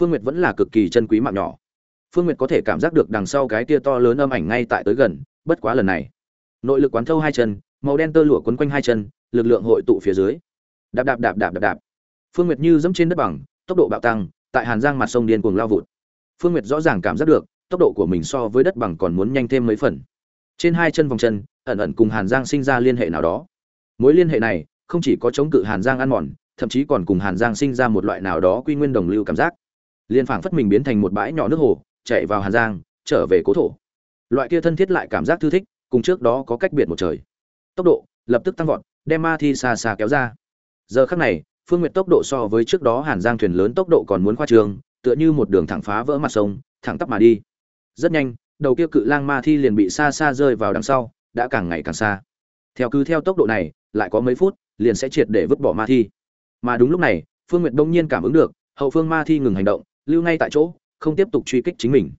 phương nguyệt vẫn là cực kỳ chân quý mạng nhỏ. Phương nguyệt có thể cảm giác được đằng sau cái tia to lớn âm ảnh ngay tại tới gần, bất quá lần này, nội lực quán thâu hai chân, màu đen tơ lụa quấn quanh hai chân, lực lượng hội tụ phía dưới. Đạp đạp đạp đạp đạp đạp. Phương nguyệt như dẫm trên đất bằng, tốc độ bạo tăng, tại hàn giang mặt sông điên cuồng lao vụt. Phương nguyệt rõ ràng cảm giác được, tốc độ của mình so với đất bằng còn muốn nhanh thêm mấy phần. Trên hai chân vòng chân, ẩn ẩn cùng hàn giang sinh ra liên hệ nào đó. Mối liên hệ này, không chỉ có chống cự hàn giang ăn mòn, thậm chí còn cùng hàn giang sinh ra một loại nào đó quy nguyên đồng lưu cảm giác liên phảng phất mình biến thành một bãi nhỏ nước hồ, chạy vào hàn giang, trở về cố thổ. Loại kia thân thiết lại cảm giác thư thích, cùng trước đó có cách biệt một trời. Tốc độ, lập tức tăng vọt, đem ma thi xa xa kéo ra. Giờ khắc này, phương nguyện tốc độ so với trước đó hàn giang thuyền lớn tốc độ còn muốn khoa trường, tựa như một đường thẳng phá vỡ mặt sông, thẳng tắp mà đi. Rất nhanh, đầu kia cự lang ma thi liền bị xa xa rơi vào đằng sau, đã càng ngày càng xa. Theo cứ theo tốc độ này, lại có mấy phút, liền sẽ triệt để vứt bỏ ma thi. Mà đúng lúc này, phương nguyệt đông nhiên cảm ứng được, hậu phương ma thi ngừng hành động lưu ngay tại chỗ, không tiếp tục truy kích chính mình.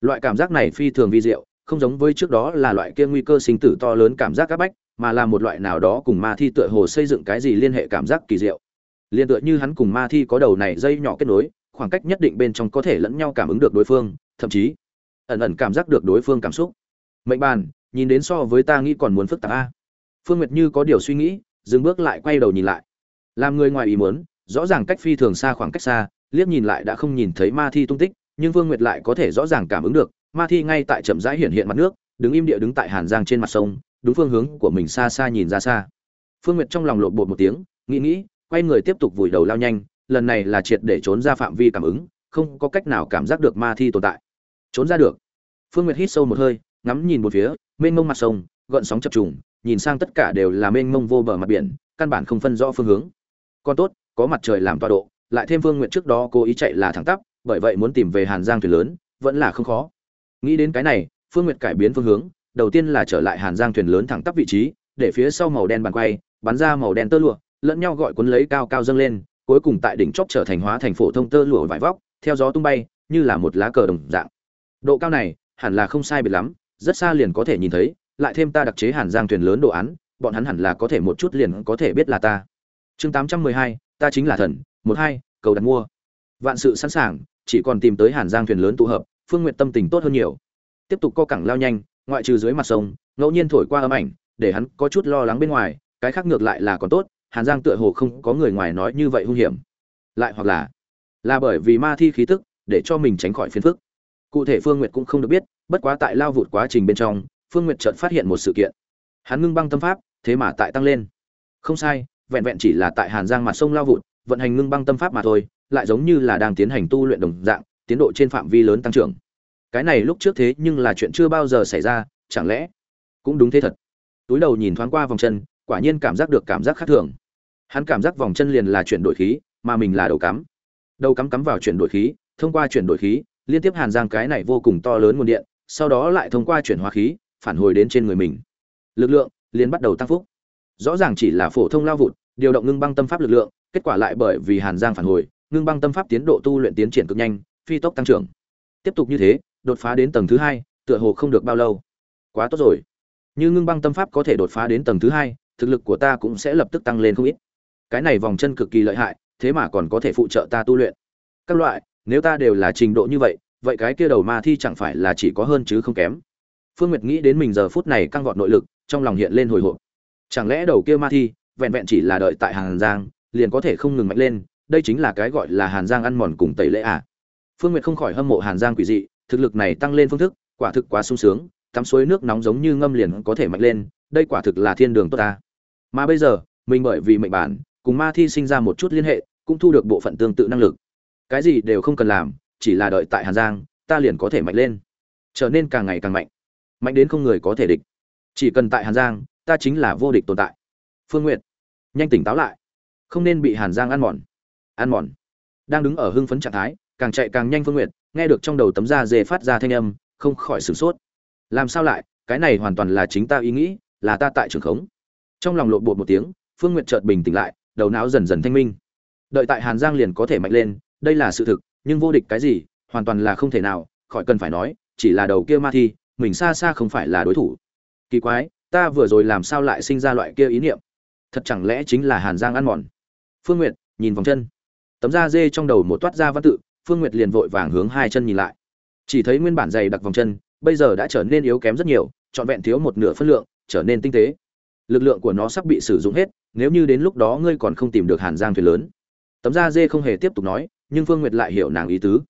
Loại cảm giác này phi thường vi diệu, không giống với trước đó là loại kia nguy cơ sinh tử to lớn cảm giác áp bách, mà là một loại nào đó cùng ma thi tựa hồ xây dựng cái gì liên hệ cảm giác kỳ diệu. Liên tựa như hắn cùng ma thi có đầu này dây nhỏ kết nối, khoảng cách nhất định bên trong có thể lẫn nhau cảm ứng được đối phương, thậm chí ẩn ẩn cảm giác được đối phương cảm xúc. Mệnh bàn, nhìn đến so với ta nghĩ còn muốn phức tạp a. Phương nguyệt như có điều suy nghĩ, dừng bước lại quay đầu nhìn lại. Làm người ngoài ý muốn, rõ ràng cách phi thường xa khoảng cách xa liếc nhìn lại đã không nhìn thấy ma thi tung tích, nhưng Vương nguyệt lại có thể rõ ràng cảm ứng được, ma thi ngay tại chậm rãi hiện hiện mặt nước, đứng im địa đứng tại hàn giang trên mặt sông, đúng phương hướng của mình xa xa nhìn ra xa. Phương nguyệt trong lòng lộn bột một tiếng, nghĩ nghĩ, quay người tiếp tục vùi đầu lao nhanh, lần này là triệt để trốn ra phạm vi cảm ứng, không có cách nào cảm giác được ma thi tồn tại. Trốn ra được. Phương nguyệt hít sâu một hơi, ngắm nhìn một phía, mênh mông mặt sông, gợn sóng chập trùng, nhìn sang tất cả đều là mênh mông vô bờ mặt biển, căn bản không phân rõ phương hướng. Còn tốt, có mặt trời làm tọa độ lại thêm Vương Nguyệt trước đó cố ý chạy là thẳng tắp, bởi vậy muốn tìm về hàn giang thuyền lớn, vẫn là không khó. Nghĩ đến cái này, phương nguyệt cải biến phương hướng, đầu tiên là trở lại hàn giang thuyền lớn thẳng tắp vị trí, để phía sau màu đen bàn quay, bắn ra màu đen tơ lụa, lẫn nhau gọi cuốn lấy cao cao dâng lên, cuối cùng tại đỉnh chóp trở thành hóa thành phổ thông tơ lụa vải vóc, theo gió tung bay, như là một lá cờ đồng dạng. Độ cao này, hẳn là không sai biệt lắm, rất xa liền có thể nhìn thấy, lại thêm ta đặc chế hàn giang thuyền lớn đồ án, bọn hắn hẳn là có thể một chút liền có thể biết là ta. Chương tám trăm mười hai, ta chính là thần một hai, cầu đặt mua. Vạn sự sẵn sàng, chỉ còn tìm tới hàn giang thuyền lớn tụ hợp, phương nguyện tâm tình tốt hơn nhiều. Tiếp tục co cẳng lao nhanh, ngoại trừ dưới mặt sông, ngẫu nhiên thổi qua âm ảnh, để hắn có chút lo lắng bên ngoài, cái khác ngược lại là còn tốt, hàn giang tựa hồ không có người ngoài nói như vậy hung hiểm. Lại hoặc là là bởi vì ma thi khí tức, để cho mình tránh khỏi phiền phức. Cụ thể phương nguyệt cũng không được biết, bất quá tại lao vụt quá trình bên trong, phương nguyệt chợt phát hiện một sự kiện. Hắn ngưng băng tâm pháp, thế mà tại tăng lên. Không sai, vẹn vẹn chỉ là tại hàn giang mặt sông lao vụt vận hành ngưng băng tâm pháp mà thôi, lại giống như là đang tiến hành tu luyện đồng dạng, tiến độ trên phạm vi lớn tăng trưởng. Cái này lúc trước thế nhưng là chuyện chưa bao giờ xảy ra, chẳng lẽ cũng đúng thế thật? Túi đầu nhìn thoáng qua vòng chân, quả nhiên cảm giác được cảm giác khác thường. Hắn cảm giác vòng chân liền là chuyển đổi khí, mà mình là đầu cắm. Đầu cắm cắm vào chuyển đổi khí, thông qua chuyển đổi khí, liên tiếp hàn giang cái này vô cùng to lớn nguồn điện, sau đó lại thông qua chuyển hóa khí, phản hồi đến trên người mình. Lực lượng liền bắt đầu tăng phúc. Rõ ràng chỉ là phổ thông lao vụt, điều động ngưng băng tâm pháp lực lượng kết quả lại bởi vì hàn giang phản hồi, ngưng băng tâm pháp tiến độ tu luyện tiến triển cực nhanh, phi tốc tăng trưởng. Tiếp tục như thế, đột phá đến tầng thứ hai, tựa hồ không được bao lâu. Quá tốt rồi. Như ngưng băng tâm pháp có thể đột phá đến tầng thứ hai, thực lực của ta cũng sẽ lập tức tăng lên không ít. Cái này vòng chân cực kỳ lợi hại, thế mà còn có thể phụ trợ ta tu luyện. Các loại, nếu ta đều là trình độ như vậy vậy cái kia đầu ma thi chẳng phải là chỉ có hơn chứ không kém. Phương nguyệt nghĩ đến mình giờ phút này căng vọt nội lực, trong lòng hiện lên hồi hộp. Chẳng lẽ đầu kia ma thi vẹn vẹn chỉ là đợi tại hàn giang liền có thể không ngừng mạnh lên, đây chính là cái gọi là hàn giang ăn mòn cùng tẩy lễ à. Phương nguyệt không khỏi hâm mộ hàn giang quỷ dị, thực lực này tăng lên phương thức, quả thực quá sung sướng, tắm suối nước nóng giống như ngâm liền có thể mạnh lên, đây quả thực là thiên đường tốt ta. Mà bây giờ, mình bởi vì mệnh bản, cùng ma thi sinh ra một chút liên hệ, cũng thu được bộ phận tương tự năng lực. Cái gì đều không cần làm, chỉ là đợi tại hàn giang, ta liền có thể mạnh lên. Trở nên càng ngày càng mạnh. Mạnh đến không người có thể địch. Chỉ cần tại hàn giang, ta chính là vô địch tồn tại. Phương n g u y ệ t nhanh tỉnh táo lại không nên bị hàn giang ăn mòn. Ăn mòn. Đang đứng ở hưng phấn trạng thái, càng chạy càng nhanh phương Nguyệt. nghe được trong đầu tấm da dê phát ra thanh âm, không khỏi sửng sốt. Làm sao lại, cái này hoàn toàn là chính ta ý nghĩ, là ta tại trường khống. Trong lòng lộn bột một tiếng, phương Nguyệt chợt bình tĩnh lại, đầu não dần dần thanh minh. Đợi tại hàn giang liền có thể mạnh lên, đây là sự thực, nhưng vô địch cái gì, hoàn toàn là không thể nào, khỏi cần phải nói, chỉ là đầu kia ma thi, mình xa xa không phải là đối thủ. Kỳ quái, ta vừa rồi làm sao lại sinh ra loại kia ý niệm? Thật chẳng lẽ chính là hàn giang ăn mòn? Phương n g u y ệ t nhìn vòng chân. Tấm da dê trong đầu một toát ra văn tự, phương nguyệt liền vội vàng hướng hai chân nhìn lại. Chỉ thấy nguyên bản dày đặc vòng chân, bây giờ đã trở nên yếu kém rất nhiều, trọn vẹn thiếu một nửa phân lượng, trở nên tinh tế. Lực lượng của nó sắp bị sử dụng hết, nếu như đến lúc đó ngươi còn không tìm được hàn giang thuyền lớn. Tấm da dê không hề tiếp tục nói, nhưng phương nguyệt lại hiểu nàng ý tứ.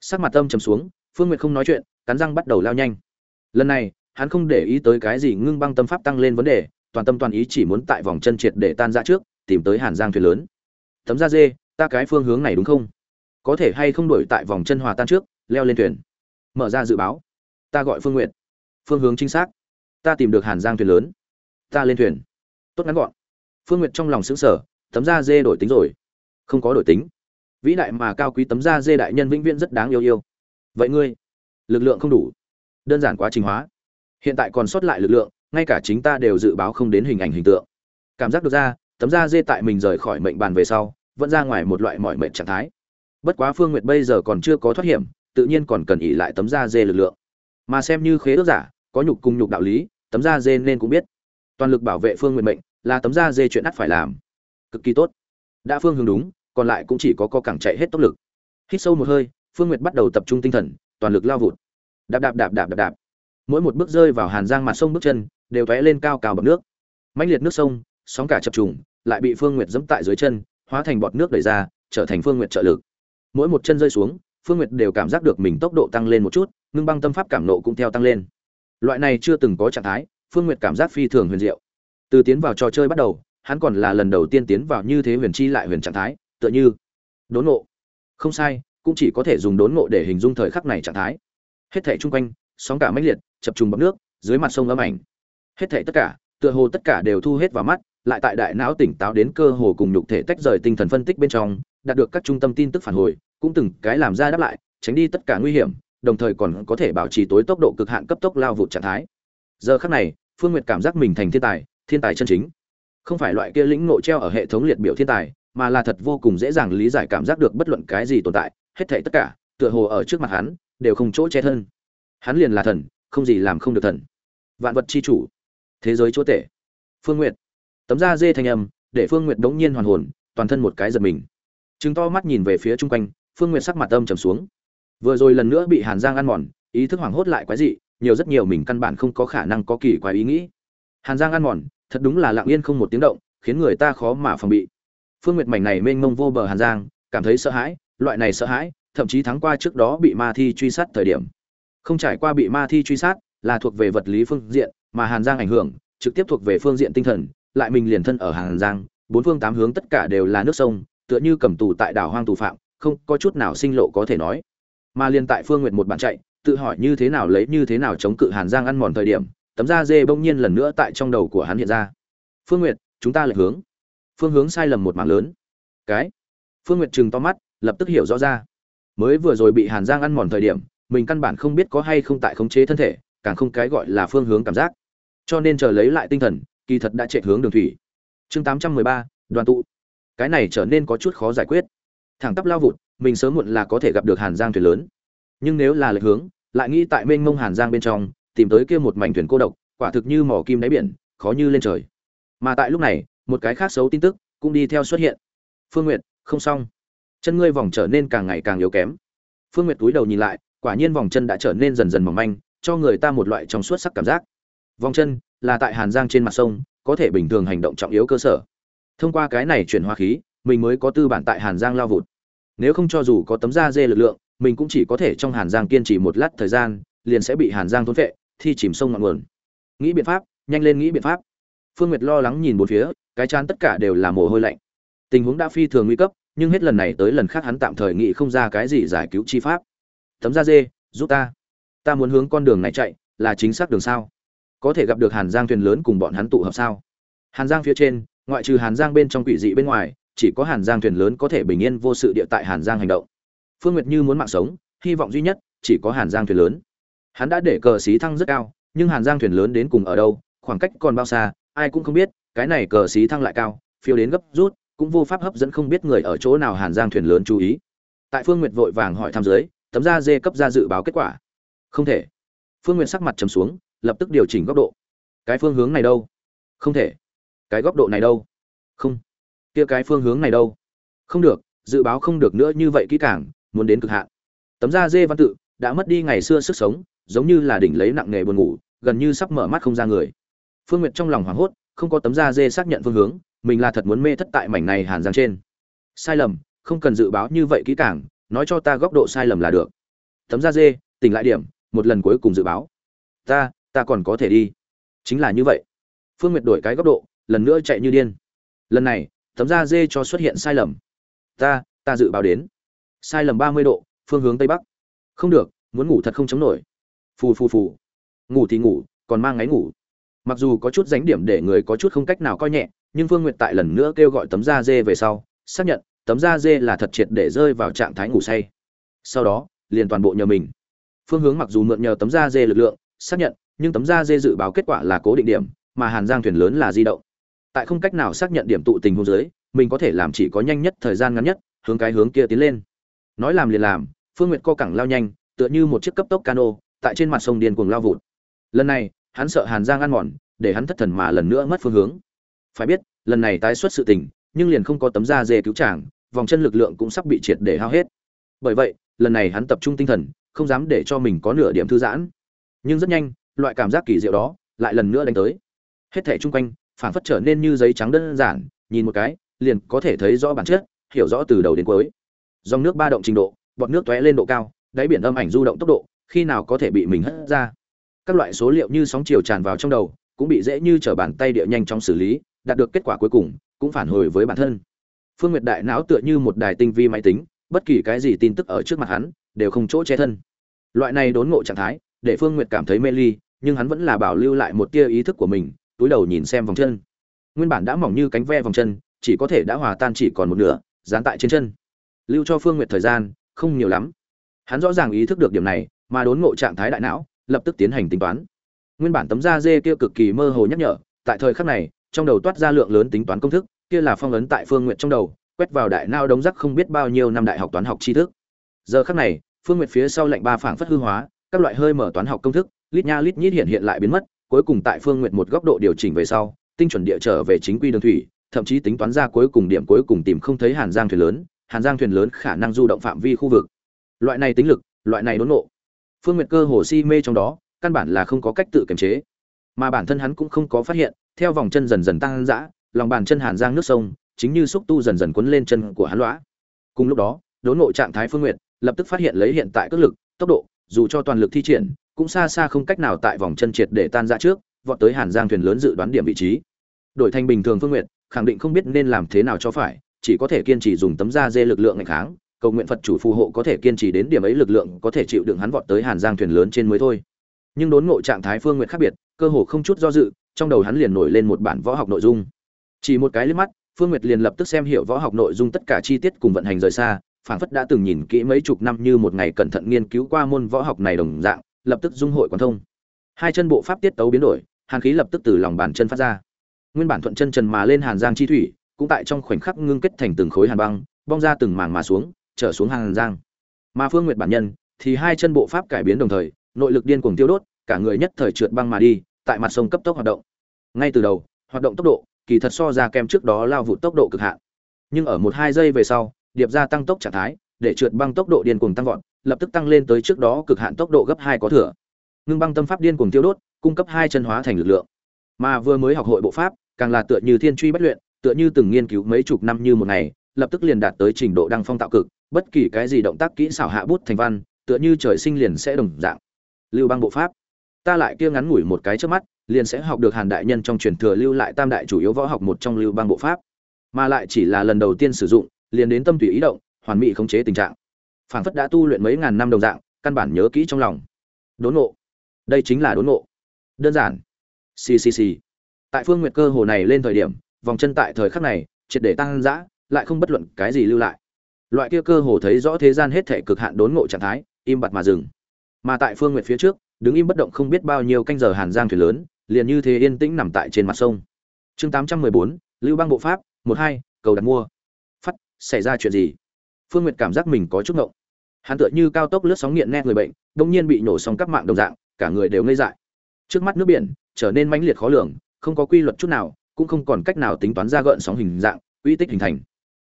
Sắc mặt tâm trầm xuống, phương nguyệt không nói chuyện, cắn răng bắt đầu lao nhanh. Lần này, hắn không để ý tới cái gì ngưng băng tâm pháp tăng lên vấn đề, toàn tâm toàn ý chỉ muốn tại vòng chân triệt để tan ra trước, tìm tới hàn giang thuyền lớn tấm da dê, ta cái phương hướng này đúng không? Có thể hay không đổi tại vòng chân hòa tan trước, leo lên thuyền. Mở ra dự báo. Ta gọi phương nguyện phương hướng chính xác. Ta tìm được hàn giang thuyền lớn. Ta lên thuyền. Tốt ngắn gọn. Phương nguyện trong lòng xứng sở tấm da dê đổi tính rồi. Không có đổi tính. Vĩ đại mà cao quý tấm da dê đại nhân vĩnh viễn rất đáng yêu yêu. Vậy ngươi, lực lượng không đủ. Đơn giản quá trình hóa. Hiện tại còn sót lại lực lượng, ngay cả chính ta đều dự báo không đến hình ảnh hình tượng. Cảm giác được ra, tấm da dê tại mình rời khỏi mệnh bàn về sau vẫn ra ngoài một loại mọi mệnh trạng thái. Bất quá phương nguyệt bây giờ còn chưa có thoát hiểm, tự nhiên còn cần ỉ lại tấm da dê lực lượng. Mà xem như khế ước giả, có nhục cùng nhục đạo lý, tấm da dê nên cũng biết. Toàn lực bảo vệ phương nguyện mệnh, là tấm da dê chuyện ắt phải làm. Cực kỳ tốt. Đã phương hướng đúng, còn lại cũng chỉ có co cẳng chạy hết tốc lực. Hít sâu một hơi, phương nguyệt bắt đầu tập trung tinh thần, toàn lực lao vụt. Đạp đạp đạp đạp đạp đạp. Mỗi một bước rơi vào hàn giang mặt sông bước chân, đều tóe lên cao cao bậc nước. Mãnh liệt nước sông, sóng cả chập trùng, lại bị phương nguyệt dẫm tại dưới chân hóa thành bọt nước đẩy ra, trở thành phương nguyệt trợ lực. Mỗi một chân rơi xuống, phương nguyệt đều cảm giác được mình tốc độ tăng lên một chút, ngưng băng tâm pháp cảm nộ cũng theo tăng lên. Loại này chưa từng có trạng thái, phương nguyệt cảm giác phi thường huyền diệu. Từ tiến vào trò chơi bắt đầu, hắn còn là lần đầu tiên tiến vào như thế huyền chi lại huyền trạng thái, tựa như đốn ngộ. Không sai, cũng chỉ có thể dùng đốn ngộ để hình dung thời khắc này trạng thái. Hết thảy chung quanh, sóng cả mãnh liệt, chập trùng bọt nước, dưới mặt sông ấm ảnh. Hết thảy tất cả, tựa hồ tất cả đều thu hết vào mắt lại tại đại não tỉnh táo đến cơ hồ cùng nhục thể tách rời tinh thần phân tích bên trong, đạt được các trung tâm tin tức phản hồi, cũng từng cái làm ra đáp lại, tránh đi tất cả nguy hiểm, đồng thời còn có thể bảo trì tối tốc độ cực hạn cấp tốc lao vụt trạng thái. Giờ khắc này, phương nguyệt cảm giác mình thành thiên tài thiên tài chân chính. Không phải loại kia lĩnh ngộ treo ở hệ thống liệt biểu thiên tài, mà là thật vô cùng dễ dàng lý giải cảm giác được bất luận cái gì tồn tại, hết thảy tất cả, tựa hồ ở trước mặt hắn, đều không chỗ che thân. Hắn liền là thần, không gì làm không được thần. Vạn vật chi chủ, thế giới chúa tể. Phương nguyệt tấm da dê thanh âm, để phương nguyệt g nhiên hoàn hồn, toàn thân một cái giật mình. Chứng to mắt nhìn về phía chung quanh, phương nguyệt sắc mặt âm trầm xuống. Vừa rồi lần nữa bị hàn giang ăn mòn, ý thức hoảng hốt lại quái dị, nhiều rất nhiều mình căn bản không có khả năng có kỳ quái ý nghĩ. Hàn giang ăn mòn, thật đúng là lặng yên không một tiếng động, khiến người ta khó mà phòng bị. Phương nguyệt mảnh này mênh mông vô bờ hàn giang, cảm thấy sợ hãi, loại này sợ hãi, thậm chí tháng qua trước đó bị ma thi truy sát thời điểm. Không trải qua bị ma thi truy sát, là thuộc về vật lý phương diện, mà hàn giang ảnh hưởng, trực tiếp thuộc về phương diện tinh thần lại mình liền thân ở hàn giang, bốn phương tám hướng tất cả đều là nước sông, tựa như cầm tù tại đảo hoang tù phạm, không có chút nào sinh lộ có thể nói. Mà liền tại phương nguyệt một bạn chạy, tự hỏi như thế nào lấy như thế nào chống cự hàn giang ăn mòn thời điểm, tấm da dê bỗng nhiên lần nữa tại trong đầu của hắn hiện ra. Phương nguyệt, chúng ta lại hướng. Phương hướng sai lầm một mảng lớn. Cái? Phương nguyệt chừng to mắt, lập tức hiểu rõ ra. Mới vừa rồi bị hàn giang ăn mòn thời điểm, mình căn bản không biết có hay không tại khống chế thân thể, càng không cái gọi là phương hướng cảm giác. Cho nên chờ lấy lại tinh thần kỳ thật đã chạy hướng đường thủy. Chương tám trăm mười ba, đoàn tụ. Cái này trở nên có chút khó giải quyết. Thẳng tắp lao vụt, mình sớm muộn là có thể gặp được hàn giang thuyền lớn. Nhưng nếu là lệch hướng, lại nghĩ tại mênh mông hàn giang bên trong, tìm tới kia một mảnh thuyền cô độc, quả thực như mỏ kim đáy biển, khó như lên trời. Mà tại lúc này, một cái khác xấu tin tức cũng đi theo xuất hiện. Phương n g u y ệ t không xong. Chân ngươi vòng trở nên càng ngày càng yếu kém. Phương n g u y ệ t túi đầu nhìn lại, quả nhiên vòng chân đã trở nên dần dần mỏng manh, cho người ta một loại trong suốt sắc cảm giác. Vòng chân là tại hàn giang trên mặt sông, có thể bình thường hành động trọng yếu cơ sở. Thông qua cái này chuyển hóa khí, mình mới có tư bản tại hàn giang lao vụt. Nếu không cho dù có tấm da dê lực lượng, mình cũng chỉ có thể trong hàn giang kiên trì một lát thời gian, liền sẽ bị hàn giang thôn vệ thi chìm sông ngọn nguồn. Nghĩ biện pháp, nhanh lên nghĩ biện pháp. Phương nguyệt lo lắng nhìn bốn phía, cái chán tất cả đều là mồ hôi lạnh. Tình huống đã phi thường nguy cấp, nhưng hết lần này tới lần khác hắn tạm thời nghĩ không ra cái gì giải cứu chi pháp. Tấm da dê, giúp ta. Ta muốn hướng con đường này chạy, là chính xác đường sao? Có thể gặp được hàn giang thuyền lớn cùng bọn hắn tụ hợp sao? Hàn giang phía trên, ngoại trừ hàn giang bên trong quỷ dị bên ngoài, chỉ có hàn giang thuyền lớn có thể bình yên vô sự địa tại hàn giang hành động. Phương nguyệt như muốn mạng sống, hy vọng duy nhất chỉ có hàn giang thuyền lớn. Hắn đã để cờ xí thăng rất cao, nhưng hàn giang thuyền lớn đến cùng ở đâu, khoảng cách còn bao xa, ai cũng không biết, cái này cờ xí thăng lại cao, phiêu đến gấp rút, cũng vô pháp hấp dẫn không biết người ở chỗ nào hàn giang thuyền lớn chú ý. Tại phương nguyệt vội vàng hỏi thăm dưới, tấm da dê cấp ra dự báo kết quả. Không thể. Phương nguyệt sắc mặt trầm xuống lập tức điều chỉnh góc độ. Cái phương hướng này đâu? Không thể. Cái góc độ này đâu? Không. Kia cái phương hướng này đâu? Không được, dự báo không được nữa như vậy kỹ càng, muốn đến cực hạn. Tấm da dê văn tự đã mất đi ngày xưa sức sống, giống như là đỉnh lấy nặng nghề buồn ngủ, gần như sắp mở mắt không ra người. Phương nguyệt trong lòng hoảng hốt, không có tấm da dê xác nhận phương hướng, mình là thật muốn mê thất tại mảnh này hàn giang trên. Sai lầm, không cần dự báo như vậy kỹ càng, nói cho ta góc độ sai lầm là được. Tấm da dê, tỉnh lại điểm, một lần cuối cùng dự báo. Ta ta còn có thể đi. Chính là như vậy. Phương nguyệt đổi cái góc độ, lần nữa chạy như điên. Lần này, tấm da dê cho xuất hiện sai lầm. Ta ta dự báo đến. Sai lầm ba mươi độ, phương hướng tây bắc. Không được, muốn ngủ thật không chống nổi. Phù phù phù. Ngủ thì ngủ, còn mang ngáy ngủ. Mặc dù có chút dánh điểm để người có chút không cách nào coi nhẹ, nhưng phương n g u y ệ t tại lần nữa kêu gọi tấm da dê về sau, xác nhận, tấm da dê là thật triệt để rơi vào trạng thái ngủ say. Sau đó, liền toàn bộ nhờ mình. Phương hướng mặc dù mượn nhờ tấm da dê lực lượng, xác nhận nhưng tấm da dê dự báo kết quả là cố định điểm mà hàn giang thuyền lớn là di động. Tại không cách nào xác nhận điểm tụ tình hôn dưới, mình có thể làm chỉ có nhanh nhất thời gian ngắn nhất hướng cái hướng kia tiến lên. Nói làm liền làm phương n g u y ệ t co cẳng lao nhanh tựa như một chiếc cấp tốc cano tại trên mặt sông điên cuồng lao vụt. Lần này hắn sợ hàn giang ăn mòn để hắn thất thần mà lần nữa mất phương hướng. Phải biết lần này tái xuất sự tình nhưng liền không có tấm da dê cứu tràng vòng chân lực lượng cũng sắp bị triệt để hao hết. Bởi vậy lần này hắn tập trung tinh thần không dám để cho mình có nửa điểm thư giãn. Nhưng rất nhanh loại cảm giác kỳ diệu đó lại lần nữa đánh tới. Hết thẻ chung quanh phản phất trở nên như giấy trắng đơn giản, nhìn một cái, liền có thể thấy rõ bản chất, hiểu rõ từ đầu đến cuối. Dòng nước ba động trình độ, bọt nước tóe lên độ cao, đáy biển âm ảnh du động tốc độ, khi nào có thể bị mình hất ra. Các loại số liệu như sóng chiều tràn vào trong đầu, cũng bị dễ như trở bàn tay địa nhanh trong xử lý, đạt được kết quả cuối cùng, cũng phản hồi với bản thân. Phương nguyệt đại não tựa như một đài tinh vi máy tính, bất kỳ cái gì tin tức ở trước mặt hắn, đều không chỗ che thân. Loại này đốn ngộ trạng thái, để phương nguyệt cảm thấy mê ly nhưng hắn vẫn là bảo lưu lại một tia ý thức của mình, túi đầu nhìn xem vòng chân. Nguyên bản đã mỏng như cánh ve vòng chân, chỉ có thể đã hòa tan chỉ còn một nửa, dán tại trên chân. Lưu cho phương nguyệt thời gian, không nhiều lắm. Hắn rõ ràng ý thức được điểm này, mà đốn ngộ trạng thái đại não, lập tức tiến hành tính toán. Nguyên bản tấm da dê kia cực kỳ mơ hồ nhắc nhở, tại thời khắc này, trong đầu toát ra lượng lớn tính toán công thức, kia là phong ấn tại phương nguyện trong đầu, quét vào đại não đống rắc không biết bao nhiêu năm đại học toán học tri thức. Giờ khắc này, phương nguyện phía sau lệnh ba phảng phất hư hóa, các loại hơi mở toán học công thức lít nha lít nhít hiện hiện lại biến mất, cuối cùng tại phương Nguyệt một góc độ điều chỉnh về sau, tinh chuẩn địa trở về chính quy đường thủy, thậm chí tính toán ra cuối cùng điểm cuối cùng tìm không thấy hàn giang thuyền lớn, hàn giang thuyền lớn khả năng du động phạm vi khu vực. Loại này tính lực, loại này đốn nộ phương nguyệt cơ hồ si mê trong đó, căn bản là không có cách tự kiềm chế. Mà bản thân hắn cũng không có phát hiện, theo vòng chân dần dần tăng dã, lòng bàn chân hàn giang nước sông, chính như xúc tu dần dần quấn lên chân của hắn lõa. Cùng lúc đó, đốn ngộ trạng thái phương nguyệt, lập tức phát hiện lấy hiện tại cước lực, tốc độ, dù cho toàn lực thi triển cũng xa xa không cách nào tại vòng chân triệt để tan ra trước, vọt tới hàn giang thuyền lớn dự đoán điểm vị trí. Đổi thành bình thường phương nguyệt, khẳng định không biết nên làm thế nào cho phải, chỉ có thể kiên trì dùng tấm da dê lực lượng ngày kháng cầu nguyện phật chủ phù hộ có thể kiên trì đến điểm ấy lực lượng có thể chịu đựng hắn vọt tới hàn giang thuyền lớn trên mới thôi. Nhưng đốn ngộ trạng thái phương nguyện khác biệt, cơ hồ không chút do dự, trong đầu hắn liền nổi lên một bản võ học nội dung. Chỉ một cái liếc mắt, phương nguyệt liền lập tức xem hiểu võ học nội dung tất cả chi tiết cùng vận hành rời xa, phảng phất đã từng nhìn kỹ mấy chục năm như một ngày cẩn thận nghiên cứu qua môn võ học này đồng dạng lập tức dung hội quan thông. Hai chân bộ pháp tiết tấu biến đổi, hàn khí lập tức từ lòng bàn chân phát ra. Nguyên bản thuận chân trần mà lên hàn giang chi thủy, cũng tại trong khoảnh khắc ngưng kết thành từng khối hàn băng, bong ra từng màng mà xuống, trở xuống Hàn giang. Mà phương nguyệt bản nhân, thì hai chân bộ pháp cải biến đồng thời, nội lực điên cuồng tiêu đốt, cả người nhất thời trượt băng mà đi, tại mặt sông cấp tốc hoạt động. Ngay từ đầu, hoạt động tốc độ, kỳ thật so ra kem trước đó lao vụt tốc độ cực hạn. Nhưng ở một hai giây về sau, điệp ra tăng tốc trạng thái, để trượt băng tốc độ điên cuồng tăng vọt lập tức tăng lên tới trước đó cực hạn tốc độ gấp hai có thừa. Ngưng băng tâm pháp điên cuồng tiêu đốt, cung cấp hai chân hóa thành lực lượng. Mà vừa mới học hội bộ pháp, càng là tựa như thiên truy bất luyện, tựa như từng nghiên cứu mấy chục năm như một ngày, lập tức liền đạt tới trình độ đăng phong tạo cực, bất kỳ cái gì động tác kỹ xảo hạ bút thành văn, tựa như trời sinh liền sẽ đồng dạng. Lưu băng bộ pháp. Ta lại kia ngắn ngủi một cái trước mắt, liền sẽ học được hàn đại nhân trong truyền thừa lưu lại tam đại chủ yếu võ học một trong lưu băng bộ pháp. Mà lại chỉ là lần đầu tiên sử dụng, liền đến tâm tùy ý động, hoàn mỹ khống chế tình trạng phản phất đã tu luyện mấy ngàn năm đồng dạng, căn bản nhớ kỹ trong lòng. Đốn ngộ. Đây chính là đốn ngộ. Đơn giản. Xì xì xì. Tại phương nguyệt cơ hồ này lên thời điểm, vòng chân tại thời khắc này, triệt để tăng dã, lại không bất luận cái gì lưu lại. Loại kia cơ hồ thấy rõ thế gian hết thể cực hạn đốn ngộ trạng thái, im bặt mà dừng. Mà tại phương nguyệt phía trước, đứng im bất động không biết bao nhiêu canh giờ hàn giang thuyền lớn, liền như thế yên tĩnh nằm tại trên mặt sông. Chương tám trăm mười bốn, lưu bang bộ pháp, một hai, cầu đặt mua. Phát, xảy ra chuyện gì? Phương nguyệt cảm giác mình có chút ngộng hắn tựa như cao tốc lướt sóng nghiện nét người bệnh đông nhiên bị nổ xong các mạng đồng dạng, cả người đều ngây dại. Trước mắt nước biển trở nên mãnh liệt khó lường, không có quy luật chút nào, cũng không còn cách nào tính toán ra gợn sóng hình dạng, uy tích hình thành.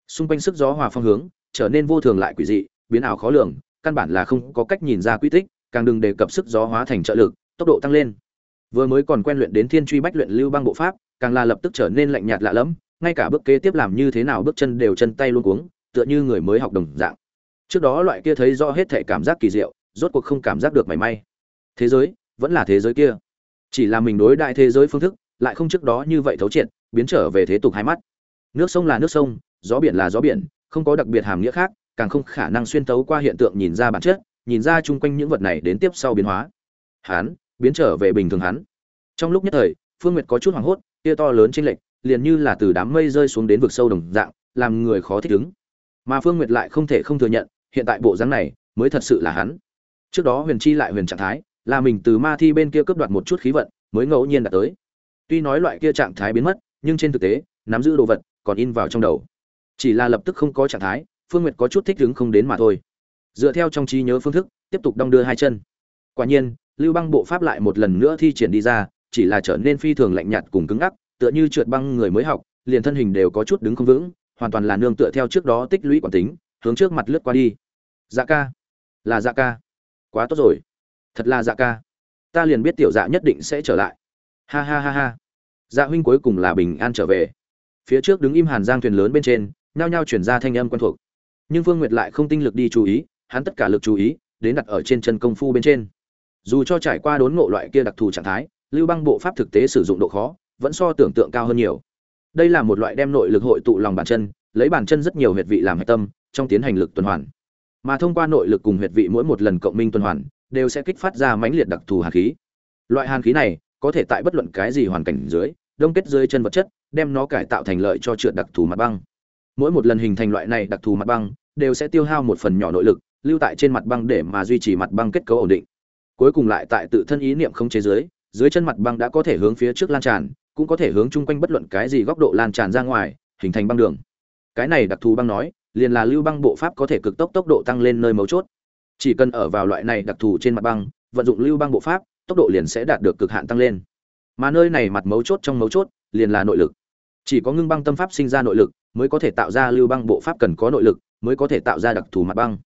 Xung quanh sức gió hòa phong hướng, trở nên vô thường lại quỷ dị, biến ảo khó lường, căn bản là không có cách nhìn ra quy tích, càng đừng đề cập sức gió hóa thành trợ lực, tốc độ tăng lên. Vừa mới còn quen luyện đến thiên truy bách luyện lưu bang bộ pháp, càng là lập tức trở nên lạnh nhạt lạ lẫm, ngay cả bước kế tiếp làm như thế nào bước chân đều chân tay luôn cuống, tựa như người mới học đồng dạng trước đó loại kia thấy rõ hết thể cảm giác kỳ diệu, rốt cuộc không cảm giác được mảy may. Thế giới, vẫn là thế giới kia. Chỉ là mình đối đại thế giới phương thức, lại không trước đó như vậy thấu triệt, biến trở về thế tục hai mắt. Nước sông là nước sông, gió biển là gió biển, không có đặc biệt hàm nghĩa khác, càng không khả năng xuyên tấu qua hiện tượng nhìn ra bản chất, nhìn ra chung quanh những vật này đến tiếp sau biến hóa. Hắn, biến trở về bình thường hắn. Trong lúc nhất thời, phương nguyệt có chút hoảng hốt kia to lớn trên lệch, liền như là từ đám mây rơi xuống đến vực sâu đồng dạng, làm người khó thích ứng. Mà phương nguyệt lại không thể không thừa nhận hiện tại bộ dáng này mới thật sự là hắn. Trước đó huyền chi lại huyền trạng thái, là mình từ ma thi bên kia cướp đoạt một chút khí vận, mới ngẫu nhiên đạt tới. Tuy nói loại kia trạng thái biến mất, nhưng trên thực tế, nắm giữ đồ vật còn in vào trong đầu. Chỉ là lập tức không có trạng thái, phương nguyệt có chút thích ứng không đến mà thôi. Dựa theo trong trí nhớ phương thức, tiếp tục đong đưa hai chân. Quả nhiên, lưu băng bộ pháp lại một lần nữa thi triển đi ra, chỉ là trở nên phi thường lạnh nhạt cùng cứng ngắc, tựa như trượt băng người mới học, liền thân hình đều có chút đứng không vững, hoàn toàn là nương tựa theo trước đó tích lũy quản tính, hướng trước mặt lướt qua đi dạ ca. Là dạ ca. Quá tốt rồi. Thật là dạ ca. Ta liền biết tiểu dạ nhất định sẽ trở lại. Ha ha ha ha. Dạ huynh cuối cùng là bình an trở về. Phía trước đứng im hàn giang thuyền lớn bên trên, nhao nhao chuyển ra thanh âm quen thuộc. Nhưng phương nguyệt lại không tinh lực đi chú ý, hắn tất cả lực chú ý, đến đặt ở trên chân công phu bên trên. Dù cho trải qua đốn ngộ loại kia đặc thù trạng thái, lưu băng bộ pháp thực tế sử dụng độ khó, vẫn so tưởng tượng cao hơn nhiều. Đây là một loại đem nội lực hội tụ lòng bàn chân, lấy bàn chân rất nhiều huyệt vị làm hạch tâm, trong tiến hành lực tuần hoàn mà thông qua nội lực cùng huyệt vị mỗi một lần cộng minh tuần hoàn, đều sẽ kích phát ra mãnh liệt đặc thù hàn khí. Loại hàn khí này có thể tại bất luận cái gì hoàn cảnh dưới, đông kết dưới chân vật chất, đem nó cải tạo thành lợi cho trượt đặc thù mặt băng. Mỗi một lần hình thành loại này đặc thù mặt băng, đều sẽ tiêu hao một phần nhỏ nội lực, lưu tại trên mặt băng để mà duy trì mặt băng kết cấu ổn định. Cuối cùng lại tại tự thân ý niệm không chế dưới dưới chân mặt băng đã có thể hướng phía trước lan tràn, cũng có thể hướng chung quanh bất luận cái gì góc độ lan tràn ra ngoài, hình thành băng đường. Cái này đặc thù băng nói liền là lưu băng bộ pháp có thể cực tốc tốc độ tăng lên nơi mấu chốt. Chỉ cần ở vào loại này đặc thù trên mặt băng, vận dụng lưu băng bộ pháp, tốc độ liền sẽ đạt được cực hạn tăng lên. Mà nơi này mặt mấu chốt trong mấu chốt, liền là nội lực. Chỉ có ngưng băng tâm pháp sinh ra nội lực, mới có thể tạo ra lưu băng bộ pháp cần có nội lực, mới có thể tạo ra đặc thù mặt băng.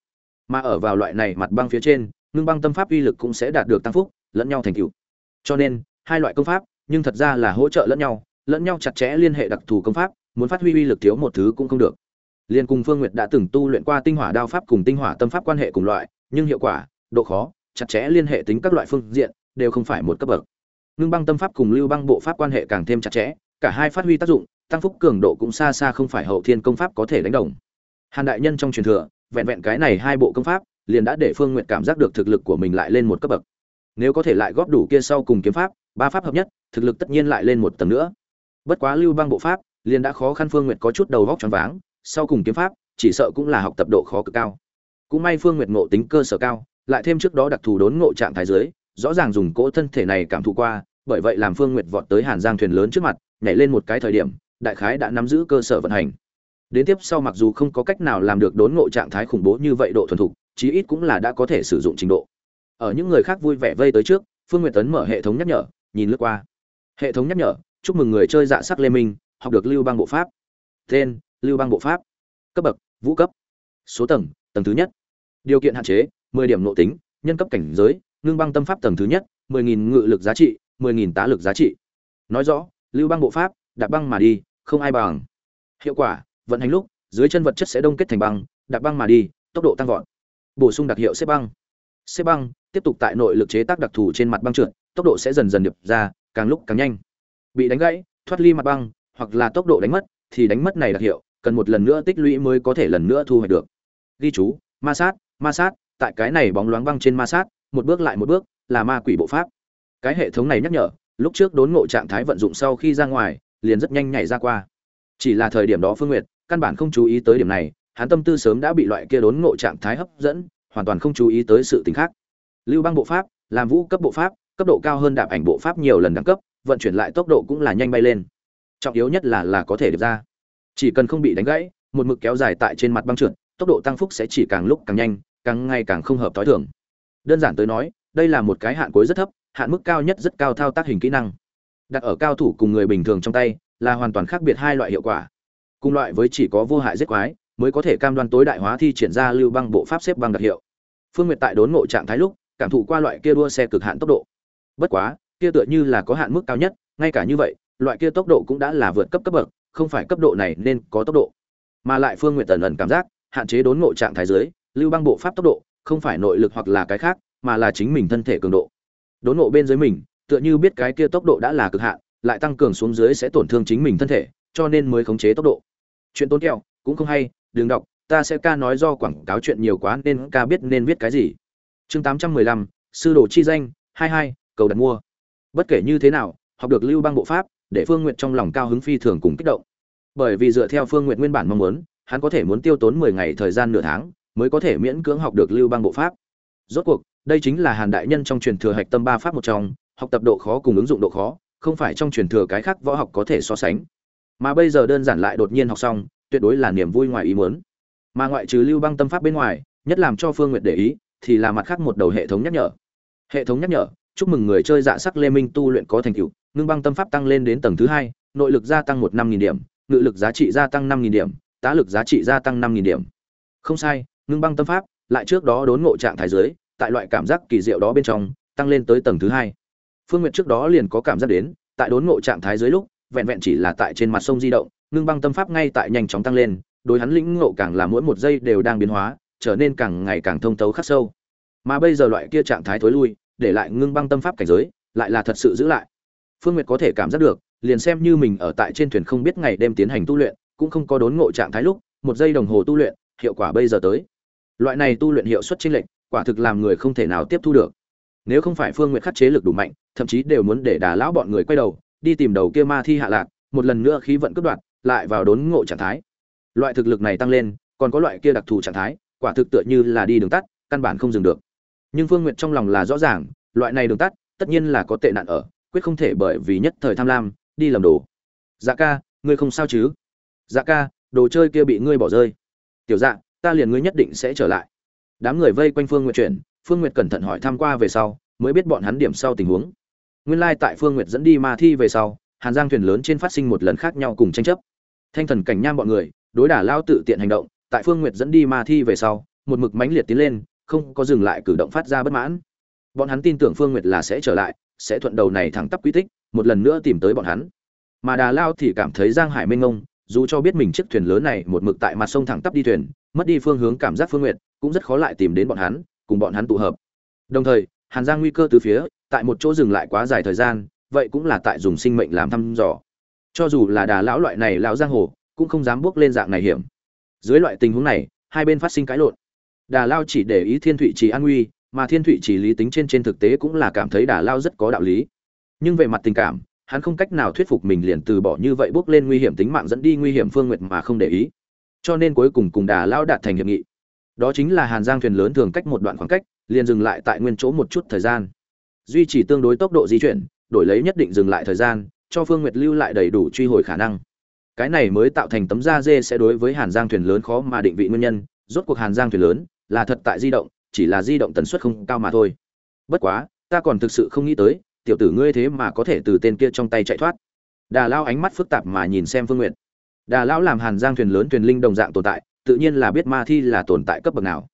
Mà ở vào loại này mặt băng phía trên, ngưng băng tâm pháp uy lực cũng sẽ đạt được tăng phúc, lẫn nhau thành cựu cho nên, hai loại công pháp, nhưng thật ra là hỗ trợ lẫn nhau lẫn nhau chặt chẽ liên hệ đặc thù công pháp, muốn phát huy uy lực thiếu một thứ cũng không được liên cùng phương nguyệt đã từng tu luyện qua tinh hỏa đao pháp cùng tinh hỏa tâm pháp quan hệ cùng loại, nhưng hiệu quả, độ khó, chặt chẽ liên hệ tính các loại phương diện, đều không phải một cấp bậc. Ngưng băng tâm pháp cùng lưu băng bộ pháp quan hệ càng thêm chặt chẽ, cả hai phát huy tác dụng, tăng phúc cường độ cũng xa xa không phải hậu thiên công pháp có thể đánh đồng. Hàn đại nhân trong truyền thừa, vẹn vẹn cái này hai bộ công pháp, liền đã để phương nguyệt cảm giác được thực lực của mình lại lên một cấp bậc. Nếu có thể lại góp đủ kia sau cùng kiếm pháp, ba pháp hợp nhất, thực lực tất nhiên lại lên một tầng nữa. Bất quá lưu băng bộ pháp, liền đã khó khăn phương nguyệt có chút đầu góc choáng váng sau cùng kiếm pháp, chỉ sợ cũng là học tập độ khó cực cao. Cũng may phương nguyệt ngộ tính cơ sở cao, lại thêm trước đó đặc thù đốn ngộ trạng thái dưới, rõ ràng dùng cỗ thân thể này cảm thụ qua, bởi vậy làm phương nguyệt vọt tới hàn giang thuyền lớn trước mặt, nhảy lên một cái thời điểm, đại khái đã nắm giữ cơ sở vận hành. Đến tiếp sau mặc dù không có cách nào làm được đốn ngộ trạng thái khủng bố như vậy độ thuần thục, chí ít cũng là đã có thể sử dụng trình độ. Ở những người khác vui vẻ vây tới trước, phương nguyệt tấn mở hệ thống nhắc nhở, nhìn lướt qua. Hệ thống nhắc nhở, chúc mừng người chơi dạ sắc lê minh, học được lưu bang bộ pháp. Tên lưu bang bộ pháp, cấp bậc, vũ cấp, số tầng tầng thứ nhất. Điều kiện hạn chế 10 điểm nội tính, nhân cấp cảnh giới, ngưng băng tâm pháp tầng thứ nhất 10.000 ngự lực giá trị 10.000 tá lực giá trị. Nói rõ, lưu băng bộ pháp, đạp băng mà đi, không ai bằng. Hiệu quả, vận hành lúc, dưới chân vật chất sẽ đông kết thành băng, đạp băng mà đi, tốc độ tăng vọt. Bổ sung đặc hiệu xếp băng. Xếp băng, tiếp tục tại nội lực chế tác đặc thù trên mặt băng trượt, tốc độ sẽ dần dần điệp ra, càng lúc càng nhanh. Bị đánh gãy, thoát ly mặt băng, hoặc là tốc độ đánh mất, thì đánh mất này đặc hiệu cần một lần nữa tích lũy mới có thể lần nữa thu hoạch được. Ghi chú, ma sát ma sát, tại cái này bóng loáng băng trên ma sát, một bước lại một bước, là ma quỷ bộ pháp. Cái hệ thống này nhắc nhở, lúc trước đốn ngộ trạng thái vận dụng sau khi ra ngoài, liền rất nhanh nhảy ra qua. Chỉ là thời điểm đó phương nguyệt, căn bản không chú ý tới điểm này, hắn tâm tư sớm đã bị loại kia đốn ngộ trạng thái hấp dẫn, hoàn toàn không chú ý tới sự tình khác. Lưu băng bộ pháp, làm vũ cấp bộ pháp, cấp độ cao hơn đạp ảnh bộ pháp nhiều lần đẳng cấp, vận chuyển lại tốc độ cũng là nhanh bay lên. Trọng yếu nhất là là có thể được ra chỉ cần không bị đánh gãy, một mực kéo dài tại trên mặt băng trượt, tốc độ tăng phúc sẽ chỉ càng lúc càng nhanh, càng ngày càng không hợp thói thường. Đơn giản tới nói, đây là một cái hạn cuối rất thấp, hạn mức cao nhất rất cao thao tác hình kỹ năng. Đặt ở cao thủ cùng người bình thường trong tay, là hoàn toàn khác biệt hai loại hiệu quả. Cùng loại với chỉ có vô hại giết quái, mới có thể cam đoan tối đại hóa thi triển ra lưu băng bộ pháp xếp băng đặc hiệu. Phương nguyệt tại đốn ngộ trạng thái lúc, cảm thụ qua loại kia đua xe cực hạn tốc độ. Bất quá, kia tựa như là có hạn mức cao nhất, ngay cả như vậy, loại kia tốc độ cũng đã là vượt cấp cấp bậc không phải cấp độ này nên có tốc độ, mà lại phương nguyện tần ẩn cảm giác, hạn chế đốn ngộ trạng thái dưới, lưu băng bộ pháp tốc độ, không phải nội lực hoặc là cái khác, mà là chính mình thân thể cường độ. Đốn ngộ bên dưới mình, tựa như biết cái kia tốc độ đã là cực hạn, lại tăng cường xuống dưới sẽ tổn thương chính mình thân thể, cho nên mới khống chế tốc độ. Chuyện tốn kẹo, cũng không hay, đừng đọc, ta sẽ ca nói do quảng cáo chuyện nhiều quá nên ca biết nên viết cái gì. Chương tám trăm mười lăm, sư đồ chi danh, hai hai, cầu đặt mua. Bất kể như thế nào, học được lưu băng bộ pháp để phương nguyện trong lòng cao hứng phi thường cùng kích động. Bởi vì dựa theo phương nguyện nguyên bản mong muốn, hắn có thể muốn tiêu tốn mười ngày thời gian nửa tháng mới có thể miễn cưỡng học được lưu Bang bộ pháp. Rốt cuộc, đây chính là hàn đại nhân trong truyền thừa hạch tâm ba pháp một trong, học tập độ khó cùng ứng dụng độ khó, không phải trong truyền thừa cái khác võ học có thể so sánh. Mà bây giờ đơn giản lại đột nhiên học xong, tuyệt đối là niềm vui ngoài ý muốn. Mà ngoại trừ lưu băng tâm pháp bên ngoài, nhất làm cho phương nguyệt để ý, thì là mặt khác một đầu hệ thống nhắc nhở. Hệ thống nhắc nhở chúc mừng người chơi dạ sắc lê minh tu luyện có thành tựu, ngưng băng tâm pháp tăng lên đến tầng thứ hai, nội lực gia tăng một năm nghìn điểm, ngự lực giá trị gia tăng năm nghìn điểm, tá lực giá trị gia tăng năm nghìn điểm. Không sai, ngưng băng tâm pháp, lại trước đó đốn ngộ trạng thái giới tại loại cảm giác kỳ diệu đó bên trong, tăng lên tới tầng thứ hai. Phương nguyệt trước đó liền có cảm giác đến, tại đốn ngộ trạng thái dưới lúc, vẹn vẹn chỉ là tại trên mặt sông di động, ngưng băng tâm pháp ngay tại nhanh chóng tăng lên, đối hắn lĩnh ngộ càng là mỗi một giây đều đang biến hóa, trở nên càng ngày càng thông thấu khắc sâu. Mà bây giờ loại kia trạng thái thối lui để lại ngưng băng tâm pháp cảnh giới, lại là thật sự giữ lại. Phương nguyệt có thể cảm giác được, liền xem như mình ở tại trên thuyền không biết ngày đêm tiến hành tu luyện, cũng không có đốn ngộ trạng thái lúc, một giây đồng hồ tu luyện, hiệu quả bây giờ tới. Loại này tu luyện hiệu suất chênh lệch, quả thực làm người không thể nào tiếp thu được. Nếu không phải phương nguyệt khắc chế lực đủ mạnh, thậm chí đều muốn để đà lão bọn người quay đầu, đi tìm đầu kia ma thi hạ lạc, một lần nữa khí vận cướp đoạt, lại vào đốn ngộ trạng thái. Loại thực lực này tăng lên, còn có loại kia đặc thù trạng thái, quả thực tựa như là đi đường tắt, căn bản không dừng được nhưng phương nguyệt trong lòng là rõ ràng, loại này đường tắt, tất nhiên là có tệ nạn ở, quyết không thể bởi vì nhất thời tham lam, đi lầm đồ. Dạ ca, ngươi không sao chứ? Dạ ca, đồ chơi kia bị ngươi bỏ rơi. Tiểu dạ ta liền ngươi nhất định sẽ trở lại. Đám người vây quanh phương nguyệt chuyển, phương nguyệt cẩn thận hỏi tham q u a về sau, mới biết bọn hắn điểm sau tình huống. Nguyên lai、like、tại phương nguyệt dẫn đi ma thi về sau, hàn giang thuyền lớn trên phát sinh một lần khác nhau cùng tranh chấp. Thanh thần cảnh nham bọn người, đối đả lao tự tiện hành động, tại phương nguyệt dẫn đi ma thi về sau, một mực mãnh liệt tiến lên không có dừng lại cử động phát ra bất mãn. Bọn hắn tin tưởng phương nguyệt là sẽ trở lại, sẽ thuận đầu này thẳng tắp quy tích, một lần nữa tìm tới bọn hắn. Mà đà lao thì cảm thấy giang hải mênh ngông dù cho biết mình chiếc thuyền lớn này một mực tại mặt sông thẳng tắp đi thuyền, mất đi phương hướng cảm giác phương nguyệt, cũng rất khó lại tìm đến bọn hắn, cùng bọn hắn tụ hợp. Đồng thời, hàn giang nguy cơ từ phía, tại một chỗ dừng lại quá dài thời gian, vậy cũng là tại dùng sinh mệnh làm thăm dò. Cho dù là đà lão loại này lão giang hồ, cũng không dám bước lên dạng này hiểm. Dưới loại tình huống này, hai bên phát sinh cãi lộn đà lao chỉ để ý thiên thụy trì an nguy, mà thiên thụy chỉ lý tính trên trên thực tế cũng là cảm thấy đà lao rất có đạo lý. Nhưng về mặt tình cảm, hắn không cách nào thuyết phục mình liền từ bỏ như vậy bước lên nguy hiểm tính mạng dẫn đi nguy hiểm phương nguyệt mà không để ý. Cho nên cuối cùng cùng đà lao đạt thành hiệp nghị. Đó chính là hàn giang thuyền lớn thường cách một đoạn khoảng cách, liền dừng lại tại nguyên chỗ một chút thời gian. Duy trì tương đối tốc độ di chuyển, đổi lấy nhất định dừng lại thời gian, cho phương nguyệt lưu lại đầy đủ truy hồi khả năng. Cái này mới tạo thành tấm da dê sẽ đối với hàn giang thuyền lớn khó mà định vị nguyên nhân rốt cuộc hàn giang thuyền lớn là thật tại di động, chỉ là di động tần suất không cao mà thôi. Bất quá, ta còn thực sự không nghĩ tới, tiểu tử ngươi thế mà có thể từ tên kia trong tay chạy thoát. Đà lao ánh mắt phức tạp mà nhìn xem phương nguyện đà lão làm hàn giang thuyền lớn thuyền linh đồng dạng tồn tại, tự nhiên là biết ma thi là tồn tại cấp bậc nào.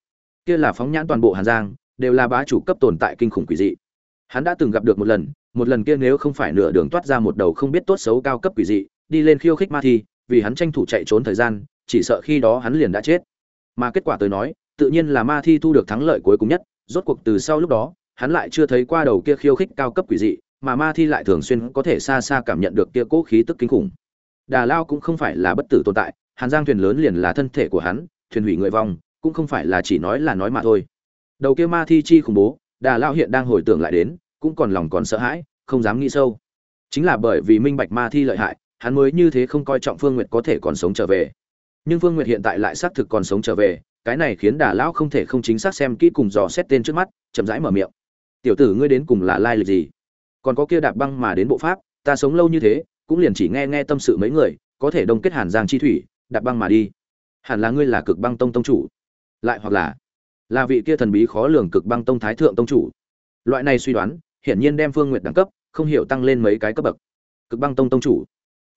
Kia là phóng nhãn toàn bộ hàn giang, đều là bá chủ cấp tồn tại kinh khủng quỷ dị. Hắn đã từng gặp được một lần một lần kia nếu không phải nửa đường toát ra một đầu không biết tốt xấu cao cấp quỷ dị, đi lên khiêu khích ma thi, vì hắn tranh thủ chạy trốn thời gian, chỉ sợ khi đó hắn liền đã chết mà kết quả tới nói, tự nhiên là ma thi thu được thắng lợi cuối cùng nhất, rốt cuộc từ sau lúc đó, hắn lại chưa thấy qua đầu kia khiêu khích cao cấp quỷ dị, mà ma thi lại thường xuyên có thể xa xa cảm nhận được kia cố khí tức kinh khủng. Đà lao cũng không phải là bất tử tồn tại, hàn giang thuyền lớn liền là thân thể của hắn, thuyền hủy người vong, cũng không phải là chỉ nói là nói mà thôi. Đầu kia ma thi chi khủng bố, đà lao hiện đang hồi tưởng lại đến, cũng còn lòng còn sợ hãi, không dám nghĩ sâu. Chính là bởi vì minh bạch ma thi lợi hại, hắn mới như thế không coi trọng phương nguyệt có thể còn sống trở về nhưng vương nguyệt hiện tại lại xác thực còn sống trở về, cái này khiến đà lão không thể không chính xác xem kỹ cùng dò xét tên trước mắt, chậm rãi mở miệng. Tiểu tử ngươi đến cùng là lai lịch gì? Còn có kia đạp băng mà đến bộ pháp, ta sống lâu như thế, cũng liền chỉ nghe nghe tâm sự mấy người, có thể đông kết hàn giang chi thủy, đạp băng mà đi. Hẳn là ngươi là cực băng tông tông chủ. Lại hoặc là là vị kia thần bí khó lường cực băng tông thái thượng tông chủ. Loại này suy đoán, hiển nhiên đem phương nguyệt đẳng cấp, không hiểu tăng lên mấy cái cấp bậc. Cực băng tông tông chủ.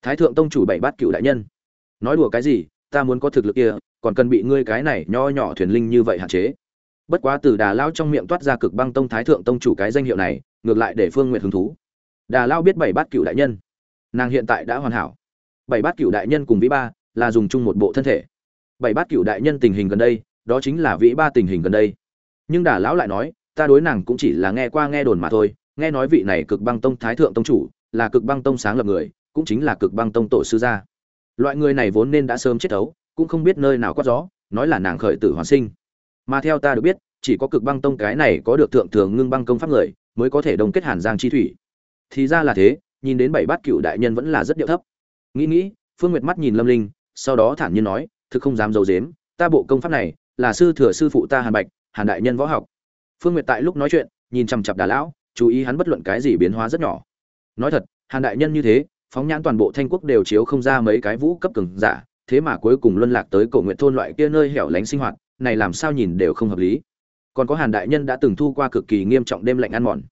Thái thượng tông chủ bảy bát cựu đại nhân. Nói đùa cái gì? Ta muốn có thực lực kia, còn cần bị ngươi cái này nho nhỏ thuyền linh như vậy hạn chế. Bất quá từ đà lao trong miệng toát ra cực băng tông thái thượng tông chủ cái danh hiệu này, ngược lại để phương nguyện hứng thú. Đà lao biết bảy bát cựu đại nhân. Nàng hiện tại đã hoàn hảo. Bảy bát cựu đại nhân cùng vĩ ba là dùng chung một bộ thân thể. Bảy bát cựu đại nhân tình hình gần đây, đó chính là vĩ ba tình hình gần đây. Nhưng đà lão lại nói, ta đối nàng cũng chỉ là nghe qua nghe đồn mà thôi, nghe nói vị này cực băng tông thái thượng tông chủ là cực băng tông sáng lập người, cũng chính là cực băng tông tổ sư gia loại người này vốn nên đã sớm chết thấu, cũng không biết nơi nào có gió nói là nàng khởi tử hoàn sinh. Mà theo ta được biết chỉ có cực băng tông cái này có được thượng thường ngưng băng công pháp người mới có thể đồng kết hàn giang chi thủy. Thì ra là thế nhìn đến bảy bát cựu đại nhân vẫn là rất điệu thấp. Nghĩ nghĩ phương nguyệt mắt nhìn lâm linh sau đó thản nhiên nói thực không dám d i ấ u dếm ta bộ công pháp này là sư thừa sư phụ ta hàn bạch hàn đại nhân võ học. Phương nguyệt tại lúc nói chuyện nhìn chằm chặp đà lão chú ý hắn bất luận cái gì biến hóa rất nhỏ. Nói thật hàn đại nhân như thế phóng nhãn toàn bộ thanh quốc đều chiếu không ra mấy cái vũ cấp cường giả, thế mà cuối cùng luân lạc tới cổ nguyện thôn loại kia nơi hẻo lánh sinh hoạt, này làm sao nhìn đều không hợp lý. Còn có hàn đại nhân đã từng thu qua cực kỳ nghiêm trọng đêm lạnh ăn mòn.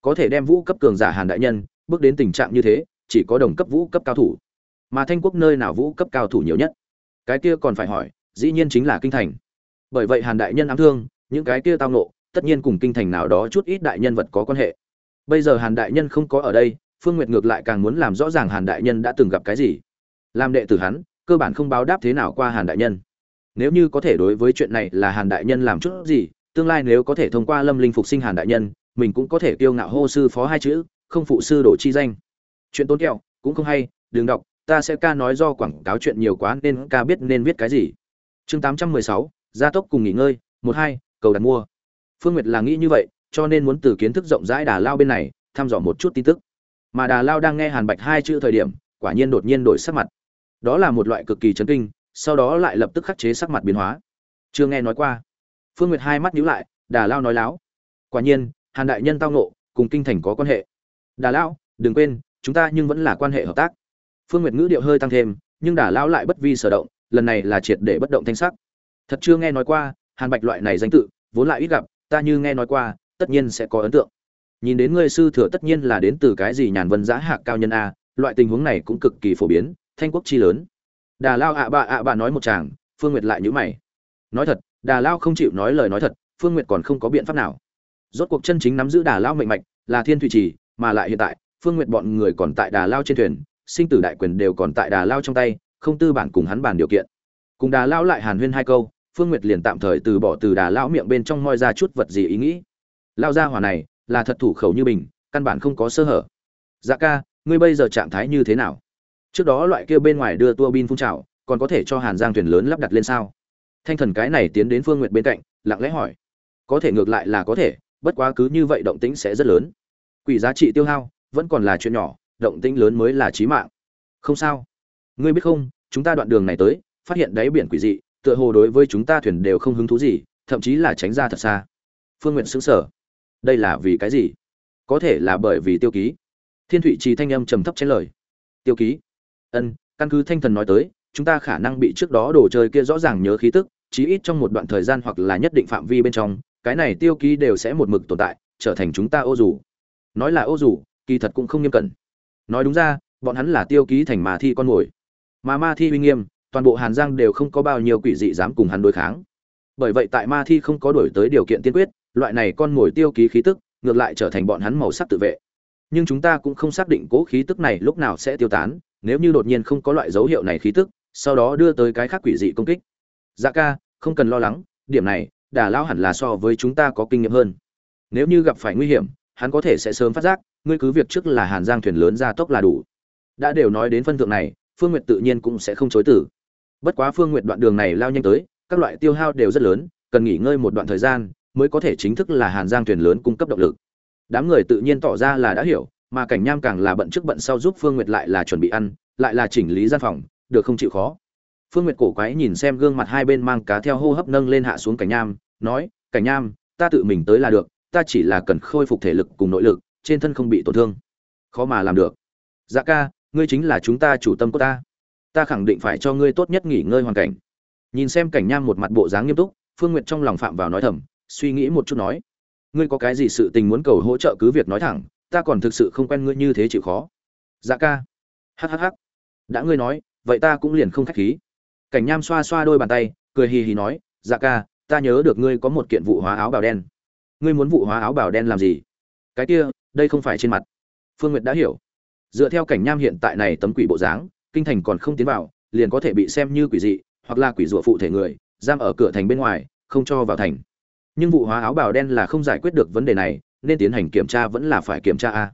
Có thể đem vũ cấp cường giả hàn đại nhân bước đến tình trạng như thế, chỉ có đồng cấp vũ cấp cao thủ. Mà thanh quốc nơi nào vũ cấp cao thủ nhiều nhất? Cái kia còn phải hỏi, dĩ nhiên chính là kinh thành. Bởi vậy hàn đại nhân ám thương, những cái kia tao nộ tất nhiên cùng kinh thành nào đó chút ít đại nhân vật có quan hệ. Bây giờ hàn đại nhân không có ở đây phương nguyệt ngược lại càng muốn làm rõ ràng hàn đại nhân đã từng gặp cái gì. Làm đệ tử hắn, cơ bản không báo đáp thế nào qua hàn đại nhân. Nếu như có thể đối với chuyện này là hàn đại nhân làm chút gì, tương lai nếu có thể thông qua lâm linh phục sinh hàn đại nhân, mình cũng có thể kiêu ngạo hô sư phó hai chữ, không phụ sư đổ chi danh. Chuyện tốn kẹo, cũng không hay, đừng đọc, ta sẽ ca nói do quảng cáo chuyện nhiều quá nên ca biết nên viết cái gì. Chương tám trăm mười sáu, gia tốc cùng nghỉ ngơi, một hai, cầu đặt mua. Phương nguyệt là nghĩ như vậy, cho nên muốn từ kiến thức rộng rãi đà lao bên này, thăm dò một chút tin tức mà đà lao đang nghe hàn bạch hai chữ thời điểm, quả nhiên đột nhiên đổi sắc mặt. Đó là một loại cực kỳ chấn kinh, sau đó lại lập tức khắc chế sắc mặt biến hóa. Chưa nghe nói qua. Phương nguyệt hai mắt nhíu lại, đà lao nói láo. Quả nhiên, hàn đại nhân tao nộ cùng kinh thành có quan hệ. Đà lao, đừng quên, chúng ta nhưng vẫn là quan hệ hợp tác. Phương nguyệt ngữ điệu hơi tăng thêm, nhưng đà lao lại bất vi sở động, lần này là triệt để bất động thanh sắc. Thật chưa nghe nói qua, hàn bạch loại này danh tự, vốn lại ít gặp, ta như nghe nói qua, tất nhiên sẽ có ấn tượng nhìn đến ngươi sư thừa tất nhiên là đến từ cái gì nhàn vân giá hạ cao nhân a, loại tình huống này cũng cực kỳ phổ biến, thanh quốc chi lớn. Đà lao ạ bạ ạ bạ nói một chàng, phương nguyệt lại nhữ mày. Nói thật, đà lao không chịu nói lời nói thật, phương nguyệt còn không có biện pháp nào. Rốt cuộc chân chính nắm giữ đà lao mệnh mạch là thiên thủy trì, mà lại hiện tại, phương nguyệt bọn người còn tại đà lao trên thuyền, sinh tử đại quyền đều còn tại đà lao trong tay, không tư bản cùng hắn bàn điều kiện. Cùng đà lao lại hàn huyên hai câu, phương nguyệt liền tạm thời từ bỏ từ đà lao miệng bên trong moi ra chút vật gì ý nghĩ. Lao ra hỏa này là thật thủ khẩu như bình, căn bản không có sơ hở. Dạ ca, ngươi bây giờ trạng thái như thế nào? Trước đó loại kia bên ngoài đưa tua bin phun trào, còn có thể cho hàn giang thuyền lớn lắp đặt lên sao? Thanh thần cái này tiến đến phương nguyệt bên cạnh, lặng lẽ hỏi. Có thể ngược lại là có thể, bất quá cứ như vậy động tĩnh sẽ rất lớn. Quỷ giá trị tiêu hao, vẫn còn là chuyện nhỏ, động tĩnh lớn mới là trí mạng. Không sao. Ngươi biết không, chúng ta đoạn đường này tới, phát hiện đáy biển quỷ dị, tựa hồ đối với chúng ta thuyền đều không hứng thú gì, thậm chí là tránh ra thật xa. Phương nguyện xứng sở đây là vì cái gì? Có thể là bởi vì tiêu ký. Thiên thụy trì thanh âm trầm thấp trên lời. Tiêu ký. Ân, căn cứ thanh thần nói tới, chúng ta khả năng bị trước đó đồ chơi kia rõ ràng nhớ khí tức, chí ít trong một đoạn thời gian hoặc là nhất định phạm vi bên trong, cái này tiêu ký đều sẽ một mực tồn tại, trở thành chúng ta ô dù. Nói là ô dù, kỳ thật cũng không nghiêm cẩn. Nói đúng ra, bọn hắn là tiêu ký thành mà thi con mồi. Mà ma thi uy nghiêm, toàn bộ hàn giang đều không có bao nhiêu quỷ dị dám cùng hắn đối kháng. Bởi vậy tại ma thi không có đổi tới điều kiện tiên quyết loại này con mồi tiêu ký khí tức, ngược lại trở thành bọn hắn màu sắc tự vệ. Nhưng chúng ta cũng không xác định cố khí tức này lúc nào sẽ tiêu tán, nếu như đột nhiên không có loại dấu hiệu này khí tức, sau đó đưa tới cái khác quỷ dị công kích. Dạ ca, không cần lo lắng, điểm này, đà lao hẳn là so với chúng ta có kinh nghiệm hơn. Nếu như gặp phải nguy hiểm, hắn có thể sẽ sớm phát giác, ngươi cứ việc trước là hàn giang thuyền lớn ra tốc là đủ. Đã đều nói đến phân thượng này, phương nguyệt tự nhiên cũng sẽ không chối tử bất quá phương nguyệt đoạn đường này lao nhanh tới, các loại tiêu hao đều rất lớn, cần nghỉ ngơi một đoạn thời gian mới có thể chính thức là hàn giang thuyền lớn cung cấp động lực. Đám người tự nhiên tỏ ra là đã hiểu, mà cảnh nham càng là bận trước bận sau giúp phương nguyệt lại là chuẩn bị ăn, lại là chỉnh lý gian phòng, được không chịu khó. Phương nguyệt cổ quái nhìn xem gương mặt hai bên mang cá theo hô hấp nâng lên hạ xuống cảnh nham, nói, cảnh nham, ta tự mình tới là được, ta chỉ là cần khôi phục thể lực cùng nội lực, trên thân không bị tổn thương. Khó mà làm được. Dạ ca, ngươi chính là chúng ta chủ tâm của ta. Ta khẳng định phải cho ngươi tốt nhất nghỉ ngơi hoàn cảnh. Nhìn xem cảnh nham một mặt bộ dáng nghiêm túc, phương nguyệt trong lòng phạm vào nói thầm suy nghĩ một chút nói, ngươi có cái gì sự tình muốn cầu hỗ trợ cứ việc nói thẳng, ta còn thực sự không quen ngươi như thế chịu khó. Dạ ca. Hhh đã ngươi nói, vậy ta cũng liền không khách khí. Cảnh nham xoa xoa đôi bàn tay, cười hì hì nói dạ ca, ta nhớ được ngươi có một kiện vụ hóa áo bào đen. Ngươi muốn vụ hóa áo bào đen làm gì? Cái kia, đây không phải trên mặt. Phương nguyệt đã hiểu. Dựa theo cảnh nham hiện tại này tấm quỷ bộ dáng, kinh thành còn không tiến vào, liền có thể bị xem như quỷ dị, hoặc là quỷ rủa phụ thể người, giam ở cửa thành bên ngoài, không cho vào thành nhưng vụ hóa áo bào đen là không giải quyết được vấn đề này, nên tiến hành kiểm tra vẫn là phải kiểm tra a.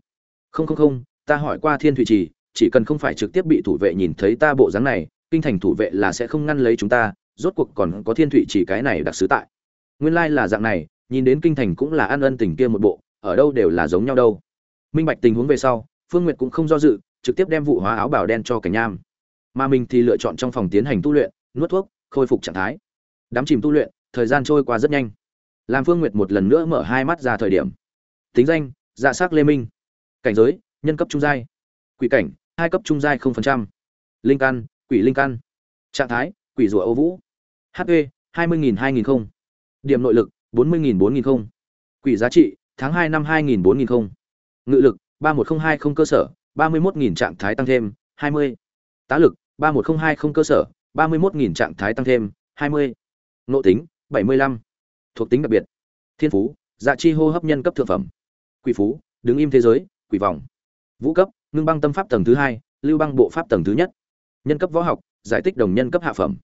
Không không không, ta hỏi qua thiên thủy trì, chỉ cần không phải trực tiếp bị thủ vệ nhìn thấy ta bộ dáng này, kinh thành thủ vệ là sẽ không ngăn lấy chúng ta, rốt cuộc còn có thiên thủy trì cái này đặc sứ tại. Nguyên lai là dạng này, nhìn đến kinh thành cũng là ăn ân tình kia một bộ, ở đâu đều là giống nhau đâu. Minh bạch tình huống về sau, phương nguyệt cũng không do dự, trực tiếp đem vụ hóa áo bào đen cho cảnh nham. Mà mình thì lựa chọn trong phòng tiến hành tu luyện, nuốt thuốc, khôi phục trạng thái. Đám chìm tu luyện, thời gian trôi qua rất nhanh làm phương nguyệt một lần nữa mở hai mắt ra thời điểm. Tính danh dạ s ắ c lê minh. Cảnh giới, nhân cấp trung giai. Quỷ cảnh, hai cấp trung giai không phần trăm. Linh căn, quỷ linh căn. Trạng thái, quỷ rùa ô vũ. Hp hai mươi nghìn hai nghìn không. Điểm nội lực, bốn mươi nghìn bốn nghìn không. Quỷ giá trị, tháng hai năm hai nghìn bốn nghìn không. Ngự lực, ba một không hai không cơ sở, ba mươi một nghìn trạng thái tăng thêm, hai mươi. Tá lực, ba một không hai không cơ sở, ba mươi một nghìn trạng thái tăng thêm, hai mươi. Nội tính, bảy mươi lăm thuộc tính đặc biệt. Thiên phú dạ chi hô hấp nhân cấp thượng phẩm. Quỷ phú, đứng im thế giới, quỷ vòng vũ cấp, ngưng băng tâm pháp tầng thứ hai, lưu băng bộ pháp tầng thứ nhất. Nhân cấp võ học, giải tích đồng nhân cấp hạ phẩm.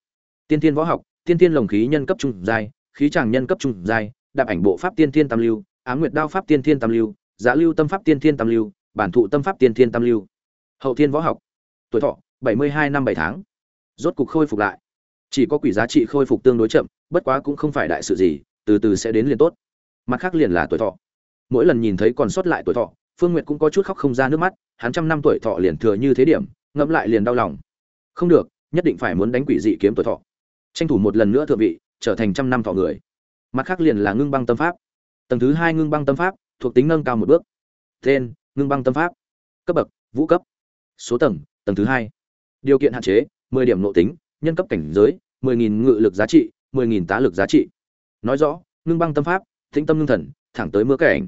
Tiên thiên võ học, tiên thiên lồng khí nhân cấp trung giai, khí tràng nhân cấp trung giai, đạp ảnh bộ pháp tiên thiên tam lưu, á nguyệt đao pháp tiên thiên tam lưu giá lưu tâm pháp tiên thiên tam lưu, bản thụ tâm pháp tiên thiên tam lưu. Hậu thiên võ học, tuổi thọ, bảy mươi hai năm bảy tháng. Rốt cục khôi phục lại. Chỉ có quỷ giá trị khôi phục tương đối chậm, bất quá cũng không phải đại sự gì từ từ sẽ đến liền tốt. Mặt khác liền là tuổi thọ. Mỗi lần nhìn thấy còn sót lại tuổi thọ, phương nguyệt cũng có chút khóc không ra nước mắt, hắn trăm năm tuổi thọ liền thừa như thế điểm, ngẫm lại liền đau lòng. Không được, nhất định phải muốn đánh quỷ dị kiếm tuổi thọ. Tranh thủ một lần nữa thượng vị, trở thành trăm năm thọ người. Mặt khác liền là ngưng băng tâm pháp. Tầng thứ hai ngưng băng tâm pháp, thuộc tính nâng cao một bước. Tên, ngưng băng tâm pháp. Cấp bậc, vũ cấp. Số tầng tầng thứ hai. Điều kiện hạn chế, mười điểm nội tính, nhân cấp cảnh giới, mười nghìn ngự lực giá trị, mười nghìn tá lực giá trị nói rõ, ngưng băng tâm pháp thính tâm ngưng thần, thẳng tới mưa cảnh.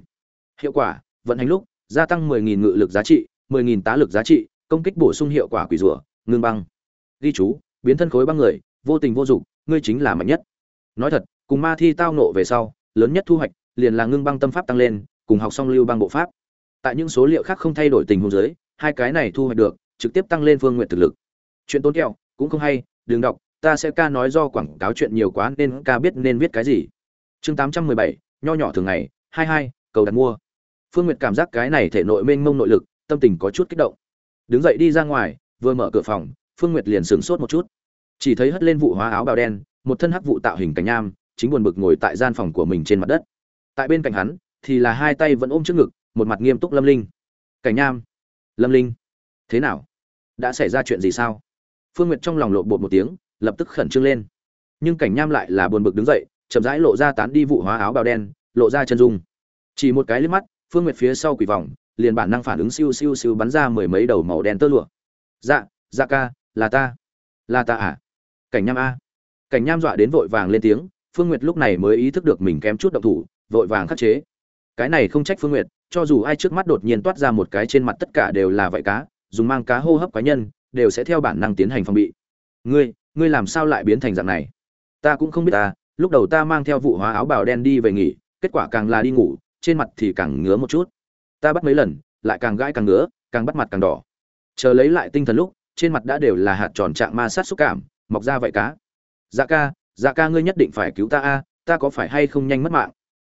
Hiệu quả, vận hành lúc, gia tăng mười nghìn ngự lực giá trị, mười nghìn tá lực giá trị, công kích bổ sung hiệu quả quỷ rủa, ngưng băng. Ghi chú, biến thân khối băng người, vô tình vô dụng, ngươi chính là mạnh nhất. Nói thật, cùng ma thi tao nộ về sau, lớn nhất thu hoạch, liền là ngưng băng tâm pháp tăng lên, cùng học song lưu băng bộ pháp. Tại những số liệu khác không thay đổi tình huống giới hai cái này thu hoạch được, trực tiếp tăng lên phương nguyện thực lực. Chuyện tốn kẹo, cũng không hay, đừng đọc ta sẽ ca nói do quảng cáo chuyện nhiều quá nên ca biết nên viết cái gì. Chương tám trăm mười bảy, nho nhỏ thường ngày, hai hai, cầu đặt mua. Phương nguyệt cảm giác cái này thể nội mênh mông nội lực, tâm tình có chút kích động. Đứng dậy đi ra ngoài, vừa mở cửa phòng, phương nguyệt liền sửng sốt một chút. Chỉ thấy hất lên vụ hóa áo bào đen, một thân hắc vụ tạo hình cảnh nham, chính buồn bực ngồi tại gian phòng của mình trên mặt đất. Tại bên cạnh hắn, thì là hai tay vẫn ôm trước ngực, một mặt nghiêm túc lâm linh. Cảnh nham, lâm linh, thế nào? Đã xảy ra chuyện gì sao? Phương nguyệt trong lòng lộ bột một tiếng lập tức khẩn trương lên. Nhưng cảnh nham lại là buồn bực đứng dậy, chậm rãi lộ ra tán đi vụ hóa áo bào đen, lộ ra chân dung. Chỉ một cái liếc mắt, phương nguyệt phía sau quỷ vòng, liền bản năng phản ứng siêu siêu siêu bắn ra mười mấy đầu màu đen tơ lụa. Dạ dạ ca, là ta. Là ta à? Cảnh nham a. Cảnh nham dọa đến vội vàng lên tiếng, phương nguyệt lúc này mới ý thức được mình kém chút động thủ, vội vàng khắc chế. Cái này không trách phương nguyệt, cho dù ai trước mắt đột nhiên toát ra một cái trên mặt tất cả đều là vậy cá, dùng mang cá hô hấp cá nhân, đều sẽ theo bản năng tiến hành phòng bị. Ngươi ngươi làm sao lại biến thành dạng này? Ta cũng không biết ta, lúc đầu ta mang theo vụ hóa áo bào đen đi về nghỉ, kết quả càng là đi ngủ, trên mặt thì càng ngứa một chút. Ta bắt mấy lần, lại càng gãi càng ngứa, càng bắt mặt càng đỏ. Chờ lấy lại tinh thần lúc, trên mặt đã đều là hạt tròn trạng ma sát xúc cảm, mọc ra vậy cá. Dạ ca dạ ca ngươi nhất định phải cứu ta a, ta có phải hay không nhanh mất mạng?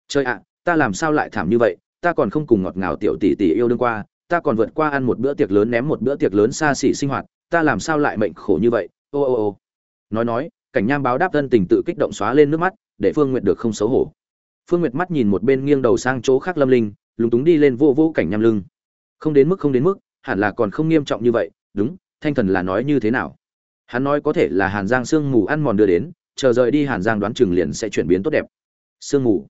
Trời ạ, ta làm sao lại thảm như vậy, ta còn không cùng ngọt ngào tiểu tỷ tỷ yêu đương qua, ta còn vượt qua ăn một bữa tiệc lớn ném một bữa tiệc lớn xa xỉ sinh hoạt, ta làm sao lại mệnh khổ như vậy? Ô ô ô nói nói, cảnh nham báo đáp thân tình tự kích động xóa lên nước mắt, để phương nguyệt được không xấu hổ. Phương nguyệt mắt nhìn một bên nghiêng đầu sang chỗ khác lâm linh, lúng túng đi lên vô vô cảnh nham lưng. Không đến mức, không đến mức, hẳn là còn không nghiêm trọng như vậy, đúng, thanh thần là nói như thế nào? Hắn nói có thể là hàn giang sương mù ăn mòn đưa đến, chờ rời đi hàn giang đoán chừng liền sẽ chuyển biến tốt đẹp. Sương mù.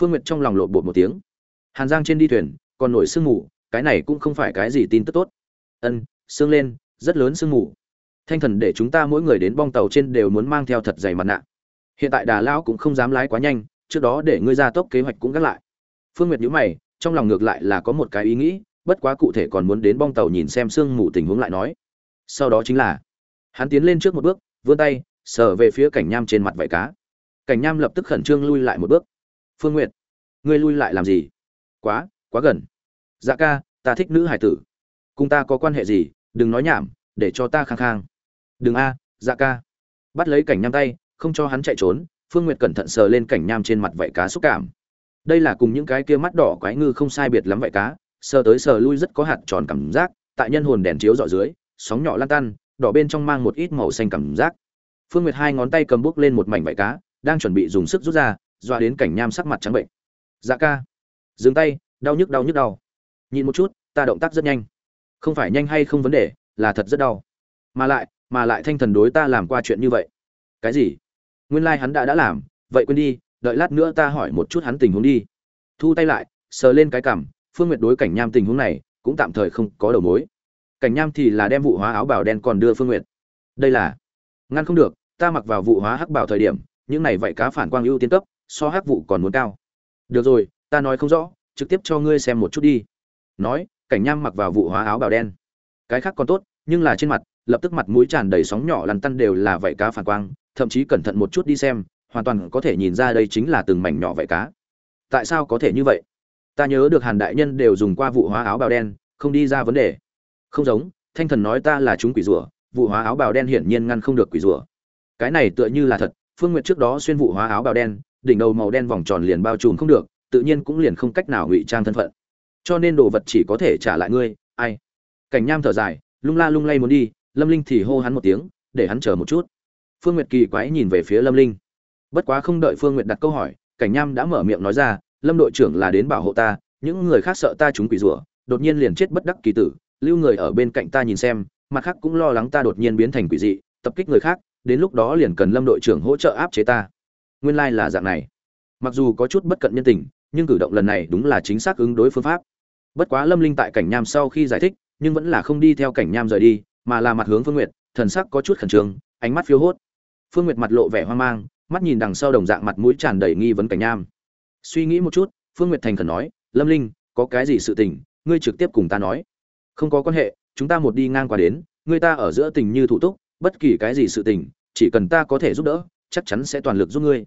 Phương nguyệt trong lòng lộn bột một tiếng. Hàn giang trên đi thuyền, còn nổi sương mù, cái này cũng không phải cái gì tin tức tốt. Ân, sương lên, rất lớn sương mù thanh thần để chúng ta mỗi người đến bong tàu trên đều muốn mang theo thật dày mặt nạ. Hiện tại đà lão cũng không dám lái quá nhanh, trước đó để ngươi ra tốc kế hoạch cũng gác lại. Phương nguyệt nhữ mày, trong lòng ngược lại là có một cái ý nghĩ, bất quá cụ thể còn muốn đến bong tàu nhìn xem sương mù tình huống lại nói. Sau đó chính là, hắn tiến lên trước một bước, vươn tay, sờ về phía cảnh nham trên mặt vải cá. Cảnh nham lập tức khẩn trương lui lại một bước. Phương nguyệt, ngươi lui lại làm gì? Quá quá gần. Dạ ca, ta thích nữ hải tử. Cùng ta có quan hệ gì? Đừng nói nhảm, để cho ta khang khang đừng a dạ ca. Bắt lấy cảnh nham tay, không cho hắn chạy trốn, phương nguyệt cẩn thận sờ lên cảnh nham trên mặt vảy cá xúc cảm. Đây là cùng những cái kia mắt đỏ quái ngư không sai biệt lắm vảy cá, sờ tới sờ lui rất có hạt tròn cảm giác, tại nhân hồn đèn chiếu dọ dưới, sóng nhỏ lan tan, đỏ bên trong mang một ít màu xanh cảm giác. Phương nguyệt hai ngón tay cầm bút lên một mảnh vảy cá, đang chuẩn bị dùng sức rút ra, dọa đến cảnh nham sắc mặt trắng bệnh. Dạ ca. Dừng tay, đau nhức đau nhức đau. Nhìn một chút, ta động tác rất nhanh. Không phải nhanh hay không vấn đề, là thật rất đau. Mà lại mà lại thanh thần đối ta làm qua chuyện như vậy. Cái gì? Nguyên lai hắn đã đã làm, vậy quên đi, đợi lát nữa ta hỏi một chút hắn tình huống đi. Thu tay lại, sờ lên cái cằm, phương nguyệt đối cảnh nham tình huống này cũng tạm thời không có đầu mối. Cảnh nham thì là đem vụ hóa áo bào đen còn đưa phương nguyệt. Đây là, ngăn không được, ta mặc vào vụ hóa hắc bảo thời điểm, những này vậy cá phản quang ưu tiên cấp, so hắc vụ còn muốn cao. Được rồi, ta nói không rõ, trực tiếp cho ngươi xem một chút đi. Nói, cảnh nham mặc vào vụ hóa áo bào đen. Cái khác còn tốt, nhưng là trên mặt lập tức mặt mũi tràn đầy sóng nhỏ lăn tăn đều là vảy cá phản quang, thậm chí cẩn thận một chút đi xem, hoàn toàn có thể nhìn ra đây chính là từng mảnh nhỏ vảy cá. Tại sao có thể như vậy? Ta nhớ được hàn đại nhân đều dùng qua vụ hóa áo bào đen, không đi ra vấn đề. Không giống, thanh thần nói ta là chúng quỷ rủa vụ hóa áo bào đen hiển nhiên ngăn không được quỷ rủa cái này tựa như là thật, phương nguyệt trước đó xuyên vụ hóa áo bào đen, đỉnh đầu màu đen vòng tròn liền bao trùm không được, tự nhiên cũng liền không cách nào ngụy trang thân phận. Cho nên đồ vật chỉ có thể trả lại ngươi, ai? Cảnh nham thở dài, lung la lung lay muốn đi lâm linh thì hô hắn một tiếng, để hắn chờ một chút. Phương nguyệt kỳ quái nhìn về phía lâm linh. Bất quá không đợi phương nguyệt đặt câu hỏi, cảnh nham đã mở miệng nói ra, lâm đội trưởng là đến bảo hộ ta, những người khác sợ ta chúng quỷ rủa, đột nhiên liền chết bất đắc kỳ tử, lưu người ở bên cạnh ta nhìn xem, mặt khác cũng lo lắng ta đột nhiên biến thành quỷ dị, tập kích người khác, đến lúc đó liền cần lâm đội trưởng hỗ trợ áp chế ta. Nguyên lai là dạng này. Mặc dù có chút bất cận nhân tình, nhưng cử động lần này đúng là chính xác ứng đối phương pháp. Bất quá lâm linh tại cảnh nham sau khi giải thích, nhưng vẫn là không đi theo cảnh nham rời đi mà là mặt hướng phương nguyệt, thần sắc có chút khẩn trương, ánh mắt phiêu hốt. Phương nguyệt mặt lộ vẻ hoang mang, mắt nhìn đằng sau đồng dạng mặt mũi tràn đầy nghi vấn cảnh nham. Suy nghĩ một chút, phương nguyệt thành khẩn nói, lâm linh, có cái gì sự tình, ngươi trực tiếp cùng ta nói. Không có quan hệ, chúng ta một đi ngang qua đến, người ta ở giữa tình như thủ túc, bất kỳ cái gì sự tình, chỉ cần ta có thể giúp đỡ, chắc chắn sẽ toàn lực giúp ngươi.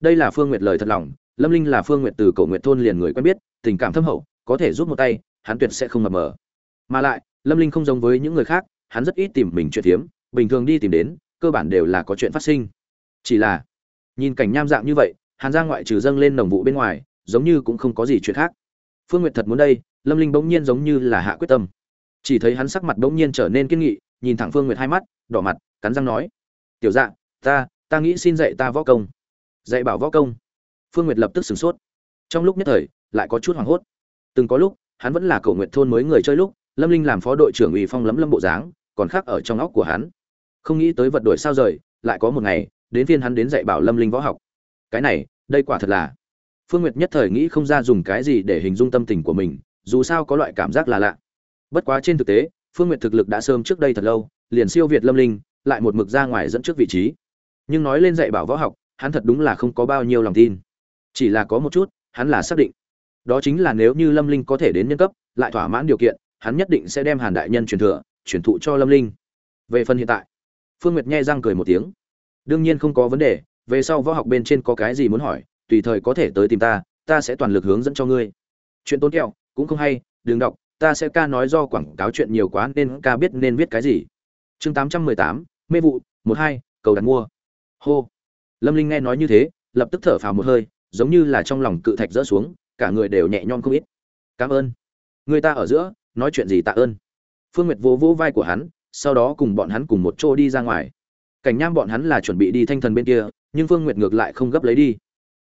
Đây là phương nguyệt lời thật lòng, lâm linh là phương nguyệt từ Cổ nguyệt thôn liền người quen biết, tình cảm thâm hậu, có thể giúp một tay, hắn tuyệt sẽ không mập mờ. Mà lại, lâm linh không giống với những người khác hắn rất ít tìm mình chuyện thiếm, bình thường đi tìm đến, cơ bản đều là có chuyện phát sinh. Chỉ là, nhìn cảnh nham dạng như vậy, hàn giang ngoại trừ dâng lên nồng vụ bên ngoài, giống như cũng không có gì chuyện khác. Phương nguyệt thật muốn đây, lâm linh bỗng nhiên giống như là hạ quyết tâm. Chỉ thấy hắn sắc mặt bỗng nhiên trở nên kiên nghị, nhìn thẳng phương nguyệt hai mắt, đỏ mặt, cắn răng nói, tiểu dạng ta ta nghĩ xin dạy ta võ công. Dạy bảo võ công? Phương nguyệt lập tức sửng sốt. Trong lúc nhất thời, lại có chút hoảng hốt. Từng có lúc, hắn vẫn là cầu nguyện thôn mới người chơi lúc, lâm linh làm phó đội trưởng ủy phong lấm lâm bộ dáng còn khác ở trong óc của hắn. Không nghĩ tới vật đổi sao rời, lại có một ngày, đến phiên hắn đến dạy bảo lâm linh võ học. Cái này, đây quả thật là. Phương nguyệt nhất thời nghĩ không ra dùng cái gì để hình dung tâm tình của mình, dù sao có loại cảm giác là lạ. Bất quá trên thực tế, phương nguyệt thực lực đã sớm trước đây thật lâu, liền siêu việt lâm linh, lại một mực ra ngoài dẫn trước vị trí. Nhưng nói lên dạy bảo võ học, hắn thật đúng là không có bao nhiêu lòng tin. Chỉ là có một chút, hắn là xác định. Đó chính là nếu như lâm linh có thể đến nhân cấp, lại thỏa mãn điều kiện, hắn nhất định sẽ đem hàn đại nhân truyền thừa chuyển thụ cho lâm linh. Về phần hiện tại, phương nguyệt nghe răng cười một tiếng. Đương nhiên không có vấn đề, về sau võ học bên trên có cái gì muốn hỏi, tùy thời có thể tới tìm ta ta sẽ toàn lực hướng dẫn cho ngươi. Chuyện tốn kẹo, cũng không hay, đừng đọc, ta sẽ ca nói do quảng cáo chuyện nhiều quá nên ca biết nên viết cái gì. Chương tám trăm mười tám, mê vụ, một hai, cầu đặt mua. Hô. Lâm linh nghe nói như thế, lập tức thở phào một hơi, giống như là trong lòng cự thạch rỡ xuống, cả người đều nhẹ nhõm không ít. Cảm ơn. Người ta ở giữa, nói chuyện gì tạ ơn phương nguyệt vỗ vỗ vai của hắn, sau đó cùng bọn hắn cùng một chỗ đi ra ngoài. Cảnh nham bọn hắn là chuẩn bị đi thanh thần bên kia, nhưng phương nguyệt ngược lại không gấp lấy đi.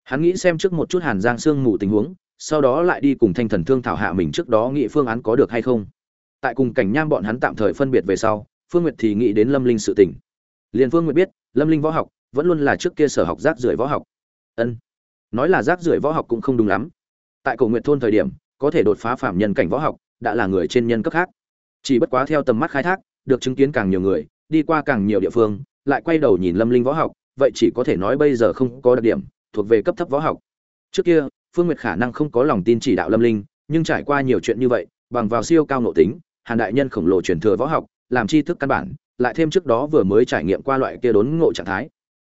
Hắn nghĩ xem trước một chút hàn giang sương mù tình huống, sau đó lại đi cùng thanh thần thương thảo hạ mình trước đó nghĩ phương án có được hay không. Tại cùng cảnh nham bọn hắn tạm thời phân biệt về sau, phương nguyệt thì nghĩ đến lâm linh sự tình. Liền phương nguyệt biết, lâm linh võ học, vẫn luôn là trước kia sở học rác rưởi võ học. Ân. Nói là rác rưởi võ học cũng không đúng lắm. Tại cổ Nguyệt thôn thời điểm, có thể đột phá phạm nhân cảnh võ học, đã là người trên nhân cấp khác chỉ bất quá theo tầm mắt khai thác, được chứng kiến càng nhiều người, đi qua càng nhiều địa phương, lại quay đầu nhìn lâm linh võ học, vậy chỉ có thể nói bây giờ không có đặc điểm, thuộc về cấp thấp võ học. Trước kia, phương nguyệt khả năng không có lòng tin chỉ đạo lâm linh, nhưng trải qua nhiều chuyện như vậy, bằng vào siêu cao nội tính, hàn đại nhân khổng lồ truyền thừa võ học, làm tri thức căn bản, lại thêm trước đó vừa mới trải nghiệm qua loại kia đốn ngộ trạng thái.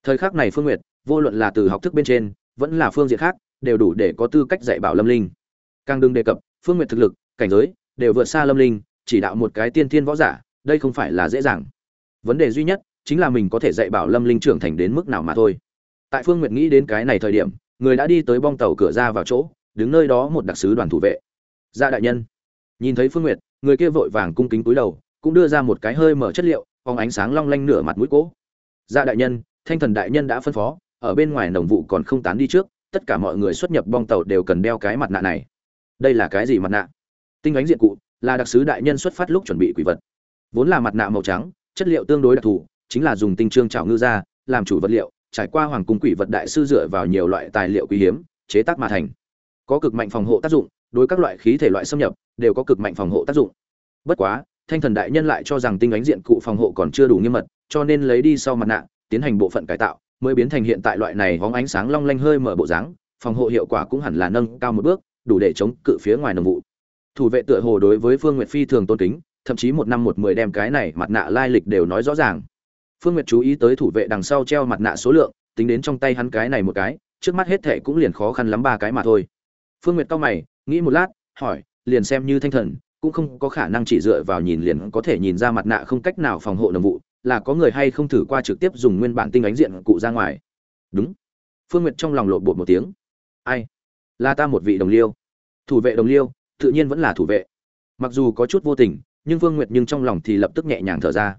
Thời khắc này phương nguyệt, vô luận là từ học thức bên trên, vẫn là phương diện khác, đều đủ để có tư cách dạy bảo lâm linh. Càng đừng đề cập, phương nguyệt thực lực, cảnh giới, đều vượt xa lâm linh chỉ đạo một cái tiên thiên võ giả, đây không phải là dễ dàng. Vấn đề duy nhất chính là mình có thể dạy bảo lâm linh trưởng thành đến mức nào mà thôi. Tại phương nguyệt nghĩ đến cái này thời điểm, người đã đi tới bong tàu cửa ra vào chỗ, đứng nơi đó một đặc sứ đoàn thủ vệ. Gia đại nhân. Nhìn thấy phương nguyệt, người kia vội vàng cung kính cúi đầu, cũng đưa ra một cái hơi mở chất liệu, phóng ánh sáng long lanh nửa mặt mũi cỗ gia dạ đại nhân, thanh thần đại nhân đã phân phó, ở bên ngoài nồng vụ còn không tán đi trước, tất cả mọi người xuất nhập bong tàu đều cần đeo cái mặt nạ này. Đây là cái gì mặt nạ? Tinh ánh diện cụ là đặc sứ đại nhân xuất phát lúc chuẩn bị quỷ vật. Vốn là mặt nạ màu trắng, chất liệu tương đối đặc thù, chính là dùng tinh trương trào ngư ra, làm chủ vật liệu, trải qua hoàng cung quỷ vật đại sư dựa vào nhiều loại tài liệu quý hiếm, chế tác mà thành. Có cực mạnh phòng hộ tác dụng, đối các loại khí thể loại xâm nhập, đều có cực mạnh phòng hộ tác dụng. Bất quá, thanh thần đại nhân lại cho rằng tinh ánh diện cụ phòng hộ còn chưa đủ nghiêm mật, cho nên lấy đi sau mặt nạ, tiến hành bộ phận cải tạo, mới biến thành hiện tại loại này hóng ánh sáng long lanh hơi mở bộ dáng, phòng hộ hiệu quả cũng hẳn là nâng cao một bước, đủ để chống cự phía ngoài nồng vụ thủ vệ tựa hồ đối với phương nguyệt phi thường tôn kính, thậm chí một năm một mười đem cái này mặt nạ lai lịch đều nói rõ ràng. Phương nguyệt chú ý tới thủ vệ đằng sau treo mặt nạ số lượng, tính đến trong tay hắn cái này một cái, trước mắt hết thệ cũng liền khó khăn lắm ba cái mà thôi. Phương nguyệt cao mày, nghĩ một lát, hỏi, liền xem như thanh thần, cũng không có khả năng chỉ dựa vào nhìn liền có thể nhìn ra mặt nạ không cách nào phòng hộ nồng vụ, là có người hay không thử qua trực tiếp dùng nguyên bản tinh ánh diện cụ ra ngoài. Đúng. Phương nguyệt trong lòng lộn bột một tiếng. Ai? Là ta một vị đồng liêu. Thủ vệ đồng liêu tự nhiên vẫn là thủ vệ. Mặc dù có chút vô tình, nhưng Vương nguyệt nhưng trong lòng thì lập tức nhẹ nhàng thở ra.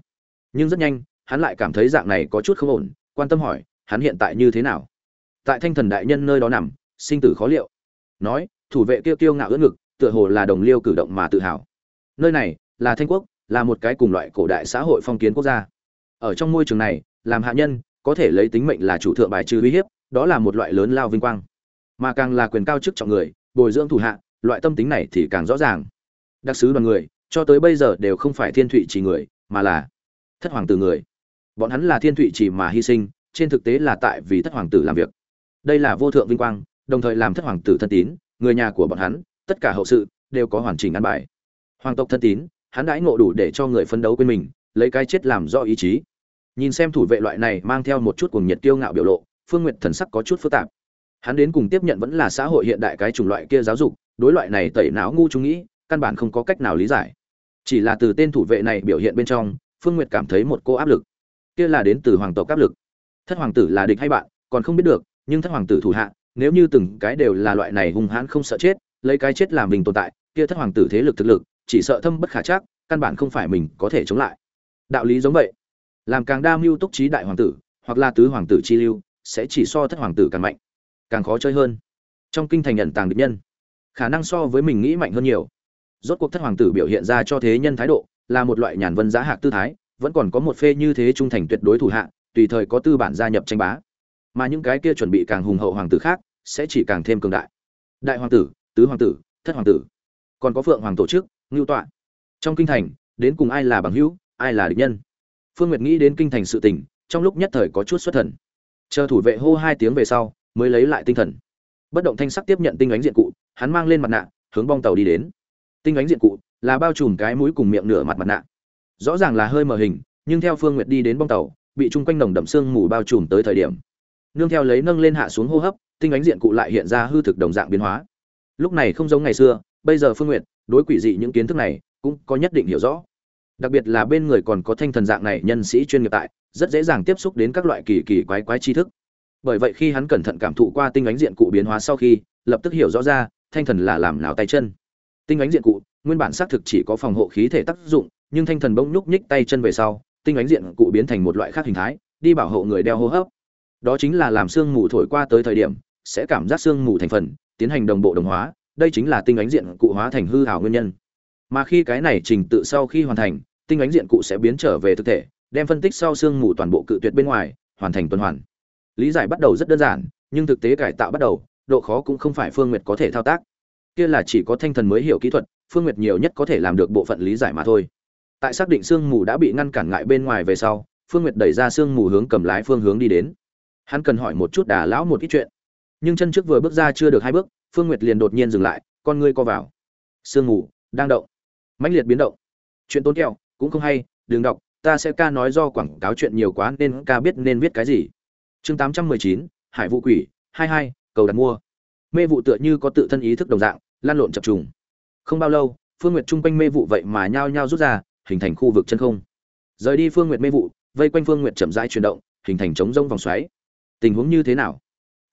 Nhưng rất nhanh, hắn lại cảm thấy dạng này có chút không ổn, quan tâm hỏi, hắn hiện tại như thế nào? Tại thanh thần đại nhân nơi đó nằm, sinh tử khó liệu. Nói, thủ vệ kia kiêu ngạo ưỡn ngực, tựa hồ là đồng liêu cử động mà tự hào. Nơi này, là thanh quốc, là một cái cùng loại cổ đại xã hội phong kiến quốc gia. Ở trong môi trường này, làm hạ nhân, có thể lấy tính mệnh là chủ thượng bài trừ uy hiếp, đó là một loại lớn lao vinh quang. Mà càng là quyền cao chức trọng người, bồi dưỡng thủ hạ loại tâm tính này thì càng rõ ràng. Đặc sứ đoàn người, cho tới bây giờ đều không phải thiên thụy chỉ người, mà là thất hoàng tử người. Bọn hắn là thiên thụy chỉ mà hy sinh, trên thực tế là tại vì thất hoàng tử làm việc. Đây là vô thượng vinh quang, đồng thời làm thất hoàng tử thân tín, người nhà của bọn hắn, tất cả hậu sự, đều có hoàn chỉnh ăn bài. Hoàng tộc thân tín, hắn đãi ngộ đủ để cho người phấn đấu quên mình, lấy cái chết làm do ý chí. Nhìn xem thủ vệ loại này mang theo một chút cuồng nhiệt tiêu ngạo biểu lộ, phương nguyệt thần sắc có chút phức tạp. Hắn đến cùng tiếp nhận vẫn là xã hội hiện đại cái chủng loại kia giáo dục đối loại này tẩy não ngu chúng nghĩ, căn bản không có cách nào lý giải. Chỉ là từ tên thủ vệ này biểu hiện bên trong, phương nguyệt cảm thấy một cô áp lực. Kia là đến từ hoàng tộc áp lực. Thất hoàng tử là địch hay bạn, còn không biết được, nhưng thất hoàng tử thủ hạ, nếu như từng cái đều là loại này hung hãn không sợ chết, lấy cái chết làm mình tồn tại, kia thất hoàng tử thế lực thực lực, chỉ sợ thâm bất khả chắc, căn bản không phải mình có thể chống lại. Đạo lý giống vậy. Làm càng đa mưu túc trí đại hoàng tử, hoặc là tứ hoàng tử chi lưu, sẽ chỉ so thất hoàng tử càng mạnh, càng khó chơi hơn. Trong kinh thành nhận tàng địch nhân khả năng so với mình nghĩ mạnh hơn nhiều. Rốt cuộc thất hoàng tử biểu hiện ra cho thế nhân thái độ, là một loại nhàn vân giá hạc tư thái, vẫn còn có một phê như thế trung thành tuyệt đối thủ hạ, tùy thời có tư bản gia nhập tranh bá. Mà những cái kia chuẩn bị càng hùng hậu hoàng tử khác, sẽ chỉ càng thêm cường đại. Đại hoàng tử, tứ hoàng tử, thất hoàng tử. Còn có phượng hoàng tổ chức, ngưu tọa. Trong kinh thành, đến cùng ai là bằng hữu, ai là địch nhân? Phương nguyệt nghĩ đến kinh thành sự tình, trong lúc nhất thời có chút xuất thần. Chờ thủ vệ hô hai tiếng về sau, mới lấy lại tinh thần bất động thanh sắc tiếp nhận tinh ánh diện cụ, hắn mang lên mặt nạ, hướng bong tàu đi đến. Tinh ánh diện cụ là bao trùm cái mũi cùng miệng nửa mặt mặt nạ. Rõ ràng là hơi mờ hình, nhưng theo phương nguyệt đi đến bong tàu, bị chung quanh nồng đậm sương mù bao trùm tới thời điểm. Nương theo lấy nâng lên hạ xuống hô hấp, tinh ánh diện cụ lại hiện ra hư thực đồng dạng biến hóa. Lúc này không giống ngày xưa, bây giờ phương nguyệt, đối quỷ dị những kiến thức này, cũng có nhất định hiểu rõ. Đặc biệt là bên người còn có thanh thần dạng này nhân sĩ chuyên nghiệp tại, rất dễ dàng tiếp xúc đến các loại kỳ kỳ quái quái tri thức bởi vậy khi hắn cẩn thận cảm thụ qua tinh ánh diện cụ biến hóa sau khi, lập tức hiểu rõ ra, thanh thần là làm nào tay chân. Tinh ánh diện cụ, nguyên bản xác thực chỉ có phòng hộ khí thể tác dụng, nhưng thanh thần bỗng nhúc nhích tay chân về sau, tinh ánh diện cụ biến thành một loại khác hình thái, đi bảo hộ người đeo hô hấp. Đó chính là làm sương mù thổi qua tới thời điểm, sẽ cảm giác sương mù thành phần, tiến hành đồng bộ đồng hóa, đây chính là tinh ánh diện cụ hóa thành hư hảo nguyên nhân. Mà khi cái này trình tự sau khi hoàn thành, tinh ánh diện cụ sẽ biến trở về thực thể, đem phân tích sau sương mù toàn bộ cự tuyệt bên ngoài, hoàn thành tuần hoàn lý giải bắt đầu rất đơn giản, nhưng thực tế cải tạo bắt đầu, độ khó cũng không phải phương nguyệt có thể thao tác. Kia là chỉ có thanh thần mới hiểu kỹ thuật, phương nguyệt nhiều nhất có thể làm được bộ phận lý giải mà thôi. Tại xác định sương mù đã bị ngăn cản ngại bên ngoài về sau, phương nguyệt đẩy ra sương mù hướng cầm lái phương hướng đi đến. Hắn cần hỏi một chút đà lão một ít chuyện. Nhưng chân trước vừa bước ra chưa được hai bước, phương nguyệt liền đột nhiên dừng lại, con ngươi co vào. Sương mù đang động. Mãnh liệt biến động. Chuyện tốn kẹo, cũng không hay, đừng đọc, ta sẽ ca nói do quảng cáo chuyện nhiều quá nên ca biết nên viết cái gì chương tám trăm mười chín, hải vụ quỷ, hai hai, cầu đặt mua. Mê vụ tựa như có tự thân ý thức đồng dạng, lan lộn chập trùng. Không bao lâu, phương nguyệt chung quanh mê vụ vậy mà nhao nhao rút ra, hình thành khu vực chân không. Rời đi phương nguyệt mê vụ, vây quanh phương nguyệt chậm rãi chuyển động, hình thành trống rông vòng xoáy. Tình huống như thế nào?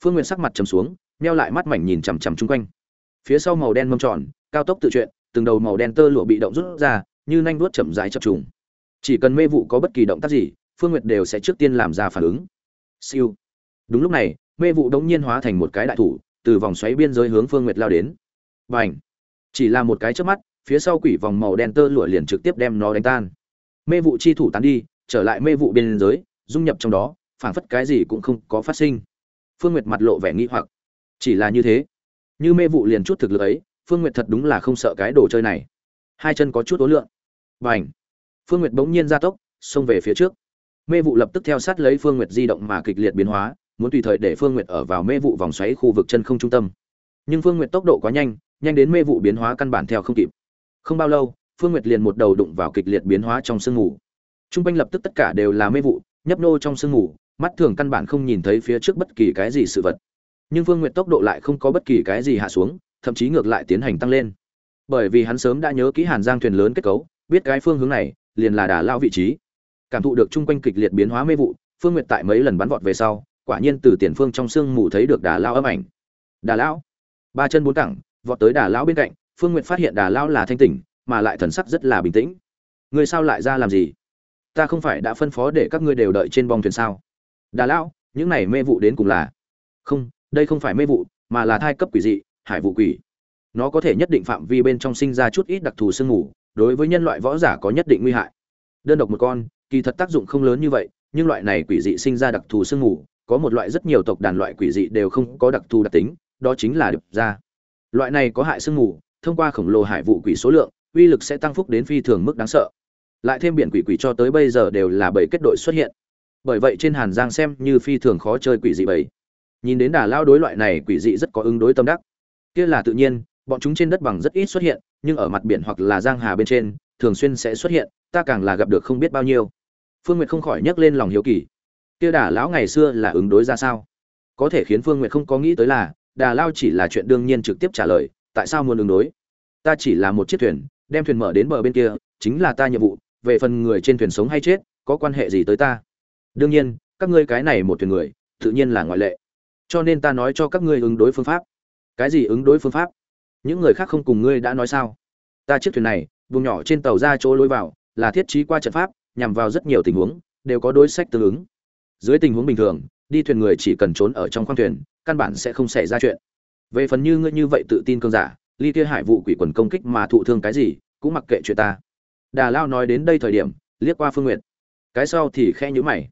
Phương nguyệt sắc mặt trầm xuống, meo lại mắt mảnh nhìn chằm chằm chung quanh. Phía sau màu đen mâm tròn, cao tốc tự chuyện từng đầu màu đen tơ lụa bị động rút ra, như nanh đuốt chậm rãi chập trùng. Chỉ cần mê vụ có bất kỳ động tác gì, phương nguyệt đều sẽ trước tiên làm ra phản ứng siêu. Đúng lúc này mê vụ đống nhiên hóa thành một cái đại thủ từ vòng xoáy biên giới hướng phương nguyệt lao đến. Bành, chỉ là một cái chớp mắt phía sau quỷ vòng màu đen tơ lụa liền trực tiếp đem nó đánh tan. Mê vụ chi thủ tán đi trở lại mê vụ biên giới dung nhập trong đó phảng phất cái gì cũng không có phát sinh. Phương nguyệt mặt lộ vẻ nghi hoặc. Chỉ là như thế như mê vụ liền chút thực lực ấy phương nguyệt thật đúng là không sợ cái đồ chơi này. Hai chân có chút tố lượng. Bành, phương nguyệt bỗng nhiên gia tốc xông về phía trước mê vụ lập tức theo sát lấy phương nguyệt di động mà kịch liệt biến hóa, muốn tùy thời để phương nguyệt ở vào mê vụ vòng xoáy khu vực chân không trung tâm. Nhưng phương nguyệt tốc độ quá nhanh nhanh đến mê vụ biến hóa căn bản theo không kịp. Không bao lâu, phương nguyệt liền một đầu đụng vào kịch liệt biến hóa trong sương mù. T r u n g quanh lập tức tất cả đều là mê vụ, nhấp nô trong sương mù, mắt thường căn bản không nhìn thấy phía trước bất kỳ cái gì sự vật. Nhưng phương nguyệt tốc độ lại không có bất kỳ cái gì hạ xuống, thậm chí ngược lại tiến hành tăng lên. Bởi vì hắn sớm đã nhớ kỹ hàn giang thuyền lớn kết cấu, biết cái phương hướng này, liền là đà lao vị trí cảm thụ được chung quanh kịch liệt biến hóa mê vụ, phương nguyệt tại mấy lần bắn vọt về sau, quả nhiên từ tiền phương trong sương mù thấy được đà lao âm ảnh. Đà lão? Ba chân bốn cẳng, vọt tới đà lão bên cạnh, phương nguyệt phát hiện đà lão là thanh tỉnh, mà lại thần sắc rất là bình tĩnh. Người sao lại ra làm gì? Ta không phải đã phân phó để các ngươi đều đợi trên bong thuyền sao? Đà lão, những này mê vụ đến cùng là? Không, đây không phải mê vụ, mà là thai cấp quỷ dị, hải vụ quỷ. Nó có thể nhất định phạm vi bên trong sinh ra chút ít đặc thù sương mù, đối với nhân loại võ giả có nhất định nguy hại. Đơn độc một con kỳ thật tác dụng không lớn như vậy, nhưng loại này quỷ dị sinh ra đặc thù sương mù, có một loại rất nhiều tộc đàn loại quỷ dị đều không có đặc thù đặc tính, đó chính là điệp ra loại này có hại sương mù, thông qua khổng lồ hải vụ quỷ số lượng, uy lực sẽ tăng phúc đến phi thường mức đáng sợ. Lại thêm biển quỷ quỷ cho tới bây giờ đều là bảy kết đội xuất hiện. Bởi vậy trên hàn giang xem như phi thường khó chơi quỷ dị bảy. Nhìn đến đà lao đối loại này quỷ dị rất có ứng đối tâm đắc. Kia là tự nhiên, bọn chúng trên đất bằng rất ít xuất hiện, nhưng ở mặt biển hoặc là giang hà bên trên, thường xuyên sẽ xuất hiện, ta càng là gặp được không biết bao nhiêu phương nguyệt không khỏi nhắc lên lòng hiếu kỳ. Kia đà lão ngày xưa là ứng đối ra sao? Có thể khiến phương nguyệt không có nghĩ tới là, đà lao chỉ là chuyện đương nhiên trực tiếp trả lời, tại sao muốn ứng đối? Ta chỉ là một chiếc thuyền, đem thuyền mở đến bờ bên kia, chính là ta nhiệm vụ, về phần người trên thuyền sống hay chết, có quan hệ gì tới ta? Đương nhiên, các ngươi cái này một thuyền người, tự nhiên là ngoại lệ. Cho nên ta nói cho các ngươi ứng đối phương pháp. Cái gì ứng đối phương pháp? Những người khác không cùng ngươi đã nói sao? Ta chiếc thuyền này, vùng nhỏ trên tàu ra chỗ lối vào, là thiết trí qua trận pháp nhằm vào rất nhiều tình huống, đều có đối sách tương ứng. Dưới tình huống bình thường, đi thuyền người chỉ cần trốn ở trong khoang thuyền, căn bản sẽ không xảy ra chuyện. Về phần như ngươi như vậy tự tin cơn giả ly kia hải vụ quỷ quần công kích mà thụ thương cái gì, cũng mặc kệ chuyện ta. Đà lao nói đến đây thời điểm, liếc qua phương nguyện cái sau thì khe nhữ mày.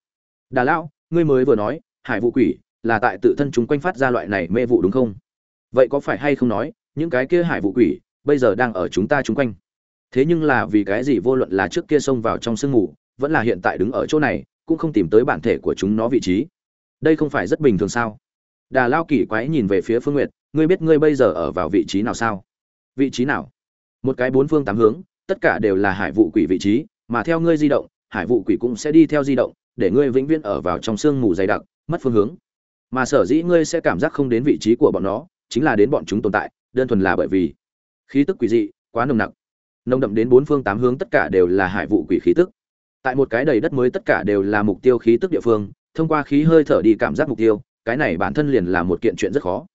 Đà lao ngươi mới vừa nói, hải vụ quỷ là tại tự thân chúng quanh phát ra loại này mê vụ đúng không? Vậy có phải hay không nói, những cái kia hải vụ quỷ bây giờ đang ở chúng ta chung quanh? Thế nhưng là vì cái gì vô luận là trước kia xông vào trong sương mù, vẫn là hiện tại đứng ở chỗ này, cũng không tìm tới bản thể của chúng nó vị trí. Đây không phải rất bình thường sao? Đà lao kỳ quái nhìn về phía phương nguyệt, ngươi biết ngươi bây giờ ở vào vị trí nào sao? Vị trí nào? Một cái bốn phương tám hướng, tất cả đều là hải vụ quỷ vị trí, mà theo ngươi di động, hải vụ quỷ cũng sẽ đi theo di động, để ngươi vĩnh viễn ở vào trong sương mù dày đặc, mất phương hướng. Mà sở dĩ ngươi sẽ cảm giác không đến vị trí của bọn nó, chính là đến bọn chúng tồn tại, đơn thuần là bởi vì khí tức quỷ dị, quá nồng nặc nồng đậm đến bốn phương tám hướng tất cả đều là hải vụ quỷ khí tức. Tại một cái đầy đất mới tất cả đều là mục tiêu khí tức địa phương, thông qua khí hơi thở đi cảm giác mục tiêu, cái này bản thân liền là một kiện chuyện rất khó.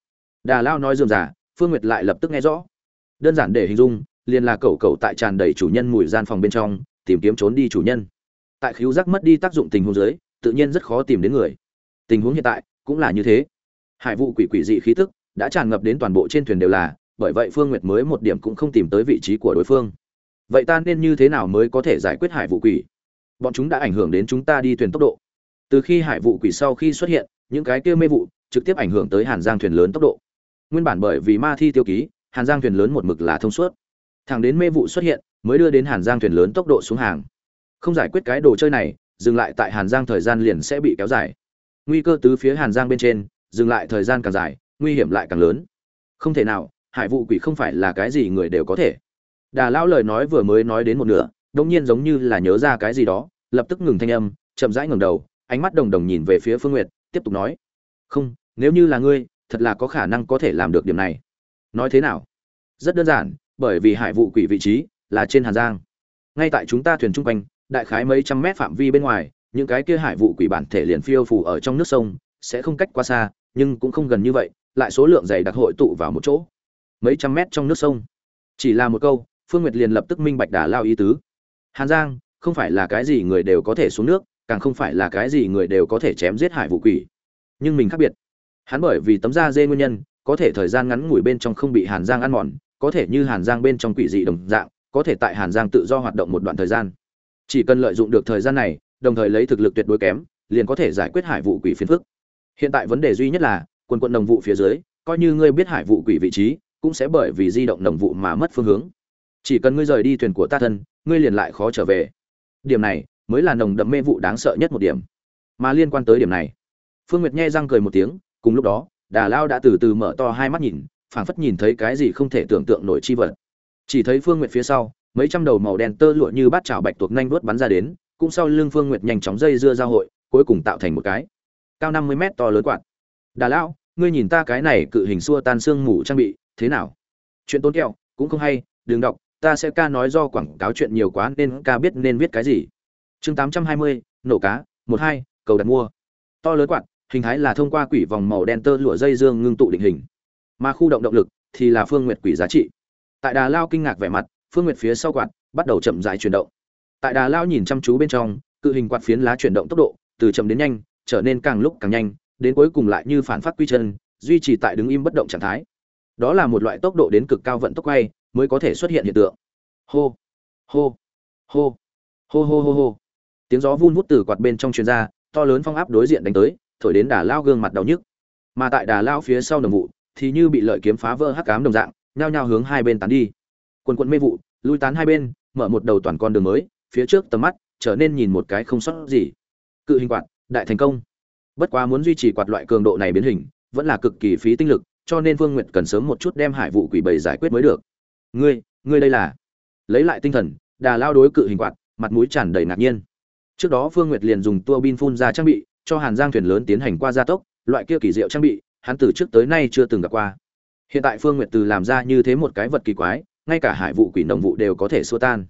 Đà lao nói dườm giả phương nguyệt lại lập tức nghe rõ. Đơn giản để hình dung, liền là cẩu cẩu tại tràn đầy chủ nhân mùi gian phòng bên trong, tìm kiếm trốn đi chủ nhân. Tại khiếu giác mất đi tác dụng tình huống dưới, tự nhiên rất khó tìm đến người. Tình huống hiện tại cũng là như thế. Hải vụ quỷ quỷ dị khí tức đã tràn ngập đến toàn bộ trên thuyền đều là, bởi vậy phương nguyệt mới một điểm cũng không tìm tới vị trí của đối phương vậy ta nên như thế nào mới có thể giải quyết hải vụ quỷ? Bọn chúng đã ảnh hưởng đến chúng ta đi thuyền tốc độ. Từ khi hải vụ quỷ sau khi xuất hiện, những cái kia mê vụ trực tiếp ảnh hưởng tới hàn giang thuyền lớn tốc độ. Nguyên bản bởi vì ma thi tiêu ký, hàn giang thuyền lớn một mực là thông suốt. Thẳng đến mê vụ xuất hiện, mới đưa đến hàn giang thuyền lớn tốc độ xuống hàng. Không giải quyết cái đồ chơi này, dừng lại tại hàn giang thời gian liền sẽ bị kéo dài. Nguy cơ tứ phía hàn giang bên trên, dừng lại thời gian càng dài, nguy hiểm lại càng lớn. Không thể nào, hải vụ quỷ không phải là cái gì người đều có thể đà lão lời nói vừa mới nói đến một nửa đông nhiên giống như là nhớ ra cái gì đó, lập tức ngừng thanh âm, chậm rãi ngẩng đầu, ánh mắt đồng đồng nhìn về phía phương nguyệt, tiếp tục nói. Không, nếu như là ngươi, thật là có khả năng có thể làm được điểm này. Nói thế nào? Rất đơn giản, bởi vì hải vụ quỷ vị trí là trên hàn giang. Ngay tại chúng ta thuyền chung quanh, đại khái mấy trăm mét phạm vi bên ngoài, những cái kia hải vụ quỷ bản thể liền phiêu phủ ở trong nước sông, sẽ không cách quá xa, nhưng cũng không gần như vậy, lại số lượng dày đặc hội tụ vào một chỗ. Mấy trăm mét trong nước sông. Chỉ là một câu phương nguyệt liền lập tức minh bạch đà lao ý tứ. Hàn giang, không phải là cái gì người đều có thể xuống nước, càng không phải là cái gì người đều có thể chém giết hải vụ quỷ. Nhưng mình khác biệt. Hắn bởi vì tấm da dê nguyên nhân, có thể thời gian ngắn ngủi bên trong không bị hàn giang ăn mòn, có thể như hàn giang bên trong quỷ dị đồng dạng, có thể tại hàn giang tự do hoạt động một đoạn thời gian. Chỉ cần lợi dụng được thời gian này, đồng thời lấy thực lực tuyệt đối kém, liền có thể giải quyết hải vụ quỷ phiền phức. Hiện tại vấn đề duy nhất là, quần quận đồng vụ phía dưới, coi như ngươi biết hải vụ quỷ vị trí, cũng sẽ bởi vì di động đồng vụ mà mất phương hướng chỉ cần ngươi rời đi thuyền của ta thân, ngươi liền lại khó trở về. Điểm này mới là nồng đậm mê vụ đáng sợ nhất một điểm. Mà liên quan tới điểm này, phương nguyệt nhe răng cười một tiếng, cùng lúc đó, đà lao đã từ từ mở to hai mắt nhìn, phảng phất nhìn thấy cái gì không thể tưởng tượng nổi chi vật. Chỉ thấy phương nguyệt phía sau, mấy trăm đầu màu đen tơ lụa như bát chảo bạch tuộc nhanh vuốt bắn ra đến, cũng sau lưng phương nguyệt nhanh chóng dây dưa giao hội, cuối cùng tạo thành một cái cao năm mươi mét to lớn quạt. Đà lao, ngươi nhìn ta cái này cự hình xua tan xương mù trang bị, thế nào? Chuyện tốn kẹo, cũng không hay, đừng đọc ta sẽ ca nói do quảng cáo chuyện nhiều quá nên ca biết nên viết cái gì. Chương tám trăm hai mươi, nổ cá, một hai, cầu đặt mua. To lớn quạt, hình thái là thông qua quỷ vòng màu đen tơ lụa dây dương ngưng tụ định hình. Mà khu động động lực thì là phương nguyệt quỷ giá trị. Tại đà lao kinh ngạc vẻ mặt, phương nguyệt phía sau quạt bắt đầu chậm rãi chuyển động. Tại đà lao nhìn chăm chú bên trong, cự hình quạt phiến lá chuyển động tốc độ từ chậm đến nhanh, trở nên càng lúc càng nhanh, đến cuối cùng lại như phản phát quy chân, duy trì tại đứng im bất động trạng thái. Đó là một loại tốc độ đến cực cao vận tốc quay mới có thể xuất hiện hiện tượng. Hô hô hô hô hô hô hô. Tiếng gió vun vút từ quạt bên trong truyền ra, to lớn phong áp đối diện đánh tới, thổi đến đà lao gương mặt đau nhức. Mà tại đà lao phía sau nồng vụ, thì như bị lợi kiếm phá vỡ hắc cám đồng dạng, nhao nhao hướng hai bên tán đi. Quần quận mê vụ, lui tán hai bên, mở một đầu toàn con đường mới, phía trước tầm mắt trở nên nhìn một cái không sót gì. Cự hình quạt, đại thành công. Bất quá muốn duy trì quạt loại cường độ này biến hình, vẫn là cực kỳ phí tinh lực, cho nên vương nguyệt cần sớm một chút đem hải vụ quỷ bầy giải quyết mới được ngươi ngươi đây là? Lấy lại tinh thần, đà lao đối cự hình quạt, mặt mũi tràn đầy ngạc nhiên. Trước đó phương nguyệt liền dùng tua bin phun ra trang bị, cho hàn giang thuyền lớn tiến hành qua gia tốc, loại kia kỳ diệu trang bị, hắn từ trước tới nay chưa từng gặp qua. Hiện tại phương nguyệt từ làm ra như thế một cái vật kỳ quái, ngay cả hải vụ quỷ nồng vụ đều có thể xua tan.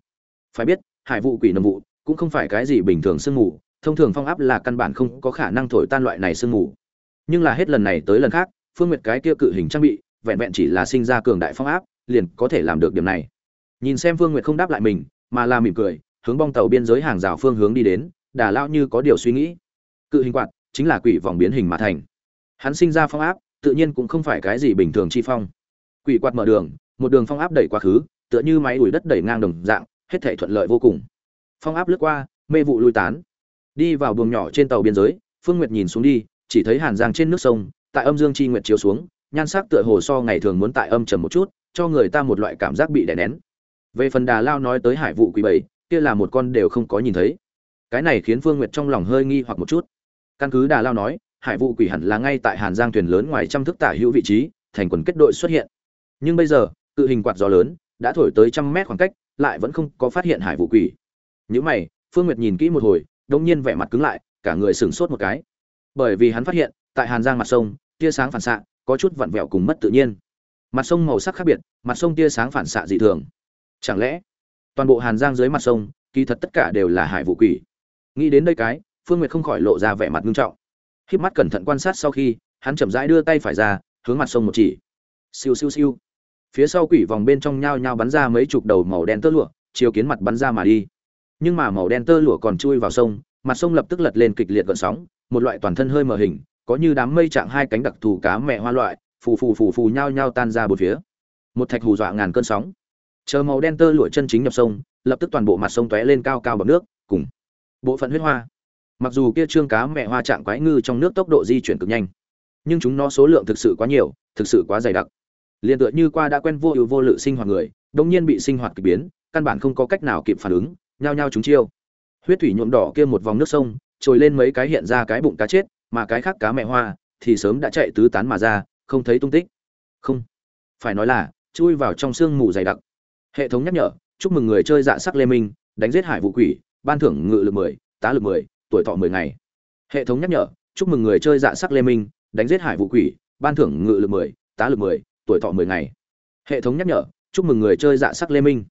Phải biết, hải vụ quỷ nồng vụ cũng không phải cái gì bình thường sương mù, thông thường phong áp là căn bản không có khả năng thổi tan loại này sương mù. Nhưng là hết lần này tới lần khác, phương nguyệt cái kia cự hình trang bị vẹn vẹn chỉ là sinh ra cường đại phong áp liền có thể làm được điểm này. Nhìn xem phương nguyệt không đáp lại mình, mà là mỉm cười, hướng bong tàu biên giới hàng rào phương hướng đi đến, đà lao như có điều suy nghĩ. Cự hình quạt chính là quỷ vòng biến hình mà thành. Hắn sinh ra phong áp, tự nhiên cũng không phải cái gì bình thường chi phong. Quỷ quạt mở đường, một đường phong áp đẩy quá khứ, tựa như máy đuổi đất đẩy ngang đồng dạng, hết thể thuận lợi vô cùng. Phong áp lướt qua, mê vụ lui tán. Đi vào buồng nhỏ trên tàu biên giới, phương nguyệt nhìn xuống đi, chỉ thấy hàn giang trên nước sông, tại âm dương chi nguyệt chiếu xuống, nhan sắc tựa hồ so ngày thường muốn tại âm trầm một chút cho người ta một loại cảm giác bị đè nén. Về phần đà lao nói tới hải vụ quỷ bảy, kia là một con đều không có nhìn thấy. Cái này khiến phương nguyệt trong lòng hơi nghi hoặc một chút. Căn cứ đà lao nói, hải vụ quỷ hẳn là ngay tại hàn giang thuyền lớn ngoài trăm thước tả hữu vị trí, thành quần kết đội xuất hiện. Nhưng bây giờ, cự hình quạt gió lớn, đã thổi tới trăm mét khoảng cách, lại vẫn không có phát hiện hải vụ quỷ. Những mày, phương nguyệt nhìn kỹ một hồi đông nhiên vẻ mặt cứng lại, cả người sửng sốt một cái. Bởi vì hắn phát hiện, tại hàn giang mặt sông, tia sáng phản xạ, có chút vặn vẹo cùng mất tự nhiên mặt sông màu sắc khác biệt, mặt sông tia sáng phản xạ dị thường. Chẳng lẽ, toàn bộ hàn giang dưới mặt sông, kỳ thật tất cả đều là hải vụ quỷ? Nghĩ đến đây cái, phương nguyệt không khỏi lộ ra vẻ mặt nghiêm trọng. Khiếp mắt cẩn thận quan sát sau khi, hắn chậm rãi đưa tay phải ra, hướng mặt sông một chỉ. Siêu siêu siêu. Phía sau quỷ vòng bên trong nhao nhao bắn ra mấy chục đầu màu đen tơ lụa, chiều kiến mặt bắn ra mà đi. Nhưng mà màu đen tơ lụa còn chui vào sông, mặt sông lập tức lật lên kịch liệt gợn sóng, một loại toàn thân hơi mờ hình, có như đám mây trạng hai cánh đặc thù cá mẹ hoa loại phù phù phù phù nhao nhao tan ra bốn phía. Một thạch hù dọa ngàn cơn sóng. Chờ màu đen tơ lụa chân chính nhập sông, lập tức toàn bộ mặt sông tóe lên cao cao bằng nước, cùng bộ phận huyết hoa. Mặc dù kia trương cá mẹ hoa trạng quái ngư trong nước tốc độ di chuyển cực nhanh, nhưng chúng nó số lượng thực sự quá nhiều, thực sự quá dày đặc. Liền tựa như qua đã quen vô ưu vô lự sinh hoạt người đông nhiên bị sinh hoạt kỳ biến, căn bản không có cách nào kịp phản ứng, nhao nhao chúng chiêu. Huyết thủy nhuộm đỏ kia một vòng nước sông, trồi lên mấy cái hiện ra cái bụng cá chết, mà cái khác cá mẹ hoa thì sớm đã chạy tứ tán mà ra không thấy tung tích. Không. Phải nói là, chui vào trong sương mù dày đặc. Hệ thống nhắc nhở, chúc mừng người chơi dạ sắc lê minh, đánh giết hải vụ quỷ, ban thưởng ngự lực mười, tá lực mười, tuổi thọ mười ngày. Hệ thống nhắc nhở, chúc mừng người chơi dạ sắc lê minh, đánh giết hải vụ quỷ, ban thưởng ngự lực mười, tá lực mười, tuổi thọ mười ngày. Hệ thống nhắc nhở, chúc mừng người chơi dạ sắc lê minh.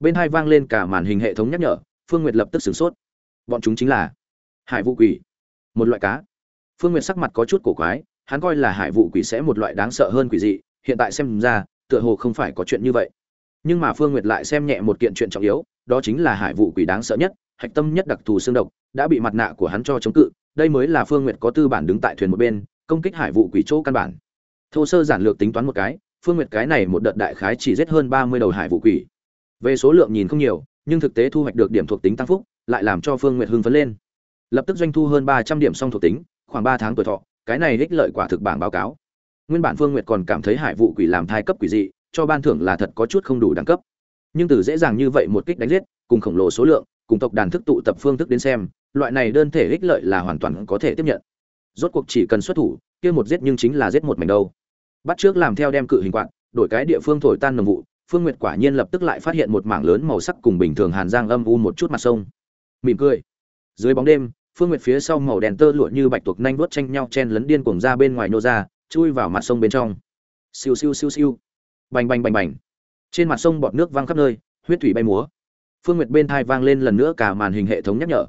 Bên hai vang lên cả màn hình hệ thống nhắc nhở, phương nguyệt lập tức sửng sốt. Bọn chúng chính là hải vụ quỷ, một loại cá. Phương nguyệt sắc mặt có chút cổ quái hắn coi là hải vụ quỷ sẽ một loại đáng sợ hơn quỷ dị, hiện tại xem ra, tựa hồ không phải có chuyện như vậy. Nhưng mà phương nguyệt lại xem nhẹ một kiện chuyện trọng yếu, đó chính là hải vụ quỷ đáng sợ nhất, hạch tâm nhất đặc thù xương độc, đã bị mặt nạ của hắn cho chống cự, đây mới là phương nguyệt có tư bản đứng tại thuyền một bên, công kích hải vụ quỷ chỗ căn bản. Thô sơ giản lược tính toán một cái, phương nguyệt cái này một đợt đại khái chỉ giết hơn ba mươi đầu hải vụ quỷ. Về số lượng nhìn không nhiều, nhưng thực tế thu hoạch được điểm thuộc tính tăng phúc, lại làm cho phương nguyệt hưng phấn lên. Lập tức doanh thu hơn ba trăm điểm song thuộc tính, khoảng ba tháng tuổi thọ cái này ích lợi quả thực bảng báo cáo. Nguyên bản phương nguyệt còn cảm thấy hải vụ quỷ làm thai cấp quỷ dị, cho ban thưởng là thật có chút không đủ đẳng cấp. Nhưng từ dễ dàng như vậy một kích đánh giết, cùng khổng lồ số lượng, cùng tộc đàn thức tụ tập phương thức đến xem, loại này đơn thể ích lợi là hoàn toàn có thể tiếp nhận. Rốt cuộc chỉ cần xuất thủ, kia một giết nhưng chính là giết một mảnh đâu. Bắt trước làm theo đem cự hình quạt, đổi cái địa phương thổi tan nồng vụ, phương nguyệt quả nhiên lập tức lại phát hiện một mảng lớn màu sắc cùng bình thường hàn giang âm u một chút mặt sông. Mỉm cười. Dưới bóng đêm phương nguyệt phía sau màu đèn tơ lụa như bạch tuộc nhanh vuốt tranh nhau chen lấn điên cuồng ra bên ngoài nô ra, chui vào mặt sông bên trong. Siêu siêu siêu siêu. Bành bành bành bành. Trên mặt sông bọt nước văng khắp nơi, huyết thủy bay múa. Phương nguyệt bên tai vang lên lần nữa cả màn hình hệ thống nhắc nhở.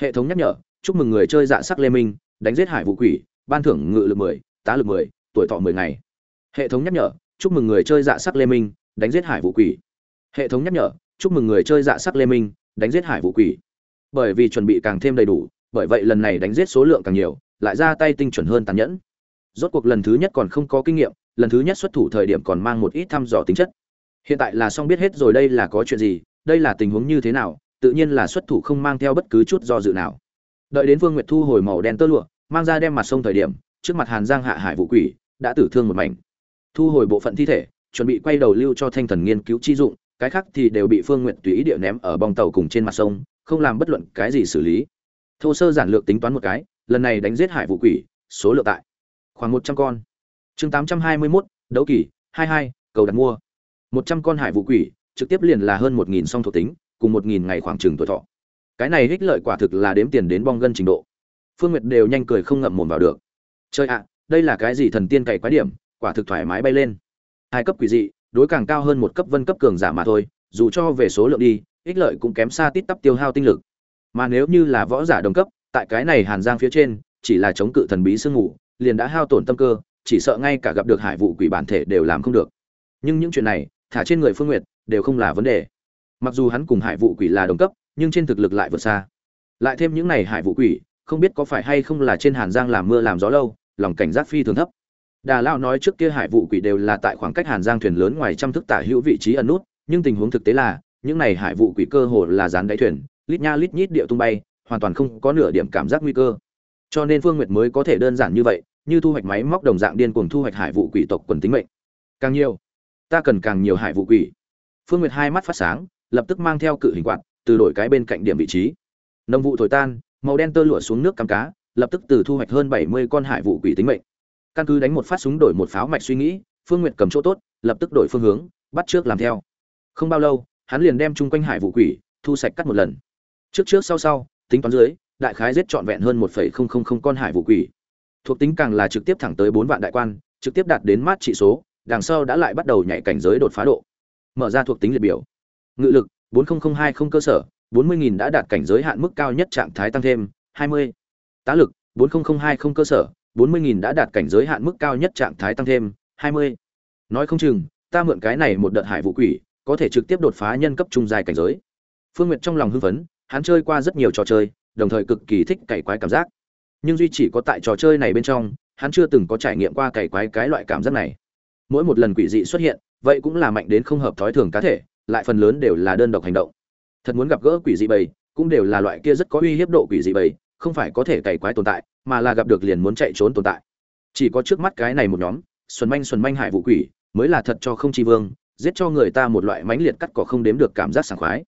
Hệ thống nhắc nhở, chúc mừng người chơi dạ sắc lê minh, đánh giết hải vũ quỷ, ban thưởng ngự lực mười, tá lực mười, tuổi thọ mười ngày. Hệ thống nhắc nhở, chúc mừng người chơi dạ sắc lê minh, đánh giết hải vũ quỷ. Hệ thống nhắc nhở, chúc mừng người chơi dạ sắc lê minh, đánh giết hải vũ quỷ. Bởi vì chuẩn bị càng thêm đầy đủ bởi vậy lần này đánh giết số lượng càng nhiều, lại ra tay tinh chuẩn hơn tàn nhẫn. Rốt cuộc lần thứ nhất còn không có kinh nghiệm, lần thứ nhất xuất thủ thời điểm còn mang một ít thăm dò tính chất. Hiện tại là xong biết hết rồi đây là có chuyện gì, đây là tình huống như thế nào, tự nhiên là xuất thủ không mang theo bất cứ chút do dự nào. Đợi đến vương nguyệt thu hồi màu đen tơ lụa, mang ra đem mặt sông thời điểm, trước mặt hàn giang hạ hải vụ quỷ, đã tử thương một mảnh. Thu hồi bộ phận thi thể, chuẩn bị quay đầu lưu cho thanh thần nghiên cứu chi dụng, cái khác thì đều bị phương Nguyệt tùy ý địa ném ở bong tàu cùng trên mặt sông, không làm bất luận cái gì xử lý thô sơ giản lược tính toán một cái, lần này đánh giết hải vụ quỷ, số lượng tại khoảng một trăm con. Chương tám trăm hai mươi mốt, đấu kỳ hai hai, cầu đặt mua. Một trăm con hải vụ quỷ, trực tiếp liền là hơn một nghìn song thuộc tính, cùng một nghìn ngày khoảng trừng tuổi thọ. Cái này ích lợi quả thực là đếm tiền đến bong gân trình độ. Phương nguyệt đều nhanh cười không ngậm mồm vào được. Chơi ạ à, đây là cái gì thần tiên cày quái điểm, quả thực thoải mái bay lên. Hai cấp quỷ dị, đối càng cao hơn một cấp vân cấp cường giả mà thôi, dù cho về số lượng đi ích lợi cũng kém xa tít tắp tiêu hao tinh lực mà nếu như là võ giả đồng cấp, tại cái này hàn giang phía trên, chỉ là chống cự thần bí sương ngủ liền đã hao tổn tâm cơ, chỉ sợ ngay cả gặp được hải vụ quỷ bản thể đều làm không được. Nhưng những chuyện này, thả trên người phương nguyệt, đều không là vấn đề. Mặc dù hắn cùng hải vụ quỷ là đồng cấp, nhưng trên thực lực lại vượt xa. Lại thêm những này hải vụ quỷ, không biết có phải hay không là trên hàn giang làm mưa làm gió lâu, lòng cảnh giác phi thường thấp. Đà lao nói trước kia hải vụ quỷ đều là tại khoảng cách hàn giang thuyền lớn ngoài trăm thức tả hữu vị trí ẩn nút, nhưng tình huống thực tế là, những này hải vụ quỷ cơ hồ là dán đáy thuyền lít nha lít nhít điệu tung bay, hoàn toàn không có nửa điểm cảm giác nguy cơ. Cho nên phương nguyệt mới có thể đơn giản như vậy, như thu hoạch máy móc đồng dạng điên cuồng thu hoạch hải vụ quỷ tộc quần tính mệnh. Càng nhiều, ta cần càng nhiều hải vụ quỷ. Phương nguyệt hai mắt phát sáng, lập tức mang theo cự hình quạt, từ đổi cái bên cạnh điểm vị trí. Nông vụ thổi tan, màu đen tơ lụa xuống nước cắm cá, lập tức từ thu hoạch hơn bảy mươi con hải vụ quỷ tính mệnh. Căn cứ đánh một phát súng đổi một pháo mạch suy nghĩ, phương nguyệt cầm chỗ tốt, lập tức đổi phương hướng, bắt trước làm theo. Không bao lâu, hắn liền đem chung quanh hải vụ quỷ, thu sạch cắt một lần trước trước sau sau, tính toán dưới, đại khái giết trọn vẹn hơn một phẩy không không không con hải vụ quỷ. Thuộc tính càng là trực tiếp thẳng tới bốn vạn đại quan, trực tiếp đạt đến mát trị số, đằng sau đã lại bắt đầu nhảy cảnh giới đột phá độ. Mở ra thuộc tính liệt biểu. Ngự lực, bốn hai không cơ sở, bốn mươi nghìn đã đạt cảnh giới hạn mức cao nhất trạng thái tăng thêm, hai mươi. Tá lực, bốn hai không cơ sở, bốn mươi nghìn đã đạt cảnh giới hạn mức cao nhất trạng thái tăng thêm, hai mươi. Nói không chừng, ta mượn cái này một đợt hải vụ quỷ, có thể trực tiếp đột phá nhân cấp trung dài cảnh giới. Phương nguyệt trong lòng hưng phấn hắn chơi qua rất nhiều trò chơi, đồng thời cực kỳ thích cày quái cảm giác. Nhưng duy chỉ có tại trò chơi này bên trong, hắn chưa từng có trải nghiệm qua cày quái cái loại cảm giác này. Mỗi một lần quỷ dị xuất hiện, vậy cũng là mạnh đến không hợp thói thường cá thể, lại phần lớn đều là đơn độc hành động. Thật muốn gặp gỡ quỷ dị bầy, cũng đều là loại kia rất có uy hiếp độ quỷ dị bầy, không phải có thể cày quái tồn tại, mà là gặp được liền muốn chạy trốn tồn tại. Chỉ có trước mắt cái này một nhóm, xuân manh xuân manh hải vụ quỷ, mới là thật cho không chi vương, giết cho người ta một loại mãnh liệt cắt cỏ không đếm được cảm giác sảng khoái.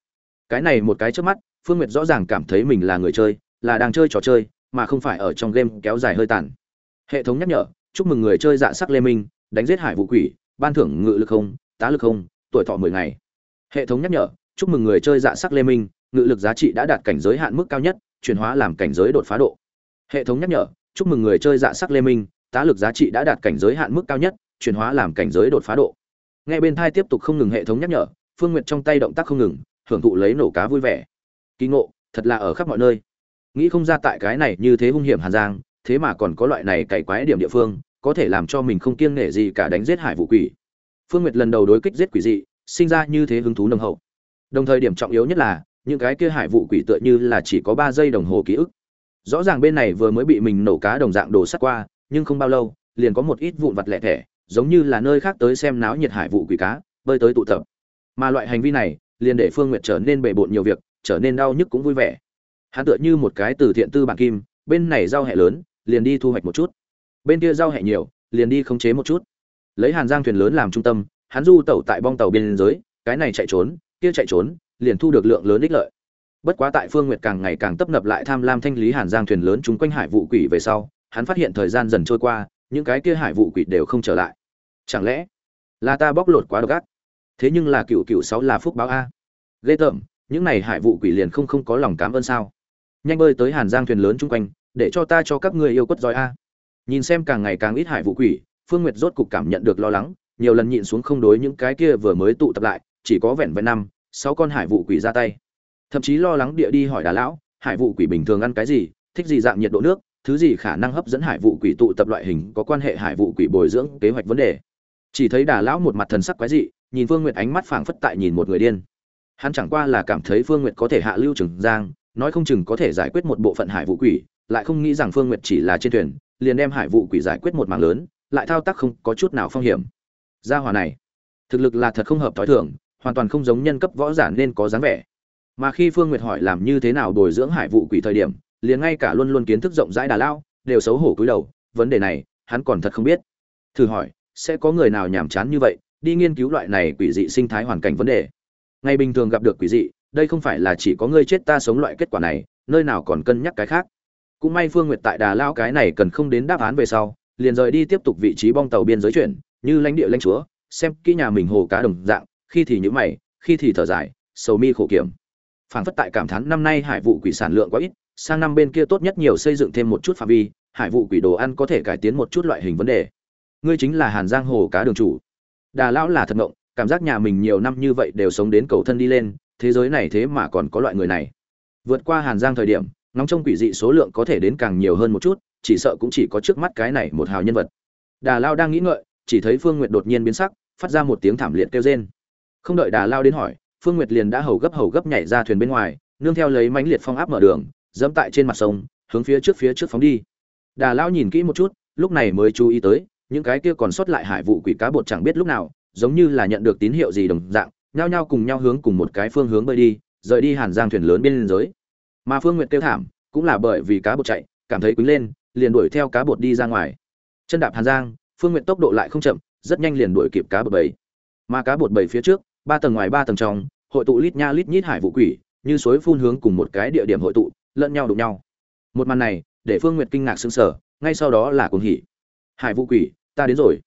Cái này một cái trước mắt phương nguyệt rõ ràng cảm thấy mình là người chơi, là đang chơi trò chơi, mà không phải ở trong game kéo dài hơi tàn. Hệ thống nhắc nhở, chúc mừng người chơi dạ sắc lê minh, đánh giết hải vụ quỷ, ban thưởng ngự lực không, tá lực không, tuổi thọ mười ngày. Hệ thống nhắc nhở, chúc mừng người chơi dạ sắc lê minh, ngự lực giá trị đã đạt cảnh giới hạn mức cao nhất, chuyển hóa làm cảnh giới đột phá độ. Hệ thống nhắc nhở, chúc mừng người chơi dạ sắc lê minh, tá lực giá trị đã đạt cảnh giới hạn mức cao nhất, chuyển hóa làm cảnh giới đột phá độ. Ngay bên thai tiếp tục không ngừng hệ thống nhắc nhở, phương nguyệt trong tay động tác không ngừng, hưởng thụ lấy nổ cá vui vẻ kỳ ngộ, thật là ở khắp mọi nơi. Nghĩ không ra tại cái này như thế hung hiểm hàn giang, thế mà còn có loại này cày quái điểm địa phương, có thể làm cho mình không kiêng nể gì cả đánh giết hải vụ quỷ. Phương nguyệt lần đầu đối kích giết quỷ dị, sinh ra như thế hứng thú nồng hậu. Đồng thời điểm trọng yếu nhất là, những cái kia hải vụ quỷ tựa như là chỉ có ba giây đồng hồ ký ức. Rõ ràng bên này vừa mới bị mình nổ cá đồng dạng đồ sắt qua, nhưng không bao lâu, liền có một ít vụn vặt lẻ thẻ, giống như là nơi khác tới xem náo nhiệt hải vụ quỷ cá, bơi tới tụ tập. Mà loại hành vi này, liền để phương nguyệt trở nên bề bộn nhiều việc trở nên đau nhức cũng vui vẻ. Hắn tựa như một cái từ thiện tư bản kim, bên này giao hẹ lớn, liền đi thu hoạch một chút. Bên kia giao hẹ nhiều, liền đi khống chế một chút. Lấy hàn giang thuyền lớn làm trung tâm, hắn du tẩu tại bong tàu biên giới, cái này chạy trốn, kia chạy trốn, liền thu được lượng lớn ích lợi. Bất quá tại phương nguyệt càng ngày càng tấp nập lại tham lam thanh lý hàn giang thuyền lớn chúng quanh hải vụ quỷ về sau, hắn phát hiện thời gian dần trôi qua, những cái kia hải vụ quỷ đều không trở lại. Chẳng lẽ là ta bóc lột quá độc ác? Thế nhưng là cựu cựu sáu là phúc báo a. Ghê tởm những này hải vụ quỷ liền không không có lòng cảm ơn sao? Nhanh bơi tới hàn giang thuyền lớn chung quanh, để cho ta cho các ngươi yêu quất giỏi a. Nhìn xem càng ngày càng ít hải vụ quỷ, phương nguyệt rốt cục cảm nhận được lo lắng, nhiều lần nhịn xuống không đối những cái kia vừa mới tụ tập lại, chỉ có vẹn vẹn năm, sáu con hải vụ quỷ ra tay. Thậm chí lo lắng địa đi hỏi đà lão, hải vụ quỷ bình thường ăn cái gì, thích gì dạng nhiệt độ nước, thứ gì khả năng hấp dẫn hải vụ quỷ tụ tập loại hình có quan hệ hải vụ quỷ bồi dưỡng kế hoạch vấn đề. Chỉ thấy đà lão một mặt thần sắc quái dị, nhìn phương nguyệt ánh mắt phảng phất tại nhìn một người điên hắn chẳng qua là cảm thấy phương nguyệt có thể hạ lưu trường giang, nói không chừng có thể giải quyết một bộ phận hải vụ quỷ, lại không nghĩ rằng phương nguyệt chỉ là trên thuyền, liền đem hải vụ quỷ giải quyết một mảng lớn, lại thao tác không có chút nào phong hiểm. Gia hỏa này, thực lực là thật không hợp thói thường, hoàn toàn không giống nhân cấp võ giả nên có dáng vẻ. Mà khi phương nguyệt hỏi làm như thế nào bồi dưỡng hải vụ quỷ thời điểm, liền ngay cả luôn luôn kiến thức rộng rãi đà lao, đều xấu hổ cúi đầu, vấn đề này, hắn còn thật không biết. Thử hỏi, sẽ có người nào nhàm chán như vậy, đi nghiên cứu loại này quỷ dị sinh thái hoàn cảnh vấn đề? Ngày bình thường gặp được quỷ dị, đây không phải là chỉ có ngươi chết ta sống loại kết quả này, nơi nào còn cân nhắc cái khác. Cũng may phương nguyệt tại đà lao cái này cần không đến đáp án về sau, liền rời đi tiếp tục vị trí bong tàu biên giới chuyển, như lãnh địa lãnh chúa, xem kỹ nhà mình hồ cá đồng dạng, khi thì nhữ mày, khi thì thở dài, sầu mi khổ kiểm. Phản phất tại cảm thán năm nay hải vụ quỷ sản lượng quá ít, sang năm bên kia tốt nhất nhiều xây dựng thêm một chút phạm vi, hải vụ quỷ đồ ăn có thể cải tiến một chút loại hình vấn đề. Ngươi chính là hàn giang hồ cá đường chủ. Đà lão là thật ngộng cảm giác nhà mình nhiều năm như vậy đều sống đến cầu thân đi lên, thế giới này thế mà còn có loại người này. Vượt qua hàn giang thời điểm nóng trong quỷ dị số lượng có thể đến càng nhiều hơn một chút, chỉ sợ cũng chỉ có trước mắt cái này một hào nhân vật. Đà lao đang nghĩ ngợi, chỉ thấy phương nguyệt đột nhiên biến sắc, phát ra một tiếng thảm liệt kêu rên. Không đợi đà lao đến hỏi, phương nguyệt liền đã hầu gấp hầu gấp nhảy ra thuyền bên ngoài, nương theo lấy mãnh liệt phong áp mở đường, dẫm tại trên mặt sông, hướng phía trước phía trước phóng đi. Đà lao nhìn kỹ một chút, lúc này mới chú ý tới, những cái kia còn sót lại hải vụ quỷ cá bột chẳng biết lúc nào giống như là nhận được tín hiệu gì đồng dạng, nhao nhao cùng nhau hướng cùng một cái phương hướng bơi đi, rời đi hàn giang thuyền lớn bên giới mà phương nguyệt tiêu thảm, cũng là bởi vì cá bột chạy, cảm thấy quý lên, liền đuổi theo cá bột đi ra ngoài. Chân đạp hàn giang, phương nguyệt tốc độ lại không chậm, rất nhanh liền đuổi kịp cá bột bảy. Mà cá bột bảy phía trước, ba tầng ngoài ba tầng trong, hội tụ lít nha lít nhít hải vụ quỷ, như suối phun hướng cùng một cái địa điểm hội tụ, lẫn nhau đụng nhau. Một màn này, để phương nguyệt kinh ngạc sững sờ, ngay sau đó là cuồng hỉ. Hải vụ quỷ, ta đến rồi.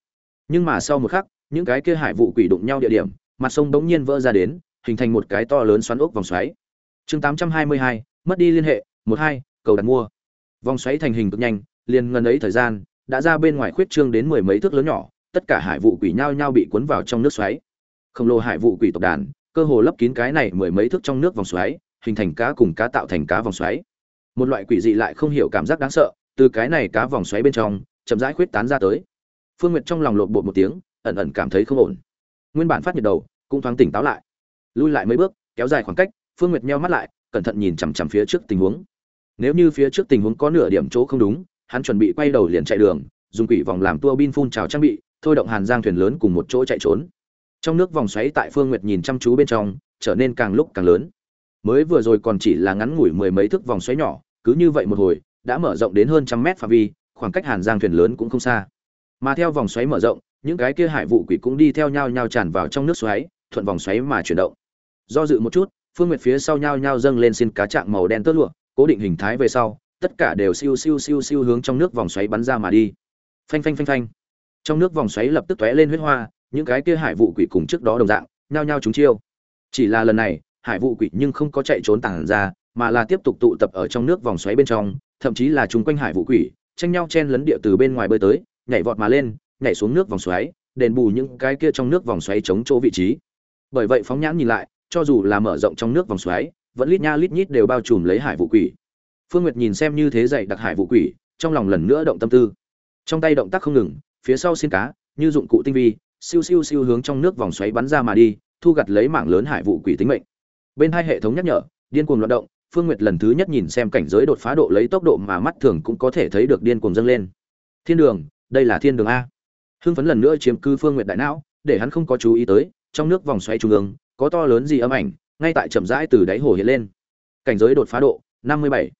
Nhưng mà sau một khắc những cái kia hải vụ quỷ đụng nhau địa điểm mặt sông bỗng nhiên vỡ ra đến hình thành một cái to lớn xoắn ốc vòng xoáy. Chương 822, mất đi liên hệ một hai cầu đặt mua. Vòng xoáy thành hình cực nhanh liền ngần ấy thời gian đã ra bên ngoài khuyết trương đến mười mấy thước lớn nhỏ tất cả hải vụ quỷ nhao nhao bị cuốn vào trong nước xoáy. Khổng lồ hải vụ quỷ tộc đàn cơ hồ lấp kín cái này mười mấy thước trong nước vòng xoáy hình thành cá cùng cá tạo thành cá vòng xoáy. Một loại quỷ dị lại không hiểu cảm giác đáng sợ từ cái này cá vòng xoáy bên trong chậm rãi khuyết tán ra tới. Phương nguyệt trong lòng lột bột một tiếng ẩn ẩn cảm thấy không ổn. Nguyên bản phát nhiệt đầu, cũng thoáng tỉnh táo lại. Lui lại mấy bước, kéo dài khoảng cách, phương nguyệt nheo mắt lại, cẩn thận nhìn chằm chằm phía trước tình huống. Nếu như phía trước tình huống có nửa điểm chỗ không đúng, hắn chuẩn bị quay đầu liền chạy đường, dùng quỷ vòng làm tua bin phun trào trang bị, thôi động hàn giang thuyền lớn cùng một chỗ chạy trốn. Trong nước vòng xoáy tại phương nguyệt nhìn chăm chú bên trong, trở nên càng lúc càng lớn. Mới vừa rồi còn chỉ là ngắn ngủi mười mấy thước vòng xoáy nhỏ, cứ như vậy một hồi, đã mở rộng đến hơn trăm mét phạm vi, khoảng cách hàn giang thuyền lớn cũng không xa. Mà theo vòng xoáy mở rộng những cái kia hải vụ quỷ cũng đi theo nhau nhau tràn vào trong nước xoáy, thuận vòng xoáy mà chuyển động. Do dự một chút, phương nguyệt phía sau nhau nhau dâng lên xin cá trạng màu đen tớt lụa, cố định hình thái về sau, tất cả đều siêu siêu siêu siêu hướng trong nước vòng xoáy bắn ra mà đi. Phanh phanh phanh phanh. Trong nước vòng xoáy lập tức tóe lên huyết hoa, những cái kia hải vụ quỷ cùng trước đó đồng dạng nhao nhao chúng chiêu. Chỉ là lần này, hải vụ quỷ nhưng không có chạy trốn tản ra, mà là tiếp tục tụ tập ở trong nước vòng xoáy bên trong, thậm chí là chung quanh hải vụ quỷ, tranh nhau chen lấn địa từ bên ngoài bơi tới, nhảy vọt mà lên nhảy xuống nước vòng xoáy, đền bù những cái kia trong nước vòng xoáy chống chỗ vị trí. Bởi vậy phóng nhãn nhìn lại, cho dù là mở rộng trong nước vòng xoáy, vẫn lít nha lít nhít đều bao trùm lấy hải vụ quỷ. Phương nguyệt nhìn xem như thế dậy đặc hải vụ quỷ, trong lòng lần nữa động tâm tư. Trong tay động tác không ngừng, phía sau xin cá, như dụng cụ tinh vi, siêu siêu siêu hướng trong nước vòng xoáy bắn ra mà đi, thu gặt lấy mảng lớn hải vụ quỷ tính mệnh. Bên hai hệ thống nhắc nhở, điên cuồng loạt động, phương nguyệt lần thứ nhất nhìn xem cảnh giới đột phá độ lấy tốc độ mà mắt thường cũng có thể thấy được điên cuồng dâng lên. Thiên đường, đây là thiên đường a hưng phấn lần nữa chiếm cư phương nguyệt đại não, để hắn không có chú ý tới, trong nước vòng xoay trung ương, có to lớn gì âm ảnh, ngay tại chậm rãi từ đáy hồ hiện lên. Cảnh giới đột phá độ 57.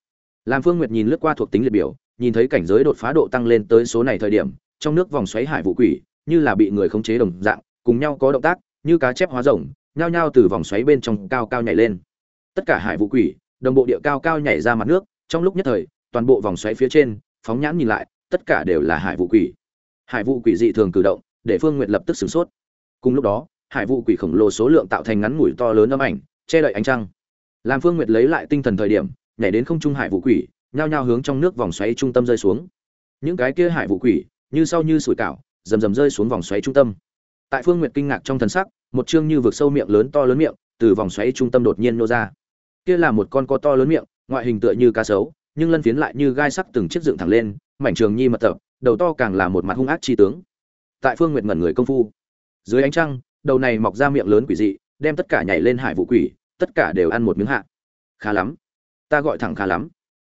làm phương nguyệt nhìn lướt qua thuộc tính liệt biểu, nhìn thấy cảnh giới đột phá độ tăng lên tới số này thời điểm, trong nước vòng xoáy hải vụ quỷ, như là bị người khống chế đồng dạng, cùng nhau có động tác, như cá chép hóa rồng, nhao nhao từ vòng xoáy bên trong cao cao nhảy lên. Tất cả hải vụ quỷ, đồng bộ địa cao cao nhảy ra mặt nước, trong lúc nhất thời, toàn bộ vòng xoáy phía trên, phóng nhãn nhìn lại, tất cả đều là hải vụ quỷ hải vụ quỷ dị thường cử động, để phương nguyệt lập tức sửng sốt. Cùng lúc đó, hải vụ quỷ khổng lồ số lượng tạo thành ngắn ngủi to lớn âm ảnh, che đậy ánh trăng. Làm phương nguyệt lấy lại tinh thần thời điểm, nhảy đến không trung hải vụ quỷ, nhao nhao hướng trong nước vòng xoáy trung tâm rơi xuống. Những cái kia hải vụ quỷ, như sau như sủi cảo, rầm rầm rơi xuống vòng xoáy trung tâm. Tại phương nguyệt kinh ngạc trong thần sắc, một chương như vực sâu miệng lớn to lớn miệng, từ vòng xoáy trung tâm đột nhiên nô ra. Kia là một con có to lớn miệng, ngoại hình tựa như cá sấu, nhưng lân phiến lại như gai sắc từng chiếc dựng thẳng lên mảnh trường nhi mật tập, đầu to càng là một mặt hung ác chi tướng. Tại phương nguyệt ngẩn người công phu, dưới ánh trăng, đầu này mọc ra miệng lớn quỷ dị, đem tất cả nhảy lên hải vụ quỷ, tất cả đều ăn một miếng hạ. Khá lắm. Ta gọi thẳng khá lắm.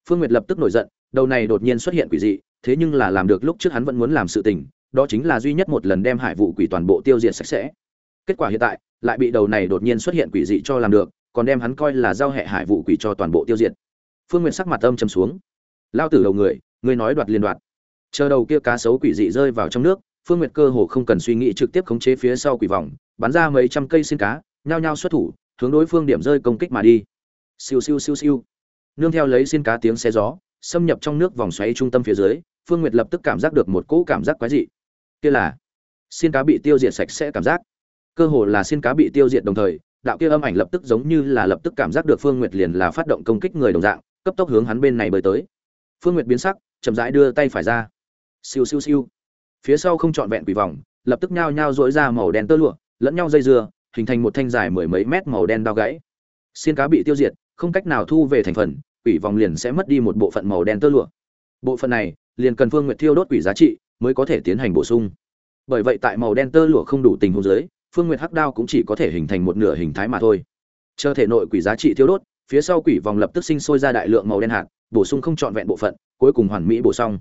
Phương nguyệt lập tức nổi giận, đầu này đột nhiên xuất hiện quỷ dị, thế nhưng là làm được lúc trước hắn vẫn muốn làm sự tình, đó chính là duy nhất một lần đem hải vụ quỷ toàn bộ tiêu diệt sạch sẽ. Kết quả hiện tại, lại bị đầu này đột nhiên xuất hiện quỷ dị cho làm được, còn đem hắn coi là giao hệ hải vụ quỷ cho toàn bộ tiêu diệt. Phương nguyệt sắc mặt âm trầm xuống. Lao tử đầu người ngươi nói đoạt liên đoạt. Chờ đầu kia cá sấu quỷ dị rơi vào trong nước, phương nguyệt cơ hồ không cần suy nghĩ trực tiếp khống chế phía sau quỷ vòng, bắn ra mấy trăm cây xin cá, nhao nhao xuất thủ, hướng đối phương điểm rơi công kích mà đi. Siêu siêu siêu siêu. Nương theo lấy xin cá tiếng xe gió, xâm nhập trong nước vòng xoáy trung tâm phía dưới, phương nguyệt lập tức cảm giác được một cỗ cảm giác quái dị. Kia là, xin cá bị tiêu diệt sạch sẽ cảm giác. Cơ hồ là xin cá bị tiêu diệt đồng thời, đạo kia âm ảnh lập tức giống như là lập tức cảm giác được phương nguyệt liền là phát động công kích người đồng dạng, cấp tốc hướng hắn bên này bơi tới. Phương nguyệt biến sắc chậm rãi đưa tay phải ra. Siêu siêu siêu. Phía sau không trọn vẹn quỷ vòng, lập tức nhao nhao dỗi ra màu đen tơ lụa, lẫn nhau dây dưa, hình thành một thanh dài mười mấy mét màu đen đao gãy. Xiên cá bị tiêu diệt, không cách nào thu về thành phần, quỷ vòng liền sẽ mất đi một bộ phận màu đen tơ lụa. Bộ phận này, liền cần phương nguyệt thiêu đốt quỷ giá trị mới có thể tiến hành bổ sung. Bởi vậy tại màu đen tơ lụa không đủ tình huống dưới, phương nguyệt hắc đao cũng chỉ có thể hình thành một nửa hình thái mà thôi. Chờ thể nội quỷ giá trị thiêu đốt, phía sau quỷ vòng lập tức sinh sôi ra đại lượng màu đen hạt bổ sung không trọn vẹn bộ phận, cuối cùng hoàn mỹ bổ xong.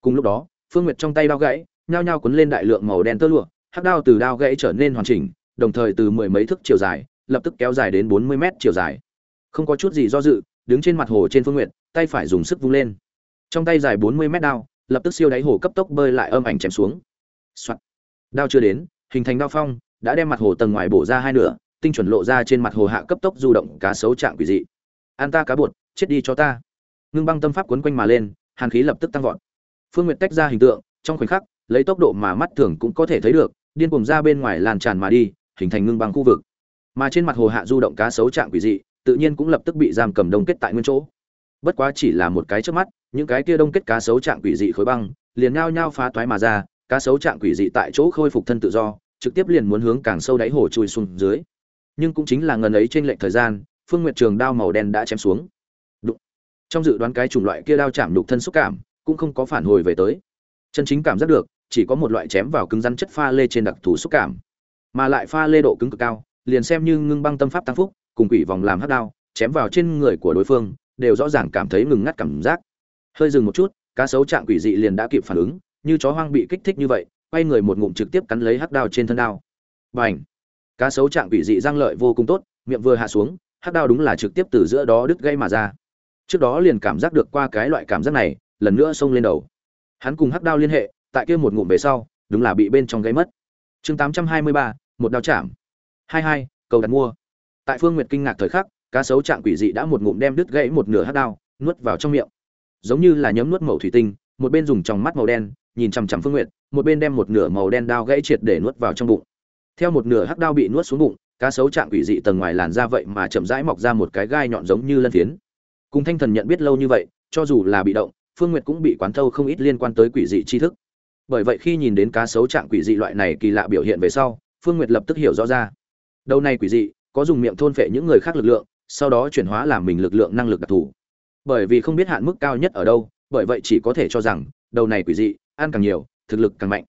Cùng lúc đó, phương nguyệt trong tay đao gãy, nhao nhao cuốn lên đại lượng màu đen tơ lụa, hắc đao từ đao gãy trở nên hoàn chỉnh, đồng thời từ mười mấy thước chiều dài, lập tức kéo dài đến bốn mươi mét chiều dài. Không có chút gì do dự, đứng trên mặt hồ trên phương nguyệt, tay phải dùng sức vung lên. Trong tay dài bốn mươi mét đao, lập tức siêu đáy hồ cấp tốc bơi lại âm ảnh chém xuống. Soạt. đao chưa đến, hình thành đao phong, đã đem mặt hồ tầng ngoài bổ ra hai nửa, tinh chuẩn lộ ra trên mặt hồ hạ cấp tốc du động cá sấu trạng quỷ dị. An ta cá bột, chết đi cho ta ngưng băng tâm pháp quấn quanh mà lên, hàn khí lập tức tăng vọt. Phương nguyệt tách ra hình tượng, trong khoảnh khắc, lấy tốc độ mà mắt thường cũng có thể thấy được, điên cuồng ra bên ngoài lan tràn mà đi, hình thành ngưng băng khu vực. Mà trên mặt hồ hạ du động cá sấu trạng quỷ dị, tự nhiên cũng lập tức bị giam cầm đông kết tại nguyên chỗ. Bất quá chỉ là một cái trước mắt, những cái kia đông kết cá sấu trạng quỷ dị khối băng, liền nhao nhao phá toái mà ra, cá sấu trạng quỷ dị tại chỗ khôi phục thân tự do, trực tiếp liền muốn hướng càng sâu đáy hồ chui xuống dưới. Nhưng cũng chính là ngần ấy trên lệch thời gian, phương nguyệt trường đao màu đen đã chém xuống trong dự đoán cái chủng loại kia đao chạm đục thân xúc cảm, cũng không có phản hồi về tới. Chân chính cảm giác được, chỉ có một loại chém vào cứng rắn chất pha lê trên đặc thù xúc cảm. Mà lại pha lê độ cứng cực cao, liền xem như ngưng băng tâm pháp tăng phúc, cùng quỷ vòng làm hắc đao, chém vào trên người của đối phương, đều rõ ràng cảm thấy ngừng ngắt cảm giác. Hơi dừng một chút, cá sấu trạng quỷ dị liền đã kịp phản ứng, như chó hoang bị kích thích như vậy, quay người một ngụm trực tiếp cắn lấy hắc đao trên thân đao. Bành! Cá sấu trạng quỷ dị răng lợi vô cùng tốt, miệng vừa hạ xuống, hắc đao đúng là trực tiếp từ giữa đó đứt gây mà ra trước đó liền cảm giác được qua cái loại cảm giác này, lần nữa xông lên đầu. Hắn cùng hắc đao liên hệ, tại kia một ngụm về sau, đúng là bị bên trong gáy mất. Chương tám trăm hai mươi ba, một đao chạm. Hai hai, cầu đặt mua. Tại phương nguyệt kinh ngạc thời khắc, cá sấu trạng quỷ dị đã một ngụm đem đứt gãy một nửa hắc đao, nuốt vào trong miệng. Giống như là nhấm nuốt màu thủy tinh, một bên dùng tròng mắt màu đen, nhìn chằm chằm phương nguyệt, một bên đem một nửa màu đen đao gãy triệt để nuốt vào trong bụng. Theo một nửa hắc đao bị nuốt xuống bụng, cá sấu trạng quỷ dị tầng ngoài làn da vậy mà chậm rãi mọc ra một cái gai nhọn giống như lân phiến cùng thanh thần nhận biết lâu như vậy, cho dù là bị động, phương nguyệt cũng bị quán thâu không ít liên quan tới quỷ dị tri thức. Bởi vậy khi nhìn đến cá sấu trạng quỷ dị loại này kỳ lạ biểu hiện về sau, phương nguyệt lập tức hiểu rõ ra. Đầu này quỷ dị, có dùng miệng thôn phệ những người khác lực lượng, sau đó chuyển hóa làm mình lực lượng năng lực đặc thù. Bởi vì không biết hạn mức cao nhất ở đâu, bởi vậy chỉ có thể cho rằng, đầu này quỷ dị, ăn càng nhiều, thực lực càng mạnh.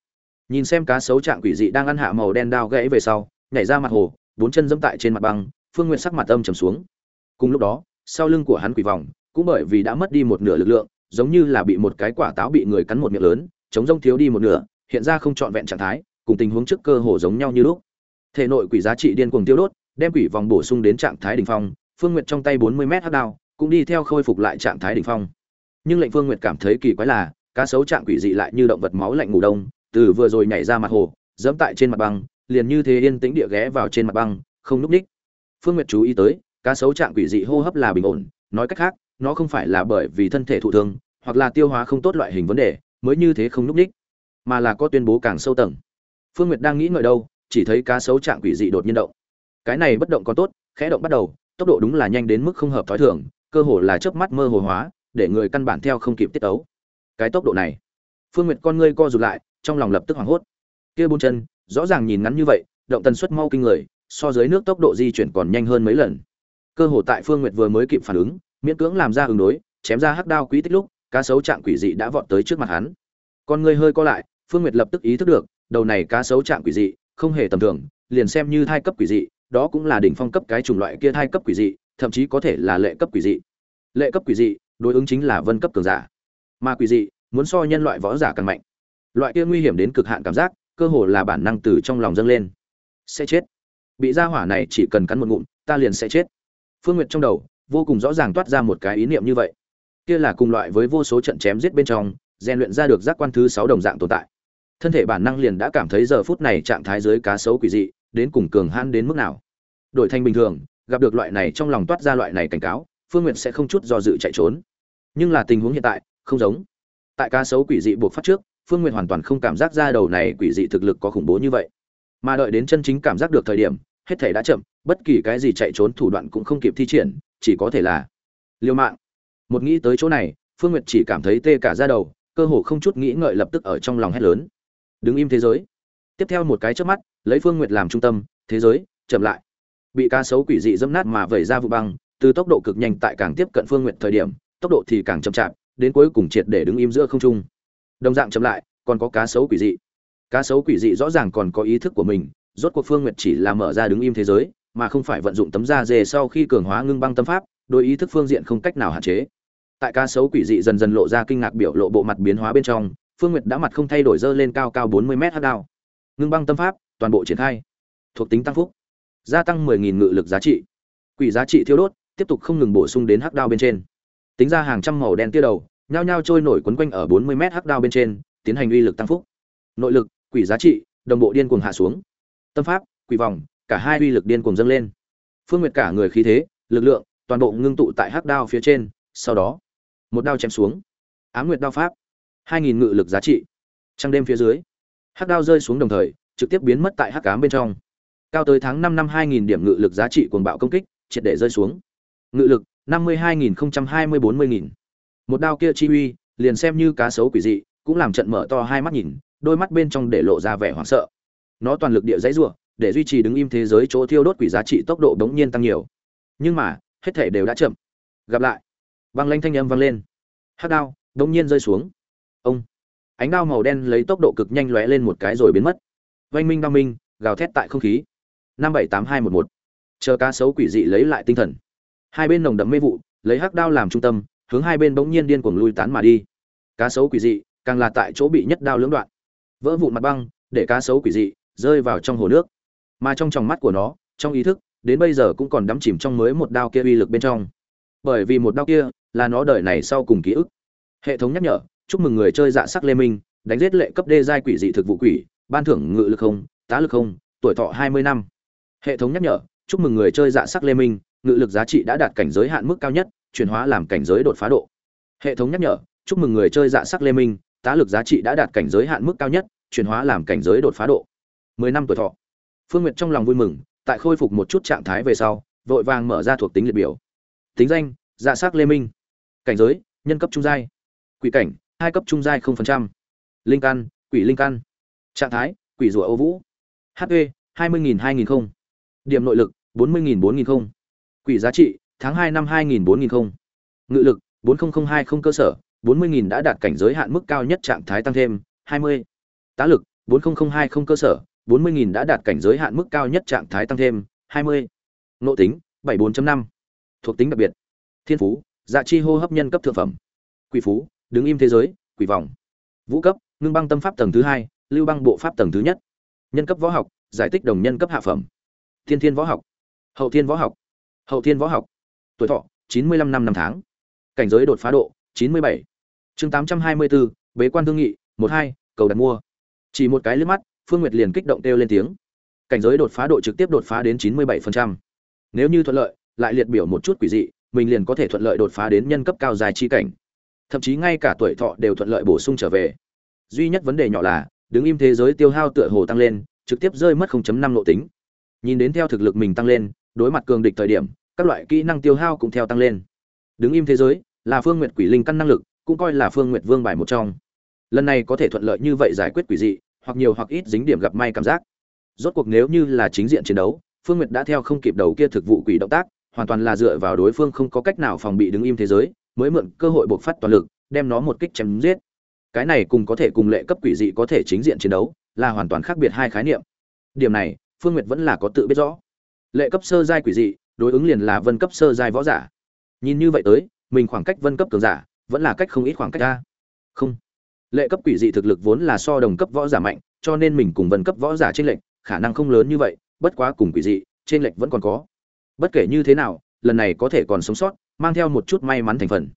Nhìn xem cá sấu trạng quỷ dị đang ăn hạ màu đen đao gãy về sau, nhảy ra mặt hồ, bốn chân dẫm tại trên mặt băng, phương n g u y ệ t sắc mặt âm trầm xuống. Cùng lúc đó sau lưng của hắn quỷ vòng, cũng bởi vì đã mất đi một nửa lực lượng, giống như là bị một cái quả táo bị người cắn một miệng lớn, chống rông thiếu đi một nửa, hiện ra không trọn vẹn trạng thái, cùng tình huống trước cơ hồ giống nhau như lúc. Thể nội quỷ giá trị điên cuồng tiêu đốt, đem quỷ vòng bổ sung đến trạng thái đ ỉ n h phong, phương n g u y ệ t trong tay bốn mươi m hát đao, cũng đi theo khôi phục lại trạng thái đ ỉ n h phong. Nhưng lệnh phương n g u y ệ t cảm thấy kỳ quái là, cá sấu trạng quỷ dị lại như động vật máu lạnh ngủ đông, từ vừa rồi nhảy ra mặt hồ, dẫm tại trên mặt băng, liền như thế yên tĩnh địa ghé vào trên mặt băng, không núp ních. Phương nguyệt chú ý tới cá sấu trạng quỷ dị hô hấp là bình ổn, nói cách khác, nó không phải là bởi vì thân thể thụ thương, hoặc là tiêu hóa không tốt loại hình vấn đề, mới như thế không núp ních, mà là có tuyên bố càng sâu tầng. Phương nguyệt đang nghĩ ngợi đâu, chỉ thấy cá sấu trạng quỷ dị đột nhiên động. Cái này bất động còn tốt, khẽ động bắt đầu, tốc độ đúng là nhanh đến mức không hợp thói thường, cơ hồ là chớp mắt mơ hồ hóa, để người căn bản theo không kịp tiết ấu cái tốc độ này, phương nguyệt con ngươi co rụt lại, trong lòng lập tức hoảng hốt. Kia bốn chân, rõ ràng nhìn ngắn như vậy, động tần suất mau kinh người, so dưới nước tốc độ di chuyển còn nhanh hơn mấy lần cơ hồ tại phương nguyệt vừa mới kịp phản ứng, miễn cưỡng làm ra ứng đối, chém ra hắc đao quý tích lúc, cá sấu trạng quỷ dị đã vọt tới trước mặt hắn. Con ngươi hơi co lại, phương nguyệt lập tức ý thức được, đầu này cá sấu trạng quỷ dị, không hề tầm thường, liền xem như thai cấp quỷ dị, đó cũng là đỉnh phong cấp cái chủng loại kia thai cấp quỷ dị, thậm chí có thể là lệ cấp quỷ dị. Lệ cấp quỷ dị, đối ứng chính là vân cấp cường giả. Mà quỷ dị, muốn so nhân loại võ giả càng mạnh. Loại kia nguy hiểm đến cực hạn cảm giác, cơ hồ là bản năng từ trong lòng dâng lên. Sẽ chết. Bị ra hỏa này chỉ cần cắn một ngụm, ta liền sẽ chết phương nguyệt trong đầu vô cùng rõ ràng toát ra một cái ý niệm như vậy. Kia là cùng loại với vô số trận chém giết bên trong, rèn luyện ra được giác quan thứ sáu đồng dạng tồn tại. Thân thể bản năng liền đã cảm thấy giờ phút này trạng thái dưới cá sấu quỷ dị, đến cùng cường hãn đến mức nào. Đổi thành bình thường, gặp được loại này trong lòng toát ra loại này cảnh cáo, phương nguyệt sẽ không chút do dự chạy trốn. Nhưng là tình huống hiện tại, không giống. Tại cá sấu quỷ dị buộc phát trước, phương Nguyệt hoàn toàn không cảm giác ra đầu này quỷ dị thực lực có khủng bố như vậy. Mà đợi đến chân chính cảm giác được thời điểm, hết thảy đã chậm bất kỳ cái gì chạy trốn thủ đoạn cũng không kịp thi triển, chỉ có thể là liều mạng. Một nghĩ tới chỗ này, phương nguyệt chỉ cảm thấy tê cả ra đầu, cơ hồ không chút nghĩ ngợi lập tức ở trong lòng hét lớn. Đứng im thế giới. Tiếp theo một cái trước mắt, lấy phương nguyệt làm trung tâm, thế giới, chậm lại. Bị cá sấu quỷ dị dẫm nát mà vẩy ra vụ băng, từ tốc độ cực nhanh tại càng tiếp cận phương nguyệt thời điểm, tốc độ thì càng chậm chạp, đến cuối cùng triệt để đứng im giữa không trung. Đồng dạng chậm lại, còn có cá sấu quỷ dị. Cá sấu quỷ dị rõ ràng còn có ý thức của mình, rốt cuộc phương nguyệt chỉ là mở ra đứng im thế giới mà không phải vận dụng tấm da dề sau khi cường hóa ngưng băng tâm pháp đôi ý thức phương diện không cách nào hạn chế. Tại ca sấu quỷ dị dần dần lộ ra kinh ngạc biểu lộ bộ mặt biến hóa bên trong phương nguyệt đã mặt không thay đổi dơ lên cao cao bốn mươi m hắc đao. Ngưng băng tâm pháp toàn bộ triển khai. Thuộc tính tăng phúc. Gia tăng mười nghìn ngự lực giá trị. Quỷ giá trị thiêu đốt tiếp tục không ngừng bổ sung đến hắc đao bên trên. Tính ra hàng trăm màu đen tia đầu nhao nhao trôi nổi quấn quanh ở 40 mét hắc đao bên trên, tiến hành uy lực tăng phúc. Nội lực, quỷ giá trị, đồng bộ điên cuồng hạ xuống. Tâm pháp, quỷ vòng, cả hai uy lực điên cuồng dâng lên. Phương Nguyệt cả người khí thế, lực lượng, toàn bộ ngưng tụ tại hắc đao phía trên, sau đó, một đao chém xuống. Ám Nguyệt đao pháp, 2000 ngự lực giá trị. Trăng đêm phía dưới, hắc đao rơi xuống đồng thời, trực tiếp biến mất tại hắc ám bên trong. Cao tới tháng 5 năm 2000 điểm ngự lực giá trị cuồng bạo công kích, triệt để rơi xuống. Ngự lực, 52.0240.000, một đao kia chi uy liền xem như cá sấu quỷ dị cũng làm trận mở to hai mắt nhìn đôi mắt bên trong để lộ ra vẻ hoảng sợ nó toàn lực địa dãy rủa để duy trì đứng im thế giới chỗ thiêu đốt quỷ giá trị tốc độ bỗng nhiên tăng nhiều. Nhưng mà, hết thể đều đã chậm. Gặp lại. Băng lanh thanh âm vang lên. Hát đao, bỗng nhiên rơi xuống. Ông. Ánh đao màu đen lấy tốc độ cực nhanh lóe lên một cái rồi biến mất. Vanh minh đao minh, gào thét tại không khí. Năm bảy tám hai một một. Chờ cá sấu quỷ dị lấy lại tinh thần. Hai bên nồng đậm mê vụ, lấy hắc đao làm trung tâm, hướng hai bên bỗng nhiên điên cuồng lui tán mà đi. Cá sấu quỷ dị, càng là tại chỗ bị nhất đao lưỡng đoạn. Vỡ vụn mặt băng, để cá sấu quỷ dị rơi vào trong hồ nước mà trong tròng mắt của nó, trong ý thức, đến bây giờ cũng còn đắm chìm trong mới một đao kia uy lực bên trong. Bởi vì một đao kia là nó đời này sau cùng ký ức. Hệ thống nhắc nhở, chúc mừng người chơi dạ sắc lê minh, đánh giết lệ cấp đê giai quỷ dị thực vụ quỷ, ban thưởng ngự lực không, tá lực không, tuổi thọ hai mươi năm. Hệ thống nhắc nhở, chúc mừng người chơi dạ sắc lê minh, ngự lực giá trị đã đạt cảnh giới hạn mức cao nhất, chuyển hóa làm cảnh giới đột phá độ. Hệ thống nhắc nhở, chúc mừng người chơi dạ sắc lê minh, tá lực giá trị đã đạt cảnh giới hạn mức cao nhất, chuyển hóa làm cảnh giới đột phá độ. mười năm tuổi thọ. Phương Nguyệt trong lòng vui mừng, tại khôi phục một chút trạng thái về sau, vội vàng mở ra thuộc tính liệt biểu. Tính danh: Dạ sắc Lê Minh. Cảnh giới: Nhân cấp trung giai. Quỷ cảnh: hai cấp trung giai 0%. Linh căn: Quỷ linh căn. Trạng thái: Quỷ rùa Âu vũ. HP: 20.000 không. Điểm nội lực: 40.000 4000 không. Quỷ giá trị: tháng 2 năm 2000 4000 không. Ngự lực: 40020 cơ sở, 40000 đã đạt cảnh giới hạn mức cao nhất trạng thái tăng thêm 20. Tá lực: 40020 cơ sở, bốn mươi nghìn đã đạt cảnh giới hạn mức cao nhất trạng thái tăng thêm, hai mươi. Nội tính, bảy bốn năm. Thuộc tính đặc biệt. Thiên phú dạ chi hô hấp nhân cấp thượng phẩm. Quỷ phú, đứng im thế giới, quỷ vòng vũ cấp, ngưng băng tâm pháp tầng thứ hai, lưu băng bộ pháp tầng thứ nhất. Nhân cấp võ học, giải tích đồng nhân cấp hạ phẩm. Thiên thiên võ học. Hậu thiên võ học. Hậu thiên võ học. Tuổi thọ, chín mươi lăm năm năm tháng. Cảnh giới đột phá độ, chín mươi bảy. Chương tám trăm hai mươi bốn bế quan thương nghị, một hai, cầu đặt mua. Chỉ một cái liếc mắt phương nguyệt liền kích động kêu lên tiếng. Cảnh giới đột phá độ trực tiếp đột phá đến chín mươi bảy nếu như thuận lợi, lại liệt biểu một chút quỷ dị, mình liền có thể thuận lợi đột phá đến nhân cấp cao dài chi cảnh. Thậm chí ngay cả tuổi thọ đều thuận lợi bổ sung trở về. Duy nhất vấn đề nhỏ là, đứng im thế giới tiêu hao tựa hồ tăng lên, trực tiếp rơi mất 0.5 nội tính. Nhìn đến theo thực lực mình tăng lên, đối mặt cường địch thời điểm, các loại kỹ năng tiêu hao cũng theo tăng lên. Đứng im thế giới, là phương nguyệt quỷ linh căn năng lực, cũng coi là phương nguyệt vương bài một trong. Lần này có thể thuận lợi như vậy giải quyết quỷ dị hoặc nhiều hoặc ít dính điểm gặp may cảm giác. Rốt cuộc nếu như là chính diện chiến đấu, phương nguyệt đã theo không kịp đầu kia thực vụ quỷ động tác, hoàn toàn là dựa vào đối phương không có cách nào phòng bị đứng im thế giới, mới mượn cơ hội buộc phát toàn lực, đem nó một kích chém giết. Cái này cùng có thể cùng lệ cấp quỷ dị có thể chính diện chiến đấu, là hoàn toàn khác biệt hai khái niệm. Điểm này, phương nguyệt vẫn là có tự biết rõ. Lệ cấp sơ giai quỷ dị, đối ứng liền là vân cấp sơ giai võ giả. Nhìn như vậy tới, mình khoảng cách vân cấp cường giả, vẫn là cách không ít khoảng cách ra không lệ cấp quỷ dị thực lực vốn là so đồng cấp võ giả mạnh, cho nên mình cùng vân cấp võ giả trên lệnh khả năng không lớn như vậy, bất quá cùng quỷ dị trên lệnh vẫn còn có. Bất kể như thế nào, lần này có thể còn sống sót, mang theo một chút may mắn thành phần.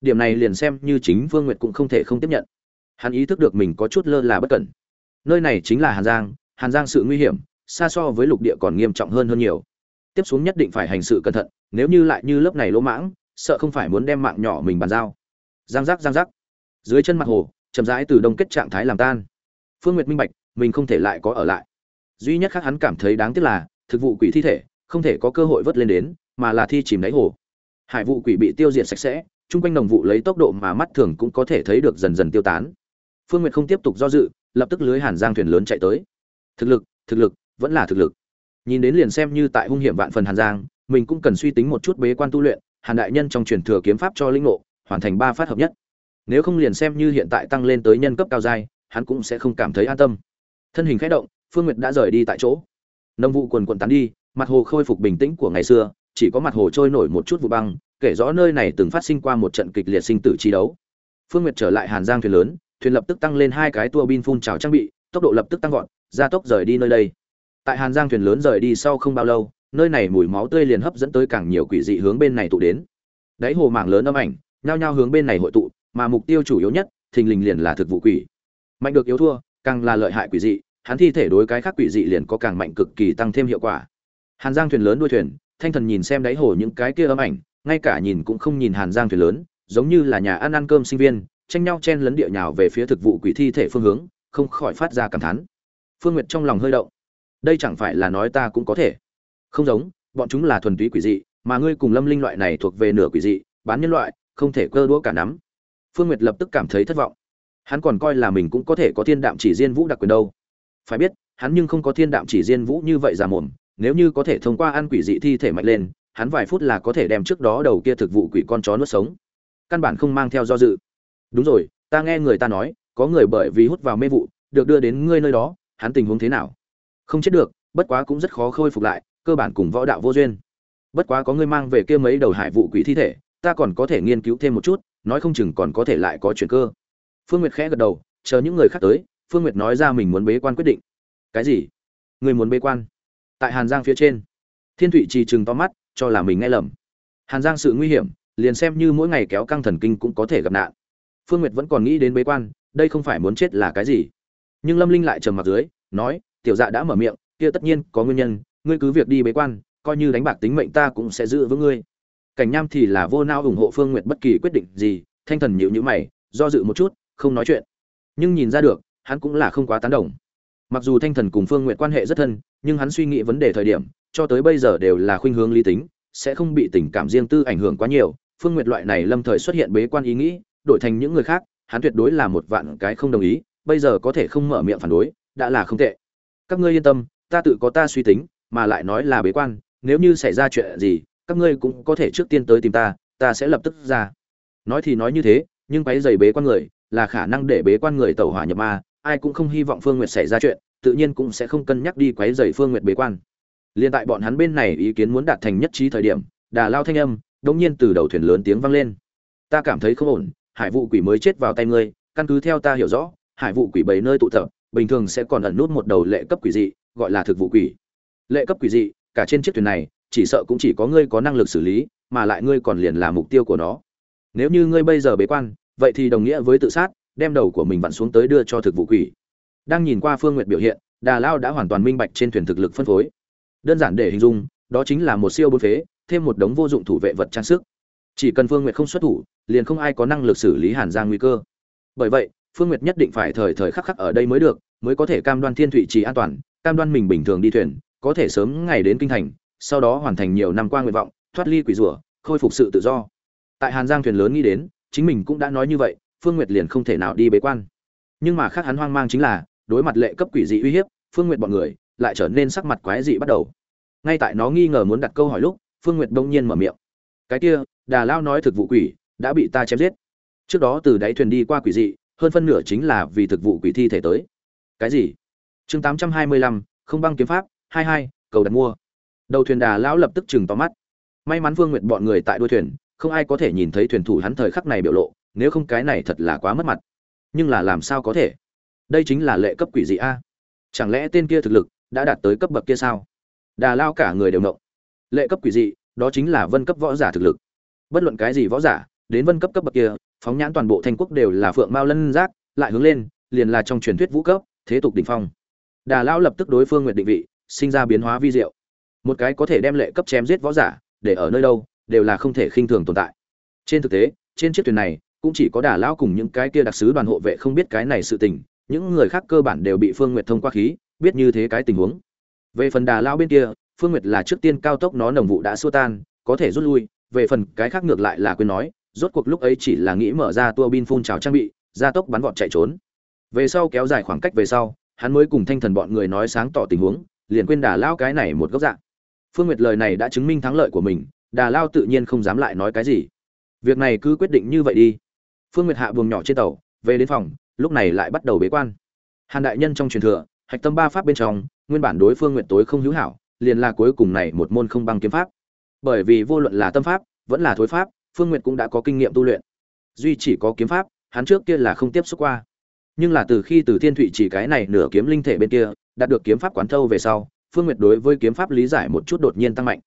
Điểm này liền xem như chính vương nguyệt cũng không thể không tiếp nhận. Hắn ý thức được mình có chút lơ là bất cẩn. Nơi này chính là hàn giang hàn giang sự nguy hiểm, xa so với lục địa còn nghiêm trọng hơn hơn nhiều. Tiếp xuống nhất định phải hành sự cẩn thận, nếu như lại như lớp này lỗ mãng, sợ không phải muốn đem mạng nhỏ mình bàn giao. Giang giác giang giác. Dưới chân mặt hồ chậm rãi từ đông kết trạng thái làm tan. Phương nguyệt minh bạch, mình không thể lại có ở lại. Duy nhất khác hắn cảm thấy đáng tiếc là, thực vụ quỷ thi thể, không thể có cơ hội vớt lên đến, mà là thi chìm đáy hồ. Hải vụ quỷ bị tiêu diệt sạch sẽ, chung quanh đồng vụ lấy tốc độ mà mắt thường cũng có thể thấy được dần dần tiêu tán. Phương nguyệt không tiếp tục do dự, lập tức lưới hàn giang thuyền lớn chạy tới. Thực lực thực lực, vẫn là thực lực. Nhìn đến liền xem như tại hung hiểm vạn phần hàn giang, mình cũng cần suy tính một chút bế quan tu luyện, hàn đại nhân trong truyền thừa kiếm pháp cho linh ngộ, hoàn thành ba phát hợp nhất nếu không liền xem như hiện tại tăng lên tới nhân cấp cao giai, hắn cũng sẽ không cảm thấy an tâm. Thân hình khẽ động, phương nguyệt đã rời đi tại chỗ. Nông vụ quần quần tán đi, mặt hồ khôi phục bình tĩnh của ngày xưa, chỉ có mặt hồ trôi nổi một chút vụ băng, kể rõ nơi này từng phát sinh qua một trận kịch liệt sinh tử chi đấu. Phương nguyệt trở lại hàn giang thuyền lớn, thuyền lập tức tăng lên hai cái tua bin phun trào trang bị, tốc độ lập tức tăng vọt, gia tốc rời đi nơi đây. Tại hàn giang thuyền lớn rời đi sau không bao lâu, nơi này mùi máu tươi liền hấp dẫn tới càng nhiều quỷ dị hướng bên này tụ đến. Đáy hồ mảng lớn âm ảnh, nhao nhao hướng bên này hội tụ mà mục tiêu chủ yếu nhất, thình lình liền là thực vụ quỷ. Mạnh được yếu thua, càng là lợi hại quỷ dị, hắn thi thể đối cái khác quỷ dị liền có càng mạnh cực kỳ tăng thêm hiệu quả. Hàn giang thuyền lớn đuôi thuyền, thanh thần nhìn xem đáy hồ những cái kia âm ảnh, ngay cả nhìn cũng không nhìn hàn giang thuyền lớn, giống như là nhà ăn ăn cơm sinh viên, tranh nhau chen lấn địa nhào về phía thực vụ quỷ thi thể phương hướng, không khỏi phát ra cảm thán. Phương nguyệt trong lòng hơi động. Đây chẳng phải là nói ta cũng có thể? Không giống, bọn chúng là thuần túy quỷ dị, mà ngươi cùng lâm linh loại này thuộc về nửa quỷ dị, bán nhân loại, không thể cơ đũa cả nắm phương nguyệt lập tức cảm thấy thất vọng. Hắn còn coi là mình cũng có thể có thiên đạm chỉ diên vũ đặc quyền đâu. Phải biết, hắn nhưng không có thiên đạm chỉ diên vũ như vậy ra mồm, nếu như có thể thông qua ăn quỷ dị thi thể mạnh lên, hắn vài phút là có thể đem trước đó đầu kia thực vụ quỷ con chó nuốt sống. Căn bản không mang theo do dự. Đúng rồi, ta nghe người ta nói, có người bởi vì hút vào mê vụ, được đưa đến ngươi nơi đó, hắn tình huống thế nào? Không chết được, bất quá cũng rất khó khôi phục lại, cơ bản cùng võ đạo vô duyên. Bất quá có ngươi mang về kia mấy đầu hải vụ quỷ thi thể, ta còn có thể nghiên cứu thêm một chút nói không chừng còn có thể lại có chuyện cơ. Phương nguyệt khẽ gật đầu, chờ những người khác tới, phương nguyệt nói ra mình muốn bế quan quyết định. Cái gì? Người muốn bế quan? Tại hàn giang phía trên. Thiên thụy trì chừng to mắt, cho là mình nghe lầm. Hàn giang sự nguy hiểm, liền xem như mỗi ngày kéo căng thần kinh cũng có thể gặp nạn. Phương nguyệt vẫn còn nghĩ đến bế quan, đây không phải muốn chết là cái gì? Nhưng lâm linh lại trầm mặt dưới, nói, tiểu dạ đã mở miệng, kia tất nhiên có nguyên nhân, ngươi cứ việc đi bế quan, coi như đánh bạc tính mệnh ta cũng sẽ giữ với ngươi cảnh nham thì là vô nao ủng hộ phương nguyệt bất kỳ quyết định gì, thanh thần nhịu nhữ mày, do dự một chút, không nói chuyện. Nhưng nhìn ra được, hắn cũng là không quá tán đồng. Mặc dù thanh thần cùng phương nguyệt quan hệ rất thân, nhưng hắn suy nghĩ vấn đề thời điểm, cho tới bây giờ đều là khuynh hướng lý tính, sẽ không bị tình cảm riêng tư ảnh hưởng quá nhiều. Phương nguyệt loại này lâm thời xuất hiện bế quan ý nghĩ, đổi thành những người khác, hắn tuyệt đối là một vạn cái không đồng ý, bây giờ có thể không mở miệng phản đối, đã là không tệ. Các ngươi yên tâm, ta tự có ta suy tính, mà lại nói là bế quan, nếu như xảy ra chuyện gì các ngươi cũng có thể trước tiên tới tìm ta ta sẽ lập tức ra. Nói thì nói như thế, nhưng quấy giày bế quan người, là khả năng để bế quan người tẩu hỏa nhập ma, ai cũng không hy vọng phương nguyệt xảy ra chuyện, tự nhiên cũng sẽ không cân nhắc đi quấy giày phương nguyệt bế quan. Liên tại bọn hắn bên này ý kiến muốn đạt thành nhất trí thời điểm, đà lao thanh âm, đống nhiên từ đầu thuyền lớn tiếng vang lên. Ta cảm thấy không ổn, hải vụ quỷ mới chết vào tay ngươi, căn cứ theo ta hiểu rõ, hải vụ quỷ bảy nơi tụ tập, bình thường sẽ còn ẩn nút một đầu lệ cấp quỷ dị, gọi là thực vụ quỷ. Lệ cấp quỷ dị, cả trên chiếc thuyền này chỉ sợ cũng chỉ có ngươi có năng lực xử lý, mà lại ngươi còn liền là mục tiêu của nó. Nếu như ngươi bây giờ bế quan, vậy thì đồng nghĩa với tự sát, đem đầu của mình vặn xuống tới đưa cho thực vụ quỷ. Đang nhìn qua phương nguyệt biểu hiện, đà lao đã hoàn toàn minh bạch trên thuyền thực lực phân phối. Đơn giản để hình dung, đó chính là một siêu bốn phế, thêm một đống vô dụng thủ vệ vật trang sức. Chỉ cần phương nguyệt không xuất thủ, liền không ai có năng lực xử lý hàn giang nguy cơ. Bởi vậy, phương nguyệt nhất định phải thời thời khắc khắc ở đây mới được, mới có thể cam đoan thiên thụy trì an toàn, cam đoan mình bình thường đi thuyền, có thể sớm ngày đến kinh thành sau đó hoàn thành nhiều năm qua nguyện vọng, thoát ly quỷ rủa, khôi phục sự tự do. Tại hàn giang thuyền lớn nghĩ đến, chính mình cũng đã nói như vậy, phương nguyệt liền không thể nào đi bế quan. Nhưng mà khác hắn hoang mang chính là, đối mặt lệ cấp quỷ dị uy hiếp, phương nguyệt bọn người lại trở nên sắc mặt quái dị bắt đầu. Ngay tại nó nghi ngờ muốn đặt câu hỏi lúc, phương nguyệt đông nhiên mở miệng. Cái kia, đà lao nói thực vụ quỷ, đã bị ta chém giết. Trước đó từ đáy thuyền đi qua quỷ dị, hơn phân nửa chính là vì thực vụ quỷ thi thể tới. Cái gì? Chương tám trăm hai mươi lăm, không băng kiếm pháp, hai hai, cầu đặt mua đầu thuyền đà lão lập tức chừng to mắt. May mắn vương nguyện bọn người tại đuôi thuyền, không ai có thể nhìn thấy thuyền thủ hắn thời khắc này biểu lộ, nếu không cái này thật là quá mất mặt. Nhưng là làm sao có thể? Đây chính là lệ cấp quỷ dị a. Chẳng lẽ tên kia thực lực đã đạt tới cấp bậc kia sao? Đà lao cả người đều nộng lệ cấp quỷ dị, đó chính là vân cấp võ giả thực lực. Bất luận cái gì võ giả, đến vân cấp cấp bậc kia, phóng nhãn toàn bộ thanh quốc đều là phượng mao lân giác, lại hướng lên, liền là trong truyền thuyết vũ cấp, thế tục đỉnh phong. Đà lao lập tức đối phương nguyện định vị, sinh ra biến hóa vi diệu một cái có thể đem lệ cấp chém giết võ giả, để ở nơi đâu, đều là không thể khinh thường tồn tại. Trên thực tế, trên chiếc thuyền này, cũng chỉ có đà lao cùng những cái kia đặc sứ đoàn hộ vệ không biết cái này sự tình, những người khác cơ bản đều bị phương nguyệt thông qua khí, biết như thế cái tình huống. Về phần đà lao bên kia, phương nguyệt là trước tiên cao tốc nó nồng vụ đã xua tan, có thể rút lui, về phần cái khác ngược lại là quên nói, rốt cuộc lúc ấy chỉ là nghĩ mở ra tua bin phun trào trang bị, gia tốc bắn vọt chạy trốn. Về sau kéo dài khoảng cách về sau, hắn mới cùng thanh thần bọn người nói sáng tỏ tình huống, liền quên đà lao cái này một góc dạng phương nguyệt lời này đã chứng minh thắng lợi của mình, đà lao tự nhiên không dám lại nói cái gì. Việc này cứ quyết định như vậy đi. Phương nguyệt hạ buồng nhỏ trên tàu, về đến phòng, lúc này lại bắt đầu bế quan. Hàn đại nhân trong truyền thừa, hạch tâm ba pháp bên trong, nguyên bản đối phương Nguyệt tối không hữu hảo, liền là cuối cùng này một môn không băng kiếm pháp. Bởi vì vô luận là tâm pháp, vẫn là thối pháp, phương Nguyệt cũng đã có kinh nghiệm tu luyện. Duy chỉ có kiếm pháp, hắn trước kia là không tiếp xúc qua. Nhưng là từ khi từ thiên thụy chỉ cái này nửa kiếm linh thể bên kia, đạt được kiếm pháp quán thâu về sau phương nguyệt đối với kiếm pháp lý giải một chút đột nhiên tăng mạnh.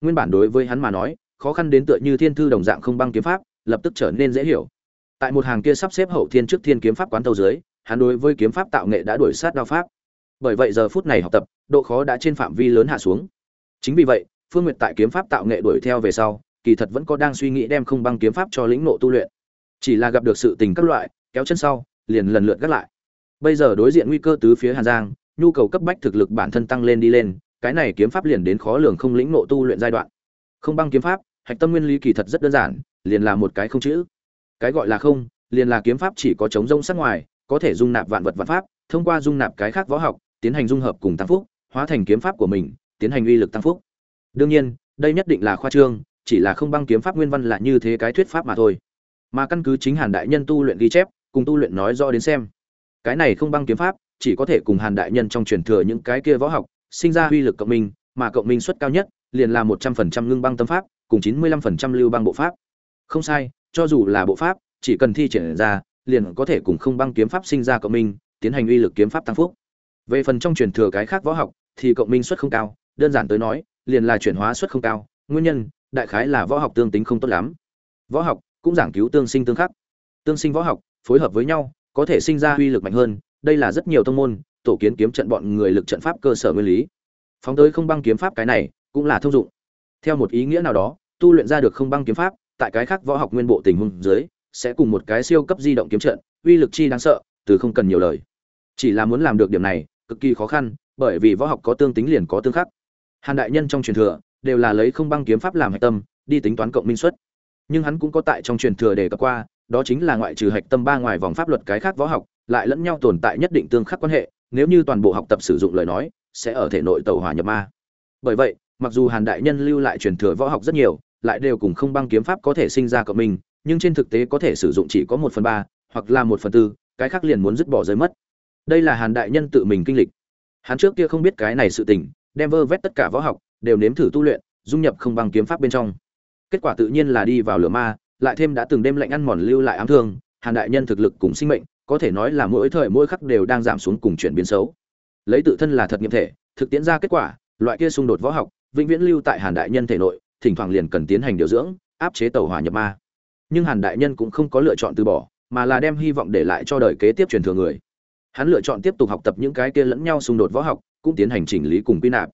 Nguyên bản đối với hắn mà nói, khó khăn đến tựa như thiên thư đồng dạng không băng kiếm pháp, lập tức trở nên dễ hiểu. Tại một hàng kia sắp xếp hậu thiên trước thiên kiếm pháp quán tàu dưới, hắn đối với kiếm pháp tạo nghệ đã đuổi sát đao pháp. Bởi vậy giờ phút này học tập, độ khó đã trên phạm vi lớn hạ xuống. Chính vì vậy, phương nguyệt tại kiếm pháp tạo nghệ đuổi theo về sau, kỳ thật vẫn có đang suy nghĩ đem không băng kiếm pháp cho lĩnh nộ tu luyện. Chỉ là gặp được sự tình các loại, kéo chân sau, liền lần lượt gác lại. Bây giờ đối diện nguy cơ tứ phía hàn giang nhu cầu cấp bách thực lực bản thân tăng lên đi lên, cái này kiếm pháp liền đến khó lường không lĩnh nộ tu luyện giai đoạn. Không băng kiếm pháp, hạch tâm nguyên lý kỳ thật rất đơn giản, liền là một cái không chữ. Cái gọi là không, liền là kiếm pháp chỉ có chống rông sắc ngoài, có thể dung nạp vạn vật vạn pháp, thông qua dung nạp cái khác võ học, tiến hành dung hợp cùng tăng phúc, hóa thành kiếm pháp của mình, tiến hành uy lực tăng phúc. Đương nhiên, đây nhất định là khoa trương, chỉ là không băng kiếm pháp nguyên văn là như thế cái thuyết pháp mà thôi. Mà căn cứ chính hàn đại nhân tu luyện ghi chép, cùng tu luyện nói rõ đến xem. Cái này không băng kiếm pháp chỉ có thể cùng hàn đại nhân trong truyền thừa những cái kia võ học, sinh ra uy lực cộng minh, mà cộng minh suất cao nhất, liền là một trăm phần trăm ngưng băng tâm pháp, cùng chín mươi lăm phần trăm lưu băng bộ pháp. Không sai, cho dù là bộ pháp, chỉ cần thi triển ra, liền có thể cùng không băng kiếm pháp sinh ra cộng minh, tiến hành uy lực kiếm pháp tăng phúc. Về phần trong truyền thừa cái khác võ học, thì cộng minh suất không cao, đơn giản tới nói, liền là chuyển hóa suất không cao, nguyên nhân, đại khái là võ học tương tính không tốt lắm. Võ học, cũng giảng cứu tương sinh tương khắc. Tương sinh võ học, phối hợp với nhau, có thể sinh ra uy lực mạnh hơn đây là rất nhiều thông môn, tổ kiến kiếm trận bọn người lực trận pháp cơ sở nguyên lý. Phóng tới không băng kiếm pháp cái này cũng là thông dụng. Theo một ý nghĩa nào đó, tu luyện ra được không băng kiếm pháp, tại cái khác võ học nguyên bộ tình huống dưới, sẽ cùng một cái siêu cấp di động kiếm trận, uy lực chi đáng sợ, từ không cần nhiều lời. Chỉ là muốn làm được điểm này, cực kỳ khó khăn, bởi vì võ học có tương tính liền có tương khắc. Hàn đại nhân trong truyền thừa, đều là lấy không băng kiếm pháp làm hạch tâm, đi tính toán cộng minh suất. Nhưng hắn cũng có tại trong truyền thừa đề cập qua, đó chính là ngoại trừ hạch tâm ba ngoài vòng pháp luật cái khác võ học lại lẫn nhau tồn tại nhất định tương khắc quan hệ, nếu như toàn bộ học tập sử dụng lời nói, sẽ ở thể nội tẩu hòa nhập ma. Bởi vậy, mặc dù hàn đại nhân lưu lại truyền thừa võ học rất nhiều, lại đều cùng không băng kiếm pháp có thể sinh ra cộng minh, nhưng trên thực tế có thể sử dụng chỉ có một phần ba, hoặc là một phần tư, cái khác liền muốn dứt bỏ rơi mất. Đây là hàn đại nhân tự mình kinh lịch. Hắn trước kia không biết cái này sự tình, đem vơ vét tất cả võ học, đều nếm thử tu luyện, dung nhập không băng kiếm pháp bên trong. Kết quả tự nhiên là đi vào lửa ma, lại thêm đã từng đêm lạnh ăn mòn lưu lại ám thương, hàn đại nhân thực lực cùng sinh mệnh có thể nói là mỗi thời mỗi khắc đều đang giảm xuống cùng chuyển biến xấu. Lấy tự thân là thật nghiệm thể, thực tiễn ra kết quả, loại kia xung đột võ học, vĩnh viễn lưu tại hàn đại nhân thể nội, thỉnh thoảng liền cần tiến hành điều dưỡng, áp chế tàu hỏa nhập ma. Nhưng hàn đại nhân cũng không có lựa chọn từ bỏ, mà là đem hy vọng để lại cho đời kế tiếp truyền thừa người. Hắn lựa chọn tiếp tục học tập những cái kia lẫn nhau xung đột võ học, cũng tiến hành chỉnh lý cùng quy nạp.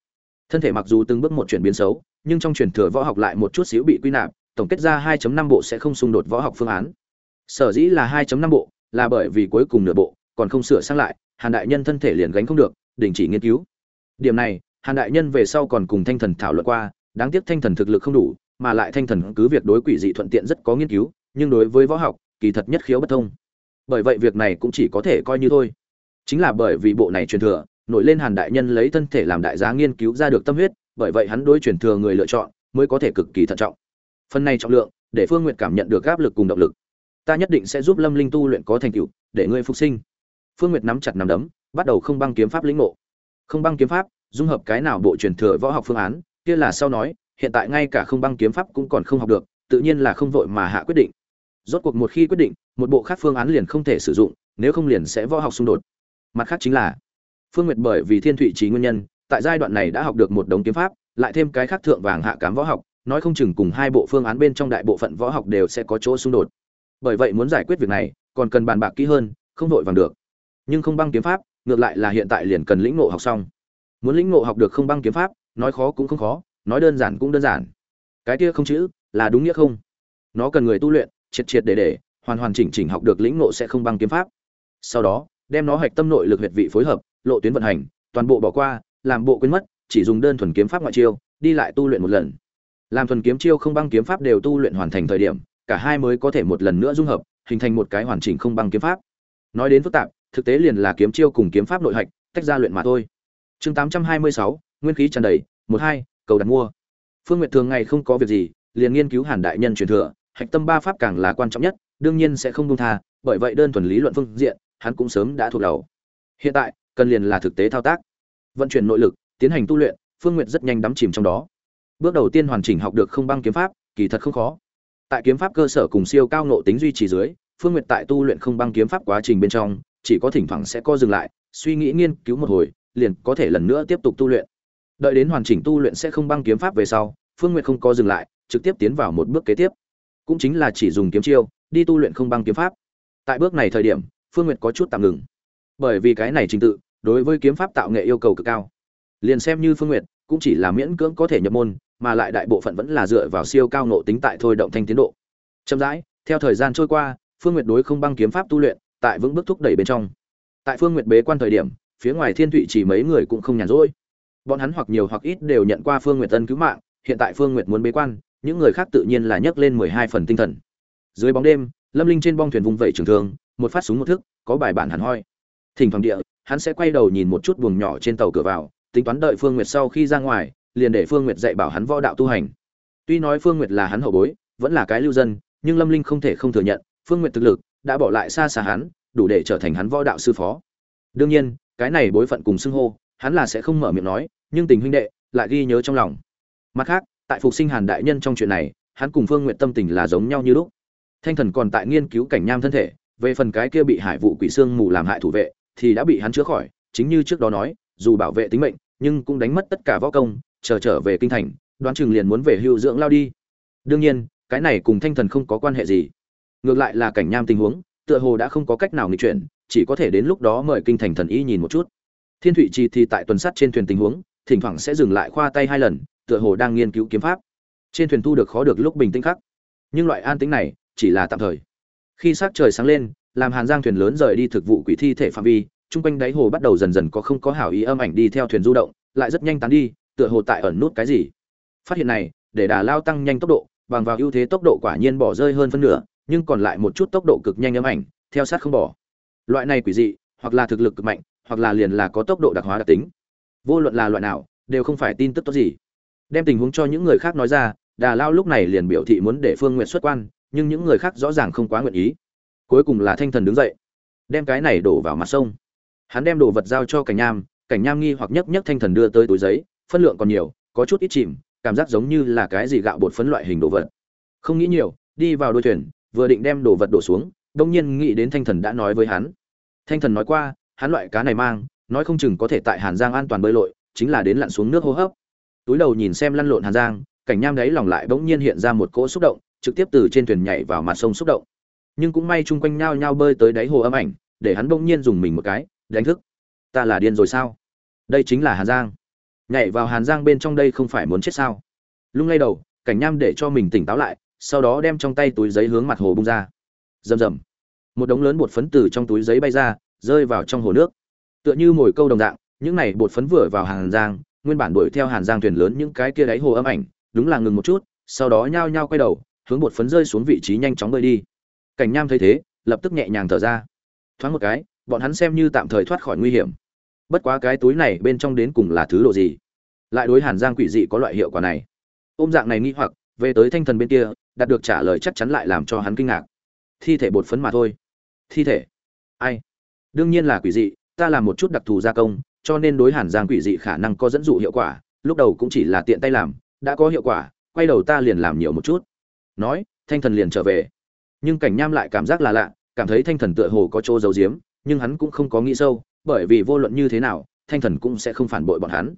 Thân thể mặc dù từng bước một chuyển biến xấu, nhưng trong truyền thừa võ học lại một chút xíu bị quy nạp, tổng kết ra 2.5 bộ sẽ không xung đột võ học phương án. Sở dĩ là 2.5 bộ là bởi vì cuối cùng nửa bộ, còn không sửa sang lại, hàn đại nhân thân thể liền gánh không được, đình chỉ nghiên cứu. Điểm này, hàn đại nhân về sau còn cùng thanh thần thảo luận qua, đáng tiếc thanh thần thực lực không đủ, mà lại thanh thần cứ việc đối quỷ dị thuận tiện rất có nghiên cứu, nhưng đối với võ học, kỳ thật nhất khiếu bất thông. Bởi vậy việc này cũng chỉ có thể coi như thôi. Chính là bởi vì bộ này truyền thừa, nổi lên hàn đại nhân lấy thân thể làm đại giá nghiên cứu ra được tâm huyết, bởi vậy hắn đối truyền thừa người lựa chọn, mới có thể cực kỳ thận trọng. Phần này trọng lượng, để phương nguyện cảm nhận được áp lực cùng động lực ta nhất định sẽ giúp lâm linh tu luyện có thành tựu, để ngươi phục sinh. Phương nguyệt nắm chặt nắm đấm, bắt đầu không băng kiếm pháp lĩnh ngộ. Không băng kiếm pháp, dung hợp cái nào bộ truyền thừa võ học phương án, kia là sau nói, hiện tại ngay cả không băng kiếm pháp cũng còn không học được, tự nhiên là không vội mà hạ quyết định. Rốt cuộc một khi quyết định, một bộ khác phương án liền không thể sử dụng, nếu không liền sẽ võ học xung đột. Mặt khác chính là, phương nguyệt bởi vì thiên thụy trí nguyên nhân, tại giai đoạn này đã học được một đống kiếm pháp, lại thêm cái khác thượng vàng hạ cám võ học, nói không chừng cùng hai bộ phương án bên trong đại bộ phận võ học đều sẽ có chỗ xung đột bởi vậy muốn giải quyết việc này, còn cần bàn bạc kỹ hơn, không vội vàng được. Nhưng không băng kiếm pháp, ngược lại là hiện tại liền cần lĩnh ngộ học xong. Muốn lĩnh ngộ học được không băng kiếm pháp, nói khó cũng không khó, nói đơn giản cũng đơn giản. Cái kia không chữ, là đúng nghĩa không? Nó cần người tu luyện, triệt triệt để để, hoàn hoàn chỉnh chỉnh học được lĩnh ngộ sẽ không băng kiếm pháp. Sau đó, đem nó hạch tâm nội lực huyệt vị phối hợp, lộ tuyến vận hành, toàn bộ bỏ qua, làm bộ quên mất, chỉ dùng đơn thuần kiếm pháp ngoại chiêu, đi lại tu luyện một lần. Làm thuần kiếm chiêu không băng kiếm pháp đều tu luyện hoàn thành thời điểm cả hai mới có thể một lần nữa dung hợp, hình thành một cái hoàn chỉnh không băng kiếm pháp. Nói đến phức tạp, thực tế liền là kiếm chiêu cùng kiếm pháp nội hạch, tách ra luyện mà thôi. Chương tám trăm hai mươi sáu, nguyên khí tràn đầy, một hai, cầu đặt mua. Phương nguyệt thường ngày không có việc gì, liền nghiên cứu hàn đại nhân truyền thừa, hạch tâm ba pháp càng là quan trọng nhất, đương nhiên sẽ không buông tha, bởi vậy đơn thuần lý luận phương diện, hắn cũng sớm đã thuộc đầu. Hiện tại, cần liền là thực tế thao tác. Vận chuyển nội lực, tiến hành tu luyện, phương nguyệt rất nhanh đắm chìm trong đó. Bước đầu tiên hoàn chỉnh học được không băng kiếm pháp, kỳ thật không khó tại kiếm pháp cơ sở cùng siêu cao nộ tính duy trì dưới, phương nguyệt tại tu luyện không băng kiếm pháp quá trình bên trong, chỉ có thỉnh thoảng sẽ co dừng lại, suy nghĩ nghiên cứu một hồi, liền có thể lần nữa tiếp tục tu luyện. Đợi đến hoàn chỉnh tu luyện sẽ không băng kiếm pháp về sau, phương nguyệt không co dừng lại, trực tiếp tiến vào một bước kế tiếp. Cũng chính là chỉ dùng kiếm chiêu, đi tu luyện không băng kiếm pháp. Tại bước này thời điểm, phương nguyệt có chút tạm ngừng. Bởi vì cái này trình tự, đối với kiếm pháp tạo nghệ yêu cầu cực cao. Liền xem như phương nguyệt, cũng chỉ là miễn cưỡng có thể nhập môn mà lại đại bộ phận vẫn là dựa vào siêu cao nộ tính tại thôi động thanh tiến độ. Chậm rãi, theo thời gian trôi qua, phương nguyệt đối không băng kiếm pháp tu luyện, tại vững bước thúc đẩy bên trong. Tại phương nguyệt bế quan thời điểm, phía ngoài thiên thụy chỉ mấy người cũng không nhàn rỗi. Bọn hắn hoặc nhiều hoặc ít đều nhận qua phương nguyệt tân cứu mạng, hiện tại phương nguyệt muốn bế quan, những người khác tự nhiên là nhấc lên mười hai phần tinh thần. Dưới bóng đêm, lâm linh trên bong thuyền vùng vẩy trường thương, một phát súng một thức, có bài bản hẳn hoi. Thỉnh thoảng địa, hắn sẽ quay đầu nhìn một chút buồng nhỏ trên tàu cửa vào, tính toán đợi phương nguyệt sau khi ra ngoài liền để phương nguyệt dạy bảo hắn võ đạo tu hành. Tuy nói phương nguyệt là hắn hậu bối, vẫn là cái lưu dân, nhưng lâm linh không thể không thừa nhận, phương nguyệt thực lực đã bỏ lại xa xa hắn, đủ để trở thành hắn võ đạo sư phó. Đương nhiên, cái này bối phận cùng xưng hô, hắn là sẽ không mở miệng nói, nhưng tình huynh đệ lại ghi nhớ trong lòng. Mặt khác, tại phục sinh hàn đại nhân trong chuyện này, hắn cùng phương Nguyệt tâm tình là giống nhau như lúc. Thanh thần còn tại nghiên cứu cảnh nham thân thể, về phần cái kia bị hải vụ quỷ xương mù làm hại thủ vệ, thì đã bị hắn chữa khỏi, chính như trước đó nói, dù bảo vệ tính mệnh, nhưng cũng đánh mất tất cả võ công chờ trở về kinh thành, đoán chừng liền muốn về hưu dưỡng lao đi. Đương nhiên, cái này cùng thanh thần không có quan hệ gì. Ngược lại là cảnh nham tình huống, tựa hồ đã không có cách nào nghịch chuyển, chỉ có thể đến lúc đó mời kinh thành thần y nhìn một chút. Thiên thụy trì thì tại tuần sắt trên thuyền tình huống, thỉnh thoảng sẽ dừng lại khoa tay hai lần, tựa hồ đang nghiên cứu kiếm pháp. Trên thuyền thu được khó được lúc bình tĩnh khắc. Nhưng loại an tĩnh này, chỉ là tạm thời. Khi sắc trời sáng lên, làm hàn giang thuyền lớn rời đi thực vụ quỷ thi thể phạm vi, chung quanh đáy hồ bắt đầu dần dần có không có hảo ý âm ảnh đi theo thuyền du động, lại rất nhanh tán đi tựa hồ tại ẩn nút cái gì. Phát hiện này, để đà lao tăng nhanh tốc độ, bằng vào ưu thế tốc độ quả nhiên bỏ rơi hơn phân nửa, nhưng còn lại một chút tốc độ cực nhanh ấm ảnh, theo sát không bỏ. Loại này quỷ dị, hoặc là thực lực cực mạnh, hoặc là liền là có tốc độ đặc hóa đặc tính. Vô luận là loại nào, đều không phải tin tức tốt gì. Đem tình huống cho những người khác nói ra, đà lao lúc này liền biểu thị muốn để phương nguyện xuất quan, nhưng những người khác rõ ràng không quá nguyện ý. Cuối cùng là thanh thần đứng dậy, đem cái này đổ vào mặt sông. Hắn đem đồ vật giao cho cảnh nham cảnh nham nghi hoặc nhấc nhấc thanh thần đưa tới túi giấy phân lượng còn nhiều, có chút ít chìm, cảm giác giống như là cái gì gạo bột phấn loại hình đồ vật. Không nghĩ nhiều, đi vào đôi thuyền, vừa định đem đồ vật đổ xuống, đông nhiên nghĩ đến thanh thần đã nói với hắn. Thanh thần nói qua, hắn loại cá này mang, nói không chừng có thể tại hàn giang an toàn bơi lội, chính là đến lặn xuống nước hô hấp. Túi đầu nhìn xem lăn lộn hàn giang, cảnh nham đấy lòng lại bỗng nhiên hiện ra một cỗ xúc động, trực tiếp từ trên thuyền nhảy vào mặt sông xúc động. Nhưng cũng may chung quanh nhao nhao bơi tới đáy hồ âm ảnh, để hắn bỗng nhiên dùng mình một cái, đánh thức. Ta là điên rồi sao? Đây chính là hàn giang nhảy vào hàn giang bên trong đây không phải muốn chết sao? Lung lay đầu, cảnh nham để cho mình tỉnh táo lại, sau đó đem trong tay túi giấy hướng mặt hồ bung ra. Rầm rầm. Một đống lớn bột phấn từ trong túi giấy bay ra, rơi vào trong hồ nước. Tựa như mồi câu đồng dạng, những này bột phấn vừa vào hàn giang, nguyên bản đuổi theo hàn giang thuyền lớn những cái kia đáy hồ âm ảnh, đúng là ngừng một chút, sau đó nhao nhao quay đầu, hướng bột phấn rơi xuống vị trí nhanh chóng bơi đi. Cảnh nham thấy thế, lập tức nhẹ nhàng thở ra. Thoáng một cái, bọn hắn xem như tạm thời thoát khỏi nguy hiểm bất quá cái túi này bên trong đến cùng là thứ đồ gì? Lại đối hàn giang quỷ dị có loại hiệu quả này. Ôm dạng này nghi hoặc, về tới thanh thần bên kia, đạt được trả lời chắc chắn lại làm cho hắn kinh ngạc. Thi thể bột phấn mà thôi. Thi thể? Ai? Đương nhiên là quỷ dị, ta làm một chút đặc thù gia công, cho nên đối hàn giang quỷ dị khả năng có dẫn dụ hiệu quả, lúc đầu cũng chỉ là tiện tay làm, đã có hiệu quả, quay đầu ta liền làm nhiều một chút. Nói, thanh thần liền trở về. Nhưng cảnh nham lại cảm giác là lạ, cảm thấy thanh thần tựa hồ có chỗ giấu giếm, nhưng hắn cũng không có nghĩ sâu bởi vì vô luận như thế nào, thanh thần cũng sẽ không phản bội bọn hắn.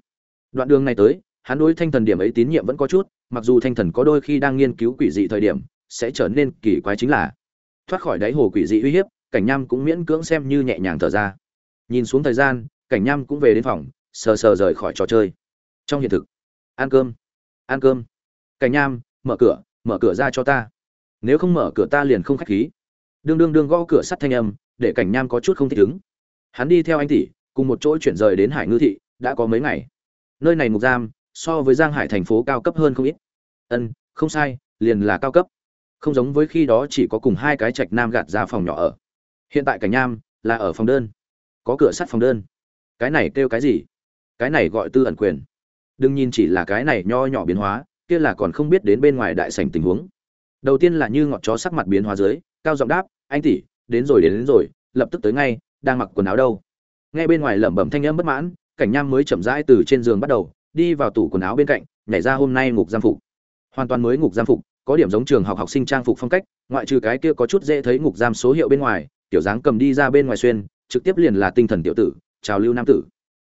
Đoạn đường này tới, hắn đối thanh thần điểm ấy tín nhiệm vẫn có chút, mặc dù thanh thần có đôi khi đang nghiên cứu quỷ dị thời điểm, sẽ trở nên kỳ quái chính là thoát khỏi đáy hồ quỷ dị uy hiếp, cảnh nham cũng miễn cưỡng xem như nhẹ nhàng thở ra. Nhìn xuống thời gian, cảnh nham cũng về đến phòng, sờ sờ rời khỏi trò chơi. Trong hiện thực, ăn cơm ăn cơm. Cảnh nham, mở cửa mở cửa ra cho ta. Nếu không mở cửa ta liền không khách khí. Đương đương đương gõ cửa sắt thanh âm, để cảnh nham có chút không thích ứng hắn đi theo anh tỷ cùng một chỗ chuyển rời đến hải ngư thị đã có mấy ngày. Nơi này ngục giam so với giang hải thành phố cao cấp hơn không ít. Ân không sai liền là cao cấp. Không giống với khi đó chỉ có cùng hai cái trạch nam gạt ra phòng nhỏ ở. Hiện tại cảnh nham là ở phòng đơn. Có cửa sắt phòng đơn. Cái này kêu cái gì? Cái này gọi tư ẩn quyền. Đừng nhìn chỉ là cái này nho nhỏ biến hóa kia là còn không biết đến bên ngoài đại sảnh tình huống. Đầu tiên là như ngọt chó sắc mặt biến hóa dưới cao giọng đáp anh tỷ đến rồi đến, đến rồi lập tức tới ngay đang mặc quần áo đâu. Nghe bên ngoài lẩm bẩm thanh âm bất mãn, cảnh nham mới chậm rãi từ trên giường bắt đầu, đi vào tủ quần áo bên cạnh, nhảy ra hôm nay ngục giam phục. Hoàn toàn mới ngục giam phục, có điểm giống trường học học sinh trang phục phong cách, ngoại trừ cái kia có chút dễ thấy ngục giam số hiệu bên ngoài, tiểu dáng cầm đi ra bên ngoài xuyên, trực tiếp liền là tinh thần tiểu tử, trào lưu nam tử.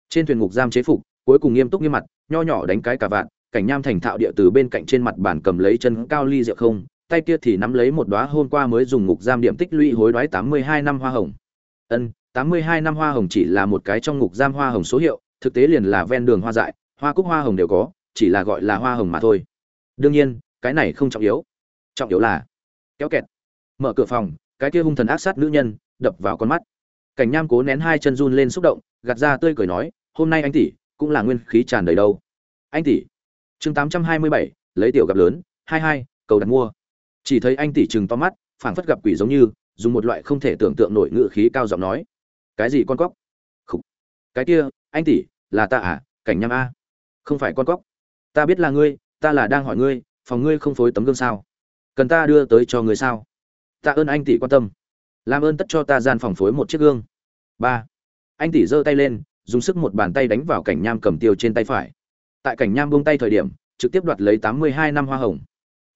Trên thuyền ngục giam chế phục, cuối cùng nghiêm túc nghiêm mặt, nho nhỏ đánh cái cả vạn, cảnh nham thành thạo địa từ bên cạnh trên mặt bàn cầm lấy chân cao ly rượu không, tay kia thì nắm lấy một đóa hôm qua mới dùng ngục giam điểm tích lũy hối đoái tám mươi hai năm hoa hồng. Ân tám mươi hai năm hoa hồng chỉ là một cái trong ngục giam hoa hồng số hiệu, thực tế liền là ven đường hoa dại, hoa cúc hoa hồng đều có, chỉ là gọi là hoa hồng mà thôi. Đương nhiên, cái này không trọng yếu. Trọng yếu là kéo kẹt, mở cửa phòng, cái kia hung thần ác sát nữ nhân, đập vào con mắt. Cảnh nam cố nén hai chân run lên xúc động, gạt ra tươi cười nói, hôm nay anh tỷ cũng là nguyên khí tràn đầy đâu. Anh tỷ? Chương tám trăm hai mươi bảy, lấy tiểu gặp lớn, hai hai, cầu đặt mua. Chỉ thấy anh tỷ trừng to mắt, phảng phất gặp quỷ giống như, dùng một loại không thể tưởng tượng nổi ngữ khí cao giọng nói cái gì con cóc? Khủ. cái kia, anh tỷ, là ta à? Cảnh nham a. Không phải con cóc. Ta biết là ngươi, ta là đang hỏi ngươi, phòng ngươi không phối tấm gương sao? Cần ta đưa tới cho ngươi sao? Ta ơn anh tỷ quan tâm. Làm ơn tất cho ta gian phòng phối một chiếc gương. Ba. Anh tỷ giơ tay lên, dùng sức một bàn tay đánh vào cảnh nham cầm tiêu trên tay phải. Tại cảnh nham buông tay thời điểm, trực tiếp đoạt lấy tám mươi hai năm hoa hồng.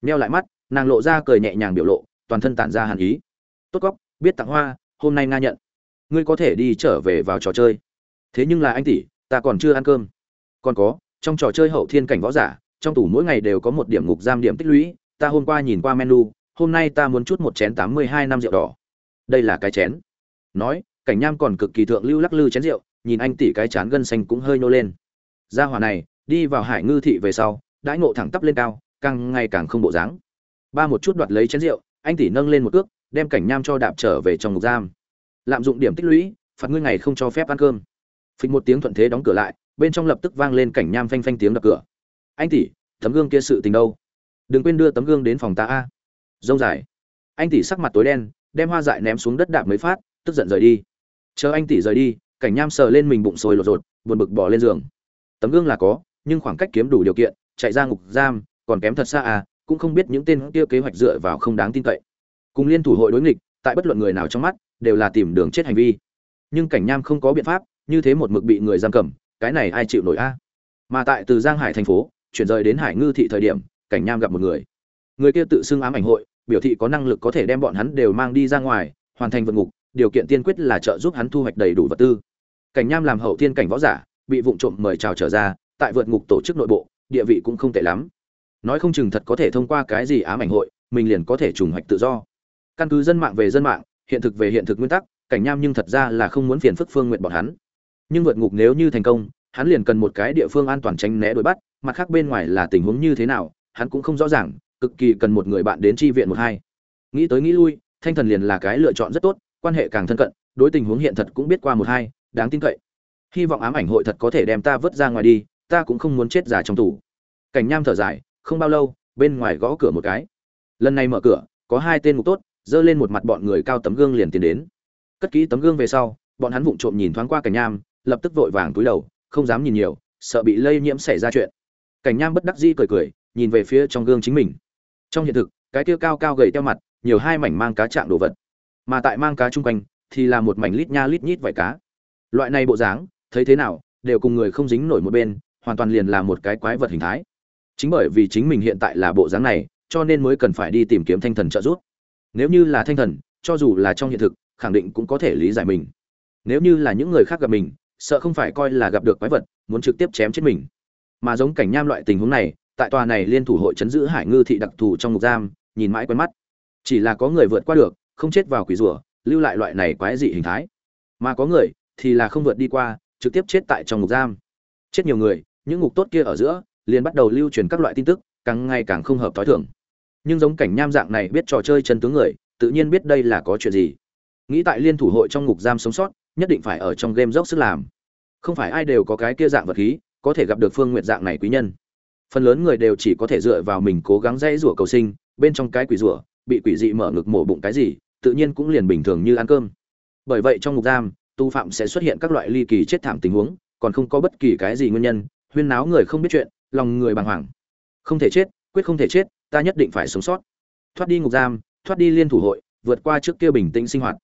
Neo lại mắt, nàng lộ ra cười nhẹ nhàng biểu lộ, toàn thân tản ra hàn ý. Tốt góc biết tặng hoa, hôm nay nga nhận ngươi có thể đi trở về vào trò chơi. Thế nhưng là anh tỷ, ta còn chưa ăn cơm. Còn có, trong trò chơi hậu thiên cảnh võ giả, trong tủ mỗi ngày đều có một điểm ngục giam điểm tích lũy, ta hôm qua nhìn qua menu, hôm nay ta muốn chút một chén tám mươi hai năm rượu đỏ. Đây là cái chén. Nói, cảnh nham còn cực kỳ thượng lưu lắc lư chén rượu, nhìn anh tỷ cái chán gân xanh cũng hơi nô lên. Gia hỏa này, đi vào hải ngư thị về sau, đãi ngộ thẳng tắp lên cao, càng ngày càng không bộ dáng. Ba một chút đoạt lấy chén rượu, anh tỷ nâng lên một cước, đem cảnh nham cho đạp trở về trong ngục giam lạm dụng điểm tích lũy, phạt ngươi ngày không cho phép ăn cơm. Phịch một tiếng thuận thế đóng cửa lại, bên trong lập tức vang lên cảnh nham phanh phanh tiếng đập cửa. Anh tỷ, tấm gương kia sự tình đâu? Đừng quên đưa tấm gương đến phòng ta a. Rông dài. Anh tỷ sắc mặt tối đen, đem hoa dại ném xuống đất đạp mấy phát, tức giận rời đi. Chờ anh tỷ rời đi, cảnh nham sờ lên mình bụng sôi lột rột buồn bực bỏ lên giường. Tấm gương là có, nhưng khoảng cách kiếm đủ điều kiện, chạy ra ngục giam, còn kém thật xa à cũng không biết những tên kia kế hoạch dựa vào không đáng tin cậy. Cùng liên thủ hội đối nghịch, tại bất luận người nào trong mắt đều là tìm đường chết hành vi. Nhưng cảnh nham không có biện pháp, như thế một mực bị người giam cầm, cái này ai chịu nổi a? Mà tại từ giang hải thành phố, chuyển rời đến hải ngư thị thời điểm, cảnh nham gặp một người. Người kia tự xưng ám ảnh hội, biểu thị có năng lực có thể đem bọn hắn đều mang đi ra ngoài, hoàn thành vượt ngục, điều kiện tiên quyết là trợ giúp hắn thu hoạch đầy đủ vật tư. Cảnh nham làm hậu thiên cảnh võ giả, bị vụng trộm mời chào trở ra, tại vượt ngục tổ chức nội bộ, địa vị cũng không tệ lắm. Nói không chừng thật có thể thông qua cái gì ám ảnh hội, mình liền có thể trùng hoạch tự do. Căn cứ dân mạng về dân mạng hiện thực về hiện thực nguyên tắc, cảnh nham nhưng thật ra là không muốn phiền phức phương nguyện bọn hắn. Nhưng vượt ngục nếu như thành công, hắn liền cần một cái địa phương an toàn tránh né đuổi bắt, mặt khác bên ngoài là tình huống như thế nào, hắn cũng không rõ ràng, cực kỳ cần một người bạn đến tri viện một hai. Nghĩ tới nghĩ lui, thanh thần liền là cái lựa chọn rất tốt, quan hệ càng thân cận, đối tình huống hiện thật cũng biết qua một hai, đáng tin cậy. Hy vọng ám ảnh hội thật có thể đem ta vứt ra ngoài đi, ta cũng không muốn chết già trong tủ. cảnh nham thở dài, không bao lâu, bên ngoài gõ cửa một cái. Lần này mở cửa, có hai tên ngục tốt dơ lên một mặt bọn người cao tấm gương liền tiến đến. Cất kỹ tấm gương về sau, bọn hắn vụng trộm nhìn thoáng qua cảnh nham, lập tức vội vàng túi đầu, không dám nhìn nhiều, sợ bị lây nhiễm xảy ra chuyện. Cảnh nham bất đắc dĩ cười cười, nhìn về phía trong gương chính mình. Trong hiện thực, cái kia cao cao gầy teo mặt, nhiều hai mảnh mang cá trạng đồ vật. Mà tại mang cá chung quanh, thì là một mảnh lít nha lít nhít vải cá. Loại này bộ dáng, thấy thế nào, đều cùng người không dính nổi một bên, hoàn toàn liền là một cái quái vật hình thái. Chính bởi vì chính mình hiện tại là bộ dáng này, cho nên mới cần phải đi tìm kiếm thanh thần trợ giúp nếu như là thanh thần, cho dù là trong hiện thực, khẳng định cũng có thể lý giải mình. Nếu như là những người khác gặp mình, sợ không phải coi là gặp được quái vật, muốn trực tiếp chém chết mình. Mà giống cảnh nham loại tình huống này, tại tòa này liên thủ hội chấn giữ hải ngư thị đặc thù trong ngục giam, nhìn mãi quen mắt. Chỉ là có người vượt qua được, không chết vào quỷ rủa lưu lại loại này quái dị hình thái. Mà có người, thì là không vượt đi qua, trực tiếp chết tại trong ngục giam. Chết nhiều người, những ngục tốt kia ở giữa, liền bắt đầu lưu truyền các loại tin tức, càng ngày càng không hợp thói thường nhưng giống cảnh nham dạng này biết trò chơi chân tướng người, tự nhiên biết đây là có chuyện gì. Nghĩ tại liên thủ hội trong ngục giam sống sót, nhất định phải ở trong game dốc sức làm. Không phải ai đều có cái kia dạng vật khí, có thể gặp được phương nguyện dạng này quý nhân. Phần lớn người đều chỉ có thể dựa vào mình cố gắng dây rủa cầu sinh, bên trong cái quỷ rủa, bị quỷ dị mở ngực mổ bụng cái gì, tự nhiên cũng liền bình thường như ăn cơm. Bởi vậy trong ngục giam, tu phạm sẽ xuất hiện các loại ly kỳ chết thảm tình huống, còn không có bất kỳ cái gì nguyên nhân, huyên náo người không biết chuyện, lòng người bàng hoàng. Không thể chết, quyết không thể chết ta nhất định phải sống sót. Thoát đi ngục giam, thoát đi liên thủ hội, vượt qua trước kia bình tĩnh sinh hoạt.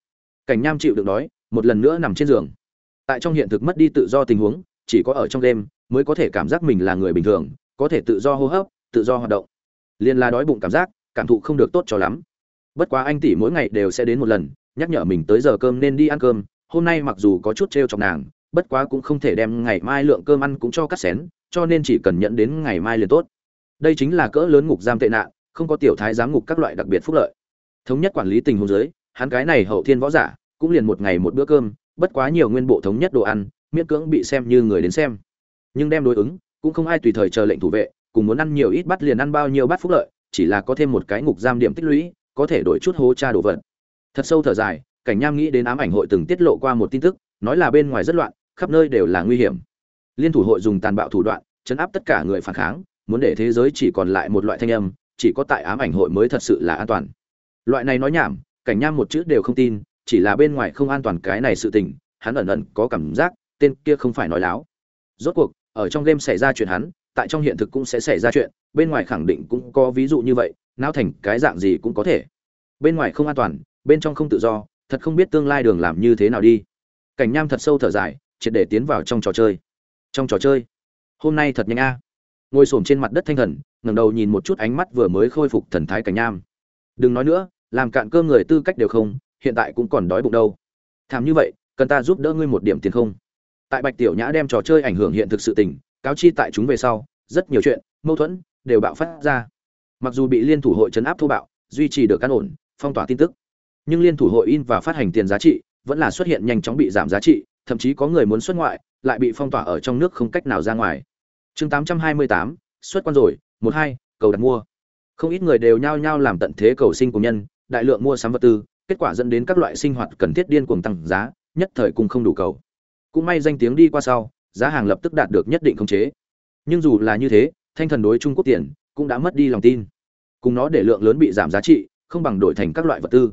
Cảnh nham chịu được đói, một lần nữa nằm trên giường. Tại trong hiện thực mất đi tự do tình huống, chỉ có ở trong đêm mới có thể cảm giác mình là người bình thường, có thể tự do hô hấp, tự do hoạt động. Liên la đói bụng cảm giác, cảm thụ không được tốt cho lắm. Bất quá anh tỷ mỗi ngày đều sẽ đến một lần, nhắc nhở mình tới giờ cơm nên đi ăn cơm, hôm nay mặc dù có chút t r chọc nàng, bất quá cũng không thể đem ngày mai lượng cơm ăn cũng cho cắt xén, cho nên chỉ cần nhận đến ngày mai liền tốt đây chính là cỡ lớn ngục giam tệ nạn, không có tiểu thái giám ngục các loại đặc biệt phúc lợi. Thống nhất quản lý tình huống giới hắn cái này hậu thiên võ giả, cũng liền một ngày một bữa cơm, bất quá nhiều nguyên bộ thống nhất đồ ăn, miễn cưỡng bị xem như người đến xem. Nhưng đem đối ứng, cũng không ai tùy thời chờ lệnh thủ vệ, cùng muốn ăn nhiều ít bắt liền ăn bao nhiêu bát phúc lợi, chỉ là có thêm một cái ngục giam điểm tích lũy, có thể đổi chút hố cha đồ vật. Thật sâu thở dài, cảnh nham nghĩ đến ám ảnh hội từng tiết lộ qua một tin tức, nói là bên ngoài rất loạn, khắp nơi đều là nguy hiểm. Liên thủ hội dùng tàn bạo thủ đoạn, chấn áp tất cả người phản kháng muốn để thế giới chỉ còn lại một loại thanh âm, chỉ có tại ám ảnh hội mới thật sự là an toàn. Loại này nói nhảm, cảnh nham một chữ đều không tin, chỉ là bên ngoài không an toàn cái này sự tình, hắn ẩn ẩn có cảm giác, tên kia không phải nói láo. Rốt cuộc, ở trong game xảy ra chuyện hắn, tại trong hiện thực cũng sẽ xảy ra chuyện, bên ngoài khẳng định cũng có ví dụ như vậy não thành cái dạng gì cũng có thể. Bên ngoài không an toàn, bên trong không tự do, thật không biết tương lai đường làm như thế nào đi. Cảnh nham thật sâu thở dài, triệt để tiến vào trong trò chơi. Trong trò chơi. Hôm nay thật nhanh a ngồi s trên mặt đất thanh thần, ngẩng đầu nhìn một chút ánh mắt vừa mới khôi phục thần thái cảnh nham. Đừng nói nữa, làm cạn cơm người tư cách đều không, hiện tại cũng còn đói bụng đâu. Thảm như vậy, cần ta giúp đỡ ngươi một điểm tiền không? Tại bạch tiểu nhã đem trò chơi ảnh hưởng hiện thực sự tình, cáo chi tại chúng về sau, rất nhiều chuyện, mâu thuẫn, đều bạo phát ra. Mặc dù bị liên thủ hội chấn áp thô bạo, duy trì được căn ổn, phong tỏa tin tức. Nhưng liên thủ hội in và phát hành tiền giá trị, vẫn là xuất hiện nhanh chóng bị giảm giá trị, thậm chí có người muốn xuất ngoại, lại bị phong tỏa ở trong nước không cách nào ra ngoài chương 828, xuất quan rồi một hai cầu đặt mua. Không ít người đều nhao nhao làm tận thế cầu sinh của nhân đại lượng mua sắm vật tư kết quả dẫn đến các loại sinh hoạt cần thiết điên cuồng tăng giá nhất thời cùng không đủ cầu. Cũng may danh tiếng đi qua sau giá hàng lập tức đạt được nhất định khống chế. Nhưng dù là như thế thanh thần đối trung quốc tiền cũng đã mất đi lòng tin. Cùng nó để lượng lớn bị giảm giá trị không bằng đổi thành các loại vật tư.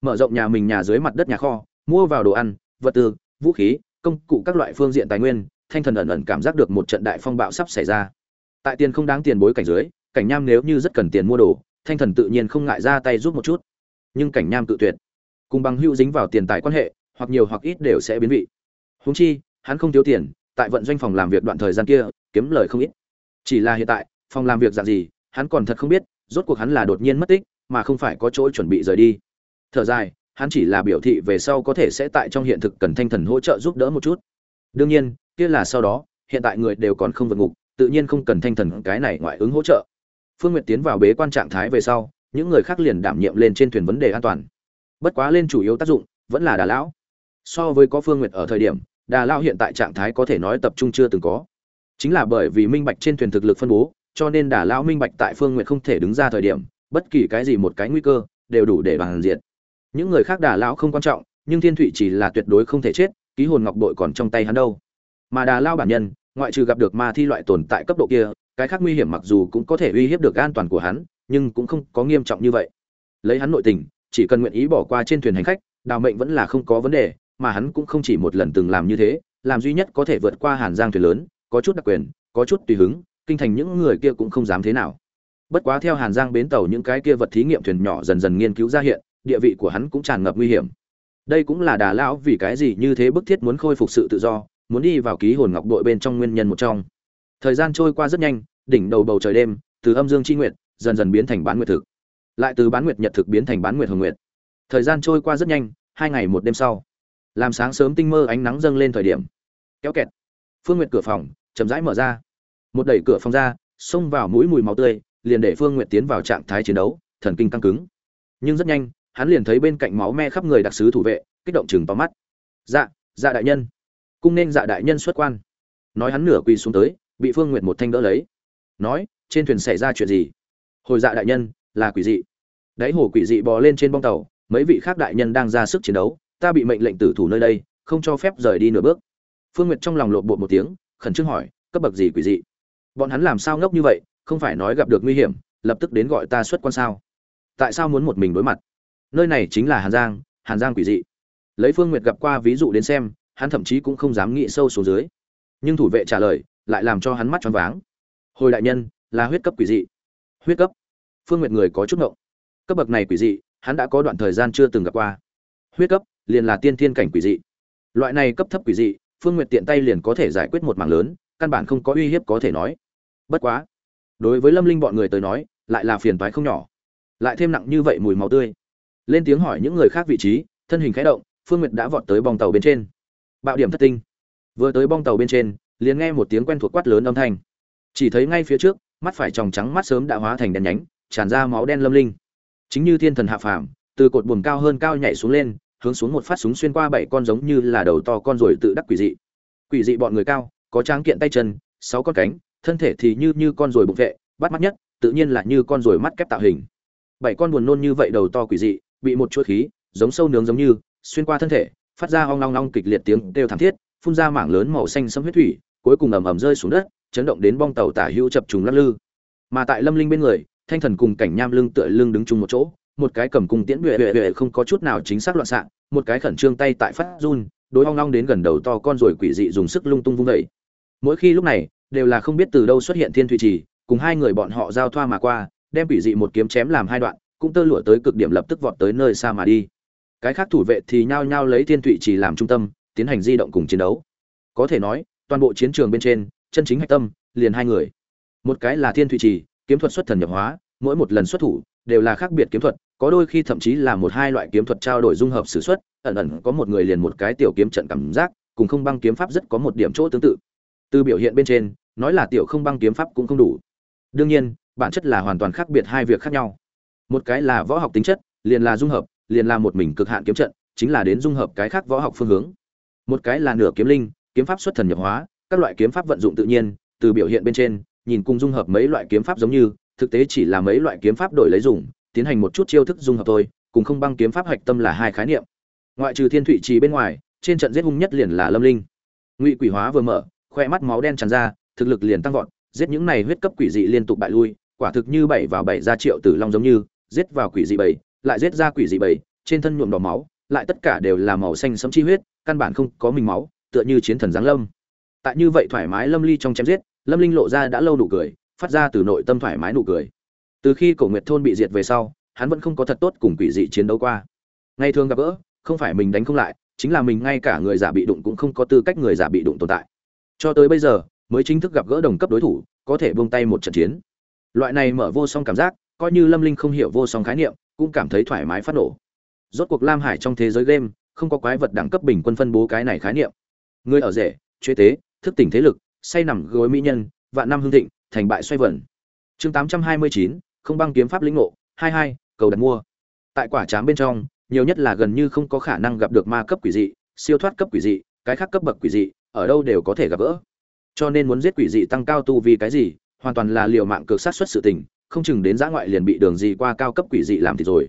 Mở rộng nhà mình nhà dưới mặt đất nhà kho mua vào đồ ăn vật tư vũ khí công cụ các loại phương diện tài nguyên thanh thần ẩn ẩn cảm giác được một trận đại phong bạo sắp xảy ra. Tại tiền không đáng tiền bối cảnh dưới, cảnh nham nếu như rất cần tiền mua đồ, thanh thần tự nhiên không ngại ra tay giúp một chút. Nhưng cảnh nham tự tuyệt. Cùng bằng hữu dính vào tiền tài quan hệ, hoặc nhiều hoặc ít đều sẽ biến vị. Húng chi, hắn không thiếu tiền, tại vận doanh phòng làm việc đoạn thời gian kia, kiếm lời không ít. Chỉ là hiện tại, phòng làm việc dạng gì, hắn còn thật không biết, rốt cuộc hắn là đột nhiên mất tích, mà không phải có chỗ chuẩn bị rời đi. Thở dài, hắn chỉ là biểu thị về sau có thể sẽ tại trong hiện thực cần thanh thần hỗ trợ giúp đỡ một chút. Đương nhiên kia là sau đó, hiện tại người đều còn không vượt ngục, tự nhiên không cần thanh thần cái này ngoại ứng hỗ trợ. Phương nguyệt tiến vào bế quan trạng thái về sau, những người khác liền đảm nhiệm lên trên thuyền vấn đề an toàn. Bất quá lên chủ yếu tác dụng, vẫn là đà lão. So với có phương nguyệt ở thời điểm, đà lão hiện tại trạng thái có thể nói tập trung chưa từng có. Chính là bởi vì minh bạch trên thuyền thực lực phân bố, cho nên đà lão minh bạch tại phương nguyệt không thể đứng ra thời điểm, bất kỳ cái gì một cái nguy cơ, đều đủ để bằng diện những người khác đà lão không quan trọng, nhưng thiên thụy chỉ là tuyệt đối không thể chết, ký hồn ngọc bội còn trong tay hắn đâu mà đà lao bản nhân, ngoại trừ gặp được ma thi loại tồn tại cấp độ kia, cái khác nguy hiểm mặc dù cũng có thể uy hiếp được an toàn của hắn, nhưng cũng không có nghiêm trọng như vậy. Lấy hắn nội tình, chỉ cần nguyện ý bỏ qua trên thuyền hành khách, đào mệnh vẫn là không có vấn đề, mà hắn cũng không chỉ một lần từng làm như thế, làm duy nhất có thể vượt qua hàn giang thuyền lớn, có chút đặc quyền, có chút tùy hứng, kinh thành những người kia cũng không dám thế nào. Bất quá theo hàn giang bến tàu những cái kia vật thí nghiệm thuyền nhỏ dần dần nghiên cứu ra hiện, địa vị của hắn cũng tràn ngập nguy hiểm. Đây cũng là đà lão vì cái gì như thế bức thiết muốn khôi phục sự tự do muốn đi vào ký hồn ngọc đội bên trong nguyên nhân một trong. Thời gian trôi qua rất nhanh, đỉnh đầu bầu trời đêm, từ âm dương chi nguyệt, dần dần biến thành bán nguyệt thực. Lại từ bán nguyệt nhật thực biến thành bán nguyệt hồng nguyệt. Thời gian trôi qua rất nhanh, hai ngày một đêm sau. Làm sáng sớm tinh mơ ánh nắng dâng lên thời điểm. Kéo kẹt. Phương nguyệt cửa phòng, chậm rãi mở ra. Một đẩy cửa phòng ra, xông vào mũi mùi máu tươi, liền để phương nguyệt tiến vào trạng thái chiến đấu, thần kinh căng cứng. Nhưng rất nhanh, hắn liền thấy bên cạnh máu me khắp người đặc sứ thủ vệ, kích động chừng to mắt. Dạ dạ đại nhân cung nên dạ đại nhân xuất quan. Nói hắn nửa quỳ xuống tới, bị phương nguyệt một thanh đỡ lấy. Nói, trên thuyền xảy ra chuyện gì? Hồi dạ đại nhân, là quỷ dị. Đáy hồ quỷ dị bò lên trên bong tàu, mấy vị khác đại nhân đang ra sức chiến đấu, ta bị mệnh lệnh tử thủ nơi đây, không cho phép rời đi nửa bước. Phương nguyệt trong lòng lộn bột một tiếng, khẩn trương hỏi, cấp bậc gì quỷ dị? Bọn hắn làm sao ngốc như vậy, không phải nói gặp được nguy hiểm, lập tức đến gọi ta xuất quan sao? Tại sao muốn một mình đối mặt? Nơi này chính là hàn giang hàn giang quỷ dị. Lấy phương nguyệt gặp qua ví dụ đến xem hắn thậm chí cũng không dám nghĩ sâu xuống dưới. Nhưng thủ vệ trả lời, lại làm cho hắn mắt choáng váng. Hồi đại nhân, là huyết cấp quỷ dị. Huyết cấp? Phương nguyệt người có chút ngộng. Cấp bậc này quỷ dị, hắn đã có đoạn thời gian chưa từng gặp qua. Huyết cấp, liền là tiên thiên cảnh quỷ dị. Loại này cấp thấp quỷ dị, phương nguyệt tiện tay liền có thể giải quyết một mảng lớn, căn bản không có uy hiếp có thể nói. Bất quá, đối với lâm linh bọn người tới nói, lại là phiền toái không nhỏ. Lại thêm nặng như vậy mùi máu tươi. Lên tiếng hỏi những người khác vị trí, thân hình khẽ động, phương nguyệt đã vọt tới bong tàu bên trên bạo điểm thất tinh. Vừa tới bong tàu bên trên, liền nghe một tiếng quen thuộc quát lớn âm thanh. Chỉ thấy ngay phía trước, mắt phải tròng trắng mắt sớm đã hóa thành đèn nhánh, tràn ra máu đen lâm linh. Chính như thiên thần hạ phàm, từ cột buồm cao hơn cao nhảy xuống lên, hướng xuống một phát súng xuyên qua bảy con giống như là đầu to con rồi tự đắc quỷ dị. Quỷ dị bọn người cao, có tráng kiện tay chân, sáu con cánh, thân thể thì như như con rồi bụng vệ, bắt mắt nhất, tự nhiên là như con rồi mắt kép tạo hình. Bảy con buồn nôn như vậy đầu to quỷ dị, bị một chuỗi khí, giống sâu nướng giống như, xuyên qua thân thể phát ra ong long long kịch liệt tiếng kêu thảm thiết, phun ra mảng lớn màu xanh sẫm huyết thủy, cuối cùng ầm ầm rơi xuống đất, chấn động đến bong tàu tả hữu chập trùng lắc lư mà tại lâm linh bên người, thanh thần cùng cảnh nham lưng tựa lưng đứng chung một chỗ, một cái cầm cung tiễn bệ bệ bệ không có chút nào chính xác loạn xạ, một cái khẩn trương tay tại phát run, đối ong long đến gần đầu to con rồi quỷ dị dùng sức lung tung vung dậy. mỗi khi lúc này, đều là không biết từ đâu xuất hiện thiên thủy trì, cùng hai người bọn họ giao thoa mà qua, đem quỷ dị một kiếm chém làm hai đoạn, cũng tơ lụa tới cực điểm lập tức vọt tới nơi xa mà đi cái khác thủ vệ thì nhao nhao lấy thiên Thụy Chỉ làm trung tâm, tiến hành di động cùng chiến đấu. Có thể nói, toàn bộ chiến trường bên trên, chân chính hạch tâm, liền hai người. Một cái là thiên Thụy trì kiếm thuật xuất thần nhập hóa, mỗi một lần xuất thủ, đều là khác biệt kiếm thuật, có đôi khi thậm chí là một hai loại kiếm thuật trao đổi dung hợp s ử xuất, ẩn ẩn có một người liền một cái tiểu kiếm trận cảm giác, cùng không băng kiếm pháp rất có một điểm chỗ tương tự. Từ biểu hiện bên trên, nói là tiểu không băng kiếm pháp cũng không đủ. Đương nhiên, bản chất là hoàn toàn khác biệt hai việc khác nhau. Một cái là võ học tính chất, liền là dung hợp liền là một mình cực hạn kiếm trận, chính là đến dung hợp cái khác võ học phương hướng. Một cái là nửa kiếm linh, kiếm pháp xuất thần nhập hóa, các loại kiếm pháp vận dụng tự nhiên, từ biểu hiện bên trên, nhìn cùng dung hợp mấy loại kiếm pháp giống như, thực tế chỉ là mấy loại kiếm pháp đổi lấy dùng, tiến hành một chút chiêu thức dung hợp thôi, cùng không băng kiếm pháp hạch tâm là hai khái niệm. Ngoại trừ thiên thụy trì bên ngoài, trên trận giết hung nhất liền là lâm linh. Ngụy quỷ hóa vừa mở, khoe mắt máu đen tràn ra, thực lực liền tăng vọt, giết những này huyết cấp quỷ dị liên tục bại lui, quả thực như bảy vào bảy ra triệu tử long giống như, giết vào quỷ dị bảy lại giết ra quỷ dị bầy, trên thân nhuộm đỏ máu, lại tất cả đều là màu xanh sẫm chi huyết, căn bản không có mình máu, tựa như chiến thần giáng lâm. Tại như vậy thoải mái lâm ly trong chém giết, lâm linh lộ ra đã lâu nụ cười, phát ra từ nội tâm thoải mái nụ cười. Từ khi cổ nguyệt thôn bị diệt về sau, hắn vẫn không có thật tốt cùng quỷ dị chiến đấu qua. Ngày thường gặp gỡ, không phải mình đánh không lại, chính là mình ngay cả người giả bị đụng cũng không có tư cách người giả bị đụng tồn tại. Cho tới bây giờ, mới chính thức gặp gỡ đồng cấp đối thủ, có thể buông tay một trận chiến. Loại này mở vô song cảm giác, coi như lâm linh không hiểu vô song khái niệm cũng cảm thấy thoải mái phát nổ. Rốt cuộc lam hải trong thế giới game, không có quái vật đẳng cấp bình quân phân bố cái này khái niệm. Người ở rể, chế tế, thức tỉnh thế lực, say nằm gối mỹ nhân, vạn năm hương thịnh, thành bại xoay vẩn chương tám trăm hai mươi chín, không băng kiếm pháp lĩnh ngộ, hai hai, cầu đặt mua. Tại quả trám bên trong, nhiều nhất là gần như không có khả năng gặp được ma cấp quỷ dị, siêu thoát cấp quỷ dị, cái khác cấp bậc quỷ dị, ở đâu đều có thể gặp gỡ. Cho nên muốn giết quỷ dị tăng cao tu vì cái gì, hoàn toàn là liều mạng cực sát xuất sự tình không chừng đến giã ngoại liền bị đường gì qua cao cấp quỷ dị làm thì rồi.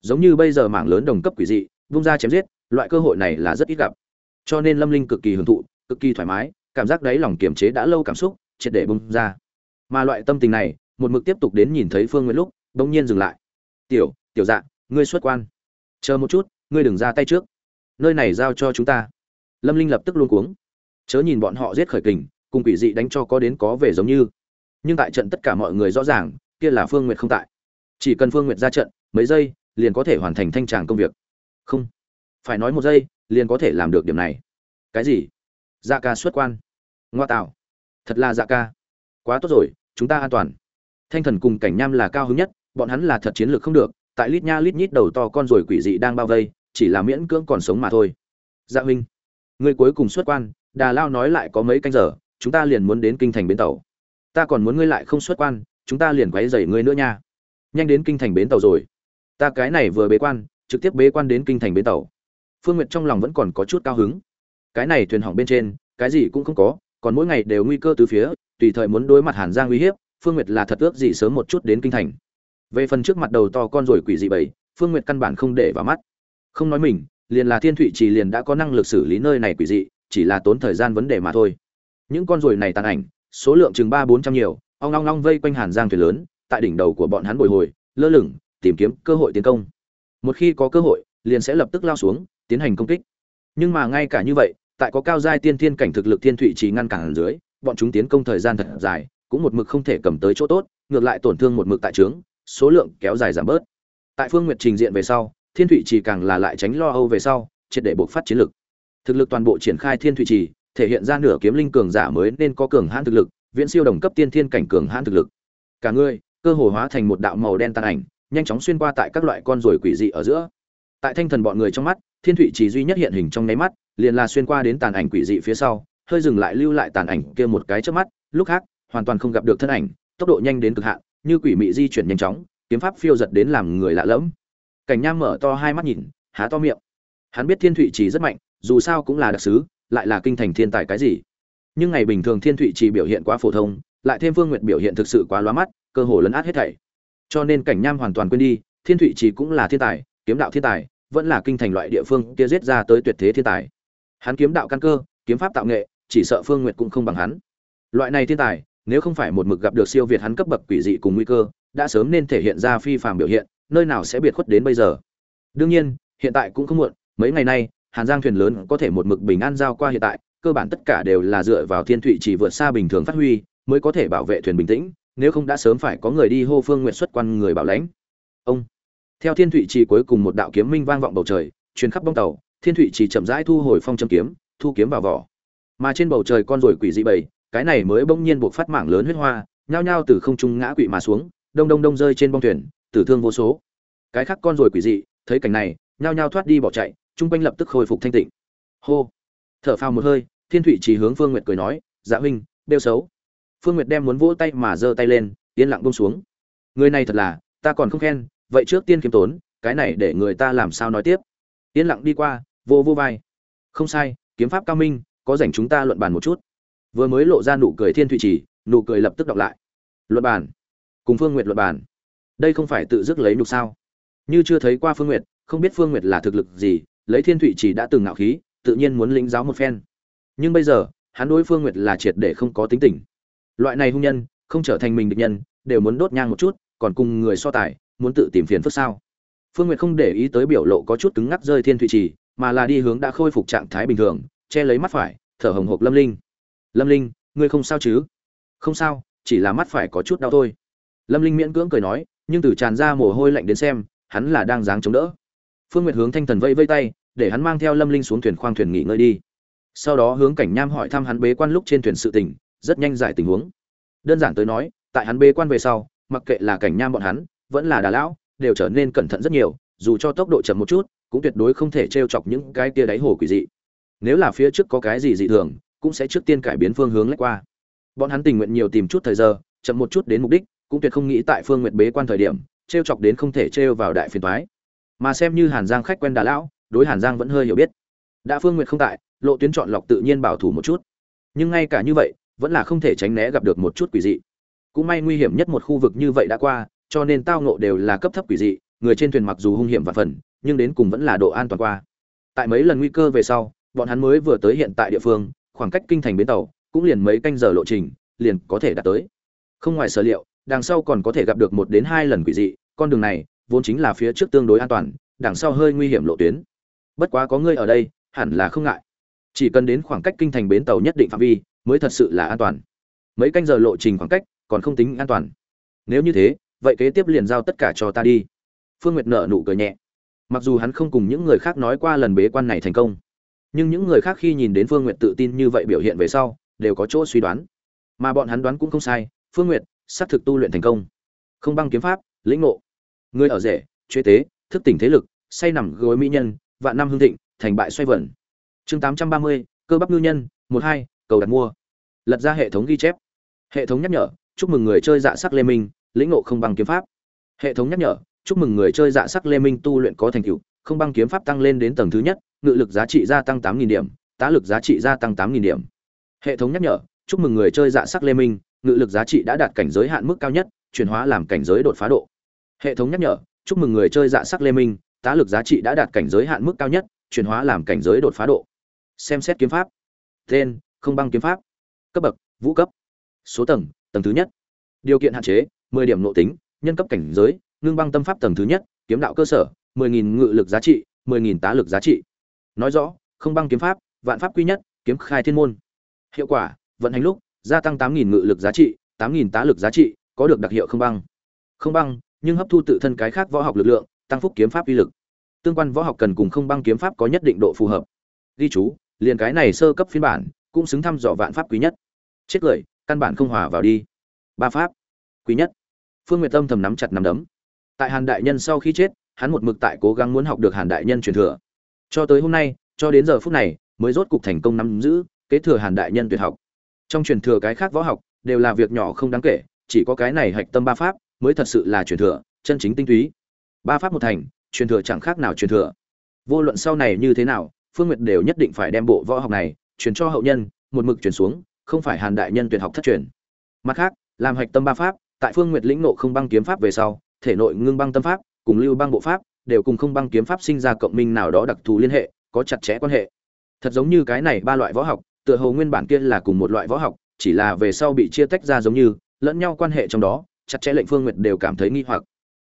Giống như bây giờ mảng lớn đồng cấp quỷ dị, vung ra chém giết, loại cơ hội này là rất ít gặp. Cho nên lâm linh cực kỳ hưởng thụ, cực kỳ thoải mái, cảm giác đáy lòng kiềm chế đã lâu cảm xúc, triệt để bung ra. Mà loại tâm tình này, một mực tiếp tục đến nhìn thấy phương nguyễn lúc, bỗng nhiên dừng lại. Tiểu tiểu dạ ngươi xuất quan. Chờ một chút, ngươi đừng ra tay trước. Nơi này giao cho chúng ta. Lâm linh lập tức luôn cuống. Chớ nhìn bọn họ giết khởi kình, cùng quỷ dị đánh cho có đến có về giống như. Nhưng tại trận tất cả mọi người rõ ràng kia là phương nguyệt không tại. Chỉ cần phương nguyệt ra trận, mấy giây, liền có thể hoàn thành thanh tràng công việc. Không. Phải nói một giây, liền có thể làm được điểm này. Cái gì? Dạ ca xuất quan. Ngoa tạo. Thật là dạ ca. Quá tốt rồi, chúng ta an toàn. Thanh thần cùng cảnh nham là cao hứng nhất, bọn hắn là thật chiến lược không được, tại lít nha lít nhít đầu to con rồi quỷ dị đang bao vây, chỉ là miễn cưỡng còn sống mà thôi. Dạ huynh người cuối cùng xuất quan, đà lao nói lại có mấy canh giờ, chúng ta liền muốn đến kinh thành bến tàu. Ta còn muốn ngươi lại không xuất quan chúng ta liền quấy rầy ngươi nữa nha. Nhanh đến kinh thành bến tàu rồi. Ta cái này vừa bế quan, trực tiếp bế quan đến kinh thành bến tàu. Phương Nguyệt trong lòng vẫn còn có chút cao hứng. Cái này thuyền hỏng bên trên, cái gì cũng không có, còn mỗi ngày đều nguy cơ từ phía, tùy thời muốn đối mặt hàn giang uy hiếp, phương Nguyệt là thật ước gì sớm một chút đến kinh thành. Về phần trước mặt đầu to con rồi quỷ dị bảy phương Nguyệt căn bản không để vào mắt. Không nói mình, liền là thiên thụy chỉ liền đã có năng lực xử lý nơi này quỷ dị, chỉ là tốn thời gian vấn đề mà thôi. Những con ruồi này tàn ảnh, số lượng chừng ba bốn trăm nhiều ong long long vây quanh hàn giang thuyền lớn, tại đỉnh đầu của bọn hắn bồi hồi, lơ lửng, tìm kiếm cơ hội tiến công. Một khi có cơ hội, liền sẽ lập tức lao xuống, tiến hành công kích. Nhưng mà ngay cả như vậy, tại có cao giai tiên thiên cảnh thực lực thiên thụy chỉ ngăn cản dưới, bọn chúng tiến công thời gian thật dài, cũng một mực không thể cầm tới chỗ tốt, ngược lại tổn thương một mực tại trướng, số lượng kéo dài giảm bớt. Tại phương nguyệt trình diện về sau, thiên thụy chỉ càng là lại tránh lo âu về sau, triệt để buộc phát chiến lực. Thực lực toàn bộ triển khai thiên thụy trì, thể hiện ra nửa kiếm linh cường giả mới nên có cường hãn thực lực viễn siêu đồng cấp tiên thiên cảnh cường hãn thực lực. Cả người, cơ hồ hóa thành một đạo màu đen tàn ảnh, nhanh chóng xuyên qua tại các loại con ruồi quỷ dị ở giữa. Tại thanh thần bọn người trong mắt, thiên thụy chỉ duy nhất hiện hình trong nháy mắt, liền là xuyên qua đến tàn ảnh quỷ dị phía sau, hơi dừng lại lưu lại tàn ảnh kia một cái chớp mắt, lúc khác, hoàn toàn không gặp được thân ảnh, tốc độ nhanh đến cực hạn, như quỷ mị di chuyển nhanh chóng, kiếm pháp phiêu giật đến làm người lạ lẫm. Cảnh nham mở to hai mắt nhìn, há to miệng. Hắn biết thiên thụy chỉ rất mạnh, dù sao cũng là đặc sứ, lại là kinh thành thiên tài cái gì? Nhưng ngày bình thường thiên thụy chỉ biểu hiện quá phổ thông lại thêm vương nguyệt biểu hiện thực sự quá lóa mắt cơ hồ lấn át hết thảy. Cho nên cảnh nham hoàn toàn quên đi thiên thụy chỉ cũng là thiên tài kiếm đạo thiên tài vẫn là kinh thành loại địa phương kia giết ra tới tuyệt thế thiên tài. Hắn kiếm đạo căn cơ kiếm pháp tạo nghệ chỉ sợ phương nguyệt cũng không bằng hắn. Loại này thiên tài nếu không phải một mực gặp được siêu việt hắn cấp bậc quỷ dị cùng nguy cơ, đã sớm nên thể hiện ra phi phàm biểu hiện, nơi nào sẽ biệt khuất đến bây giờ. Đương nhiên, hiện tại cũng không muộn, mấy ngày nay, Hàn Giang thuyền lớn có thể một mực bình an giao qua hiện tại, cơ bản tất cả đều là dựa vào Thiên Thụy chỉ vượt xa bình thường phát huy, mới có thể bảo vệ thuyền bình tĩnh, nếu không đã sớm phải có người đi hô Phương nguyện xuất quan người bảo lãnh. Ông. Theo Thiên Thụy chỉ cuối cùng một đạo kiếm minh vang vọng bầu trời, truyền khắp bong tàu, Thiên Thụy chỉ chậm rãi thu hồi phong châm kiếm, thu kiếm vào vỏ. Mà trên bầu trời con rồi quỷ dị bầy, cái này mới bỗng nhiên buộc phát mảng lớn huyết hoa nhao nhao từ không trung ngã quỵ mà xuống đông đông đông rơi trên bong thuyền tử thương vô số cái khác con rồi quỷ dị thấy cảnh này nhao nhao thoát đi bỏ chạy chung quanh lập tức khôi phục thanh tịnh hô thở phào một hơi thiên thụy chỉ hướng phương nguyệt cười nói dạ huynh đeo xấu. Phương nguyệt đem muốn vỗ tay mà giơ tay lên yên lặng bông xuống. Người này thật là ta còn không khen vậy trước tiên kiếm tốn cái này để người ta làm sao nói tiếp? Yên lặng đi qua vô vô vai. Không sai kiếm pháp cao minh có dành chúng ta luận bàn một chút. Vừa mới lộ ra nụ cười thiên thụy trì nụ cười lập tức đọc lại. Luận bàn, cùng phương nguyệt luận bàn. đây không phải tự dứt lấy nhục sao? Như chưa thấy qua phương nguyệt không biết phương nguyệt là thực lực gì lấy thiên thụy chỉ đã từng ngạo khí tự nhiên muốn lĩnh giáo một phen nhưng bây giờ, hắn đối phương nguyệt là triệt để không có tính tình. Loại này hung nhân, không trở thành mình địch nhân, đều muốn đốt nhang một chút, còn cùng người so tài, muốn tự tìm phiền phức sao? Phương nguyệt không để ý tới biểu lộ có chút cứng ngắc rơi thiên thụy trì, mà là đi hướng đã khôi phục trạng thái bình thường, che lấy mắt phải, thở hồng hộc lâm linh. Lâm linh, ngươi không sao chứ? Không sao, chỉ là mắt phải có chút đau thôi. Lâm linh miễn cưỡng cười nói, nhưng từ tràn ra mồ hôi lạnh đến xem, hắn là đang dáng chống đỡ. Phương nguyệt hướng thanh thần vây vây tay, để hắn mang theo lâm linh xuống thuyền khoang thuyền nghỉ ngơi đi sau đó hướng cảnh nham hỏi thăm hắn bế quan lúc trên thuyền sự tình, rất nhanh giải tình huống. Đơn giản tới nói, tại hắn bế quan về sau, mặc kệ là cảnh nham bọn hắn, vẫn là đà lão, đều trở nên cẩn thận rất nhiều, dù cho tốc độ chậm một chút, cũng tuyệt đối không thể t r e o chọc những cái tia đáy hồ quỷ dị. Nếu là phía trước có cái gì dị thường, cũng sẽ trước tiên cải biến phương hướng lách qua. Bọn hắn tình nguyện nhiều tìm chút thời giờ, chậm một chút đến mục đích, cũng tuyệt không nghĩ tại phương nguyện bế quan thời điểm t r e o chọc đến không thể t r e o vào đại phiền thoái mà xem như hàn giang khách quen đà lão, đối hàn giang vẫn hơi hiểu biết. Đã phương nguyện không tại lộ tuyến chọn lọc tự nhiên bảo thủ một chút. Nhưng ngay cả như vậy, vẫn là không thể tránh né gặp được một chút quỷ dị. Cũng may nguy hiểm nhất một khu vực như vậy đã qua, cho nên tao ngộ đều là cấp thấp quỷ dị, người trên thuyền mặc dù hung hiểm và phần, nhưng đến cùng vẫn là độ an toàn qua. Tại mấy lần nguy cơ về sau, bọn hắn mới vừa tới hiện tại địa phương, khoảng cách kinh thành bến tàu, cũng liền mấy canh giờ lộ trình, liền có thể đạt tới. Không ngoài sở liệu, đằng sau còn có thể gặp được một đến hai lần quỷ dị, con đường này, vốn chính là phía trước tương đối an toàn, đằng sau hơi nguy hiểm lộ tuyến. Bất quá có ngươi ở đây, hẳn là không ngại chỉ cần đến khoảng cách kinh thành bến tàu nhất định phạm vi, mới thật sự là an toàn. Mấy canh giờ lộ trình khoảng cách, còn không tính an toàn. Nếu như thế, vậy kế tiếp liền giao tất cả cho ta đi. Phương nguyệt nở nụ cười nhẹ. Mặc dù hắn không cùng những người khác nói qua lần bế quan này thành công, nhưng những người khác khi nhìn đến phương nguyệt tự tin như vậy biểu hiện về sau, đều có chỗ suy đoán. Mà bọn hắn đoán cũng không sai, phương nguyệt, xác thực tu luyện thành công. Không băng kiếm pháp, lĩnh ngộ. Người ở rể, chế tế, thức tỉnh thế lực, say nằm gối mỹ nhân, vạn năm hương thịnh, thành bại xoay vẩn chương tám trăm ba mươi, cơ bắp ngư nhân, một hai, cầu đặt mua. Lật ra hệ thống ghi chép. Hệ thống nhắc nhở, chúc mừng người chơi dạ sắc lê minh, lĩnh ngộ không bằng kiếm pháp. Hệ thống nhắc nhở, chúc mừng người chơi dạ sắc lê minh tu luyện có thành tựu, không băng kiếm pháp tăng lên đến tầng thứ nhất, ngự lực giá trị gia tăng tám nghìn điểm, tá lực giá trị gia tăng tám nghìn điểm. Hệ thống nhắc nhở, chúc mừng người chơi dạ sắc lê minh, ngự lực giá trị đã đạt cảnh giới hạn mức cao nhất, chuyển hóa làm cảnh giới đột phá độ. Hệ thống nhắc nhở, chúc mừng người chơi dạ sắc lê minh, tá lực giá trị đã đạt cảnh giới hạn mức cao nhất, chuyển hóa làm cảnh giới đột phá độ xem xét kiếm pháp. Tên, không băng kiếm pháp. Cấp bậc, vũ cấp. Số tầng tầng thứ nhất. Điều kiện hạn chế 10 điểm nội tính, nhân cấp cảnh giới, ngưng băng tâm pháp tầng thứ nhất, kiếm đạo cơ sở 10.000 ngự lực giá trị 10.000 tá lực giá trị. Nói rõ, không băng kiếm pháp, vạn pháp quy nhất, kiếm khai thiên môn. Hiệu quả, vận hành lúc, gia tăng 8.000 ngự lực giá trị 8.000 tá lực giá trị, có được đặc hiệu không băng. Không băng, nhưng hấp thu tự thân cái khác võ học lực lượng, tăng phúc kiếm pháp uy lực. Tương quan võ học cần cùng không băng kiếm pháp có nhất định độ phù hợp ghi chú, liền cái này sơ cấp phiên bản cũng xứng thăm dò vạn pháp quý nhất. Chết cười, căn bản không hòa vào đi. Ba pháp, quý nhất. Phương nguyệt tâm thầm nắm chặt nắm đấm. Tại hàn đại nhân sau khi chết, hắn một mực tại cố gắng muốn học được hàn đại nhân truyền thừa. Cho tới hôm nay, cho đến giờ phút này, mới rốt cục thành công nắm giữ kế thừa hàn đại nhân tuyệt học. Trong truyền thừa cái khác võ học đều là việc nhỏ không đáng kể, chỉ có cái này hạch tâm ba pháp mới thật sự là truyền thừa, chân chính tinh túy. Ba pháp một thành, truyền thừa chẳng khác nào truyền thừa. Vô luận sau này như thế nào phương nguyệt đều nhất định phải đem bộ võ học này truyền cho hậu nhân, một mực truyền xuống, không phải hàn đại nhân tuyệt học thất truyền. Mặt khác, làm hạch tâm ba pháp, tại phương nguyệt lĩnh nộ không băng kiếm pháp về sau, thể nội ngưng băng tâm pháp cùng lưu băng bộ pháp đều cùng không băng kiếm pháp sinh ra cộng minh nào đó đặc thù liên hệ, có chặt chẽ quan hệ. Thật giống như cái này ba loại võ học, tựa hồ nguyên bản kia là cùng một loại võ học, chỉ là về sau bị chia tách ra giống như, lẫn nhau quan hệ trong đó, chặt chẽ lệnh phương nguyệt đều cảm thấy nghi hoặc.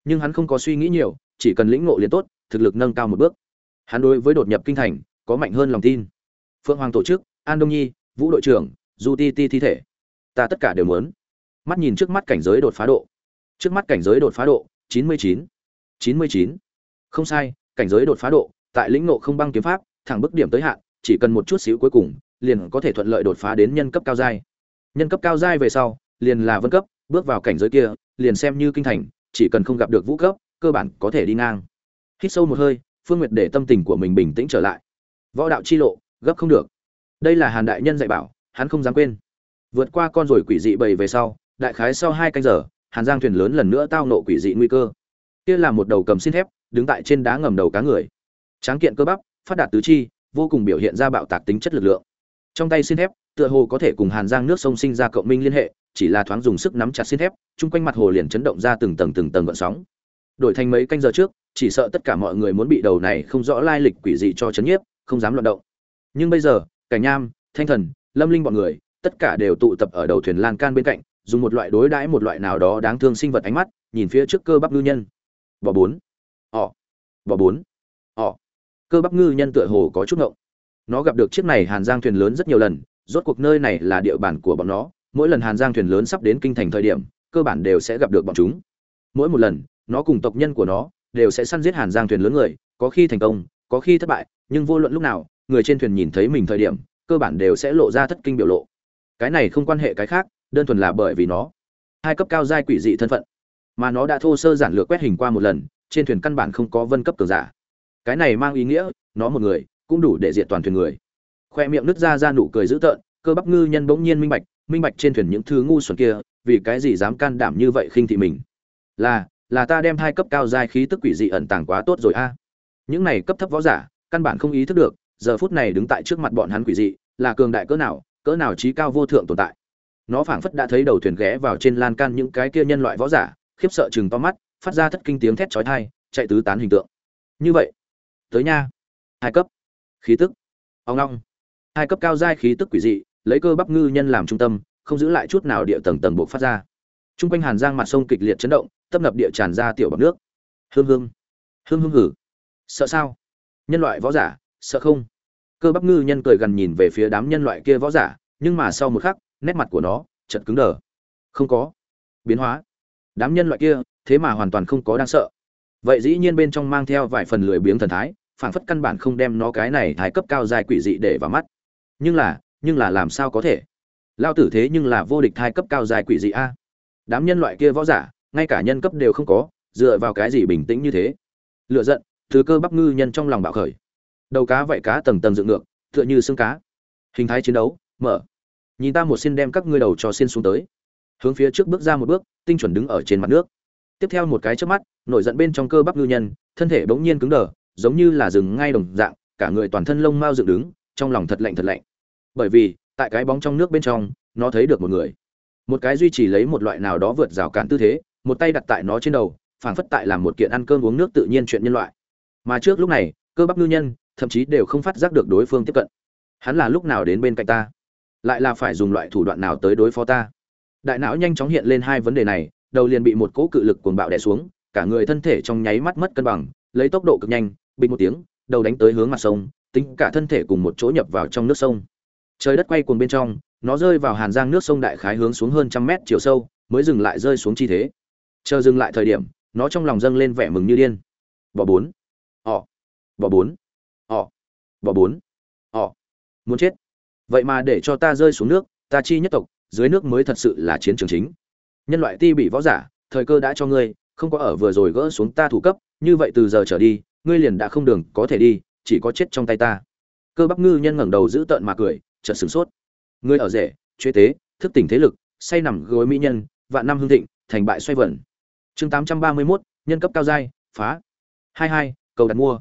Nhưng hắn không có suy nghĩ nhiều, chỉ cần lĩnh ngộ liền tốt, thực lực nâng cao một bước. Hắn đối với đột nhập kinh thành có mạnh hơn lòng tin. Phượng hoàng tổ chức, an đông nhi, vũ đội trưởng, du ti ti thi thể. Ta tất cả đều muốn. Mắt nhìn trước mắt cảnh giới đột phá độ. Trước mắt cảnh giới đột phá độ, chín mươi chín. Chín mươi chín. Không sai, cảnh giới đột phá độ, tại lĩnh nộ không băng kiếm pháp, thẳng bức điểm tới hạn, chỉ cần một chút xíu cuối cùng, liền có thể thuận lợi đột phá đến nhân cấp cao giai. Nhân cấp cao giai về sau, liền là vân cấp, bước vào cảnh giới kia, liền xem như kinh thành, chỉ cần không gặp được vũ cấp, cơ bản có thể đi ngang. Hít sâu một hơi, phương nguyệt để tâm tình của mình bình tĩnh trở lại võ đạo chi lộ, gấp không được. Đây là hàn đại nhân dạy bảo, hắn không dám quên. Vượt qua con rồi quỷ dị bầy về sau, đại khái sau hai canh giờ, hàn giang thuyền lớn lần nữa tao nộ quỷ dị nguy cơ. Kia là một đầu cầm xin thép, đứng tại trên đá ngầm đầu cá người. Tráng kiện cơ bắp, phát đạt tứ chi, vô cùng biểu hiện ra bạo tạc tính chất lực lượng. Trong tay xin thép, tựa hồ có thể cùng hàn giang nước sông sinh ra cộng minh liên hệ, chỉ là thoáng dùng sức nắm chặt xin thép, chung quanh mặt hồ liền chấn động ra từng tầng từng tầng gợn sóng. Đổi thành mấy canh giờ trước, chỉ sợ tất cả mọi người muốn bị đầu này không rõ lai lịch quỷ dị cho chấn nhiếp không dám loạn động. Nhưng bây giờ, cảnh nham thanh thần, lâm linh bọn người, tất cả đều tụ tập ở đầu thuyền lan can bên cạnh, dùng một loại đối đãi một loại nào đó đáng thương sinh vật ánh mắt, nhìn phía trước cơ bắp ngư nhân. Vỏ bốn. Ỏ vỏ bốn. Ỏ cơ bắp ngư nhân tựa hồ có chút ngộng. Nó gặp được chiếc này hàn giang thuyền lớn rất nhiều lần, rốt cuộc nơi này là địa bàn của bọn nó, mỗi lần hàn giang thuyền lớn sắp đến kinh thành thời điểm, cơ bản đều sẽ gặp được bọn chúng. Mỗi một lần, nó cùng tộc nhân của nó, đều sẽ săn giết hàn giang thuyền lớn người, có khi thành công, có khi thất bại nhưng vô luận lúc nào, người trên thuyền nhìn thấy mình thời điểm, cơ bản đều sẽ lộ ra thất kinh biểu lộ. Cái này không quan hệ cái khác, đơn thuần là bởi vì nó, hai cấp cao giai quỷ dị thân phận, mà nó đã thô sơ giản lược quét hình qua một lần, trên thuyền căn bản không có vân cấp cường giả. Cái này mang ý nghĩa, nó một người, cũng đủ để diệt toàn thuyền người. Khoe miệng nứt ra ra nụ cười dữ tợn, cơ bắp ngư nhân bỗng nhiên minh bạch minh bạch trên thuyền những thứ ngu xuẩn kia, vì cái gì dám can đảm như vậy khinh thị mình? Là là ta đem hai cấp cao giai khí tức quỷ dị ẩn tàng quá tốt rồi a. Những này cấp thấp võ giả căn bản không ý thức được, giờ phút này đứng tại trước mặt bọn hắn quỷ dị, là cường đại cỡ nào cỡ nào trí cao vô thượng tồn tại. Nó phảng phất đã thấy đầu thuyền ghé vào trên lan can những cái kia nhân loại võ giả, khiếp sợ chừng to mắt, phát ra thất kinh tiếng thét chói tai, chạy tứ tán hình tượng. Như vậy, tới nha. Hai cấp. Khí tức. Ông long hai cấp cao giai khí tức quỷ dị, lấy cơ bắp ngư nhân làm trung tâm, không giữ lại chút nào địa tầng tầng buộc phát ra. Trung quanh hàn giang mặt sông kịch liệt chấn động, tấp nập địa tràn ra tiểu bọc nước. Hương hương. Hương hương hử. Sợ sao? Nhân loại võ giả, sợ không? Cơ bắp ngư nhân cười gần nhìn về phía đám nhân loại kia võ giả, nhưng mà sau một khắc, nét mặt của nó chật cứng đờ. Không có. Biến hóa. Đám nhân loại kia, thế mà hoàn toàn không có đang sợ. Vậy dĩ nhiên bên trong mang theo vài phần lười biếng thần thái phảng phất căn bản không đem nó cái này thái cấp cao dài quỷ dị để vào mắt. Nhưng là nhưng là làm sao có thể? Lao tử thế nhưng là vô địch thai cấp cao dài quỷ dị a. Đám nhân loại kia võ giả, ngay cả nhân cấp đều không có, dựa vào cái gì bình tĩnh như thế? Lựa giận thứ cơ bắp ngư nhân trong lòng bạo khởi. Đầu cá vậy cá tầng tầng dựng ngược, tựa như xương cá. Hình thái chiến đấu, mở. Nhìn ta một xin đem các ngươi đầu cho xin xuống tới. Hướng phía trước bước ra một bước, tinh chuẩn đứng ở trên mặt nước. Tiếp theo một cái trước mắt, nổi giận bên trong cơ bắp ngư nhân, thân thể bỗng nhiên cứng đờ, giống như là rừng ngay đồng dạng, cả người toàn thân lông mao dựng đứng, trong lòng thật lạnh thật lạnh. Bởi vì, tại cái bóng trong nước bên trong, nó thấy được một người. Một cái duy trì lấy một loại nào đó vượt rào cản tư thế, một tay đặt tại nó trên đầu, phảng phất tại làm một kiện ăn cơm uống nước tự nhiên chuyện nhân loại mà trước lúc này, cơ bắp ngư nhân, thậm chí đều không phát giác được đối phương tiếp cận. Hắn là lúc nào đến bên cạnh ta? Lại là phải dùng loại thủ đoạn nào tới đối phó ta? Đại não nhanh chóng hiện lên hai vấn đề này, đầu liền bị một cỗ cự lực cuồng bạo đè xuống, cả người thân thể trong nháy mắt mất cân bằng, lấy tốc độ cực nhanh, bình một tiếng, đầu đánh tới hướng mặt sông, tính cả thân thể cùng một chỗ nhập vào trong nước sông. Trời đất quay cuồng bên trong, nó rơi vào hàn giang nước sông đại khái hướng xuống hơn trăm mét chiều sâu, mới dừng lại rơi xuống chi thế. Chờ dừng lại thời điểm, nó trong lòng dâng lên vẻ mừng như điên. Bỏ bốn bỏ bốn. Ỏ bỏ bốn. Ỏ muốn chết. Vậy mà để cho ta rơi xuống nước ta chi nhất tộc dưới nước mới thật sự là chiến trường chính. Nhân loại ti bị võ giả thời cơ đã cho ngươi không có ở vừa rồi gỡ xuống ta thủ cấp như vậy từ giờ trở đi ngươi liền đã không đường có thể đi chỉ có chết trong tay ta. Cơ bắp ngư nhân ngẩng đầu giữ tợn mà cười chợt sửng sốt. Ngươi ở rể chế tế thức tỉnh thế lực say nằm gối mỹ nhân vạn năm hương thịnh thành bại xoay vẩn chương tám trăm ba mươi 831, nhân cấp cao giai phá. Hai hai cầu đặt mua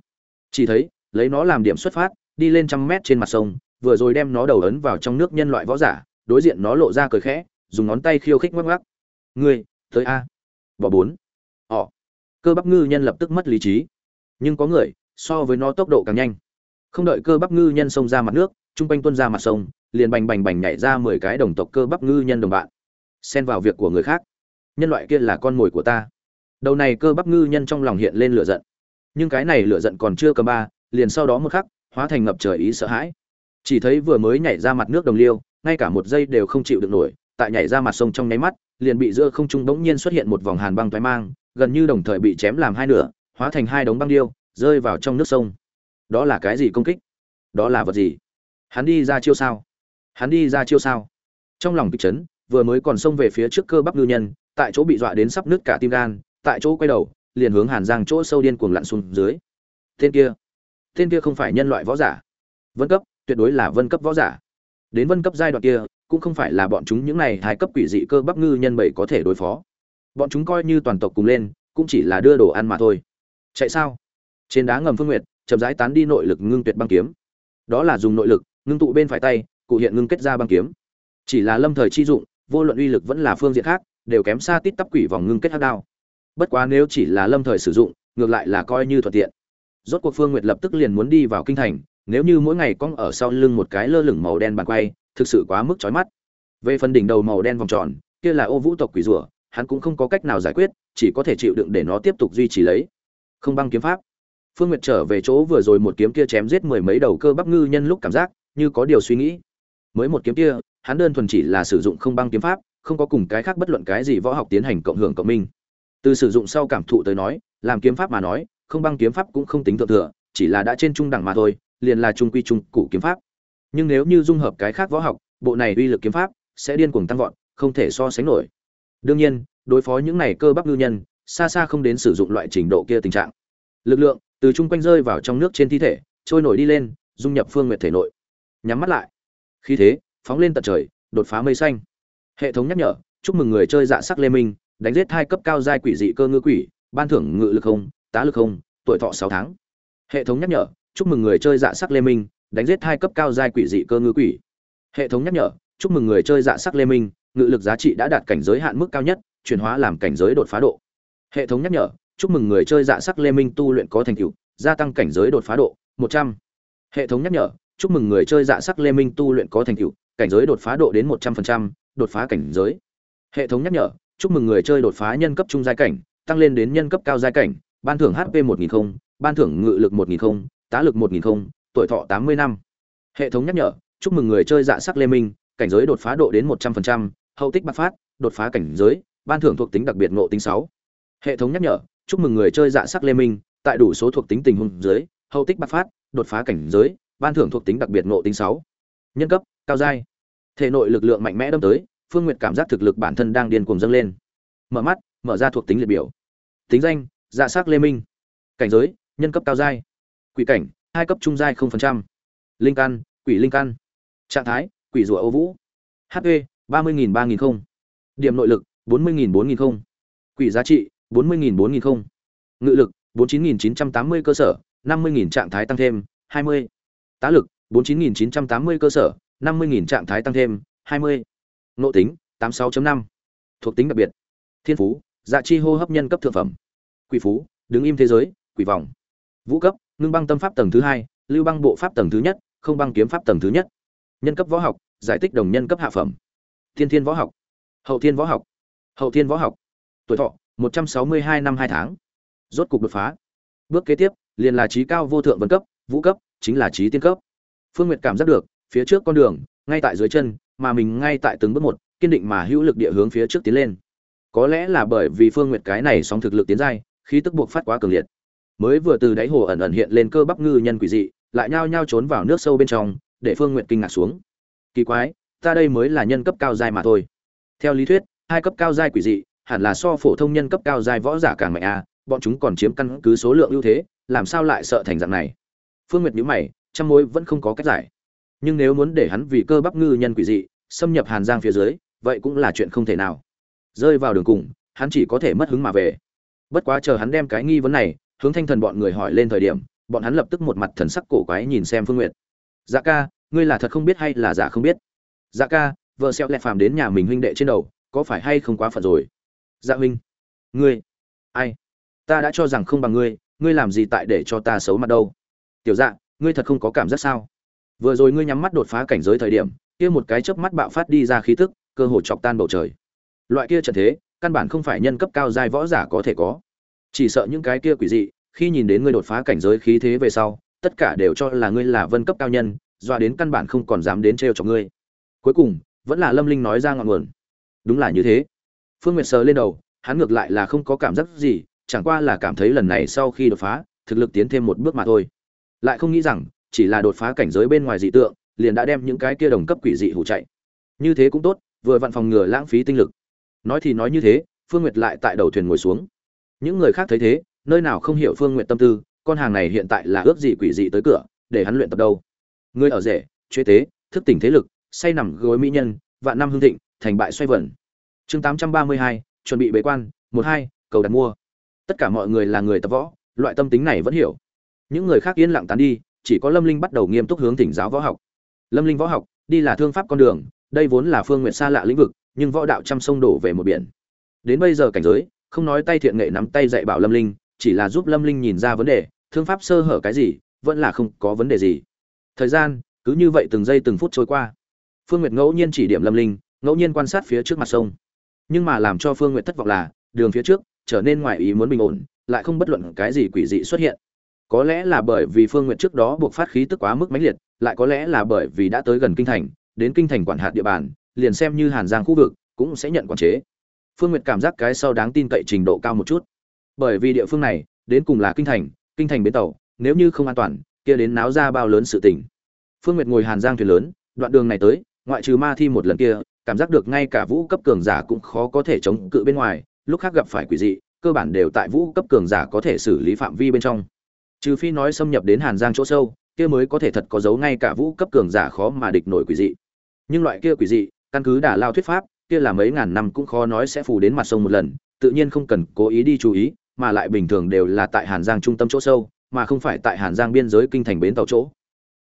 chỉ thấy, lấy nó làm điểm xuất phát, đi lên trăm mét trên mặt sông, vừa rồi đem nó đầu ấn vào trong nước nhân loại võ giả, đối diện nó lộ ra cười khẽ, dùng ngón tay khiêu khích ngoắc ngoắc. Ngươi, tới a. Bỏ bốn. Ỏ cơ bắp ngư nhân lập tức mất lý trí. Nhưng có người, so với nó tốc độ càng nhanh. Không đợi cơ bắp ngư nhân xông ra mặt nước trung quanh tuân ra mặt sông, liền bành bành bành nhảy ra mười cái đồng tộc cơ bắp ngư nhân đồng bạn. Xen vào việc của người khác. Nhân loại kia là con mồi của ta. Đầu này cơ bắp ngư nhân trong lòng hiện lên lửa giận nhưng cái này lửa giận còn chưa cầm ba, liền sau đó một khắc, hóa thành ngập trời ý sợ hãi. Chỉ thấy vừa mới nhảy ra mặt nước đồng liêu, ngay cả một giây đều không chịu được nổi, tại nhảy ra mặt sông trong nháy mắt, liền bị giữa không trung bỗng nhiên xuất hiện một vòng hàn băng toái mang, gần như đồng thời bị chém làm hai nửa, hóa thành hai đống băng điêu, rơi vào trong nước sông. Đó là cái gì công kích? Đó là vật gì? Hắn đi ra chiêu sao? Hắn đi ra chiêu sao? Trong lòng kịch chấn, vừa mới còn xông về phía trước cơ bắp ngư nhân, tại chỗ bị dọa đến sắp nước cả tim gan, tại chỗ quay đầu liền hướng hàn giang chỗ sâu điên cuồng lặn xuống dưới. Tên kia tên kia không phải nhân loại võ giả. Vân cấp, tuyệt đối là vân cấp võ giả. Đến vân cấp giai đoạn kia, cũng không phải là bọn chúng những này hai cấp quỷ dị cơ bắp ngư nhân bảy có thể đối phó. Bọn chúng coi như toàn tộc cùng lên, cũng chỉ là đưa đồ ăn mà thôi. Chạy sao? Trên đá ngầm phương nguyệt, chậm rãi tán đi nội lực ngưng tuyệt băng kiếm. Đó là dùng nội lực, ngưng tụ bên phải tay, cụ hiện ngưng kết ra băng kiếm. Chỉ là lâm thời chi dụng, vô luận uy lực vẫn là phương diện khác, đều kém xa tít tắp quỷ vòng ngưng kết hắc đao bất quá nếu chỉ là lâm thời sử dụng, ngược lại là coi như thuận tiện. Rốt cuộc phương nguyệt lập tức liền muốn đi vào kinh thành, nếu như mỗi ngày cong ở sau lưng một cái lơ lửng màu đen bàn quay, thực sự quá mức chói mắt. Về phần đỉnh đầu màu đen vòng tròn, kia là ô vũ tộc quỷ rủa hắn cũng không có cách nào giải quyết, chỉ có thể chịu đựng để nó tiếp tục duy trì lấy. Không băng kiếm pháp. Phương nguyệt trở về chỗ vừa rồi một kiếm kia chém giết mười mấy đầu cơ bắp ngư nhân lúc cảm giác, như có điều suy nghĩ. Mới một kiếm kia, hắn đơn thuần chỉ là sử dụng không băng kiếm pháp, không có cùng cái khác bất luận cái gì võ học tiến hành cộng hưởng cộng minh từ sử dụng sau cảm thụ tới nói, làm kiếm pháp mà nói, không băng kiếm pháp cũng không tính thượng thừa, chỉ là đã trên trung đẳng mà thôi, liền là trung quy trung cụ kiếm pháp. Nhưng nếu như dung hợp cái khác võ học, bộ này uy lực kiếm pháp sẽ điên cuồng tăng vọt, không thể so sánh nổi. Đương nhiên, đối phó những này cơ bắp ngư nhân, xa xa không đến sử dụng loại trình độ kia tình trạng. Lực lượng từ chung quanh rơi vào trong nước trên thi thể, trôi nổi đi lên, dung nhập phương nguyệt thể nội. Nhắm mắt lại. Khi thế phóng lên tận trời, đột phá mây xanh. Hệ thống nhắc nhở, chúc mừng người chơi dạ sắc lê minh đánh giết hai cấp cao giai quỷ dị cơ ngư quỷ, ban thưởng ngự lực không, tá lực không, tuổi thọ sáu tháng. Hệ thống nhắc nhở, chúc mừng người chơi dạ sắc lê minh, đánh giết hai cấp cao giai quỷ dị cơ ngư quỷ. Hệ thống nhắc nhở, chúc mừng người chơi dạ sắc lê minh, ngự lực giá trị đã đạt cảnh giới hạn mức cao nhất, chuyển hóa làm cảnh giới đột phá độ. Hệ thống nhắc nhở, chúc mừng người chơi dạ sắc lê minh tu luyện có thành tựu, gia tăng cảnh giới đột phá độ một trăm. Hệ thống nhắc nhở, chúc mừng người chơi dạ sắc lê minh tu luyện có thành tựu, cảnh giới đột phá độ đến một trăm phần trăm, đột phá cảnh giới. Hệ thống nhắc nhở chúc mừng người chơi đột phá nhân cấp trung giai cảnh, tăng lên đến nhân cấp cao giai cảnh, ban thưởng hp một nghìn không, ban thưởng ngự lực một nghìn không, tá lực một nghìn không, tuổi thọ tám mươi năm hệ thống nhắc nhở, chúc mừng người chơi dạ sắc lê minh, cảnh giới đột phá độ đến một trăm phần trăm, hậu tích bạc phát, đột phá cảnh giới, ban thưởng thuộc tính đặc biệt ngộ tính 6. hệ thống nhắc nhở, chúc mừng người chơi dạ sắc lê minh, tại đủ số thuộc tính tình huống dưới, hậu tích bạc phát, đột phá cảnh giới, ban thưởng thuộc tính đặc biệt ngộ tính 6. nhân cấp, cao giai thể nội lực lượng mạnh mẽ đâm tới phương nguyệt cảm giác thực lực bản thân đang điên cuồng dâng lên. Mở mắt, mở ra thuộc tính liệt biểu. Tính danh dạ sắc lê minh. Cảnh giới, nhân cấp cao giai. Quỷ cảnh, hai cấp trung giai không phần trăm. Linh căn, quỷ linh căn. Trạng thái, quỷ rùa ô vũ. Hp ba mươi nghìn ba nghìn không. Điểm nội lực, bốn mươi nghìn bốn nghìn không. Quỷ giá trị, bốn mươi nghìn bốn nghìn không. Ngự lực, bốn chín nghìn chín trăm tám mươi cơ sở, năm mươi nghìn trạng thái tăng thêm, hai mươi. Tá lực, bốn chín nghìn chín trăm tám mươi cơ sở, năm mươi nghìn trạng thái tăng thêm, hai mươi nộ tính, tám sáu năm. Thuộc tính đặc biệt. Thiên phú dạ chi hô hấp nhân cấp thượng phẩm. Quỷ phú, đứng im thế giới, quỷ vòng vũ cấp, ngưng băng tâm pháp tầng thứ hai, lưu băng bộ pháp tầng thứ nhất, không băng kiếm pháp tầng thứ nhất. Nhân cấp võ học, giải tích đồng nhân cấp hạ phẩm. Thiên thiên võ học. Hậu thiên võ học. Hậu thiên võ học. Tuổi thọ, một trăm sáu mươi hai năm hai tháng. Rốt cục đột phá. Bước kế tiếp, liền là trí cao vô thượng vân cấp, vũ cấp, chính là trí tiên cấp. Phương nguyệt cảm giác được, phía trước con đường, ngay tại dưới chân mà mình ngay tại từng bước một, kiên định mà hữu lực địa hướng phía trước tiến lên. Có lẽ là bởi vì phương nguyệt cái này sóng thực lực tiến dai khí tức buộc phát quá cường liệt. Mới vừa từ đáy hồ ẩn ẩn hiện lên cơ bắp ngư nhân quỷ dị, lại nhao nhao trốn vào nước sâu bên trong, để phương nguyệt kinh ngạc xuống. Kỳ quái, ta đây mới là nhân cấp cao dai mà thôi. Theo lý thuyết, hai cấp cao dai quỷ dị, hẳn là so phổ thông nhân cấp cao dai võ giả càng mạnh a bọn chúng còn chiếm căn cứ số lượng ưu thế, làm sao lại sợ thành dạng này? Phương nguyệt nhíu mày, trăm mối vẫn không có cách giải nhưng nếu muốn để hắn vì cơ bắp ngư nhân quỷ dị, xâm nhập hàn giang phía dưới, vậy cũng là chuyện không thể nào. Rơi vào đường cùng, hắn chỉ có thể mất hứng mà về. Bất quá chờ hắn đem cái nghi vấn này hướng thanh thần bọn người hỏi lên thời điểm, bọn hắn lập tức một mặt thần sắc cổ quái nhìn xem phương nguyệt. Dạ ca, ngươi là thật không biết hay là giả không biết? Dạ ca, vợ xẹo lẹ phàm đến nhà mình huynh đệ trên đầu, có phải hay không quá phận rồi? Dạ huynh. Ngươi? Ai? Ta đã cho rằng không bằng ngươi ngươi làm gì tại để cho ta xấu mặt đâu. Tiểu dạ ngươi thật không có cảm giác sao? Vừa rồi ngươi nhắm mắt đột phá cảnh giới thời điểm, kia một cái chớp mắt bạo phát đi ra khí tức, cơ hồ chọc tan bầu trời. Loại kia trận thế, căn bản không phải nhân cấp cao giai võ giả có thể có. Chỉ sợ những cái kia quỷ dị, khi nhìn đến ngươi đột phá cảnh giới khí thế về sau, tất cả đều cho là ngươi là vân cấp cao nhân, dọa đến căn bản không còn dám đến trêu cho ngươi. Cuối cùng, vẫn là lâm linh nói ra ngọn nguồn. Đúng là như thế. Phương nguyệt sờ lên đầu, hắn ngược lại là không có cảm giác gì, chẳng qua là cảm thấy lần này sau khi đột phá, thực lực tiến thêm một bước mà thôi. Lại không nghĩ rằng chỉ là đột phá cảnh giới bên ngoài dị tượng, liền đã đem những cái kia đồng cấp quỷ dị hủ chạy. Như thế cũng tốt, vừa vặn phòng ngừa lãng phí tinh lực. Nói thì nói như thế, phương nguyệt lại tại đầu thuyền ngồi xuống. Những người khác thấy thế, nơi nào không hiểu phương nguyệt tâm tư, con hàng này hiện tại là ước gì quỷ dị tới cửa, để hắn luyện tập đâu. Ngươi ở rể, chế tế, thức tỉnh thế lực, say nằm gối mỹ nhân, vạn năm hương thịnh, thành bại xoay vần. chương tám trăm ba mươi hai, chuẩn bị bế quan, một hai, cầu đặt mua. Tất cả mọi người là người tập võ, loại tâm tính này vẫn hiểu. Những người khác yên lặng tán đi chỉ có lâm linh bắt đầu nghiêm túc hướng thỉnh giáo võ học. Lâm linh võ học, đi là thương pháp con đường, đây vốn là phương nguyện xa lạ lĩnh vực, nhưng võ đạo trăm sông đổ về một biển. Đến bây giờ cảnh giới, không nói tay thiện nghệ nắm tay dạy bảo lâm linh, chỉ là giúp lâm linh nhìn ra vấn đề, thương pháp sơ hở cái gì, vẫn là không có vấn đề gì. Thời gian, cứ như vậy từng giây từng phút trôi qua. Phương nguyệt ngẫu nhiên chỉ điểm lâm linh, ngẫu nhiên quan sát phía trước mặt sông. Nhưng mà làm cho phương Nguyệt thất vọng là, đường phía trước, trở nên ngoài ý muốn bình ổn, lại không bất luận cái gì quỷ dị xuất hiện có lẽ là bởi vì phương nguyệt trước đó buộc phát khí tức quá mức mãnh liệt, lại có lẽ là bởi vì đã tới gần kinh thành, đến kinh thành quản hạt địa bàn, liền xem như hàn giang khu vực cũng sẽ nhận quản chế. Phương nguyệt cảm giác cái sau đáng tin cậy trình độ cao một chút. Bởi vì địa phương này, đến cùng là kinh thành kinh thành bến tàu, nếu như không an toàn, kia đến náo ra bao lớn sự tình. Phương nguyệt ngồi hàn giang thuyền lớn, đoạn đường này tới, ngoại trừ ma thi một lần kia, cảm giác được ngay cả vũ cấp cường giả cũng khó có thể chống cự bên ngoài, lúc khác gặp phải quỷ dị, cơ bản đều tại vũ cấp cường giả có thể xử lý phạm vi bên trong trừ phi nói xâm nhập đến hàn giang chỗ sâu, kia mới có thể thật có dấu ngay cả vũ cấp cường giả khó mà địch nổi quỷ dị. Nhưng loại kia quỷ dị, căn cứ đả lao thuyết pháp, kia là mấy ngàn năm cũng khó nói sẽ phù đến mặt sông một lần, tự nhiên không cần cố ý đi chú ý, mà lại bình thường đều là tại hàn giang trung tâm chỗ sâu, mà không phải tại hàn giang biên giới kinh thành bến tàu chỗ.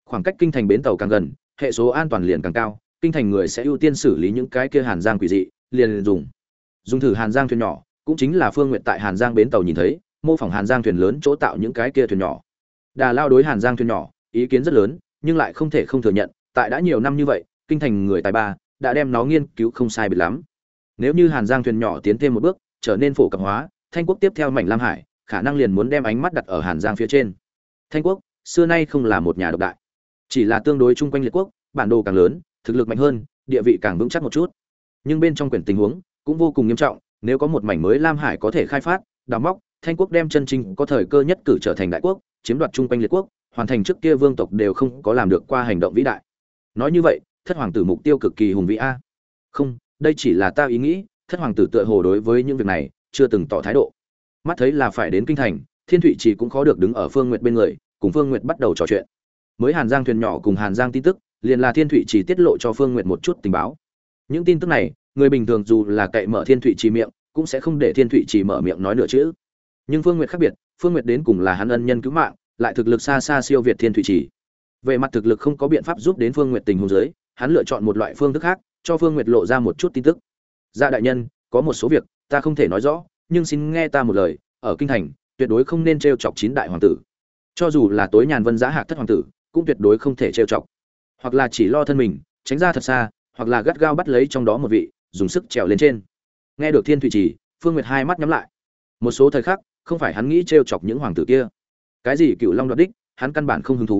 Khoảng cách kinh thành bến tàu càng gần, hệ số an toàn liền càng cao, kinh thành người sẽ ưu tiên xử lý những cái kia hàn giang quỷ dị, liền dùng. Dùng thử hàn giang thuyền nhỏ, cũng chính là phương nguyện tại hàn giang bến tàu nhìn thấy mô phỏng hàn giang thuyền lớn chỗ tạo những cái kia thuyền nhỏ. Đà lao đối hàn giang thuyền nhỏ, ý kiến rất lớn, nhưng lại không thể không thừa nhận, tại đã nhiều năm như vậy, kinh thành người tài ba đã đem nó nghiên cứu không sai biệt lắm. Nếu như hàn giang thuyền nhỏ tiến thêm một bước, trở nên phổ cập hóa, thanh quốc tiếp theo mảnh lam hải, khả năng liền muốn đem ánh mắt đặt ở hàn giang phía trên. Thanh quốc, xưa nay không là một nhà độc đại. Chỉ là tương đối chung quanh liệt quốc, bản đồ càng lớn, thực lực mạnh hơn, địa vị càng vững chắc một chút. Nhưng bên trong quyển tình huống cũng vô cùng nghiêm trọng, nếu có một mảnh mới lam hải có thể khai phát, đào móc thanh quốc đem chân chính có thời cơ nhất cử trở thành đại quốc, chiếm đoạt chung quanh liệt quốc, hoàn thành trước kia vương tộc đều không có làm được qua hành động vĩ đại. Nói như vậy, thất hoàng tử mục tiêu cực kỳ hùng vĩ a. Không, đây chỉ là ta ý nghĩ, thất hoàng tử tựa hồ đối với những việc này chưa từng tỏ thái độ. Mắt thấy là phải đến kinh thành, thiên thụy chỉ cũng khó được đứng ở phương nguyệt bên người, cùng phương nguyệt bắt đầu trò chuyện. Mới hàn giang thuyền nhỏ cùng hàn giang tin tức, liền là thiên thụy chỉ tiết lộ cho phương nguyệt một chút tình báo. Những tin tức này, người bình thường dù là cậy mở thiên thụy chỉ miệng, cũng sẽ không để thiên thụy chỉ mở miệng nói nửa chữ nhưng phương nguyệt khác biệt, phương nguyệt đến cùng là hắn ân nhân cứu mạng, lại thực lực xa xa siêu việt thiên thụy chỉ. Về mặt thực lực không có biện pháp giúp đến phương nguyệt tình huống giới hắn lựa chọn một loại phương thức khác, cho phương nguyệt lộ ra một chút tin tức. Dạ đại nhân, có một số việc, ta không thể nói rõ, nhưng xin nghe ta một lời, ở kinh thành, tuyệt đối không nên t chọc chín đại hoàng tử. Cho dù là tối nhàn vân giá hạc thất hoàng tử, cũng tuyệt đối không thể t chọc. Hoặc là chỉ lo thân mình, tránh ra thật xa, hoặc là gắt gao bắt lấy trong đó một vị, dùng sức trèo lên trên. Nghe được thiên thủy trì phương nguyệt hai mắt nhắm lại. Một số thời khắc không phải hắn nghĩ t r e o chọc những hoàng tử kia. Cái gì cựu long đoạt đích, hắn căn bản không hứng thú.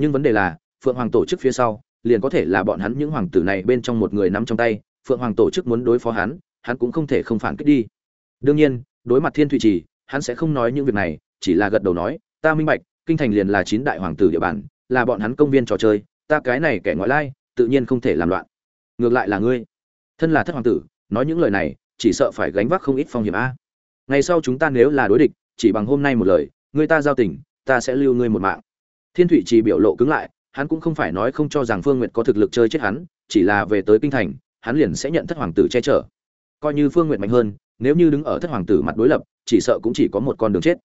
Nhưng vấn đề là, phượng hoàng tổ chức phía sau, liền có thể là bọn hắn những hoàng tử này bên trong một người nắm trong tay, phượng hoàng tổ chức muốn đối phó hắn hắn cũng không thể không phản kích đi. Đương nhiên, đối mặt thiên thủy trì, hắn sẽ không nói những việc này, chỉ là gật đầu nói, ta minh bạch, kinh thành liền là chín đại hoàng tử địa bàn, là bọn hắn công viên trò chơi, ta cái này kẻ ngoại lai, tự nhiên không thể làm loạn. Ngược lại là ngươi. Thân là thất hoàng tử, nói những lời này, chỉ sợ phải gánh vác không ít phong hiểm a ngày sau chúng ta nếu là đối địch, chỉ bằng hôm nay một lời người ta giao tình, ta sẽ lưu ngươi một mạng. Thiên thụy chỉ biểu lộ cứng lại, hắn cũng không phải nói không cho rằng phương nguyệt có thực lực chơi chết hắn, chỉ là về tới kinh thành, hắn liền sẽ nhận thất hoàng tử che chở. Coi như phương nguyệt mạnh hơn, nếu như đứng ở thất hoàng tử mặt đối lập, chỉ sợ cũng chỉ có một con đường chết.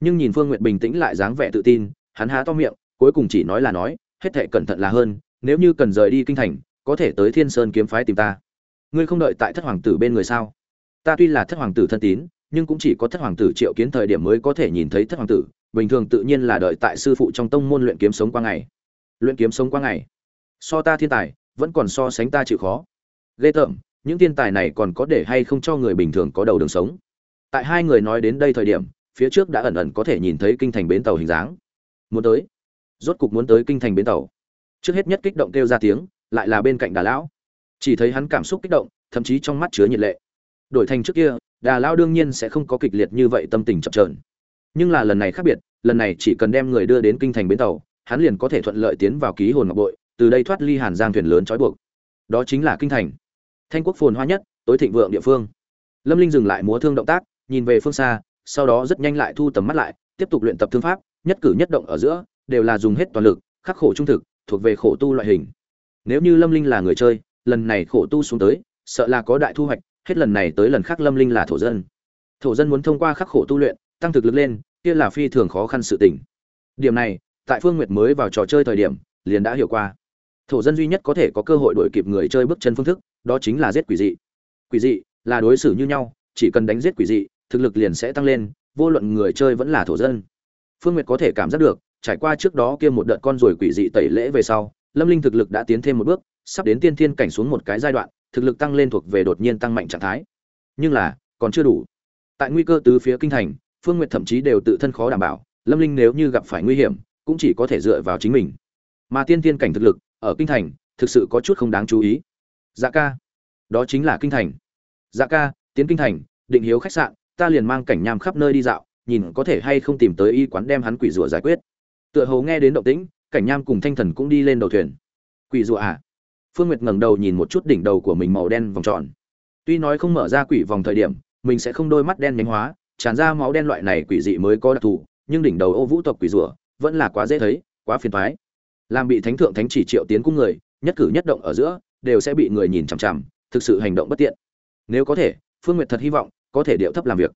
Nhưng nhìn phương nguyệt bình tĩnh lại dáng vẻ tự tin, hắn há to miệng, cuối cùng chỉ nói là nói, hết thệ cẩn thận là hơn, nếu như cần rời đi kinh thành, có thể tới thiên sơn kiếm phái tìm ta. Ngươi không đợi tại thất hoàng tử bên người sao? Ta tuy là thất hoàng tử thân tín nhưng cũng chỉ có thất hoàng tử triệu kiến thời điểm mới có thể nhìn thấy thất hoàng tử, bình thường tự nhiên là đợi tại sư phụ trong tông môn luyện kiếm sống qua ngày. Luyện kiếm sống qua ngày. So ta thiên tài, vẫn còn so sánh ta chịu khó. Ghê tởm, những thiên tài này còn có để hay không cho người bình thường có đầu đường sống? Tại hai người nói đến đây thời điểm, phía trước đã ẩn ẩn có thể nhìn thấy kinh thành bến tàu hình dáng. Muốn tới. Rốt cục muốn tới kinh thành bến tàu. Trước hết nhất kích động kêu ra tiếng, lại là bên cạnh đà lão. Chỉ thấy hắn cảm xúc kích động, thậm chí trong mắt chứa nhiệt lệ. Đổi thành trước kia đà Lao đương nhiên sẽ không có kịch liệt như vậy tâm tình chập trờn nhưng là lần này khác biệt, lần này chỉ cần đem người đưa đến kinh thành bến tàu, hắn liền có thể thuận lợi tiến vào ký hồn ngọc bội, từ đây thoát ly hàn giang thuyền lớn trói buộc. Đó chính là kinh thành. Thanh quốc phồn hoa nhất, tối thịnh vượng địa phương. Lâm linh dừng lại múa thương động tác, nhìn về phương xa, sau đó rất nhanh lại thu tầm mắt lại, tiếp tục luyện tập thương pháp, nhất cử nhất động ở giữa, đều là dùng hết toàn lực, khắc khổ trung thực, thuộc về khổ tu loại hình. Nếu như lâm linh là người chơi, lần này khổ tu xuống tới, sợ là có đại thu hoạch hết lần này tới lần khác lâm linh là thổ dân. Thổ dân muốn thông qua khắc khổ tu luyện tăng thực lực lên kia là phi thường khó khăn sự tình. Điểm này tại phương nguyệt mới vào trò chơi thời điểm liền đã hiểu qua. Thổ dân duy nhất có thể có cơ hội đổi kịp người chơi bước chân phương thức đó chính là giết quỷ dị. Quỷ dị là đối xử như nhau chỉ cần đánh giết quỷ dị thực lực liền sẽ tăng lên vô luận người chơi vẫn là thổ dân. Phương nguyệt có thể cảm giác được trải qua trước đó kia một đợt con ruồi quỷ dị tẩy lễ về sau, Lâm Linh thực lực đã tiến thêm một bước, sắp đến tiên thiên cảnh xuống một cái giai đoạn, thực lực tăng lên thuộc về đột nhiên tăng mạnh trạng thái. nhưng là, còn chưa đủ. Tại nguy cơ từ phía kinh thành, phương nguyệt thậm chí đều tự thân khó đảm bảo, lâm linh nếu như gặp phải nguy hiểm, cũng chỉ có thể dựa vào chính mình. Mà tiên tiên cảnh thực lực, ở kinh thành, thực sự có chút không đáng chú ý. Dạ ca. Đó chính là kinh thành. Dạ ca, tiến kinh thành, định hiếu khách sạn, ta liền mang cảnh nham khắp nơi đi dạo, nhìn có thể hay không tìm tới y quán đem hắn quỷ rùa giải quyết. Tựa hồ nghe đến động tĩnh, cảnh nham cùng thanh thần cũng đi lên đầu thuyền. Quỷ rùa à? Phương nguyệt ngẩng đầu nhìn một chút đỉnh đầu của mình màu đen vòng tròn. Tuy nói không mở ra quỷ vòng thời điểm, mình sẽ không đôi mắt đen nhánh hóa, tràn ra máu đen loại này quỷ dị mới có đặc thù, nhưng đỉnh đầu ô vũ tộc quỷ rủa vẫn là quá dễ thấy, quá phiền toái. Làm bị thánh thượng thánh chỉ triệu tiến cung người, nhất cử nhất động ở giữa, đều sẽ bị người nhìn chằm chằm, thực sự hành động bất tiện. Nếu có thể, phương nguyệt thật hy vọng có thể điệu thấp làm việc.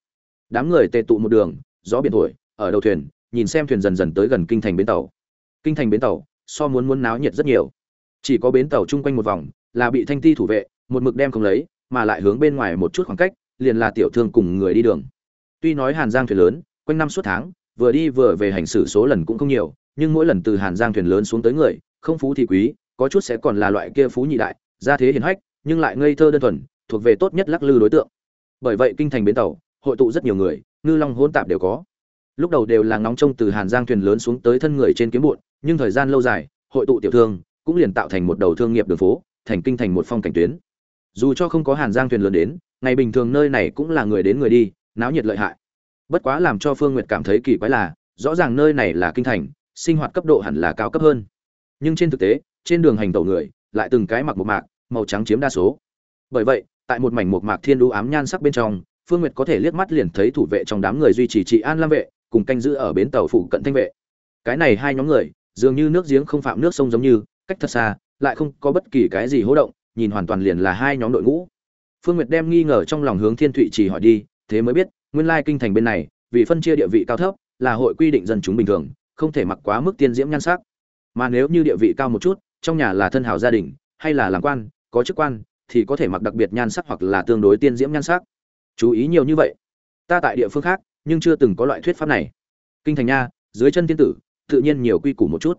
Đám người tề tụ một đường, gió biển thổi, ở đầu thuyền, nhìn xem thuyền dần dần tới gần kinh thành bến tàu. Kinh thành bến tàu so muốn muốn náo nhiệt rất nhiều chỉ có bến tàu chung quanh một vòng, là bị thanh ti thủ vệ, một mực đem không lấy, mà lại hướng bên ngoài một chút khoảng cách, liền là tiểu thương cùng người đi đường. Tuy nói hàn giang thuyền lớn, quanh năm suốt tháng, vừa đi vừa về hành xử số lần cũng không nhiều, nhưng mỗi lần từ hàn giang thuyền lớn xuống tới người, không phú thì quý, có chút sẽ còn là loại kia phú nhị đại gia thế hiền hách, nhưng lại ngây thơ đơn thuần, thuộc về tốt nhất lắc lư đối tượng. Bởi vậy kinh thành bến tàu, hội tụ rất nhiều người, ngư long hỗn tạp đều có. Lúc đầu đều là nóng trông từ hàn giang thuyền lớn xuống tới thân người trên kiếm bụn, nhưng thời gian lâu dài, hội tụ tiểu thương cũng liền tạo thành một đầu thương nghiệp đường phố, thành kinh thành một phong cảnh tuyến. Dù cho không có hàn giang thuyền lớn đến, ngày bình thường nơi này cũng là người đến người đi, náo nhiệt lợi hại. Bất quá làm cho phương nguyệt cảm thấy kỳ quái là, rõ ràng nơi này là kinh thành, sinh hoạt cấp độ hẳn là cao cấp hơn. Nhưng trên thực tế, trên đường hành tẩu người, lại từng cái mặc một mạc, màu trắng chiếm đa số. Bởi vậy, tại một mảnh một mạc thiên đũ ám nhan sắc bên trong, phương nguyệt có thể liếc mắt liền thấy thủ vệ trong đám người duy trì trị an lam vệ, cùng canh giữ ở bến tàu phụ cận thanh vệ. Cái này hai nhóm người, dường như nước giếng không phạm nước sông giống như cách thật xa, lại không có bất kỳ cái gì hỗ động, nhìn hoàn toàn liền là hai nhóm đội ngũ. Phương nguyệt đem nghi ngờ trong lòng hướng thiên thụy chỉ hỏi đi, thế mới biết, nguyên lai kinh thành bên này, vì phân chia địa vị cao thấp, là hội quy định dân chúng bình thường, không thể mặc quá mức tiên diễm nhan sắc. Mà nếu như địa vị cao một chút, trong nhà là thân hào gia đình, hay là làm quan, có chức quan, thì có thể mặc đặc biệt nhan sắc hoặc là tương đối tiên diễm nhan sắc. Chú ý nhiều như vậy. Ta tại địa phương khác, nhưng chưa từng có loại thuyết pháp này. Kinh thành nha, dưới chân tiên tử, tự nhiên nhiều quy củ một chút.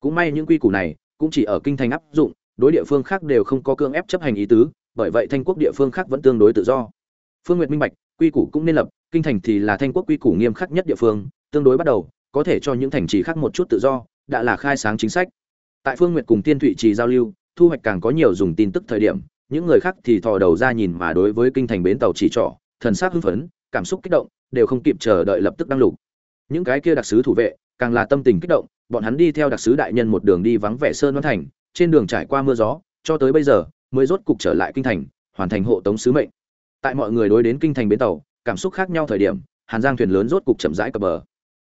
Cũng may những quy củ này cũng chỉ ở kinh thành áp dụng, đối địa phương khác đều không có cương ép chấp hành ý tứ, bởi vậy thanh quốc địa phương khác vẫn tương đối tự do. Phương nguyệt minh bạch, quy củ cũng nên lập, kinh thành thì là thanh quốc quy củ nghiêm khắc nhất địa phương, tương đối bắt đầu, có thể cho những thành trì khác một chút tự do, đã là khai sáng chính sách. Tại phương nguyệt cùng tiên thụy trì giao lưu, thu hoạch càng có nhiều dùng tin tức thời điểm, những người khác thì thò đầu ra nhìn mà đối với kinh thành bến tàu chỉ trỏ, thần sắc hưng phấn, cảm xúc kích động, đều không kịp chờ đợi lập tức đăng lục. Những cái kia đặc sứ thủ vệ, càng là tâm tình kích động bọn hắn đi theo đặc sứ đại nhân một đường đi vắng vẻ sơn văn thành, trên đường trải qua mưa gió, cho tới bây giờ, mới rốt cục trở lại kinh thành, hoàn thành hộ tống sứ mệnh. Tại mọi người đối đến kinh thành bến tàu, cảm xúc khác nhau thời điểm, hàn giang thuyền lớn rốt cục chậm rãi cập bờ.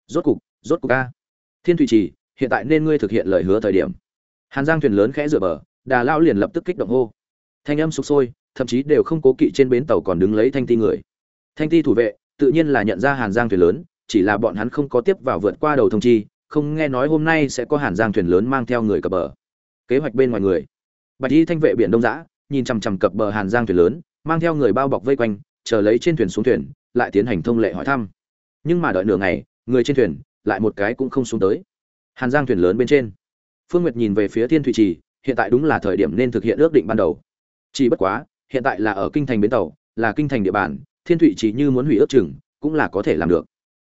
Rốt cục rốt cục a. Thiên Thụy trì, hiện tại nên ngươi thực hiện lời hứa thời điểm. Hàn giang thuyền lớn khẽ rửa bờ, đà lao liền lập tức kích động hô. Thanh âm sục sôi, thậm chí đều không cố kỵ trên bến tàu còn đứng lấy thanh ti người. Thanh ti thủ vệ, tự nhiên là nhận ra hàn giang thuyền lớn, chỉ là bọn hắn không có tiếp vào vượt qua đầu thông chi không nghe nói hôm nay sẽ có hàn giang thuyền lớn mang theo người cập bờ. Kế hoạch bên ngoài người. Bạch y thanh vệ biển đông giã nhìn chằm chằm cập bờ hàn giang thuyền lớn, mang theo người bao bọc vây quanh, chờ lấy trên thuyền xuống thuyền, lại tiến hành thông lệ hỏi thăm. Nhưng mà đợi nửa ngày, người trên thuyền lại một cái cũng không xuống tới. Hàn giang thuyền lớn bên trên. Phương nguyệt nhìn về phía thiên Thụy trì, hiện tại đúng là thời điểm nên thực hiện ước định ban đầu. Chỉ bất quá, hiện tại là ở kinh thành bến tàu, là kinh thành địa bàn, thiên thụy chỉ như muốn hủy ước chừng, cũng là có thể làm được.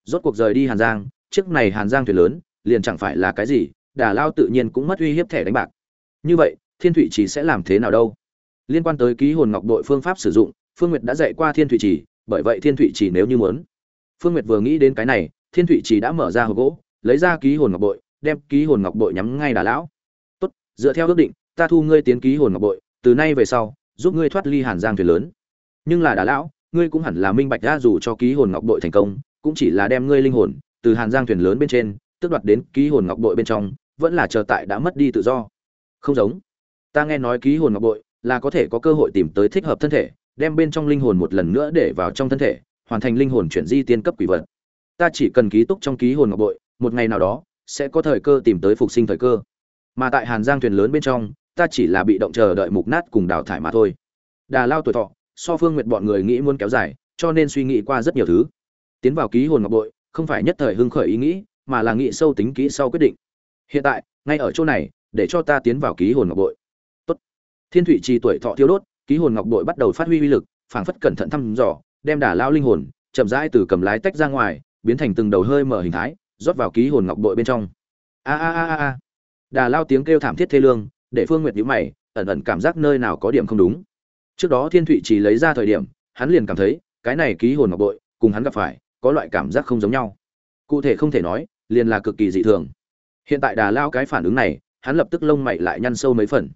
Rốt cuộc rời đi hàn giang, chiếc này hàn giang thuyền lớn liền chẳng phải là cái gì, đà lao tự nhiên cũng mất uy hiếp thẻ đánh bạc. Như vậy, thiên thụy chỉ sẽ làm thế nào đâu? Liên quan tới ký hồn ngọc đội phương pháp sử dụng, phương nguyệt đã dạy qua thiên thụy chỉ bởi vậy thiên thụy chỉ nếu như muốn. Phương nguyệt vừa nghĩ đến cái này, thiên thụy chỉ đã mở ra hộp gỗ, lấy ra ký hồn ngọc bội đem ký hồn ngọc bội nhắm ngay đà lão. Tốt, dựa theo ước định, ta thu ngươi tiến ký hồn ngọc bội từ nay về sau, giúp ngươi thoát ly hàn giang thuyền lớn. Nhưng là đà lão, ngươi cũng hẳn là minh bạch ra dù cho ký hồn ngọc bội thành công, cũng chỉ là đem ngươi linh hồn từ hàn giang thuyền lớn bên trên tước đoạt đến ký hồn ngọc bội bên trong, vẫn là chờ tại đã mất đi tự do. Không giống. Ta nghe nói ký hồn ngọc bội là có thể có cơ hội tìm tới thích hợp thân thể, đem bên trong linh hồn một lần nữa để vào trong thân thể, hoàn thành linh hồn chuyển di tiên cấp quỷ vật. Ta chỉ cần ký túc trong ký hồn ngọc bội, một ngày nào đó, sẽ có thời cơ tìm tới phục sinh thời cơ. Mà tại hàn giang thuyền lớn bên trong, ta chỉ là bị động chờ đợi mục nát cùng đào thải mà thôi. Đà lao tuổi thọ, so phương nguyệt bọn người nghĩ muốn kéo dài, cho nên suy nghĩ qua rất nhiều thứ. Tiến vào ký hồn ngọc bội, không phải nhất thời hưng khởi ý nghĩ mà là nghĩ sâu tính kỹ sau quyết định. Hiện tại, ngay ở chỗ này, để cho ta tiến vào ký hồn ngọc bội. Tốt. Thiên thủy trì tuổi thọ thiếu đốt, ký hồn ngọc bội bắt đầu phát huy uy lực, phảng phất cẩn thận thăm dò, đem đà lao linh hồn, chậm rãi từ cầm lái tách ra ngoài, biến thành từng đầu hơi mở hình thái, rót vào ký hồn ngọc bội bên trong. A a a a đà lao tiếng kêu thảm thiết thê lương, để phương nguyệt nhíu mày, ẩn ẩn cảm giác nơi nào có điểm không đúng. Trước đó thiên thụy chỉ lấy ra thời điểm, hắn liền cảm thấy, cái này ký hồn ngọc bội, cùng hắn gặp phải, có loại cảm giác không giống nhau cụ thể không thể nói, liền là cực kỳ dị thường. Hiện tại đà lao cái phản ứng này, hắn lập tức lông mày lại nhăn sâu mấy phần.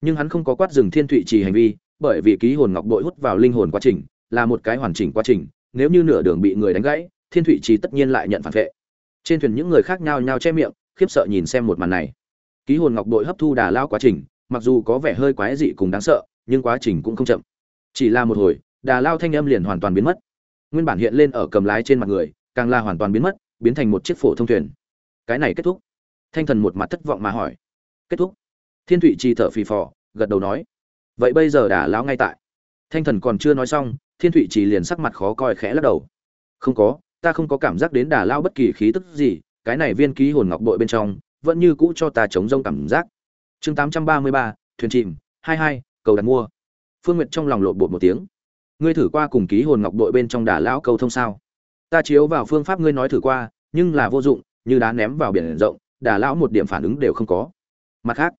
Nhưng hắn không có quát dừng thiên thụy trì hành vi, bởi vì ký hồn ngọc bội hút vào linh hồn quá trình, là một cái hoàn chỉnh quá trình, nếu như nửa đường bị người đánh gãy, thiên thụy trì tất nhiên lại nhận phản vệ. Trên thuyền những người khác nhau nhau che miệng, khiếp sợ nhìn xem một màn này. Ký hồn ngọc bội hấp thu đà lao quá trình, mặc dù có vẻ hơi quái dị cùng đáng sợ, nhưng quá trình cũng không chậm. Chỉ là một hồi, đà lao thanh âm liền hoàn toàn biến mất. Nguyên bản hiện lên ở cầm lái trên mặt người, càng là hoàn toàn biến mất biến thành một chiếc phổ thông thuyền. Cái này kết thúc. Thanh thần một mặt thất vọng mà hỏi. Kết thúc. Thiên thụy trì thở phì phò, gật đầu nói. Vậy bây giờ đà lão ngay tại. Thanh thần còn chưa nói xong, thiên thụy trì liền sắc mặt khó coi khẽ lắc đầu. Không có, ta không có cảm giác đến đà lao bất kỳ khí tức gì, cái này viên ký hồn ngọc bội bên trong, vẫn như cũ cho ta chống rông cảm giác. Chương tám trăm ba mươi ba, thuyền chìm, hai hai, cầu đặt mua. Phương nguyệt trong lòng lộn bột một tiếng. Ngươi thử qua cùng ký hồn ngọc bội bên trong đà lão câu thông sao? Ta chiếu vào phương pháp ngươi nói thử qua nhưng là vô dụng, như đá ném vào biển rộng, đà lão một điểm phản ứng đều không có. Mặt khác,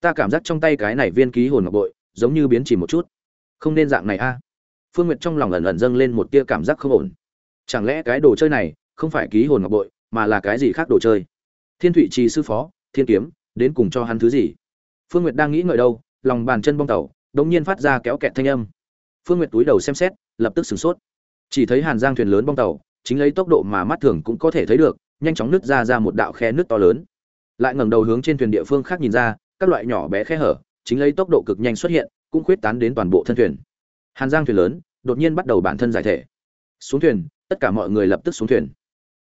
ta cảm giác trong tay cái này viên ký hồn ngọc bội, giống như biến chỉ một chút. Không nên dạng này a. Phương nguyệt trong lòng ẩn ẩn dâng lên một tia cảm giác không ổn. Chẳng lẽ cái đồ chơi này không phải ký hồn ngọc bội, mà là cái gì khác đồ chơi? Thiên thụy trì sư phó, thiên kiếm, đến cùng cho hắn thứ gì? Phương nguyệt đang nghĩ ngợi đâu, lòng bàn chân bong tàu, đống nhiên phát ra kéo kẹt thanh âm. Phương nguyệt túi đầu xem xét, lập tức sửng sốt. Chỉ thấy hàn giang thuyền lớn bong tàu chính lấy tốc độ mà mắt thường cũng có thể thấy được, nhanh chóng nứt ra ra một đạo khe nước to lớn. Lại ngẩng đầu hướng trên thuyền địa phương khác nhìn ra, các loại nhỏ bé khe hở, chính lấy tốc độ cực nhanh xuất hiện, cũng khuyết tán đến toàn bộ thân thuyền. Hàn giang thuyền lớn đột nhiên bắt đầu bản thân giải thể. Xuống thuyền, tất cả mọi người lập tức xuống thuyền.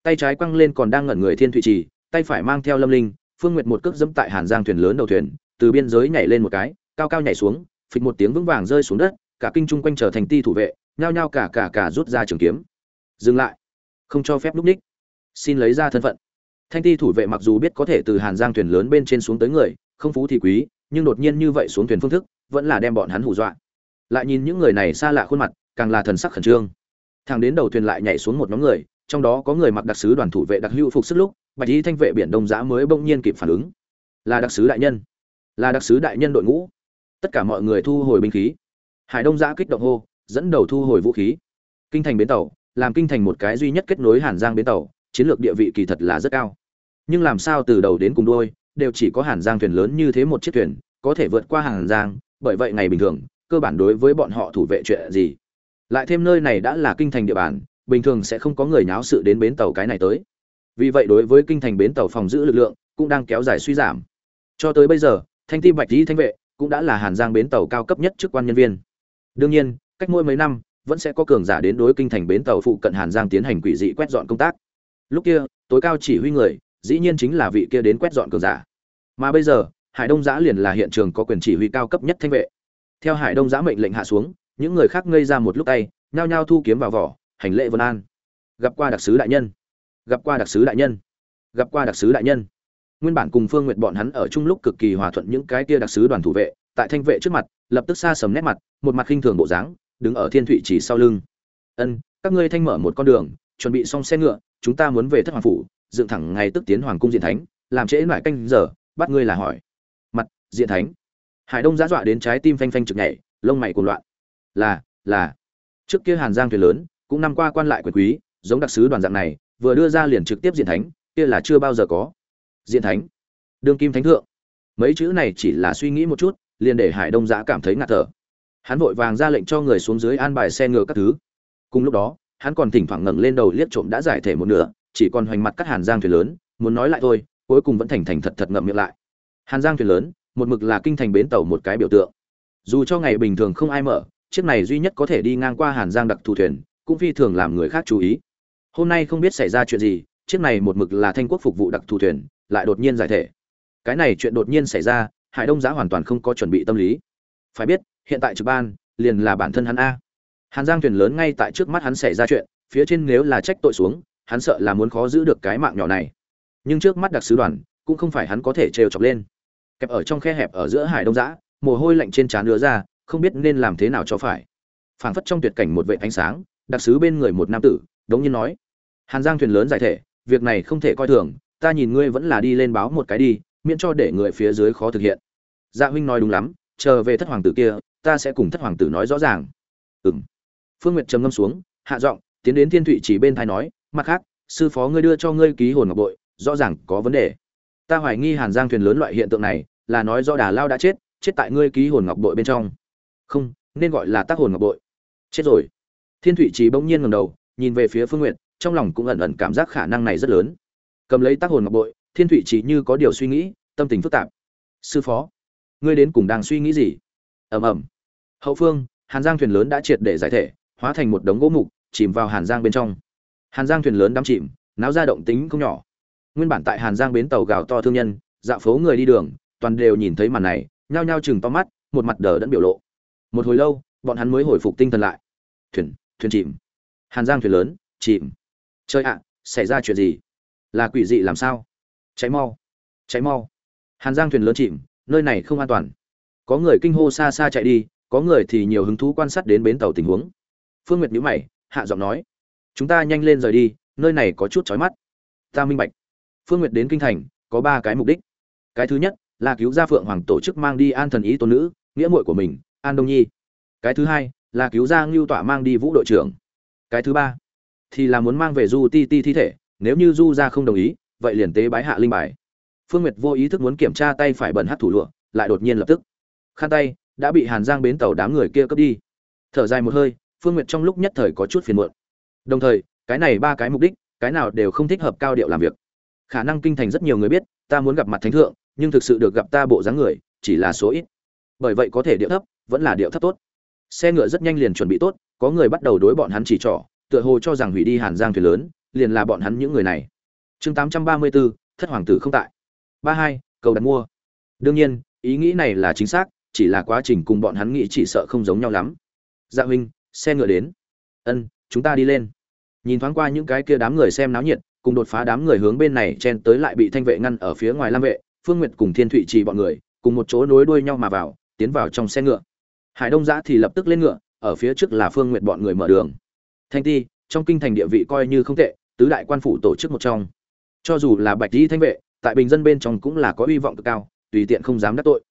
Tay trái quăng lên còn đang ngẩn người thiên thụy trì, tay phải mang theo lâm linh, phương nguyệt một cước dẫm tại hàn giang thuyền lớn đầu thuyền, từ biên giới nhảy lên một cái, cao cao nhảy xuống, phịch một tiếng vững vàng rơi xuống đất, cả kinh trung quanh trở thành ti thủ vệ, nhao nhao cả cả cả rút ra trường kiếm. Dừng lại không cho phép lúc ních. Xin lấy ra thân phận. Thanh ti thủ vệ mặc dù biết có thể từ hàn giang thuyền lớn bên trên xuống tới người, không phú thì quý, nhưng đột nhiên như vậy xuống thuyền phương thức, vẫn là đem bọn hắn hù dọa. Lại nhìn những người này xa lạ khuôn mặt, càng là thần sắc khẩn trương. Thằng đến đầu thuyền lại nhảy xuống một nhóm người, trong đó có người mặc đặc sứ đoàn thủ vệ đặc hữu phục sức lúc, bạch y thanh vệ biển đông giã mới bỗng nhiên kịp phản ứng. Là đặc sứ đại nhân. Là đặc sứ đại nhân đội ngũ. Tất cả mọi người thu hồi binh khí. Hải đông giã kích động hô, dẫn đầu thu hồi vũ khí. Kinh thành bến tàu làm kinh thành một cái duy nhất kết nối hàn giang bến tàu, chiến lược địa vị kỳ thật là rất cao. Nhưng làm sao từ đầu đến cùng đuôi đều chỉ có hàn giang thuyền lớn như thế một chiếc thuyền, có thể vượt qua hàn giang, bởi vậy ngày bình thường, cơ bản đối với bọn họ thủ vệ chuyện gì. Lại thêm nơi này đã là kinh thành địa bàn, bình thường sẽ không có người nháo sự đến bến tàu cái này tới. Vì vậy đối với kinh thành bến tàu phòng giữ lực lượng, cũng đang kéo dài suy giảm. Cho tới bây giờ, thanh ti bạch Tí thanh vệ cũng đã là hàn giang bến tàu cao cấp nhất chức quan nhân viên. Đương nhiên, cách mỗi mấy năm vẫn sẽ có cường giả đến đối kinh thành bến tàu phụ cận hàn giang tiến hành quỷ dị quét dọn công tác. Lúc kia, tối cao chỉ huy người, dĩ nhiên chính là vị kia đến quét dọn cường giả. Mà bây giờ, hải đông giã liền là hiện trường có quyền chỉ huy cao cấp nhất thanh vệ. Theo hải đông giã mệnh lệnh hạ xuống, những người khác ngây ra một lúc tay, nhao nhao thu kiếm vào vỏ, hành lễ vân an. Gặp qua đặc sứ đại nhân. Gặp qua đặc sứ đại nhân. Gặp qua đặc sứ đại nhân. Nguyên bản cùng phương Nguyệt bọn hắn ở chung lúc cực kỳ hòa thuận những cái kia đặc sứ đoàn thủ vệ, tại thanh vệ trước mặt, lập tức xa sầm nét mặt, một mặt khinh thường bộ dáng đứng ở thiên thụy chỉ sau lưng. Ân, các ngươi thanh mở một con đường, chuẩn bị xong xe ngựa, chúng ta muốn về thất hoàng phủ, dựng thẳng ngày tức tiến hoàng cung diện thánh, làm trễ mãi canh giờ, bắt ngươi là hỏi. Mặt, diện thánh. Hải đông giã dọa đến trái tim phanh phanh trực nhảy, lông mày cuồng loạn. Là là. Trước kia hàn giang thuyền lớn, cũng năm qua quan lại quyền quý, giống đặc sứ đoàn dạng này, vừa đưa ra liền trực tiếp diện thánh, kia là chưa bao giờ có. Diện thánh. Đương kim thánh thượng. Mấy chữ này chỉ là suy nghĩ một chút, liền để hải đông giã cảm thấy ngạt thở hắn vội vàng ra lệnh cho người xuống dưới an bài xe ngựa các thứ. Cùng lúc đó, hắn còn thỉnh thoảng ngẩng lên đầu liếc trộm đã giải thể một nửa, chỉ còn hoành mặt cắt hàn giang thuyền lớn, muốn nói lại thôi, cuối cùng vẫn thành thành thật thật ngậm miệng lại. Hàn giang thuyền lớn, một mực là kinh thành bến tàu một cái biểu tượng. Dù cho ngày bình thường không ai mở, chiếc này duy nhất có thể đi ngang qua hàn giang đặc thù thuyền, cũng phi thường làm người khác chú ý. Hôm nay không biết xảy ra chuyện gì, chiếc này một mực là thanh quốc phục vụ đặc thù thuyền, lại đột nhiên giải thể. Cái này chuyện đột nhiên xảy ra, hải đông giá hoàn toàn không có chuẩn bị tâm lý. Phải biết hiện tại trực ban, liền là bản thân hắn a. Hàn giang thuyền lớn ngay tại trước mắt hắn xảy ra chuyện, phía trên nếu là trách tội xuống, hắn sợ là muốn khó giữ được cái mạng nhỏ này. Nhưng trước mắt đặc sứ đoàn, cũng không phải hắn có thể trêu chọc lên. Kẹp ở trong khe hẹp ở giữa hải đông giã mồ hôi lạnh trên trán đứa ra, không biết nên làm thế nào cho phải. Phảng phất trong tuyệt cảnh một vệ ánh sáng, đặc sứ bên người một nam tử, đống nhiên nói. Hàn giang thuyền lớn giải thể, việc này không thể coi thường, ta nhìn ngươi vẫn là đi lên báo một cái đi, miễn cho để người phía dưới khó thực hiện. Dạ huynh nói đúng lắm, chờ về thất hoàng tử kia ta sẽ cùng thất hoàng tử nói rõ ràng. Ừng phương nguyệt trầm ngâm xuống, hạ giọng, tiến đến thiên thụy chỉ bên thai nói, mặt khác, sư phó ngươi đưa cho ngươi ký hồn ngọc bội, rõ ràng có vấn đề. Ta hoài nghi hàn giang thuyền lớn loại hiện tượng này, là nói do đà lao đã chết chết tại ngươi ký hồn ngọc bội bên trong. Không, nên gọi là tác hồn ngọc bội. Chết rồi. Thiên thụy trí bỗng nhiên ngầm đầu, nhìn về phía phương n g u y ệ t trong lòng cũng ẩn ẩn cảm giác khả năng này rất lớn. Cầm lấy tác hồn ngọc bội, thiên thụy trí như có điều suy nghĩ, tâm tình phức tạp. Sư phó, ngươi đến cùng đang suy nghĩ gì? Ẩm ẩm hậu phương, hàn giang thuyền lớn đã triệt để giải thể, hóa thành một đống gỗ mục, chìm vào hàn giang bên trong. Hàn giang thuyền lớn đắm chìm, náo ra động tính không nhỏ. Nguyên bản tại hàn giang bến tàu gào to thương nhân dạo phố người đi đường, toàn đều nhìn thấy màn này, nhao nhao chừng to mắt, một mặt đờ đẫn biểu lộ. Một hồi lâu, bọn hắn mới hồi phục tinh thần lại. Thuyền thuyền chìm. Hàn giang thuyền lớn, chìm. Chơi ạ, xảy ra chuyện gì? Là quỷ dị làm sao? Cháy mau cháy mau. Hàn giang thuyền lớn chìm, nơi này không an toàn. Có người kinh hô xa xa chạy đi có người thì nhiều hứng thú quan sát đến bến tàu tình huống. Phương nguyệt nhíu mày, hạ giọng nói, chúng ta nhanh lên rời đi, nơi này có chút chói mắt. Ta minh bạch. Phương nguyệt đến kinh thành, có ba cái mục đích. Cái thứ nhất là cứu gia phượng hoàng tổ chức mang đi an thần ý tôn nữ, nghĩa muội của mình, an đông nhi. Cái thứ hai là cứu gia ngưu tọa mang đi vũ đội trưởng. Cái thứ ba thì là muốn mang về du ti ti thi thể, nếu như du gia không đồng ý, vậy liền tế bái hạ linh bài. Phương nguyệt vô ý thức muốn kiểm tra tay phải bẩn hát thủ lụa, lại đột nhiên lập tức. Khăn tay đã bị hàn giang bến tàu đám người kia cướp đi. Thở dài một hơi, phương nguyệt trong lúc nhất thời có chút phiền muộn. Đồng thời, cái này ba cái mục đích, cái nào đều không thích hợp cao điệu làm việc. Khả năng kinh thành rất nhiều người biết, ta muốn gặp mặt thánh thượng, nhưng thực sự được gặp ta bộ dáng người, chỉ là số ít. Bởi vậy có thể điệu thấp, vẫn là điệu thấp tốt. Xe ngựa rất nhanh liền chuẩn bị tốt, có người bắt đầu đối bọn hắn chỉ trỏ, tựa hồ cho rằng hủy đi hàn giang thuyền lớn, liền là bọn hắn những người này. Chương tám trăm ba mươi bốn thất hoàng tử không tại. Ba hai, cầu đặt mua. Đương nhiên, ý nghĩ này là chính xác chỉ là quá trình cùng bọn hắn nghĩ chỉ sợ không giống nhau lắm. Dạ huynh, xe ngựa đến. Ân, chúng ta đi lên. Nhìn thoáng qua những cái kia đám người xem náo nhiệt, cùng đột phá đám người hướng bên này chen tới lại bị thanh vệ ngăn ở phía ngoài lam vệ, phương nguyệt cùng thiên thụy trì bọn người, cùng một chỗ nối đuôi nhau mà vào, tiến vào trong xe ngựa. Hải đông giã thì lập tức lên ngựa, ở phía trước là phương nguyệt bọn người mở đường. Thanh ti, trong kinh thành địa vị coi như không tệ, tứ đại quan phủ tổ chức một trong. Cho dù là bạch di thanh vệ, tại bình dân bên trong cũng là có hy vọng cực cao, tùy tiện không dám đắc tội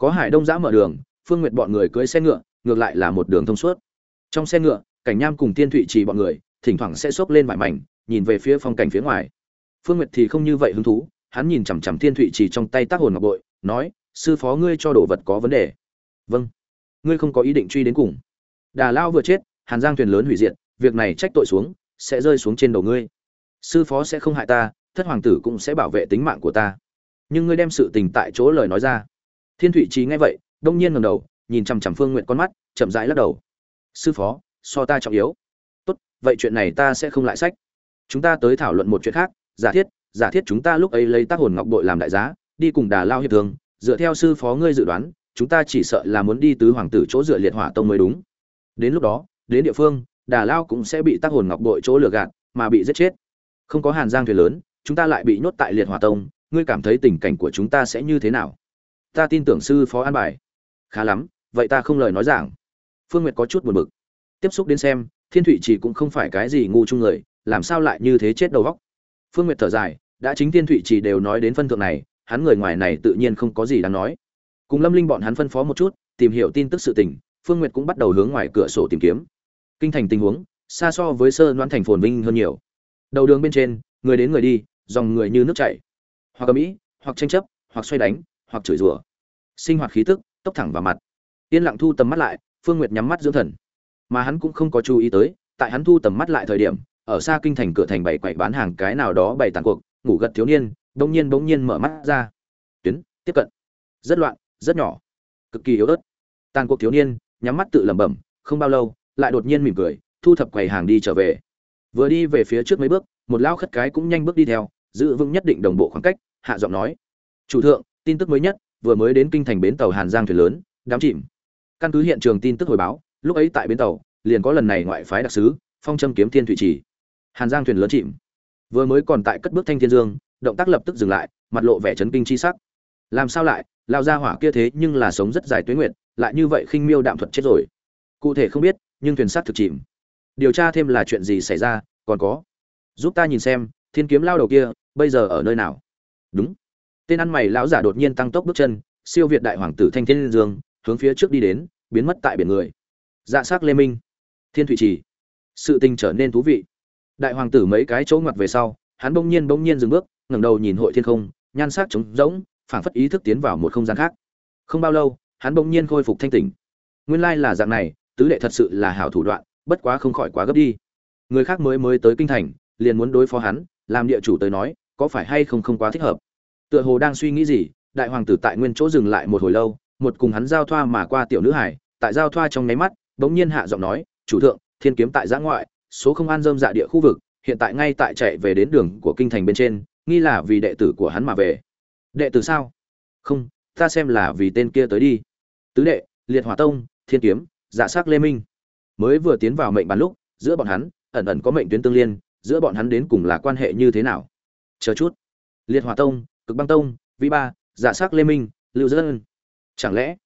có hải đông giã mở đường, phương nguyệt bọn người cưỡi xe ngựa, ngược lại là một đường thông suốt. Trong xe ngựa, cảnh nham cùng tiên thụy trì bọn người, thỉnh thoảng sẽ xốc lên vải mảnh, nhìn về phía phong cảnh phía ngoài. Phương nguyệt thì không như vậy hứng thú, hắn nhìn chằm chằm thiên thụy trì trong tay tác hồn ngọc bội, nói, sư phó ngươi cho đồ vật có vấn đề. Vâng ngươi không có ý định truy đến cùng. Đà lao vừa chết, hàn giang thuyền lớn hủy diệt, việc này trách tội xuống, sẽ rơi xuống trên đầu ngươi. Sư phó sẽ không hại ta, thất hoàng tử cũng sẽ bảo vệ tính mạng của ta. Nhưng ngươi đem sự tình tại chỗ lời nói ra thiên thụy trí nghe vậy, đông nhiên ngầm đầu, nhìn chằm chằm phương Nguyệt con mắt, chậm rãi lắc đầu. Sư phó, so ta trọng yếu. Tốt, vậy chuyện này ta sẽ không lại sách. Chúng ta tới thảo luận một chuyện khác, giả thiết giả thiết chúng ta lúc ấy lấy tác hồn ngọc bội làm đại giá, đi cùng đà lao hiệp thương, dựa theo sư phó ngươi dự đoán, chúng ta chỉ sợ là muốn đi tứ hoàng tử chỗ dựa liệt hỏa tông mới đúng. Đến lúc đó, đến địa phương, đà lao cũng sẽ bị tác hồn ngọc bội chỗ lừa gạt, mà bị giết chết. Không có hàn giang thuyền lớn, chúng ta lại bị nhốt tại liệt hỏa tông, ngươi cảm thấy tình cảnh của chúng ta sẽ như thế nào? Ta tin tưởng sư phó an bài. Khá lắm, vậy ta không lời nói giảng. Phương nguyệt có chút buồn bực. Tiếp xúc đến xem, thiên thụy chỉ cũng không phải cái gì ngu chung người, làm sao lại như thế chết đầu vóc phương nguyệt thở dài, đã chính thiên thụy chỉ đều nói đến phân thượng này, hắn người ngoài này tự nhiên không có gì đáng nói. Cùng lâm linh bọn hắn phân phó một chút, tìm hiểu tin tức sự tình, phương nguyệt cũng bắt đầu hướng ngoài cửa sổ tìm kiếm. Kinh thành tình huống, xa so với sơ đoán thành phồn vinh hơn nhiều. Đầu đường bên trên, người đến người đi, dòng người như nước chảy. Hoặc ở mỹ hoặc tranh chấp, hoặc xoay đánh hoặc chửi rủa. Sinh hoạt khí tức, tốc thẳng vào mặt. Yên lặng thu tầm mắt lại, phương nguyệt nhắm mắt dưỡng thần. Mà hắn cũng không có chú ý tới, tại hắn thu tầm mắt lại thời điểm, ở xa kinh thành cửa thành bảy quậy bán hàng cái nào đó bày tàn cuộc, ngủ gật thiếu niên, bỗng nhiên bỗng nhiên mở mắt ra. Tuyến, tiếp cận. Rất loạn, rất nhỏ. Cực kỳ yếu ớt. Tàn cuộc thiếu niên, nhắm mắt tự lẩm bẩm, không bao lâu, lại đột nhiên mỉm cười, thu thập quầy hàng đi trở về. Vừa đi về phía trước mấy bước, một lao khất cái cũng nhanh bước đi theo, giữ vững nhất định đồng bộ khoảng cách, hạ giọng nói, chủ thượng tin tức mới nhất, vừa mới đến kinh thành bến tàu hàn giang thuyền lớn, đám chìm. Căn cứ hiện trường tin tức hồi báo, lúc ấy tại bến tàu, liền có lần này ngoại phái đặc sứ, phong châm kiếm thiên thủy trì. Hàn giang thuyền lớn chìm. Vừa mới còn tại cất bước thanh thiên dương, động tác lập tức dừng lại, mặt lộ vẻ chấn kinh chi sắc. Làm sao lại, lao ra hỏa kia thế nhưng là sống rất dài tuyến nguyện lại như vậy khinh miêu đạm thuật chết rồi. Cụ thể không biết, nhưng thuyền sát thực chìm. Điều tra thêm là chuyện gì xảy ra, còn có. Giúp ta nhìn xem, thiên kiếm lao đầu kia, bây giờ ở nơi nào? Đúng tên ăn mày lão giả đột nhiên tăng tốc bước chân, siêu việt đại hoàng tử thanh thiên dương, hướng phía trước đi đến, biến mất tại biển người. Dạ s á c lê minh. Thiên thụy trì. Sự tình trở nên thú vị. Đại hoàng tử mấy cái chỗ ngoặt về sau, hắn bỗng nhiên bỗng nhiên dừng bước, ngẩng đầu nhìn hội thiên không, nhan sắc trống rỗng, phảng phất ý thức tiến vào một không gian khác. Không bao lâu, hắn bỗng nhiên khôi phục thanh tỉnh. Nguyên lai là dạng này, tứ đệ thật sự là hảo thủ đoạn, bất quá không khỏi quá gấp đi. Người khác mới mới tới kinh thành, liền muốn đối phó hắn, làm địa chủ tới nói, có phải hay không không quá thích hợp? Tựa hồ đang suy nghĩ gì, đại hoàng tử tại nguyên chỗ dừng lại một hồi lâu, một cùng hắn giao thoa mà qua tiểu nữ hải, tại giao thoa trong nháy mắt, bỗng nhiên hạ giọng nói, chủ thượng, thiên kiếm tại giã ngoại, số không an dơm dạ địa khu vực, hiện tại ngay tại chạy về đến đường của kinh thành bên trên, nghi là vì đệ tử của hắn mà về. Đệ tử sao? Không, ta xem là vì tên kia tới đi. Tứ đệ, liệt hỏa tông, thiên kiếm dạ s ắ c lê minh. Mới vừa tiến vào mệnh bàn lúc, giữa bọn hắn, ẩn ẩn có mệnh tuyến tương liên, giữa bọn hắn đến cùng là quan hệ như thế nào? Chờ chút. Liệt hỏa tông cực băng tông, vĩ ba dạ sắc lê minh, lưu dân chẳng lẽ,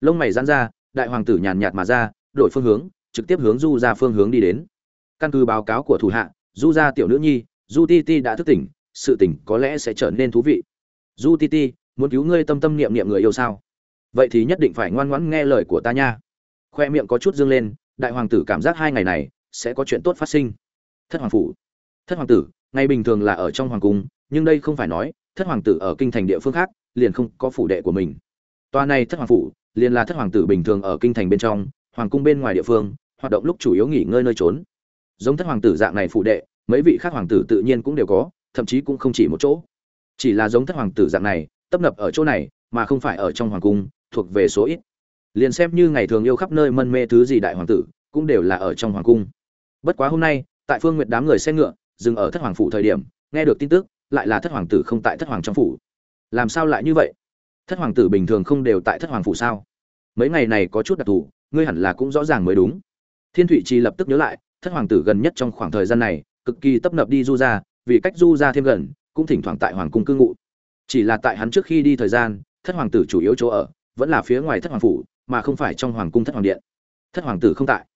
lông mày dán ra, đại hoàng tử nhàn nhạt mà ra, đổi phương hướng, trực tiếp hướng du ra phương hướng đi đến. Căn cứ báo cáo của thủ hạ, du ra tiểu nữ nhi, du ti ti đã thức tỉnh, sự tỉnh có lẽ sẽ trở nên thú vị. Du ti ti, muốn cứu ngươi tâm tâm niệm niệm người yêu sao? Vậy thì nhất định phải ngoan ngoãn nghe lời của ta nha. Khoe miệng có chút dương lên, đại hoàng tử cảm giác hai ngày này sẽ có chuyện tốt phát sinh. Thất hoàng phủ. Thất hoàng tử, ngày bình thường là ở trong hoàng cung, nhưng đây không phải nói thất hoàng tử ở kinh thành địa phương khác, liền không có phủ đệ của mình. Tòa này thất hoàng phủ, liền là thất hoàng tử bình thường ở kinh thành bên trong, hoàng cung bên ngoài địa phương, hoạt động lúc chủ yếu nghỉ ngơi nơi trốn. Giống thất hoàng tử dạng này phủ đệ, mấy vị khác hoàng tử tự nhiên cũng đều có, thậm chí cũng không chỉ một chỗ. Chỉ là giống thất hoàng tử dạng này, tấp nập ở chỗ này, mà không phải ở trong hoàng cung, thuộc về số ít. Liền xem như ngày thường yêu khắp nơi mân mê thứ gì đại hoàng tử, cũng đều là ở trong hoàng cung. Bất quá hôm nay, tại phương nguyệt đám người xe ngựa, dừng ở thất hoàng phủ thời điểm, nghe được tin tức lại là thất hoàng tử không tại thất hoàng trong phủ. Làm sao lại như vậy? Thất hoàng tử bình thường không đều tại thất hoàng phủ sao? Mấy ngày này có chút đặc thù, ngươi hẳn là cũng rõ ràng mới đúng. Thiên thụy trì lập tức nhớ lại, thất hoàng tử gần nhất trong khoảng thời gian này, cực kỳ tấp nập đi du ra, vì cách du ra thêm gần, cũng thỉnh thoảng tại hoàng cung cư ngụ. Chỉ là tại hắn trước khi đi thời gian, thất hoàng tử chủ yếu chỗ ở, vẫn là phía ngoài thất hoàng phủ, mà không phải trong hoàng cung thất hoàng điện. Thất hoàng tử không tại.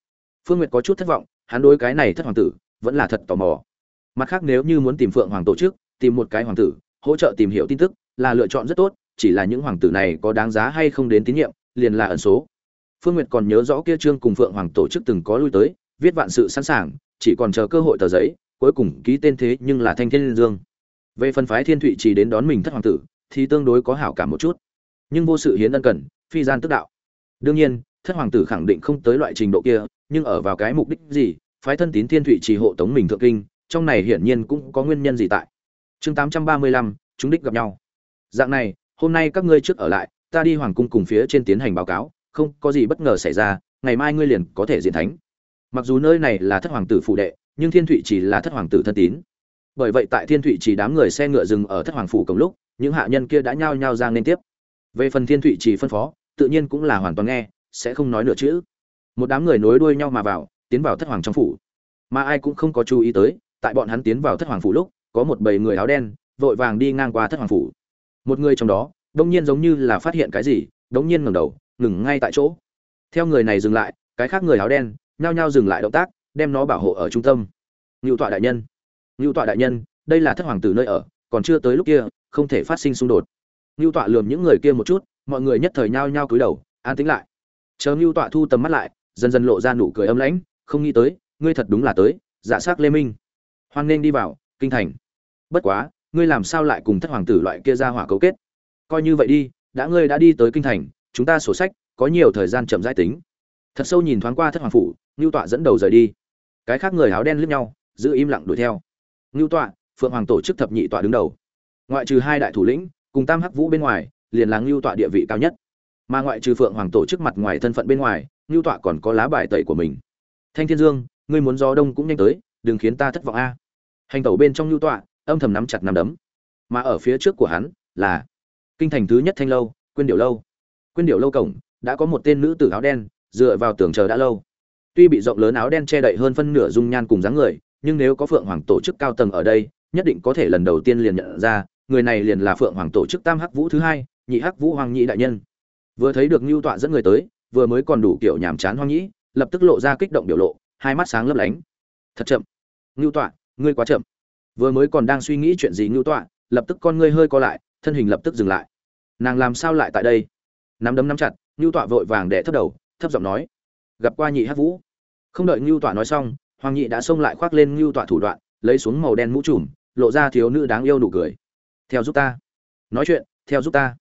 Phương nguyệt có chút thất vọng, hắn đối cái này thất hoàng tử, vẫn là thật tò mò. Mặt khác nếu như muốn tìm phượng hoàng tổ chức tìm một cái hoàng tử, hỗ trợ tìm hiểu tin tức, là lựa chọn rất tốt, chỉ là những hoàng tử này có đáng giá hay không đến tín nhiệm, liền là ẩn số. Phương nguyệt còn nhớ rõ kia trương cùng phượng hoàng tổ chức từng có lui tới, viết vạn sự sẵn sàng, chỉ còn chờ cơ hội tờ giấy, cuối cùng ký tên thế nhưng là thanh thiên dương. Về phần phái thiên thụy chỉ đến đón mình thất hoàng tử, thì tương đối có hảo cảm một chút. Nhưng vô sự hiến ân cần, phi gian tức đạo. Đương nhiên, thất hoàng tử khẳng định không tới loại trình độ kia, nhưng ở vào cái mục đích gì, phái thân tín thiên thụy chỉ hộ tống mình thượng kinh, trong này hiển nhiên cũng có nguyên nhân gì tại chương tám trăm ba mươi lăm, chúng đích gặp nhau. Dạng này, hôm nay các ngươi trước ở lại, ta đi hoàng cung cùng phía trên tiến hành báo cáo, không có gì bất ngờ xảy ra, ngày mai ngươi liền có thể diện thánh. Mặc dù nơi này là thất hoàng tử phụ đệ, nhưng thiên thụy chỉ là thất hoàng tử thân tín. Bởi vậy tại thiên thụy chỉ đám người xe ngựa dừng ở thất hoàng phủ cùng lúc, những hạ nhân kia đã nhao nhao ra nên tiếp. Về phần thiên thụy chỉ phân phó, tự nhiên cũng là hoàn toàn nghe, sẽ không nói nửa chữ. Một đám người nối đuôi nhau mà vào, tiến vào thất hoàng trong phủ. Mà ai cũng không có chú ý tới, tại bọn hắn tiến vào thất hoàng phủ lúc có một bầy người áo đen, vội vàng đi ngang qua thất hoàng phủ. Một người trong đó đông nhiên giống như là phát hiện cái gì, đống nhiên ngẩng đầu, ngừng ngay tại chỗ. Theo người này dừng lại, cái khác người áo đen, nhao nhao dừng lại động tác, đem nó bảo hộ ở trung tâm. Ngưu tọa đại nhân. Ngưu tọa đại nhân, đây là thất hoàng tử nơi ở, còn chưa tới lúc kia, không thể phát sinh xung đột. Ngưu tọa lườm những người kia một chút, mọi người nhất thời nhao nhao cúi đầu, an tĩnh lại. Chờ ngưu tọa thu tầm mắt lại, dần dần lộ ra nụ cười âm lãnh, không nghĩ tới, ngươi thật đúng là tới dạ s lê minh. Hoan nên đi vào, kinh thành bất quá, ngươi làm sao lại cùng thất hoàng tử loại kia ra hỏa cấu kết? Coi như vậy đi, đã ngươi đã đi tới kinh thành, chúng ta sổ sách có nhiều thời gian chậm giải tính. Thật sâu nhìn thoáng qua thất hoàng phủ, ngưu tọa dẫn đầu rời đi. Cái khác người áo đen lướt nhau, giữ im lặng đuổi theo. Ngưu tọa, phượng hoàng tổ chức thập nhị tọa đứng đầu. Ngoại trừ hai đại thủ lĩnh, cùng tam hắc vũ bên ngoài, liền là ngưu tọa địa vị cao nhất. Mà ngoại trừ phượng hoàng tổ chức mặt ngoài thân phận bên ngoài, ngưu tọa còn có lá bài tẩy của mình. Thanh thiên dương, ngươi muốn gió đông cũng nhanh tới, đừng khiến ta thất vọng a. Hành tẩu bên trong ngưu tọa âm thầm nắm chặt nắm đấm. Mà ở phía trước của hắn là kinh thành thứ nhất thanh lâu, quyên điệu lâu. Quyên điệu lâu cổng đã có một tên nữ tử áo đen dựa vào tường chờ đã lâu. Tuy bị rộng lớn áo đen che đậy hơn phân nửa dung nhan cùng dáng người, nhưng nếu có phượng hoàng tổ chức cao tầng ở đây, nhất định có thể lần đầu tiên liền nhận ra, người này liền là phượng hoàng tổ chức tam hắc vũ thứ hai, nhị hắc vũ hoàng nhị đại nhân. Vừa thấy được ngưu tọa dẫn người tới, vừa mới còn đủ kiểu nhàm chán hoang nhĩ, lập tức lộ ra kích động biểu lộ, hai mắt sáng lấp lánh. Thật chậm. Ngưu tọa, ngươi quá chậm vừa mới còn đang suy nghĩ chuyện gì ngưu tọa, lập tức con ngươi hơi co lại, thân hình lập tức dừng lại. Nàng làm sao lại tại đây? Nắm đấm nắm chặt, ngưu tọa vội vàng đẻ thấp đầu, thấp giọng nói. Gặp qua nhị hát vũ. Không đợi ngưu tọa nói xong, hoàng nhị đã xông lại khoác lên ngưu tọa thủ đoạn, lấy xuống màu đen mũ trùm, lộ ra thiếu nữ đáng yêu nụ cười. Theo giúp ta. Nói chuyện, theo giúp ta.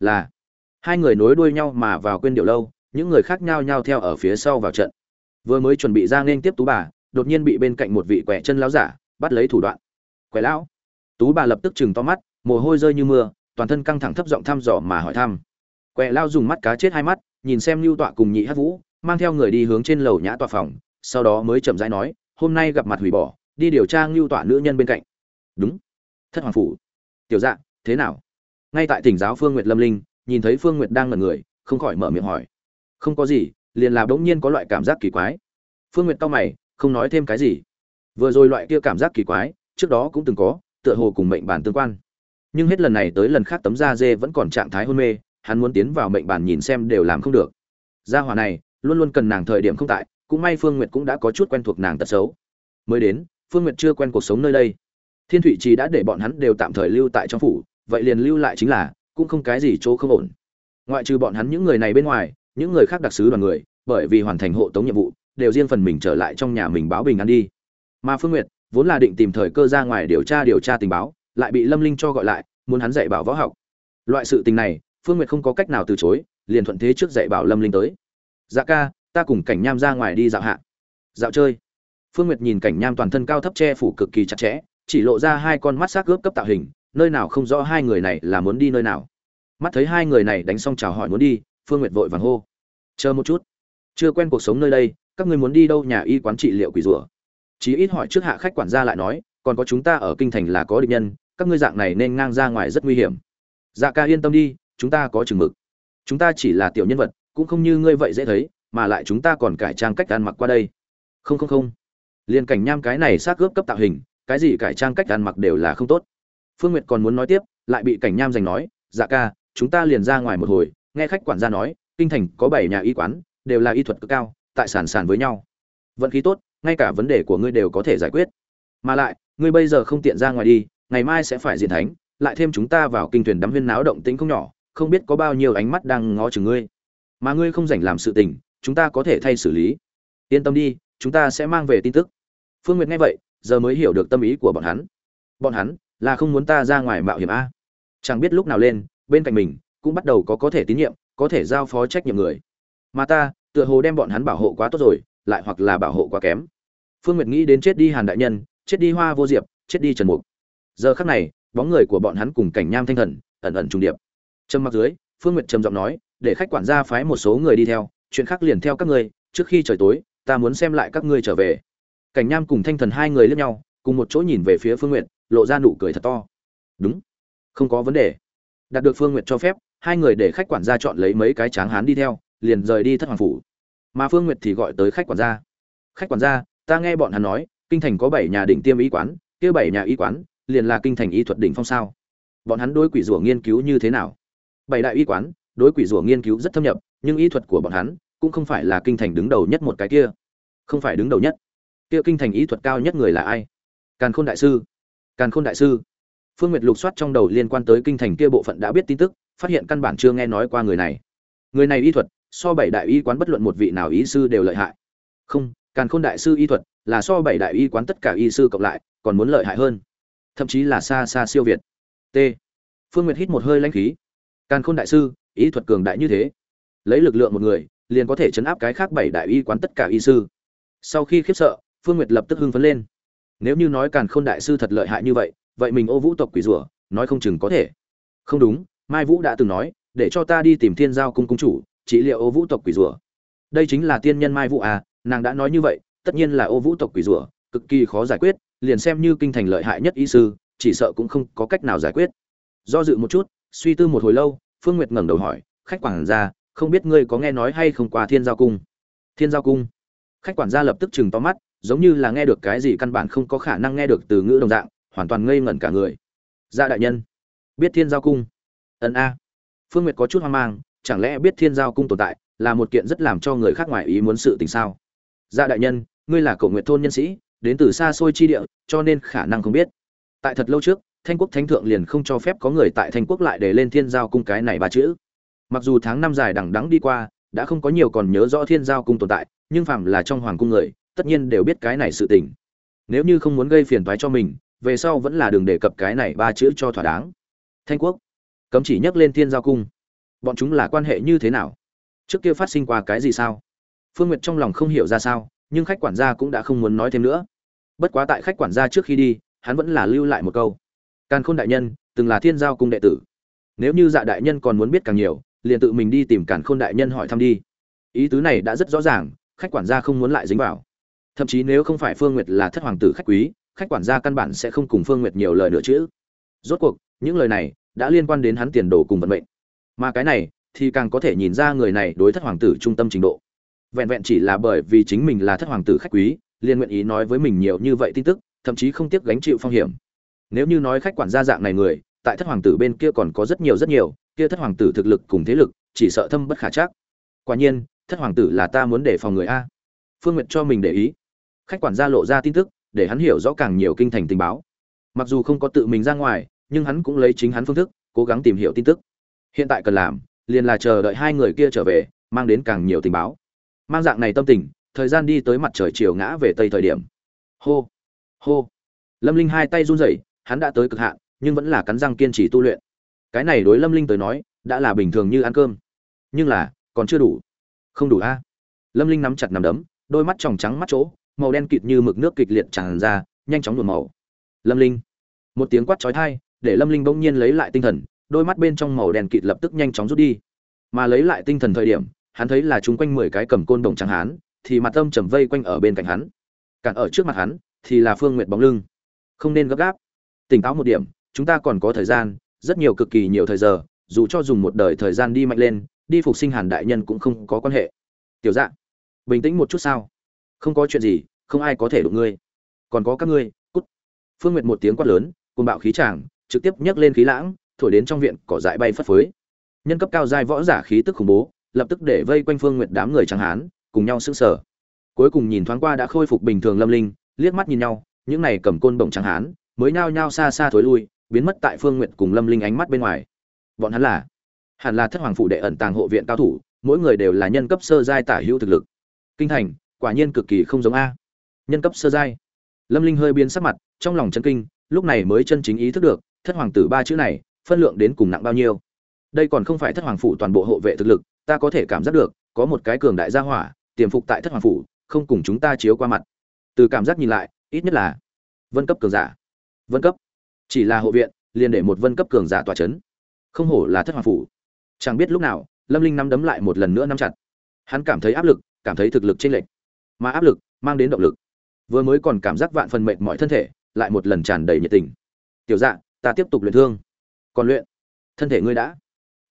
Là, hai người nối đuôi nhau mà vào quên điệu lâu, những người khác nhau nhau theo ở phía sau vào trận. Vừa mới chuẩn bị ra nên tiếp tú bà, đột nhiên bị bên cạnh một vị quẻ chân láo giả, bắt lấy thủ đoạn quẻ lão. Tú bà lập tức chừng to mắt, mồ hôi rơi như mưa, toàn thân căng thẳng thấp giọng thăm dò mà hỏi thăm. Quẻ lao dùng mắt cá chết hai mắt, nhìn xem lưu tọa cùng nhị hát vũ, mang theo người đi hướng trên lầu nhã tọa phòng, sau đó mới chậm rãi nói, hôm nay gặp mặt hủy bỏ, đi điều tra lưu tọa nữ nhân bên cạnh. Đúng. Thất hoàng phủ. Tiểu dạ thế nào? Ngay tại tỉnh giáo phương nguyệt lâm linh, nhìn thấy phương nguyệt đang ngẩn người, không khỏi mở miệng hỏi. Không có gì, liền là bỗng nhiên có loại cảm giác kỳ quái. Phương nguyệt cau mày, không nói thêm cái gì. Vừa rồi loại kia cảm giác kỳ quái trước đó cũng từng có, tựa hồ cùng mệnh bản tương quan. Nhưng hết lần này tới lần khác tấm da dê vẫn còn trạng thái hôn mê, hắn muốn tiến vào mệnh bản nhìn xem đều làm không được. Gia hỏa này, luôn luôn cần nàng thời điểm không tại, cũng may phương nguyệt cũng đã có chút quen thuộc nàng tật xấu. Mới đến, phương nguyệt chưa quen cuộc sống nơi đây. Thiên thụy trì đã để bọn hắn đều tạm thời lưu tại trong phủ, vậy liền lưu lại chính là, cũng không cái gì chỗ không ổn. Ngoại trừ bọn hắn những người này bên ngoài, những người khác đặc sứ đoàn người, bởi vì hoàn thành hộ tống nhiệm vụ, đều riêng phần mình trở lại trong nhà mình báo bình an đi. Mà phương nguyệt vốn là định tìm thời cơ ra ngoài điều tra điều tra tình báo, lại bị lâm linh cho gọi lại, muốn hắn dạy bảo võ học. Loại sự tình này, phương nguyệt không có cách nào từ chối, liền thuận thế trước dạy bảo lâm linh tới. Dạ ca, ta cùng cảnh nham ra ngoài đi dạo hạ. Dạo chơi? Phương nguyệt nhìn cảnh nham toàn thân cao thấp che phủ cực kỳ chặt chẽ, chỉ lộ ra hai con mắt sắc ướp cấp tạo hình, nơi nào không rõ hai người này là muốn đi nơi nào. Mắt thấy hai người này đánh xong chào hỏi muốn đi, phương nguyệt vội vàng hô. Chờ một chút. Chưa quen cuộc sống nơi đây, các người muốn đi đâu nhà y quán trị liệu quỷ rùa?" Chí ít hỏi trước hạ khách quản gia lại nói, còn có chúng ta ở kinh thành là có địch nhân, các ngươi dạng này nên ngang ra ngoài rất nguy hiểm. Dạ ca yên tâm đi, chúng ta có chừng mực. Chúng ta chỉ là tiểu nhân vật, cũng không như ngươi vậy dễ thấy, mà lại chúng ta còn cải trang cách ăn mặc qua đây. Không không không. Liên cảnh nham cái này xác ướp cấp tạo hình, cái gì cải trang cách ăn mặc đều là không tốt. Phương nguyệt còn muốn nói tiếp, lại bị cảnh nham giành nói dạ ca, chúng ta liền ra ngoài một hồi. Nghe khách quản gia nói, kinh thành có bảy nhà y quán, đều là y thuật cực cao, tại sản sản với nhau. Vận khí tốt ngay cả vấn đề của ngươi đều có thể giải quyết. Mà lại, ngươi bây giờ không tiện ra ngoài đi, ngày mai sẽ phải diện thánh, lại thêm chúng ta vào kinh thuyền đắm huyên náo động tính không nhỏ, không biết có bao nhiêu ánh mắt đang ngó chừng ngươi. Mà ngươi không rảnh làm sự tình, chúng ta có thể thay xử lý. Yên tâm đi, chúng ta sẽ mang về tin tức. Phương nguyệt nghe vậy, giờ mới hiểu được tâm ý của bọn hắn. Bọn hắn là không muốn ta ra ngoài mạo hiểm a. Chẳng biết lúc nào lên, bên cạnh mình cũng bắt đầu có có thể tín nhiệm, có thể giao phó trách nhiệm người. Mà ta, tựa hồ đem bọn hắn bảo hộ quá tốt rồi lại hoặc là bảo hộ quá kém. Phương nguyệt nghĩ đến chết đi hàn đại nhân, chết đi hoa vô diệp, chết đi trần mục. Giờ khắc này, bóng người của bọn hắn cùng cảnh nham thanh thần, ẩn ẩn trùng điệp. Trầm mặc dưới, phương nguyệt trầm giọng nói, để khách quản gia phái một số người đi theo, chuyện khác liền theo các ngươi, trước khi trời tối, ta muốn xem lại các ngươi trở về. Cảnh nham cùng thanh thần hai người lướt nhau, cùng một chỗ nhìn về phía phương nguyệt, lộ ra nụ cười thật to. Đúng, không có vấn đề. Đạt được phương nguyệt cho phép, hai người để khách quản gia chọn lấy mấy cái tráng hán đi theo, liền rời đi thất hoàng phủ mà phương nguyệt thì gọi tới khách quản gia. Khách quản gia, ta nghe bọn hắn nói, kinh thành có bảy nhà đỉnh tiêm y quán, kia bảy nhà y quán liền là kinh thành y thuật đỉnh phong sao? Bọn hắn đối quỷ rủa nghiên cứu như thế nào? Bảy đại y quán, đối quỷ rủa nghiên cứu rất thâm nhập, nhưng y thuật của bọn hắn cũng không phải là kinh thành đứng đầu nhất một cái kia. Không phải đứng đầu nhất. Kia kinh thành y thuật cao nhất người là ai? Càn khôn đại sư. Càn khôn đại sư. Phương nguyệt lục soát trong đầu liên quan tới kinh thành kia bộ phận đã biết tin tức, phát hiện căn bản chưa nghe nói qua người này. Người này y thuật so bảy đại y quán bất luận một vị nào y sư đều lợi hại. Không, càn khôn đại sư y thuật là so bảy đại y quán tất cả y sư cộng lại, còn muốn lợi hại hơn. Thậm chí là xa xa siêu việt. T. Phương nguyệt hít một hơi lãnh khí. Càn khôn đại sư, y thuật cường đại như thế. Lấy lực lượng một người, liền có thể chấn áp cái khác bảy đại y quán tất cả y sư. Sau khi khiếp sợ, phương nguyệt lập tức hưng phấn lên. Nếu như nói càn khôn đại sư thật lợi hại như vậy vậy mình ô vũ tộc quỷ rủa, nói không chừng có thể. Không đúng, mai vũ đã từng nói, để cho ta đi tìm thiên giao cung cung chủ trị liệu ô vũ tộc quỷ rủa đây chính là tiên nhân mai vũ à nàng đã nói như vậy, tất nhiên là ô vũ tộc quỷ rủa cực kỳ khó giải quyết, liền xem như kinh thành lợi hại nhất y sư, chỉ sợ cũng không có cách nào giải quyết. Do dự một chút, suy tư một hồi lâu, phương nguyệt ngẩng đầu hỏi, khách quản gia, không biết ngươi có nghe nói hay không qua thiên giao cung? Thiên giao cung? Khách quản gia lập tức chừng to mắt, giống như là nghe được cái gì căn bản không có khả năng nghe được từ ngữ đồng dạng, hoàn toàn ngây ngẩn cả người. Gia đại nhân, biết thiên giao cung. Ẩn a. Phương nguyệt có chút hoang mang chẳng lẽ biết thiên giao cung tồn tại là một kiện rất làm cho người khác ngoài ý muốn sự tình sao? Dạ đại nhân, ngươi là cổ nguyện thôn nhân sĩ, đến từ xa xôi chi địa, cho nên khả năng không biết. Tại thật lâu trước, thanh quốc thánh thượng liền không cho phép có người tại thanh quốc lại để lên thiên giao cung cái này ba chữ. Mặc dù tháng năm dài đằng đắng đi qua, đã không có nhiều còn nhớ rõ thiên giao cung tồn tại, nhưng phàm là trong hoàng cung người, tất nhiên đều biết cái này sự tình. Nếu như không muốn gây phiền toái cho mình, về sau vẫn là đường đề cập cái này ba chữ cho thỏa đáng. Thanh quốc, cấm chỉ nhắc lên thiên giao cung bọn chúng là quan hệ như thế nào? Trước kia phát sinh qua cái gì sao? Phương nguyệt trong lòng không hiểu ra sao, nhưng khách quản gia cũng đã không muốn nói thêm nữa. Bất quá tại khách quản gia trước khi đi, hắn vẫn là lưu lại một câu. Càn khôn đại nhân, từng là thiên giao cung đệ tử. Nếu như dạ đại nhân còn muốn biết càng nhiều, liền tự mình đi tìm càn khôn đại nhân hỏi thăm đi. Ý tứ này đã rất rõ ràng, khách quản gia không muốn lại dính vào. Thậm chí nếu không phải phương nguyệt là thất hoàng tử khách quý, khách quản gia căn bản sẽ không cùng phương nguyệt nhiều lời nữa chứ. Rốt cuộc, những lời này đã liên quan đến hắn tiền đồ cùng vận mệnh mà cái này thì càng có thể nhìn ra người này đối thất hoàng tử trung tâm trình độ. Vẹn vẹn chỉ là bởi vì chính mình là thất hoàng tử khách quý, liền nguyện ý nói với mình nhiều như vậy tin tức, thậm chí không tiếc gánh chịu phong hiểm. Nếu như nói khách quản gia dạng này người, tại thất hoàng tử bên kia còn có rất nhiều rất nhiều, kia thất hoàng tử thực lực cùng thế lực, chỉ sợ thâm bất khả chắc. Quả nhiên, thất hoàng tử là ta muốn để phòng người a. Phương nguyện cho mình để ý. Khách quản gia lộ ra tin tức, để hắn hiểu rõ càng nhiều kinh thành tình báo. Mặc dù không có tự mình ra ngoài, nhưng hắn cũng lấy chính hắn phương thức, cố gắng tìm hiểu tin tức hiện tại cần làm, liền là chờ đợi hai người kia trở về, mang đến càng nhiều tình báo. Mang dạng này tâm tình, thời gian đi tới mặt trời chiều ngã về tây thời điểm. Hô hô. Lâm linh hai tay run rẩy, hắn đã tới cực hạn, nhưng vẫn là cắn răng kiên trì tu luyện. Cái này đối lâm linh tới nói, đã là bình thường như ăn cơm. Nhưng là, còn chưa đủ. Không đủ a. Lâm linh nắm chặt nằm đấm, đôi mắt tròng trắng mắt chỗ, màu đen kịt như mực nước kịch liệt tràn ra, nhanh chóng nhuộm màu. Lâm linh. Một tiếng quát chói tai, để lâm linh bỗng nhiên lấy lại tinh thần đôi mắt bên trong màu đen kịt lập tức nhanh chóng rút đi. Mà lấy lại tinh thần thời điểm, hắn thấy là chúng quanh mười cái cầm côn đồng trắng hán, thì mặt âm trầm vây quanh ở bên cạnh hắn. Cản ở trước mặt hắn, thì là phương nguyệt bóng lưng. Không nên gấp gáp. Tỉnh táo một điểm, chúng ta còn có thời gian, rất nhiều cực kỳ nhiều thời giờ, dù cho dùng một đời thời gian đi mạnh lên, đi phục sinh hàn đại nhân cũng không có quan hệ. Tiểu dạ bình tĩnh một chút sao? Không có chuyện gì, không ai có thể đụng ngươi. Còn có các ngươi, cút. Phương nguyệt một tiếng quát lớn côn bạo khí tràng trực tiếp nhấc lên khí lãng thổi đến trong viện cỏ dại bay phất phới. Nhân cấp cao giai võ giả khí tức khủng bố, lập tức để vây quanh phương nguyệt đám người trắng hán, cùng nhau sững sờ. Cuối cùng nhìn thoáng qua đã khôi phục bình thường lâm linh, liếc mắt nhìn nhau, những này cầm côn bổng trắng hán mới nhao nhao xa xa thối lui, biến mất tại phương nguyệt cùng lâm linh ánh mắt bên ngoài. Bọn hắn là, hẳn là thất hoàng phụ đệ ẩn tàng hộ viện cao thủ, mỗi người đều là nhân cấp sơ giai tả hữu thực lực. Kinh thành, quả nhiên cực kỳ không giống a. Nhân cấp sơ giai. Lâm linh hơi biến sắc mặt, trong lòng chân kinh, lúc này mới chân chính ý thức được, thất hoàng tử ba chữ này phân lượng đến cùng nặng bao nhiêu. Đây còn không phải thất hoàng phủ toàn bộ hộ vệ thực lực, ta có thể cảm giác được, có một cái cường đại gia hỏa, tiềm phục tại thất hoàng phủ, không cùng chúng ta chiếu qua mặt. Từ cảm giác nhìn lại, ít nhất là vân cấp cường giả. Vân cấp? Chỉ là hộ viện, liền để một vân cấp cường giả tỏa chấn. Không hổ là thất hoàng phủ. Chẳng biết lúc nào, lâm linh nắm đấm lại một lần nữa nắm chặt. Hắn cảm thấy áp lực, cảm thấy thực lực chênh lệch. Mà áp lực mang đến động lực. Vừa mới còn cảm giác vạn phần mệt mỏi thân thể, lại một lần tràn đầy nhiệt tình. Tiểu dạ ta tiếp tục luyện thương còn luyện. Thân thể ngươi đã.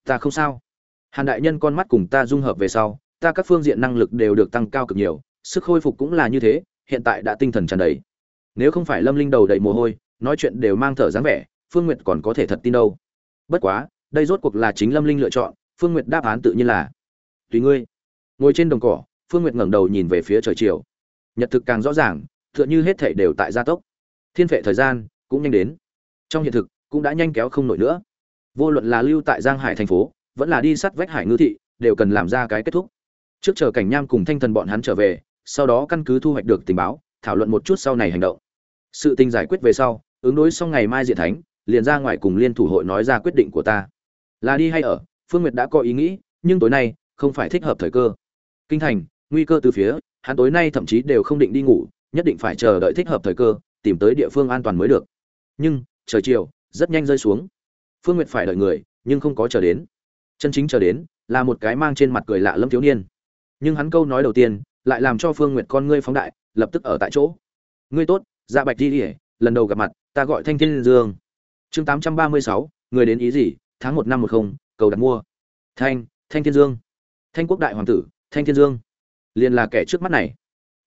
Ta không sao. Hàn đại nhân con mắt cùng ta dung hợp về sau, ta các phương diện năng lực đều được tăng cao cực nhiều, sức khôi phục cũng là như thế, hiện tại đã tinh thần tràn đầy. Nếu không phải lâm linh đầu đầy mồ hôi, nói chuyện đều mang thở dáng vẻ, phương nguyệt còn có thể thật tin đâu. Bất quá, đây rốt cuộc là chính lâm linh lựa chọn, phương nguyệt đáp án tự nhiên là, tùy ngươi. Ngồi trên đồng cỏ, phương nguyệt ngẩng đầu nhìn về phía trời chiều. Nhật thực càng rõ ràng, tựa như hết thảy đều tại gia tốc. Thiên vệ thời gian cũng nhanh đến. Trong hiện thực cũng đã nhanh kéo không nổi nữa. Vô luận là lưu tại giang hải thành phố, vẫn là đi sắt vách hải ngư thị, đều cần làm ra cái kết thúc. Trước chờ cảnh nham cùng thanh thần bọn hắn trở về, sau đó căn cứ thu hoạch được tình báo, thảo luận một chút sau này hành động. Sự tình giải quyết về sau, ứng đối sau ngày mai diện thánh, liền ra ngoài cùng liên thủ hội nói ra quyết định của ta. Là đi hay ở, phương nguyệt đã có ý nghĩ, nhưng tối nay, không phải thích hợp thời cơ. Kinh thành, nguy cơ từ phía, hắn tối nay thậm chí đều không định đi ngủ, nhất định phải chờ đợi thích hợp thời cơ, tìm tới địa phương an toàn mới được. Nhưng, trời chiều rất nhanh rơi xuống. Phương nguyệt phải đợi người, nhưng không có chờ đến. Chân chính chờ đến là một cái mang trên mặt cười lạ lâm thiếu niên. Nhưng hắn câu nói đầu tiên lại làm cho phương nguyệt con ngươi phóng đại, lập tức ở tại chỗ. Ngươi tốt dạ bạch đi ỉa lần đầu gặp mặt, ta gọi thanh thiên dương. Chương tám trăm ba mươi sáu, người đến ý gì? Tháng một năm một không, cầu đặt mua. Thanh thanh thiên dương. Thanh quốc đại hoàng tử, thanh thiên dương. Liền là kẻ trước mắt này.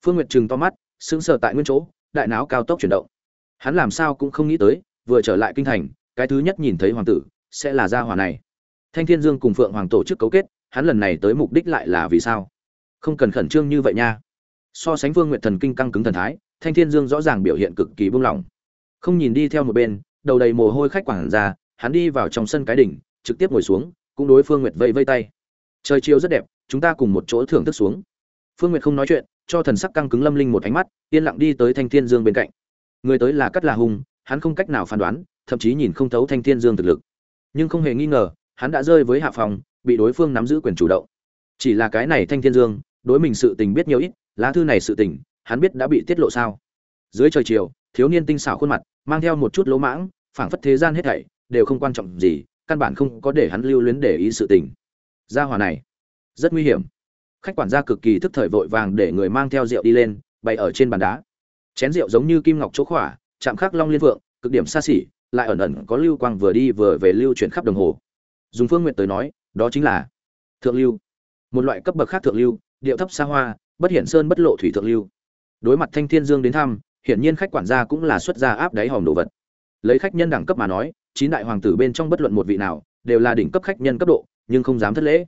Phương nguyệt trừng to mắt, sững sờ tại nguyên chỗ, đại não cao tốc chuyển động. Hắn làm sao cũng không nghĩ tới vừa trở lại kinh thành, cái thứ nhất nhìn thấy hoàng tử sẽ là gia hỏa này. Thanh thiên dương cùng phượng hoàng tổ chức cấu kết, hắn lần này tới mục đích lại là vì sao? Không cần khẩn trương như vậy nha. So sánh vương nguyệt thần kinh căng cứng thần thái, thanh thiên dương rõ ràng biểu hiện cực kỳ buông lỏng. Không nhìn đi theo một bên, đầu đầy mồ hôi khách quảng ra, hắn đi vào trong sân cái đỉnh, trực tiếp ngồi xuống, cũng đối phương nguyệt vây vây tay. Trời chiều rất đẹp, chúng ta cùng một chỗ thưởng thức xuống. Phương nguyệt không nói chuyện, cho thần sắc căng cứng lâm linh một ánh mắt, yên lặng đi tới thanh thiên dương bên cạnh. Người tới là cắt là hùng hắn không cách nào phán đoán, thậm chí nhìn không thấu thanh thiên dương thực lực. Nhưng không hề nghi ngờ, hắn đã rơi với hạ phòng bị đối phương nắm giữ quyền chủ động. Chỉ là cái này thanh thiên dương, đối mình sự tình biết nhiều ít, lá thư này sự tình, hắn biết đã bị tiết lộ sao? Dưới trời chiều, thiếu niên tinh xảo khuôn mặt, mang theo một chút lỗ mãng, phảng phất thế gian hết thảy, đều không quan trọng gì, căn bản không có để hắn lưu luyến để ý sự tình. Gia hòa này, rất nguy hiểm. Khách quản gia cực kỳ thức thời vội vàng để người mang theo rượu đi lên, bày ở trên bàn đá. Chén rượu giống như kim ngọc chỗ khỏa chạm khắc long liên vượng cực điểm xa xỉ, lại ẩn ẩn có lưu quang vừa đi vừa về lưu chuyển khắp đồng hồ. Dùng phương nguyện tới nói, đó chính là thượng lưu. Một loại cấp bậc khác thượng lưu, điệu thấp xa hoa, bất hiển sơn bất lộ thủy thượng lưu. Đối mặt thanh thiên dương đến thăm, hiển nhiên khách quản gia cũng là xuất gia áp đáy hòm đồ vật. Lấy khách nhân đẳng cấp mà nói, chín đại hoàng tử bên trong bất luận một vị nào, đều là đỉnh cấp khách nhân cấp độ, nhưng không dám thất lễ.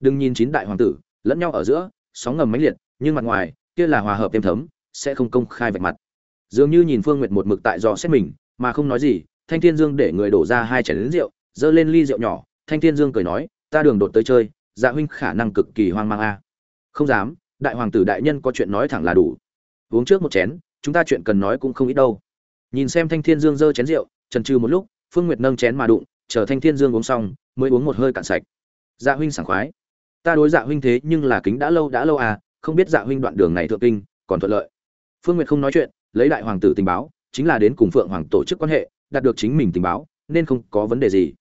Đừng nhìn chín đại hoàng tử, lẫn nhau ở giữa, sóng ngầm mãnh liệt, nhưng mặt ngoài, kia là hòa hợp êm thấm, sẽ không công khai vạch mặt dường như nhìn phương nguyệt một mực tại dò xét mình, mà không nói gì, thanh thiên dương để người đổ ra hai chén lính rượu dơ lên ly rượu nhỏ. Thanh thiên dương cười nói, ta đường đột tới chơi dạ huynh khả năng cực kỳ hoang mang a. Không dám, đại hoàng tử đại nhân có chuyện nói thẳng là đủ. Uống trước một chén, chúng ta chuyện cần nói cũng không ít đâu. Nhìn xem thanh thiên dương dơ chén rượu, trần trừ một lúc, phương nguyệt nâng chén mà đụng, chờ thanh thiên dương uống xong, mới uống một hơi cạn sạch. Dạ huynh sảng khoái. Ta đối dạ huynh thế nhưng là kính đã lâu đã lâu à không biết dạ huynh đoạn đường này thượng kinh, còn thuận lợi. Phương nguyệt không nói chuyện lấy đại hoàng tử tình báo, chính là đến cùng phượng hoàng tổ chức quan hệ, đạt được chính mình tình báo, nên không có vấn đề gì.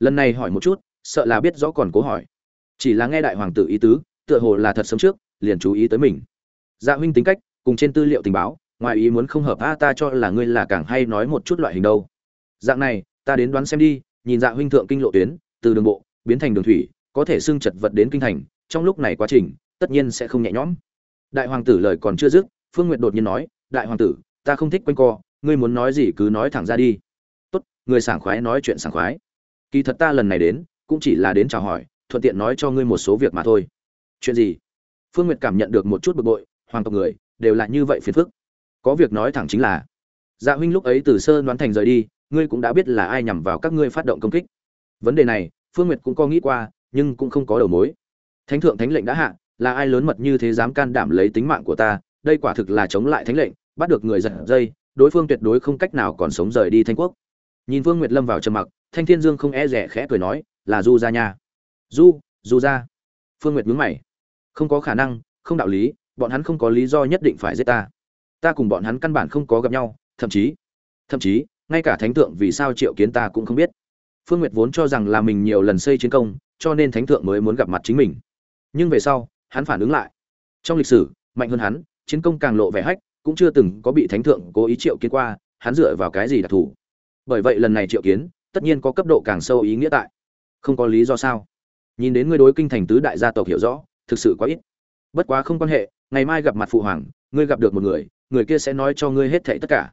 Lần này hỏi một chút, sợ là biết rõ còn cố hỏi. Chỉ là nghe đại hoàng tử ý tứ, tựa hồ là thật sớm trước, liền chú ý tới mình. Dạ huynh tính cách, cùng trên tư liệu tình báo, ngoài ý muốn không hợp, a, ta cho là ngươi là càng hay nói một chút loại hình đâu. Dạng này, ta đến đoán xem đi, nhìn dạ huynh thượng kinh lộ tuyến, từ đường bộ, biến thành đường thủy, có thể xưng chật vật đến kinh thành, trong lúc này quá trình, tất nhiên sẽ không nhẹ nhõm. Đại hoàng tử lời còn chưa dứt, phương nguyệt đột nhiên nói đại hoàng tử, ta không thích quanh co, ngươi muốn nói gì cứ nói thẳng ra đi. Tốt, người sảng khoái nói chuyện sảng khoái. Kỳ thật ta lần này đến, cũng chỉ là đến chào hỏi, thuận tiện nói cho ngươi một số việc mà thôi. Chuyện gì? Phương nguyệt cảm nhận được một chút bực bội, hoàng tộc người, đều là như vậy phiền phức. Có việc nói thẳng chính là dạ huynh lúc ấy từ sơ đoán thành rời đi, ngươi cũng đã biết là ai nhằm vào các ngươi phát động công kích. Vấn đề này, phương nguyệt cũng có nghĩ qua, nhưng cũng không có đầu mối. Thánh thượng thánh lệnh đã hạ, là ai lớn mật như thế dám can đảm lấy tính mạng của ta đây quả thực là chống lại thánh lệnh, bắt được người giật dây, đối phương tuyệt đối không cách nào còn sống rời đi thanh quốc. Nhìn phương nguyệt lâm vào trầm mặc, thanh thiên dương không e rẻ khẽ cười nói, là du ra nha. Du du ra phương nguyệt nhướng mày. Không có khả năng, không đạo lý, bọn hắn không có lý do nhất định phải giết ta. Ta cùng bọn hắn căn bản không có gặp nhau, thậm chí thậm chí, ngay cả thánh thượng vì sao triệu kiến ta cũng không biết. Phương nguyệt vốn cho rằng là mình nhiều lần xây chiến công, cho nên thánh thượng mới muốn gặp mặt chính mình. Nhưng về sau, hắn phản ứng lại. Trong lịch sử, mạnh hơn hắn chiến công càng lộ vẻ hách, cũng chưa từng có bị thánh thượng cố ý triệu kiến qua, hắn dựa vào cái gì đặc thù? Bởi vậy lần này triệu kiến, tất nhiên có cấp độ càng sâu ý nghĩa tại. Không có lý do sao? Nhìn đến ngươi đối kinh thành tứ đại gia tộc hiểu rõ, thực sự quá ít. Bất quá không quan hệ, ngày mai gặp mặt phụ hoàng, ngươi gặp được một người người kia sẽ nói cho ngươi hết thảy tất cả.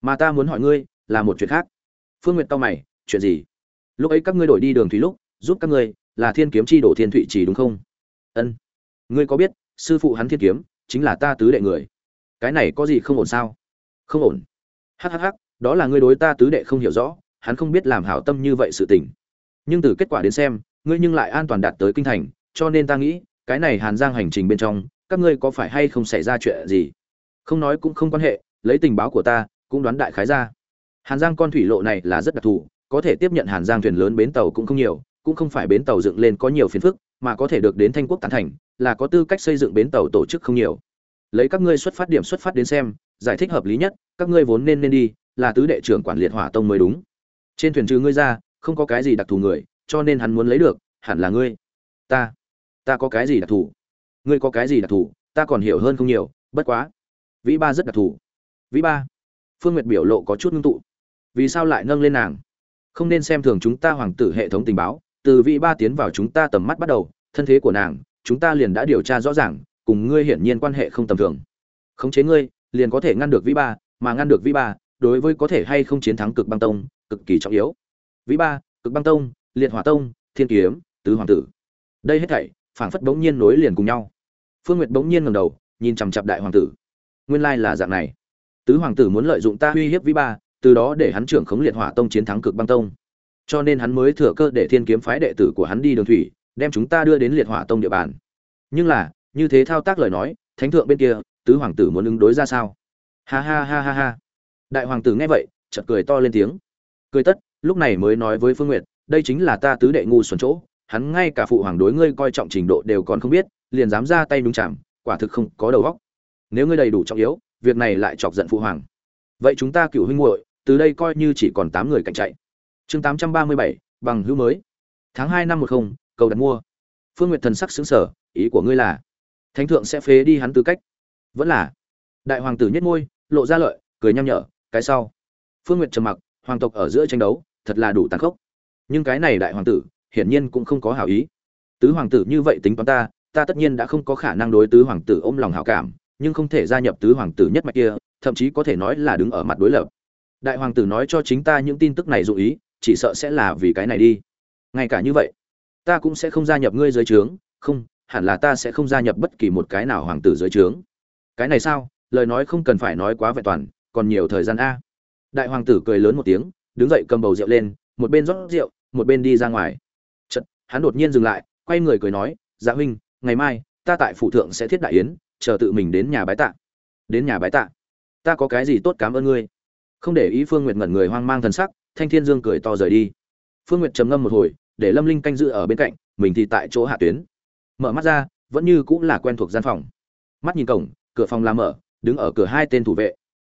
Mà ta muốn hỏi ngươi, là một chuyện khác. Phương n g u y ệ t tao mày, chuyện gì? Lúc ấy các ngươi đổi đi đường thủy lúc, giúp các ngươi, là thiên kiếm chi đổ thiên thụy trì đúng không? Ân. Ngươi có biết, sư phụ hắn thiên kiếm chính là ta tứ đệ người. Cái này có gì không ổn sao? Không ổn. Hhh đó là ngươi đối ta tứ đệ không hiểu rõ, hắn không biết làm hảo tâm như vậy sự tình. Nhưng từ kết quả đến xem, ngươi nhưng lại an toàn đạt tới kinh thành, cho nên ta nghĩ, cái này hàn giang hành trình bên trong, các ngươi có phải hay không xảy ra chuyện gì? Không nói cũng không quan hệ, lấy tình báo của ta, cũng đoán đại khái ra. Hàn giang con thủy lộ này là rất đặc thù, có thể tiếp nhận hàn giang thuyền lớn bến tàu cũng không nhiều, cũng không phải bến tàu dựng lên có nhiều phiền phức, mà có thể được đến thanh quốc tán thành là có tư cách xây dựng bến tàu tổ chức không nhiều. Lấy các ngươi xuất phát điểm xuất phát đến xem, giải thích hợp lý nhất, các ngươi vốn nên nên đi, là tứ đệ trưởng quản liệt hỏa tông mới đúng. Trên thuyền trừ ngươi ra, không có cái gì đặc thù người, cho nên hắn muốn lấy được, hẳn là ngươi. Ta ta có cái gì đặc thù? Ngươi có cái gì đặc thù? Ta còn hiểu hơn không nhiều, bất quá. Vĩ ba rất đặc thù. Vĩ ba, phương nguyệt biểu lộ có chút ngưng tụ. Vì sao lại nâng lên nàng? Không nên xem thường chúng ta hoàng tử hệ thống tình báo, từ vĩ ba tiến vào chúng ta tầm mắt bắt đầu, thân thế của nàng chúng ta liền đã điều tra rõ ràng, cùng ngươi hiển nhiên quan hệ không tầm thường. Khống chế ngươi, liền có thể ngăn được vĩ ba, mà ngăn được vĩ ba, đối với có thể hay không chiến thắng cực băng tông, cực kỳ trọng yếu. Vĩ ba, cực băng tông, liệt hỏa tông, thiên kiếm, tứ hoàng tử. Đây hết thảy, phảng phất bỗng nhiên nối liền cùng nhau. Phương nguyệt bỗng nhiên ngẩng đầu, nhìn chằm chặp đại hoàng tử. Nguyên lai là dạng này. Tứ hoàng tử muốn lợi dụng ta uy hiếp vĩ ba, từ đó để hắn trưởng khống liệt hỏa tông chiến thắng cực băng tông. Cho nên hắn mới thừa cơ để thiên kiếm phái đệ tử của hắn đi đường thủy đem chúng ta đưa đến liệt hỏa tông địa bàn. Nhưng là, như thế thao tác lời nói, thánh thượng bên kia, tứ hoàng tử muốn ứng đối ra sao? Ha ha ha ha ha. Đại hoàng tử nghe vậy, chợt cười to lên tiếng. Cười tất, lúc này mới nói với phương nguyệt, đây chính là ta tứ đệ ngu xuẩn chỗ, hắn ngay cả phụ hoàng đối ngươi coi trọng trình độ đều còn không biết, liền dám ra tay đúng chạm, quả thực không có đầu óc. Nếu ngươi đầy đủ trọng yếu, việc này lại chọc giận phụ hoàng. Vậy chúng ta cựu huynh muội, từ đây coi như chỉ còn tám người cạnh chạy. Chương tám trăm ba mươi bảy, bằng hữu mới. Tháng hai năm một không cầu đặt mua. Phương nguyệt thần sắc xứng sở ý của ngươi là, thánh thượng sẽ phế đi hắn tư cách. Vẫn là, đại hoàng tử nhất ngôi lộ ra lợi, cười nham nhở, cái sau. Phương nguyệt trầm mặc, hoàng tộc ở giữa tranh đấu, thật là đủ tàn khốc. Nhưng cái này đại hoàng tử, hiển nhiên cũng không có hảo ý. Tứ hoàng tử như vậy tính toán ta ta tất nhiên đã không có khả năng đối tứ hoàng tử ôm lòng hảo cảm, nhưng không thể gia nhập tứ hoàng tử nhất mạch kia, thậm chí có thể nói là đứng ở mặt đối lập. Đại hoàng tử nói cho chính ta những tin tức này dụ ý, chỉ sợ sẽ là vì cái này đi. Ngay cả như vậy ta cũng sẽ không gia nhập ngươi dưới trướng, không, hẳn là ta sẽ không gia nhập bất kỳ một cái nào hoàng tử dưới trướng. Cái này sao? Lời nói không cần phải nói quá vẹn toàn, còn nhiều thời gian a. Đại hoàng tử cười lớn một tiếng, đứng dậy cầm bầu rượu lên, một bên rót rượu, một bên đi ra ngoài. Chật hắn đột nhiên dừng lại, quay người cười nói dạ huynh, ngày mai, ta tại phủ thượng sẽ thiết đại yến, chờ tự mình đến nhà bái tạ. Đến nhà bái tạ? Ta có cái gì tốt cảm ơn ngươi? Không để ý phương nguyệt ngẩn người hoang mang thần sắc, thanh thiên dương cười to rời đi. Phương nguyệt trầm ngâm một hồi để lâm linh canh giữ ở bên cạnh, mình thì tại chỗ hạ tuyến. Mở mắt ra, vẫn như cũng là quen thuộc gian phòng. Mắt nhìn cổng, cửa phòng làm mở, đứng ở cửa hai tên thủ vệ.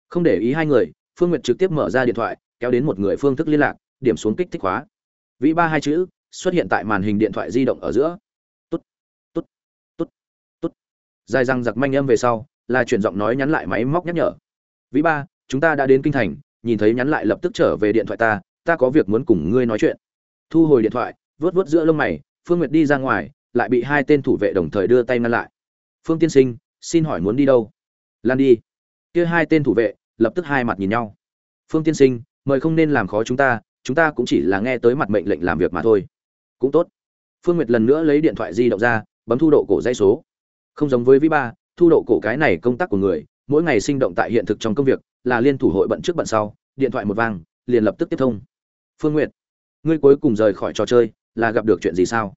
Không để ý hai người, phương nguyệt trực tiếp mở ra điện thoại, kéo đến một người phương thức liên lạc, điểm xuống kích thích hóa vĩ ba hai chữ, xuất hiện tại màn hình điện thoại di động ở giữa. Tốt tốt tốt tốt dài răng giặc manh âm về sau, là chuyển giọng nói nhắn lại máy móc nhắc nhở. Vĩ ba, chúng ta đã đến kinh thành, nhìn thấy nhắn lại lập tức trở về điện thoại ta ta có việc muốn cùng ngươi nói chuyện thu hồi điện thoại vớt vớt giữa lông mày, phương nguyệt đi ra ngoài, lại bị hai tên thủ vệ đồng thời đưa tay ngăn lại. Phương tiên sinh, xin hỏi muốn đi đâu? Lan đi. Kia hai tên thủ vệ lập tức hai mặt nhìn nhau. Phương tiên sinh, mời không nên làm khó chúng ta chúng ta cũng chỉ là nghe tới mặt mệnh lệnh làm việc mà thôi. Cũng tốt. Phương nguyệt lần nữa lấy điện thoại di động ra, bấm thu độ cổ dây số. Không giống với vi ba thu độ cổ cái này công tác của người, mỗi ngày sinh động tại hiện thực trong công việc, là liên thủ hội bận trước bận sau, điện thoại một vang, liền lập tức tiếp thông. Phương nguyệt ngươi cuối cùng rời khỏi trò chơi, là gặp được chuyện gì sao?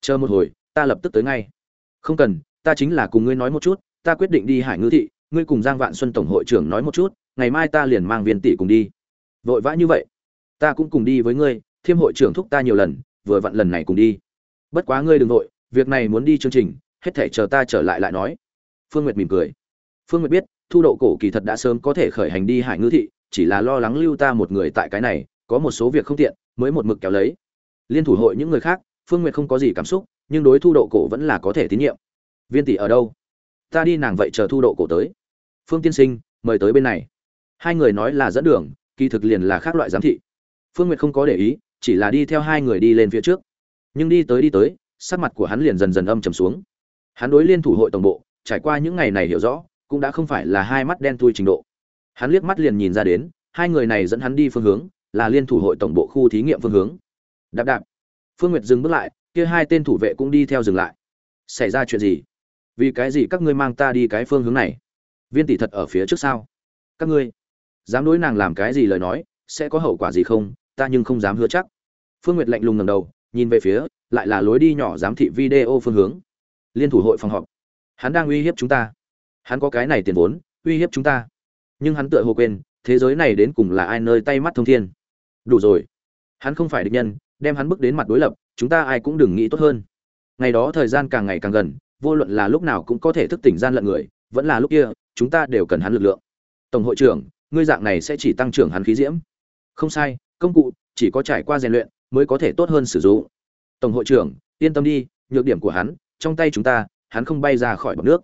Chờ một hồi, ta lập tức tới ngay. Không cần, ta chính là cùng ngươi nói một chút, ta quyết định đi hải ngư thị, ngươi cùng giang vạn xuân tổng hội trưởng nói một chút, ngày mai ta liền mang viên tỷ cùng đi. Vội vã như vậy? Ta cũng cùng đi với ngươi, thiêm hội trưởng thúc ta nhiều lần, vừa vặn lần này cùng đi. Bất quá ngươi đừng vội, việc này muốn đi chương trình, hết thể chờ ta trở lại lại nói. Phương nguyệt mỉm cười. Phương nguyệt biết, thu độ cổ kỳ thật đã sớm có thể khởi hành đi hải ngư thị, chỉ là lo lắng lưu ta một người tại cái này có một số việc không tiện, mới một mực kéo lấy. Liên thủ hội những người khác, phương nguyệt không có gì cảm xúc, nhưng đối thu độ cổ vẫn là có thể tín nhiệm. Viên tỷ ở đâu? Ta đi nàng vậy chờ thu độ cổ tới. Phương tiên sinh, mời tới bên này. Hai người nói là dẫn đường, kỳ thực liền là khác loại giám thị. Phương nguyệt không có để ý, chỉ là đi theo hai người đi lên phía trước. Nhưng đi tới đi tới, sắc mặt của hắn liền dần dần âm trầm xuống. Hắn đối liên thủ hội tổng bộ, trải qua những ngày này hiểu rõ, cũng đã không phải là hai mắt đen thui trình độ. Hắn liếc mắt liền nhìn ra đến, hai người này dẫn hắn đi phương hướng là liên thủ hội tổng bộ khu thí nghiệm phương hướng. Đạp đạp. Phương nguyệt dừng bước lại, kia hai tên thủ vệ cũng đi theo dừng lại. Xảy ra chuyện gì? Vì cái gì các ngươi mang ta đi cái phương hướng này? Viên tỷ thật ở phía trước sao? Các ngươi, dám đối nàng làm cái gì lời nói, sẽ có hậu quả gì không? Ta nhưng không dám hứa chắc. Phương nguyệt lạnh lùng ngầm đầu, nhìn về phía, lại là lối đi nhỏ giám thị video phương hướng. Liên thủ hội phòng họp. Hắn đang uy hiếp chúng ta. Hắn có cái này tiền vốn, uy hiếp chúng ta. Nhưng hắn tựa hồ quên, thế giới này đến cùng là ai nơi tay mắt thông thiên đủ rồi. Hắn không phải địch nhân, đem hắn bước đến mặt đối lập, chúng ta ai cũng đừng nghĩ tốt hơn. Ngày đó thời gian càng ngày càng gần, vô luận là lúc nào cũng có thể thức tỉnh gian lận người, vẫn là lúc kia, chúng ta đều cần hắn lực lượng. Tổng hội trưởng, ngươi dạng này sẽ chỉ tăng trưởng hắn khí diễm. Không sai, công cụ, chỉ có trải qua rèn luyện, mới có thể tốt hơn sử dụng. Tổng hội trưởng, yên tâm đi, nhược điểm của hắn, trong tay chúng ta, hắn không bay ra khỏi bọc nước.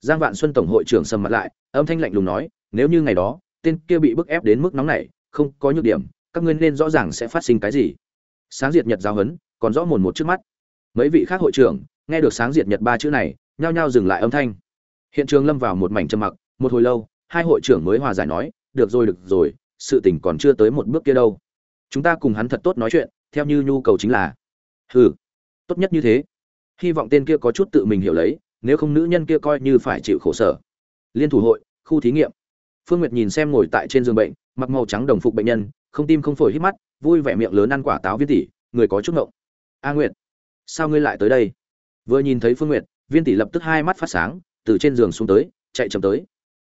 Giang vạn xuân tổng hội trưởng sầm mặt lại, âm thanh lạnh lùng nói, nếu như ngày đó, tên kia bị bức ép đến mức nóng này không có nhược điểm các ngươi nên rõ ràng sẽ phát sinh cái gì. Sáng diệt nhật giáo huấn, còn rõ mồn một trước mắt. Mấy vị khác hội trưởng, nghe được sáng diệt nhật ba chữ này, nhao nhao dừng lại âm thanh. Hiện trường lâm vào một mảnh trầm mặc, một hồi lâu, hai hội trưởng mới hòa giải nói, được rồi được rồi, sự tình còn chưa tới một bước kia đâu. Chúng ta cùng hắn thật tốt nói chuyện, theo như nhu cầu chính là. Hừ, tốt nhất như thế. Hy vọng tên kia có chút tự mình hiểu lấy, nếu không nữ nhân kia coi như phải chịu khổ sở. Liên thủ hội, khu thí nghiệm. Phương nguyệt nhìn xem ngồi tại trên giường bệnh mặc màu trắng đồng phục bệnh nhân, không tim không phổi hít mắt, vui vẻ miệng lớn ăn quả táo viên tỷ, người có chút ngộng. A nguyệt, sao ngươi lại tới đây? Vừa nhìn thấy phương nguyệt, viên tỷ lập tức hai mắt phát sáng, từ trên giường xuống tới, chạy chậm tới.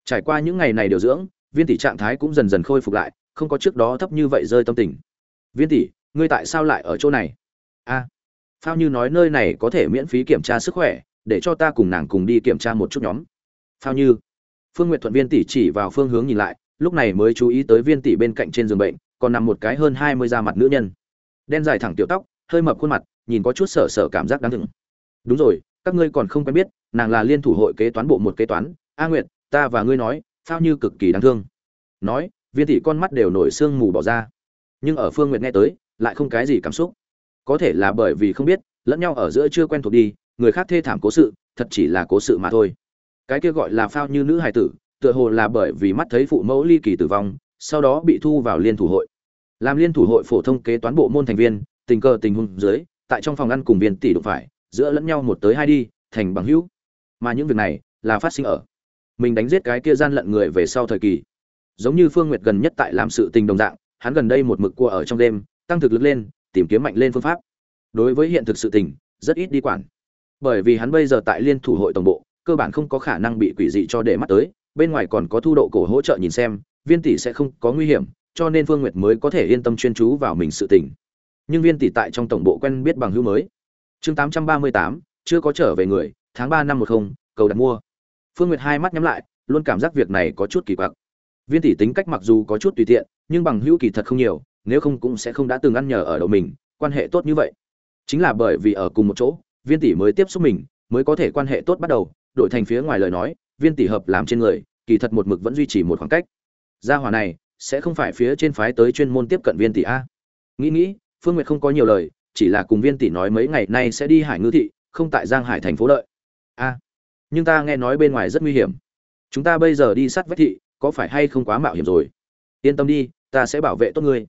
Trải qua những ngày này điều dưỡng, viên tỷ trạng thái cũng dần dần khôi phục lại, không có trước đó thấp như vậy rơi tâm tình. Viên tỷ, ngươi tại sao lại ở chỗ này? A, phao như nói nơi này có thể miễn phí kiểm tra sức khỏe, để cho ta cùng nàng cùng đi kiểm tra một chút nhóm. Phao như, phương n g u y ệ t thuận viên tỷ chỉ vào phương hướng nhìn lại lúc này mới chú ý tới viên tỷ bên cạnh trên giường bệnh, còn nằm một cái hơn hai mươi da mặt nữ nhân. Đen dài thẳng tiểu tóc, hơi mập khuôn mặt, nhìn có chút sở sở cảm giác đáng thừng đúng rồi, các ngươi còn không quen biết, nàng là liên thủ hội kế toán bộ một kế toán, a nguyệt, ta và ngươi nói, phao như cực kỳ đáng thương. Nói, viên tỷ con mắt đều nổi sương mù bỏ ra. Nhưng ở phương nguyệt nghe tới, lại không cái gì cảm xúc. Có thể là bởi vì không biết, lẫn nhau ở giữa chưa quen thuộc đi, người khác thê thảm cố sự, thật chỉ là cố sự mà thôi. Cái kia gọi là phao như nữ hài tử tựa hồ là bởi vì mắt thấy phụ mẫu ly kỳ tử vong, sau đó bị thu vào liên thủ hội. Làm liên thủ hội phổ thông kế toán bộ môn thành viên, tình cờ tình huống dưới, tại trong phòng ăn cùng viên tỷ đụng phải, giữa lẫn nhau một tới hai đi, thành bằng hữu. Mà những việc này là phát sinh ở mình đánh giết cái kia gian lận người về sau thời kỳ. Giống như phương nguyệt gần nhất tại làm sự tình đồng dạng, hắn gần đây một mực cua ở trong đêm, tăng thực lực lên, tìm kiếm mạnh lên phương pháp. Đối với hiện thực sự tình, rất ít đi quản. Bởi vì hắn bây giờ tại liên thủ hội tổng bộ, cơ bản không có khả năng bị quỷ dị cho để mắt tới bên ngoài còn có thu độ cổ hỗ trợ nhìn xem viên tỷ sẽ không có nguy hiểm cho nên phương nguyệt mới có thể yên tâm chuyên chú vào mình sự tình. Nhưng viên tỷ tại trong tổng bộ quen biết bằng hữu mới. Chương 838, chưa có trở về người tháng ba năm một không cầu đặt mua. Phương nguyệt hai mắt nhắm lại luôn cảm giác việc này có chút kỳ quặc. Viên tỷ tính cách mặc dù có chút tùy tiện nhưng bằng hữu kỳ thật không nhiều nếu không cũng sẽ không đã từng ăn nhờ ở đầu mình quan hệ tốt như vậy. Chính là bởi vì ở cùng một chỗ viên tỷ mới tiếp xúc mình mới có thể quan hệ tốt bắt đầu đổi thành phía ngoài lời nói viên tỷ hợp làm trên người, kỳ thật một mực vẫn duy trì một khoảng cách. Gia hỏa này, sẽ không phải phía trên phái tới chuyên môn tiếp cận viên tỷ a. Nghĩ nghĩ, phương nguyệt không có nhiều lời, chỉ là cùng viên tỷ nói mấy ngày nay sẽ đi hải ngư thị, không tại giang hải thành phố lợi. A, nhưng ta nghe nói bên ngoài rất nguy hiểm. Chúng ta bây giờ đi sát vách thị, có phải hay không quá mạo hiểm rồi? Yên tâm đi, ta sẽ bảo vệ tốt ngươi.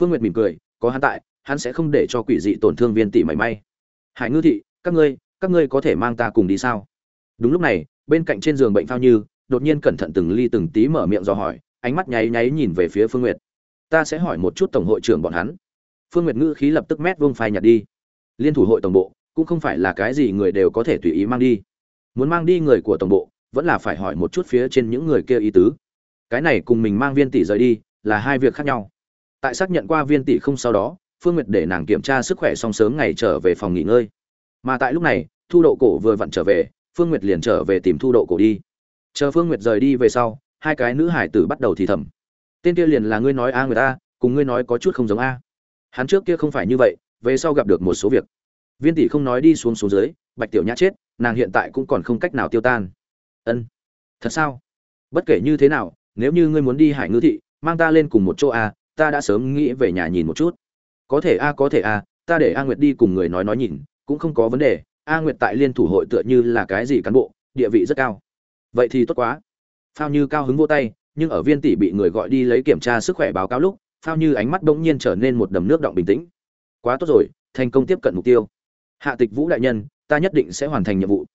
Phương nguyệt mỉm cười, có hắn tại, hắn sẽ không để cho quỷ dị tổn thương viên tỷ mảy may. Hải ngư thị, các ngươi các ngươi có thể mang ta cùng đi sao? Đúng lúc này bên cạnh trên giường bệnh phao như, đột nhiên cẩn thận từng ly từng tí mở miệng dò hỏi, ánh mắt nháy nháy nhìn về phía phương nguyệt. Ta sẽ hỏi một chút tổng hội trưởng bọn hắn. Phương nguyệt ngữ khí lập tức mét vương phai nhạt đi. Liên thủ hội tổng bộ, cũng không phải là cái gì người đều có thể tùy ý mang đi. Muốn mang đi người của tổng bộ, vẫn là phải hỏi một chút phía trên những người kia ý tứ. Cái này cùng mình mang viên tỷ rời đi, là hai việc khác nhau. Tại xác nhận qua viên tỷ không sau đó, phương nguyệt để nàng kiểm tra sức khỏe xong sớm ngày trở về phòng nghỉ ngơi. Mà tại lúc này, thu độ cổ vừa vặn trở về phương nguyệt liền trở về tìm thu độ cổ đi. Chờ phương nguyệt rời đi về sau, hai cái nữ hải tử bắt đầu thì thầm. Tên kia liền là ngươi nói a người ta cùng ngươi nói có chút không giống a. Hắn trước kia không phải như vậy, về sau gặp được một số việc. Viên tỷ không nói đi xuống xuống dưới, bạch tiểu nhã chết, nàng hiện tại cũng còn không cách nào tiêu tan. Ân, thật sao? Bất kể như thế nào, nếu như ngươi muốn đi hải ngư thị, mang ta lên cùng một chỗ a, ta đã sớm nghĩ về nhà nhìn một chút. Có thể a, có thể a, ta để a nguyệt đi cùng người nói nói nhìn, cũng không có vấn đề a nguyệt tại liên thủ hội tựa như là cái gì cán bộ, địa vị rất cao. Vậy thì tốt quá. Phao như cao hứng vô tay, nhưng ở viên tỷ bị người gọi đi lấy kiểm tra sức khỏe báo cáo lúc, phao như ánh mắt bỗng nhiên trở nên một đầm nước động bình tĩnh. Quá tốt rồi, thành công tiếp cận mục tiêu. Hạ tịch vũ đại nhân, ta nhất định sẽ hoàn thành nhiệm vụ.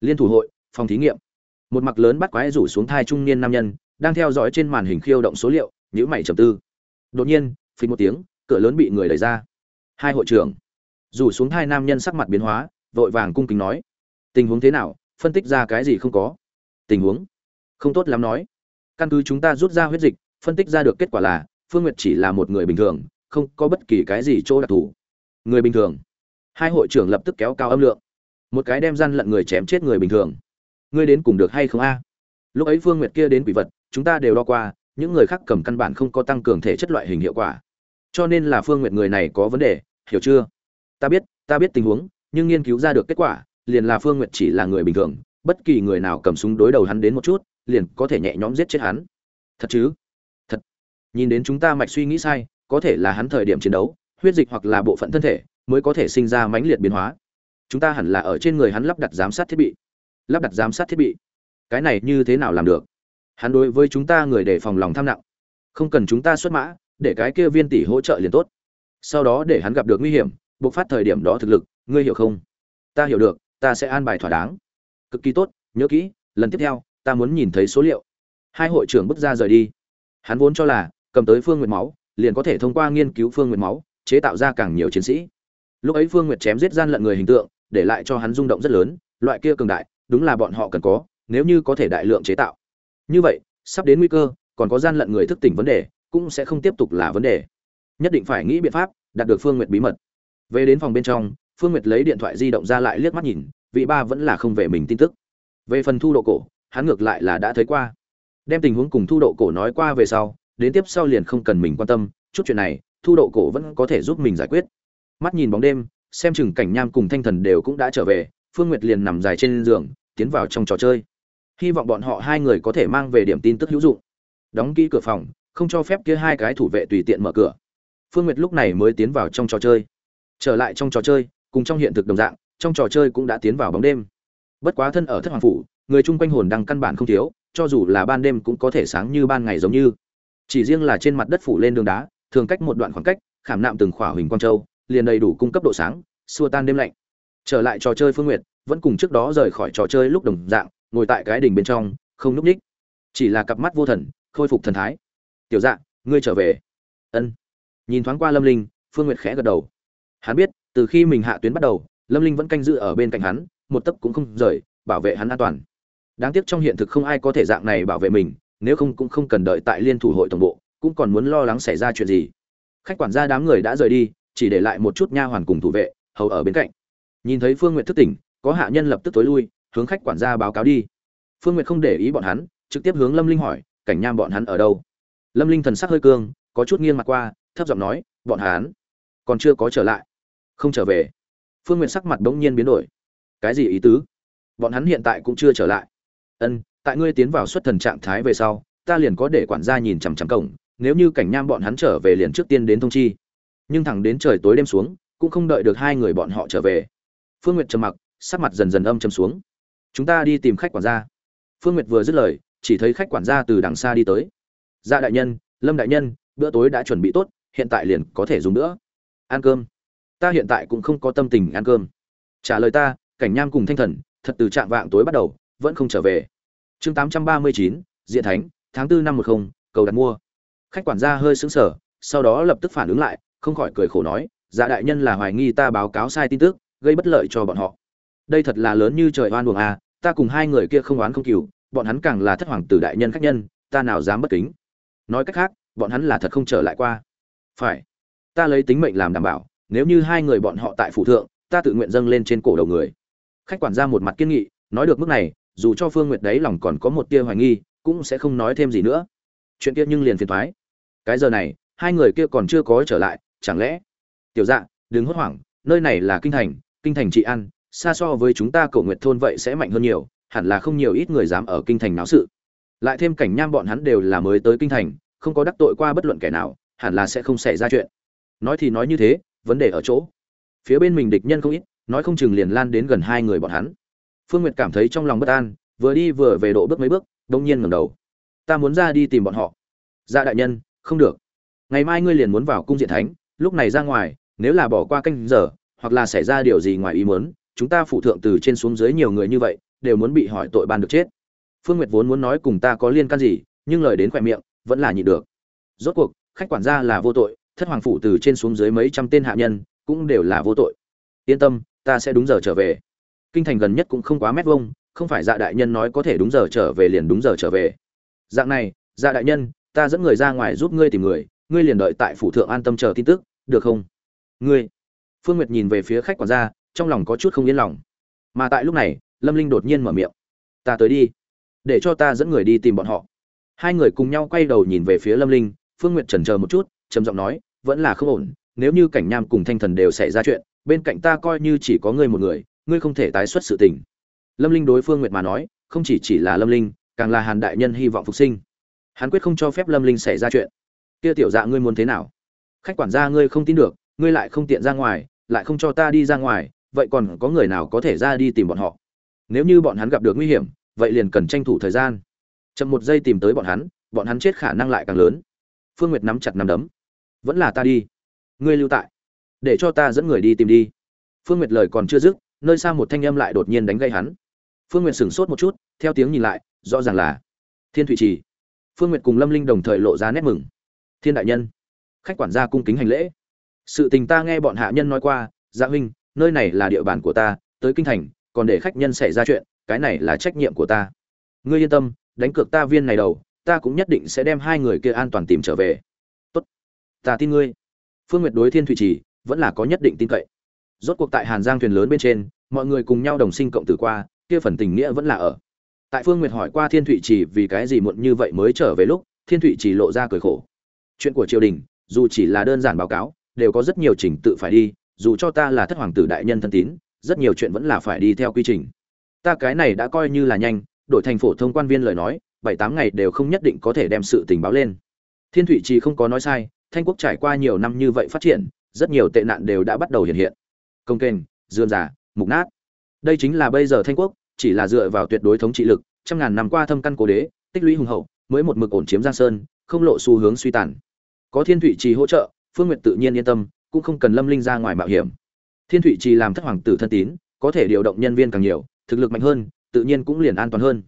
Liên thủ hội, phòng thí nghiệm. Một mặc lớn bắt quái rủ xuống thai trung niên nam nhân, đang theo dõi trên màn hình khiêu động số liệu nhữ mày trầm tư. Đột nhiên phình một tiếng, cửa lớn bị người đẩy ra. Hai hội trưởng. Rủ xuống hai nam nhân sắc mặt biến hóa vội vàng cung kính nói, tình huống thế nào? Phân tích ra cái gì không có? Tình huống? Không tốt lắm nói. Căn cứ chúng ta rút ra huyết dịch, phân tích ra được kết quả là, phương nguyệt chỉ là một người bình thường, không có bất kỳ cái gì chỗ đặc thù. Người bình thường? Hai hội trưởng lập tức kéo cao âm lượng. Một cái đem gian lận người chém chết người bình thường. Ngươi đến cùng được hay không a? Lúc ấy phương nguyệt kia đến quỷ vật, chúng ta đều đo qua, những người khác cầm căn bản không có tăng cường thể chất loại hình hiệu quả. Cho nên là phương nguyệt người này có vấn đề, hiểu chưa? Ta biết ta biết tình huống nhưng nghiên cứu ra được kết quả, liền là phương nguyệt chỉ là người bình thường, bất kỳ người nào cầm súng đối đầu hắn đến một chút, liền có thể nhẹ nhõm giết chết hắn. Thật chứ? Thật. Nhìn đến chúng ta mạch suy nghĩ sai, có thể là hắn thời điểm chiến đấu, huyết dịch hoặc là bộ phận thân thể, mới có thể sinh ra mãnh liệt biến hóa. Chúng ta hẳn là ở trên người hắn lắp đặt giám sát thiết bị. Lắp đặt giám sát thiết bị. Cái này như thế nào làm được? Hắn đối với chúng ta người để phòng lòng tham nặng. Không cần chúng ta xuất mã, để cái kia viên tỷ hỗ trợ liền tốt. Sau đó để hắn gặp được nguy hiểm buộc phát thời điểm đó thực lực ngươi hiểu không? Ta hiểu được, ta sẽ an bài thỏa đáng. Cực kỳ tốt, nhớ kỹ, lần tiếp theo, ta muốn nhìn thấy số liệu. Hai hội trưởng bước ra rời đi. Hắn vốn cho là, cầm tới phương nguyệt máu, liền có thể thông qua nghiên cứu phương nguyệt máu, chế tạo ra càng nhiều chiến sĩ. Lúc ấy phương nguyệt chém giết gian lận người hình tượng, để lại cho hắn rung động rất lớn, loại kia cường đại, đúng là bọn họ cần có, nếu như có thể đại lượng chế tạo. Như vậy, sắp đến nguy cơ, còn có gian lận người thức tỉnh vấn đề, cũng sẽ không tiếp tục là vấn đề. Nhất định phải nghĩ biện pháp, đạt được phương nguyệt bí mật. Về đến phòng bên trong phương nguyệt lấy điện thoại di động ra lại liếc mắt nhìn, vị ba vẫn là không về mình tin tức. Về phần thu độ cổ, hắn ngược lại là đã thấy qua. Đem tình huống cùng thu độ cổ nói qua về sau, đến tiếp sau liền không cần mình quan tâm, chút chuyện này, thu độ cổ vẫn có thể giúp mình giải quyết. Mắt nhìn bóng đêm, xem chừng cảnh nham cùng thanh thần đều cũng đã trở về, phương nguyệt liền nằm dài trên giường, tiến vào trong trò chơi. Hy vọng bọn họ hai người có thể mang về điểm tin tức hữu dụng. Đóng kỹ cửa phòng, không cho phép kia hai cái thủ vệ tùy tiện mở cửa. Phương nguyệt lúc này mới tiến vào trong trò chơi. Trở lại trong trò chơi cùng trong hiện thực đồng dạng, trong trò chơi cũng đã tiến vào bóng đêm. Bất quá thân ở thất hoàng phủ, người chung quanh hồn đăng căn bản không thiếu, cho dù là ban đêm cũng có thể sáng như ban ngày giống như. Chỉ riêng là trên mặt đất phủ lên đường đá, thường cách một đoạn khoảng cách, khảm nạm từng khỏa huỳnh quang châu, liền đầy đủ cung cấp độ sáng, xua tan đêm lạnh. Trở lại trò chơi phương nguyệt, vẫn cùng trước đó rời khỏi trò chơi lúc đồng dạng, ngồi tại cái đỉnh bên trong, không núp ních. Chỉ là cặp mắt vô thần, khôi phục thần thái. Tiểu dạ ngươi trở về. Ân. Nhìn thoáng qua lâm linh, phương nguyệt khẽ gật đầu. Hắn biết từ khi mình hạ tuyến bắt đầu, lâm linh vẫn canh giữ ở bên cạnh hắn, một tấc cũng không rời, bảo vệ hắn an toàn. Đáng tiếc trong hiện thực không ai có thể dạng này bảo vệ mình, nếu không cũng không cần đợi tại liên thủ hội tổng bộ, cũng còn muốn lo lắng xảy ra chuyện gì. Khách quản gia đám người đã rời đi, chỉ để lại một chút nha hoàn cùng thủ vệ, hầu ở bên cạnh. Nhìn thấy phương n thức tỉnh, có hạ nhân lập tức tối lui, hướng khách quản gia báo cáo đi. Phương n không để ý bọn hắn, trực tiếp hướng lâm linh hỏi, cảnh nham bọn hắn ở đâu? Lâm linh thần sắc hơi cương, có chút nghiêng mặt qua, thấp giọng nói, bọn hắn còn chưa có trở lại không trở về. Phương n sắc mặt bỗng nhiên biến đổi. Cái gì ý tứ? Bọn hắn hiện tại cũng chưa trở lại. Ân, tại ngươi tiến vào xuất thần trạng thái về sau, ta liền có để quản gia nhìn chằm chằm cổng, nếu như cảnh nham bọn hắn trở về liền trước tiên đến thông chi. Nhưng thẳng đến trời tối đêm xuống, cũng không đợi được hai người bọn họ trở về. Phương nguyệt trầm mặc, sắc mặt dần dần âm chầm xuống. Chúng ta đi tìm khách quản gia. Phương nguyệt vừa dứt lời, chỉ thấy khách quản gia từ đằng xa đi tới. Dạ đại nhân, lâm đại nhân, bữa tối đã chuẩn bị tốt, hiện tại liền có thể dùng nữa. Ăn cơm ta hiện tại cũng không có tâm tình ăn cơm. Trả lời ta, cảnh nham cùng thanh thần, thật từ trạng vạng tối bắt đầu, vẫn không trở về. Chương tám trăm ba mươi chín, diện thánh, tháng tư năm một không, cầu đặt mua. Khách quản gia hơi sững sờ, sau đó lập tức phản ứng lại, không khỏi cười khổ nói dạ đại nhân là hoài nghi ta báo cáo sai tin tức, gây bất lợi cho bọn họ. Đây thật là lớn như trời oan buồng à ta cùng hai người kia không oán không cừu, bọn hắn càng là thất hoàng tử đại nhân khách nhân, ta nào dám bất kính. Nói cách khác, bọn hắn là thật không trở lại qua. Phải, ta lấy tính mệnh làm đảm bảo nếu như hai người bọn họ tại phủ thượng ta tự nguyện dâng lên trên cổ đầu người. Khách quản gia một mặt kiên nghị nói được mức này dù cho phương nguyệt đấy lòng còn có một tia hoài nghi cũng sẽ không nói thêm gì nữa. Chuyện kia nhưng liền phiền thoái cái giờ này hai người kia còn chưa có trở lại chẳng lẽ? Tiểu dạ đừng hốt hoảng nơi này là kinh thành kinh thành trị an, xa so với chúng ta cổ nguyệt thôn vậy sẽ mạnh hơn nhiều hẳn là không nhiều ít người dám ở kinh thành náo sự. Lại thêm cảnh nham bọn hắn đều là mới tới kinh thành không có đắc tội qua bất luận kẻ nào hẳn là sẽ không xảy ra chuyện. Nói thì nói như thế vấn đề ở chỗ. Phía bên mình địch nhân không ít, nói không chừng liền lan đến gần hai người bọn hắn. Phương nguyệt cảm thấy trong lòng bất an, vừa đi vừa về độ bước mấy bước đông nhiên ngẩng đầu. Ta muốn ra đi tìm bọn họ. Ra đại nhân, không được. Ngày mai ngươi liền muốn vào cung diện thánh, lúc này ra ngoài, nếu là bỏ qua canh giờ, hoặc là xảy ra điều gì ngoài ý muốn, chúng ta phụ thượng từ trên xuống dưới nhiều người như vậy, đều muốn bị hỏi tội ban được chết. Phương nguyệt vốn muốn nói cùng ta có liên can gì, nhưng lời đến khỏe miệng, vẫn là nhịn được. Rốt cuộc, khách quản gia là vô tội thất hoàng phủ từ trên xuống dưới mấy trăm tên hạ nhân, cũng đều là vô tội. Yên tâm, ta sẽ đúng giờ trở về. Kinh thành gần nhất cũng không quá mét vông không phải dạ đại nhân nói có thể đúng giờ trở về liền đúng giờ trở về. Dạng này dạ đại nhân, ta dẫn người ra ngoài giúp ngươi tìm người, ngươi liền đợi tại phủ thượng an tâm chờ tin tức, được không? Ngươi. Phương nguyệt nhìn về phía khách quản gia, trong lòng có chút không yên lòng. Mà tại lúc này, lâm linh đột nhiên mở miệng. Ta tới đi. Để cho ta dẫn người đi tìm bọn họ. Hai người cùng nhau quay đầu nhìn về phía lâm linh, phương nguyệt chần chờ một chút trầm giọng nói, vẫn là không ổn, nếu như cảnh nham cùng thanh thần đều xảy ra chuyện, bên cạnh ta coi như chỉ có ngươi một người, ngươi không thể tái xuất sự tình. Lâm linh đối phương nguyệt mà nói, không chỉ chỉ là lâm linh, càng là hàn đại nhân hy vọng phục sinh. Hắn quyết không cho phép lâm linh xảy ra chuyện. Kia tiểu dạ ngươi muốn thế nào? Khách quản gia ngươi không tin được, ngươi lại không tiện ra ngoài, lại không cho ta đi ra ngoài, vậy còn có người nào có thể ra đi tìm bọn họ? Nếu như bọn hắn gặp được nguy hiểm, vậy liền cần tranh thủ thời gian. Chậm một giây tìm tới bọn hắn bọn hắn chết khả năng lại càng lớn. Phương nguyệt nắm chặt nắm đấm vẫn là ta đi. Ngươi lưu tại. Để cho ta dẫn người đi tìm đi. Phương nguyệt lời còn chưa dứt, nơi xa một thanh âm lại đột nhiên đánh gây hắn. Phương nguyệt sửng sốt một chút, theo tiếng nhìn lại, rõ ràng là thiên thụy trì. Phương nguyệt cùng lâm linh đồng thời lộ ra nét mừng. Thiên đại nhân, khách quản gia cung kính hành lễ. Sự tình ta nghe bọn hạ nhân nói qua dạ huynh, nơi này là địa bàn của ta, tới kinh thành, còn để khách nhân xảy ra chuyện, cái này là trách nhiệm của ta. Ngươi yên tâm, đánh cược ta viên này đầu, ta cũng nhất định sẽ đem hai người kia an toàn tìm trở về ta tin ngươi. Phương nguyệt đối thiên thủy trì vẫn là có nhất định tin cậy. Rốt cuộc tại hàn giang thuyền lớn bên trên, mọi người cùng nhau đồng sinh cộng tử qua, kia phần tình nghĩa vẫn là ở. Tại phương nguyệt hỏi qua thiên thụy trì vì cái gì muộn như vậy mới trở về lúc, thiên thụy trì lộ ra cười khổ. Chuyện của triều đình, dù chỉ là đơn giản báo cáo, đều có rất nhiều trình tự phải đi, dù cho ta là thất hoàng tử đại nhân thân tín, rất nhiều chuyện vẫn là phải đi theo quy trình. Ta cái này đã coi như là nhanh, đổi thành phổ thông quan viên lời nói, bảy tám ngày đều không nhất định có thể đem sự tình báo lên. Thiên thụy trì không có nói sai thanh quốc trải qua nhiều năm như vậy phát triển, rất nhiều tệ nạn đều đã bắt đầu hiện hiện. Công kênh, dườm giả mục nát. Đây chính là bây giờ thanh quốc, chỉ là dựa vào tuyệt đối thống trị lực, trăm ngàn năm qua thâm căn cố đế, tích lũy hùng hậu, mới một mực ổn chiếm giang sơn, không lộ xu hướng suy tàn. Có thiên thụy trì hỗ trợ, phương nguyện tự nhiên yên tâm, cũng không cần lâm linh ra ngoài mạo hiểm. Thiên thụy trì làm thất hoàng tử thân tín, có thể điều động nhân viên càng nhiều, thực lực mạnh hơn, tự nhiên cũng liền an toàn hơn.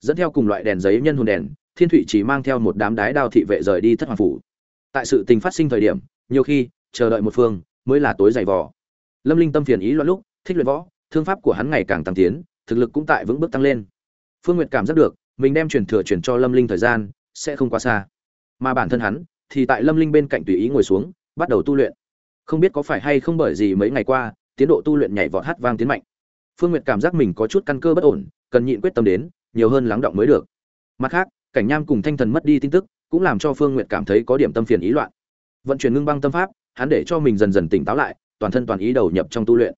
Dẫn theo cùng loại đèn giấy nhân hồn đèn, thiên thụy trì mang theo một đám đái đao thị vệ rời đi thất hoàng phủ tại sự tình phát sinh thời điểm, nhiều khi, chờ đợi một phương, mới là tối dày vò. Lâm linh tâm phiền ý loạn lúc, thích luyện võ, thương pháp của hắn ngày càng tăng tiến, thực lực cũng tại vững bước tăng lên. Phương nguyệt cảm giác được, mình đem truyền thừa truyền cho lâm linh thời gian, sẽ không quá xa. Mà bản thân hắn, thì tại lâm linh bên cạnh tùy ý ngồi xuống, bắt đầu tu luyện. Không biết có phải hay không bởi gì mấy ngày qua, tiến độ tu luyện nhảy vọt hát vang tiến mạnh. Phương nguyệt cảm giác mình có chút căn cơ bất ổn, cần nhịn quyết tâm đến, nhiều hơn lắng động mới được. Mặt khác, cảnh nham cùng thanh thần mất đi tin tức cũng làm cho phương nguyệt cảm thấy có điểm tâm phiền ý loạn. Vận chuyển ngưng băng tâm pháp, hắn để cho mình dần dần tỉnh táo lại, toàn thân toàn ý đầu nhập trong tu luyện.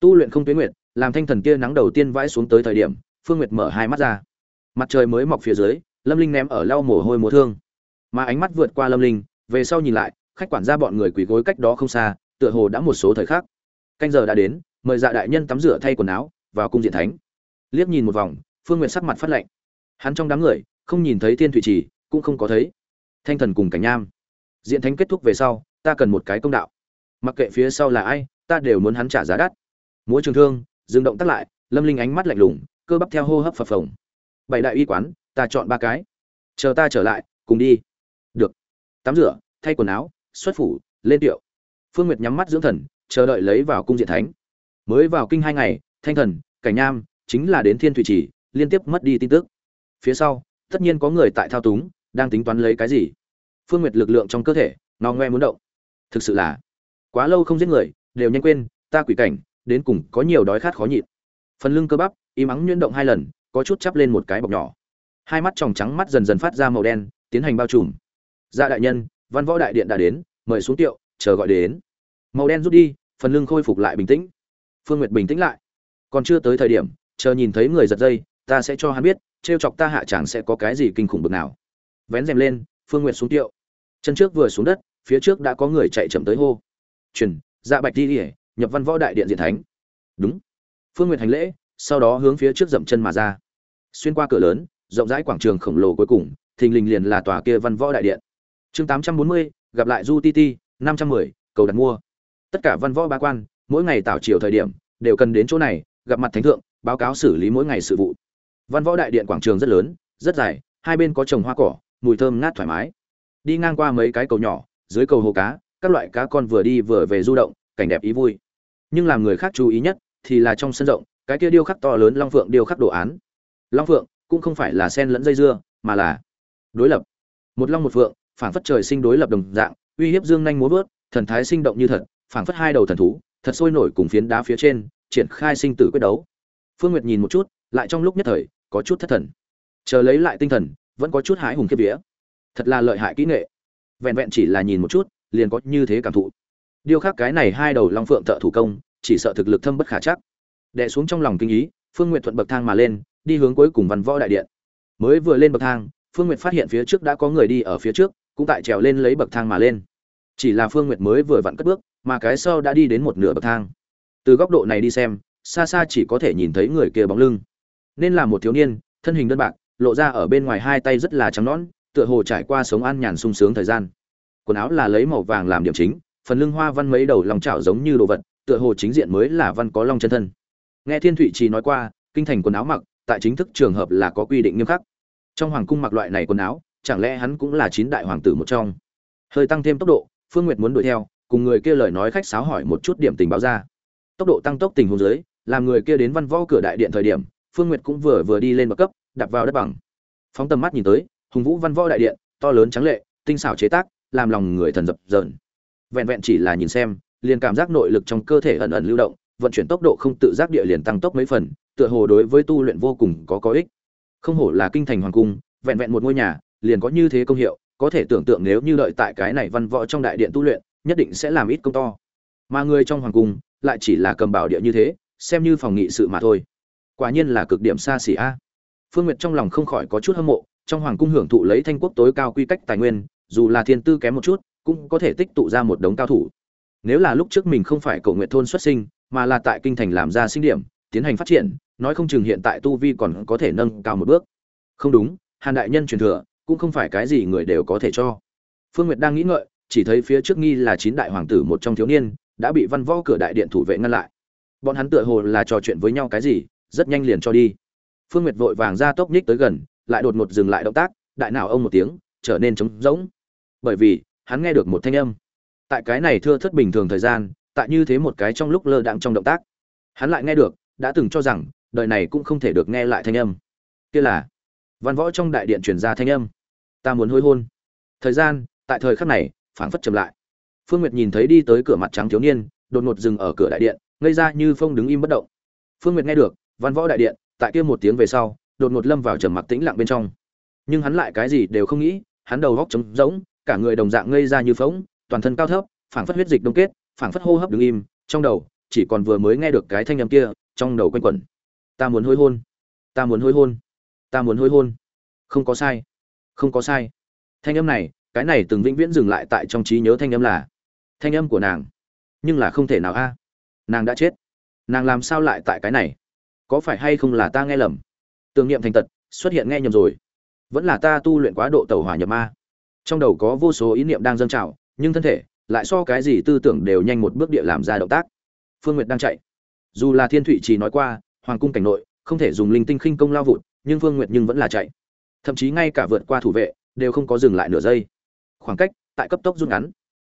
Tu luyện không tuyến nguyệt, làm thanh thần kia nắng đầu tiên vãi xuống tới thời điểm, phương nguyệt mở hai mắt ra. Mặt trời mới mọc phía dưới, lâm linh ném ở lau mồ hôi mùa thương. Mà ánh mắt vượt qua lâm linh, về sau nhìn lại, khách quản gia bọn người quỳ gối cách đó không xa, tựa hồ đã một số thời khắc. Canh giờ đã đến, mời dạ đại nhân tắm rửa thay quần áo, vào cung diện thánh. Liếc nhìn một vòng, phương Nguyệt sắc mặt phát lạnh hắn trong đám người, không nhìn thấy thiên thủy trì cũng không có thấy. Thanh thần cùng cảnh nham. Diện thánh kết thúc về sau, ta cần một cái công đạo. Mặc kệ phía sau là ai, ta đều muốn hắn trả giá đắt. Múa trường thương, dừng động tắt lại, lâm linh ánh mắt lạnh lùng, cơ bắp theo hô hấp phập phồng. Bảy đại y quán, ta chọn ba cái. Chờ ta trở lại, cùng đi. Được. Tắm rửa, thay quần áo, xuất phủ, lên tiệu. Phương nguyệt nhắm mắt dưỡng thần, chờ đợi lấy vào cung diện thánh. Mới vào kinh hai ngày, thanh thần, cảnh nham, chính là đến thiên thủy trì, liên tiếp mất đi tin tức. Phía sau, tất nhiên có người tại thao túng đang tính toán lấy cái gì? Phương nguyệt lực lượng trong cơ thể nó ngoe muốn động. Thực sự là, quá lâu không giết người, đều nhanh quên, ta quỷ cảnh, đến cùng có nhiều đói khát khó nhịn. Phần lưng cơ bắp, im ắng nhuyễn động hai lần, có chút chắp lên một cái bọc nhỏ. Hai mắt tròng trắng mắt dần dần phát ra màu đen, tiến hành bao trùm. Gia đại nhân, văn võ đại điện đã đến, mời xuống tiệu, chờ gọi đến. Màu đen rút đi, phần lưng khôi phục lại bình tĩnh. Phương nguyệt bình tĩnh lại. Còn chưa tới thời điểm, chờ nhìn thấy người giật dây, ta sẽ cho hắn biết, trêu chọc ta hạ chẳng sẽ có cái gì kinh khủng bực nào vén rèm lên, phương nguyệt xuống tiệu. Chân trước vừa xuống đất, phía trước đã có người chạy chậm tới hô. Truyền dạ bạch đi ỉa nhập văn võ đại điện diện thánh. Đúng. Phương nguyệt hành lễ, sau đó hướng phía trước dậm chân mà ra. Xuyên qua cửa lớn, rộng rãi quảng trường khổng lồ cuối cùng, thình lình liền là tòa kia văn võ đại điện. Chương tám trăm bốn mươi, gặp lại du ti ti, năm trăm mười, cầu đặt mua. Tất cả văn võ ba quan, mỗi ngày tảo chiều thời điểm, đều cần đến chỗ này, gặp mặt thánh thượng, báo cáo xử lý mỗi ngày sự vụ. Văn võ đại điện quảng trường rất lớn, rất dài, hai bên có trồng hoa cỏ mùi thơm ngát thoải mái. Đi ngang qua mấy cái cầu nhỏ, dưới cầu hồ cá, các loại cá con vừa đi vừa về du động, cảnh đẹp ý vui. Nhưng làm người khác chú ý nhất thì là trong sân rộng, cái kia điêu khắc to lớn long phượng điêu khắc đồ án. Long phượng cũng không phải là sen lẫn dây dưa, mà là đối lập. Một long một phượng, phảng phất trời sinh đối lập đồng dạng, uy hiếp dương nhanh múa vớt, thần thái sinh động như thật, phảng phất hai đầu thần thú, thật sôi nổi cùng phiến đá phía trên, triển khai sinh tử quyết đấu. Phương nguyệt nhìn một chút, lại trong lúc nhất thời, có chút thất thần. Chờ lấy lại tinh thần vẫn có chút hái hùng kiếp vía. Thật là lợi hại kỹ nghệ. Vẹn vẹn chỉ là nhìn một chút, liền có như thế cảm thụ. Điêu khắc cái này hai đầu long phượng thợ thủ công, chỉ sợ thực lực thâm bất khả chắc. Đè xuống trong lòng kinh ý, phương nguyệt thuận bậc thang mà lên, đi hướng cuối cùng văn võ đại điện. Mới vừa lên bậc thang, phương nguyệt phát hiện phía trước đã có người đi ở phía trước, cũng tại trèo lên lấy bậc thang mà lên. Chỉ là phương nguyệt mới vừa vặn cất bước, mà cái sau đã đi đến một nửa bậc thang. Từ góc độ này đi xem, xa xa chỉ có thể nhìn thấy người kia bóng lưng. Nên là một thiếu niên, thân hình đơn bạc lộ ra ở bên ngoài hai tay rất là trắng nõn, tựa hồ trải qua sống an nhàn sung sướng thời gian. Quần áo là lấy màu vàng làm điểm chính, phần lưng hoa văn mấy đầu lòng chảo giống như đồ vật, tựa hồ chính diện mới là văn có long chân thân. Nghe thiên thụy trì nói qua, kinh thành quần áo mặc, tại chính thức trường hợp là có quy định nghiêm khắc. Trong hoàng cung mặc loại này quần áo, chẳng lẽ hắn cũng là chín đại hoàng tử một trong? Hơi tăng thêm tốc độ, phương nguyệt muốn đuổi theo, cùng người kia lời nói khách sáo hỏi một chút điểm tình báo ra. Tốc độ tăng tốc tình huống dưới, làm người kia đến văn võ cửa đại điện thời điểm, phương nguyệt cũng vừa vừa đi lên bậc cấp đạp vào đất bằng. Phóng tầm mắt nhìn tới, hùng vũ văn võ đại điện, to lớn trắng lệ, tinh xảo chế tác, làm lòng người thần dập dờn. Vẹn vẹn chỉ là nhìn xem, liền cảm giác nội lực trong cơ thể ẩn ẩn lưu động, vận chuyển tốc độ không tự giác địa liền tăng tốc mấy phần, tựa hồ đối với tu luyện vô cùng có có ích. Không hổ là kinh thành hoàng cung, vẹn vẹn một ngôi nhà, liền có như thế công hiệu, có thể tưởng tượng nếu như đợi tại cái này văn võ trong đại điện tu luyện, nhất định sẽ làm ít công to. Mà người trong hoàng cung, lại chỉ là cầm bảo địa như thế, xem như phòng nghị sự mà thôi. Quả nhiên là cực điểm xa xỉ a phương nguyệt trong lòng không khỏi có chút hâm mộ, trong hoàng cung hưởng thụ lấy thanh quốc tối cao quy cách tài nguyên, dù là thiên tư kém một chút, cũng có thể tích tụ ra một đống cao thủ. Nếu là lúc trước mình không phải cầu nguyện thôn xuất sinh, mà là tại kinh thành làm ra sinh điểm, tiến hành phát triển, nói không chừng hiện tại tu vi còn có thể nâng cao một bước. Không đúng, hàn đại nhân truyền thừa, cũng không phải cái gì người đều có thể cho. Phương nguyệt đang nghĩ ngợi, chỉ thấy phía trước nghi là chín đại hoàng tử một trong thiếu niên, đã bị văn võ cửa đại điện thủ vệ ngăn lại. Bọn hắn tựa hồ là trò chuyện với nhau cái gì, rất nhanh liền cho đi phương nguyệt vội vàng ra tốc nhích tới gần, lại đột ngột dừng lại động tác, đại nào ông một tiếng, trở nên trống rỗng. Bởi vì, hắn nghe được một thanh âm. Tại cái này thưa thất bình thường thời gian, tại như thế một cái trong lúc lơ đãng trong động tác. Hắn lại nghe được, đã từng cho rằng, đời này cũng không thể được nghe lại thanh âm. Kia là, văn võ trong đại điện truyền ra thanh âm. Ta muốn hối hôn. Thời gian, tại thời khắc này, phảng phất chậm lại. Phương nguyệt nhìn thấy đi tới cửa mặt trắng thiếu niên, đột ngột dừng ở cửa đại điện, ngây ra như phong đứng im bất động. Phương nguyệt nghe được, văn võ đại điện tại kia một tiếng về sau, đột ngột lâm vào trầm mặc tĩnh lặng bên trong. Nhưng hắn lại cái gì đều không nghĩ, hắn đầu góc trống rỗng, cả người đồng dạng ngây ra như phóng toàn thân cao thấp, phảng phất huyết dịch đông kết, phảng phất hô hấp đứng im, trong đầu, chỉ còn vừa mới nghe được cái thanh âm kia, trong đầu quanh quẩn. Ta muốn hối hôn. Ta muốn hối hôn. Ta muốn hối hôn. Không có sai. Không có sai. Thanh âm này, cái này từng vĩnh viễn dừng lại tại trong trí nhớ thanh âm là, thanh âm của nàng. Nhưng là không thể nào a. Nàng đã chết. Nàng làm sao lại tại cái này? Có phải hay không là ta nghe lầm? Tưởng niệm thành tật, xuất hiện nghe nhầm rồi. Vẫn là ta tu luyện quá độ tàu hỏa nhập ma. Trong đầu có vô số ý niệm đang dâng trào, nhưng thân thể lại so cái gì tư tưởng đều nhanh một bước địa làm ra động tác. Phương nguyệt đang chạy. Dù là thiên thụy chỉ nói qua, hoàng cung cảnh nội, không thể dùng linh tinh khinh công lao vụt, nhưng phương nguyệt nhưng vẫn là chạy. Thậm chí ngay cả vượt qua thủ vệ, đều không có dừng lại nửa giây. Khoảng cách, tại cấp tốc rút ngắn.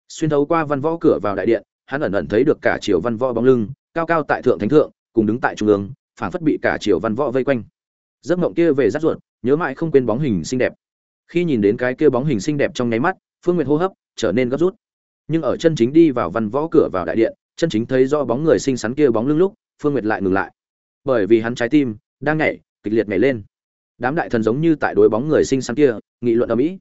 Xuyên thấu qua văn võ cửa vào đại điện, hắn ẩn ẩn thấy được cả chiều văn võ bóng lưng, cao cao tại thượng thánh thượng, cùng đứng tại trung ương phảng phất bị cả chiều văn võ vây quanh. Giấc mộng kia về rát ruột, nhớ mãi không quên bóng hình xinh đẹp. Khi nhìn đến cái kia bóng hình xinh đẹp trong nháy mắt, phương nguyệt hô hấp trở nên gấp rút. Nhưng ở chân chính đi vào văn võ cửa vào đại điện, chân chính thấy do bóng người xinh xắn kia bóng lưng lúc, phương nguyệt lại ngừng lại. Bởi vì hắn trái tim đang nhảy, kịch liệt nhảy lên. Đám đại thần giống như tại đối bóng người xinh xắn kia, nghị luận ở mỹ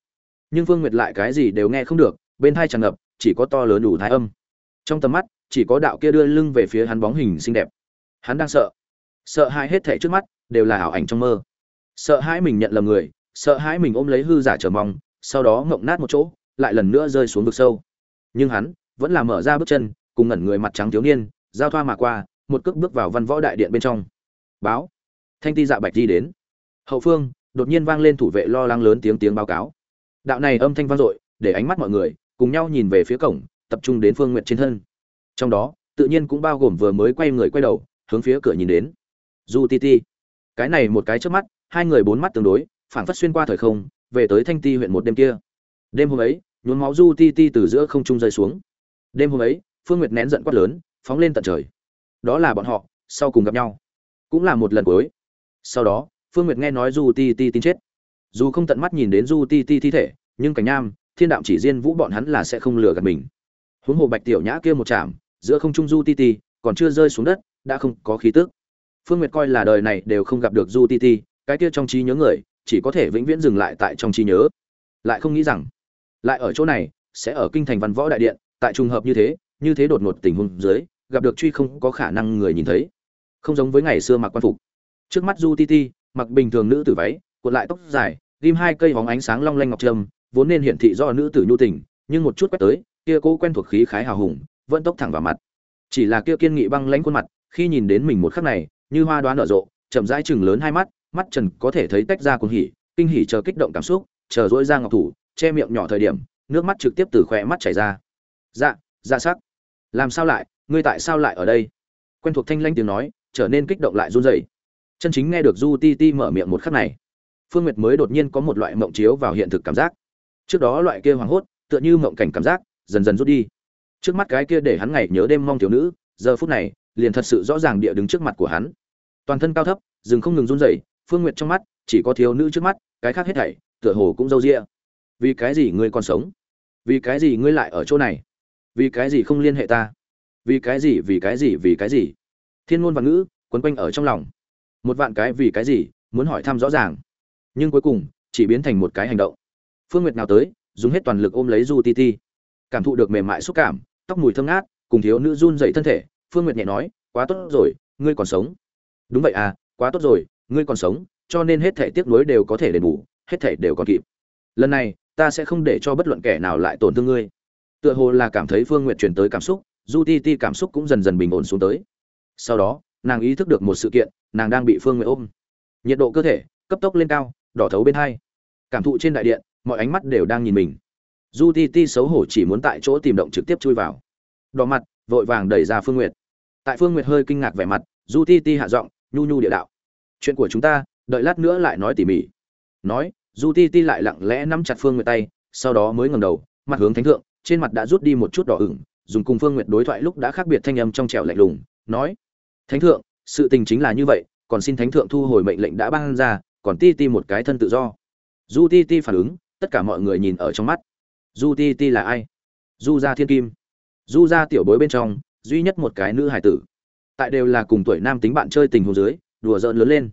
nhưng phương nguyệt lại cái gì đều nghe không được, bên tai tràn ngập, chỉ có to lớn đủ thái âm. Trong tầm mắt, chỉ có đạo kia đưa lưng về phía hắn bóng hình xinh đẹp. Hắn đang sợ sợ hãi hết thảy trước mắt, đều là ảo ảnh trong mơ. Sợ hãi mình nhận lầm người, sợ hãi mình ôm lấy hư giả trở mong, sau đó ngộng nát một chỗ, lại lần nữa rơi xuống vực sâu. Nhưng hắn vẫn là mở ra bước chân, cùng ngẩn người mặt trắng thiếu niên, giao thoa mà qua, một cước bước vào văn võ đại điện bên trong. Báo. Thanh ti dạ bạch đi đến. Hậu phương, đột nhiên vang lên thủ vệ lo lắng lớn tiếng tiếng báo cáo. Đạo này âm thanh vang dội, để ánh mắt mọi người cùng nhau nhìn về phía cổng, tập trung đến phương nguyện trên thân. Trong đó, tự nhiên cũng bao gồm vừa mới quay người quay đầu, hướng phía cửa nhìn đến du ti ti. Cái này một cái trước mắt, hai người bốn mắt tương đối, phảng phất xuyên qua thời không, về tới thanh ti huyện một đêm kia. Đêm hôm ấy, nhuốm máu du ti ti từ giữa không trung rơi xuống. Đêm hôm ấy, phương nguyệt nén giận quát lớn, phóng lên tận trời. Đó là bọn họ, sau cùng gặp nhau. Cũng là một lần cuối. Sau đó, phương nguyệt nghe nói du ti ti tin chết. Dù không tận mắt nhìn đến du ti ti thi thể, nhưng cảnh nham, thiên đạo chỉ riêng vũ bọn hắn là sẽ không lừa gạt mình. Huống hồ bạch tiểu nhã kia một chạm, giữa không trung du ti ti, còn chưa rơi xuống đất, đã không có khí tức phương nguyệt coi là đời này đều không gặp được du ti ti, cái kia trong trí nhớ người, chỉ có thể vĩnh viễn dừng lại tại trong trí nhớ. Lại không nghĩ rằng, lại ở chỗ này, sẽ ở kinh thành văn võ đại điện, tại trùng hợp như thế như thế đột ngột tình huống dưới, gặp được truy không có khả năng người nhìn thấy. Không giống với ngày xưa mặc quan phục. Trước mắt du ti ti, mặc bình thường nữ tử váy, cuộn lại tóc dài, ghim hai cây hóng ánh sáng long lanh ngọc trâm, vốn nên hiển thị do nữ tử nhu tình, nhưng một chút quét tới, kia cố quen thuộc khí khái hào hùng, vẫn tốc thẳng vào mặt. Chỉ là kia kiên nghị băng lãnh khuôn mặt, khi nhìn đến mình một khắc này như hoa đoán nở rộ, chậm rãi chừng lớn hai mắt mắt trần có thể thấy tách ra cuồng hỉ, kinh hỉ chờ kích động cảm xúc, chờ dỗi ra ngọc thủ, che miệng nhỏ thời điểm, nước mắt trực tiếp từ khỏe mắt chảy ra. Dạ dạ sắc. Làm sao lại, ngươi tại sao lại ở đây? Quen thuộc thanh lanh tiếng nói, trở nên kích động lại run rẩy. Chân chính nghe được du ti ti mở miệng một khắc này, phương nguyệt mới đột nhiên có một loại mộng chiếu vào hiện thực cảm giác. Trước đó loại kia hoảng hốt, tựa như mộng cảnh cảm giác, dần dần rút đi. Trước mắt cái kia để hắn ngày nhớ đêm mong thiếu nữ, giờ phút này, liền thật sự rõ ràng địa đứng trước mặt của hắn toàn thân cao thấp dừng không ngừng run rẩy, phương nguyệt trong mắt chỉ có thiếu nữ trước mắt, cái khác hết thảy, tựa hồ cũng râu ria. Vì cái gì ngươi còn sống? Vì cái gì ngươi lại ở chỗ này? Vì cái gì không liên hệ ta? Vì cái gì, vì cái gì, vì cái gì? Thiên ngôn và ngữ, quấn quanh ở trong lòng. Một vạn cái vì cái gì, muốn hỏi thăm rõ ràng. Nhưng cuối cùng, chỉ biến thành một cái hành động. Phương nguyệt nào tới, dùng hết toàn lực ôm lấy du ti ti. Cảm thụ được mềm mại xúc cảm, tóc mùi thơm ngát, cùng thiếu nữ run dậy thân thể, phương nguyệt nhẹ nói, quá tốt rồi, ngươi còn sống đúng vậy à quá tốt rồi, ngươi còn sống, cho nên hết thể tiếc nuối đều có thể đền bù, hết thể đều còn kịp. Lần này, ta sẽ không để cho bất luận kẻ nào lại tổn thương ngươi. Tựa hồ là cảm thấy phương n g u y ệ t truyền tới cảm xúc, du ti ti cảm xúc cũng dần dần bình ổn xuống tới. Sau đó, nàng ý thức được một sự kiện, nàng đang bị phương n g u y ệ t ôm. Nhiệt độ cơ thể, cấp tốc lên cao, đỏ thấu bên hai. Cảm thụ trên đại điện, mọi ánh mắt đều đang nhìn mình. Du ti ti xấu hổ chỉ muốn tại chỗ tìm động trực tiếp chui vào. Đỏ mặt, vội vàng đẩy ra phương n g u y ệ t tại phương n g u y ệ t hơi kinh ngạc vẻ mặt, du ti ti hạ giọng nhu nhu địa đạo. Chuyện của chúng ta, đợi lát nữa lại nói tỉ mỉ. Nói, du ti ti lại lặng lẽ nắm chặt phương nguyệt tay, sau đó mới ngầm đầu, mặt hướng thánh thượng, trên mặt đã rút đi một chút đỏ ửng, dùng cùng phương nguyệt đối thoại lúc đã khác biệt thanh âm trong trẻo lạnh lùng, nói, thánh thượng, sự tình chính là như vậy, còn xin thánh thượng thu hồi mệnh lệnh đã ban ra, còn ti ti một cái thân tự do. Du ti ti phản ứng, tất cả mọi người nhìn ở trong mắt. Du ti ti là ai? Du gia thiên kim. Du gia tiểu bối bên trong, duy nhất một cái nữ hải tử tại đều là cùng tuổi nam tính bạn chơi tình hồ dưới, đùa giỡn lớn lên.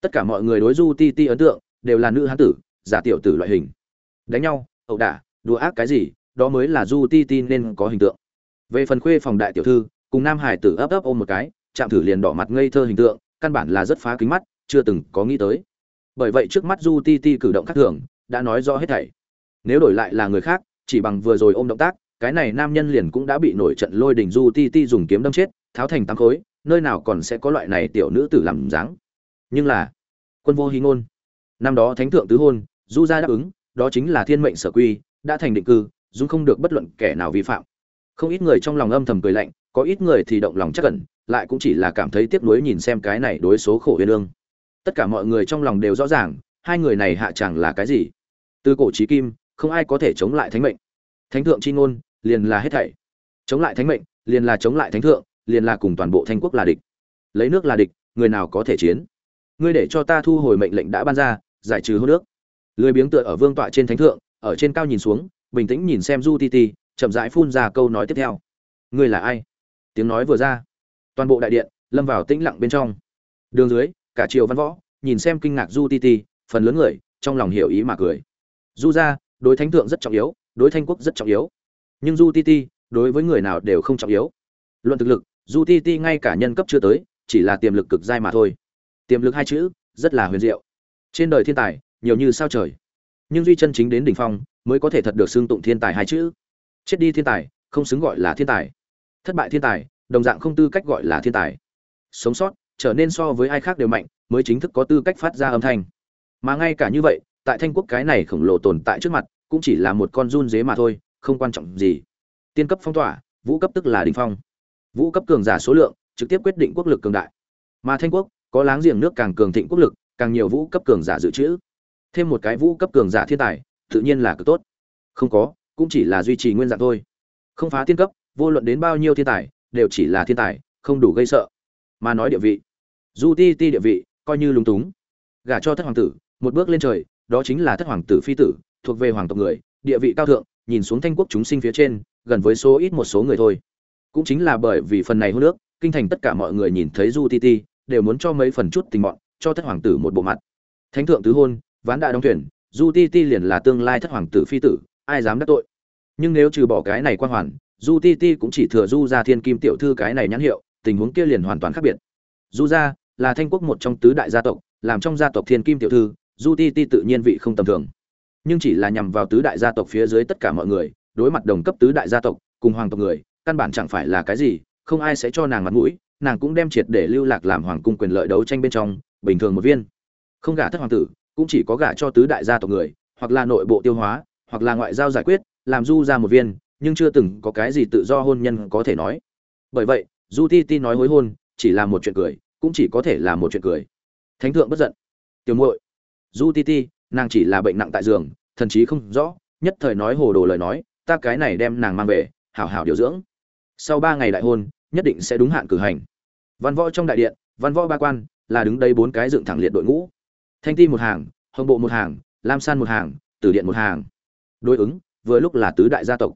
Tất cả mọi người đối du ti ti ấn tượng đều là nữ hán tử, giả tiểu tử loại hình. Đánh nhau, ẩu đả, đùa ác cái gì, đó mới là du ti ti nên có hình tượng. Về phần khuê phòng đại tiểu thư, cùng nam hải tử ấp ấp ôm một cái, chạm thử liền đỏ mặt ngây thơ hình tượng, căn bản là rất phá kính mắt, chưa từng có nghĩ tới. Bởi vậy trước mắt du ti ti cử động khác thường, đã nói rõ hết thảy. Nếu đổi lại là người khác, chỉ bằng vừa rồi ôm động tác, cái này nam nhân liền cũng đã bị nổi trận lôi đình du ti ti dùng kiếm đâm chết tháo thành tám khối, nơi nào còn sẽ có loại này tiểu nữ tử làm dáng. Nhưng là, quân vô hí ngôn. Năm đó thánh thượng tứ hôn du gia đáp ứng, đó chính là thiên mệnh sở quy, đã thành định cư dung không được bất luận kẻ nào vi phạm. Không ít người trong lòng âm thầm cười lạnh, có ít người thì động lòng chắc cẩn lại cũng chỉ là cảm thấy tiếc nuối nhìn xem cái này đối số khổ uyên lương. Tất cả mọi người trong lòng đều rõ ràng, hai người này hạ chẳng là cái gì. Từ cổ chí kim, không ai có thể chống lại thánh mệnh. Thánh thượng chi ngôn, liền là hết thảy. Chống lại thánh mệnh, liền là chống lại thánh thượng liền là cùng toàn bộ thanh quốc là địch. Lấy nước là địch, người nào có thể chiến? Ngươi để cho ta thu hồi mệnh lệnh đã ban ra, giải trừ hô nước lười biếng tựa ở vương tọa trên thánh thượng, ở trên cao nhìn xuống, bình tĩnh nhìn xem du ti ti, chậm rãi phun ra câu nói tiếp theo. Ngươi là ai? Tiếng nói vừa ra, toàn bộ đại điện lâm vào tĩnh lặng bên trong. Đường dưới, cả triều văn võ, nhìn xem kinh ngạc du ti ti, phần lớn người, trong lòng hiểu ý mà cười. Du ra đối thánh thượng rất trọng yếu, đối thanh quốc rất trọng yếu. Nhưng du ti ti, đối với người nào đều không trọng yếu. Luận thực lực dù ti ti ngay cả nhân cấp chưa tới, chỉ là tiềm lực cực dai mà thôi. Tiềm lực hai chữ, rất là huyền diệu. Trên đời thiên tài, nhiều như sao trời. Nhưng duy chân chính đến đỉnh phong, mới có thể thật được xương tụng thiên tài hai chữ. Chết đi thiên tài, không xứng gọi là thiên tài. Thất bại thiên tài, đồng dạng không tư cách gọi là thiên tài. Sống sót, trở nên so với ai khác đều mạnh, mới chính thức có tư cách phát ra âm thanh. Mà ngay cả như vậy, tại thanh quốc cái này khổng lồ tồn tại trước mặt, cũng chỉ là một con run dế mà thôi, không quan trọng gì. Tiên cấp phong tỏa, vũ cấp tức là đỉnh phong vũ cấp cường giả số lượng, trực tiếp quyết định quốc lực cường đại. Mà thanh quốc, có láng giềng nước càng cường thịnh quốc lực, càng nhiều vũ cấp cường giả dự trữ. Thêm một cái vũ cấp cường giả thiên tài, tự nhiên là cực tốt. Không có, cũng chỉ là duy trì nguyên dạng thôi. Không phá tiên cấp, vô luận đến bao nhiêu thiên tài, đều chỉ là thiên tài, không đủ gây sợ. Mà nói địa vị. Du ti ti địa vị, coi như lúng túng. Gả cho thất hoàng tử, một bước lên trời, đó chính là thất hoàng tử phi tử, thuộc về hoàng tộc người, địa vị cao thượng, nhìn xuống thanh quốc chúng sinh phía trên, gần với số ít một số người thôi cũng chính là bởi vì phần này hô nước kinh thành tất cả mọi người nhìn thấy du ti ti, đều muốn cho mấy phần chút tình mọn, cho thất hoàng tử một bộ mặt. Thánh thượng tứ hôn, ván đã đóng thuyền du ti ti liền là tương lai thất hoàng tử phi tử, ai dám đắc tội? Nhưng nếu trừ bỏ cái này quan hoàn, du ti ti cũng chỉ thừa du ra thiên kim tiểu thư cái này nhãn hiệu, tình huống kia liền hoàn toàn khác biệt. Du gia là thanh quốc một trong tứ đại gia tộc, làm trong gia tộc thiên kim tiểu thư, du ti ti tự nhiên vị không tầm thường. Nhưng chỉ là nhằm vào tứ đại gia tộc phía dưới tất cả mọi người, đối mặt đồng cấp tứ đại gia tộc, cùng hoàng tộc người căn bản chẳng phải là cái gì, không ai sẽ cho nàng mặt mũi, nàng cũng đem triệt để lưu lạc làm hoàng cung quyền lợi đấu tranh bên trong, bình thường một viên. Không gả thất hoàng tử, cũng chỉ có gả cho tứ đại gia tộc người, hoặc là nội bộ tiêu hóa, hoặc là ngoại giao giải quyết, làm du ra một viên, nhưng chưa từng có cái gì tự do hôn nhân có thể nói. Bởi vậy, du ti ti nói hối hôn, chỉ là một chuyện cười, cũng chỉ có thể là một chuyện cười. Thánh thượng bất giận. Tiểu muội, du ti ti, nàng chỉ là bệnh nặng tại giường, thần chí không rõ, nhất thời nói hồ đồ lời nói, ta cái này đem nàng mang về, hảo hảo điều dưỡng sau ba ngày đại hôn, nhất định sẽ đúng hạn cử hành. Văn võ trong đại điện, văn võ ba quan, là đứng đây bốn cái dựng thẳng liệt đội ngũ. Thanh ti một hàng, hồng bộ một hàng, lam san một hàng, tử điện một hàng. Đối ứng, vừa lúc là tứ đại gia tộc.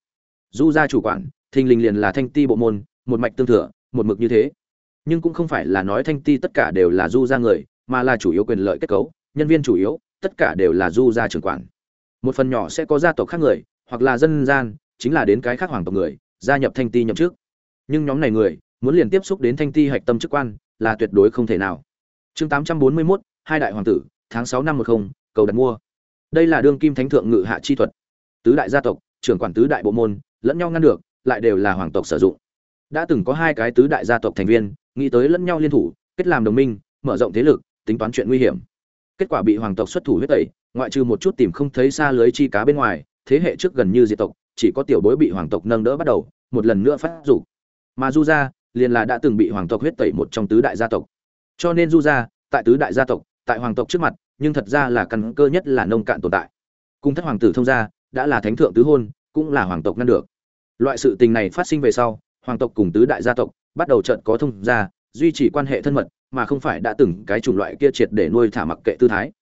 Du gia chủ quản, thình lình liền là thanh ti bộ môn, một mạch tương thừa, một mực như thế. Nhưng cũng không phải là nói thanh ti tất cả đều là du gia người, mà là chủ yếu quyền lợi kết cấu, nhân viên chủ yếu, tất cả đều là du gia trưởng quản. Một phần nhỏ sẽ có gia tộc khác người, hoặc là dân gian, chính là đến cái khác hoàng tộc người gia nhập thanh ti nhậm chức. Nhưng nhóm này người muốn liền tiếp xúc đến thanh ti hạch tâm chức quan là tuyệt đối không thể nào. Chương 841, hai đại hoàng tử tháng 6 năm 10, cầu đặt mua. Đây là đương kim thánh thượng ngự hạ chi thuật. Tứ đại gia tộc trưởng quản tứ đại bộ môn lẫn nhau ngăn được lại đều là hoàng tộc sử dụng. Đã từng có hai cái tứ đại gia tộc thành viên nghĩ tới lẫn nhau liên thủ kết làm đồng minh mở rộng thế lực tính toán chuyện nguy hiểm. Kết quả bị hoàng tộc xuất thủ huyết tẩy ngoại trừ một chút tìm không thấy xa lưới chi cá bên ngoài thế hệ trước gần như diệt tộc chỉ có tiểu bối bị hoàng tộc nâng đỡ bắt đầu, một lần nữa phát rủ mà du gia liền là đã từng bị hoàng tộc huyết tẩy một trong tứ đại gia tộc. Cho nên du gia, tại tứ đại gia tộc, tại hoàng tộc trước mặt, nhưng thật ra là căn cơ nhất là nông cạn tồn tại. Cung thất hoàng tử thông gia, đã là thánh thượng tứ hôn, cũng là hoàng tộc ngăn được. Loại sự tình này phát sinh về sau, hoàng tộc cùng tứ đại gia tộc bắt đầu trận có thông gia, duy trì quan hệ thân mật, mà không phải đã từng cái chủng loại kia triệt để nuôi thả mặc kệ tư thái.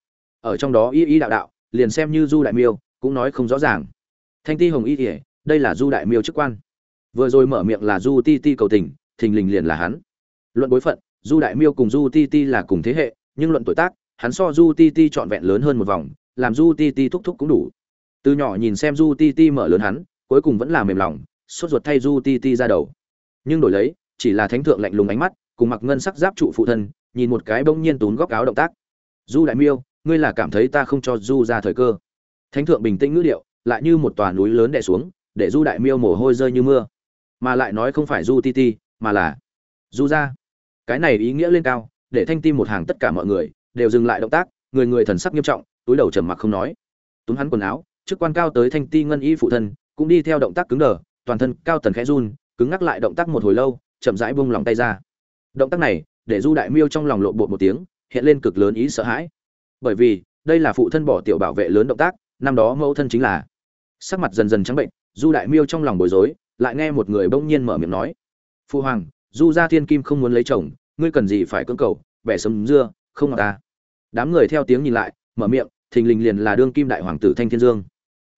Ở trong đó y y đạo đạo, liền xem như du đại miêu cũng nói không rõ ràng thanh ti hồng y ỉa đây là du đại miêu chức quan. Vừa rồi mở miệng là du ti ti cầu tình, thình lình liền là hắn. Luận bối phận, du đại miêu cùng du ti ti là cùng thế hệ, nhưng luận tuổi tác, hắn so du ti ti trọn vẹn lớn hơn một vòng, làm du ti ti thúc thúc cũng đủ. Từ nhỏ nhìn xem du ti ti mở lớn hắn, cuối cùng vẫn là mềm lòng, sốt ruột thay du ti ti ra đầu. Nhưng đổi lấy, chỉ là thánh thượng lạnh lùng ánh mắt, cùng mặc ngân sắc giáp trụ phụ thân, nhìn một cái bỗng nhiên tún góc áo động tác. Du đại miêu, ngươi là cảm thấy ta không cho du ra thời cơ? Thánh thượng bình tĩnh ngữ điệu lại như một tòa núi lớn đè xuống, để du đại miêu mồ hôi rơi như mưa. Mà lại nói không phải du ti ti, mà là du ra cái này ý nghĩa lên cao, để thanh tim một hàng tất cả mọi người đều dừng lại động tác, người người thần sắc nghiêm trọng, túi đầu trầm mặc không nói. Túm hắn quần áo chức quan cao tới thanh ti ngân y phụ thân, cũng đi theo động tác cứng đờ, toàn thân cao tần khẽ run, cứng ngắc lại động tác một hồi lâu, chậm rãi buông lòng tay ra. Động tác này, để du đại miêu trong lòng lộ bột một tiếng, hiện lên cực lớn ý sợ hãi. Bởi vì, đây là phụ thân bỏ tiểu bảo vệ lớn động tác, năm đó mẫu thân chính là sắc mặt dần dần trắng bệnh, du đại miêu trong lòng bối rối, lại nghe một người bỗng nhiên mở miệng nói, phu hoàng, du gia thiên kim không muốn lấy chồng, ngươi cần gì phải cưỡng cầu bẻ sấm dưa, không ngọt ta. Đám người theo tiếng nhìn lại, mở miệng, thình lình liền là đương kim đại hoàng tử thanh thiên dương.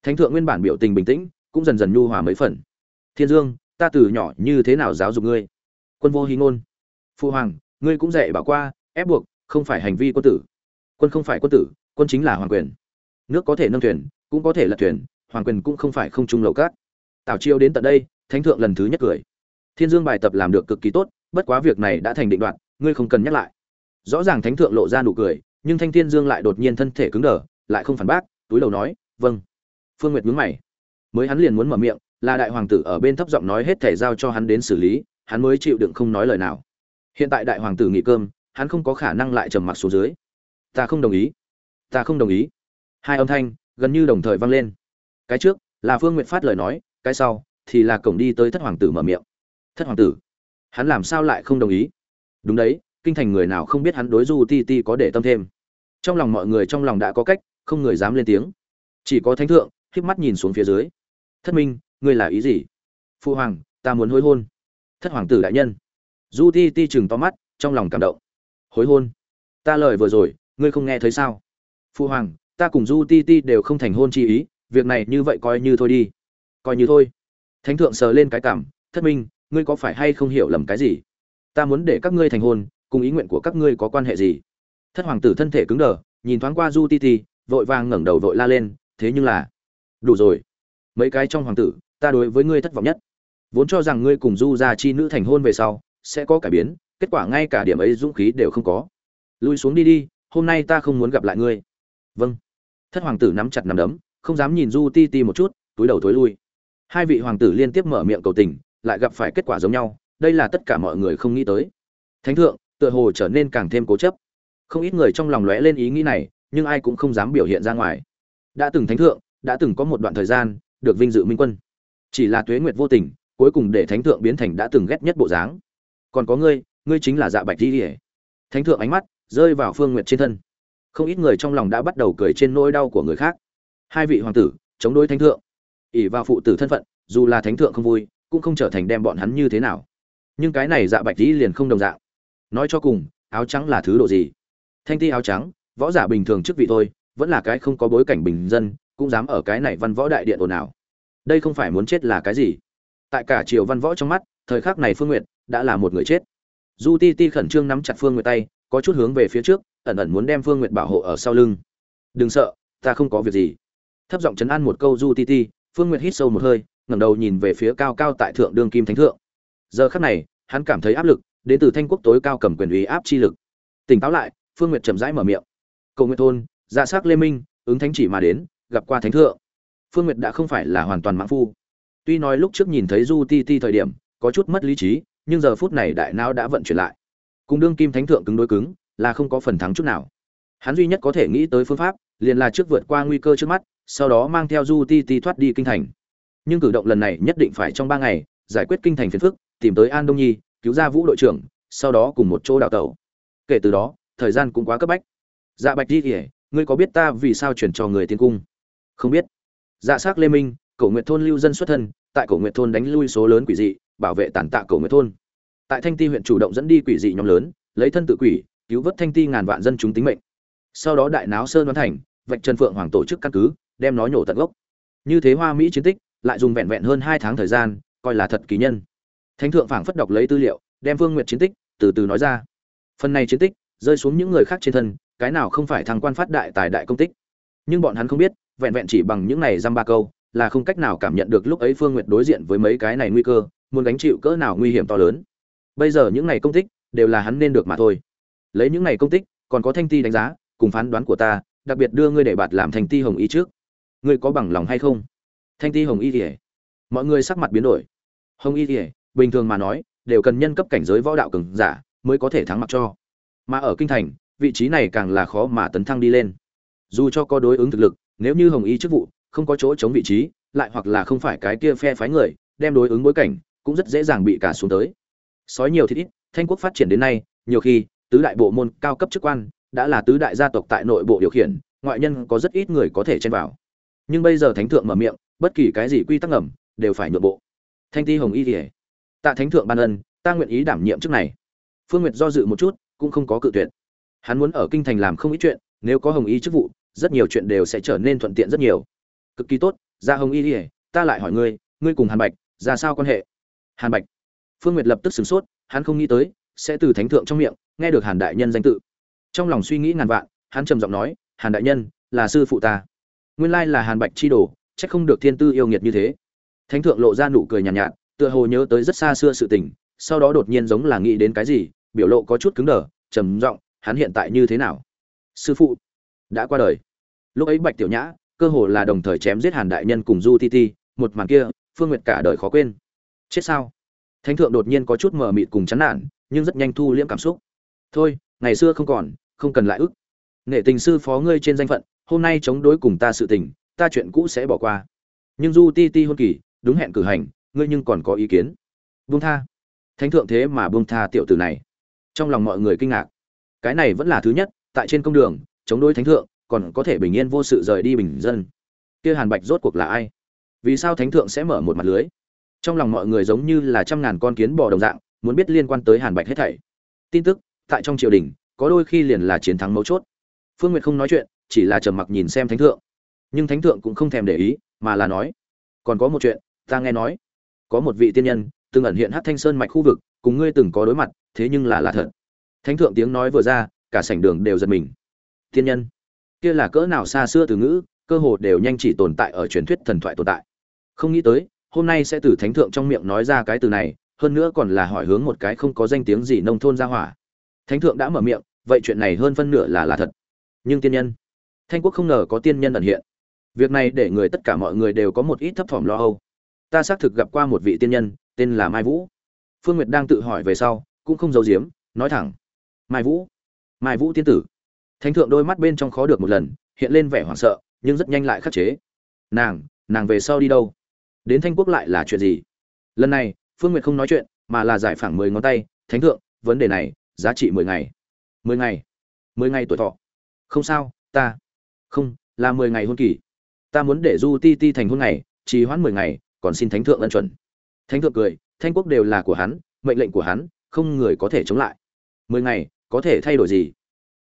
Thánh thượng nguyên bản biểu tình bình tĩnh, cũng dần dần nhu hòa mấy phần. Thiên dương, ta từ nhỏ như thế nào giáo dục ngươi? Quân vô hí ngôn. Phu hoàng, ngươi cũng dạy bảo qua, ép buộc, không phải hành vi quân tử. Quân không phải quân tử, quân chính là hoàng quyền. Nước có thể nâng thuyền, cũng có thể lật thuyền hoàng quyền cũng không phải không trung lầu cát tào chiêu đến tận đây, thánh thượng lần thứ nhất cười. Thiên dương bài tập làm được cực kỳ tốt, bất quá việc này đã thành định đoạn, ngươi không cần nhắc lại. Rõ ràng thánh thượng lộ ra nụ cười, nhưng thanh thiên dương lại đột nhiên thân thể cứng đờ, lại không phản bác, túi đầu nói vâng. Phương nguyệt nhướng mày. Mới hắn liền muốn mở miệng, là đại hoàng tử ở bên thấp giọng nói hết thể giao cho hắn đến xử lý, hắn mới chịu đựng không nói lời nào. Hiện tại đại hoàng tử nghỉ cơm, hắn không có khả năng lại trầm mặc xuống dưới. Ta không đồng ý. Ta không đồng ý. Hai âm thanh gần như đồng thời vang lên cái trước, là phương nguyện phát lời nói, cái sau, thì là cổng đi tới thất hoàng tử mở miệng. Thất hoàng tử, hắn làm sao lại không đồng ý? Đúng đấy, kinh thành người nào không biết hắn đối du ti ti có để tâm thêm? Trong lòng mọi người trong lòng đã có cách, không người dám lên tiếng. Chỉ có thánh thượng, híp mắt nhìn xuống phía dưới. Thất minh, ngươi là ý gì? Phu hoàng, ta muốn hối hôn. Thất hoàng tử đại nhân. Du ti ti chừng to mắt, trong lòng cảm động. Hối hôn? Ta lời vừa rồi, ngươi không nghe thấy sao? Phu hoàng, ta cùng du ti ti đều không thành hôn chi ý việc này như vậy coi như thôi đi. Coi như thôi. Thánh thượng sờ lên cái cảm, thất minh, ngươi có phải hay không hiểu lầm cái gì? Ta muốn để các ngươi thành hôn, cùng ý nguyện của các ngươi có quan hệ gì? Thất hoàng tử thân thể cứng đờ, nhìn thoáng qua du ti ti, vội vàng ngẩng đầu vội la lên, thế nhưng là, đủ rồi. Mấy cái trong hoàng tử, ta đối với ngươi thất vọng nhất. Vốn cho rằng ngươi cùng du gia chi nữ thành hôn về sau, sẽ có cải biến, kết quả ngay cả điểm ấy dũng khí đều không có. Lui xuống đi đi, hôm nay ta không muốn gặp lại ngươi. Vâng. Thất hoàng tử nắm chặt nắm đấm không dám nhìn du ti ti một chút, túi đầu thối lui. Hai vị hoàng tử liên tiếp mở miệng cầu tình, lại gặp phải kết quả giống nhau, đây là tất cả mọi người không nghĩ tới. Thánh thượng, tựa hồ trở nên càng thêm cố chấp. Không ít người trong lòng lóe lên ý nghĩ này, nhưng ai cũng không dám biểu hiện ra ngoài. Đã từng thánh thượng, đã từng có một đoạn thời gian, được vinh dự minh quân. Chỉ là tuế nguyệt vô tình, cuối cùng để thánh thượng biến thành đã từng ghét nhất bộ dáng. Còn có ngươi ngươi chính là dạ bạch di thánh thượng ánh mắt rơi vào phương nguyệt trên thân. Không ít người trong lòng đã bắt đầu cười trên nỗi đau của người khác hai vị hoàng tử, chống đối thánh thượng. ỷ vào phụ tử thân phận, dù là thánh thượng không vui, cũng không trở thành đem bọn hắn như thế nào. Nhưng cái này dạ bạch dĩ liền không đồng dạng. Nói cho cùng, áo trắng là thứ độ gì? Thanh ti áo trắng, võ giả bình thường chức vị thôi, vẫn là cái không có bối cảnh bình dân, cũng dám ở cái này văn võ đại điện ồn ào. Đây không phải muốn chết là cái gì? Tại cả triều văn võ trong mắt, thời khắc này phương n g u y ệ t đã là một người chết. Du ti ti khẩn trương nắm chặt phương n g u y ệ t tay, có chút hướng về phía trước, ẩn ẩn muốn đem phương n g u y ệ t bảo hộ ở sau lưng. Đừng sợ, ta không có việc gì thấp giọng chấn an một câu du ti ti, phương n g u y ệ t hít sâu một hơi, ngẩng đầu nhìn về phía cao cao tại thượng đương kim thánh thượng. Giờ khắc này, hắn cảm thấy áp lực, đến từ thanh quốc tối cao cầm quyền ủy áp chi lực. Tỉnh táo lại, phương n g u y ệ t chậm rãi mở miệng. Cầu nguyện thôn ra s ắ c lê minh, ứng thánh chỉ mà đến, gặp qua thánh thượng. Phương nguyệt đã không phải là hoàn toàn mãn phu. Tuy nói lúc trước nhìn thấy du ti ti thời điểm, có chút mất lý trí, nhưng giờ phút này đại não đã vận chuyển lại. Cùng đương kim thánh thượng cứng đối cứng, là không có phần thắng chút nào. Hắn duy nhất có thể nghĩ tới phương pháp liền là trước vượt qua nguy cơ trước mắt, sau đó mang theo du ti ti thoát đi kinh thành. Nhưng cử động lần này nhất định phải trong ba ngày, giải quyết kinh thành phiền phức, tìm tới an đông nhi, cứu ra vũ đội trưởng, sau đó cùng một chỗ đào tẩu. Kể từ đó, thời gian cũng quá cấp bách. Dạ bạch đi kể ngươi có biết ta vì sao chuyển cho người tiên cung? Không biết. Dạ s ắ c lê minh, cổ nguyện thôn lưu dân xuất thân, tại cổ nguyện thôn đánh lui số lớn quỷ dị, bảo vệ tàn tạ cổ nguyện thôn. Tại thanh ti huyện chủ động dẫn đi quỷ dị nhóm lớn, lấy thân tự quỷ, cứu vớt thanh ti ngàn vạn dân chúng tính mệnh sau đó đại náo sơn đoán thành, vạch trần phượng hoàng tổ chức căn cứ, đem nó nhổ tận gốc. Như thế hoa mỹ chiến tích, lại dùng vẹn vẹn hơn hai tháng thời gian, coi là thật kỳ nhân. Thánh thượng phảng phất đọc lấy tư liệu, đem vương nguyệt chiến tích, từ từ nói ra. Phần này chiến tích, rơi xuống những người khác trên thân, cái nào không phải thằng quan phát đại tài đại công tích. Nhưng bọn hắn không biết, vẹn vẹn chỉ bằng những này dăm ba câu, là không cách nào cảm nhận được lúc ấy phương nguyệt đối diện với mấy cái này nguy cơ, muốn gánh chịu cỡ nào nguy hiểm to lớn. Bây giờ những này công tích, đều là hắn nên được mà thôi. Lấy những này công tích, còn có thanh ti đánh giá cùng phán đoán của ta, đặc biệt đưa ngươi để bạt làm thành ti hồng y trước. Ngươi có bằng lòng hay không? Thanh ti hồng y thì mọi người sắc mặt biến đổi. Hồng y thì bình thường mà nói, đều cần nhân cấp cảnh giới võ đạo cường giả mới có thể thắng mặc cho. Mà ở kinh thành, vị trí này càng là khó mà tấn thăng đi lên. Dù cho có đối ứng thực lực, nếu như hồng y chức vụ không có chỗ chống vị trí, lại hoặc là không phải cái kia phe phái người, đem đối ứng bối cảnh cũng rất dễ dàng bị cả xuống tới. Sói nhiều thì ít, thanh quốc phát triển đến nay, nhiều khi tứ đại bộ môn cao cấp chức quan đã là tứ đại gia tộc tại nội bộ điều khiển, ngoại nhân có rất ít người có thể chen vào. Nhưng bây giờ thánh thượng mở miệng, bất kỳ cái gì quy tắc ngầm đều phải nhượng bộ. Thanh ti hồng y thì tạ thánh thượng ban ân, ta nguyện ý đảm nhiệm chức này. Phương nguyệt do dự một chút, cũng không có cự tuyệt. Hắn muốn ở kinh thành làm không ít chuyện, nếu có hồng y chức vụ, rất nhiều chuyện đều sẽ trở nên thuận tiện rất nhiều. Cực kỳ tốt, ra hồng y ỉa ta lại hỏi ngươi ngươi cùng hàn bạch, ra sao quan hệ? Hàn bạch. Phương nguyệt lập tức sửng sốt, hắn không nghĩ tới, sẽ từ thánh thượng trong miệng, nghe được hàn đại nhân danh tự trong lòng suy nghĩ ngàn vạn hắn trầm giọng nói hàn đại nhân là sư phụ ta. Nguyên lai là hàn bạch chi đồ chắc không được thiên tư yêu nghiệt như thế. Thánh thượng lộ ra nụ cười nhàn nhạt, nhạt tựa hồ nhớ tới rất xa xưa sự tình sau đó đột nhiên giống là nghĩ đến cái gì biểu lộ có chút cứng đờ trầm giọng hắn hiện tại như thế nào? Sư phụ đã qua đời. Lúc ấy bạch tiểu nhã cơ hồ là đồng thời chém giết hàn đại nhân cùng du ti ti một màn kia phương nguyệt cả đời khó quên. Chết sao? Thánh thượng đột nhiên có chút mờ mịt cùng chán nản nhưng rất nhanh thu liễm cảm xúc. Thôi ngày xưa không còn không cần lại ức. Nghệ tình sư phó ngươi trên danh phận, hôm nay chống đối cùng ta sự tình, ta chuyện cũ sẽ bỏ qua. Nhưng du ti ti hôn kỳ, đúng hẹn cử hành, ngươi nhưng còn có ý kiến. Buông tha. Thánh thượng thế mà buông tha tiểu tử này. Trong lòng mọi người kinh ngạc. Cái này vẫn là thứ nhất, tại trên công đường, chống đối thánh thượng, còn có thể bình yên vô sự rời đi bình dân. Kia hàn bạch rốt cuộc là ai? Vì sao thánh thượng sẽ mở một mặt lưới? Trong lòng mọi người giống như là trăm ngàn con kiến bò đồng dạng, muốn biết liên quan tới hàn bạch hết thảy. Tin tức, tại trong triều đình có đôi khi liền là chiến thắng mấu chốt. Phương nguyệt không nói chuyện, chỉ là trầm mặc nhìn xem thánh thượng. Nhưng thánh thượng cũng không thèm để ý, mà là nói, còn có một chuyện, ta nghe nói. Có một vị tiên nhân, từng ẩn hiện hát thanh sơn mạch khu vực, cùng ngươi từng có đối mặt, thế nhưng là là thật. Thánh thượng tiếng nói vừa ra, cả sảnh đường đều giật mình. Tiên nhân? Kia là cỡ nào xa xưa từ ngữ, cơ hồ đều nhanh chỉ tồn tại ở truyền thuyết thần thoại tồn tại. Không nghĩ tới, hôm nay sẽ từ thánh thượng trong miệng nói ra cái từ này, hơn nữa còn là hỏi hướng một cái không có danh tiếng gì nông thôn ra hỏa. Thánh thượng đã mở miệng vậy chuyện này hơn phân nửa là là thật. Nhưng tiên nhân, thanh quốc không ngờ có tiên nhân ẩn hiện. Việc này để người tất cả mọi người đều có một ít thấp thỏm lo âu. Ta xác thực gặp qua một vị tiên nhân, tên là mai vũ. Phương nguyệt đang tự hỏi về sau, cũng không giấu giếm, nói thẳng. Mai vũ mai vũ tiên tử. Thánh thượng đôi mắt bên trong khó được một lần, hiện lên vẻ hoảng sợ, nhưng rất nhanh lại khắc chế. Nàng nàng về sau đi đâu? Đến thanh quốc lại là chuyện gì? Lần này, phương nguyệt không nói chuyện, mà là giải phẳng mười ngón tay. Thánh thượng, vấn đề này, giá trị mười ngày mười ngày. Mười ngày tuổi thọ. Không sao, ta. Không, là mười ngày hôn kỳ. Ta muốn để du ti ti thành hôn ngày, trì hoãn mười ngày, còn xin thánh thượng ân chuẩn. Thánh thượng cười, thanh quốc đều là của hắn, mệnh lệnh của hắn, không người có thể chống lại. Mười ngày, có thể thay đổi gì?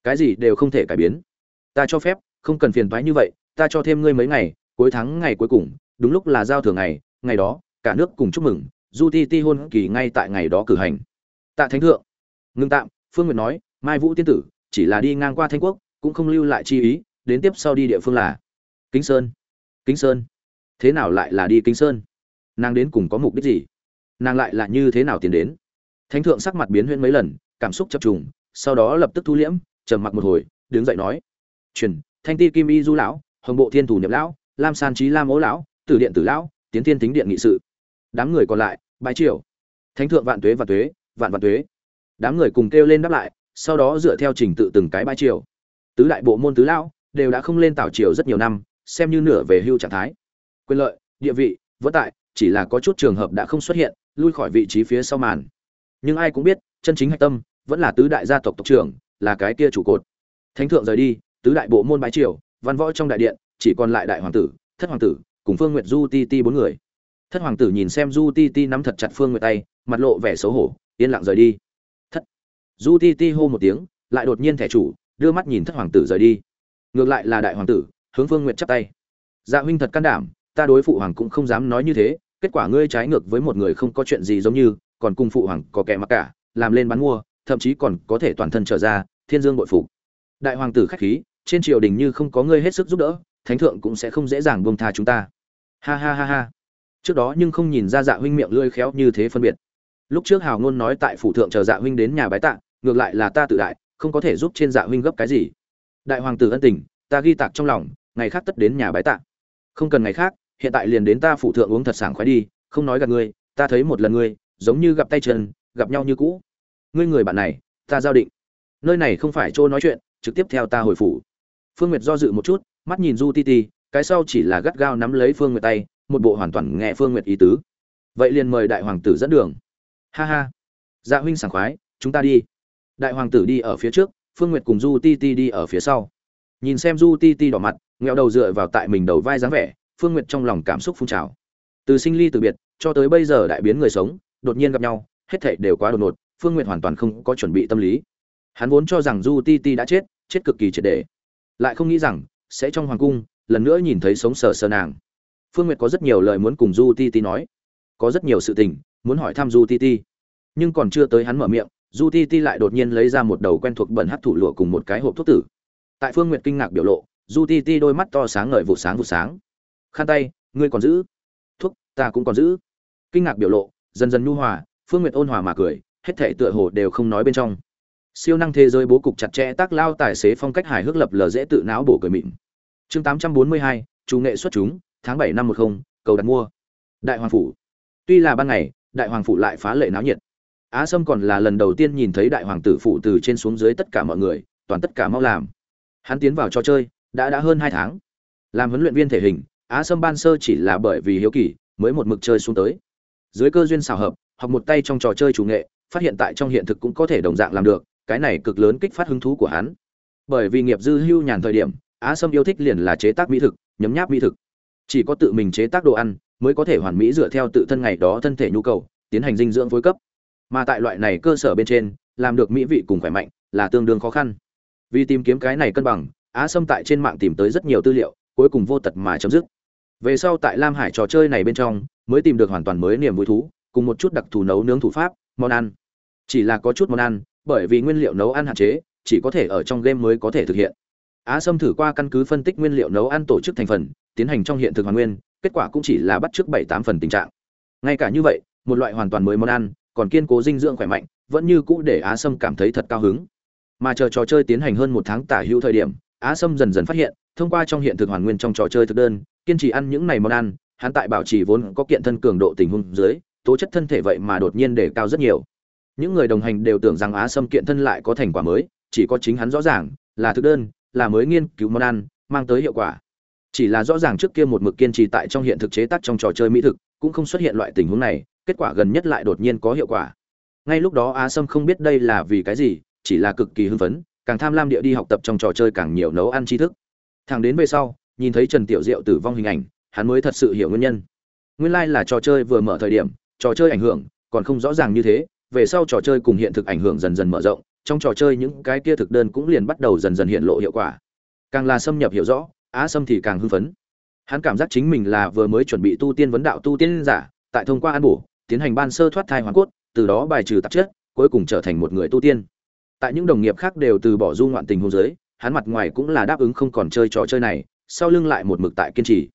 Cái gì đều không thể cải biến. Ta cho phép, không cần phiền thoái như vậy, ta cho thêm ngươi mấy ngày, cuối tháng ngày cuối cùng, đúng lúc là giao thừa ngày ngày đó, cả nước cùng chúc mừng, du ti ti hôn kỳ ngay tại ngày đó cử hành. Tạ thánh thượng. Ngưng tạm, phương nguyệt nói mai vũ tiên tử, chỉ là đi ngang qua thanh quốc, cũng không lưu lại chi ý, đến tiếp sau đi địa phương là kính sơn. Kính sơn. Thế nào lại là đi kính sơn? Nàng đến cùng có mục đích gì? Nàng lại là như thế nào tiến đến? Thánh thượng sắc mặt biến huyễn mấy lần, cảm xúc chập trùng, sau đó lập tức thu liễm, trầm mặc một hồi, đứng dậy nói truyền thanh ti kim y du lão, hồng bộ thiên thủ nhập lão, lam san trí lam ố lão, tử điện tử lão, tiến thiên tính điện nghị sự. Đám người còn lại, bái triều. Thánh thượng vạn tuế vạn tuế, vạn vạn tuế. Đám người cùng kêu lên đáp lại sau đó dựa theo trình tự từng cái bái triều. Tứ đại bộ môn tứ lão đều đã không lên tảo triều rất nhiều năm, xem như nửa về hưu trạng thái. Quyền lợi, địa vị vỡ tại chỉ là có chút trường hợp đã không xuất hiện, lui khỏi vị trí phía sau màn. Nhưng ai cũng biết, chân chính hạch tâm vẫn là tứ đại gia tộc tộc trưởng, là cái kia trụ cột. Thánh thượng rời đi, tứ đại bộ môn bái triều, văn võ trong đại điện, chỉ còn lại đại hoàng tử, thất hoàng tử, cùng phương nguyệt du ti ti bốn người. Thất hoàng tử nhìn xem du ti ti nắm thật chặt phương nguyệt tay, mặt lộ vẻ xấu hổ, yên lặng rời đi du ti ti hô một tiếng, lại đột nhiên thẻ chủ, đưa mắt nhìn thất hoàng tử rời đi. Ngược lại là đại hoàng tử, hướng phương nguyện chắp tay. Dạ huynh thật can đảm, ta đối phụ hoàng cũng không dám nói như thế, kết quả ngươi trái ngược với một người không có chuyện gì giống như, còn cùng phụ hoàng có kẻ mặc cả, làm lên bán mua, thậm chí còn có thể toàn thân trở ra, thiên dương bội phục. Đại hoàng tử khách khí, trên triều đình như không có ngươi hết sức giúp đỡ, thánh thượng cũng sẽ không dễ dàng buông tha chúng ta. Ha ha ha ha. Trước đó nhưng không nhìn ra dạ huynh miệng lưỡi khéo như thế phân biệt. Lúc trước hào ngôn nói tại phủ thượng chờ dạ huynh đến nhà bái tạ ngược lại là ta tự đại, không có thể giúp trên dạ huynh gấp cái gì. Đại hoàng tử ân tình, ta ghi tạc trong lòng, ngày khác tất đến nhà bái tạ. Không cần ngày khác, hiện tại liền đến ta phủ thượng uống thật sảng khoái đi, không nói gặp ngươi, ta thấy một lần ngươi, giống như gặp tay chân, gặp nhau như cũ. Ngươi người bạn này, ta giao định. Nơi này không phải chỗ nói chuyện, trực tiếp theo ta hồi phủ. Phương nguyệt do dự một chút, mắt nhìn du ti ti, cái sau chỉ là gắt gao nắm lấy phương nguyệt tay, một bộ hoàn toàn nghe phương nguyệt ý tứ. Vậy liền mời đại hoàng tử dẫn đường. Ha ha. Dạ huynh sảng khoái, chúng ta đi đại hoàng tử đi ở phía trước, phương nguyệt cùng du ti ti đi ở phía sau. Nhìn xem du ti ti đỏ mặt, nghẹo đầu dựa vào tại mình đầu vai dáng vẻ, phương nguyệt trong lòng cảm xúc phun trào. Từ sinh ly từ biệt, cho tới bây giờ đại biến người sống, đột nhiên gặp nhau, hết thảy đều quá đột ngột, phương nguyệt hoàn toàn không có chuẩn bị tâm lý. Hắn vốn cho rằng du ti ti đã chết chết cực kỳ triệt để. Lại không nghĩ rằng, sẽ trong hoàng cung, lần nữa nhìn thấy sống sờ sờ nàng. Phương nguyệt có rất nhiều lời muốn cùng du ti ti nói. Có rất nhiều sự tình, muốn hỏi thăm du ti ti. Nhưng còn chưa tới hắn mở miệng du ti ti lại đột nhiên lấy ra một đầu quen thuộc bẩn hắt thủ lụa cùng một cái hộp thuốc tử. Tại phương nguyệt kinh ngạc biểu lộ du ti ti đôi mắt to sáng ngời vụ sáng vụ sáng. Khăn tay ngươi còn giữ? Thuốc ta cũng còn giữ. Kinh ngạc biểu lộ dần dần nhu hòa phương nguyệt ôn hòa mà cười hết thể tựa hồ đều không nói bên trong. Siêu năng thế giới bố cục chặt chẽ tác lao tài xế phong cách hài hước lập lờ dễ tự não bổ cười mịn. Chương 842, chủ nghệ xuất chúng tháng bảy năm 10, cầu đặt mua. Đại hoàng phủ. Tuy là ban ngày đại hoàng phủ lại phá lệ náo nhiệt á sâm còn là lần đầu tiên nhìn thấy đại hoàng tử phụ từ trên xuống dưới tất cả mọi người, toàn tất cả mau làm. Hắn tiến vào trò chơi, đã đã hơn hai tháng. Làm huấn luyện viên thể hình, á sâm ban sơ chỉ là bởi vì hiếu kỳ, mới một mực chơi xuống tới. Dưới cơ duyên xào hợp, học một tay trong trò chơi chủ nghệ, phát hiện tại trong hiện thực cũng có thể đồng dạng làm được, cái này cực lớn kích phát hứng thú của hắn. Bởi vì nghiệp dư hưu nhàn thời điểm, á sâm yêu thích liền là chế tác mỹ thực, nhấm nháp mỹ thực. Chỉ có tự mình chế tác đồ ăn, mới có thể hoàn mỹ dựa theo tự thân ngày đó thân thể nhu cầu, tiến hành dinh dưỡng phối cấp mà tại loại này cơ sở bên trên, làm được mỹ vị cùng khỏe mạnh là tương đương khó khăn. Vì tìm kiếm cái này cân bằng, á sâm tại trên mạng tìm tới rất nhiều tư liệu, cuối cùng vô tật mà chấm dứt. Về sau tại lam hải trò chơi này bên trong, mới tìm được hoàn toàn mới niềm vui thú, cùng một chút đặc thù nấu nướng thủ pháp, món ăn. Chỉ là có chút món ăn, bởi vì nguyên liệu nấu ăn hạn chế, chỉ có thể ở trong game mới có thể thực hiện. Á sâm thử qua căn cứ phân tích nguyên liệu nấu ăn tổ chức thành phần, tiến hành trong hiện thực hoàn nguyên, kết quả cũng chỉ là bắt trước bảy tám phần tình trạng. Ngay cả như vậy, một loại hoàn toàn mới món ăn còn kiên cố dinh dưỡng khỏe mạnh, vẫn như cũ để á sâm cảm thấy thật cao hứng. Mà chờ trò chơi tiến hành hơn một tháng tả hữu thời điểm, á sâm dần dần phát hiện, thông qua trong hiện thực hoàn nguyên trong trò chơi thực đơn, kiên trì ăn những này món ăn, hắn tại bảo trì vốn có kiện thân cường độ tình huống dưới, tố chất thân thể vậy mà đột nhiên để cao rất nhiều. Những người đồng hành đều tưởng rằng á sâm kiện thân lại có thành quả mới, chỉ có chính hắn rõ ràng là thực đơn, là mới nghiên cứu món ăn, mang tới hiệu quả. Chỉ là rõ ràng trước kia một mực kiên trì tại trong hiện thực chế tác trong trò chơi mỹ thực cũng không xuất hiện loại tình huống này, kết quả gần nhất lại đột nhiên có hiệu quả. Ngay lúc đó á sâm không biết đây là vì cái gì, chỉ là cực kỳ hưng phấn, càng tham lam địa đi học tập trong trò chơi càng nhiều nấu ăn tri thức. Thằng đến về sau, nhìn thấy trần tiểu diệu tử vong hình ảnh, hắn mới thật sự hiểu nguyên nhân. Nguyên lai là trò chơi vừa mở thời điểm, trò chơi ảnh hưởng, còn không rõ ràng như thế, về sau trò chơi cùng hiện thực ảnh hưởng dần dần mở rộng, trong trò chơi những cái kia thực đơn cũng liền bắt đầu dần dần hiện lộ hiệu quả. Càng là xâm nhập hiểu rõ á sâm thì càng hưng phấn hắn cảm giác chính mình là vừa mới chuẩn bị tu tiên vấn đạo tu tiên giả, tại thông qua an bổ, tiến hành ban sơ thoát thai hoàn cốt, từ đó bài trừ tạp chất, cuối cùng trở thành một người tu tiên. Tại những đồng nghiệp khác đều từ bỏ du ngoạn tình hôn giới hắn mặt ngoài cũng là đáp ứng không còn chơi trò chơi này, sau lưng lại một mực tại kiên trì.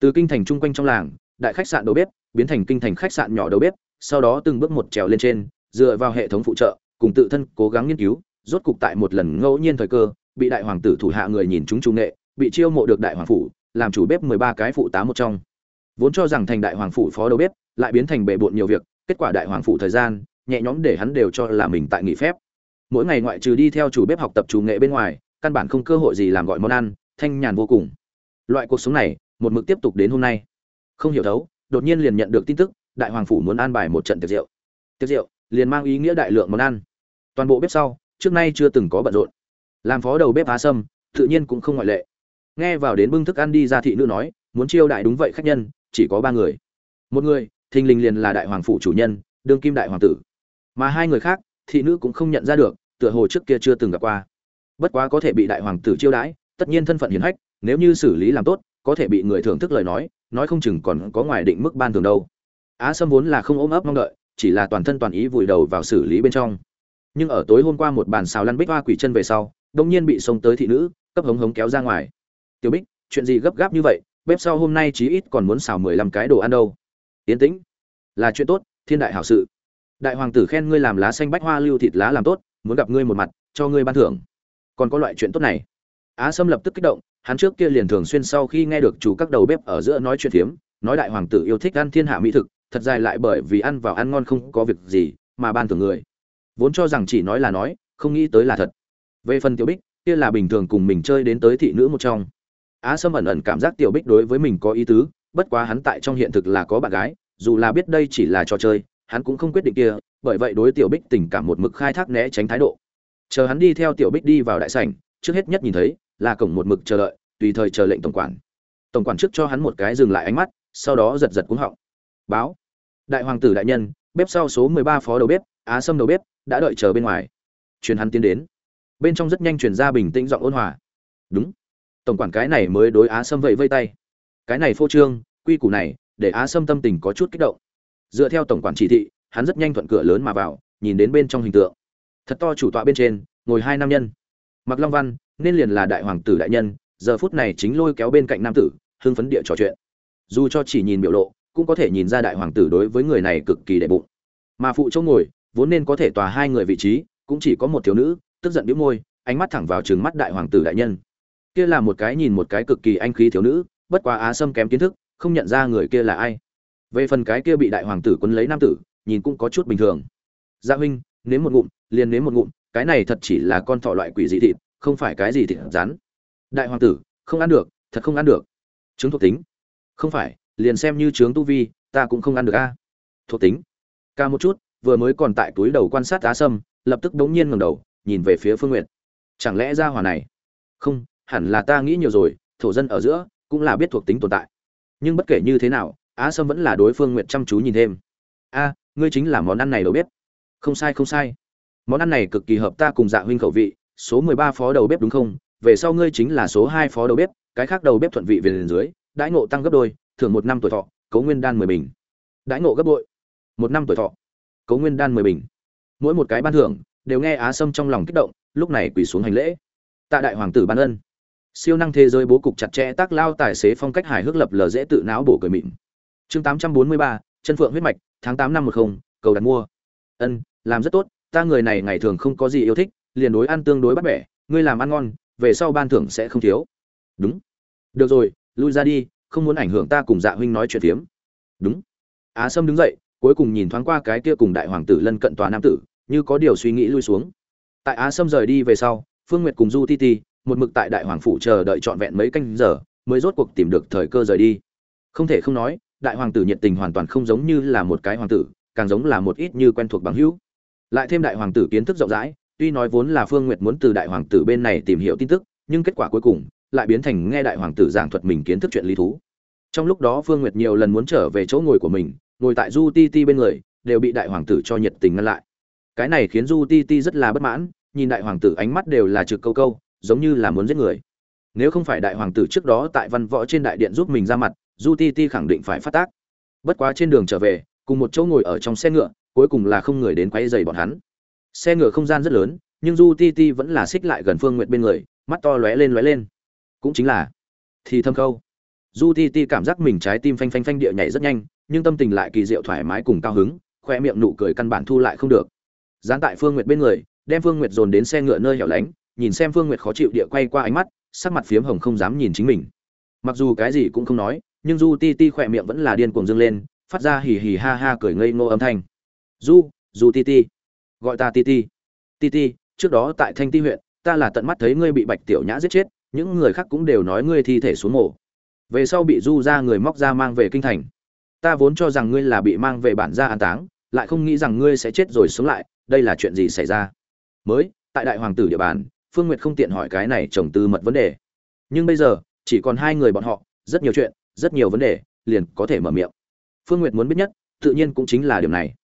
Từ kinh thành chung quanh trong làng, đại khách sạn đầu bếp, biến thành kinh thành khách sạn nhỏ đầu bếp, sau đó từng bước một trèo lên trên, dựa vào hệ thống phụ trợ, cùng tự thân cố gắng nghiên cứu, rốt cục tại một lần ngẫu nhiên thời cơ, bị đại hoàng tử thủ hạ người nhìn chúng trung nghệ, bị chiêu mộ được đại hoàng phủ làm chủ bếp mười ba cái phụ tá một trong. Vốn cho rằng thành đại hoàng phủ phó đầu bếp, lại biến thành bệ bộn nhiều việc, kết quả đại hoàng phủ thời gian, nhẹ nhõm để hắn đều cho là mình tại nghỉ phép. Mỗi ngày ngoại trừ đi theo chủ bếp học tập chủ nghệ bên ngoài, căn bản không cơ hội gì làm gọi món ăn, thanh nhàn vô cùng. Loại cuộc sống này, một mực tiếp tục đến hôm nay. Không hiểu thấu, đột nhiên liền nhận được tin tức, đại hoàng phủ muốn an bài một trận tiệc rượu. Tiệc rượu, liền mang ý nghĩa đại lượng món ăn. Toàn bộ bếp sau, trước nay chưa từng có bận rộn. Làm phó đầu bếp á sâm, tự nhiên cũng không ngoại lệ nghe vào đến bưng thức ăn đi ra thị nữ nói, muốn chiêu đại đúng vậy khách nhân, chỉ có ba người. Một người, thình lình liền là đại hoàng phủ chủ nhân, đương kim đại hoàng tử. Mà hai người khác, thị nữ cũng không nhận ra được, tựa hồ trước kia chưa từng gặp qua. Bất quá có thể bị đại hoàng tử chiêu đãi, tất nhiên thân phận hiển hách, nếu như xử lý làm tốt, có thể bị người thưởng thức lời nói nói không chừng còn có ngoài định mức ban thường đâu. Á sâm vốn là không ôm ấp mong đợi, chỉ là toàn thân toàn ý vùi đầu vào xử lý bên trong. Nhưng ở tối hôm qua một bàn xào lăn bích hoa quỷ chân về sau đông nhiên bị xông tới thị nữ, cấp hống hống kéo ra ngoài tiểu bích, chuyện gì gấp gáp như vậy, bếp sau hôm nay chí ít còn muốn xào mười lăm cái đồ ăn đâu. Yến tĩnh, là chuyện tốt, thiên đại hảo sự. Đại hoàng tử khen ngươi làm lá xanh bách hoa lưu thịt lá làm tốt, muốn gặp ngươi một mặt, cho ngươi ban thưởng. Còn có loại chuyện tốt này. Á sâm lập tức kích động, hắn trước kia liền thường xuyên sau khi nghe được chủ các đầu bếp ở giữa nói chuyện phiếm nói đại hoàng tử yêu thích ăn thiên hạ mỹ thực, thật dài lại bởi vì ăn vào ăn ngon không có việc gì, mà ban thưởng người. Vốn cho rằng chỉ nói là nói, không nghĩ tới là thật. Về phần tiểu bích, kia là bình thường cùng mình chơi đến tới thị nữ một trong á sâm ẩn ẩn cảm giác tiểu bích đối với mình có ý tứ, bất quá hắn tại trong hiện thực là có bạn gái, dù là biết đây chỉ là trò chơi, hắn cũng không quyết định kia, bởi vậy đối tiểu bích tình cảm một mực khai thác né tránh thái độ. Chờ hắn đi theo tiểu bích đi vào đại sảnh, trước hết nhất nhìn thấy, là cổng một mực chờ đợi, tùy thời chờ lệnh tổng quản. Tổng quản trước cho hắn một cái dừng lại ánh mắt, sau đó giật giật cuống họng. Báo. Đại hoàng tử đại nhân, bếp sau số mười ba phó đầu bếp, á sâm đầu bếp, đã đợi chờ bên ngoài. Truyền hắn tiến đến. Bên trong rất nhanh truyền ra bình tĩnh giọng ôn hòa. Đúng tổng quản cái này mới đối á sâm vẫy vây tay. Cái này phô trương, quy củ này, để á sâm tâm tình có chút kích động. Dựa theo tổng quản chỉ thị, hắn rất nhanh thuận cửa lớn mà vào, nhìn đến bên trong hình tượng. Thật to chủ tọa bên trên, ngồi hai nam nhân. Mặc long văn, nên liền là đại hoàng tử đại nhân, giờ phút này chính lôi kéo bên cạnh nam tử, hưng phấn địa trò chuyện. Dù cho chỉ nhìn biểu lộ, cũng có thể nhìn ra đại hoàng tử đối với người này cực kỳ đệ bụng. Mà phụ chỗ ngồi, vốn nên có thể tòa hai người vị trí, cũng chỉ có một thiếu nữ, tức giận bĩu môi, ánh mắt thẳng vào trừng mắt đại hoàng tử đại nhân kia là một cái nhìn một cái cực kỳ anh khí thiếu nữ, bất quá á sâm kém kiến thức, không nhận ra người kia là ai. Về phần cái kia bị đại hoàng tử quấn lấy nam tử, nhìn cũng có chút bình thường. Gia huynh, nếm một ngụm, liền nếm một ngụm, cái này thật chỉ là con thỏ loại quỷ dị thịt, không phải cái gì thịt rắn. Đại hoàng tử, không ăn được, thật không ăn được. Chứng thuộc tính. Không phải, liền xem như chướng tu vi, ta cũng không ăn được a. Thuộc tính. Ca một chút, vừa mới còn tại túi đầu quan sát á sâm lập tức đống nhiên ngẩng đầu, nhìn về phía phương nguyện chẳng lẽ ra hòa này? Không hẳn là ta nghĩ nhiều rồi, thổ dân ở giữa cũng là biết thuộc tính tồn tại. Nhưng bất kể như thế nào, á sâm vẫn là đối phương nguyện chăm chú nhìn thêm. A, ngươi chính là món ăn này đâu biết không sai không sai. Món ăn này cực kỳ hợp ta cùng dạ huynh khẩu vị, số mười ba phó đầu bếp đúng không? Về sau ngươi chính là số hai phó đầu bếp, cái khác đầu bếp thuận vị về liền dưới, đãi ngộ tăng gấp đôi, thưởng một năm tuổi thọ, cấu nguyên đan mười bình. Đãi ngộ gấp bội, một năm tuổi thọ, cấu nguyên đan mười bình. Mỗi một cái ban thưởng đều nghe á sâm trong lòng kích động, lúc này quỳ xuống hành lễ. Tạ đại hoàng tử ban ân siêu năng thế giới bố cục chặt chẽ tác lao tài xế phong cách hài hước lập lờ dễ tự não bổ cười mịn. Chương tám trăm bốn mươi ba chân phượng huyết mạch, tháng tám năm một không, cầu đặt mua. Ân, làm rất tốt, ta người này ngày thường không có gì yêu thích, liền đối ăn tương đối bắt bẻ, ngươi làm ăn ngon, về sau ban thưởng sẽ không thiếu. Đúng. Được rồi, lui ra đi, không muốn ảnh hưởng ta cùng dạ huynh nói chuyện tiếm đúng. Á sâm đứng dậy, cuối cùng nhìn thoáng qua cái kia cùng đại hoàng tử lân cận tòa nam tử, như có điều suy nghĩ lui xuống. Tại á sâm rời đi về sau, phương nguyệt cùng du ti ti một mực tại đại hoàng phủ chờ đợi trọn vẹn mấy canh giờ, mới rốt cuộc tìm được thời cơ rời đi. Không thể không nói, đại hoàng tử nhiệt tình hoàn toàn không giống như là một cái hoàng tử, càng giống là một ít như quen thuộc bằng hữu. Lại thêm đại hoàng tử kiến thức rộng rãi, tuy nói vốn là phương nguyệt muốn từ đại hoàng tử bên này tìm hiểu tin tức, nhưng kết quả cuối cùng lại biến thành nghe đại hoàng tử giảng thuật mình kiến thức chuyện lý thú. Trong lúc đó phương nguyệt nhiều lần muốn trở về chỗ ngồi của mình, ngồi tại du ti ti bên người, đều bị đại hoàng tử cho nhiệt tình ngăn lại. Cái này khiến du ti ti rất là bất mãn, nhìn đại hoàng tử ánh mắt đều là trực câu câu giống như là muốn giết người. Nếu không phải đại hoàng tử trước đó tại văn võ trên đại điện giúp mình ra mặt du ti ti khẳng định phải phát tác. Bất quá trên đường trở về, cùng một chỗ ngồi ở trong xe ngựa, cuối cùng là không người đến quay dày bọn hắn. Xe ngựa không gian rất lớn, nhưng du ti ti vẫn là xích lại gần phương Nguyệt bên người, mắt to lóe lên lóe lên. Cũng chính là, thì thâm khâu du ti ti cảm giác mình trái tim phanh phanh phanh địa nhảy rất nhanh, nhưng tâm tình lại kỳ diệu thoải mái cùng cao hứng, khoe miệng nụ cười căn bản thu lại không được. Dán tại phương nguyệt bên người, đem phương nguyệt dồn đến xe ngựa nơi hẻo lánh nhìn xem phương nguyệt khó chịu địa quay qua ánh mắt, sắc mặt phiếm hồng không dám nhìn chính mình. Mặc dù cái gì cũng không nói, nhưng du ti ti khỏe miệng vẫn là điên cuồng dương lên, phát ra hì hì ha ha cười ngây ngô âm thanh. Du du ti ti, gọi ta ti ti. Ti ti, trước đó tại thanh ti huyện, ta là tận mắt thấy ngươi bị bạch tiểu nhã giết chết, những người khác cũng đều nói ngươi thi thể xuống mộ. về sau bị du ra người móc ra mang về kinh thành. Ta vốn cho rằng ngươi là bị mang về bản gia an táng, lại không nghĩ rằng ngươi sẽ chết rồi sống lại, đây là chuyện gì xảy ra? Mới, tại đại hoàng tử địa bàn phương nguyệt không tiện hỏi cái này chồng tư mật vấn đề. Nhưng bây giờ, chỉ còn hai người bọn họ, rất nhiều chuyện, rất nhiều vấn đề, liền có thể mở miệng. Phương nguyệt muốn biết nhất, tự nhiên cũng chính là điểm này.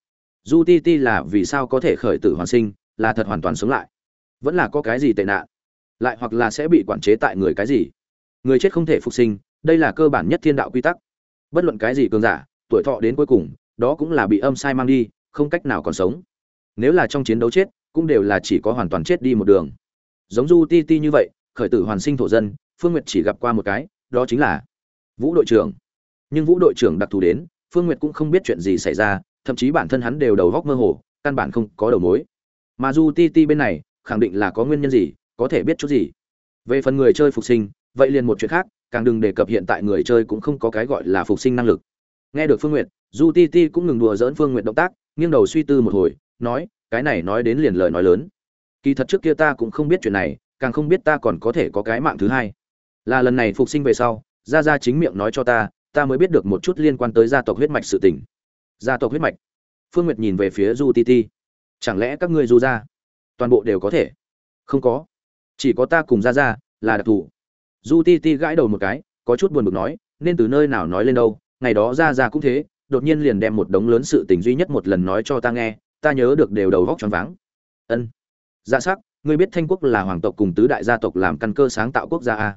Du ti ti là vì sao có thể khởi tử hoàn sinh, là thật hoàn toàn sống lại. Vẫn là có cái gì tệ nạn? Lại hoặc là sẽ bị quản chế tại người cái gì? Người chết không thể phục sinh, đây là cơ bản nhất thiên đạo quy tắc. Bất luận cái gì cường giả, tuổi thọ đến cuối cùng, đó cũng là bị âm sai mang đi, không cách nào còn sống. Nếu là trong chiến đấu chết, cũng đều là chỉ có hoàn toàn chết đi một đường giống du ti ti như vậy, khởi tử hoàn sinh thổ dân, phương nguyệt chỉ gặp qua một cái, đó chính là vũ đội trưởng. Nhưng vũ đội trưởng đặc thù đến, phương nguyệt cũng không biết chuyện gì xảy ra, thậm chí bản thân hắn đều đầu góc mơ hồ, căn bản không có đầu mối. Mà du ti ti bên này, khẳng định là có nguyên nhân gì, có thể biết chút gì. Về phần người chơi phục sinh, vậy liền một chuyện khác, càng đừng đề cập hiện tại người chơi cũng không có cái gọi là phục sinh năng lực. Nghe được phương n g u y ệ t du ti ti cũng ngừng đùa dỡn phương n g u y ệ t động tác, nghiêng đầu suy tư một hồi, nói, cái này nói đến liền lời nói lớn kỳ thật trước kia ta cũng không biết chuyện này, càng không biết ta còn có thể có cái mạng thứ hai. Là lần này phục sinh về sau ra ra chính miệng nói cho ta ta mới biết được một chút liên quan tới gia tộc huyết mạch sự tình. Gia tộc huyết mạch? Phương nguyệt nhìn về phía du ti ti. Chẳng lẽ các ngươi du ra toàn bộ đều có thể? Không có. Chỉ có ta cùng ra ra là đặc thù. Du ti ti gãi đầu một cái, có chút buồn bực nói, nên từ nơi nào nói lên đâu, ngày đó ra ra cũng thế, đột nhiên liền đem một đống lớn sự tình duy nhất một lần nói cho ta nghe, ta nhớ được đều đầu góc choáng váng. Ân dạ sắc, ngươi biết thanh quốc là hoàng tộc cùng tứ đại gia tộc làm căn cơ sáng tạo quốc gia a.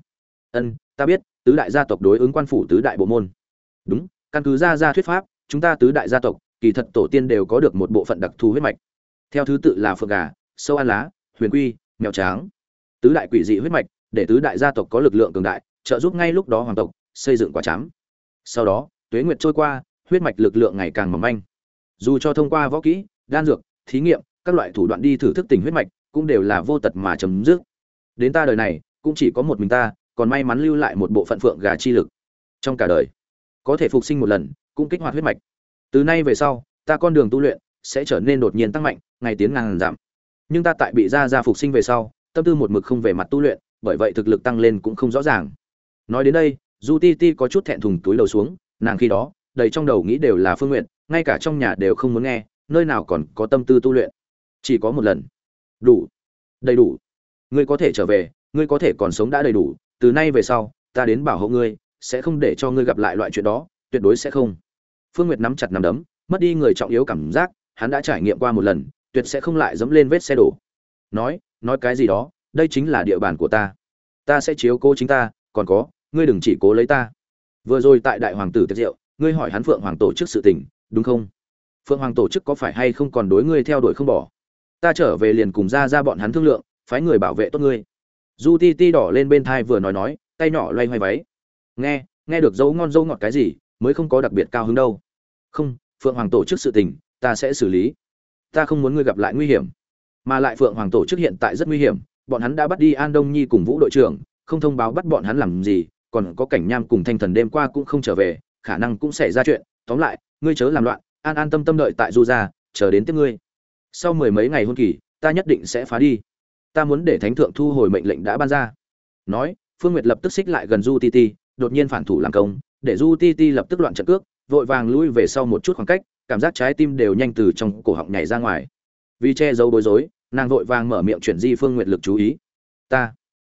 Ân, ta biết, tứ đại gia tộc đối ứng quan phủ tứ đại bộ môn. Đúng, căn cứ gia gia thuyết pháp, chúng ta tứ đại gia tộc, kỳ thật tổ tiên đều có được một bộ phận đặc thù huyết mạch. Theo thứ tự là phượng gà, sâu ăn lá, huyền quy, mèo tráng. Tứ đại quỷ dị huyết mạch, để tứ đại gia tộc có lực lượng cường đại, trợ giúp ngay lúc đó hoàng tộc xây dựng quả chám sau đó, tuế nguyệt trôi qua, huyết mạch lực lượng ngày càng mỏng manh. Dù cho thông qua võ kỹ, đan dược, thí nghiệm các loại thủ đoạn đi thử thức tỉnh huyết mạch cũng đều là vô tật mà chấm dứt. Đến ta đời này, cũng chỉ có một mình ta, còn may mắn lưu lại một bộ phận phượng gà chi lực. Trong cả đời, có thể phục sinh một lần, cũng kích hoạt huyết mạch. Từ nay về sau, ta con đường tu luyện sẽ trở nên đột nhiên tăng mạnh, ngày tiến ngàn giảm. Nhưng ta tại bị gia gia phục sinh về sau, tâm tư một mực không về mặt tu luyện, bởi vậy thực lực tăng lên cũng không rõ ràng. Nói đến đây, du ti ti có chút thẹn thùng túi đầu xuống, nàng khi đó, đầy trong đầu nghĩ đều là phương nguyện ngay cả trong nhà đều không muốn nghe, nơi nào còn có tâm tư tu luyện chỉ có một lần. Đủ. Đầy đủ. Ngươi có thể trở về, ngươi có thể còn sống đã đầy đủ. Từ nay về sau, ta đến bảo hộ ngươi, sẽ không để cho ngươi gặp lại loại chuyện đó, tuyệt đối sẽ không. Phương nguyệt nắm chặt nắm đấm, mất đi người trọng yếu cảm giác, hắn đã trải nghiệm qua một lần, tuyệt sẽ không lại dẫm lên vết xe đổ. Nói nói cái gì đó, đây chính là địa bàn của ta. Ta sẽ chiếu cố chính ta, còn có, ngươi đừng chỉ cố lấy ta. Vừa rồi tại đại hoàng tử tiệc rượu, ngươi hỏi hắn phượng hoàng tổ chức sự tình, đúng không? Phượng hoàng tổ chức có phải hay không còn đối ngươi theo đuổi không bỏ? Ta trở về liền cùng ra ra bọn hắn thương lượng, phái người bảo vệ tốt ngươi. Du ti ti đỏ lên bên thai vừa nói nói, tay nhỏ loay hoay váy. Nghe nghe được dấu ngon dấu ngọt cái gì, mới không có đặc biệt cao hứng đâu. Không, phượng hoàng tổ chức sự tình, ta sẽ xử lý. Ta không muốn ngươi gặp lại nguy hiểm. Mà lại phượng hoàng tổ chức hiện tại rất nguy hiểm, bọn hắn đã bắt đi an đông nhi cùng vũ đội trưởng, không thông báo bắt bọn hắn làm gì, còn có cảnh nham cùng thanh thần đêm qua cũng không trở về, khả năng cũng xảy ra chuyện. Tóm lại, ngươi chớ làm loạn, an an tâm tâm đợi tại du gia, chờ đến tiếp ngươi sau mười mấy ngày hôn kỳ, ta nhất định sẽ phá đi. Ta muốn để thánh thượng thu hồi mệnh lệnh đã ban ra. Nói, phương nguyệt lập tức xích lại gần du ti ti, đột nhiên phản thủ làm công, để du ti ti lập tức loạn trận cước, vội vàng lui về sau một chút khoảng cách, cảm giác trái tim đều nhanh từ trong cổ họng nhảy ra ngoài. Vì che giấu bối rối, nàng vội vàng mở miệng chuyển di phương nguyệt lực chú ý. Ta,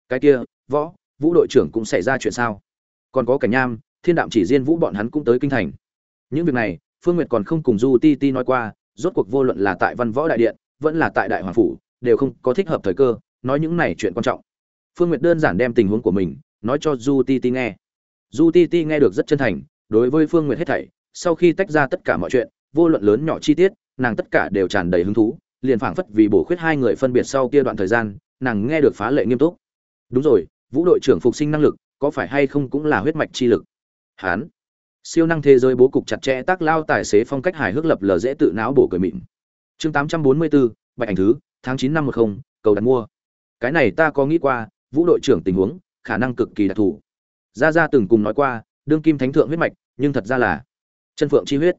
cái kia, võ, vũ đội trưởng cũng xảy ra chuyện sao? Còn có cảnh nham, thiên đạm chỉ riêng vũ bọn hắn cũng tới kinh thành. Những việc này, phương nguyệt còn không cùng du ti ti nói qua rốt cuộc vô luận là tại văn võ đại điện, vẫn là tại đại hoàng phủ, đều không có thích hợp thời cơ, nói những này chuyện quan trọng. Phương nguyệt đơn giản đem tình huống của mình, nói cho du ti ti nghe. Du ti ti nghe được rất chân thành, đối với phương nguyệt hết thảy, sau khi tách ra tất cả mọi chuyện, vô luận lớn nhỏ chi tiết, nàng tất cả đều tràn đầy hứng thú, liền phảng phất vì bổ khuyết hai người phân biệt sau kia đoạn thời gian, nàng nghe được phá lệ nghiêm túc. Đúng rồi, vũ đội trưởng phục sinh năng lực, có phải hay không cũng là huyết mạch chi lực? Hán siêu năng thế giới bố cục chặt chẽ tác lao tài xế phong cách hài hước lập lờ dễ tự não bổ cười mịn. Chương tám trăm bốn mươi bốn bạch ảnh thứ, tháng chín năm một không, cầu đặt mua. Cái này ta có nghĩ qua, vũ đội trưởng tình huống, khả năng cực kỳ đặc thù. Gia gia từng cùng nói qua, đương kim thánh thượng huyết mạch, nhưng thật ra là chân phượng chi huyết.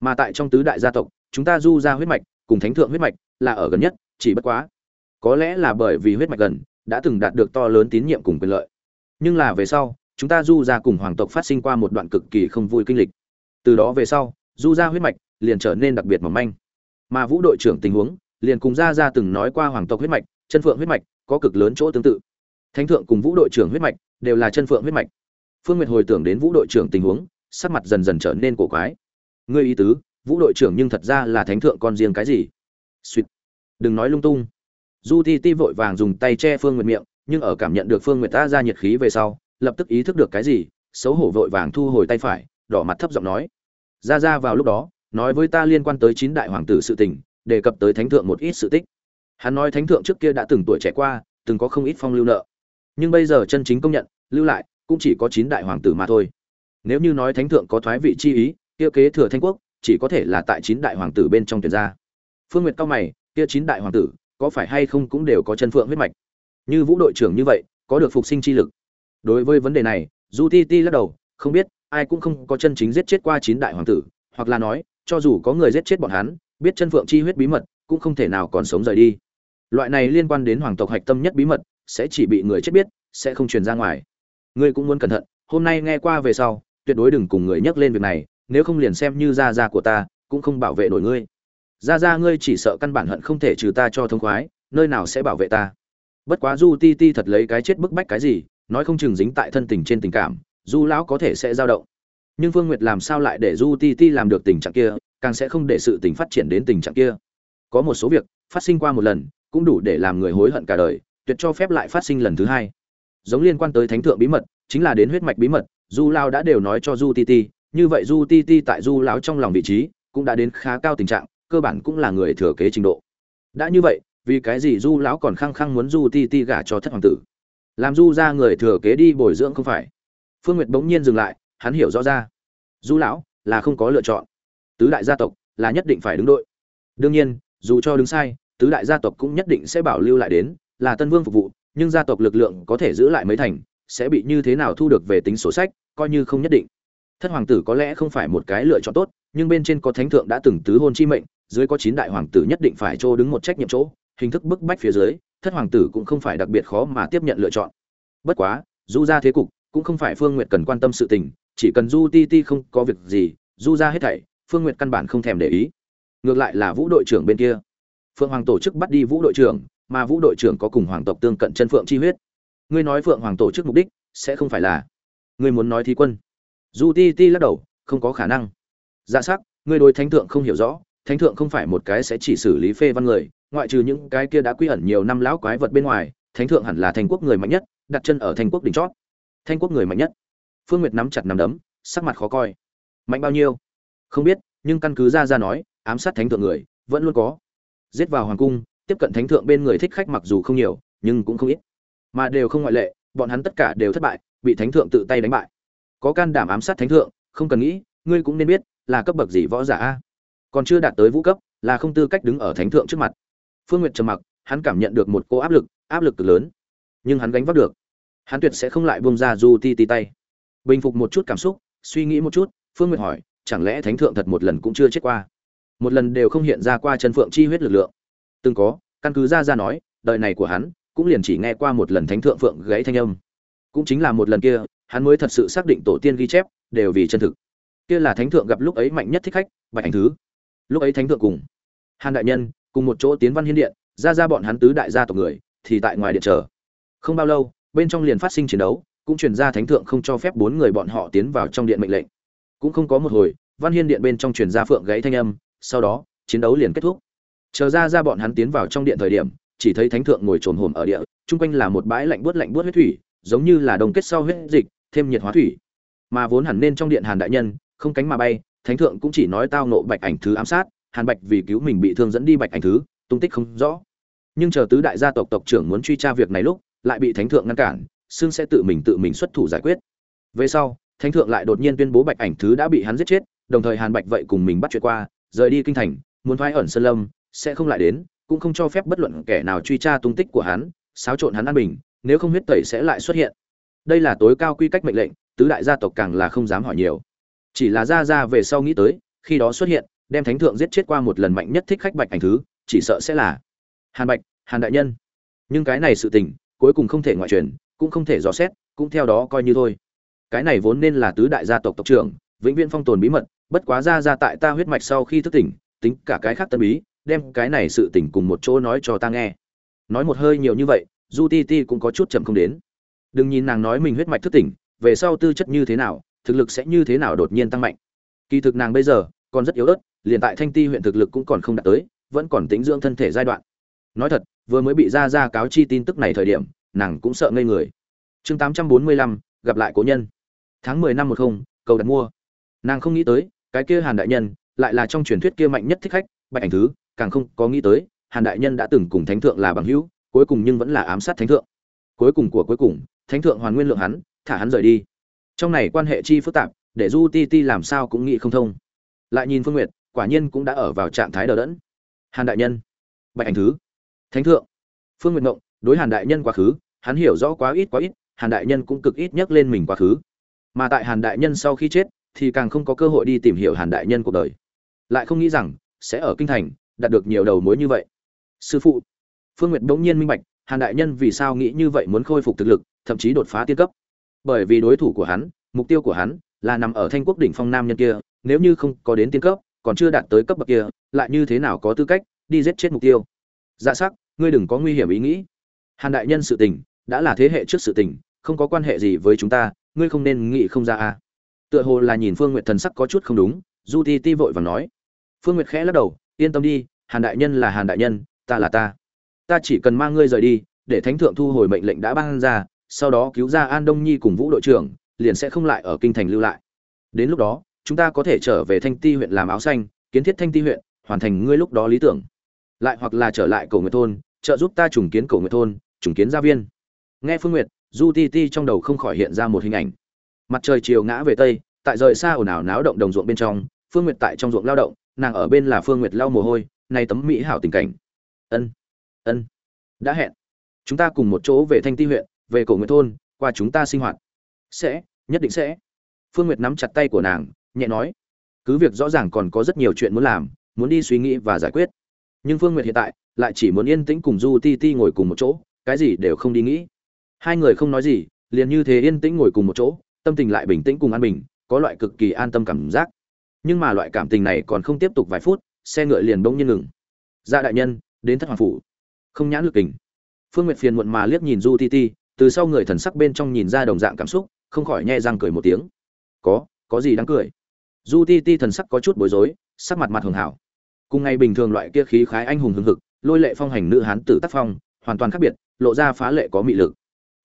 Mà tại trong tứ đại gia tộc, chúng ta du ra huyết mạch, cùng thánh thượng huyết mạch là ở gần nhất, chỉ bất quá. Có lẽ là bởi vì huyết mạch gần, đã từng đạt được to lớn tín nhiệm cùng quyền lợi. Nhưng là về sau chúng ta du ra cùng hoàng tộc phát sinh qua một đoạn cực kỳ không vui kinh lịch. Từ đó về sau, du ra huyết mạch liền trở nên đặc biệt mỏng manh. Mà vũ đội trưởng tình huống liền cùng ra ra từng nói qua hoàng tộc huyết mạch, chân phượng huyết mạch có cực lớn chỗ tương tự. Thánh thượng cùng vũ đội trưởng huyết mạch đều là chân phượng huyết mạch. Phương nguyệt hồi tưởng đến vũ đội trưởng tình huống, sắc mặt dần dần trở nên cổ quái. Ngươi ý tứ, vũ đội trưởng nhưng thật ra là thánh thượng con riêng cái gì? Suýt đừng nói lung tung. Du ti ti vội vàng dùng tay che phương nguyệt miệng, nhưng ở cảm nhận được phương nguyệt ta ra nhiệt khí về sau lập tức ý thức được cái gì, xấu hổ vội vàng thu hồi tay phải, đỏ mặt thấp giọng nói. Ra ra vào lúc đó, nói với ta liên quan tới chín đại hoàng tử sự tình, đề cập tới thánh thượng một ít sự tích. Hắn nói thánh thượng trước kia đã từng tuổi trẻ qua, từng có không ít phong lưu nợ. Nhưng bây giờ chân chính công nhận, lưu lại, cũng chỉ có chín đại hoàng tử mà thôi. Nếu như nói thánh thượng có thoái vị chi ý, kia kế thừa thanh quốc, chỉ có thể là tại chín đại hoàng tử bên trong tuyển gia phương nguyệt cao mày, kia chín đại hoàng tử, có phải hay không cũng đều có chân phượng huyết mạch? Như vũ đội trưởng như vậy, có được phục sinh chi lực đối với vấn đề này du ti ti lắc đầu, không biết, ai cũng không có chân chính giết chết qua chín đại hoàng tử, hoặc là nói, cho dù có người giết chết bọn hắn, biết chân phượng chi huyết bí mật, cũng không thể nào còn sống rời đi. Loại này liên quan đến hoàng tộc hạch tâm nhất bí mật, sẽ chỉ bị người chết biết, sẽ không truyền ra ngoài. Ngươi cũng muốn cẩn thận, hôm nay nghe qua về sau, tuyệt đối đừng cùng người nhắc lên việc này, nếu không liền xem như gia gia của ta, cũng không bảo vệ nổi ngươi. Gia gia ngươi chỉ sợ căn bản hận không thể trừ ta cho thông khoái, nơi nào sẽ bảo vệ ta? Bất quá du ti ti thật lấy cái chết bức bách cái gì nói không chừng dính tại thân tình trên tình cảm, du lão có thể sẽ dao động. Nhưng phương nguyệt làm sao lại để du ti ti làm được tình trạng kia, càng sẽ không để sự tình phát triển đến tình trạng kia. Có một số việc, phát sinh qua một lần, cũng đủ để làm người hối hận cả đời, tuyệt cho phép lại phát sinh lần thứ hai. Giống liên quan tới thánh thượng bí mật, chính là đến huyết mạch bí mật, du lao đã đều nói cho du ti ti, như vậy du ti ti tại du lão trong lòng vị trí, cũng đã đến khá cao tình trạng, cơ bản cũng là người thừa kế trình độ. Đã như vậy, vì cái gì du lão còn khăng khăng muốn du ti ti gả cho thất hoàng tử? Làm du ra người thừa kế đi bồi dưỡng không phải. Phương nguyệt bỗng nhiên dừng lại, hắn hiểu rõ ra. Du lão, là không có lựa chọn. Tứ đại gia tộc là nhất định phải đứng đội. Đương nhiên, dù cho đứng sai, tứ đại gia tộc cũng nhất định sẽ bảo lưu lại đến, là tân vương phục vụ, nhưng gia tộc lực lượng có thể giữ lại mấy thành, sẽ bị như thế nào thu được về tính sổ sách, coi như không nhất định. Thất hoàng tử có lẽ không phải một cái lựa chọn tốt, nhưng bên trên có thánh thượng đã từng tứ hôn chi mệnh, dưới có chín đại hoàng tử nhất định phải chỗ đứng một trách nhiệm chỗ, hình thức bức bách phía dưới thất hoàng tử cũng không phải đặc biệt khó mà tiếp nhận lựa chọn. Bất quá du ra thế cục cũng không phải phương nguyệt cần quan tâm sự tình, chỉ cần du ti ti không có việc gì du ra hết thảy, phương nguyệt căn bản không thèm để ý. Ngược lại là vũ đội trưởng bên kia. Phượng hoàng tổ chức bắt đi vũ đội trưởng, mà vũ đội trưởng có cùng hoàng tộc tương cận chân phượng chi huyết. Ngươi nói phượng hoàng tổ chức mục đích sẽ không phải là ngươi muốn nói thi quân. Du ti ti lắc đầu, không có khả năng. Giả dạ sắc, ngươi đối thánh thượng không hiểu rõ, thánh thượng không phải một cái sẽ chỉ xử lý phê văn người ngoại trừ những cái kia đã quy ẩn nhiều năm lão quái vật bên ngoài, thánh thượng hẳn là thành quốc người mạnh nhất, đặt chân ở thành quốc đỉnh chót. Thanh quốc người mạnh nhất. Phương nguyệt nắm chặt nắm đấm, sắc mặt khó coi. Mạnh bao nhiêu? Không biết, nhưng căn cứ ra ra nói, ám sát thánh thượng người, vẫn luôn có. Giết vào hoàng cung, tiếp cận thánh thượng bên người thích khách mặc dù không nhiều, nhưng cũng không ít. Mà đều không ngoại lệ, bọn hắn tất cả đều thất bại, bị thánh thượng tự tay đánh bại. Có can đảm ám sát thánh thượng, không cần nghĩ, ngươi cũng nên biết, là cấp bậc gì võ giả a? Còn chưa đạt tới vũ cấp, là không tư cách đứng ở thánh thượng trước mặt phương Nguyệt trầm mặc, hắn cảm nhận được một cô áp lực áp lực cực lớn. Nhưng hắn gánh vác được. Hắn tuyệt sẽ không lại buông ra du ti ti tay. Bình phục một chút cảm xúc, suy nghĩ một chút, phương nguyệt hỏi, chẳng lẽ thánh thượng thật một lần cũng chưa chết qua? Một lần đều không hiện ra qua chân phượng chi huyết lực lượng. Từng có, căn cứ ra ra nói, đời này của hắn cũng liền chỉ nghe qua một lần thánh thượng phượng gãy thanh âm. Cũng chính là một lần kia, hắn mới thật sự xác định tổ tiên ghi chép đều vì chân thực. Kia là thánh thượng gặp lúc ấy mạnh nhất thích khách, bạch ảnh thứ. Lúc ấy thánh thượng cùng hàn đại nhân cùng một chỗ tiến văn hiên điện, ra ra bọn hắn tứ đại gia tộc người, thì tại ngoài điện chờ. Không bao lâu, bên trong liền phát sinh chiến đấu, cũng truyền ra thánh thượng không cho phép bốn người bọn họ tiến vào trong điện mệnh lệnh. Cũng không có một hồi, văn hiên điện bên trong truyền ra phượng gãy thanh âm, sau đó, chiến đấu liền kết thúc. Chờ ra ra bọn hắn tiến vào trong điện thời điểm, chỉ thấy thánh thượng ngồi trồn hồm ở địa, chung quanh là một bãi lạnh buốt lạnh buốt huyết thủy, giống như là đồng kết sau huyết dịch, thêm nhiệt hóa thủy. Mà vốn hẳn nên trong điện hàn đại nhân, không cánh mà bay, thánh thượng cũng chỉ nói tao nộ bạch ảnh thứ ám sát hàn bạch vì cứu mình bị thương dẫn đi bạch ảnh thứ, tung tích không rõ. Nhưng chờ tứ đại gia tộc tộc trưởng muốn truy tra việc này lúc, lại bị thánh thượng ngăn cản xương sẽ tự mình tự mình xuất thủ giải quyết. Về sau, thánh thượng lại đột nhiên tuyên bố bạch ảnh thứ đã bị hắn giết chết, đồng thời hàn bạch vậy cùng mình bắt chuyện qua, rời đi kinh thành, muốn thoái ẩn sơn lâm, sẽ không lại đến, cũng không cho phép bất luận kẻ nào truy tra tung tích của hắn, xáo trộn hắn an bình, nếu không huyết tẩy sẽ lại xuất hiện. Đây là tối cao quy cách mệnh lệnh, tứ đại gia tộc càng là không dám hỏi nhiều. Chỉ là ra ra về sau nghĩ tới, khi đó xuất hiện đem thánh thượng giết chết qua một lần mạnh nhất thích khách bạch ảnh thứ, chỉ sợ sẽ là hàn bạch, hàn đại nhân. Nhưng cái này sự tình, cuối cùng không thể ngoại truyền, cũng không thể dò xét, cũng theo đó coi như thôi. Cái này vốn nên là tứ đại gia tộc tộc trưởng, vĩnh viễn phong tồn bí mật, bất quá ra ra tại ta huyết mạch sau khi thức tỉnh, tính cả cái khác tân bí, đem cái này sự tỉnh cùng một chỗ nói cho ta nghe. Nói một hơi nhiều như vậy, du ti ti cũng có chút chậm không đến. Đừng nhìn nàng nói mình huyết mạch thức tỉnh, về sau tư chất như thế nào, thực lực sẽ như thế nào đột nhiên tăng mạnh. Kỳ thực nàng bây giờ, còn rất yếu ớt liền tại thanh ti huyện thực lực cũng còn không đạt tới, vẫn còn tính dưỡng thân thể giai đoạn. Nói thật, vừa mới bị ra ra cáo chi tin tức này thời điểm, nàng cũng sợ ngây người. Chương tám trăm bốn mươi lăm, gặp lại cố nhân. Tháng mười năm một không, cầu đặt mua. Nàng không nghĩ tới, cái kia hàn đại nhân lại là trong truyền thuyết kia mạnh nhất thích khách, bạch ảnh thứ, càng không có nghĩ tới, hàn đại nhân đã từng cùng thánh thượng là bằng hữu, cuối cùng nhưng vẫn là ám sát thánh thượng. Cuối cùng của cuối cùng, thánh thượng hoàn nguyên lượng hắn, thả hắn rời đi. Trong này quan hệ chi phức tạp, để du ti ti làm sao cũng nghĩ không thông. Lại nhìn phương nguyệt quả nhiên cũng đã ở vào trạng thái đờ đẫn. Hàn đại nhân. Bạch ảnh thứ. Thánh thượng. Phương nguyệt ngộng đối hàn đại nhân quá khứ, hắn hiểu rõ quá ít quá ít, hàn đại nhân cũng cực ít nhắc lên mình quá khứ. Mà tại hàn đại nhân sau khi chết, thì càng không có cơ hội đi tìm hiểu hàn đại nhân cuộc đời. Lại không nghĩ rằng, sẽ ở kinh thành, đạt được nhiều đầu mối như vậy. Sư phụ. Phương nguyệt g nhiên minh bạch, hàn đại nhân vì sao nghĩ như vậy muốn khôi phục thực lực, thậm chí đột phá tiên cấp. Bởi vì đối thủ của hắn, mục tiêu của hắn là nằm ở thanh quốc đỉnh phong nam nhân kia, nếu như không có đến tiên cấp còn chưa đạt tới cấp bậc kia, lại như thế nào có tư cách đi giết chết mục tiêu? Dạ sắc, ngươi đừng có nguy hiểm ý nghĩ. Hàn đại nhân sự tình, đã là thế hệ trước sự tình, không có quan hệ gì với chúng ta, ngươi không nên nghĩ không ra à. Tựa hồ là nhìn phương n g u y ệ t thần sắc có chút không đúng, du ti ti vội và nói. Phương n g u y ệ t khẽ lắc đầu, yên tâm đi, hàn đại nhân là hàn đại nhân, ta là ta. Ta chỉ cần mang ngươi rời đi, để thánh thượng thu hồi mệnh lệnh đã ban ra, sau đó cứu ra an đông nhi cùng vũ đội trưởng, liền sẽ không lại ở kinh thành lưu lại. Đến lúc đó chúng ta có thể trở về thanh ti huyện làm áo xanh, kiến thiết thanh ti huyện, hoàn thành ngươi lúc đó lý tưởng. Lại hoặc là trở lại cổ nguyệt thôn, trợ giúp ta trùng kiến cổ nguyệt thôn, trùng kiến gia viên. Nghe phương nguyệt, du ti ti trong đầu không khỏi hiện ra một hình ảnh. Mặt trời chiều ngã về tây, tại rời xa ồn ào náo động đồng ruộng bên trong, phương nguyệt tại trong ruộng lao động, nàng ở bên là phương nguyệt lau mồ hôi, nay tấm mỹ hảo tình cảnh. Ân ân, đã hẹn. Chúng ta cùng một chỗ về thanh ti huyện, về cổ nguyệt thôn, qua chúng ta sinh hoạt. Sẽ, nhất định sẽ. Phương nguyệt nắm chặt tay của nàng nhẹ nói, cứ việc rõ ràng còn có rất nhiều chuyện muốn làm, muốn đi suy nghĩ và giải quyết. Nhưng phương nguyệt hiện tại lại chỉ muốn yên tĩnh cùng du ti ti ngồi cùng một chỗ, cái gì đều không đi nghĩ. Hai người không nói gì, liền như thế yên tĩnh ngồi cùng một chỗ, tâm tình lại bình tĩnh cùng an bình, có loại cực kỳ an tâm cảm giác. Nhưng mà loại cảm tình này còn không tiếp tục vài phút, xe ngựa liền bỗng nhiên ngừng. Ra đại nhân, đến thất hoàng phủ. Không nhãn lực kình. Phương nguyệt phiền muộn mà liếc nhìn du ti ti, từ sau người thần sắc bên trong nhìn ra đồng dạng cảm xúc, không khỏi nhẹ răng cười một tiếng. Có có gì đáng cười? Du ti ti thần sắc có chút bối rối, sắc mặt mặt hường hảo. Cùng ngày bình thường loại kia khí khái anh hùng hưng hực, lôi lệ phong hành nữ hán tử tác phong, hoàn toàn khác biệt, lộ ra phá lệ có mị lực.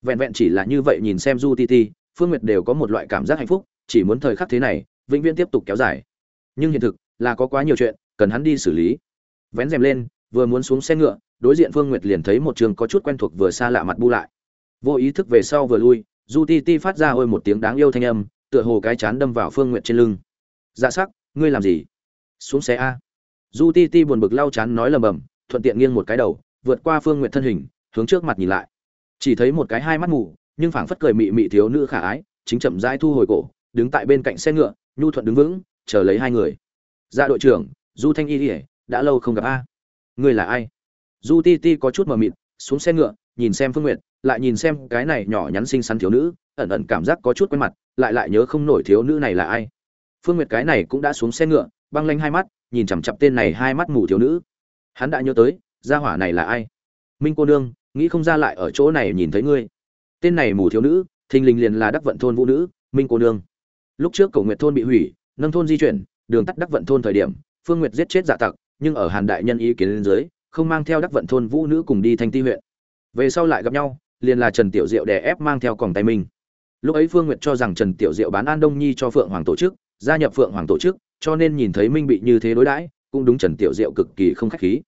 Vẹn vẹn chỉ là như vậy nhìn xem du ti ti, phương nguyệt đều có một loại cảm giác hạnh phúc, chỉ muốn thời khắc thế này, vĩnh viễn tiếp tục kéo dài. Nhưng hiện thực là có quá nhiều chuyện cần hắn đi xử lý. Vén rèm lên, vừa muốn xuống xe ngựa, đối diện phương nguyệt liền thấy một trường có chút quen thuộc vừa xa lạ mặt bu lại. Vô ý thức về sau vừa lui du ti ti phát ra ôi một tiếng đáng yêu thanh âm, tựa hồ cái chán đâm vào phương nguyệt trên lưng dạ sắc, ngươi làm gì? Xuống xe a. Du ti ti buồn bực lau chán nói lầm bầm, thuận tiện nghiêng một cái đầu, vượt qua phương nguyệt thân hình, hướng trước mặt nhìn lại. Chỉ thấy một cái hai mắt mù, nhưng phảng phất cười mị mị thiếu nữ khả ái, chính chậm rãi thu hồi cổ, đứng tại bên cạnh xe ngựa, nhu thuận đứng vững, chờ lấy hai người. Ra dạ đội trưởng, du thanh y ỉa đã lâu không gặp a. Ngươi là ai? Du ti ti có chút mờ mịt, xuống xe ngựa, nhìn xem phương n g u y ệ t lại nhìn xem cái này nhỏ nhắn xinh xắn thiếu nữ, ẩn ẩn cảm giác có chút quen mặt, lại lại nhớ không nổi thiếu nữ này là ai phương n g u y ệ t cái này cũng đã xuống xe ngựa, băng lanh hai mắt, nhìn chằm chặp tên này hai mắt mù thiếu nữ. Hắn đã nhớ tới, gia hỏa này là ai? Minh cô nương, nghĩ không ra lại ở chỗ này nhìn thấy ngươi. Tên này mù thiếu nữ, thình lình liền là đắc vận thôn vũ nữ, minh cô nương. Lúc trước cổ nguyệt thôn bị hủy, nâng thôn di chuyển, đường tắt đắc vận thôn thời điểm, phương nguyệt giết chết giả tặc, nhưng ở hàn đại nhân ý kiến lên dưới, không mang theo đắc vận thôn vũ nữ cùng đi thanh ti huyện. Về sau lại gặp nhau, liền là trần tiểu diệu đè ép mang theo còng tay mình. lúc ấy phương nguyệt cho rằng trần tiểu diệu bán an đông nhi cho phượng hoàng tổ chức gia nhập phượng hoàng tổ chức, cho nên nhìn thấy minh bị như thế đối đãi, cũng đúng trần tiểu diệu cực kỳ không khách khí.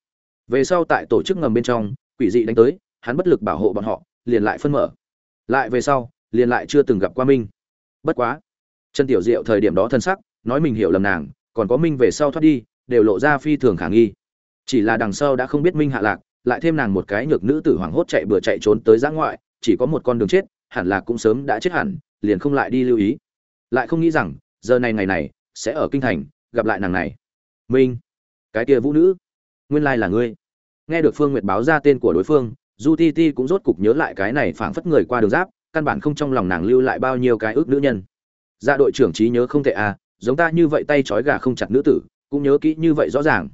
Về sau tại tổ chức ngầm bên trong, quỷ dị đánh tới, hắn bất lực bảo hộ bọn họ, liền lại phân mở. Lại về sau, liền lại chưa từng gặp qua minh. Bất quá, trần tiểu diệu thời điểm đó thân sắc, nói mình hiểu lầm nàng, còn có minh về sau thoát đi, đều lộ ra phi thường khả nghi. Chỉ là đằng sau đã không biết minh hạ lạc, lại thêm nàng một cái nhược nữ tử hoảng hốt chạy bừa chạy trốn tới giã ngoại, chỉ có một con đường chết, hẳn là cũng sớm đã chết hẳn, liền không lại đi lưu ý. Lại không nghĩ rằng giờ này ngày này, sẽ ở kinh thành, gặp lại nàng này. Minh, cái kia vũ nữ, nguyên lai là ngươi. Nghe được phương nguyệt báo ra tên của đối phương, du ti ti cũng rốt cục nhớ lại cái này phảng phất người qua đường giáp, căn bản không trong lòng nàng lưu lại bao nhiêu cái ước nữ nhân. Dạ đội trưởng trí nhớ không tệ à giống ta như vậy tay trói gà không chặt nữ tử, cũng nhớ kỹ như vậy rõ ràng.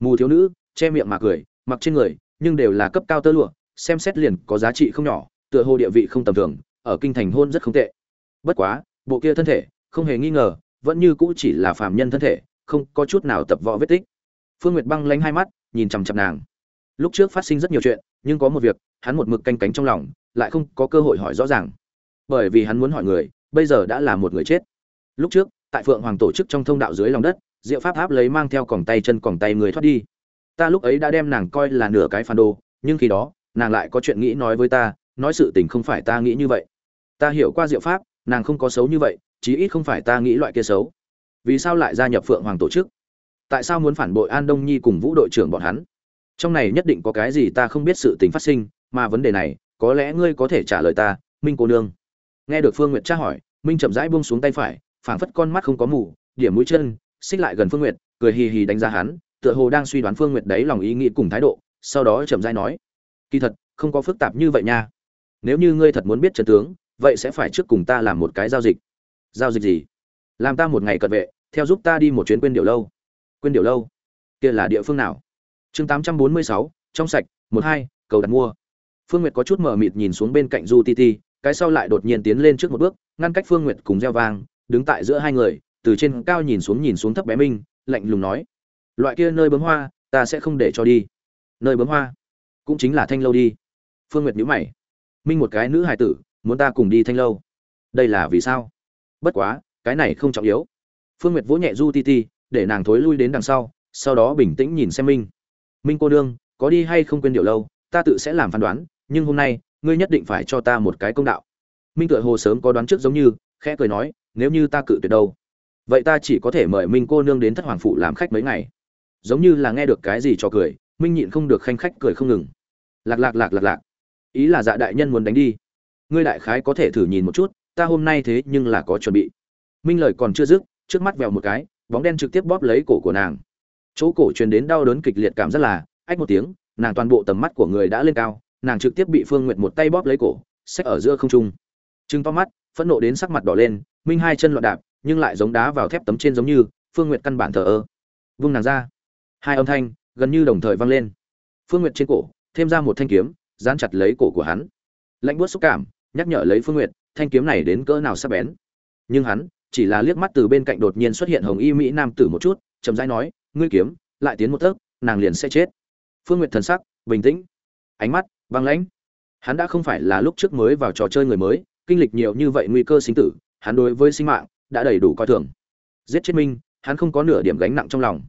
Mù thiếu nữ, che miệng mà cười, mặc trên người, nhưng đều là cấp cao tơ lụa, xem xét liền có giá trị không nhỏ, tựa hồ địa vị không tầm thường, ở kinh thành hôn rất không tệ. Bất quá, bộ kia thân thể không hề nghi ngờ, vẫn như cũ chỉ là phàm nhân thân thể, không có chút nào tập võ vết tích. Phương nguyệt băng lánh hai mắt, nhìn chằm chằm nàng. Lúc trước phát sinh rất nhiều chuyện, nhưng có một việc, hắn một mực canh cánh trong lòng, lại không có cơ hội hỏi rõ ràng. Bởi vì hắn muốn hỏi người, bây giờ đã là một người chết. Lúc trước, tại phượng hoàng tổ chức trong thông đạo dưới lòng đất, diệu pháp Tháp lấy mang theo còng tay chân còng tay người thoát đi. Ta lúc ấy đã đem nàng coi là nửa cái phản đồ, nhưng khi đó, nàng lại có chuyện nghĩ nói với ta, nói sự tình không phải ta nghĩ như vậy. Ta hiểu qua diệu pháp, nàng không có xấu như vậy chí ít không phải ta nghĩ loại kia xấu. Vì sao lại gia nhập phượng hoàng tổ chức? Tại sao muốn phản bội an đông nhi cùng vũ đội trưởng bọn hắn? Trong này nhất định có cái gì ta không biết sự tình phát sinh, mà vấn đề này, có lẽ ngươi có thể trả lời ta, minh cô nương. Nghe được phương nguyệt tra hỏi, minh chậm rãi buông xuống tay phải, phảng phất con mắt không có mù, điểm mũi chân, xích lại gần phương nguyệt, cười hì hì đánh giá hắn, tựa hồ đang suy đoán phương nguyệt đấy lòng ý nghĩ cùng thái độ, sau đó chậm rãi nói, kỳ thật, không có phức tạp như vậy nha. Nếu như ngươi thật muốn biết trận tướng, vậy sẽ phải trước cùng ta làm một cái giao dịch giao dịch gì? Làm ta một ngày cận vệ, theo giúp ta đi một chuyến quên điều lâu. Quên điều lâu? Kia là địa phương nào? Chương tám trăm bốn mươi sáu, trong sạch, một hai, cầu đặt mua. Phương nguyệt có chút mờ mịt nhìn xuống bên cạnh du ti ti, cái sau lại đột nhiên tiến lên trước một bước, ngăn cách phương nguyệt cùng gieo vang, đứng tại giữa hai người, từ trên cao nhìn xuống nhìn xuống thấp bé minh, lạnh lùng nói, loại kia nơi bướm hoa, ta sẽ không để cho đi. Nơi bướm hoa? Cũng chính là thanh lâu đi. Phương nguyệt nhíu mày. Minh một cái nữ hài tử, muốn ta cùng đi thanh lâu? Đây là vì sao? Bất quá, cái này không trọng yếu. Phương nguyệt vỗ nhẹ du ti ti, để nàng thối lui đến đằng sau sau đó bình tĩnh nhìn xem minh. Minh cô đương có đi hay không quên điều lâu, ta tự sẽ làm phán đoán, nhưng hôm nay, ngươi nhất định phải cho ta một cái công đạo. Minh tựa hồ sớm có đoán trước giống như, khẽ cười nói, nếu như ta cự tuyệt đâu, vậy ta chỉ có thể mời minh cô nương đến thất hoàng phụ làm khách mấy ngày. Giống như là nghe được cái gì cho cười, minh nhịn không được khanh khách cười không ngừng. Lạc lạc lạc lạc lạc. Ý là dạ đại nhân muốn đánh đi. Ngươi đại khái có thể thử nhìn một chút ta hôm nay thế nhưng là có chuẩn bị. Minh lời còn chưa dứt, trước mắt vèo một cái, bóng đen trực tiếp bóp lấy cổ của nàng. Chỗ cổ truyền đến đau đớn kịch liệt cảm rất là, ách một tiếng, nàng toàn bộ tầm mắt của người đã lên cao, nàng trực tiếp bị phương nguyệt một tay bóp lấy cổ, xách ở giữa không trung. Trừng to mắt, phẫn nộ đến sắc mặt đỏ lên, minh hai chân loạn đạp, nhưng lại giống đá vào thép tấm trên giống như, phương nguyệt căn bản thờ ơ. Vung nàng ra. Hai âm thanh, gần như đồng thời vang lên. Phương nguyệt trên cổ, thêm ra một thanh kiếm, dán chặt lấy cổ của hắn. Lạnh buốt xúc cảm, nhắc nhở lấy phương nguyệt thanh kiếm này đến cỡ nào sắc bén. Nhưng hắn, chỉ là liếc mắt từ bên cạnh đột nhiên xuất hiện hồng y mỹ nam tử một chút, chậm rãi nói, ngươi kiếm, lại tiến một tấc, nàng liền sẽ chết. Phương nguyệt thần sắc, bình tĩnh. Ánh mắt, băng lãnh. Hắn đã không phải là lúc trước mới vào trò chơi người mới, kinh lịch nhiều như vậy nguy cơ sinh tử, hắn đối với sinh mạng đã đầy đủ coi thường. Giết chết minh hắn không có nửa điểm gánh nặng trong lòng.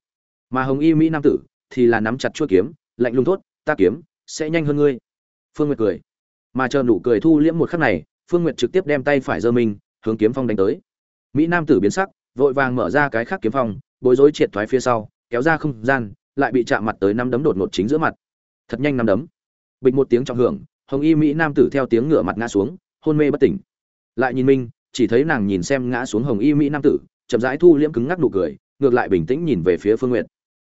Mà hồng y mỹ nam tử thì là nắm chặt chuôi kiếm, lạnh lùng thốt, ta kiếm sẽ nhanh hơn ngươi. Phương nguyệt cười. Mà chờ nụ cười thu liễm một khắc này phương nguyệt trực tiếp đem tay phải giơ minh hướng kiếm phong đánh tới. Mỹ nam tử biến sắc, vội vàng mở ra cái khác kiếm phong, bối rối triệt thoái phía sau, kéo ra không gian, lại bị chạm mặt tới năm đấm đột ngột chính giữa mặt. Thật nhanh năm đấm. Bịch một tiếng trọng hưởng, hồng y mỹ nam tử theo tiếng ngửa mặt ngã xuống, hôn mê bất tỉnh. Lại nhìn minh chỉ thấy nàng nhìn xem ngã xuống hồng y mỹ nam tử, chậm rãi thu liễm cứng ngắc nụ cười, ngược lại bình tĩnh nhìn về phía phương Nguyệt.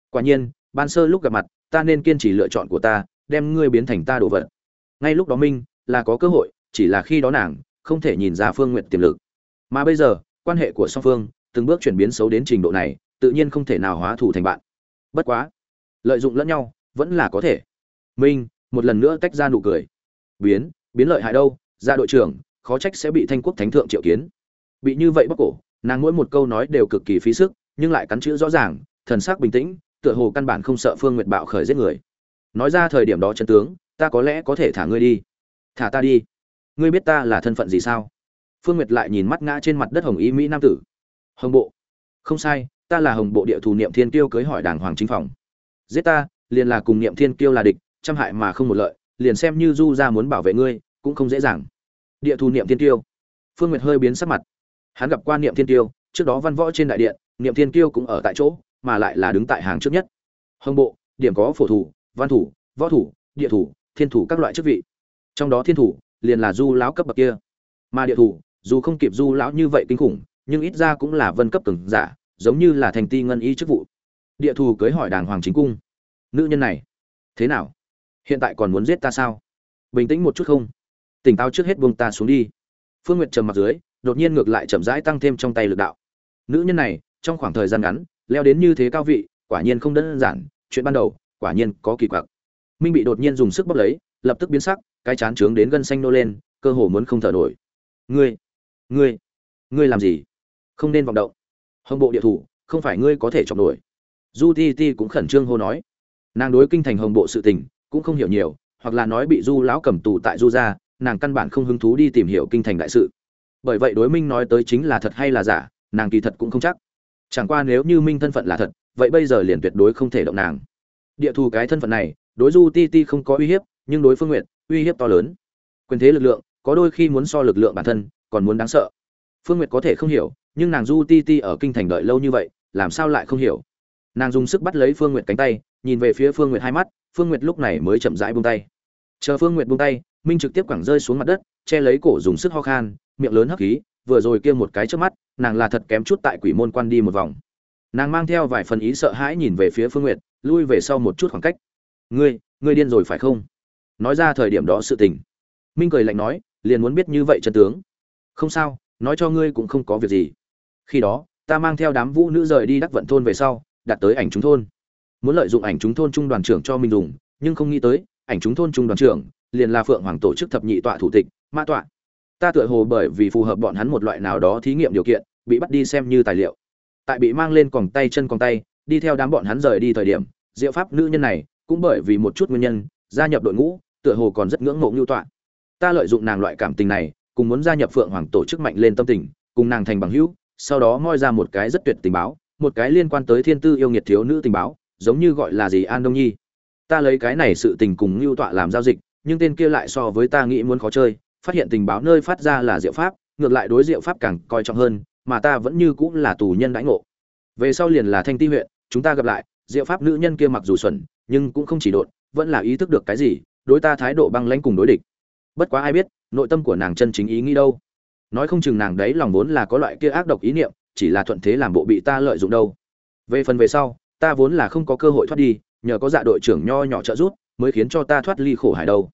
quả nhiên, ban sơ lúc gặp mặt, ta nên kiên trì lựa chọn của ta, đem ngươi biến thành ta đồ vật. Ngay lúc đó minh là có cơ hội chỉ là khi đó nàng không thể nhìn ra phương nguyệt tiềm lực. Mà bây giờ, quan hệ của song phương từng bước chuyển biến xấu đến trình độ này, tự nhiên không thể nào hóa thù thành bạn. Bất quá, lợi dụng lẫn nhau vẫn là có thể. Minh một lần nữa tách ra nụ cười. Biến biến lợi hại đâu? Ra đội trưởng, khó trách sẽ bị thanh quốc thánh thượng triệu kiến. Bị như vậy bóc cổ, nàng mỗi một câu nói đều cực kỳ phí sức, nhưng lại cắn chữ rõ ràng, thần sắc bình tĩnh, tựa hồ căn bản không sợ phương nguyệt bạo khởi giết người. Nói ra thời điểm đó, chân tướng, ta có lẽ có thể thả ngươi đi. Thả ta đi ngươi biết ta là thân phận gì sao? Phương nguyệt lại nhìn mắt ngã trên mặt đất hồng ý mỹ nam tử. Hồng bộ. Không sai, ta là hồng bộ địa thủ niệm thiên kiêu cưới hỏi đảng hoàng chính phòng. Giết ta, liền là cùng niệm thiên kiêu là địch trăm hại mà không một lợi, liền xem như du ra muốn bảo vệ ngươi, cũng không dễ dàng. Địa thủ niệm thiên kiêu. Phương nguyệt hơi biến sắc mặt. Hắn gặp qua niệm thiên kiêu, trước đó văn võ trên đại điện, niệm thiên kiêu cũng ở tại chỗ, mà lại là đứng tại hàng trước nhất. Hồng bộ, điểm có phổ thủ, văn thủ, võ thủ, địa thủ, thiên thủ các loại chức vị. Trong đó thiên thủ liền là du lão cấp bậc kia. Mà địa thủ, dù không kịp du lão như vậy kinh khủng, nhưng ít ra cũng là vân cấp từng giả, giống như là thành ti ngân y chức vụ. Địa thủ cưới hỏi đàng hoàng chính cung. Nữ nhân này, thế nào? Hiện tại còn muốn giết ta sao? Bình tĩnh một chút không? Tỉnh táo trước hết buông ta xuống đi. Phương nguyệt trầm mặt dưới, đột nhiên ngược lại chậm rãi tăng thêm trong tay lực đạo. Nữ nhân này, trong khoảng thời gian ngắn, leo đến như thế cao vị, quả nhiên không đơn giản, chuyện ban đầu, quả nhiên có kỳ quặc. Minh bị đột nhiên dùng sức bóp lấy, lập tức biến sắc cái chán trướng đến gân xanh nô lên, cơ hồ muốn không thở nổi. Ngươi ngươi ngươi làm gì? Không nên vọng động. Hồng bộ địa thủ, không phải ngươi có thể chọc nổi. Du ti ti cũng khẩn trương hô nói. Nàng đối kinh thành hồng bộ sự tình, cũng không hiểu nhiều, hoặc là nói bị du lão cầm tù tại du gia, nàng căn bản không hứng thú đi tìm hiểu kinh thành đại sự. Bởi vậy đối minh nói tới chính là thật hay là giả, nàng kỳ thật cũng không chắc. Chẳng qua nếu như minh thân phận là thật, vậy bây giờ liền tuyệt đối không thể động nàng. Địa thù cái thân phận này, đối du ti ti không có uy hiếp, nhưng đối phương nguyện uy hiếp to lớn. Quyền thế lực lượng, có đôi khi muốn so lực lượng bản thân, còn muốn đáng sợ. Phương nguyệt có thể không hiểu, nhưng nàng du ti ti ở kinh thành đợi lâu như vậy, làm sao lại không hiểu? Nàng dùng sức bắt lấy phương nguyệt cánh tay, nhìn về phía phương nguyệt hai mắt, phương nguyệt lúc này mới chậm rãi buông tay. Chờ phương nguyệt buông tay, minh trực tiếp quẳng rơi xuống mặt đất, che lấy cổ dùng sức ho khan, miệng lớn hấp khí, vừa rồi kia một cái trước mắt, nàng là thật kém chút tại quỷ môn quan đi một vòng. Nàng mang theo vài phần ý sợ hãi nhìn về phía phương nguyệt, lui về sau một chút khoảng cách. Ngươi ngươi điên rồi phải không? Nói ra thời điểm đó sự tình. Minh cười lạnh nói, liền muốn biết như vậy chân tướng. Không sao, nói cho ngươi cũng không có việc gì. Khi đó, ta mang theo đám vũ nữ rời đi đắc vận thôn về sau, đặt tới ảnh chúng thôn. Muốn lợi dụng ảnh chúng thôn trung đoàn trưởng cho mình dùng, nhưng không nghĩ tới, ảnh chúng thôn trung đoàn trưởng liền là phượng hoàng tổ chức thập nhị tọa thủ tịch mã tọa. Ta tựa hồ bởi vì phù hợp bọn hắn một loại nào đó thí nghiệm điều kiện, bị bắt đi xem như tài liệu. Tại bị mang lên còng tay chân còng tay, đi theo đám bọn hắn rời đi thời điểm, diệu pháp nữ nhân này cũng bởi vì một chút nguyên nhân, gia nhập đội ngũ tựa hồ còn rất ngưỡng mộ ngưu tọa ta lợi dụng nàng loại cảm tình này, cùng muốn gia nhập phượng hoàng tổ chức mạnh lên tâm tình, cùng nàng thành bằng hữu, sau đó moi ra một cái rất tuyệt tình báo, một cái liên quan tới thiên tư yêu nghiệt thiếu nữ tình báo, giống như gọi là gì an đông nhi. Ta lấy cái này sự tình cùng ngưu tọa làm giao dịch, nhưng tên kia lại so với ta nghĩ muốn khó chơi, phát hiện tình báo nơi phát ra là diệu pháp, ngược lại đối diệu pháp càng coi trọng hơn, mà ta vẫn như cũng là tù nhân đãi ngộ. Về sau liền là thanh ti huyện, chúng ta gặp lại, diệu pháp nữ nhân kia mặc dù xuẩn, nhưng cũng không chỉ độn, vẫn là ý thức được cái gì đối ta thái độ băng lãnh cùng đối địch. Bất quá ai biết, nội tâm của nàng chân chính ý nghĩ đâu. Nói không chừng nàng đấy lòng vốn là có loại kia ác độc ý niệm, chỉ là thuận thế làm bộ bị ta lợi dụng đâu. Về phần về sau, ta vốn là không có cơ hội thoát đi, nhờ có dạ đội trưởng nho nhỏ trợ giúp, mới khiến cho ta thoát ly khổ hải đâu.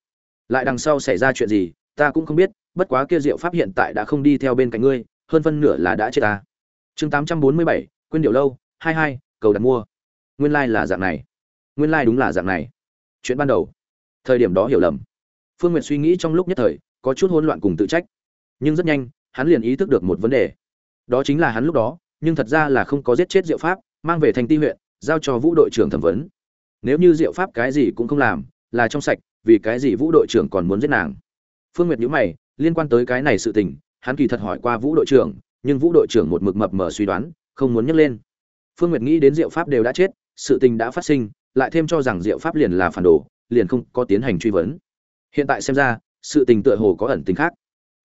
Lại đằng sau xảy ra chuyện gì, ta cũng không biết, bất quá kia diệu pháp hiện tại đã không đi theo bên cạnh ngươi, hơn phân nửa là đã chết ta. Chương tám trăm bốn mươi bảy, quên điệu lâu, hai hai, cầu đặt mua. Nguyên lai là dạng này. Nguyên lai đúng là dạng này. Chuyện ban đầu thời điểm đó hiểu lầm. Phương n g u y ệ t suy nghĩ trong lúc nhất thời, có chút hỗn loạn cùng tự trách. Nhưng rất nhanh, hắn liền ý thức được một vấn đề. Đó chính là hắn lúc đó, nhưng thật ra là không có giết chết diệu pháp, mang về thành ti huyện, giao cho vũ đội trưởng thẩm vấn. Nếu như diệu pháp cái gì cũng không làm, là trong sạch, vì cái gì vũ đội trưởng còn muốn giết nàng? Phương nguyệt nhữ mày, liên quan tới cái này sự tình, hắn kỳ thật hỏi qua vũ đội trưởng, nhưng vũ đội trưởng một mực mập mờ suy đoán, không muốn nhắc lên. Phương nguyệt nghĩ đến diệu pháp đều đã chết, sự tình đã phát sinh, lại thêm cho rằng diệu pháp liền là phản đồ liền không có tiến hành truy vấn. Hiện tại xem ra, sự tình tựa hồ có ẩn tính khác.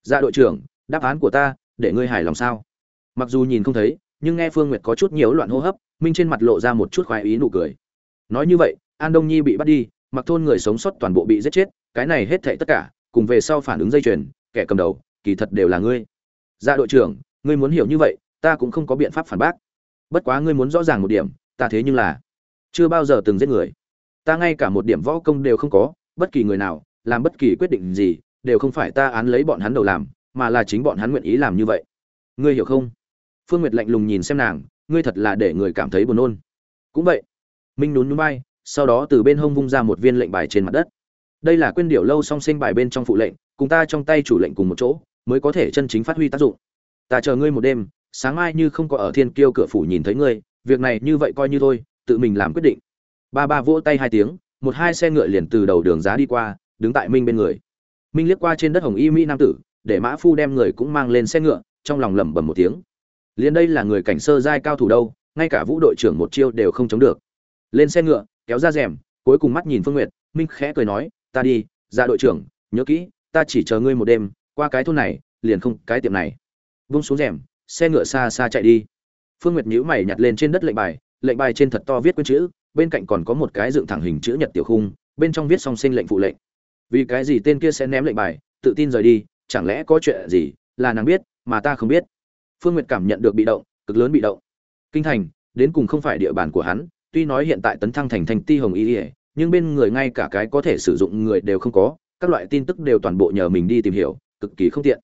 Dạ đội trưởng, đáp án của ta, để ngươi hài lòng sao? Mặc dù nhìn không thấy, nhưng nghe phương nguyệt có chút nhiều loạn hô hấp, minh trên mặt lộ ra một chút khoái ý nụ cười. Nói như vậy, an đông nhi bị bắt đi, mặc thôn người sống sót toàn bộ bị giết chết, cái này hết thảy tất cả, cùng về sau phản ứng dây chuyền, kẻ cầm đầu, kỳ thật đều là ngươi. Dạ đội trưởng, ngươi muốn hiểu như vậy, ta cũng không có biện pháp phản bác. Bất quá ngươi muốn rõ ràng một điểm, ta thế nhưng là chưa bao giờ từng giết người ta ngay cả một điểm võ công đều không có, bất kỳ người nào, làm bất kỳ quyết định gì, đều không phải ta án lấy bọn hắn đầu làm, mà là chính bọn hắn nguyện ý làm như vậy. Ngươi hiểu không? Phương nguyệt lạnh lùng nhìn xem nàng, ngươi thật là để người cảm thấy buồn nôn. Cũng vậy, minh nhún nhún vai sau đó từ bên hông vung ra một viên lệnh bài trên mặt đất. Đây là quyên điệu lâu song sinh bài bên trong phụ lệnh, cùng ta trong tay chủ lệnh cùng một chỗ, mới có thể chân chính phát huy tác dụng. Ta chờ ngươi một đêm, sáng mai như không có ở thiên kiêu cửa phủ nhìn thấy ngươi, việc này như vậy coi như thôi, tự mình làm quyết định ba ba vỗ tay hai tiếng, một hai xe ngựa liền từ đầu đường giá đi qua, đứng tại minh bên người. Minh liếc qua trên đất hồng y mỹ nam tử, để mã phu đem người cũng mang lên xe ngựa, trong lòng lẩm bẩm một tiếng. Liền đây là người cảnh sơ giai cao thủ đâu, ngay cả vũ đội trưởng một chiêu đều không chống được. Lên xe ngựa, kéo ra rèm, cuối cùng mắt nhìn phương nguyệt, minh khẽ cười nói, ta đi ra đội trưởng, nhớ kỹ, ta chỉ chờ ngươi một đêm, qua cái thôn này, liền không, cái tiệm này. Vung xuống rèm, xe ngựa xa xa chạy đi. Phương nguyệt nhíu mày nhặt lên trên đất lệnh bài lệnh bài trên thật to viết quyên chữ bên cạnh còn có một cái dựng thẳng hình chữ nhật tiểu khung, bên trong viết song sinh lệnh phụ lệnh. Vì cái gì tên kia sẽ ném lệnh bài, tự tin rời đi, chẳng lẽ có chuyện gì là nàng biết, mà ta không biết. Phương nguyệt cảm nhận được bị động, cực lớn bị động. Kinh thành, đến cùng không phải địa bàn của hắn, tuy nói hiện tại tấn thăng thành thành ti hồng y ỉa nhưng bên người ngay cả cái có thể sử dụng người đều không có, các loại tin tức đều toàn bộ nhờ mình đi tìm hiểu, cực kỳ không tiện.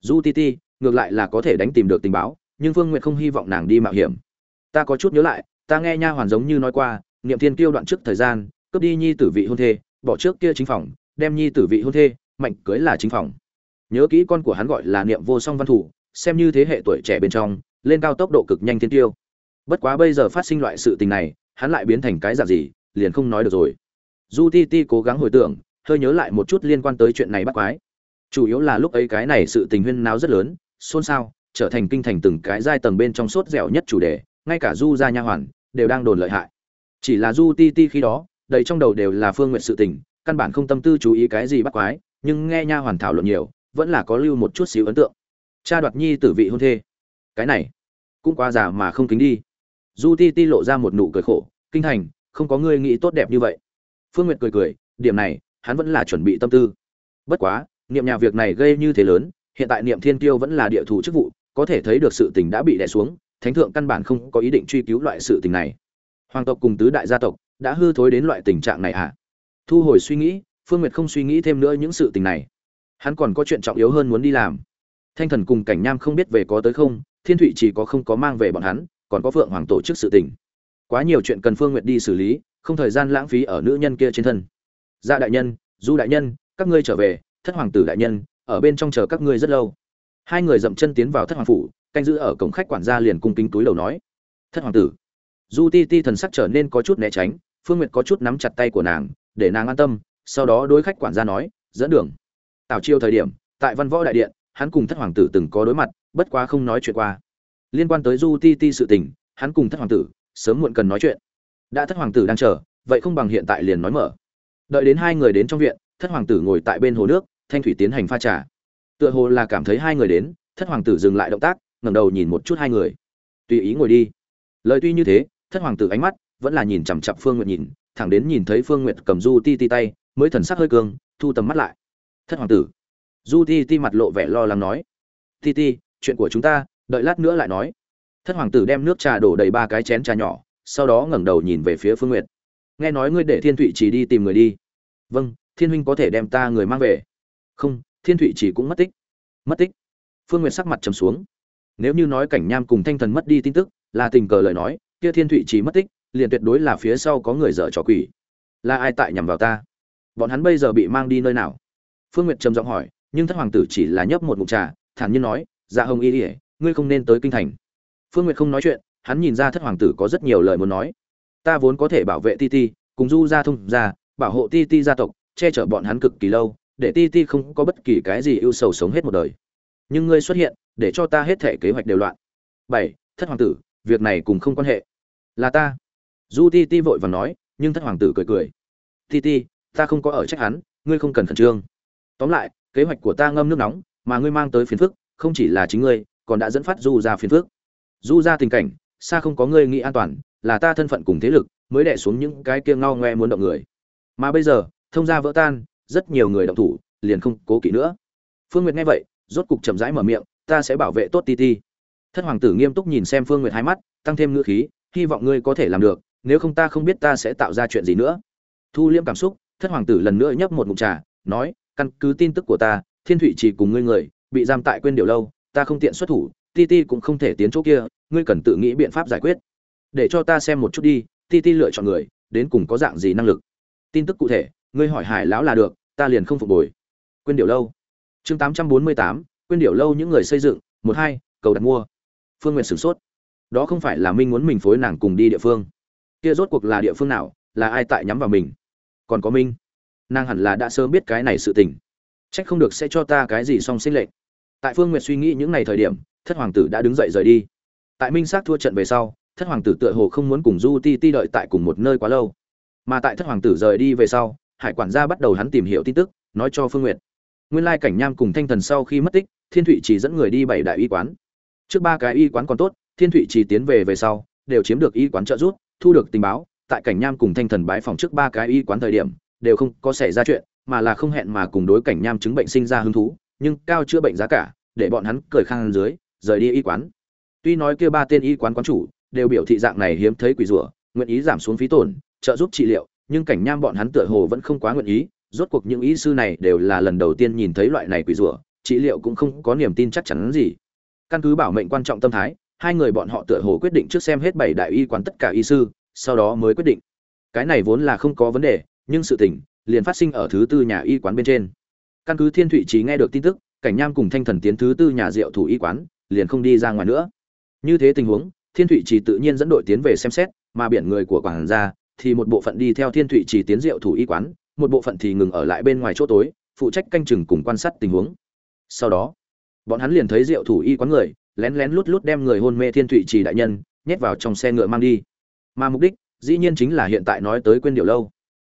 Du ti ti, ngược lại là có thể đánh tìm được tình báo, nhưng phương nguyệt không hy vọng nàng đi mạo hiểm. Ta có chút nhớ lại, ta nghe nha hoàn giống như nói qua niệm thiên kiêu đoạn trước thời gian, cướp đi nhi tử vị hôn thê, bỏ trước kia chính phòng, đem nhi tử vị hôn thê, mạnh cưới là chính phòng. Nhớ kỹ con của hắn gọi là niệm vô song văn thủ, xem như thế hệ tuổi trẻ bên trong, lên cao tốc độ cực nhanh thiên tiêu. Bất quá bây giờ phát sinh loại sự tình này, hắn lại biến thành cái dạng gì, liền không nói được rồi. Du ti ti cố gắng hồi tưởng, hơi nhớ lại một chút liên quan tới chuyện này bắt quái. Chủ yếu là lúc ấy cái này sự tình huyên náo rất lớn, xôn xao, trở thành kinh thành từng cái giai tầng bên trong sốt dẻo nhất chủ đề, ngay cả du gia nha hoàn, đều đang đồn lợi hại chỉ là du ti ti khi đó, đầy trong đầu đều là phương nguyện sự tình, căn bản không tâm tư chú ý cái gì bắt quái, nhưng nghe nha hoàn thảo luận nhiều, vẫn là có lưu một chút xíu ấn tượng. Cha đoạt nhi tử vị hôn thê. Cái này, cũng quá già mà không kính đi. Du ti ti lộ ra một nụ cười khổ, kinh thành, không có ngươi nghĩ tốt đẹp như vậy. Phương nguyệt cười cười, điểm này, hắn vẫn là chuẩn bị tâm tư. Bất quá, niệm nhà việc này gây như thế lớn, hiện tại niệm thiên kiêu vẫn là địa thủ chức vụ, có thể thấy được sự tình đã bị đè xuống, thánh thượng căn bản không có ý định truy cứu loại sự tình này hoàng tộc cùng tứ đại gia tộc đã hư thối đến loại tình trạng này à? Thu hồi suy nghĩ, phương nguyệt không suy nghĩ thêm nữa những sự tình này. Hắn còn có chuyện trọng yếu hơn muốn đi làm. Thanh thần cùng cảnh nham không biết về có tới không, thiên thụy chỉ có không có mang về bọn hắn, còn có phượng hoàng tổ chức sự tình. Quá nhiều chuyện cần phương nguyệt đi xử lý, không thời gian lãng phí ở nữ nhân kia trên thân. Dạ đại nhân, du đại nhân, các ngươi trở về, thất hoàng tử đại nhân, ở bên trong chờ các ngươi rất lâu. Hai người dậm chân tiến vào thất hoàng phủ, canh giữ ở cổng khách quản gia liền cung kính túi đầu nói. Thất hoàng tử du ti ti thần sắc trở nên có chút né tránh, phương nguyệt có chút nắm chặt tay của nàng, để nàng an tâm, sau đó đối khách quản gia nói, dẫn đường. Tào chiêu thời điểm, tại văn võ đại điện, hắn cùng thất hoàng tử từng có đối mặt, bất quá không nói chuyện qua. Liên quan tới du ti ti sự tình, hắn cùng thất hoàng tử sớm muộn cần nói chuyện. Đã thất hoàng tử đang chờ, vậy không bằng hiện tại liền nói mở. Đợi đến hai người đến trong viện, thất hoàng tử ngồi tại bên hồ nước, thanh thủy tiến hành pha trà. Tựa hồ là cảm thấy hai người đến, thất hoàng tử dừng lại động tác, ngẩng đầu nhìn một chút hai người. Tùy ý ngồi đi. Lời tuy như thế thất hoàng tử ánh mắt vẫn là nhìn chằm chặp phương Nguyệt nhìn, thẳng đến nhìn thấy phương Nguyệt cầm du ti ti tay, mới thần sắc hơi cương, thu tầm mắt lại. Thất hoàng tử. Du ti ti mặt lộ vẻ lo lắng nói. Ti ti, chuyện của chúng ta, đợi lát nữa lại nói. Thất hoàng tử đem nước trà đổ đầy ba cái chén trà nhỏ, sau đó ngẩng đầu nhìn về phía phương nguyệt. Nghe nói ngươi để thiên thụy chỉ đi tìm người đi. Vâng thiên huynh có thể đem ta người mang về. Không, thiên thụy chỉ cũng mất tích. Mất tích. Phương nguyệt sắc mặt trầm xuống. Nếu như nói cảnh nham cùng thanh thần mất đi tin tức, là tình cờ lời nói kia thiên thụy chỉ mất tích, liền tuyệt đối là phía sau có người dở trò quỷ. Là ai tại nhằm vào ta? Bọn hắn bây giờ bị mang đi nơi nào? Phương nguyệt trầm giọng hỏi, nhưng thất hoàng tử chỉ là nhấp một ngụm trà, thản nhiên nói dạ hồng y ỉa ngươi không nên tới kinh thành. Phương nguyệt không nói chuyện, hắn nhìn ra thất hoàng tử có rất nhiều lời muốn nói. Ta vốn có thể bảo vệ ti ti, cùng du gia thông gia, bảo hộ ti ti gia tộc, che chở bọn hắn cực kỳ lâu, để ti ti không có bất kỳ cái gì ưu sầu sống hết một đời. Nhưng ngươi xuất hiện, để cho ta hết thể kế hoạch đều loạn. Bảy, thất hoàng tử việc này cùng không quan hệ. Là ta. Du ti ti vội vàng nói, nhưng thất hoàng tử cười cười. Ti ti, ta không có ở trách hắn, ngươi không cần khẩn trương. Tóm lại, kế hoạch của ta ngâm nước nóng, mà ngươi mang tới phiền phức, không chỉ là chính ngươi, còn đã dẫn phát du ra phiền phức. Du ra tình cảnh, xa không có ngươi nghĩ an toàn, là ta thân phận cùng thế lực, mới đè xuống những cái kia ngao ngoe muốn động người. Mà bây giờ, thông gia vỡ tan, rất nhiều người động thủ, liền không cố kỵ nữa. Phương nguyệt nghe vậy, rốt cục chậm rãi mở miệng, ta sẽ bảo vệ tốt ti ti thất hoàng tử nghiêm túc nhìn xem phương nguyệt hai mắt, tăng thêm ngữ khí, hy vọng ngươi có thể làm được, nếu không ta không biết ta sẽ tạo ra chuyện gì nữa. Thu liễm cảm xúc, thất hoàng tử lần nữa nhấp một ngụm trà, nói, căn cứ tin tức của ta, thiên thụy chỉ cùng ngươi người, bị giam tại quên điều lâu, ta không tiện xuất thủ, ti ti cũng không thể tiến chỗ kia, ngươi cần tự nghĩ biện pháp giải quyết. Để cho ta xem một chút đi, ti ti lựa chọn người, đến cùng có dạng gì năng lực. Tin tức cụ thể, ngươi hỏi hải lão là được, ta liền không phục hồi quên điều lâu. Chương tám trăm bốn mươi tám, quên điều lâu những người xây dựng, một hai, cầu đặt mua phương nguyện sửng sốt. Đó không phải là minh muốn mình phối nàng cùng đi địa phương. Kia rốt cuộc là địa phương nào, là ai tại nhắm vào mình? Còn có minh. Nàng hẳn là đã sớm biết cái này sự tình. Trách không được sẽ cho ta cái gì song sinh lệnh. Tại phương nguyệt suy nghĩ những ngày thời điểm, thất hoàng tử đã đứng dậy rời đi. Tại minh xác thua trận về sau, thất hoàng tử tựa hồ không muốn cùng du ti ti đợi tại cùng một nơi quá lâu. Mà tại thất hoàng tử rời đi về sau, hải quản gia bắt đầu hắn tìm hiểu tin tức, nói cho phương nguyệt. Nguyên lai cảnh nham cùng thanh thần sau khi mất tích, thiên thụy chỉ dẫn người đi bảy đại y quán trước ba cái y quán còn tốt, thiên thụy chỉ tiến về về sau, đều chiếm được y quán trợ giúp, thu được tình báo, tại cảnh nham cùng thanh thần bái phòng trước ba cái y quán thời điểm, đều không có xảy ra chuyện, mà là không hẹn mà cùng đối cảnh nham chứng bệnh sinh ra hứng thú, nhưng cao chữa bệnh giá cả, để bọn hắn cười khang dưới, rời đi y quán. Tuy nói kia ba tên y quán quán chủ, đều biểu thị dạng này hiếm thấy quỷ rủa, nguyện ý giảm xuống phí tổn, trợ giúp trị liệu, nhưng cảnh nham bọn hắn tựa hồ vẫn không quá nguyện ý, rốt cuộc những y sư này đều là lần đầu tiên nhìn thấy loại này quỷ rủa, trị liệu cũng không có niềm tin chắc chắn gì căn cứ bảo mệnh quan trọng tâm thái, hai người bọn họ tựa hồ quyết định trước xem hết bảy đại y quán tất cả y sư, sau đó mới quyết định. Cái này vốn là không có vấn đề, nhưng sự tình liền phát sinh ở thứ tư nhà y quán bên trên. Căn cứ thiên thụy trí nghe được tin tức, cảnh nham cùng thanh thần tiến thứ tư nhà rượu thủ y quán, liền không đi ra ngoài nữa. Như thế tình huống, thiên thụy trì tự nhiên dẫn đội tiến về xem xét, mà biển người của quảng gia thì một bộ phận đi theo thiên thụy trì tiến rượu thủ y quán, một bộ phận thì ngừng ở lại bên ngoài chỗ tối, phụ trách canh chừng cùng quan sát tình huống. Sau đó bọn hắn liền thấy rượu thủ y quán người, lén lén lút lút đem người hôn mê thiên thụy trì đại nhân, nhét vào trong xe ngựa mang đi. Mà mục đích, dĩ nhiên chính là hiện tại nói tới quên điệu lâu.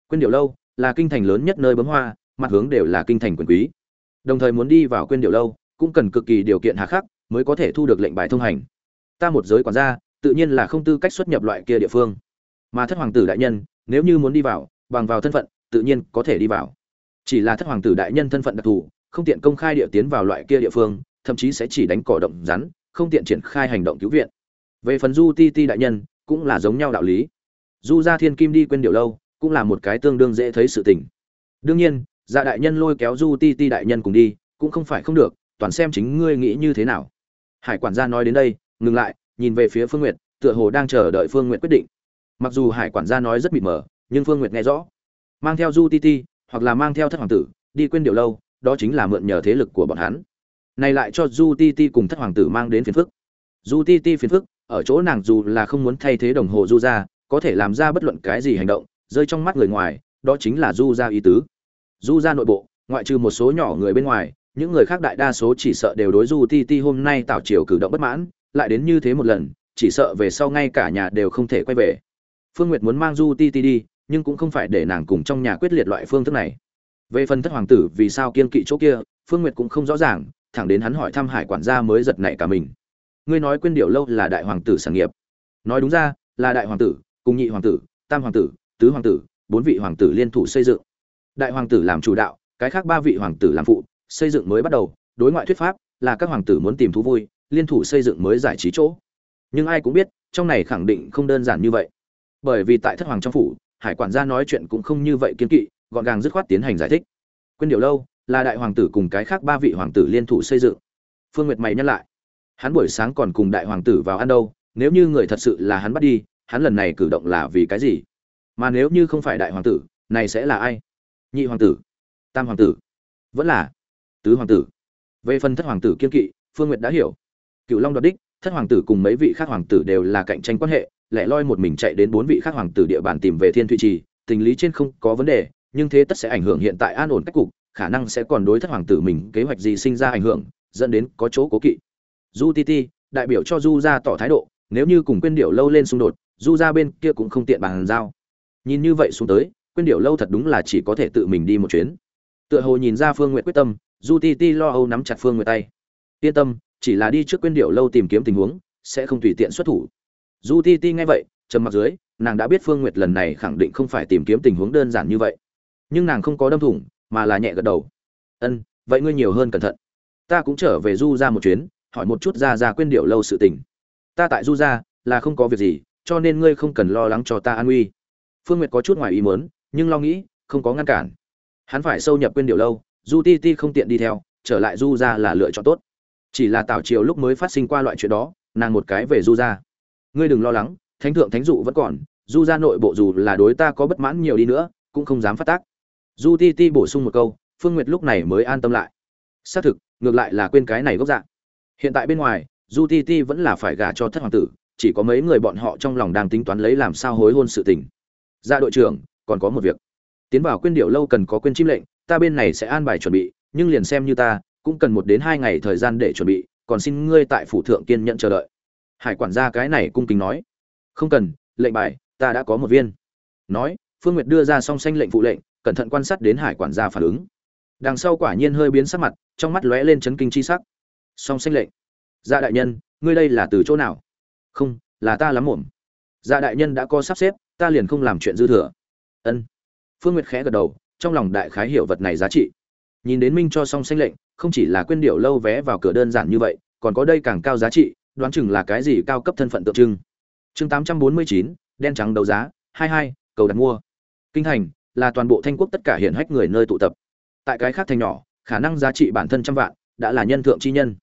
Quên điệu lâu là kinh thành lớn nhất nơi bấm hoa, mặt hướng đều là kinh thành quyền quý. Đồng thời muốn đi vào quên điệu lâu, cũng cần cực kỳ điều kiện hà khắc mới có thể thu được lệnh bài thông hành. Ta một giới quản gia, tự nhiên là không tư cách xuất nhập loại kia địa phương. Mà thất hoàng tử đại nhân, nếu như muốn đi vào, bằng vào thân phận, tự nhiên có thể đi vào. Chỉ là thất hoàng tử đại nhân thân phận đặc thù không tiện công khai địa tiến vào loại kia địa phương, thậm chí sẽ chỉ đánh cỏ động rắn, không tiện triển khai hành động cứu viện. Về phần du ti ti đại nhân, cũng là giống nhau đạo lý. Du gia thiên kim đi quên điều lâu, cũng là một cái tương đương dễ thấy sự tình. Đương nhiên dạ đại nhân lôi kéo du ti ti đại nhân cùng đi, cũng không phải không được, toàn xem chính ngươi nghĩ như thế nào. Hải quản gia nói đến đây, ngừng lại, nhìn về phía phương nguyệt, tựa hồ đang chờ đợi phương nguyệt quyết định. Mặc dù hải quản gia nói rất mịt mờ, nhưng phương nguyệt nghe rõ. Mang theo du ti ti, hoặc là mang theo thất hoàng tử, đi quên điều lâu đó chính là mượn nhờ thế lực của bọn hắn. Này lại cho du ti ti cùng thất hoàng tử mang đến phiền phức. Du ti ti phiền phức, ở chỗ nàng dù là không muốn thay thế đồng hồ du ra có thể làm ra bất luận cái gì hành động, rơi trong mắt người ngoài, đó chính là du ra ý tứ. Du ra nội bộ, ngoại trừ một số nhỏ người bên ngoài, những người khác đại đa số chỉ sợ đều đối du ti ti hôm nay tạo chiều cử động bất mãn, lại đến như thế một lần, chỉ sợ về sau ngay cả nhà đều không thể quay về. Phương nguyệt muốn mang du ti ti đi, nhưng cũng không phải để nàng cùng trong nhà quyết liệt loại phương thức này về phần thất hoàng tử vì sao kiên kỵ chỗ kia, phương nguyệt cũng không rõ ràng, thẳng đến hắn hỏi thăm hải quản gia mới giật nảy cả mình. Ngươi nói quên điệu lâu là đại hoàng tử sản nghiệp. Nói đúng ra, là đại hoàng tử, cùng nhị hoàng tử, tam hoàng tử, tứ hoàng tử, bốn vị hoàng tử liên thủ xây dựng. Đại hoàng tử làm chủ đạo, cái khác ba vị hoàng tử làm phụ, xây dựng mới bắt đầu, đối ngoại thuyết pháp là các hoàng tử muốn tìm thú vui, liên thủ xây dựng mới giải trí chỗ. Nhưng ai cũng biết, trong này khẳng định không đơn giản như vậy. Bởi vì tại thất hoàng trong phủ, hải quản gia nói chuyện cũng không như vậy kiên kỵ gọn gàng dứt khoát tiến hành giải thích. Quên điều lâu, là đại hoàng tử cùng cái khác ba vị hoàng tử liên thủ xây dựng. Phương nguyệt mày nhắc lại. Hắn buổi sáng còn cùng đại hoàng tử vào ăn đâu, nếu như người thật sự là hắn bắt đi, hắn lần này cử động là vì cái gì? Mà nếu như không phải đại hoàng tử, này sẽ là ai? Nhị hoàng tử, tam hoàng tử, vẫn là tứ hoàng tử. Về phần thất hoàng tử kiên kỵ, phương nguyệt đã hiểu. Cựu long đoạt đích, thất hoàng tử cùng mấy vị khác hoàng tử đều là cạnh tranh quan hệ, lẻ loi một mình chạy đến bốn vị khác hoàng tử địa bàn tìm về thiên thụy trì, tình lý trên không có vấn đề nhưng thế tất sẽ ảnh hưởng hiện tại an ổn cách cục, khả năng sẽ còn đối thất hoàng tử mình kế hoạch gì sinh ra ảnh hưởng, dẫn đến có chỗ cố kỵ. Du ti ti đại biểu cho du ra tỏ thái độ, nếu như cùng quên điệu lâu lên xung đột du ra bên kia cũng không tiện bàn giao. Nhìn như vậy xuống tới quên điệu lâu thật đúng là chỉ có thể tự mình đi một chuyến. Tựa hồ nhìn ra phương nguyện quyết tâm du ti ti lo âu nắm chặt phương nguyện tay. Yên tâm, chỉ là đi trước quên điệu lâu tìm kiếm tình huống, sẽ không tùy tiện xuất thủ. Du ti ti nghe vậy, trầm mặc dưới, nàng đã biết phương nguyệt lần này khẳng định không phải tìm kiếm tình huống đơn giản như vậy nhưng nàng không có đâm thủng, mà là nhẹ gật đầu. Ân, vậy ngươi nhiều hơn cẩn thận. Ta cũng trở về du ra một chuyến, hỏi một chút ra ra quên điệu lâu sự tình. Ta tại du ra là không có việc gì, cho nên ngươi không cần lo lắng cho ta an nguy. Phương nguyệt có chút ngoài ý muốn, nhưng lo nghĩ, không có ngăn cản. Hắn phải sâu nhập quên điệu lâu, du ti ti không tiện đi theo, trở lại du ra là lựa chọn tốt. Chỉ là tào triều lúc mới phát sinh qua loại chuyện đó, nàng một cái về du ra ngươi đừng lo lắng, thánh thượng thánh dụ vẫn còn, du ra nội bộ dù là đối ta có bất mãn nhiều đi nữa, cũng không dám phát tác du ti ti bổ sung một câu, phương nguyệt lúc này mới an tâm lại. Xác thực, ngược lại là quên cái này gốc dạng hiện tại bên ngoài du ti ti vẫn là phải gả cho thất hoàng tử, chỉ có mấy người bọn họ trong lòng đang tính toán lấy làm sao hối hôn sự tình. Ra đội trưởng, còn có một việc. Tiến vào quyên điệu lâu cần có quyên chim lệnh, ta bên này sẽ an bài chuẩn bị, nhưng liền xem như ta, cũng cần một đến hai ngày thời gian để chuẩn bị, còn xin ngươi tại phủ thượng kiên nhận chờ đợi. Hải quản gia cái này cung kính nói. Không cần, lệnh bài, ta đã có một viên. Nói, phương nguyệt đưa ra song xanh lệnh phụ lệnh cẩn thận quan sát đến hải quản gia phản ứng. Đằng sau quả nhiên hơi biến sắc mặt, trong mắt lóe lên chấn kinh chi sắc. Song xanh lệnh. Dạ đại nhân, ngươi đây là từ chỗ nào? Không, là ta lắm mồm dạ đại nhân đã có sắp xếp, ta liền không làm chuyện dư thừa. Ân. Phương nguyệt khẽ gật đầu, trong lòng đại khái hiểu vật này giá trị. Nhìn đến minh cho song xanh lệnh, không chỉ là quên điệu lâu vé vào cửa đơn giản như vậy, còn có đây càng cao giá trị, đoán chừng là cái gì cao cấp thân phận tượng trưng. Chương tám trăm bốn mươi chín, đen trắng đấu giá, hai hai, cầu đặt mua. Kinh thành là toàn bộ thanh quốc tất cả hiển hách người nơi tụ tập. Tại cái khác thành nhỏ, khả năng giá trị bản thân trăm vạn đã là nhân thượng chi nhân.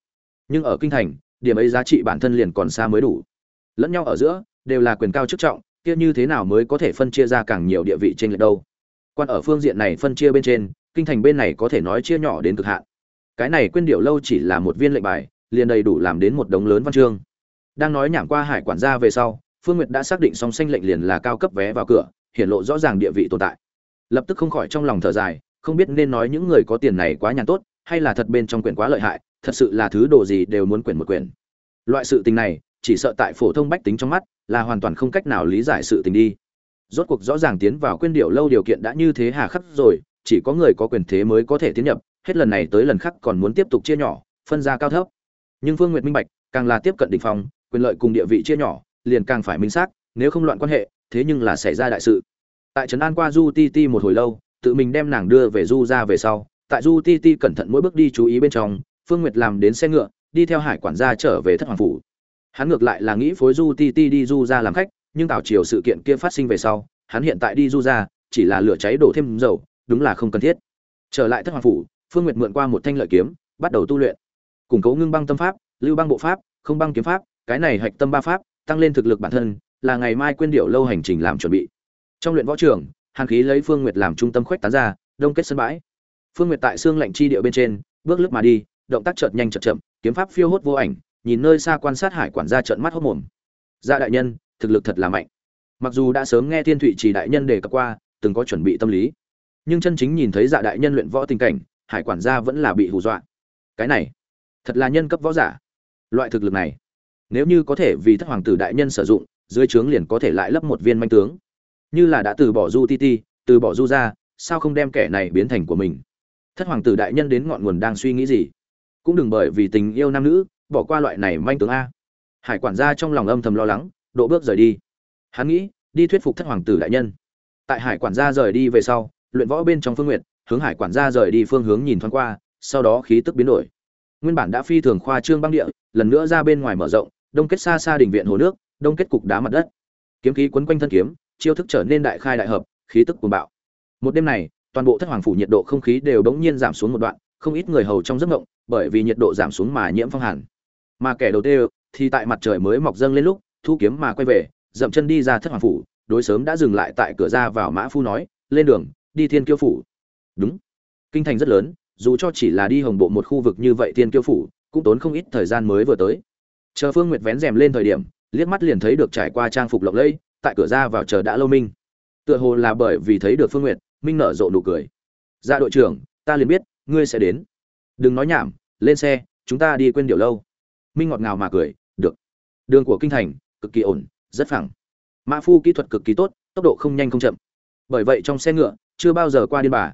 Nhưng ở kinh thành, điểm ấy giá trị bản thân liền còn xa mới đủ. Lẫn nhau ở giữa, đều là quyền cao chức trọng, kia như thế nào mới có thể phân chia ra càng nhiều địa vị trên lệch đâu? Quan ở phương diện này phân chia bên trên, kinh thành bên này có thể nói chia nhỏ đến cực hạn. Cái này quên điệu lâu chỉ là một viên lệnh bài, liền đầy đủ làm đến một đống lớn văn chương. Đang nói nhảm qua hải quản gia về sau, phương nguyệt đã xác định song xanh lệnh liền là cao cấp vé vào cửa hiện lộ rõ ràng địa vị tồn tại lập tức không khỏi trong lòng thở dài, không biết nên nói những người có tiền này quá nhàn tốt, hay là thật bên trong quyển quá lợi hại, thật sự là thứ đồ gì đều muốn quyển một quyển. Loại sự tình này, chỉ sợ tại phổ thông bách tính trong mắt, là hoàn toàn không cách nào lý giải sự tình đi. Rốt cuộc rõ ràng tiến vào quyên điệu lâu điều kiện đã như thế hà khắc rồi, chỉ có người có quyền thế mới có thể tiến nhập, hết lần này tới lần khác còn muốn tiếp tục chia nhỏ, phân ra cao thấp. Nhưng phương nguyệt minh bạch, càng là tiếp cận đỉnh phong, quyền lợi cùng địa vị chia nhỏ, liền càng phải minh xác, nếu không loạn quan hệ, thế nhưng là xảy ra đại sự tại trấn an qua du ti ti một hồi lâu, tự mình đem nàng đưa về du ra về sau. Tại du ti ti cẩn thận mỗi bước đi chú ý bên trong, phương nguyệt làm đến xe ngựa, đi theo hải quản gia trở về thất hoàng phủ. Hắn ngược lại là nghĩ phối du ti ti đi du ra làm khách, nhưng tảo chiều sự kiện kia phát sinh về sau, hắn hiện tại đi du ra chỉ là lửa cháy đổ thêm dầu, đúng là không cần thiết. Trở lại thất hoàng phủ, phương nguyệt mượn qua một thanh lợi kiếm, bắt đầu tu luyện. Củng cố ngưng băng tâm pháp, lưu băng bộ pháp, không băng kiếm pháp, cái này hạch tâm ba pháp, tăng lên thực lực bản thân, là ngày mai quên điệu lâu hành trình làm chuẩn bị trong luyện võ trường, hàn khí lấy phương nguyệt làm trung tâm khuếch tán ra, đông kết sân bãi. Phương nguyệt tại xương lạnh chi địa bên trên, bước lướt mà đi, động tác chợt nhanh chợt chậm, kiếm pháp phiêu hốt vô ảnh, nhìn nơi xa quan sát hải quản gia trợn mắt hốt mồm. Gia đại nhân, thực lực thật là mạnh. Mặc dù đã sớm nghe thiên thụy chỉ đại nhân đề cập qua, từng có chuẩn bị tâm lý. Nhưng chân chính nhìn thấy dạ đại nhân luyện võ tình cảnh, hải quản gia vẫn là bị hù dọa. Cái này, thật là nhân cấp võ giả. Loại thực lực này, nếu như có thể vì thất hoàng tử đại nhân sử dụng, dưới trướng liền có thể lại lấp một viên manh tướng như là đã từ bỏ du ti ti, từ bỏ du ra sao không đem kẻ này biến thành của mình? Thất hoàng tử đại nhân đến ngọn nguồn đang suy nghĩ gì? Cũng đừng bởi vì tình yêu nam nữ, bỏ qua loại này manh tướng a. Hải quản gia trong lòng âm thầm lo lắng, độ bước rời đi. Hắn nghĩ, đi thuyết phục thất hoàng tử đại nhân. Tại hải quản gia rời đi về sau, luyện võ bên trong phương nguyện hướng hải quản gia rời đi phương hướng nhìn thoáng qua, sau đó khí tức biến đổi. Nguyên bản đã phi thường khoa trương băng địa, lần nữa ra bên ngoài mở rộng, đông kết xa xa đỉnh viện hồ nước, đông kết cục đá mặt đất. Kiếm khí quấn quanh thân kiếm chiêu thức trở nên đại khai đại hợp, khí tức cuồng bạo. Một đêm này, toàn bộ thất hoàng phủ nhiệt độ không khí đều đống nhiên giảm xuống một đoạn, không ít người hầu trong giấc mộng, bởi vì nhiệt độ giảm xuống mà nhiễm phong hàn. Mà kẻ đầu tiên thì tại mặt trời mới mọc dâng lên lúc, thu kiếm mà quay về, dậm chân đi ra thất hoàng phủ, đối sớm đã dừng lại tại cửa ra vào mã phu nói, lên đường, đi thiên kiêu phủ. Đúng. Kinh thành rất lớn, dù cho chỉ là đi hồng bộ một khu vực như vậy thiên kiêu phủ, cũng tốn không ít thời gian mới vừa tới. Chờ phương nguyệt vén rèm lên thời điểm, liếc mắt liền thấy được trải qua trang phục lộng lẫy tại cửa ra vào chờ đã lâu minh. Tựa hồ là bởi vì thấy được phương nguyệt, minh nở rộ nụ cười. Ra dạ đội trưởng, ta liền biết, ngươi sẽ đến. Đừng nói nhảm, lên xe, chúng ta đi quên điều lâu. Minh ngọt ngào mà cười, được. Đường của kinh thành, cực kỳ ổn, rất phẳng. Mã phu kỹ thuật cực kỳ tốt, tốc độ không nhanh không chậm. Bởi vậy trong xe ngựa, chưa bao giờ qua điên bà.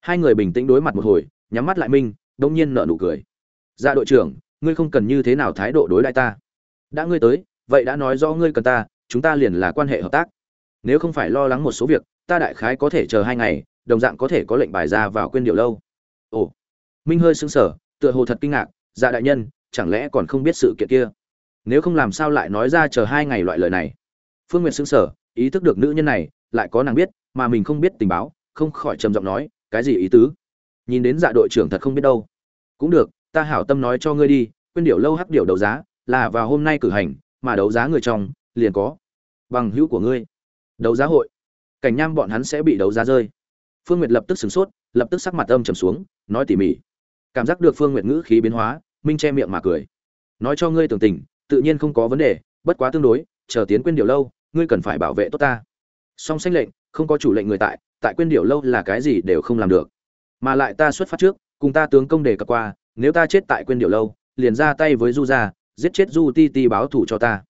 Hai người bình tĩnh đối mặt một hồi, nhắm mắt lại minh đông nhiên nở nụ cười. Ra dạ đội trưởng, ngươi không cần như thế nào thái độ đối lại ta. Đã ngươi tới, vậy đã nói rõ ngươi cần ta chúng ta liền là quan hệ hợp tác. Nếu không phải lo lắng một số việc, ta đại khái có thể chờ hai ngày, đồng dạng có thể có lệnh bài ra vào quên điều lâu. Ồ, minh hơi sững sờ, tựa hồ thật kinh ngạc dạ đại nhân, chẳng lẽ còn không biết sự kiện kia? Nếu không làm sao lại nói ra chờ hai ngày loại lời này? Phương n g u y ệ t sững sờ, ý thức được nữ nhân này, lại có nàng biết, mà mình không biết tình báo, không khỏi trầm giọng nói, cái gì ý tứ? Nhìn đến dạ đội trưởng thật không biết đâu. Cũng được, ta hảo tâm nói cho ngươi đi, quên điệu lâu hắc điệu đấu giá, là vào hôm nay cử hành, mà đấu giá người trong liền có bằng hữu của ngươi. Đấu giá hội. Cảnh nham bọn hắn sẽ bị đấu giá rơi. Phương nguyệt lập tức sửng sốt, lập tức sắc mặt âm trầm xuống, nói tỉ mỉ. Cảm giác được phương nguyệt ngữ khí biến hóa, minh che miệng mà cười. Nói cho ngươi tưởng tình, tự nhiên không có vấn đề, bất quá tương đối, chờ tiến quên điều lâu, ngươi cần phải bảo vệ tốt ta. Song sách lệnh, không có chủ lệnh người tại tại quên điều lâu là cái gì đều không làm được. Mà lại ta xuất phát trước, cùng ta tướng công đề cập qua, nếu ta chết tại quên điều lâu, liền ra tay với du gia, giết chết du ti ti báo thù cho ta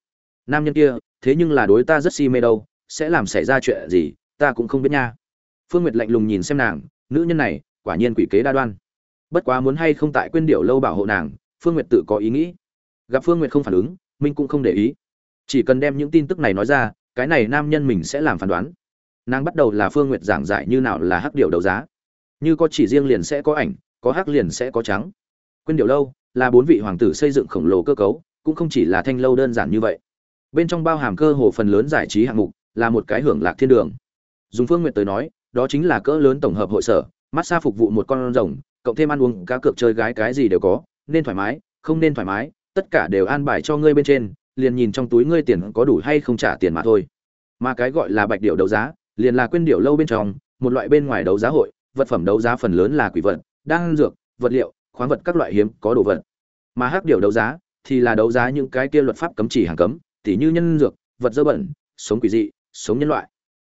nam nhân kia, thế nhưng là đối ta rất si mê đâu, sẽ làm xảy ra chuyện gì, ta cũng không biết nha. Phương nguyệt lạnh lùng nhìn xem nàng, nữ nhân này, quả nhiên quỷ kế đa đoan. Bất quá muốn hay không tại quyên điệu lâu bảo hộ nàng, phương nguyệt tự có ý nghĩ. Gặp phương nguyệt không phản ứng, minh cũng không để ý. Chỉ cần đem những tin tức này nói ra, cái này nam nhân mình sẽ làm phán đoán. Nàng bắt đầu là phương nguyệt giảng giải như nào là hắc điệu đấu giá. Như có chỉ riêng liền sẽ có ảnh, có hắc liền sẽ có trắng. Quyên điệu lâu là bốn vị hoàng tử xây dựng khổng lồ cơ cấu, cũng không chỉ là thanh lâu đơn giản như vậy bên trong bao hàm cơ hồ phần lớn giải trí hạng mục, là một cái hưởng lạc thiên đường. Dùng phương nguyện tới nói, đó chính là cỡ lớn tổng hợp hội sở massage phục vụ một con rồng, cộng thêm ăn uống, cá cược chơi gái cái gì đều có, nên thoải mái, không nên thoải mái, tất cả đều an bài cho ngươi bên trên, liền nhìn trong túi ngươi tiền có đủ hay không trả tiền mà thôi. Mà cái gọi là bạch điệu đấu giá, liền là quên điệu lâu bên trong, một loại bên ngoài đấu giá hội, vật phẩm đấu giá phần lớn là quỷ vật, đan dược, vật liệu, khoáng vật các loại hiếm, có đồ vật. Mà hắc điệu đấu giá thì là đấu giá những cái kia luật pháp cấm chỉ hàng cấm tỉ như nhân dược, vật dơ bẩn, sống quỷ dị, sống nhân loại.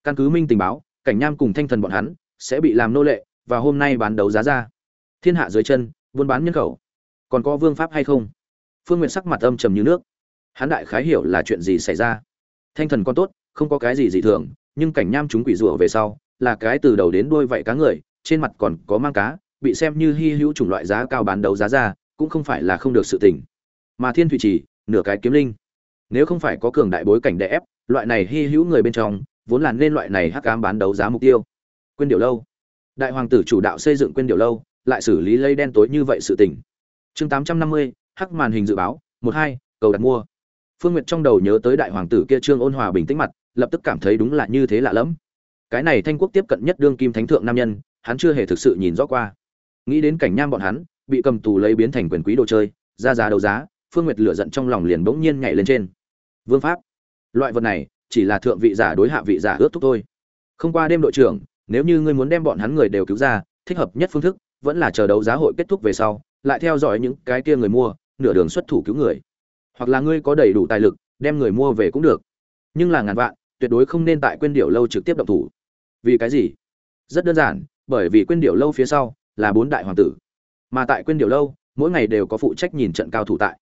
Căn cứ minh tình báo, cảnh nham cùng thanh thần bọn hắn sẽ bị làm nô lệ và hôm nay bán đấu giá ra. Thiên hạ dưới chân, buôn bán nhân khẩu. Còn có vương pháp hay không? Phương nguyện sắc mặt âm trầm như nước. Hắn đại khái hiểu là chuyện gì xảy ra. Thanh thần con tốt, không có cái gì dị thường, nhưng cảnh nham chúng quỷ rủa về sau là cái từ đầu đến đuôi vậy cá người, trên mặt còn có mang cá, bị xem như hy hữu chủng loại giá cao bán đấu giá ra, cũng không phải là không được sự tình. Mà thiên thủy chỉ nửa cái kiếm linh nếu không phải có cường đại bối cảnh đè ép, loại này hy hữu người bên trong, vốn là nên loại này hắc ám bán đấu giá mục tiêu. Quên điều lâu. Đại hoàng tử chủ đạo xây dựng quên điều lâu, lại xử lý lây đen tối như vậy sự tình. Chương tám trăm năm mươi, hắc màn hình dự báo, một hai, cầu đặt mua. Phương nguyệt trong đầu nhớ tới đại hoàng tử kia trương ôn hòa bình tĩnh mặt, lập tức cảm thấy đúng là như thế lạ lẫm. Cái này thanh quốc tiếp cận nhất đương kim thánh thượng nam nhân, hắn chưa hề thực sự nhìn rõ qua. Nghĩ đến cảnh nham bọn hắn, bị cầm tù lấy biến thành quyền quý đồ chơi, ra giá đấu giá, phương nguyệt lửa giận trong lòng liền bỗng nhiên nhảy lên trên vương pháp. Loại vật này, chỉ là thượng vị giả đối hạ vị giả ước thúc thôi. Không qua đêm đội trưởng, nếu như ngươi muốn đem bọn hắn người đều cứu ra, thích hợp nhất phương thức, vẫn là chờ đấu giá hội kết thúc về sau, lại theo dõi những cái kia người mua, nửa đường xuất thủ cứu người. Hoặc là ngươi có đầy đủ tài lực, đem người mua về cũng được. Nhưng là ngàn vạn, tuyệt đối không nên tại quên điệu lâu trực tiếp động thủ. Vì cái gì? Rất đơn giản, bởi vì quên điệu lâu phía sau là bốn đại hoàng tử. Mà tại quên điệu lâu, mỗi ngày đều có phụ trách nhìn trận cao thủ tại.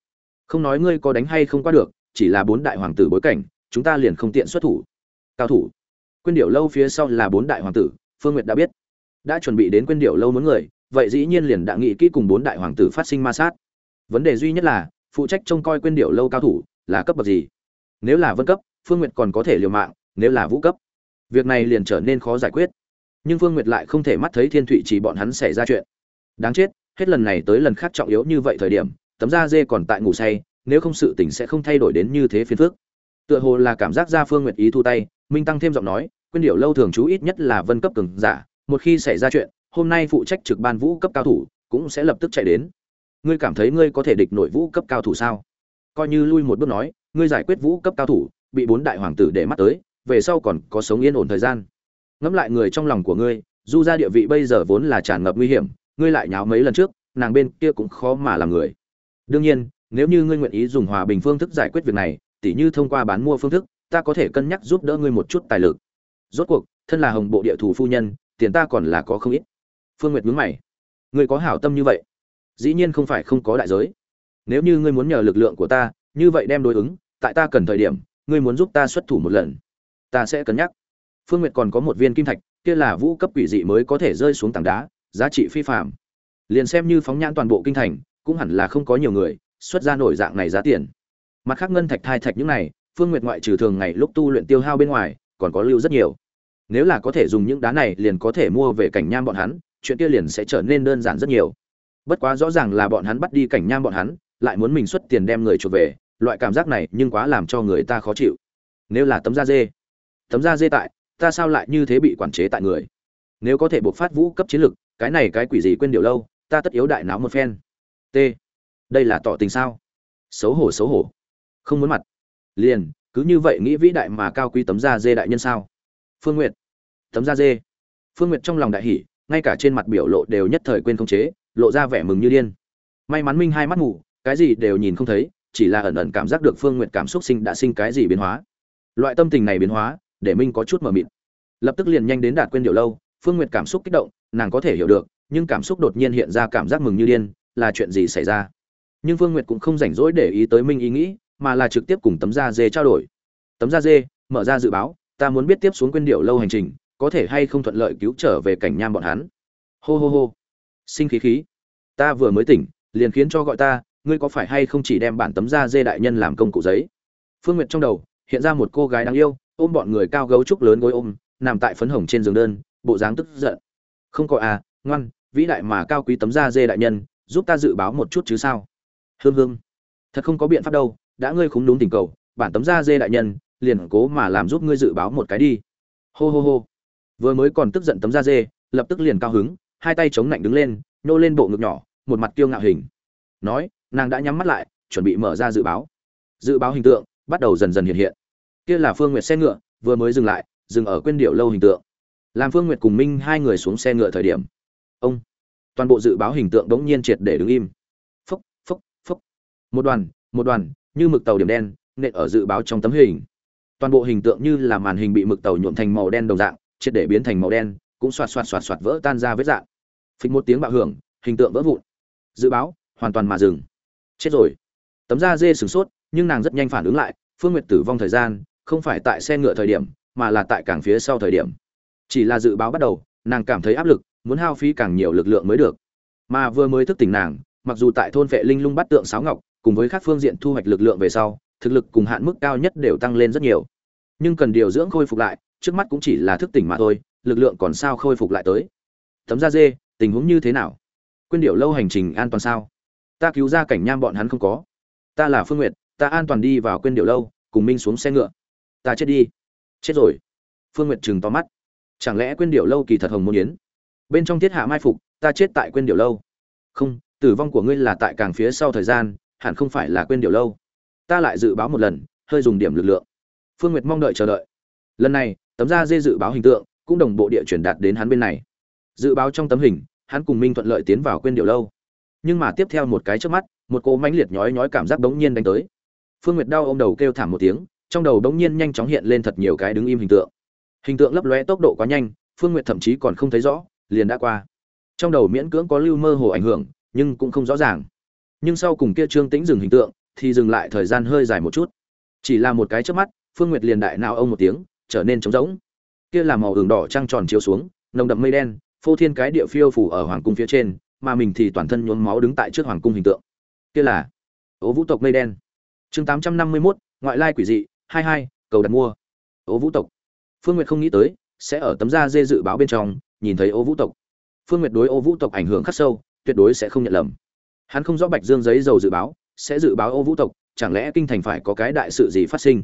Không nói ngươi có đánh hay không qua được chỉ là bốn đại hoàng tử bối cảnh, chúng ta liền không tiện xuất thủ. Cao thủ. Quên điệu lâu phía sau là bốn đại hoàng tử, phương nguyệt đã biết. Đã chuẩn bị đến quên điệu lâu muốn người, vậy dĩ nhiên liền đã nghĩ kỹ cùng bốn đại hoàng tử phát sinh ma sát. Vấn đề duy nhất là, phụ trách trông coi quên điệu lâu cao thủ là cấp bậc gì? Nếu là vân cấp, phương nguyệt còn có thể liều mạng, nếu là vũ cấp. Việc này liền trở nên khó giải quyết. Nhưng phương nguyệt lại không thể mắt thấy thiên thụy chỉ bọn hắn xảy ra chuyện. Đáng chết, hết lần này tới lần khác trọng yếu như vậy thời điểm, tấm da dê còn tại ngủ say nếu không sự tình sẽ không thay đổi đến như thế phiền phức. Tựa hồ là cảm giác ra phương nguyệt ý thu tay, minh tăng thêm giọng nói quyên điệu lâu thường chú ít nhất là vân cấp cường giả, một khi xảy ra chuyện, hôm nay phụ trách trực ban vũ cấp cao thủ, cũng sẽ lập tức chạy đến. Ngươi cảm thấy ngươi có thể địch nổi vũ cấp cao thủ sao? Coi như lui một bước nói, ngươi giải quyết vũ cấp cao thủ, bị bốn đại hoàng tử để mắt tới, về sau còn có sống yên ổn thời gian. Ngẫm lại người trong lòng của ngươi, du ra địa vị bây giờ vốn là tràn ngập nguy hiểm, ngươi lại nháo mấy lần trước, nàng bên kia cũng khó mà làm người. Đương nhiên nếu như ngươi nguyện ý dùng hòa bình phương thức giải quyết việc này, tỉ như thông qua bán mua phương thức, ta có thể cân nhắc giúp đỡ ngươi một chút tài lực. Rốt cuộc, thân là hồng bộ địa thủ phu nhân, tiền ta còn là có không ít. Phương nguyệt nhướng mày. Ngươi có hảo tâm như vậy? Dĩ nhiên không phải không có đại giới. Nếu như ngươi muốn nhờ lực lượng của ta, như vậy đem đối ứng, tại ta cần thời điểm, ngươi muốn giúp ta xuất thủ một lần, ta sẽ cân nhắc. Phương nguyệt còn có một viên kim thạch, kia là vũ cấp quỷ dị mới có thể rơi xuống tảng đá, giá trị phi phạm liền xem như phóng nhãn toàn bộ kinh thành, cũng hẳn là không có nhiều người xuất ra nổi dạng này giá tiền. Mặt khác ngân thạch, thai thạch những này, phương nguyệt ngoại trừ thường ngày lúc tu luyện tiêu hao bên ngoài, còn có lưu rất nhiều. Nếu là có thể dùng những đá này liền có thể mua về cảnh nham bọn hắn, chuyện kia liền sẽ trở nên đơn giản rất nhiều. Bất quá rõ ràng là bọn hắn bắt đi cảnh nham bọn hắn, lại muốn mình xuất tiền đem người chuộc về, loại cảm giác này nhưng quá làm cho người ta khó chịu. Nếu là tấm da dê, tấm da dê tại, ta sao lại như thế bị quản chế tại người? Nếu có thể buộc phát vũ cấp chiến lực, cái này cái quỷ gì quên điều lâu, ta tất yếu đại não một phen. T đây là tỏ tình sao? Xấu hổ xấu hổ. Không muốn mặt. Liền, cứ như vậy nghĩ vĩ đại mà cao quý tấm da dê đại nhân sao? Phương nguyệt. Tấm da dê. Phương nguyệt trong lòng đại hỉ, ngay cả trên mặt biểu lộ đều nhất thời quên không chế, lộ ra vẻ mừng như điên. May mắn minh hai mắt ngủ cái gì đều nhìn không thấy, chỉ là ẩn ẩn cảm giác được phương nguyệt cảm xúc sinh đã sinh cái gì biến hóa. Loại tâm tình này biến hóa, để minh có chút mờ mịt. Lập tức liền nhanh đến đạt quên điệu lâu, phương nguyệt cảm xúc kích động, nàng có thể hiểu được, nhưng cảm xúc đột nhiên hiện ra cảm giác mừng như điên, là chuyện gì xảy ra? Nhưng Vương nguyệt cũng không rảnh rỗi để ý tới minh ý nghĩ, mà là trực tiếp cùng tấm da dê trao đổi. Tấm da dê, mở ra dự báo, ta muốn biết tiếp xuống quên điệu lâu hành trình, có thể hay không thuận lợi cứu trở về cảnh nham bọn hắn? Hô hô hô. Sinh khí khí, ta vừa mới tỉnh, liền khiến cho gọi ta, ngươi có phải hay không chỉ đem bản tấm da dê đại nhân làm công cụ giấy? Phương nguyệt trong đầu, hiện ra một cô gái đáng yêu, ôm bọn người cao gấu trúc lớn gối ôm, nằm tại phấn hồng trên giường đơn, bộ dáng tức giận. Không có à ngoan, vĩ đại mà cao quý tấm da dê đại nhân, giúp ta dự báo một chút chứ sao? Hương hương thật không có biện pháp đâu, đã ngươi khúng đúng tình cầu, bản tấm da dê đại nhân, liền cố mà làm giúp ngươi dự báo một cái đi. Hô hô hô. Vừa mới còn tức giận tấm da dê, lập tức liền cao hứng, hai tay chống lạnh đứng lên nhô lên bộ ngực nhỏ, một mặt kiêu ngạo hình. Nói, nàng đã nhắm mắt lại, chuẩn bị mở ra dự báo. Dự báo hình tượng bắt đầu dần dần hiện hiện. Kia là phương nguyệt xe ngựa, vừa mới dừng lại, dừng ở quên điệu lâu hình tượng. Làm phương nguyệt cùng minh hai người xuống xe ngựa thời điểm. Ông. Toàn bộ dự báo hình tượng đống nhiên triệt để đứng im một đoàn một đoàn, như mực tàu điểm đen, nện ở dự báo trong tấm hình. Toàn bộ hình tượng như là màn hình bị mực tàu nhuộm thành màu đen đồng dạng, triệt để biến thành màu đen, cũng xoạt xoạt xoạt xoạt vỡ tan ra vết dạng. Phịch một tiếng bạo hưởng, hình tượng vỡ vụn. Dự báo, hoàn toàn mà dừng. Chết rồi. Tấm da dê sửng sốt, nhưng nàng rất nhanh phản ứng lại, phương nguyệt tử vong thời gian, không phải tại xe ngựa thời điểm, mà là tại cảng phía sau thời điểm. Chỉ là dự báo bắt đầu, nàng cảm thấy áp lực, muốn hao phí càng nhiều lực lượng mới được. Mà vừa mới thức tỉnh nàng, mặc dù tại thôn vệ linh lung bắt tượng sáo ngọc cùng với các phương diện thu hoạch lực lượng về sau, thực lực cùng hạn mức cao nhất đều tăng lên rất nhiều. Nhưng cần điều dưỡng khôi phục lại, trước mắt cũng chỉ là thức tỉnh mà thôi, lực lượng còn sao khôi phục lại tới. Tấm da dê, tình huống như thế nào? Quên điệu lâu hành trình an toàn sao? Ta cứu ra cảnh nham bọn hắn không có. Ta là phương nguyệt, ta an toàn đi vào quên điệu lâu, cùng minh xuống xe ngựa. Ta chết đi. Chết rồi. Phương nguyệt trừng to mắt. Chẳng lẽ quên điệu lâu kỳ thật hồng môn yến? Bên trong thiết hạ mai phục, ta chết tại quên điệu lâu. Không, tử vong của ngươi là tại càng phía sau thời gian hẳn không phải là quên điều lâu. Ta lại dự báo một lần, hơi dùng điểm lực lượng. Phương nguyệt mong đợi chờ đợi. Lần này, tấm da dê dự báo hình tượng cũng đồng bộ địa chuyển đạt đến hắn bên này. Dự báo trong tấm hình, hắn cùng minh thuận lợi tiến vào quên điều lâu. Nhưng mà tiếp theo một cái trước mắt, một cô mãnh liệt nhói nhói cảm giác bỗng nhiên đánh tới. Phương nguyệt đau ôm đầu kêu thảm một tiếng, trong đầu bỗng nhiên nhanh chóng hiện lên thật nhiều cái đứng im hình tượng. Hình tượng lấp lóe tốc độ quá nhanh, phương nguyệt thậm chí còn không thấy rõ, liền đã qua. Trong đầu miễn cưỡng có lưu mơ hồ ảnh hưởng, nhưng cũng không rõ ràng nhưng sau cùng kia trương tĩnh dừng hình tượng thì dừng lại thời gian hơi dài một chút. Chỉ là một cái trước mắt phương nguyệt liền đại nào ông một tiếng trở nên trống rỗng. Kia là màu hưởng đỏ trăng tròn chiếu xuống nồng đậm mây đen phô thiên cái địa phiêu phủ ở hoàng cung phía trên mà mình thì toàn thân nhuốm máu đứng tại trước hoàng cung hình tượng. Kia là ố vũ tộc mây đen. Chương tám trăm năm mươi 851, ngoại lai quỷ dị hai hai cầu đặt mua. Ố vũ tộc. Phương nguyệt không nghĩ tới sẽ ở tấm da dê dự báo bên trong nhìn thấy ô vũ tộc. Phương nguyệt đối ô vũ tộc ảnh hưởng khắc sâu tuyệt đối sẽ không nhận lầm hắn không rõ bạch dương giấy dầu dự báo, sẽ dự báo ô vũ tộc, chẳng lẽ kinh thành phải có cái đại sự gì phát sinh?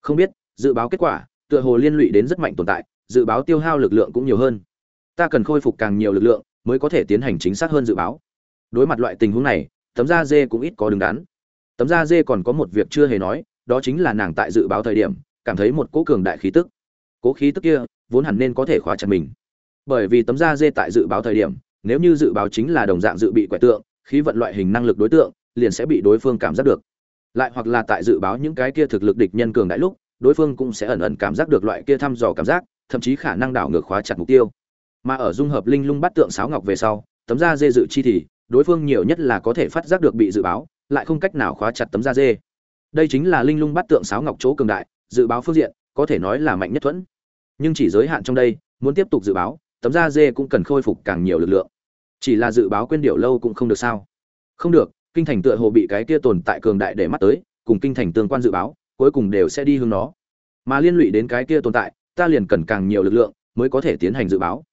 Không biết, dự báo kết quả, tựa hồ liên lụy đến rất mạnh tồn tại, dự báo tiêu hao lực lượng cũng nhiều hơn. Ta cần khôi phục càng nhiều lực lượng, mới có thể tiến hành chính xác hơn dự báo. Đối mặt loại tình huống này, tấm da dê cũng ít có đứng đắn. Tấm da dê còn có một việc chưa hề nói, đó chính là nàng tại dự báo thời điểm, cảm thấy một cố cường đại khí tức. Cố khí tức kia, vốn hẳn nên có thể khóa chặt mình. Bởi vì tấm da dê tại dự báo thời điểm, nếu như dự báo chính là đồng dạng dự bị quẻ tượng khí vận loại hình năng lực đối tượng, liền sẽ bị đối phương cảm giác được. Lại hoặc là tại dự báo những cái kia thực lực địch nhân cường đại lúc, đối phương cũng sẽ ẩn ẩn cảm giác được loại kia thăm dò cảm giác, thậm chí khả năng đảo ngược khóa chặt mục tiêu. Mà ở dung hợp linh lung bắt tượng sáo ngọc về sau, tấm da dê dự chi thì, đối phương nhiều nhất là có thể phát giác được bị dự báo, lại không cách nào khóa chặt tấm da dê. Đây chính là linh lung bắt tượng sáo ngọc chỗ cường đại, dự báo phương diện, có thể nói là mạnh nhất thuẫn. Nhưng chỉ giới hạn trong đây, muốn tiếp tục dự báo, tấm da dê cũng cần khôi phục càng nhiều lực lượng chỉ là dự báo quên điệu lâu cũng không được sao? Không được, kinh thành tựa hồ bị cái kia tồn tại cường đại để mắt tới, cùng kinh thành tương quan dự báo, cuối cùng đều sẽ đi hướng nó. Mà liên lụy đến cái kia tồn tại, ta liền cần càng nhiều lực lượng mới có thể tiến hành dự báo.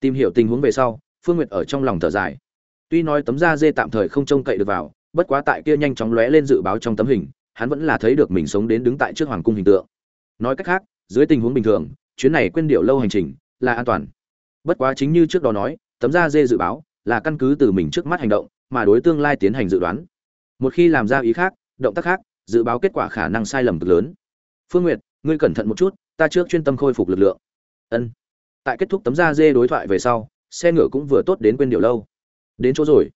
Tìm hiểu tình huống về sau, phương nguyệt ở trong lòng thở dài. Tuy nói tấm da dê tạm thời không trông cậy được vào, bất quá tại kia nhanh chóng lóe lên dự báo trong tấm hình, hắn vẫn là thấy được mình sống đến đứng tại trước hoàng cung hình tượng. Nói cách khác, dưới tình huống bình thường, chuyến này quên điệu lâu hành trình là an toàn. Bất quá chính như trước đó nói, tấm da dê dự báo là căn cứ từ mình trước mắt hành động mà đối tương lai tiến hành dự đoán. Một khi làm ra ý khác, động tác khác, dự báo kết quả khả năng sai lầm cực lớn. Phương nguyệt, ngươi cẩn thận một chút, ta trước chuyên tâm khôi phục lực lượng. Ân. Tại kết thúc tấm da dê đối thoại về sau, xe ngựa cũng vừa tốt đến quên điều lâu. Đến chỗ rồi.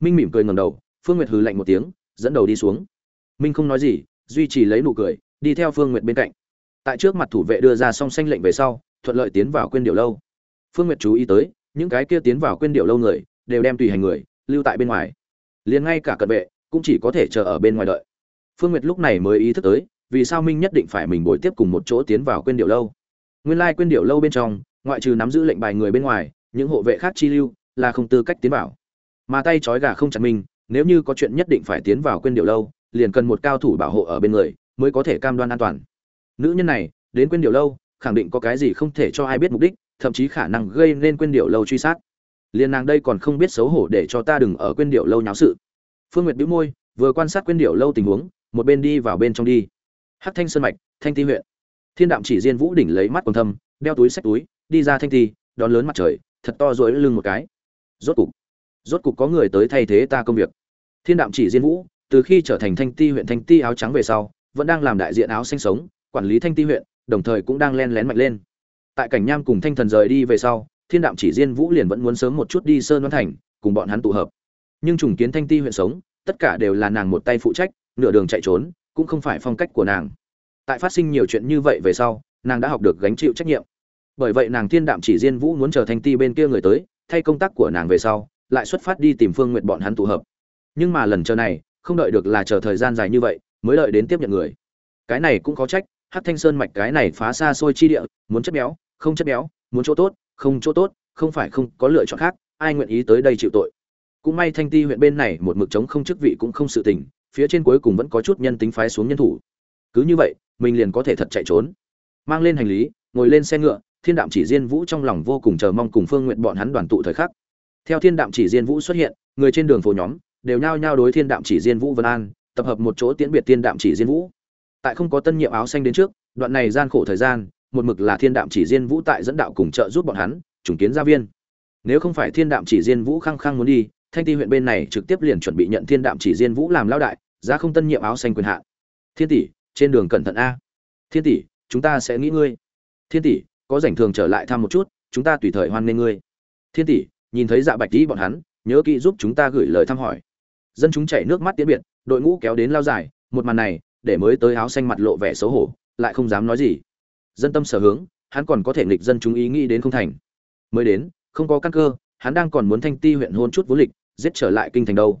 Minh mỉm cười ngầm đầu, phương nguyệt hừ lạnh một tiếng, dẫn đầu đi xuống. Minh không nói gì, duy trì lấy nụ cười, đi theo phương nguyệt bên cạnh. Tại trước mặt thủ vệ đưa ra song xanh lệnh về sau, thuận lợi tiến vào quên điều lâu. Phương nguyệt chú ý tới, những cái kia tiến vào quên điều lâu người đều đem tùy hành người, lưu tại bên ngoài. Liền ngay cả cận vệ, cũng chỉ có thể chờ ở bên ngoài đợi. Phương nguyệt lúc này mới ý thức tới, vì sao minh nhất định phải mình bồi tiếp cùng một chỗ tiến vào quên điệu lâu. Nguyên lai quên điều lâu bên trong, ngoại trừ nắm giữ lệnh bài người bên ngoài, những hộ vệ khác chi lưu là không tư cách tiến vào. Mà tay trói gà không chặt mình, nếu như có chuyện nhất định phải tiến vào quên điệu lâu, liền cần một cao thủ bảo hộ ở bên người, mới có thể cam đoan an toàn. Nữ nhân này, đến quên điệu lâu, khẳng định có cái gì không thể cho ai biết mục đích, thậm chí khả năng gây nên quên điệu lâu truy sát liền nàng đây còn không biết xấu hổ để cho ta đừng ở quên điệu lâu nháo sự. Phương nguyệt bĩu môi, vừa quan sát quên điệu lâu tình huống, một bên đi vào bên trong đi. Hắc thanh sơn mạch, thanh ti huyện. Thiên đạm chỉ diên vũ đỉnh lấy mắt còn thâm, đeo túi xách túi, đi ra thanh ti, đón lớn mặt trời, thật to rồi lưng một cái. Rốt cục rốt cục có người tới thay thế ta công việc. Thiên đạm chỉ diên vũ, từ khi trở thành thanh ti huyện thanh ti áo trắng về sau, vẫn đang làm đại diện áo xanh sống, quản lý thanh ti huyện, đồng thời cũng đang len lén mạnh lên. Tại cảnh nham cùng thanh thần rời đi về sau thiên đạm chỉ diên vũ liền vẫn muốn sớm một chút đi sơn văn thành, cùng bọn hắn tụ hợp. Nhưng trùng kiến thanh ti huyện sống, tất cả đều là nàng một tay phụ trách, nửa đường chạy trốn, cũng không phải phong cách của nàng. Tại phát sinh nhiều chuyện như vậy về sau, nàng đã học được gánh chịu trách nhiệm. Bởi vậy nàng thiên đạm chỉ diên vũ muốn chờ thanh ti bên kia người tới, thay công tác của nàng về sau, lại xuất phát đi tìm phương nguyện bọn hắn tụ hợp. Nhưng mà lần chờ này, không đợi được là chờ thời gian dài như vậy, mới đợi đến tiếp nhận người. Cái này cũng có trách hát thanh sơn mạch cái này phá xa xôi chi địa, muốn chất béo, không chất béo, muốn chỗ tốt không chỗ tốt, không phải không có lựa chọn khác, ai nguyện ý tới đây chịu tội. Cũng may thanh ti huyện bên này một mực chống không chức vị cũng không sự tình, phía trên cuối cùng vẫn có chút nhân tính phái xuống nhân thủ. Cứ như vậy, mình liền có thể thật chạy trốn. Mang lên hành lý, ngồi lên xe ngựa, thiên đạm chỉ diên vũ trong lòng vô cùng chờ mong cùng phương nguyện bọn hắn đoàn tụ thời khắc. Theo thiên đạm chỉ diên vũ xuất hiện, người trên đường phố nhóm đều nhao nhao đối thiên đạm chỉ diên vũ vân an, tập hợp một chỗ tiễn biệt thiên đạm chỉ diên vũ. Tại không có tân nhiệm áo xanh đến trước, đoạn này gian khổ thời gian một mực là thiên đạm chỉ diên vũ tại dẫn đạo cùng trợ giúp bọn hắn, trùng kiến gia viên. Nếu không phải thiên đạm chỉ diên vũ khăng khăng muốn đi, thanh ti huyện bên này trực tiếp liền chuẩn bị nhận thiên đạm chỉ diên vũ làm lao đại, giá không tân nhiệm áo xanh quyền hạn. Thiên tỷ, trên đường cẩn thận a. Thiên tỷ, chúng ta sẽ nghĩ ngươi. Thiên tỷ, có rảnh thường trở lại thăm một chút, chúng ta tùy thời hoan nghênh ngươi. Thiên tỷ, nhìn thấy dạ bạch tỷ bọn hắn, nhớ kỹ giúp chúng ta gửi lời thăm hỏi. Dân chúng chảy nước mắt tiến biệt, đội ngũ kéo đến lao dài, một màn này, để mới tới áo xanh mặt lộ vẻ xấu hổ, lại không dám nói gì dân tâm sở hướng, hắn còn có thể nghịch dân chúng ý nghĩ đến không thành. Mới đến, không có căn cơ, hắn đang còn muốn thanh ti huyện hôn chút vũ lịch, giết trở lại kinh thành đâu.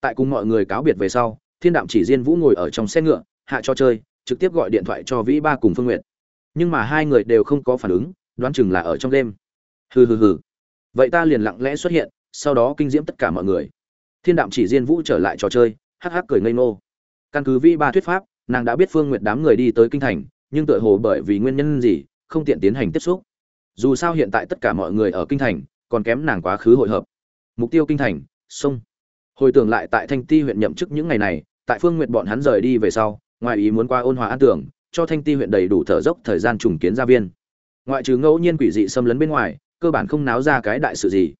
Tại cùng mọi người cáo biệt về sau, thiên đạm chỉ diên vũ ngồi ở trong xe ngựa, hạ cho chơi, trực tiếp gọi điện thoại cho vĩ ba cùng phương nguyện nhưng mà hai người đều không có phản ứng, đoán chừng là ở trong đêm. Hừ hừ hừ. Vậy ta liền lặng lẽ xuất hiện, sau đó kinh diễm tất cả mọi người. Thiên đạm chỉ diên vũ trở lại trò chơi, hắc hắc cười ngây ngô. Căn cứ vĩ ba thuyết pháp, nàng đã biết phương nguyện đám người đi tới kinh thành nhưng tựa hồ bởi vì nguyên nhân gì, không tiện tiến hành tiếp xúc. Dù sao hiện tại tất cả mọi người ở kinh thành, còn kém nàng quá khứ hội hợp. Mục tiêu kinh thành, sông. Hồi tưởng lại tại thanh ti huyện nhậm chức những ngày này, tại phương nguyện bọn hắn rời đi về sau, ngoài ý muốn qua ôn hòa an tưởng, cho thanh ti huyện đầy đủ thở dốc thời gian trùng kiến gia viên. Ngoại trừ ngẫu nhiên quỷ dị xâm lấn bên ngoài, cơ bản không náo ra cái đại sự gì.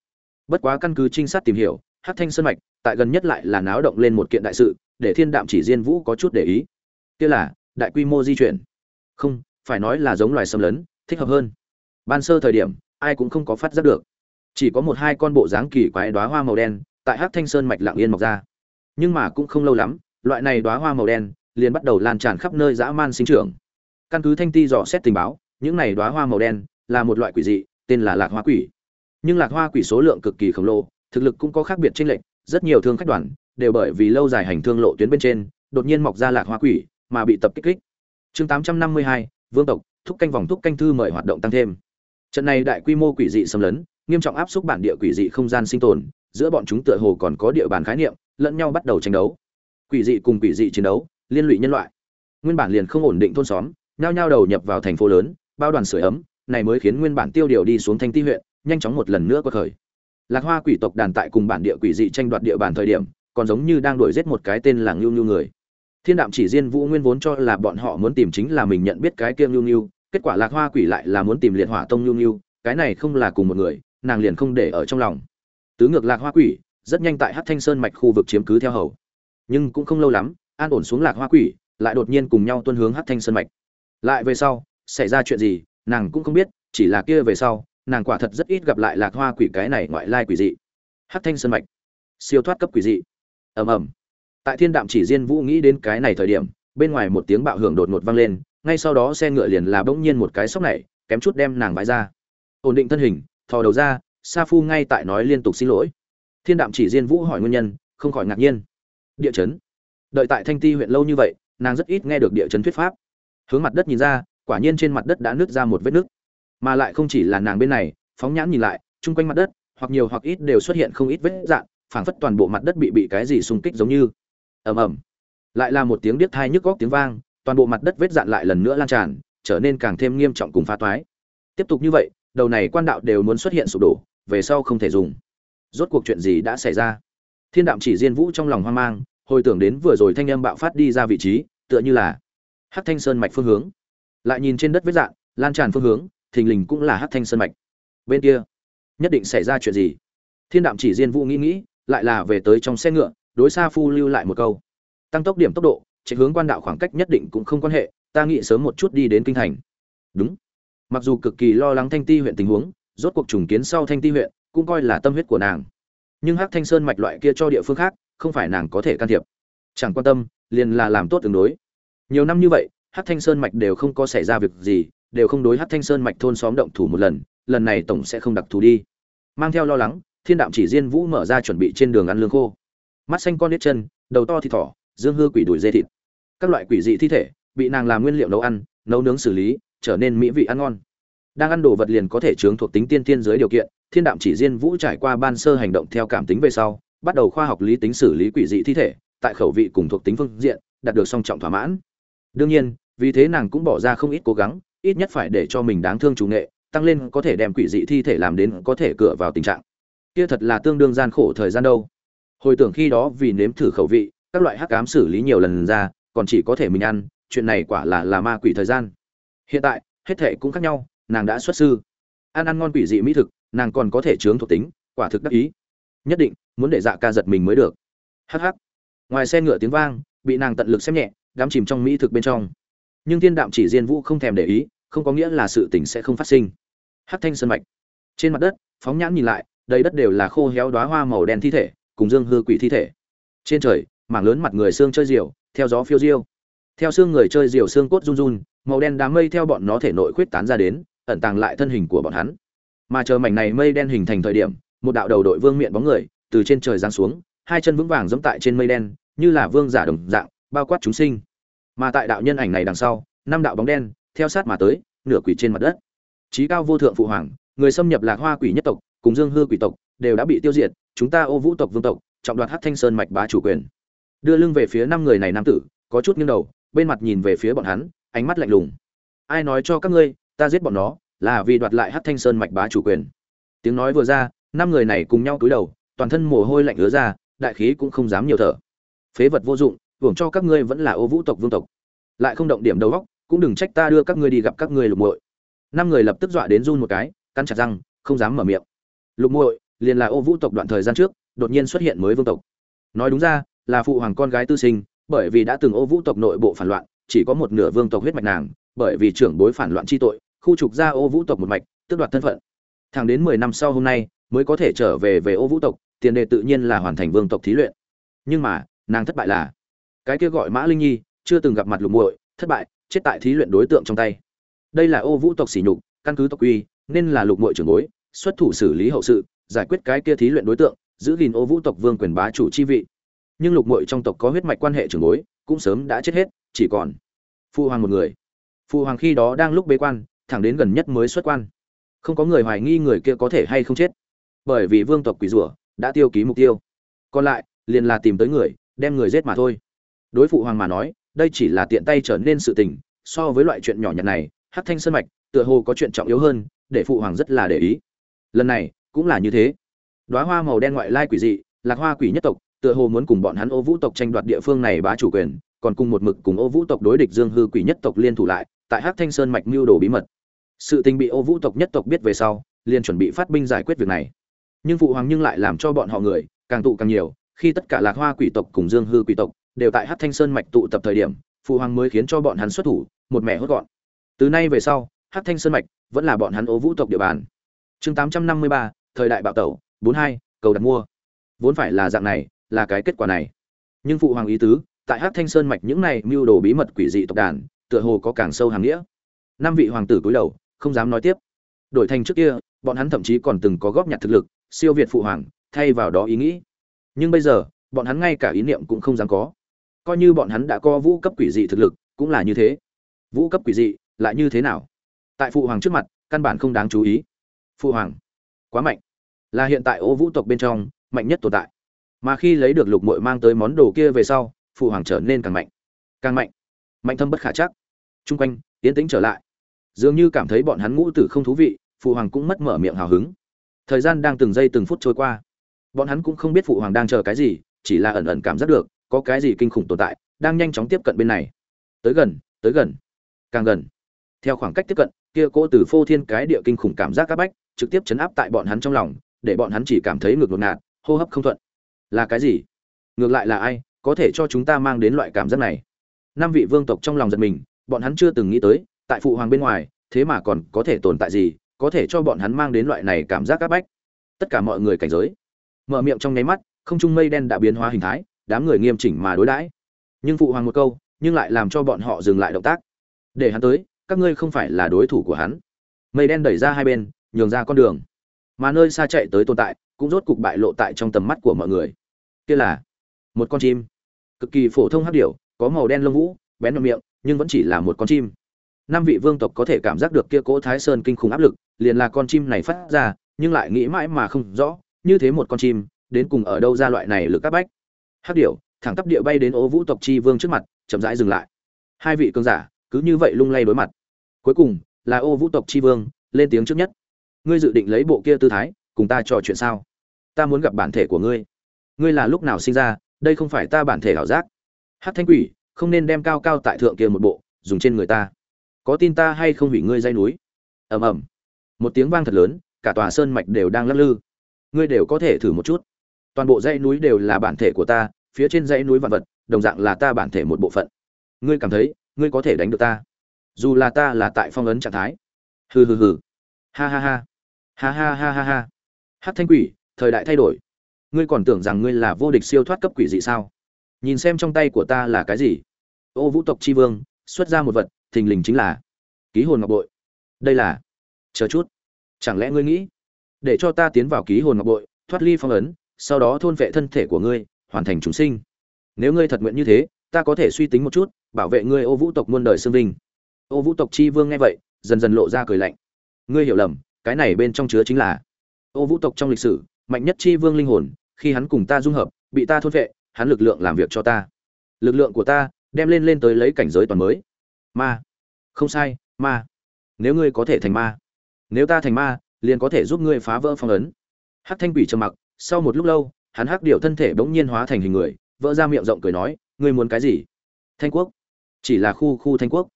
Bất quá căn cứ trinh sát tìm hiểu hát thanh sơn mạch, tại gần nhất lại là náo động lên một kiện đại sự, để thiên đạm chỉ diên vũ có chút để ý. Kia là, đại quy mô di chuyển không, phải nói là giống loài xâm lấn, thích hợp hơn. Ban sơ thời điểm, ai cũng không có phát giác được. Chỉ có một hai con bộ dáng kỳ quái đoá hoa màu đen tại hát thanh sơn mạch lạng yên mọc ra. Nhưng mà cũng không lâu lắm, loại này đoá hoa màu đen liền bắt đầu lan tràn khắp nơi dã man sinh trưởng. Căn cứ thanh ti dò xét tình báo, những này đoá hoa màu đen là một loại quỷ dị, tên là lạc hoa quỷ. Nhưng lạc hoa quỷ số lượng cực kỳ khổng lồ, thực lực cũng có khác biệt chênh lệch, rất nhiều thương khách đoàn đều bởi vì lâu dài hành thương lộ tuyến bên trên, đột nhiên mọc ra lạc hoa quỷ mà bị tập kích kích chương 852, vương tộc thúc canh vòng thúc canh thư mời hoạt động tăng thêm. Trận này đại quy mô quỷ dị xâm lấn nghiêm trọng áp xúc bản địa quỷ dị không gian sinh tồn giữa bọn chúng tựa hồ còn có địa bàn khái niệm lẫn nhau bắt đầu tranh đấu. Quỷ dị cùng quỷ dị chiến đấu liên lụy nhân loại. Nguyên bản liền không ổn định thôn xóm nhao nhao đầu nhập vào thành phố lớn bao đoàn sưởi ấm này mới khiến nguyên bản tiêu điều đi xuống thanh ti huyện nhanh chóng một lần nữa qua khởi. Lạc hoa quỷ tộc đàn tại cùng bản địa quỷ dị tranh đoạt địa bàn thời điểm còn giống như đang đuổi giết một cái tên là ngưu ngưu người thiên đạm chỉ riêng vũ nguyên vốn cho là bọn họ muốn tìm chính là mình nhận biết cái kia nhu nhu, kết quả lạc hoa quỷ lại là muốn tìm liệt hỏa tông nhu nhu, cái này không là cùng một người, nàng liền không để ở trong lòng. Tứ ngược lạc hoa quỷ, rất nhanh tại hát thanh sơn mạch khu vực chiếm cứ theo hầu. Nhưng cũng không lâu lắm, an ổn xuống lạc hoa quỷ, lại đột nhiên cùng nhau tuân hướng hát thanh sơn mạch. Lại về sau, xảy ra chuyện gì, nàng cũng không biết, chỉ là kia về sau, nàng quả thật rất ít gặp lại lạc hoa quỷ cái này ngoại lai quỷ dị. Hát thanh sơn mạch, siêu thoát cấp quỷ dị. Ầm ầm tại thiên đạm chỉ diên vũ nghĩ đến cái này thời điểm, bên ngoài một tiếng bạo hưởng đột ngột vang lên, ngay sau đó xe ngựa liền là bỗng nhiên một cái sốc này, kém chút đem nàng vãi ra. Ổn định thân hình, thò đầu ra, sa phu ngay tại nói liên tục xin lỗi. Thiên đạm chỉ diên vũ hỏi nguyên nhân, không khỏi ngạc nhiên. Địa chấn. Đợi tại thanh ti huyện lâu như vậy, nàng rất ít nghe được địa chấn thuyết pháp. Hướng mặt đất nhìn ra, quả nhiên trên mặt đất đã nứt ra một vết nứt. Mà lại không chỉ là nàng bên này, phóng nhãn nhìn lại, chung quanh mặt đất, hoặc nhiều hoặc ít đều xuất hiện không ít vết dạn phảng phất toàn bộ mặt đất bị bị cái gì xung kích giống như ầm ầm. Lại là một tiếng điếc thai nhức góc tiếng vang, toàn bộ mặt đất vết dạn lại lần nữa lan tràn, trở nên càng thêm nghiêm trọng cùng phá toái. Tiếp tục như vậy, đầu này quan đạo đều muốn xuất hiện sụp đổ, về sau không thể dùng. Rốt cuộc chuyện gì đã xảy ra? Thiên đạm chỉ diên vũ trong lòng hoang mang, hồi tưởng đến vừa rồi thanh âm bạo phát đi ra vị trí, tựa như là hát thanh sơn mạch phương hướng. Lại nhìn trên đất vết dạn, lan tràn phương hướng, thình lình cũng là hát thanh sơn mạch. Bên kia, nhất định xảy ra chuyện gì? Thiên đạm chỉ diên vũ nghĩ nghĩ, lại là về tới trong xe ngựa đối xa phu lưu lại một câu. Tăng tốc điểm tốc độ, chạy hướng quan đạo khoảng cách nhất định cũng không quan hệ, ta nghĩ sớm một chút đi đến kinh thành. Đúng. Mặc dù cực kỳ lo lắng thanh ti huyện tình huống, rốt cuộc trùng kiến sau thanh ti huyện, cũng coi là tâm huyết của nàng. Nhưng hắc thanh sơn mạch loại kia cho địa phương khác, không phải nàng có thể can thiệp. Chẳng quan tâm, liền là làm tốt tương đối. Nhiều năm như vậy, hắc thanh sơn mạch đều không có xảy ra việc gì, đều không đối hắc thanh sơn mạch thôn xóm động thủ một lần lần này tổng sẽ không đặc thù đi. Mang theo lo lắng, thiên đạm chỉ diên vũ mở ra chuẩn bị trên đường ăn lương khô mắt xanh con nít chân, đầu to thịt thỏ, dương hư quỷ đùi dê thịt. Các loại quỷ dị thi thể, bị nàng làm nguyên liệu nấu ăn, nấu nướng xử lý, trở nên mỹ vị ăn ngon. Đang ăn đồ vật liền có thể chướng thuộc tính tiên tiên dưới điều kiện, thiên đạm chỉ diên vũ trải qua ban sơ hành động theo cảm tính về sau, bắt đầu khoa học lý tính xử lý quỷ dị thi thể, tại khẩu vị cùng thuộc tính phương diện, đạt được song trọng thỏa mãn. Đương nhiên, vì thế nàng cũng bỏ ra không ít cố gắng, ít nhất phải để cho mình đáng thương chủ nghệ, tăng lên có thể đem quỷ dị thi thể làm đến có thể cửa vào tình trạng. Kia thật là tương đương gian khổ thời gian đâu hồi tưởng khi đó vì nếm thử khẩu vị, các loại hắc ám xử lý nhiều lần ra, còn chỉ có thể mình ăn, chuyện này quả là là ma quỷ thời gian. Hiện tại, hết thể cũng khác nhau, nàng đã xuất sư. Ăn ăn ngon quỷ dị mỹ thực, nàng còn có thể chướng thuộc tính, quả thực đắc ý. Nhất định, muốn để dạ ca giật mình mới được. Hh ngoài xe ngựa tiếng vang, bị nàng tận lực xem nhẹ, đắm chìm trong mỹ thực bên trong. Nhưng thiên đạm chỉ diên vũ không thèm để ý, không có nghĩa là sự tình sẽ không phát sinh. Hát thanh sơn mạch. Trên mặt đất, phóng nhãn nhìn lại, đầy đất đều là khô héo đoá hoa màu đen thi thể cùng dương hư quỷ thi thể. Trên trời, mảng lớn mặt người xương chơi diều, theo gió phiêu diêu. Theo xương người chơi diều xương cốt run run, màu đen đám mây theo bọn nó thể nội khuyết tán ra đến, ẩn tàng lại thân hình của bọn hắn. Mà chờ mảnh này mây đen hình thành thời điểm, một đạo đầu đội vương miệng bóng người từ trên trời giáng xuống, hai chân vững vàng giẫm tại trên mây đen, như là vương giả đồng dạng, bao quát chúng sinh. Mà tại đạo nhân ảnh này đằng sau, năm đạo bóng đen, theo sát mà tới, nửa quỷ trên mặt đất. Trí cao vô thượng phụ hoàng, người xâm nhập lạc hoa quỷ nhất tộc, cùng dương hư quỷ tộc, đều đã bị tiêu diệt chúng ta ô vũ tộc vương tộc, trọng đoạt hát thanh sơn mạch bá chủ quyền. Đưa lưng về phía năm người này nam tử, có chút nghiêng đầu, bên mặt nhìn về phía bọn hắn, ánh mắt lạnh lùng. Ai nói cho các ngươi, ta giết bọn nó, là vì đoạt lại hát thanh sơn mạch bá chủ quyền. Tiếng nói vừa ra, năm người này cùng nhau cúi đầu, toàn thân mồ hôi lạnh ứa ra, đại khí cũng không dám nhiều thở. Phế vật vô dụng, hưởng cho các ngươi vẫn là ô vũ tộc vương tộc. Lại không động điểm đầu góc cũng đừng trách ta đưa các ngươi đi gặp các ngươi lục muội. Năm người lập tức dọa đến run một cái, cắn chặt răng, không dám mở miệng. Lục muội liền là ô vũ tộc đoạn thời gian trước, đột nhiên xuất hiện mới vương tộc. Nói đúng ra, là phụ hoàng con gái tư sinh, bởi vì đã từng ô vũ tộc nội bộ phản loạn, chỉ có một nửa vương tộc huyết mạch nàng, bởi vì trưởng bối phản loạn chi tội, khu trục ra ô vũ tộc một mạch, tước đoạt thân phận. Thẳng đến mười năm sau hôm nay, mới có thể trở về về ô vũ tộc, tiền đề tự nhiên là hoàn thành vương tộc thí luyện. Nhưng mà, nàng thất bại là, cái kia gọi mã linh nhi, chưa từng gặp mặt lục muội, thất bại, chết tại thí luyện đối tượng trong tay. Đây là ô vũ tộc sỉ nhục, căn cứ tộc quy, nên là lục muội trưởng bối, xuất thủ xử lý hậu sự giải quyết cái kia thí luyện đối tượng, giữ gìn ô vũ tộc vương quyền bá chủ chi vị. Nhưng lục muội trong tộc có huyết mạch quan hệ trưởng bối, cũng sớm đã chết hết, chỉ còn phu hoàng một người. Phu hoàng khi đó đang lúc bế quan, thẳng đến gần nhất mới xuất quan. Không có người hoài nghi người kia có thể hay không chết. Bởi vì vương tộc quỷ rủa đã tiêu ký mục tiêu. Còn lại, liền là tìm tới người, đem người giết mà thôi. Đối phụ hoàng mà nói, đây chỉ là tiện tay trở nên sự tình, so với loại chuyện nhỏ nhặt này, hắc thanh sơn mạch, tựa hồ có chuyện trọng yếu hơn, để phụ hoàng rất là để ý. Lần này cũng là như thế. Đóa hoa màu đen ngoại lai quỷ dị, lạc hoa quỷ nhất tộc, tựa hồ muốn cùng bọn hắn ô vũ tộc tranh đoạt địa phương này bá chủ quyền, còn cùng một mực cùng ô vũ tộc đối địch dương hư quỷ nhất tộc liên thủ lại, tại hắc thanh sơn mạch mưu đồ bí mật. Sự tình bị ô vũ tộc nhất tộc biết về sau, liền chuẩn bị phát binh giải quyết việc này. Nhưng phụ hoàng nhưng lại làm cho bọn họ người, càng tụ càng nhiều, khi tất cả lạc hoa quỷ tộc cùng dương hư quỷ tộc đều tại hát thanh sơn mạch tụ tập thời điểm, phụ hoàng mới khiến cho bọn hắn xuất thủ, một mẻ hốt gọn. Từ nay về sau hát thanh sơn mạch vẫn là bọn hắn ô vũ tộc địa bàn. Chương tám trăm năm mươi ba thời đại bạo tẩu, bốn hai, cầu đặt mua. Vốn phải là dạng này, là cái kết quả này. Nhưng phụ hoàng ý tứ, tại hát thanh sơn mạch những này mưu đồ bí mật quỷ dị tộc đàn, tựa hồ có càng sâu hàng nghĩa. Năm vị hoàng tử cúi đầu, không dám nói tiếp. Đổi thành trước kia, bọn hắn thậm chí còn từng có góp nhặt thực lực, siêu việt phụ hoàng, thay vào đó ý nghĩ. Nhưng bây giờ, bọn hắn ngay cả ý niệm cũng không dám có. Coi như bọn hắn đã có vũ cấp quỷ dị thực lực, cũng là như thế. Vũ cấp quỷ dị, lại như thế nào? Tại phụ hoàng trước mặt, căn bản không đáng chú ý. Phụ hoàng, quá mạnh là hiện tại ô vũ tộc bên trong mạnh nhất tồn tại. Mà khi lấy được lục mội mang tới món đồ kia về sau, phụ hoàng trở nên càng mạnh. Càng mạnh. Mạnh thâm bất khả chắc. Chung quanh tiến tĩnh trở lại. Dường như cảm thấy bọn hắn ngũ tử không thú vị, phụ hoàng cũng mất mở miệng hào hứng. Thời gian đang từng giây từng phút trôi qua. Bọn hắn cũng không biết phụ hoàng đang chờ cái gì, chỉ là ẩn ẩn cảm giác được, có cái gì kinh khủng tồn tại, đang nhanh chóng tiếp cận bên này. Tới gần tới gần, càng gần. Theo khoảng cách tiếp cận, kia cỗ từ phô thiên cái địa kinh khủng cảm giác các bách, trực tiếp chấn áp tại bọn hắn trong lòng để bọn hắn chỉ cảm thấy ngược ngột ngạt, hô hấp không thuận. Là cái gì? Ngược lại là ai có thể cho chúng ta mang đến loại cảm giác này? Năm vị vương tộc trong lòng giật mình, bọn hắn chưa từng nghĩ tới, tại phụ hoàng bên ngoài, thế mà còn có thể tồn tại gì, có thể cho bọn hắn mang đến loại này cảm giác áp bách? Tất cả mọi người cảnh giới. Mở miệng trong nháy mắt, không trung mây đen đã biến hóa hình thái, đám người nghiêm chỉnh mà đối đãi. Nhưng phụ hoàng một câu, nhưng lại làm cho bọn họ dừng lại động tác. Để hắn tới, các ngươi không phải là đối thủ của hắn. Mây đen đẩy ra hai bên, nhường ra con đường mà nơi xa chạy tới tồn tại, cũng rốt cục bại lộ tại trong tầm mắt của mọi người. Kia là một con chim. Cực kỳ phổ thông hắc điểu, có màu đen lông vũ, bén vào miệng, nhưng vẫn chỉ là một con chim. Năm vị vương tộc có thể cảm giác được kia cỗ thái sơn kinh khủng áp lực, liền là con chim này phát ra, nhưng lại nghĩ mãi mà không rõ, như thế một con chim, đến cùng ở đâu ra loại này lực áp bách. Hắc điểu, thẳng tắp địa bay đến ô vũ tộc chi vương trước mặt, chậm rãi dừng lại. Hai vị cường giả, cứ như vậy lung lay đối mặt. Cuối cùng, là ô vũ tộc chi vương, lên tiếng trước nhất ngươi dự định lấy bộ kia tư thái, cùng ta trò chuyện sao? Ta muốn gặp bản thể của ngươi. Ngươi là lúc nào sinh ra, đây không phải ta bản thể ảo giác. Hát thanh quỷ, không nên đem cao cao tại thượng kia một bộ, dùng trên người ta. Có tin ta hay không hủy ngươi dây núi? Ầm ầm. Một tiếng vang thật lớn, cả tòa sơn mạch đều đang lắc lư. Ngươi đều có thể thử một chút. Toàn bộ dãy núi đều là bản thể của ta, phía trên dãy núi vạn vật, đồng dạng là ta bản thể một bộ phận. Ngươi cảm thấy, ngươi có thể đánh được ta. Dù là ta là tại phong ấn trạng thái. Hừ hừ hừ. Ha ha ha ha ha ha ha ha. Hát thanh quỷ, thời đại thay đổi. Ngươi còn tưởng rằng ngươi là vô địch siêu thoát cấp quỷ dị sao? Nhìn xem trong tay của ta là cái gì? Ô vũ tộc tri vương, xuất ra một vật, thình lình chính là ký hồn ngọc bội. Đây là, chờ chút. Chẳng lẽ ngươi nghĩ, để cho ta tiến vào ký hồn ngọc bội, thoát ly phong ấn, sau đó thôn vệ thân thể của ngươi, hoàn thành chúng sinh. Nếu ngươi thật nguyện như thế, ta có thể suy tính một chút, bảo vệ ngươi ô vũ tộc muôn đời xương vinh. Ô vũ tộc chi vương nghe vậy, dần dần lộ ra cười lạnh. Ngươi hiểu lầm cái này bên trong chứa chính là ô vũ tộc trong lịch sử, mạnh nhất chi vương linh hồn, khi hắn cùng ta dung hợp, bị ta thôn vệ, hắn lực lượng làm việc cho ta. Lực lượng của ta đem lên lên tới lấy cảnh giới toàn mới. Ma. Không sai, ma. Nếu ngươi có thể thành ma, nếu ta thành ma, liền có thể giúp ngươi phá vỡ phong ấn. Hắc thanh quỷ trầm mặc, sau một lúc lâu, hắn hắc điệu thân thể bỗng nhiên hóa thành hình người, vỡ ra miệng rộng cười nói, ngươi muốn cái gì? Thanh quốc. Chỉ là khu khu thanh quốc.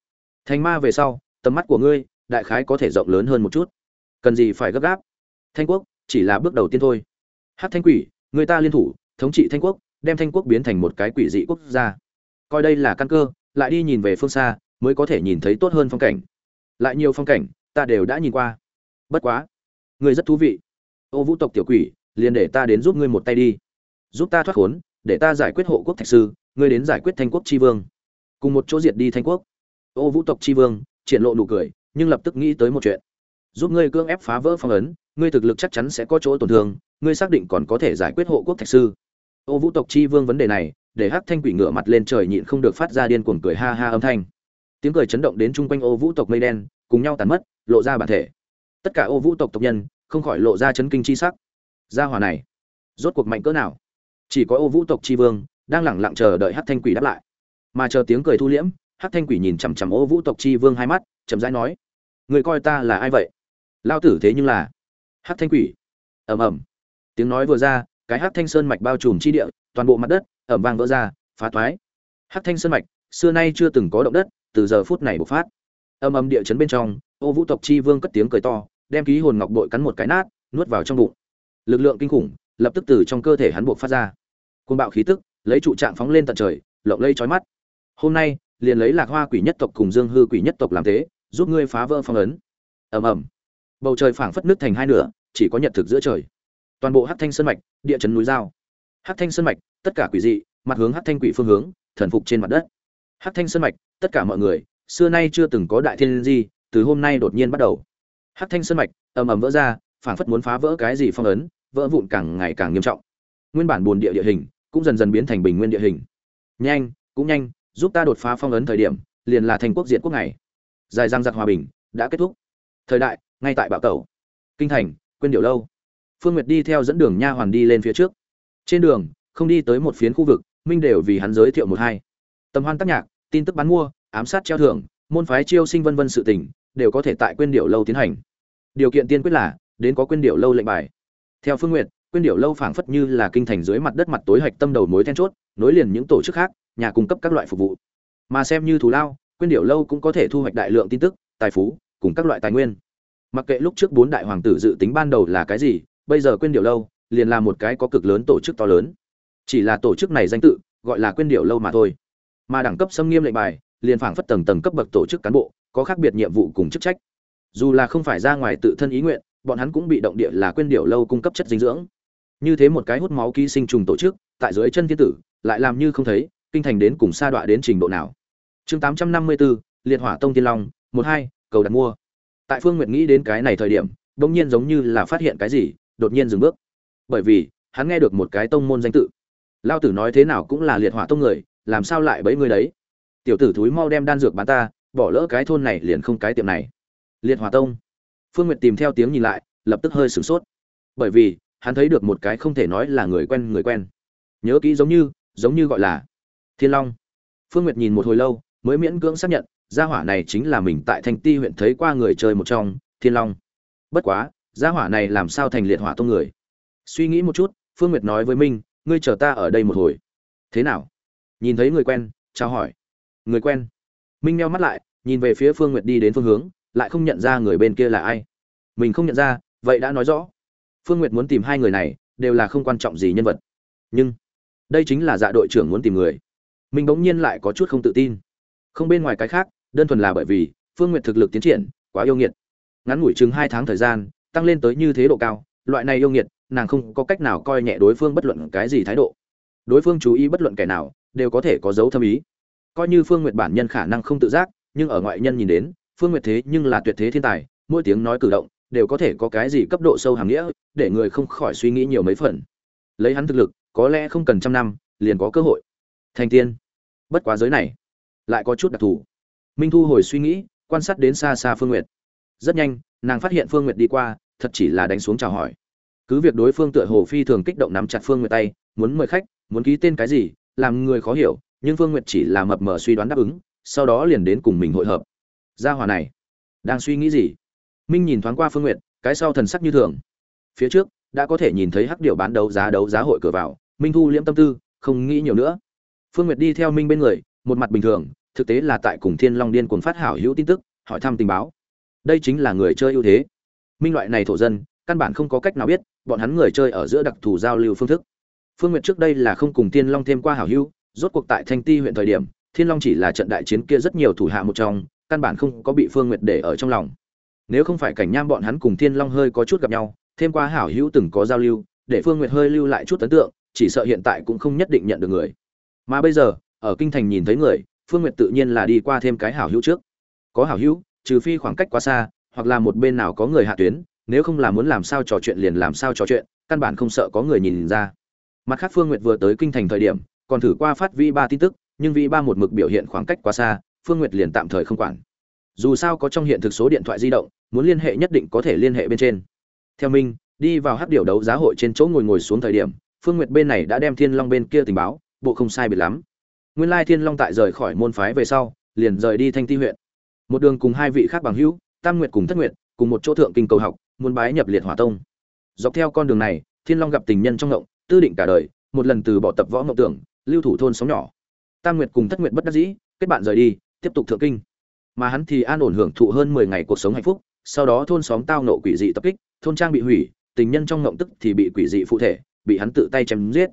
Thành ma về sau, tầm mắt của ngươi, đại khái có thể rộng lớn hơn một chút cần gì phải gấp gáp. Thanh quốc, chỉ là bước đầu tiên thôi. Hát thanh quỷ, người ta liên thủ, thống trị thanh quốc, đem thanh quốc biến thành một cái quỷ dị quốc gia. Coi đây là căn cơ, lại đi nhìn về phương xa, mới có thể nhìn thấy tốt hơn phong cảnh. Lại nhiều phong cảnh, ta đều đã nhìn qua. Bất quá ngươi rất thú vị. Ô vũ tộc tiểu quỷ, liền để ta đến giúp ngươi một tay đi. Giúp ta thoát khốn, để ta giải quyết hộ quốc thạch sư, ngươi đến giải quyết thanh quốc tri vương. Cùng một chỗ diệt đi thanh quốc. Ô vũ tộc tri vương, triển lộ nụ cười, nhưng lập tức nghĩ tới một chuyện giúp ngươi cưỡng ép phá vỡ phong ấn, ngươi thực lực chắc chắn sẽ có chỗ tổn thương, ngươi xác định còn có thể giải quyết hộ quốc thạch sư. Ô vũ tộc chi vương vấn đề này, để hắc thanh quỷ ngựa mặt lên trời nhịn không được phát ra điên cuồng cười ha ha âm thanh. Tiếng cười chấn động đến chung quanh ô vũ tộc mây đen, cùng nhau tàn mất, lộ ra bản thể. Tất cả ô vũ tộc tộc nhân, không khỏi lộ ra chấn kinh chi sắc. Gia hòa này, rốt cuộc mạnh cỡ nào? Chỉ có ô vũ tộc chi vương, đang lẳng lặng chờ đợi hắc thanh quỷ đáp lại. Mà chờ tiếng cười thu liễm, hắc thanh quỷ nhìn chằm chằm ô vũ tộc chi vương hai mắt, chậm rãi nói, người coi ta là ai vậy? Lao tử thế nhưng là hắc thanh quỷ. Ầm ầm. Tiếng nói vừa ra, cái hắc thanh sơn mạch bao trùm chi địa, toàn bộ mặt đất ẩm vang vỡ ra, phá toái. Hắc thanh sơn mạch, xưa nay chưa từng có động đất, từ giờ phút này bộc phát. Âm âm địa chấn bên trong, ô vũ tộc chi vương cất tiếng cười to, đem ký hồn ngọc bội cắn một cái nát, nuốt vào trong bụng. Lực lượng kinh khủng, lập tức từ trong cơ thể hắn buộc phát ra. Côn bạo khí tức, lấy trụ trạng phóng lên tận trời, lộng lây trói mắt. Hôm nay, liền lấy lạc hoa quỷ nhất tộc cùng dương hư quỷ nhất tộc làm thế, giúp ngươi phá vỡ phong ấn. Ầm ầm bầu trời phảng phất nước thành hai nửa, chỉ có nhật thực giữa trời. Toàn bộ hắc thanh sơn mạch, địa chấn núi giao. Hắc thanh sơn mạch, tất cả quỷ dị, mặt hướng hắc thanh quỷ phương hướng, thần phục trên mặt đất. Hắc thanh sơn mạch, tất cả mọi người, xưa nay chưa từng có đại thiên di, từ hôm nay đột nhiên bắt đầu. Hắc thanh sơn mạch, ầm ầm vỡ ra, phảng phất muốn phá vỡ cái gì phong ấn, vỡ vụn càng ngày càng nghiêm trọng. Nguyên bản buồn địa địa hình, cũng dần dần biến thành bình nguyên địa hình. Nhanh, cũng nhanh, giúp ta đột phá phong ấn thời điểm, liền là thành quốc diện quốc này dài giang giặc hòa bình, đã kết thúc. Thời đại ngay tại bạo cầu kinh thành, quên điệu lâu. Phương nguyệt đi theo dẫn đường nha hoàn đi lên phía trước. Trên đường, không đi tới một phiến khu vực, minh đều vì hắn giới thiệu một hai. Tầm hoan tác nhạc, tin tức bán mua, ám sát treo thưởng, môn phái chiêu sinh vân vân sự tình, đều có thể tại quên điệu lâu tiến hành. Điều kiện tiên quyết là, đến có quên điệu lâu lệnh bài. Theo phương nguyệt, quên điệu lâu phảng phất như là kinh thành dưới mặt đất mặt tối hạch tâm đầu mối then chốt, nối liền những tổ chức khác, nhà cung cấp các loại phục vụ. Mà xem như thù lao, quên điệu lâu cũng có thể thu hoạch đại lượng tin tức, tài phú, cùng các loại tài nguyên mặc kệ lúc trước bốn đại hoàng tử dự tính ban đầu là cái gì, bây giờ quên điệu lâu, liền là một cái có cực lớn tổ chức to lớn. Chỉ là tổ chức này danh tự, gọi là quên điệu lâu mà thôi. Mà đẳng cấp xâm nghiêm lệnh bài, liền phảng phất tầng tầng cấp bậc tổ chức cán bộ, có khác biệt nhiệm vụ cùng chức trách. Dù là không phải ra ngoài tự thân ý nguyện, bọn hắn cũng bị động địa là quên điệu lâu cung cấp chất dinh dưỡng. Như thế một cái hút máu ký sinh trùng tổ chức, tại dưới chân thiên tử, lại làm như không thấy, kinh thành đến cùng sa đọa đến trình độ nào. Chương tám trăm năm mươi bốn, liệt hỏa tông tiên long, một hai, cầu đặt mua tại phương nguyệt nghĩ đến cái này thời điểm, bỗng nhiên giống như là phát hiện cái gì, đột nhiên dừng bước. Bởi vì, hắn nghe được một cái tông môn danh tự. Lao tử nói thế nào cũng là liệt hỏa tông người, làm sao lại bấy người đấy? Tiểu tử thúi mau đem đan dược bán ta, bỏ lỡ cái thôn này liền không cái tiệm này. Liệt hỏa tông. Phương nguyệt tìm theo tiếng nhìn lại, lập tức hơi sửng sốt. Bởi vì, hắn thấy được một cái không thể nói là người quen người quen. Nhớ kỹ giống như giống như gọi là thiên long. Phương nguyệt nhìn một hồi lâu, mới miễn cưỡng xác nhận gia hỏa này chính là mình tại thanh ti huyện thấy qua người chơi một trong, thiên long. Bất quá, gia hỏa này làm sao thành liệt hỏa tông người? Suy nghĩ một chút, phương nguyệt nói với minh, ngươi chờ ta ở đây một hồi. Thế nào? Nhìn thấy người quen, chào hỏi. Người quen. Minh meo mắt lại, nhìn về phía phương nguyệt đi đến phương hướng, lại không nhận ra người bên kia là ai. Mình không nhận ra, vậy đã nói rõ. Phương nguyệt muốn tìm hai người này, đều là không quan trọng gì nhân vật. Nhưng, đây chính là dạ đội trưởng muốn tìm người. Mình bỗng nhiên lại có chút không tự tin không bên ngoài cái khác, đơn thuần là bởi vì, phương nguyệt thực lực tiến triển, quá yêu nghiệt. Ngắn ngủi chừng hai tháng thời gian, tăng lên tới như thế độ cao, loại này yêu nghiệt, nàng không có cách nào coi nhẹ đối phương bất luận cái gì thái độ. Đối phương chú ý bất luận kẻ nào, đều có thể có dấu thâm ý. Coi như phương nguyệt bản nhân khả năng không tự giác, nhưng ở ngoại nhân nhìn đến, phương nguyệt thế nhưng là tuyệt thế thiên tài, mỗi tiếng nói cử động, đều có thể có cái gì cấp độ sâu hàm nghĩa, để người không khỏi suy nghĩ nhiều mấy phần. Lấy hắn thực lực, có lẽ không cần trăm năm, liền có cơ hội. Thành tiên. Bất quá giới này lại có chút đặc thù. Minh thu hồi suy nghĩ, quan sát đến xa xa phương nguyệt. Rất nhanh, nàng phát hiện phương nguyệt đi qua, thật chỉ là đánh xuống chào hỏi. Cứ việc đối phương tựa hồ phi thường kích động nắm chặt phương nguyệt tay, muốn mời khách, muốn ký tên cái gì, làm người khó hiểu, nhưng phương nguyệt chỉ là mập mờ suy đoán đáp ứng, sau đó liền đến cùng mình hội hợp. Gia hòa này, đang suy nghĩ gì? Minh nhìn thoáng qua phương nguyệt, cái sau thần sắc như thường. Phía trước, đã có thể nhìn thấy hắc điệu bán đấu giá đấu giá hội cửa vào, minh thu liễm tâm tư, không nghĩ nhiều nữa. Phương nguyệt đi theo minh bên người một mặt bình thường, thực tế là tại cùng thiên long điên cuồng phát hảo hữu tin tức, hỏi thăm tình báo. Đây chính là người chơi ưu thế. Minh loại này thổ dân, căn bản không có cách nào biết, bọn hắn người chơi ở giữa đặc thù giao lưu phương thức. Phương nguyệt trước đây là không cùng thiên long thêm qua hảo hữu, rốt cuộc tại thanh ti huyện thời điểm, thiên long chỉ là trận đại chiến kia rất nhiều thủ hạ một trong, căn bản không có bị phương nguyệt để ở trong lòng. Nếu không phải cảnh nham bọn hắn cùng thiên long hơi có chút gặp nhau, thêm qua hảo hữu từng có giao lưu, để phương nguyệt hơi lưu lại chút ấn tượng, chỉ sợ hiện tại cũng không nhất định nhận được người. Mà bây giờ ở kinh thành nhìn thấy người, phương nguyệt tự nhiên là đi qua thêm cái hảo hữu trước. Có hảo hữu, trừ phi khoảng cách quá xa, hoặc là một bên nào có người hạ tuyến, nếu không là muốn làm sao trò chuyện liền làm sao trò chuyện, căn bản không sợ có người nhìn ra. Mặt khác phương nguyệt vừa tới kinh thành thời điểm, còn thử qua phát vi ba tin tức, nhưng vi ba một mực biểu hiện khoảng cách quá xa, phương nguyệt liền tạm thời không quản. Dù sao có trong hiện thực số điện thoại di động, muốn liên hệ nhất định có thể liên hệ bên trên. Theo minh, đi vào hát điều đấu giá hội trên chỗ ngồi ngồi xuống thời điểm, phương nguyệt bên này đã đem thiên long bên kia tình báo, bộ không sai biệt lắm nguyên lai thiên long tại rời khỏi môn phái về sau, liền rời đi thanh ti huyện. Một đường cùng hai vị khác bằng hữu, tam nguyệt cùng thất nguyệt, cùng một chỗ thượng kinh cầu học, muốn bái nhập liệt hỏa tông. Dọc theo con đường này, thiên long gặp tình nhân trong ngộng, tư định cả đời, một lần từ bỏ tập võ ngộng tưởng, lưu thủ thôn sóng nhỏ. Tam nguyệt cùng thất nguyệt bất đắc dĩ, kết bạn rời đi, tiếp tục thượng kinh. Mà hắn thì an ổn hưởng thụ hơn mười ngày cuộc sống hạnh phúc, sau đó thôn xóm tao nộ quỷ dị tập kích, thôn trang bị hủy, tình nhân trong ngộng tức thì bị quỷ dị phụ thể, bị hắn tự tay chém giết.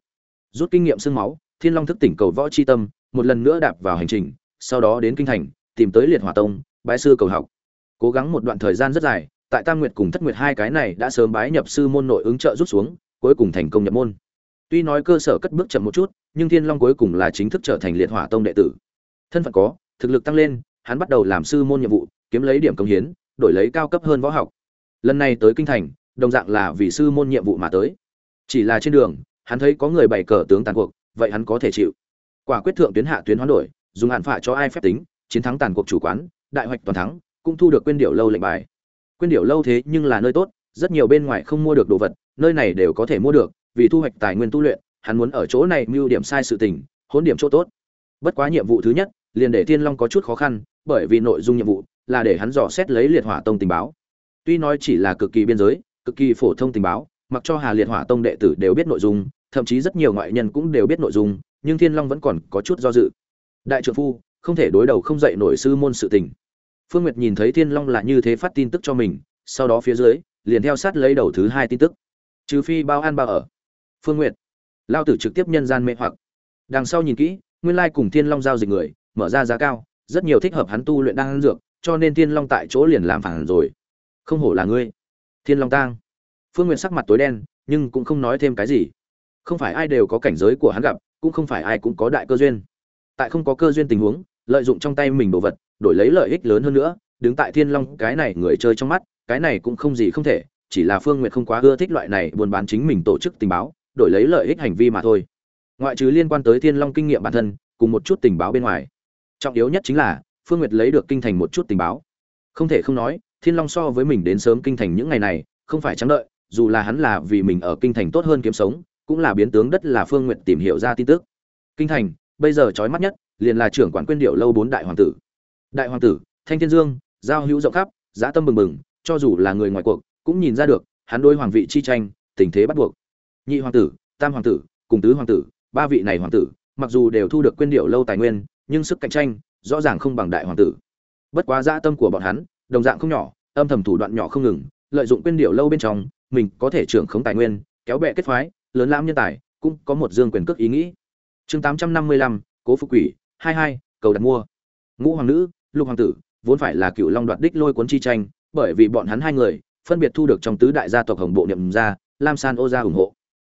Rút kinh nghiệm xương máu thiên long thức tỉnh cầu võ chi tâm, một lần nữa đạp vào hành trình, sau đó đến kinh thành, tìm tới liệt hỏa tông, bái sư cầu học. Cố gắng một đoạn thời gian rất dài, tại tam nguyệt cùng thất nguyệt hai cái này đã sớm bái nhập sư môn nội ứng trợ rút xuống, cuối cùng thành công nhập môn. Tuy nói cơ sở cất bước chậm một chút, nhưng thiên long cuối cùng là chính thức trở thành liệt hỏa tông đệ tử. Thân phận có, thực lực tăng lên, hắn bắt đầu làm sư môn nhiệm vụ, kiếm lấy điểm công hiến, đổi lấy cao cấp hơn võ học. Lần này tới kinh thành, đồng dạng là vì sư môn nhiệm vụ mà tới. Chỉ là trên đường, hắn thấy có người bày cờ tướng tàn cuộc vậy hắn có thể chịu. Quả quyết thượng tuyến hạ tuyến hoán đổi, dùng hạn phạ cho ai phép tính, chiến thắng tàn cuộc chủ quán, đại hoạch toàn thắng, cũng thu được quên điệu lâu lệnh bài. Quên điệu lâu thế nhưng là nơi tốt, rất nhiều bên ngoài không mua được đồ vật, nơi này đều có thể mua được, vì thu hoạch tài nguyên tu luyện, hắn muốn ở chỗ này mưu điểm sai sự tình, hỗn điểm chỗ tốt. Bất quá nhiệm vụ thứ nhất, liền để thiên long có chút khó khăn, bởi vì nội dung nhiệm vụ là để hắn dò xét lấy liệt hỏa tông tình báo. Tuy nói chỉ là cực kỳ biên giới, cực kỳ phổ thông tình báo, mặc cho hà liệt hỏa tông đệ tử đều biết nội dung thậm chí rất nhiều ngoại nhân cũng đều biết nội dung, nhưng thiên long vẫn còn có chút do dự. Đại trưởng phu, không thể đối đầu không dạy nổi sư môn sự tình. Phương nguyệt nhìn thấy thiên long là như thế phát tin tức cho mình, sau đó phía dưới, liền theo sát lấy đầu thứ hai tin tức. Trừ phi bao an bao ở. Phương nguyệt. Lao tử trực tiếp nhân gian mê hoặc. Đằng sau nhìn kỹ, nguyên lai cùng thiên long giao dịch người, mở ra giá cao, rất nhiều thích hợp hắn tu luyện đang ăn dược, cho nên thiên long tại chỗ liền làm phản rồi. Không hổ là ngươi. Thiên long tang. Phương nguyệt sắc mặt tối đen, nhưng cũng không nói thêm cái gì không phải ai đều có cảnh giới của hắn gặp, cũng không phải ai cũng có đại cơ duyên. Tại không có cơ duyên tình huống, lợi dụng trong tay mình đồ vật, đổi lấy lợi ích lớn hơn nữa, đứng tại thiên long, cái này người chơi trong mắt, cái này cũng không gì không thể, chỉ là phương nguyệt không quá ưa thích loại này buôn bán chính mình tổ chức tình báo, đổi lấy lợi ích hành vi mà thôi. Ngoại trừ liên quan tới thiên long kinh nghiệm bản thân, cùng một chút tình báo bên ngoài. Trọng yếu nhất chính là, phương nguyệt lấy được kinh thành một chút tình báo. Không thể không nói, thiên long so với mình đến sớm kinh thành những ngày này, không phải trắng đợi, dù là hắn là vì mình ở kinh thành tốt hơn kiếm sống cũng là biến tướng đất là phương nguyệt tìm hiểu ra tin tức. Kinh thành, bây giờ chói mắt nhất, liền là trưởng quản quyên điệu lâu bốn đại hoàng tử. Đại hoàng tử, thanh thiên dương, giao hữu rộng khắp giá tâm bừng bừng, cho dù là người ngoài cuộc, cũng nhìn ra được, hắn đối hoàng vị chi tranh, tình thế bắt buộc. Nhị hoàng tử, tam hoàng tử, cùng tứ hoàng tử, ba vị này hoàng tử, mặc dù đều thu được quyên điệu lâu tài nguyên, nhưng sức cạnh tranh, rõ ràng không bằng đại hoàng tử. Bất quá dã tâm của bọn hắn, đồng dạng không nhỏ, âm thầm thủ đoạn nhỏ không ngừng, lợi dụng quyên điệu lâu bên trong, mình có thể trưởng khống tài nguyên, kéo bè kết phái lớn lãm nhân tài, cũng có một dương quyền cước ý nghĩ. Chương tám trăm năm mươi lăm, cố phục quỷ, hai hai, cầu đặt mua. Ngũ hoàng nữ, lục hoàng tử, vốn phải là cựu long đoạt đích lôi cuốn chi tranh, bởi vì bọn hắn hai người, phân biệt thu được trong tứ đại gia tộc hồng bộ niệm gia lam san ô gia ủng hộ.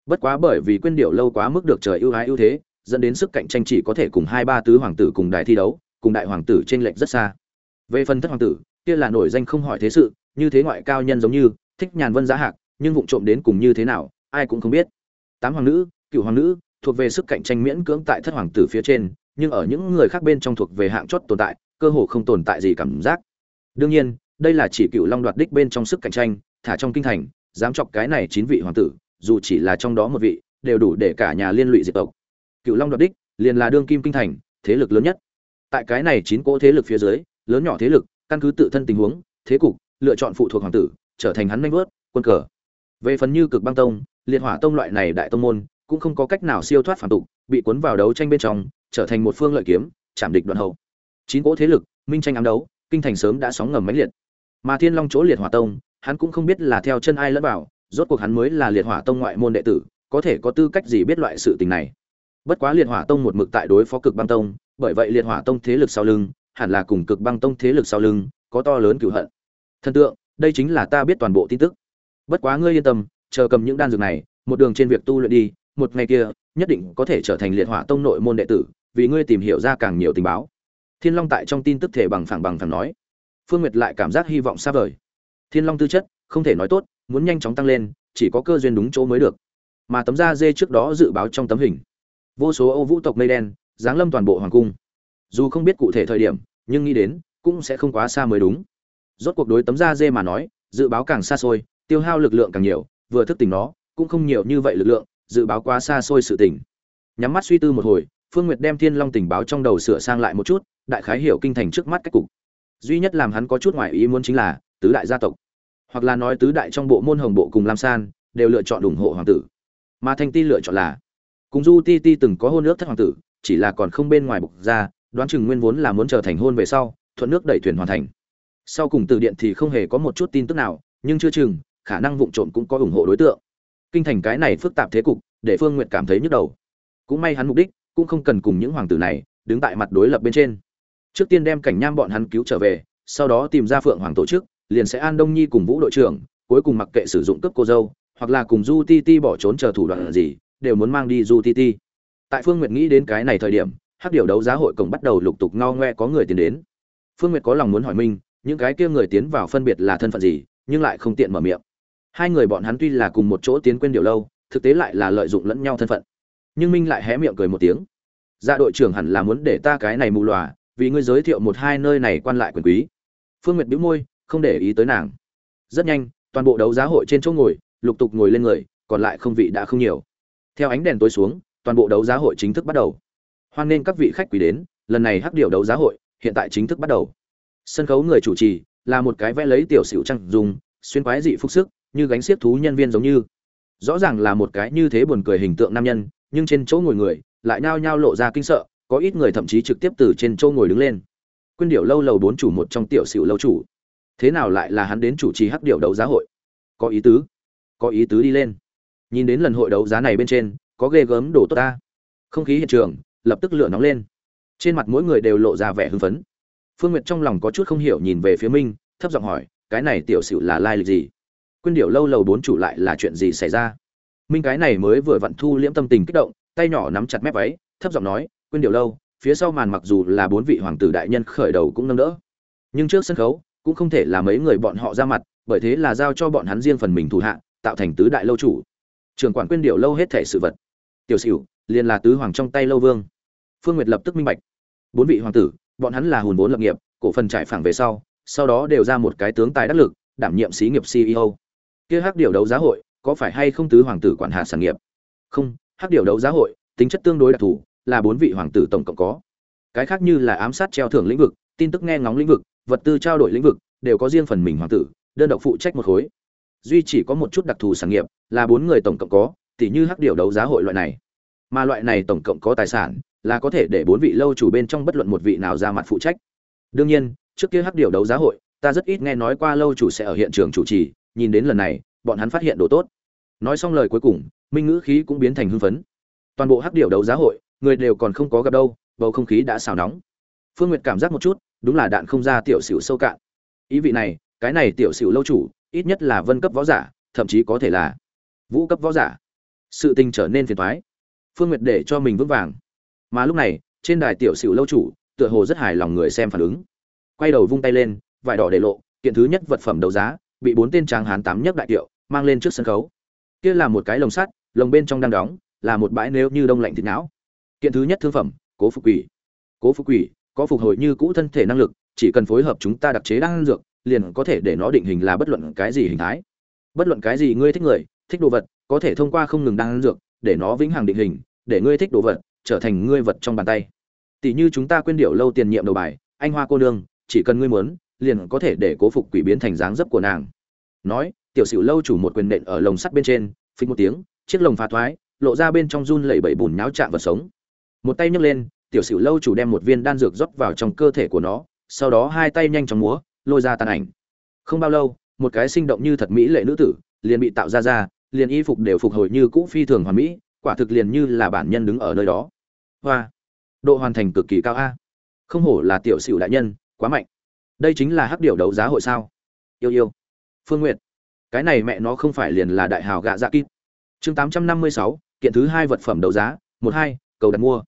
Bất quá bởi vì quyên điệu lâu quá mức được trời ưu ái ưu thế, dẫn đến sức cạnh tranh chỉ có thể cùng hai ba tứ hoàng tử cùng đại thi đấu, cùng đại hoàng tử trên lệnh rất xa. Về phần thất hoàng tử, kia là nổi danh không hỏi thế sự, như thế ngoại cao nhân giống như, thích nhàn vân giá hạc, nhưng vụng trộm đến cùng như thế nào, ai cũng không biết tám hoàng nữ, cựu hoàng nữ, thuộc về sức cạnh tranh miễn cưỡng tại thất hoàng tử phía trên, nhưng ở những người khác bên trong thuộc về hạng chót tồn tại, cơ hồ không tồn tại gì cảm giác. Đương nhiên, đây là chỉ cựu long đoạt đích bên trong sức cạnh tranh, thả trong kinh thành, dám chọc cái này chín vị hoàng tử, dù chỉ là trong đó một vị, đều đủ để cả nhà liên lụy diệt tộc. Cựu long đoạt đích, liền là đương kim kinh thành, thế lực lớn nhất. Tại cái này chín cỗ thế lực phía dưới, lớn nhỏ thế lực, căn cứ tự thân tình huống, thế cục, lựa chọn phụ thuộc hoàng tử, trở thành hắn nanh vớt quân cờ. Về phần như cực băng tông liệt hỏa tông loại này đại tông môn cũng không có cách nào siêu thoát phản tục, bị cuốn vào đấu tranh bên trong, trở thành một phương lợi kiếm, chạm địch đoạn hậu. Chín cỗ thế lực, minh tranh ám đấu, kinh thành sớm đã sóng ngầm mãnh liệt. Mà thiên long chỗ liệt hỏa tông, hắn cũng không biết là theo chân ai lẫn vào, rốt cuộc hắn mới là liệt hỏa tông ngoại môn đệ tử, có thể có tư cách gì biết loại sự tình này. Bất quá liệt hỏa tông một mực tại đối phó cực băng tông, bởi vậy liệt hỏa tông thế lực sau lưng, hẳn là cùng cực băng tông thế lực sau lưng, có to lớn cửu hận. Thần tượng, đây chính là ta biết toàn bộ tin tức. Bất quá ngươi yên tâm chờ cầm những đan dược này, một đường trên việc tu luyện đi, một ngày kia, nhất định có thể trở thành liệt hỏa tông nội môn đệ tử, vì ngươi tìm hiểu ra càng nhiều tình báo. Thiên long tại trong tin tức thể bằng phẳng bằng phẳng nói. Phương nguyệt lại cảm giác hy vọng xa vời. Thiên long tư chất, không thể nói tốt, muốn nhanh chóng tăng lên, chỉ có cơ duyên đúng chỗ mới được. Mà tấm da dê trước đó dự báo trong tấm hình. Vô số Âu vũ tộc mây đen, giáng lâm toàn bộ hoàng cung. Dù không biết cụ thể thời điểm, nhưng nghĩ đến, cũng sẽ không quá xa mới đúng. Rốt cuộc đối tấm da dê mà nói, dự báo càng xa xôi, tiêu hao lực lượng càng nhiều vừa thức tỉnh nó, cũng không nhiều như vậy lực lượng, dự báo quá xa xôi sự tỉnh nhắm mắt suy tư một hồi, phương nguyệt đem thiên long tình báo trong đầu sửa sang lại một chút, đại khái hiểu kinh thành trước mắt cách cục. Duy nhất làm hắn có chút ngoài ý muốn chính là, tứ đại gia tộc. Hoặc là nói tứ đại trong bộ môn hồng bộ cùng lam san, đều lựa chọn ủng hộ hoàng tử. Mà thanh ti lựa chọn là, cùng du ti ti từng có hôn ước thất hoàng tử, chỉ là còn không bên ngoài bục ra, đoán chừng nguyên vốn là muốn trở thành hôn về sau, thuận nước đẩy thuyền hoàn thành. Sau cùng từ điện thì không hề có một chút tin tức nào, nhưng chưa chừng khả năng vụng trộm cũng có ủng hộ đối tượng. Kinh thành cái này phức tạp thế cục, để phương nguyệt cảm thấy nhức đầu. Cũng may hắn mục đích, cũng không cần cùng những hoàng tử này đứng tại mặt đối lập bên trên. Trước tiên đem cảnh nham bọn hắn cứu trở về, sau đó tìm ra phượng hoàng tổ chức, liền sẽ an đông nhi cùng vũ đội trưởng, cuối cùng mặc kệ sử dụng cướp cô dâu, hoặc là cùng du ti ti bỏ trốn chờ thủ đoạn gì, đều muốn mang đi du ti ti. Tại phương nguyệt nghĩ đến cái này thời điểm, hắc điều đấu giá hội cổng bắt đầu lục tục ngao ngoe có người tiến đến. Phương nguyệt có lòng muốn hỏi minh những cái kia người tiến vào phân biệt là thân phận gì, nhưng lại không tiện mở miệng hai người bọn hắn tuy là cùng một chỗ tiến quên điều lâu, thực tế lại là lợi dụng lẫn nhau thân phận. Nhưng minh lại hé miệng cười một tiếng. Dạ đội trưởng hẳn là muốn để ta cái này mù lòa, vì ngươi giới thiệu một hai nơi này quan lại quyền quý. Phương nguyệt bĩu môi, không để ý tới nàng. Rất nhanh, toàn bộ đấu giá hội trên chỗ ngồi, lục tục ngồi lên người, còn lại không vị đã không nhiều. Theo ánh đèn tối xuống, toàn bộ đấu giá hội chính thức bắt đầu. Hoan nghênh các vị khách quý đến, lần này hắc điều đấu giá hội, hiện tại chính thức bắt đầu. Sân khấu người chủ trì, là một cái vẽ lấy tiểu xỉu trăng dùng, xuyên quái dị phúc sức như gánh xiếc thú nhân viên giống như. Rõ ràng là một cái như thế buồn cười hình tượng nam nhân, nhưng trên chỗ ngồi người, lại nhao nhao lộ ra kinh sợ, có ít người thậm chí trực tiếp từ trên chỗ ngồi đứng lên. Quyên điệu lâu lầu bốn chủ một trong tiểu sửu lâu chủ. Thế nào lại là hắn đến chủ trì hắc điệu đấu giá hội? Có ý tứ. Có ý tứ đi lên. Nhìn đến lần hội đấu giá này bên trên, có ghê gớm đồ tốt ta. Không khí hiện trường, lập tức lửa nóng lên. Trên mặt mỗi người đều lộ ra vẻ hưng phấn. Phương nguyệt trong lòng có chút không hiểu nhìn về phía minh, thấp giọng hỏi, cái này tiểu sửu là lai lịch gì? Quyên điệu lâu lầu bốn chủ lại là chuyện gì xảy ra? Minh cái này mới vừa vặn thu liễm tâm tình kích động tay nhỏ nắm chặt mép váy thấp giọng nói quyên điệu lâu phía sau màn mặc dù là bốn vị hoàng tử đại nhân khởi đầu cũng nâng đỡ nhưng trước sân khấu cũng không thể là mấy người bọn họ ra mặt bởi thế là giao cho bọn hắn riêng phần mình thủ hạ tạo thành tứ đại lâu chủ. Trường quản quyên điệu lâu hết thể sự vật. Tiểu Sửu, liền là tứ hoàng trong tay lâu vương. Phương nguyệt lập tức minh bạch. Bốn vị hoàng tử bọn hắn là hùn vốn lập nghiệp cổ phần trải phẳng về sau sau đó đều ra một cái tướng tài đắc lực đảm nhiệm xí nghiệp ceo kia hắc điều đấu giá hội, có phải hay không tứ hoàng tử quản hạ sản nghiệp? Không, hắc điều đấu giá hội, tính chất tương đối đặc thù, là bốn vị hoàng tử tổng cộng có. Cái khác như là ám sát treo thưởng lĩnh vực, tin tức nghe ngóng lĩnh vực, vật tư trao đổi lĩnh vực, đều có riêng phần mình hoàng tử, đơn độc phụ trách một khối. Duy chỉ có một chút đặc thù sản nghiệp, là bốn người tổng cộng có, tỉ như hắc điều đấu giá hội loại này. Mà loại này tổng cộng có tài sản, là có thể để bốn vị lâu chủ bên trong bất luận một vị nào ra mặt phụ trách. Đương nhiên, trước kia hắc điều đấu giá hội, ta rất ít nghe nói qua lâu chủ sẽ ở hiện trường chủ trì nhìn đến lần này, bọn hắn phát hiện đồ tốt. Nói xong lời cuối cùng, minh ngữ khí cũng biến thành hưng phấn. Toàn bộ hắc điều đấu giá hội, người đều còn không có gặp đâu, bầu không khí đã xào nóng. Phương nguyệt cảm giác một chút, đúng là đạn không ra tiểu sửu sâu cạn. Ý vị này, cái này tiểu sửu lâu chủ, ít nhất là vân cấp võ giả, thậm chí có thể là vũ cấp võ giả. Sự tình trở nên phiền toái. Phương nguyệt để cho mình vững vàng. Mà lúc này, trên đài tiểu sửu lâu chủ, tựa hồ rất hài lòng người xem phản ứng. Quay đầu vung tay lên, vải đỏ để lộ, kiện thứ nhất vật phẩm đấu giá bị bốn tên tráng hán tám nhất đại kiệu mang lên trước sân khấu. Kia là một cái lồng sắt, lồng bên trong đang đóng, là một bãi nếu như đông lạnh thịt não. Kiện thứ nhất thương phẩm, cố phục quỷ. Cố phục quỷ, có phục hồi như cũ thân thể năng lực, chỉ cần phối hợp chúng ta đặc chế đan dược, liền có thể để nó định hình là bất luận cái gì hình thái. Bất luận cái gì ngươi thích người, thích đồ vật, có thể thông qua không ngừng đan dược, để nó vĩnh hằng định hình, để ngươi thích đồ vật, trở thành ngươi vật trong bàn tay. Tỷ như chúng ta quên điệu lâu tiền nhiệm đầu bài, anh hoa cô nương, chỉ cần ngươi muốn liền có thể để cố phục quỷ biến thành dáng dấp của nàng. Nói, tiểu sửu lâu chủ một quyền nện ở lồng sắt bên trên phình một tiếng, chiếc lồng phá thoái, lộ ra bên trong run lẩy bẩy bùn nháo chạm vật sống. Một tay nhấc lên, tiểu sửu lâu chủ đem một viên đan dược rót vào trong cơ thể của nó, sau đó hai tay nhanh chóng múa, lôi ra tàn ảnh. Không bao lâu, một cái sinh động như thật mỹ lệ nữ tử, liền bị tạo ra ra, liền y phục đều phục hồi như cũ phi thường hoàn mỹ, quả thực liền như là bản nhân đứng ở nơi đó. Hoa! Độ hoàn thành cực kỳ cao a. Không hổ là tiểu sửu đại nhân, quá mạnh đây chính là hắc điệu đấu giá hội sao? Yêu yêu. Phương n g u y ệ t cái này mẹ nó không phải liền là đại hào gạ dạ kít. Chương tám trăm năm mươi sáu, kiện thứ hai vật phẩm đấu giá, một hai, cầu đặt mua.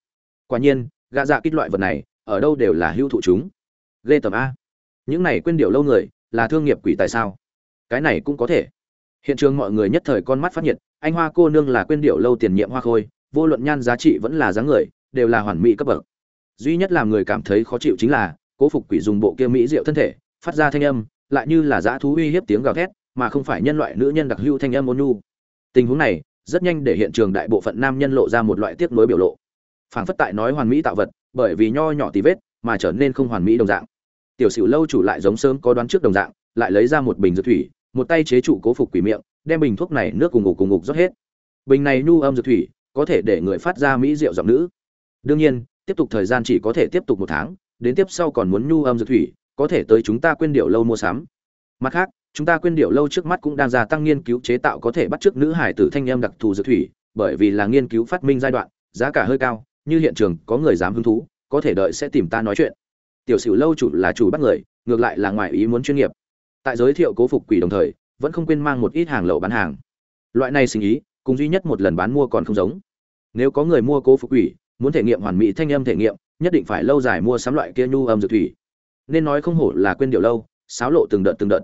Quả nhiên, gạ dạ kít loại vật này, ở đâu đều là hưu thụ chúng. Ghê tầm a. Những này quên điệu lâu người, là thương nghiệp quỷ tại sao? Cái này cũng có thể. Hiện trường mọi người nhất thời con mắt phát nhiệt, anh hoa cô nương là quên điệu lâu tiền nhiệm hoa khôi, vô luận nhan giá trị vẫn là dáng người, đều là hoàn mỹ cấp bậc. Duy nhất làm người cảm thấy khó chịu chính là cố phục quỷ dùng bộ kia mỹ diệu thân thể, phát ra thanh âm, lại như là dã thú uy hiếp tiếng gào thét, mà không phải nhân loại nữ nhân đặc hữu thanh âm ôn nhu. Tình huống này, rất nhanh để hiện trường đại bộ phận nam nhân lộ ra một loại tiếc nuối biểu lộ. Phảng phất tại nói hoàn mỹ tạo vật, bởi vì nho nhỏ tí vết, mà trở nên không hoàn mỹ đồng dạng. Tiểu sử lâu chủ lại giống sớm có đoán trước đồng dạng, lại lấy ra một bình dược thủy, một tay chế trụ cố phục quỷ miệng, đem bình thuốc này nước cùng ngục cùng ngục rót hết. Bình này nhu âm dược thủy, có thể để người phát ra mỹ rượu giọng nữ. Đương nhiên, tiếp tục thời gian chỉ có thể tiếp tục một tháng đến tiếp sau còn muốn nhu âm dược thủy, có thể tới chúng ta quên điệu lâu mua sắm. Mặt khác, chúng ta quên điệu lâu trước mắt cũng đang gia tăng nghiên cứu chế tạo có thể bắt chước nữ hải tử thanh em đặc thù dược thủy, bởi vì là nghiên cứu phát minh giai đoạn, giá cả hơi cao, như hiện trường có người dám hứng thú, có thể đợi sẽ tìm ta nói chuyện. Tiểu sử lâu chủ là chủ bắt người, ngược lại là ngoài ý muốn chuyên nghiệp. Tại giới thiệu cố phục quỷ đồng thời, vẫn không quên mang một ít hàng lậu bán hàng. Loại này sinh ý, cùng duy nhất một lần bán mua còn không giống. Nếu có người mua cố phục quỷ, muốn thể nghiệm hoàn mỹ thanh âm thể nghiệm nhất định phải lâu dài mua sắm loại kia nhu âm dược thủy. Nên nói không hổ là quên điều lâu sáo lộ từng đợt từng đợt.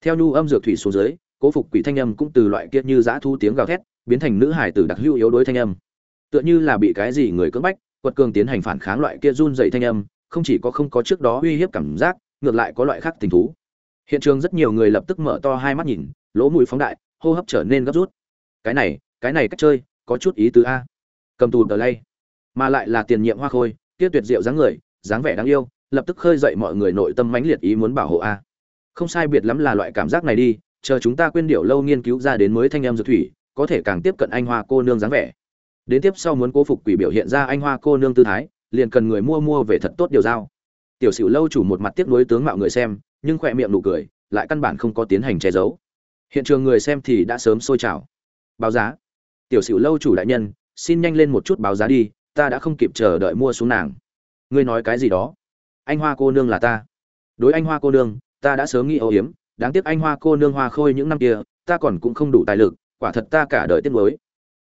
Theo nhu âm dược thủy xuống dưới, cố phục quỷ thanh âm cũng từ loại kia như giã thu tiếng gào thét, biến thành nữ hải tử đặc hữu yếu đối thanh âm. Tựa như là bị cái gì người cưỡng bách, quật cường tiến hành phản kháng loại kia run dậy thanh âm, không chỉ có không có trước đó uy hiếp cảm giác, ngược lại có loại khác tình thú. Hiện trường rất nhiều người lập tức mở to hai mắt nhìn, lỗ mũi phóng đại, hô hấp trở nên gấp rút. Cái này cái này cách chơi, có chút ý tứ a. Cầm tù tờ lay. Mà lại là tiền nhiệm hoa khôi kia tuyệt diệu dáng người, dáng vẻ đáng yêu, lập tức khơi dậy mọi người nội tâm mãnh liệt ý muốn bảo hộ a. Không sai biệt lắm là loại cảm giác này đi, chờ chúng ta quên điệu lâu nghiên cứu ra đến mới thanh em dược thủy, có thể càng tiếp cận anh hoa cô nương dáng vẻ. Đến tiếp sau muốn cố phục quỷ biểu hiện ra anh hoa cô nương tư thái, liền cần người mua mua về thật tốt điều giao. Tiểu sử lâu chủ một mặt tiếp nối tướng mạo người xem, nhưng khỏe miệng nụ cười, lại căn bản không có tiến hành che giấu. Hiện trường người xem thì đã sớm sôi trào. Báo giá. Tiểu sử lâu chủ đại nhân, xin nhanh lên một chút báo giá đi ta đã không kịp chờ đợi mua xuống nàng. Ngươi nói cái gì đó? Anh hoa cô nương là ta. Đối anh hoa cô nương, ta đã sớm nghĩ âu hiếm đáng tiếc anh hoa cô nương hoa khôi những năm kia, ta còn cũng không đủ tài lực, quả thật ta cả đời tiếc nuối.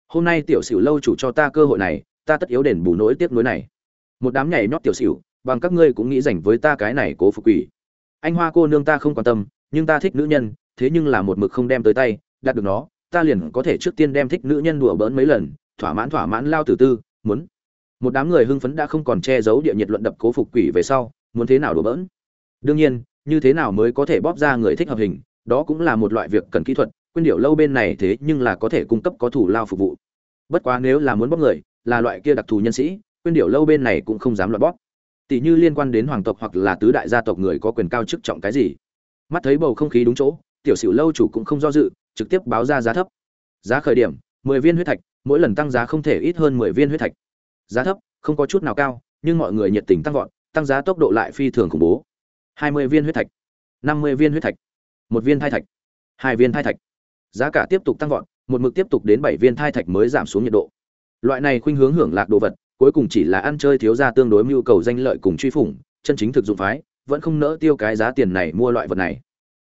Hôm nay tiểu sửu lâu chủ cho ta cơ hội này, ta tất yếu đền bù nỗi tiếc nuối này. Một đám nhảy nhót tiểu sửu bằng các ngươi cũng nghĩ dành với ta cái này cố phục quỷ. Anh hoa cô nương ta không quan tâm, nhưng ta thích nữ nhân, thế nhưng là một mực không đem tới tay, đạt được nó, ta liền có thể trước tiên đem thích nữ nhân đùa bỡn mấy lần, thỏa mãn thỏa mãn lao tử tư, muốn một đám người hưng phấn đã không còn che giấu địa nhiệt luận đập cố phục quỷ về sau, muốn thế nào đổ bỡn? Đương nhiên, như thế nào mới có thể bóp ra người thích hợp hình, đó cũng là một loại việc cần kỹ thuật quyên điệu lâu bên này thế nhưng là có thể cung cấp có thủ lao phục vụ. Bất quá nếu là muốn bóp người, là loại kia đặc thù nhân sĩ quyên điệu lâu bên này cũng không dám loại bóp. Tỷ như liên quan đến hoàng tộc hoặc là tứ đại gia tộc người có quyền cao chức trọng cái gì? Mắt thấy bầu không khí đúng chỗ, tiểu sử lâu chủ cũng không do dự, trực tiếp báo ra giá thấp. Giá khởi điểm, mười viên huyết thạch, mỗi lần tăng giá không thể ít hơn mười viên huyết thạch giá thấp, không có chút nào cao, nhưng mọi người nhiệt tình tăng vọt, tăng giá tốc độ lại phi thường khủng bố. Hai mươi viên huyết thạch, năm mươi viên huyết thạch, một viên thai thạch, hai viên thai thạch. Giá cả tiếp tục tăng vọt, một mực tiếp tục đến bảy viên thai thạch mới giảm xuống nhiệt độ. Loại này khuynh hướng hưởng lạc đồ vật, cuối cùng chỉ là ăn chơi thiếu ra tương đối mưu cầu danh lợi cùng truy phủng, chân chính thực dụng phái, vẫn không nỡ tiêu cái giá tiền này mua loại vật này.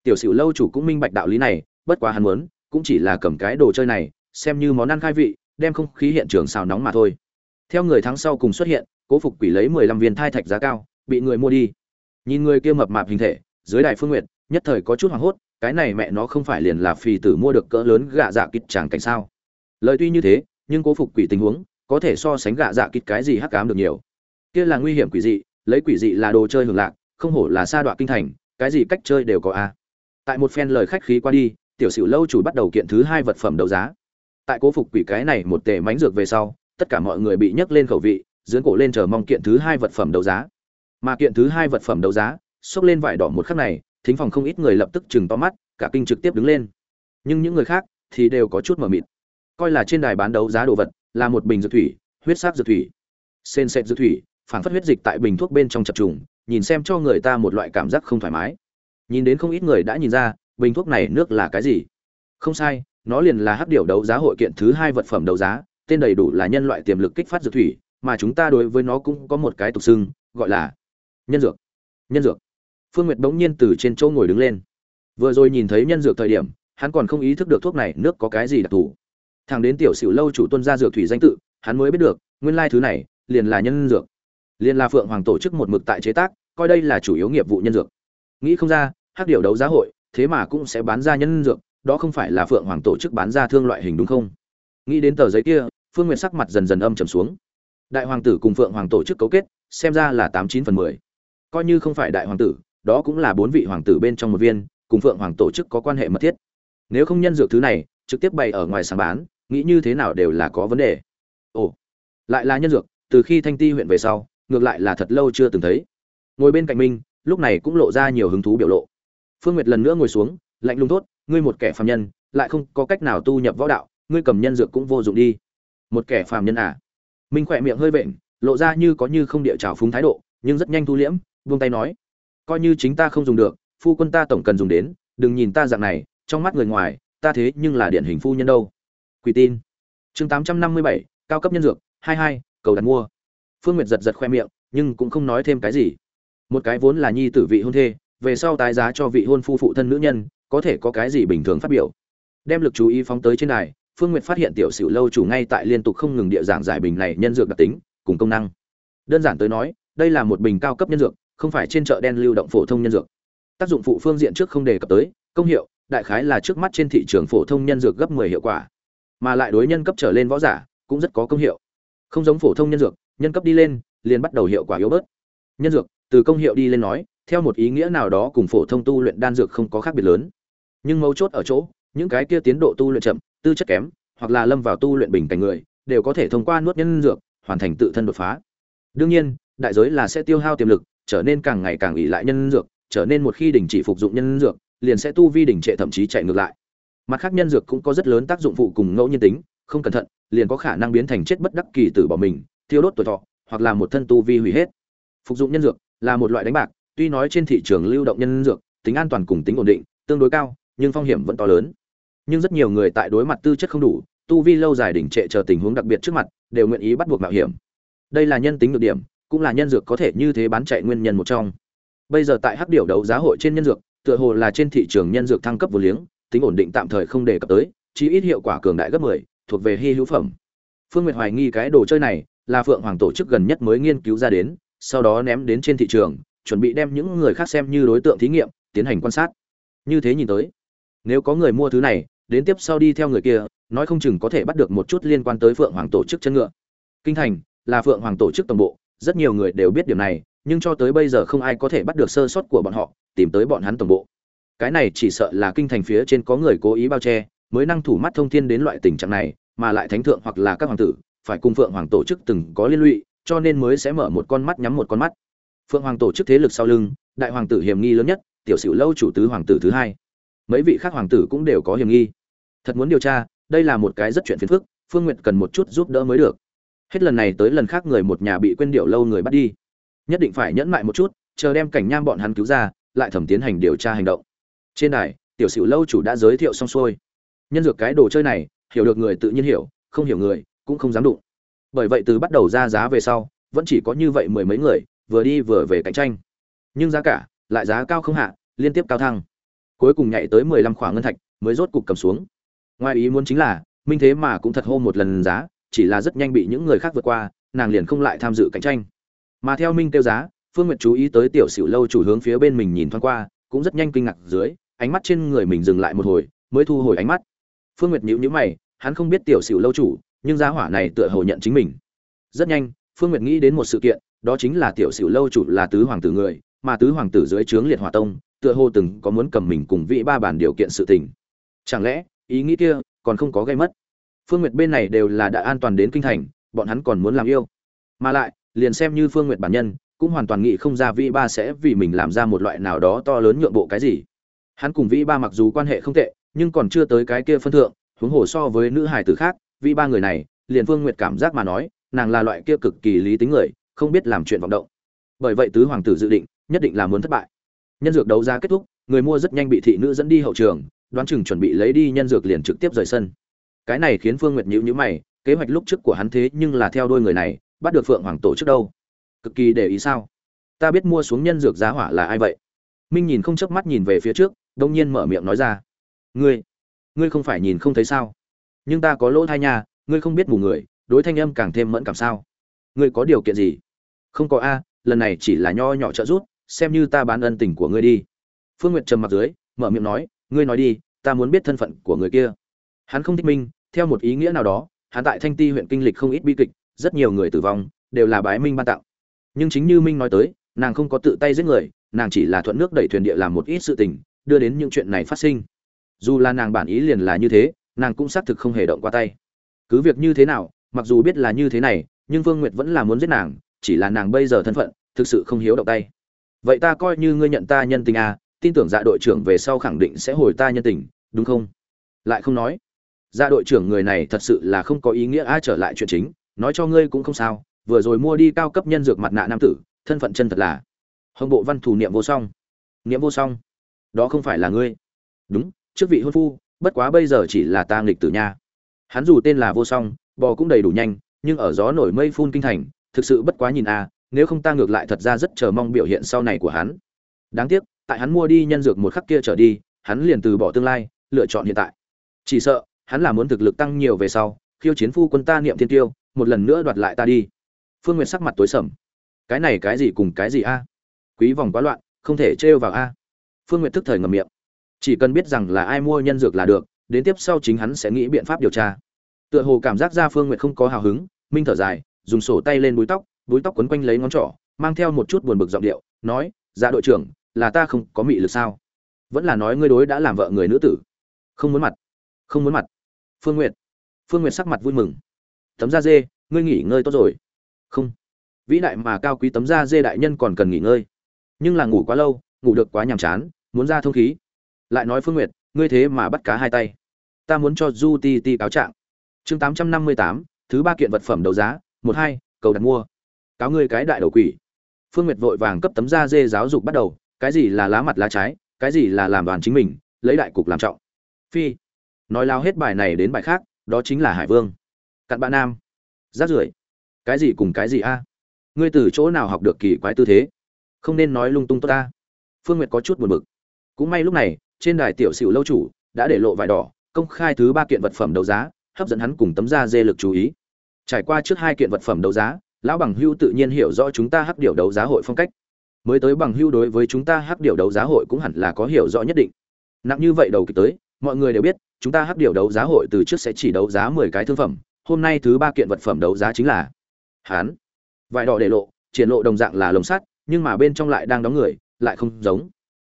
Tiểu sử lâu chủ cũng minh bạch đạo lý này, bất quá hắn muốn, cũng chỉ là cầm cái đồ chơi này, xem như món ăn khai vị, đem không khí hiện trường xào nóng mà thôi theo người thắng sau cùng xuất hiện, cố phục quỷ lấy mười lăm viên thai thạch giá cao, bị người mua đi. Nhìn người kia mập mạp hình thể, dưới đài phương nguyệt, nhất thời có chút hoảng hốt, cái này mẹ nó không phải liền là phì tử mua được cỡ lớn gạ dạ kịch chẳng cảnh sao? Lời tuy như thế, nhưng cố phục quỷ tình huống, có thể so sánh gạ dạ kịch cái gì hắc cám được nhiều. Kia là nguy hiểm quỷ dị, lấy quỷ dị là đồ chơi hưởng lạc, không hổ là sa đoạn kinh thành, cái gì cách chơi đều có a. Tại một phen lời khách khí qua đi, tiểu sử lâu chủ bắt đầu kiện thứ hai vật phẩm đấu giá. Tại cố phục quỷ cái này một tề mánh dược về sau tất cả mọi người bị nhấc lên khẩu vị, dưỡng cổ lên chờ mong kiện thứ hai vật phẩm đấu giá. Mà kiện thứ hai vật phẩm đấu giá, xốc lên vải đỏ một khắc này, thính phòng không ít người lập tức chừng to mắt, cả kinh trực tiếp đứng lên. Nhưng những người khác thì đều có chút mờ mịt. Coi là trên đài bán đấu giá đồ vật, là một bình dược thủy, huyết sắc dược thủy. Sên sệt dược thủy, phản phất huyết dịch tại bình thuốc bên trong chập trùng, nhìn xem cho người ta một loại cảm giác không thoải mái. Nhìn đến không ít người đã nhìn ra, bình thuốc này nước là cái gì. Không sai, nó liền là hắc điều đấu giá hội kiện thứ hai vật phẩm đấu giá tên đầy đủ là nhân loại tiềm lực kích phát dược thủy, mà chúng ta đối với nó cũng có một cái tục xưng, gọi là nhân dược. Nhân dược. Phương nguyệt bỗng nhiên từ trên chỗ ngồi đứng lên. Vừa rồi nhìn thấy nhân dược thời điểm, hắn còn không ý thức được thuốc này nước có cái gì đặc thù. Thằng đến tiểu sửu lâu chủ tuân ra dược thủy danh tự, hắn mới biết được, nguyên lai thứ này liền là nhân dược. Liền là phượng hoàng tổ chức một mực tại chế tác, coi đây là chủ yếu nghiệp vụ nhân dược. Nghĩ không ra, hắc điều đấu giá hội, thế mà cũng sẽ bán ra nhân dược, đó không phải là phượng hoàng tổ chức bán ra thương loại hình đúng không? Nghĩ đến tờ giấy kia phương nguyệt sắc mặt dần dần âm trầm xuống. Đại hoàng tử cùng phượng hoàng tổ chức cấu kết, xem ra là tám chín phần mười. Coi như không phải đại hoàng tử, đó cũng là bốn vị hoàng tử bên trong một viên, cùng phượng hoàng tổ chức có quan hệ mật thiết. Nếu không nhân dược thứ này, trực tiếp bày ở ngoài sáng bán, nghĩ như thế nào đều là có vấn đề. Ồ, lại là nhân dược, từ khi thanh ti huyện về sau, ngược lại là thật lâu chưa từng thấy. Ngồi bên cạnh minh lúc này cũng lộ ra nhiều hứng thú biểu lộ. Phương nguyệt lần nữa ngồi xuống, lạnh lùng tốt ngươi một kẻ phàm nhân, lại không có cách nào tu nhập võ đạo, ngươi cầm nhân dược cũng vô dụng đi một kẻ phàm nhân à. Minh khỏe miệng hơi vện, lộ ra như có như không địa trào phúng thái độ, nhưng rất nhanh thu liễm, buông tay nói. Coi như chính ta không dùng được, phu quân ta tổng cần dùng đến, đừng nhìn ta dạng này, trong mắt người ngoài, ta thế nhưng là điển hình phu nhân đâu. Quỷ tin. Chương tám trăm năm mươi bảy, cao cấp nhân dược, hai hai, cầu đặt mua. Phương nguyệt giật giật khoe miệng, nhưng cũng không nói thêm cái gì. Một cái vốn là nhi tử vị hôn thê, về sau tái giá cho vị hôn phu phụ thân nữ nhân, có thể có cái gì bình thường phát biểu. Đem lực chú ý phóng tới trên này phương nguyệt phát hiện tiểu sửu lâu chủ ngay tại liên tục không ngừng địa giảng giải bình này nhân dược đặc tính, cùng công năng. Đơn giản tới nói, đây là một bình cao cấp nhân dược, không phải trên chợ đen lưu động phổ thông nhân dược. Tác dụng phụ phương diện trước không đề cập tới, công hiệu, đại khái là trước mắt trên thị trường phổ thông nhân dược gấp 10 hiệu quả. Mà lại đối nhân cấp trở lên võ giả, cũng rất có công hiệu. Không giống phổ thông nhân dược, nhân cấp đi lên, liền bắt đầu hiệu quả yếu bớt. Nhân dược, từ công hiệu đi lên nói, theo một ý nghĩa nào đó cùng phổ thông tu luyện đan dược không có khác biệt lớn. Nhưng mấu chốt ở chỗ, những cái kia tiến độ tu luyện chậm tư chất kém, hoặc là lâm vào tu luyện bình cảnh người, đều có thể thông qua nuốt nhân dược, hoàn thành tự thân đột phá. Đương nhiên, đại giới là sẽ tiêu hao tiềm lực, trở nên càng ngày càng ỉ lại nhân dược, trở nên một khi đình chỉ phục dụng nhân dược, liền sẽ tu vi đỉnh trệ thậm chí chạy ngược lại. Mặt khác nhân dược cũng có rất lớn tác dụng phụ cùng ngẫu nhiên tính, không cẩn thận, liền có khả năng biến thành chết bất đắc kỳ tử bỏ mình, thiêu đốt tuổi thọ, hoặc là một thân tu vi hủy hết. Phục dụng nhân dược là một loại đánh bạc, tuy nói trên thị trường lưu động nhân dược, tính an toàn cùng tính ổn định, tương đối cao, nhưng phong hiểm vẫn to lớn nhưng rất nhiều người tại đối mặt tư chất không đủ tu vi lâu dài đỉnh trệ chờ tình huống đặc biệt trước mặt đều nguyện ý bắt buộc mạo hiểm. Đây là nhân tính được điểm cũng là nhân dược có thể như thế bán chạy nguyên nhân một trong. Bây giờ tại hắc điểu đấu giá hội trên nhân dược tựa hồ là trên thị trường nhân dược thăng cấp vô liếng tính ổn định tạm thời không đề cập tới chỉ ít hiệu quả cường đại gấp 10, thuộc về hy hữu phẩm. Phương nguyệt hoài nghi cái đồ chơi này là phượng hoàng tổ chức gần nhất mới nghiên cứu ra đến sau đó ném đến trên thị trường chuẩn bị đem những người khác xem như đối tượng thí nghiệm tiến hành quan sát. Như thế nhìn tới nếu có người mua thứ này đến tiếp sau đi theo người kia, nói không chừng có thể bắt được một chút liên quan tới phượng hoàng tổ chức chân ngựa. Kinh thành là phượng hoàng tổ chức tổng bộ, rất nhiều người đều biết điểm này, nhưng cho tới bây giờ không ai có thể bắt được sơ suất của bọn họ, tìm tới bọn hắn tổng bộ. Cái này chỉ sợ là kinh thành phía trên có người cố ý bao che, mới năng thủ mắt thông thiên đến loại tình trạng này, mà lại thánh thượng hoặc là các hoàng tử phải cùng phượng hoàng tổ chức từng có liên lụy, cho nên mới sẽ mở một con mắt nhắm một con mắt. Phượng hoàng tổ chức thế lực sau lưng, đại hoàng tử hiểm nghi lớn nhất, tiểu sử lâu chủ tứ hoàng tử thứ hai. Mấy vị khác hoàng tử cũng đều có hiểm nghi thật muốn điều tra, đây là một cái rất chuyện phiền phức, phương n g u y ệ t cần một chút giúp đỡ mới được. Hết lần này tới lần khác người một nhà bị quên điệu lâu người bắt đi. Nhất định phải nhẫn mại một chút, chờ đem cảnh nham bọn hắn cứu ra, lại thẩm tiến hành điều tra hành động. Trên đài, tiểu sử lâu chủ đã giới thiệu xong xuôi. Nhân dược cái đồ chơi này, hiểu được người tự nhiên hiểu, không hiểu người, cũng không dám đụng. Bởi vậy từ bắt đầu ra giá về sau, vẫn chỉ có như vậy mười mấy người, vừa đi vừa về cạnh tranh. Nhưng giá cả, lại giá cao không hạ, liên tiếp cao thăng. Cuối cùng nhảy tới mười lăm khoảng ngân thạch, mới rốt cục cầm xuống ngoài ý muốn chính là, minh thế mà cũng thật hô một lần giá, chỉ là rất nhanh bị những người khác vượt qua, nàng liền không lại tham dự cạnh tranh. Mà theo minh tiêu giá, phương nguyệt chú ý tới tiểu sửu lâu chủ hướng phía bên mình nhìn thoáng qua, cũng rất nhanh kinh ngạc dưới, ánh mắt trên người mình dừng lại một hồi, mới thu hồi ánh mắt. Phương nguyệt nhíu nhíu mày, hắn không biết tiểu sửu lâu chủ, nhưng giá hỏa này tựa hồ nhận chính mình. Rất nhanh, phương nguyệt nghĩ đến một sự kiện, đó chính là tiểu sửu lâu chủ là tứ hoàng tử người, mà tứ hoàng tử dưới trướng liệt hỏa tông, tựa hồ từng có muốn cầm mình cùng vị ba bản điều kiện sự tình. Chẳng lẽ ý nghĩ kia còn không có gây mất. Phương nguyệt bên này đều là đã an toàn đến kinh thành, bọn hắn còn muốn làm yêu. Mà lại, liền xem như phương nguyệt bản nhân, cũng hoàn toàn nghĩ không ra Vĩ ba sẽ vì mình làm ra một loại nào đó to lớn nhượng bộ cái gì. Hắn cùng Vĩ ba mặc dù quan hệ không tệ, nhưng còn chưa tới cái kia phân thượng, huống hồ so với nữ hải tử khác, Vĩ ba người này, liền phương nguyệt cảm giác mà nói, nàng là loại kia cực kỳ lý tính người, không biết làm chuyện vọng động. Bởi vậy tứ hoàng tử dự định, nhất định là muốn thất bại. Nhân dược đấu giá kết thúc, người mua rất nhanh bị thị nữ dẫn đi hậu trường đoán chừng chuẩn bị lấy đi nhân dược liền trực tiếp rời sân. Cái này khiến phương nguyệt nhíu nhíu mày, kế hoạch lúc trước của hắn thế nhưng là theo đôi người này, bắt được phượng hoàng tổ trước đâu? Cực kỳ để ý sao? Ta biết mua xuống nhân dược giá hỏa là ai vậy? Minh nhìn không chớp mắt nhìn về phía trước, đông nhiên mở miệng nói ra. Ngươi ngươi không phải nhìn không thấy sao? Nhưng ta có lỗ thai nha, ngươi không biết mù người, đối thanh âm càng thêm mẫn cảm sao? Ngươi có điều kiện gì? Không có a, lần này chỉ là nho nhỏ trợ giúp, xem như ta bán ân tình của ngươi đi. Phương Nguyệt trầm mặt dưới, mở miệng nói ngươi nói đi, ta muốn biết thân phận của người kia. Hắn không thích minh, theo một ý nghĩa nào đó, hắn tại thanh ti huyện kinh lịch không ít bi kịch, rất nhiều người tử vong, đều là bái minh ban tặng. Nhưng chính như minh nói tới, nàng không có tự tay giết người, nàng chỉ là thuận nước đẩy thuyền địa làm một ít sự tình, đưa đến những chuyện này phát sinh. Dù là nàng bản ý liền là như thế, nàng cũng xác thực không hề động qua tay. Cứ việc như thế nào, mặc dù biết là như thế này, nhưng vương nguyệt vẫn là muốn giết nàng, chỉ là nàng bây giờ thân phận, thực sự không hiếu động tay. Vậy ta coi như ngươi nhận ta nhân tình à tin tưởng dạ đội trưởng về sau khẳng định sẽ hồi ta nhân tình, đúng không? Lại không nói. Dạ đội trưởng người này thật sự là không có ý nghĩa ai trở lại chuyện chính, nói cho ngươi cũng không sao, vừa rồi mua đi cao cấp nhân dược mặt nạ nam tử, thân phận chân thật là. Hồng bộ văn thủ niệm vô song. Niệm vô song? Đó không phải là ngươi. Đúng trước vị hôn phu, bất quá bây giờ chỉ là ta nghịch tử nha. Hắn dù tên là vô song, bò cũng đầy đủ nhanh, nhưng ở gió nổi mây phun kinh thành, thực sự bất quá nhìn a nếu không ta ngược lại thật ra rất chờ mong biểu hiện sau này của hắn. Đáng tiếc tại hắn mua đi nhân dược một khắc kia trở đi, hắn liền từ bỏ tương lai, lựa chọn hiện tại. Chỉ sợ, hắn là muốn thực lực tăng nhiều về sau, khiêu chiến phu quân ta niệm thiên tiêu, một lần nữa đoạt lại ta đi. Phương nguyệt sắc mặt tối sầm. Cái này cái gì cùng cái gì a? Quý vòng quá loạn, không thể trêu vào a. Phương nguyệt tức thời ngậm miệng. Chỉ cần biết rằng là ai mua nhân dược là được, đến tiếp sau chính hắn sẽ nghĩ biện pháp điều tra. Tựa hồ cảm giác ra phương nguyệt không có hào hứng, minh thở dài, dùng sổ tay lên búi tóc búi tóc quấn quanh lấy ngón trỏ, mang theo một chút buồn bực giọng điệu, nói dạ đội trưởng là ta không có mị lực sao? Vẫn là nói ngươi đối đã làm vợ người nữ tử. Không muốn mặt. Không muốn mặt. Phương n g u y ệ t phương n g u y ệ t sắc mặt vui mừng. Tấm da dê, ngươi nghỉ ngơi tốt rồi. Không. Vĩ đại mà cao quý tấm da dê đại nhân còn cần nghỉ ngơi. Nhưng là ngủ quá lâu, ngủ được quá nhàm chán, muốn ra thông khí. Lại nói phương n g u y ệ t ngươi thế mà bắt cá hai tay. Ta muốn cho du ti ti cáo trạng. Chương tám trăm năm mươi tám, thứ ba kiện vật phẩm đấu giá, một hai, cầu đặt mua. Cáo ngươi cái đại đầu quỷ. Phương nguyệt vội vàng cấp tấm da dê giáo dục bắt đầu cái gì là lá mặt lá trái, cái gì là làm đoàn chính mình, lấy đại cục làm trọng. Phi, nói lao hết bài này đến bài khác, đó chính là hải vương. Cặn bạn nam, rát rưởi. Cái gì cùng cái gì a? Ngươi từ chỗ nào học được kỳ quái tư thế? Không nên nói lung tung tốt ta. Phương nguyệt có chút buồn bực. Cũng may lúc này, trên đài tiểu sửu lâu chủ đã để lộ vải đỏ, công khai thứ ba kiện vật phẩm đấu giá, hấp dẫn hắn cùng tấm da dê lực chú ý. Trải qua trước hai kiện vật phẩm đấu giá, lão bằng hưu tự nhiên hiểu rõ chúng ta hắc điều đấu giá hội phong cách mới tới bằng hưu đối với chúng ta hắc điều đấu giá hội cũng hẳn là có hiểu rõ nhất định. Nặng như vậy đầu kịch tới, mọi người đều biết, chúng ta hắc điều đấu giá hội từ trước sẽ chỉ đấu giá mười cái thương phẩm, hôm nay thứ ba kiện vật phẩm đấu giá chính là hán. Vải đỏ để lộ, triển lộ đồng dạng là lồng sắt, nhưng mà bên trong lại đang đóng người, lại không giống.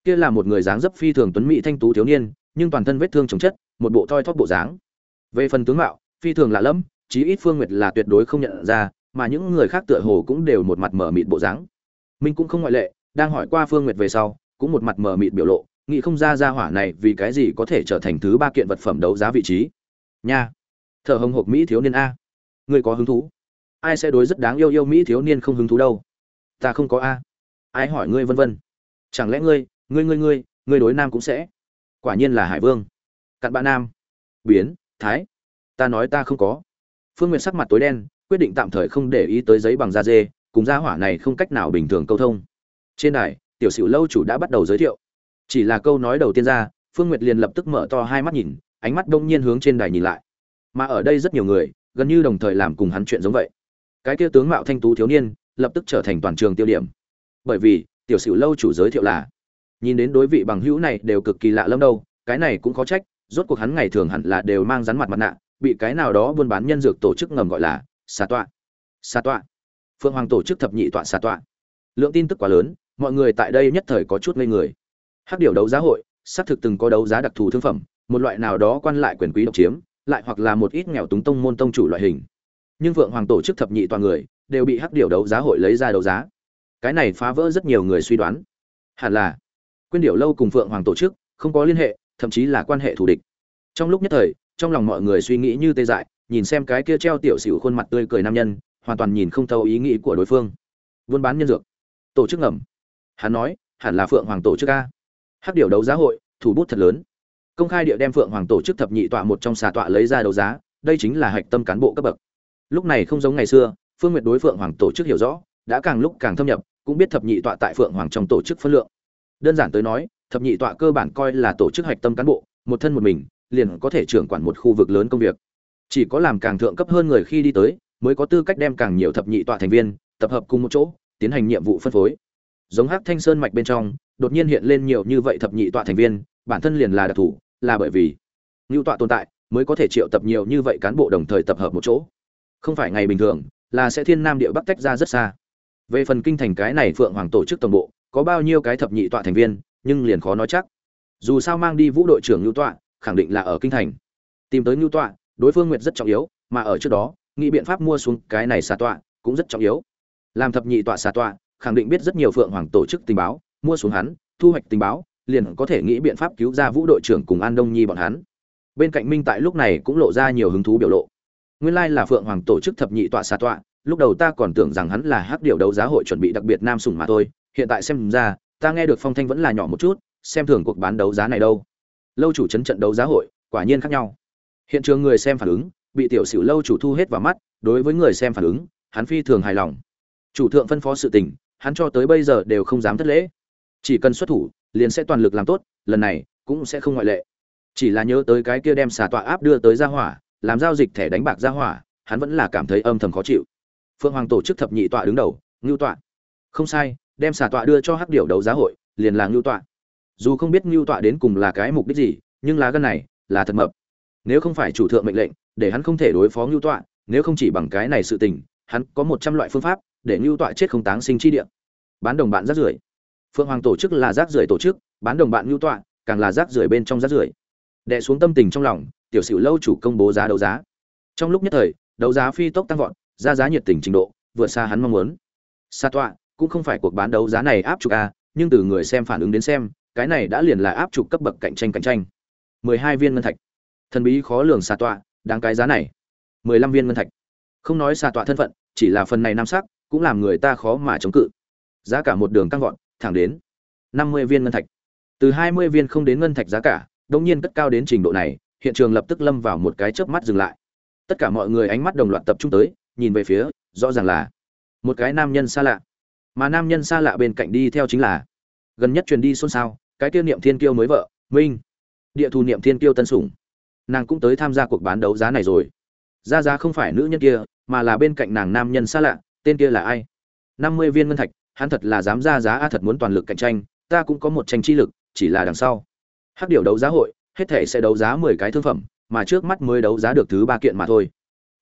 Kia là một người dáng dấp phi thường tuấn mỹ thanh tú thiếu niên, nhưng toàn thân vết thương chống chất, một bộ thoi thóp bộ dáng. Về phần tướng mạo, phi thường lạ lẫm, chí ít phương nguyệt là tuyệt đối không nhận ra, mà những người khác tựa hồ cũng đều một mặt mở mịt bộ dáng minh cũng không ngoại lệ, đang hỏi qua phương nguyệt về sau, cũng một mặt mờ mịt biểu lộ, nghĩ không ra ra hỏa này vì cái gì có thể trở thành thứ ba kiện vật phẩm đấu giá vị trí. Nha, thở hồng hộc mỹ thiếu niên a. Ngươi có hứng thú? Ai sẽ đối rất đáng yêu yêu mỹ thiếu niên không hứng thú đâu? Ta không có a. Ai hỏi ngươi vân vân? Chẳng lẽ ngươi ngươi ngươi ngươi ngươi đối nam cũng sẽ? Quả nhiên là hải vương. Cặn bạn nam. Biến, thái. Ta nói ta không có. Phương nguyệt sắc mặt tối đen, quyết định tạm thời không để ý tới giấy bằng da dê cùng gia hỏa này không cách nào bình thường câu thông. Trên đài, tiểu sửu lâu chủ đã bắt đầu giới thiệu. Chỉ là câu nói đầu tiên ra, phương nguyệt liền lập tức mở to hai mắt nhìn, ánh mắt đông nhiên hướng trên đài nhìn lại. Mà ở đây rất nhiều người, gần như đồng thời làm cùng hắn chuyện giống vậy. Cái kia tướng mạo thanh tú thiếu niên, lập tức trở thành toàn trường tiêu điểm. Bởi vì, tiểu sửu lâu chủ giới thiệu là, nhìn đến đối vị bằng hữu này đều cực kỳ lạ lẫm đâu, cái này cũng khó trách, rốt cuộc hắn ngày thường hẳn là đều mang rắn mặt mặt nạ, bị cái nào đó buôn bán nhân dược tổ chức ngầm gọi là xà tọa xà tọa phượng hoàng tổ chức thập nhị tọa xà tọa. Lượng tin tức quá lớn, mọi người tại đây nhất thời có chút ngây người. Hắc điều đấu giá hội, xác thực từng có đấu giá đặc thù thương phẩm, một loại nào đó quan lại quyền quý độc chiếm, lại hoặc là một ít nghèo túng tông môn tông chủ loại hình. Nhưng phượng hoàng tổ chức thập nhị toàn người, đều bị hắc điều đấu giá hội lấy ra đấu giá. Cái này phá vỡ rất nhiều người suy đoán. Hẳn là, quyên điệu lâu cùng phượng hoàng tổ chức, không có liên hệ, thậm chí là quan hệ thù địch. Trong lúc nhất thời, trong lòng mọi người suy nghĩ như tê dại, nhìn xem cái kia treo tiểu xỉu khuôn mặt tươi cười nam nhân hoàn toàn nhìn không thấu ý nghĩ của đối phương. Buôn bán nhân dược. Tổ chức ngầm. Hắn nói, hẳn là phượng hoàng tổ chức a. Hắc điều đấu giá hội, thủ bút thật lớn. Công khai địa đem phượng hoàng tổ chức thập nhị tọa một trong xà tọa lấy ra đấu giá, đây chính là hạch tâm cán bộ cấp bậc. Lúc này không giống ngày xưa, phương nguyệt đối phượng hoàng tổ chức hiểu rõ, đã càng lúc càng thâm nhập, cũng biết thập nhị tọa tại phượng hoàng trong tổ chức phân lượng. Đơn giản tới nói, thập nhị tọa cơ bản coi là tổ chức hạch tâm cán bộ, một thân một mình, liền có thể trưởng quản một khu vực lớn công việc. Chỉ có làm càng thượng cấp hơn người khi đi tới mới có tư cách đem càng nhiều thập nhị tọa thành viên, tập hợp cùng một chỗ, tiến hành nhiệm vụ phân phối. Giống hắc thanh sơn mạch bên trong, đột nhiên hiện lên nhiều như vậy thập nhị tọa thành viên, bản thân liền là đặc thù, là bởi vì ngưu tọa tồn tại, mới có thể triệu tập nhiều như vậy cán bộ đồng thời tập hợp một chỗ. Không phải ngày bình thường, là sẽ thiên nam địa bắc tách ra rất xa. Về phần kinh thành cái này phượng hoàng tổ chức tổng bộ, có bao nhiêu cái thập nhị tọa thành viên, nhưng liền khó nói chắc. Dù sao mang đi vũ đội trưởng ngưu tọa, khẳng định là ở kinh thành. Tìm tới ngưu tọa, đối phương nguyệt rất trọng yếu, mà ở trước đó nghĩ biện pháp mua xuống cái này xà tọa cũng rất trọng yếu. Làm thập nhị tọa xà tọa, khẳng định biết rất nhiều phượng hoàng tổ chức tình báo, mua xuống hắn, thu hoạch tình báo, liền có thể nghĩ biện pháp cứu ra vũ đội trưởng cùng an đông nhi bọn hắn. Bên cạnh minh tại lúc này cũng lộ ra nhiều hứng thú biểu lộ. Nguyên lai là phượng hoàng tổ chức thập nhị tọa xà tọa, lúc đầu ta còn tưởng rằng hắn là hắc điều đấu giá hội chuẩn bị đặc biệt nam sủng mà thôi, hiện tại xem ra, ta nghe được phong thanh vẫn là nhỏ một chút, xem thường cuộc bán đấu giá này đâu. Lâu chủ chấn trận đấu giá hội, quả nhiên khác nhau. Hiện trường người xem phản ứng bị tiểu xỉu lâu chủ thu hết vào mắt, đối với người xem phản ứng, hắn phi thường hài lòng. Chủ thượng phân phó sự tình, hắn cho tới bây giờ đều không dám thất lễ. Chỉ cần xuất thủ, liền sẽ toàn lực làm tốt, lần này cũng sẽ không ngoại lệ. Chỉ là nhớ tới cái kia đem xà tọa áp đưa tới ra hỏa, làm giao dịch thẻ đánh bạc ra hỏa, hắn vẫn là cảm thấy âm thầm khó chịu. Phượng hoàng tổ chức thập nhị tọa đứng đầu, ngưu tọa. Không sai, đem xà tọa đưa cho hắc điểu đấu giá hội, liền là ngưu tọa. Dù không biết ngưu tọa đến cùng là cái mục đích gì, nhưng lá gân này là thật mập nếu không phải chủ thượng mệnh lệnh, để hắn không thể đối phó ngưu tọa, nếu không chỉ bằng cái này sự tình, hắn có một trăm loại phương pháp để ngưu tọa chết không táng sinh chi địa. Bán đồng bạn rác rưởi. Phượng hoàng tổ chức là rác rưởi tổ chức, bán đồng bạn ngưu tọa càng là rác rưởi bên trong rác rưởi. Đè xuống tâm tình trong lòng, tiểu sử lâu chủ công bố giá đấu giá. Trong lúc nhất thời, đấu giá phi tốc tăng vọt, ra giá nhiệt tình trình độ, vượt xa hắn mong muốn. Xa tọa, cũng không phải cuộc bán đấu giá này áp trục a nhưng từ người xem phản ứng đến xem, cái này đã liền là áp trục cấp bậc cạnh tranh cạnh tranh. Mười hai viên ngân thạch thần bí khó lường xà tọa, đáng cái giá này. mười lăm viên ngân thạch. Không nói xà tọa thân phận, chỉ là phần này nam sắc, cũng làm người ta khó mà chống cự. Giá cả một đường tăng vọt, thẳng đến năm mươi viên ngân thạch. Từ hai mươi viên không đến ngân thạch giá cả đột nhiên cất cao đến trình độ này, hiện trường lập tức lâm vào một cái chớp mắt dừng lại. Tất cả mọi người ánh mắt đồng loạt tập trung tới, nhìn về phía, rõ ràng là một cái nam nhân xa lạ. Mà nam nhân xa lạ bên cạnh đi theo chính là gần nhất truyền đi xôn xao, cái tiêu niệm thiên kiêu mới vợ, minh. Địa thù niệm thiên kiêu tân sủng nàng cũng tới tham gia cuộc bán đấu giá này rồi. Ra giá không phải nữ nhân kia, mà là bên cạnh nàng nam nhân xa lạ, tên kia là ai? Năm mươi viên ngân thạch, hắn thật là dám ra giá, a, thật muốn toàn lực cạnh tranh, ta cũng có một tranh chi lực, chỉ là đằng sau. Hắc điều đấu giá hội, hết thể sẽ đấu giá mười cái thương phẩm, mà trước mắt mới đấu giá được thứ ba kiện mà thôi.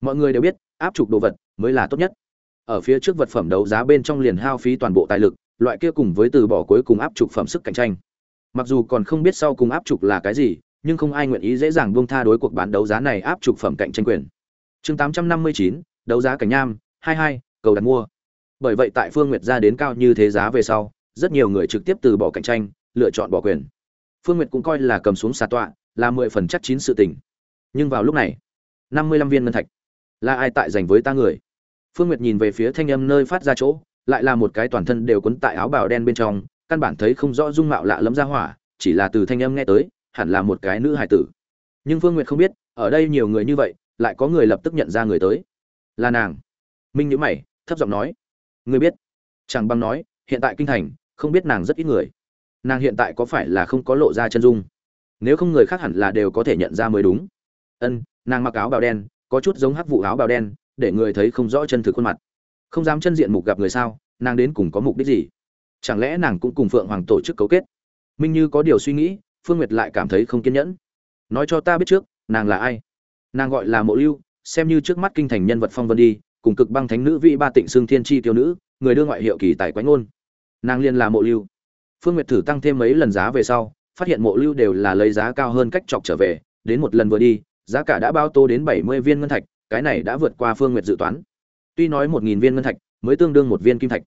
Mọi người đều biết, áp trục đồ vật mới là tốt nhất. Ở phía trước vật phẩm đấu giá bên trong liền hao phí toàn bộ tài lực, loại kia cùng với từ bỏ cuối cùng áp trục phẩm sức cạnh tranh. Mặc dù còn không biết sau cùng áp trục là cái gì nhưng không ai nguyện ý dễ dàng buông tha đối cuộc bán đấu giá này áp trục phẩm cạnh tranh quyền. Chương 859, đấu giá cảnh nham 22, cầu đặt mua. Bởi vậy tại phương nguyệt ra đến cao như thế giá về sau rất nhiều người trực tiếp từ bỏ cạnh tranh lựa chọn bỏ quyền. Phương nguyệt cũng coi là cầm xuống xà tọa là mười phần chắc chín sự tình. Nhưng vào lúc này năm mươi lăm viên ngân thạch. Là ai tại dành với ta người? Phương nguyệt nhìn về phía thanh âm nơi phát ra chỗ lại là một cái toàn thân đều quấn tại áo bào đen bên trong căn bản thấy không rõ dung mạo lạ lẫm ra hỏa chỉ là từ thanh âm nghe tới hẳn là một cái nữ hài tử. Nhưng phương nguyệt không biết, ở đây nhiều người như vậy, lại có người lập tức nhận ra người tới. Là nàng. Minh nhữ mày, thấp giọng nói. Người biết. Chẳng bằng nói, hiện tại kinh thành, không biết nàng rất ít người. Nàng hiện tại có phải là không có lộ ra chân dung? Nếu không người khác hẳn là đều có thể nhận ra mới đúng. Ân, nàng mặc áo bào đen, có chút giống hắc vụ áo bào đen, để người thấy không rõ chân thực khuôn mặt. Không dám chân diện mục gặp người sao, nàng đến cùng có mục đích gì? Chẳng lẽ nàng cũng cùng phượng hoàng tổ chức cấu kết? Minh như có điều suy nghĩ phương nguyệt lại cảm thấy không kiên nhẫn. Nói cho ta biết trước, nàng là ai? Nàng gọi là mộ lưu, xem như trước mắt kinh thành nhân vật phong vân đi, cùng cực băng thánh nữ vị ba tịnh xương thiên tri tiêu nữ, người đưa ngoại hiệu kỳ tài quánh ngôn. Nàng liên là mộ lưu. Phương nguyệt thử tăng thêm mấy lần giá về sau, phát hiện mộ lưu đều là lấy giá cao hơn cách chọc trở về, đến một lần vừa đi, giá cả đã bao tô đến bảy mươi viên ngân thạch, cái này đã vượt qua phương nguyệt dự toán. Tuy nói một nghìn viên ngân thạch mới tương đương một viên kim thạch.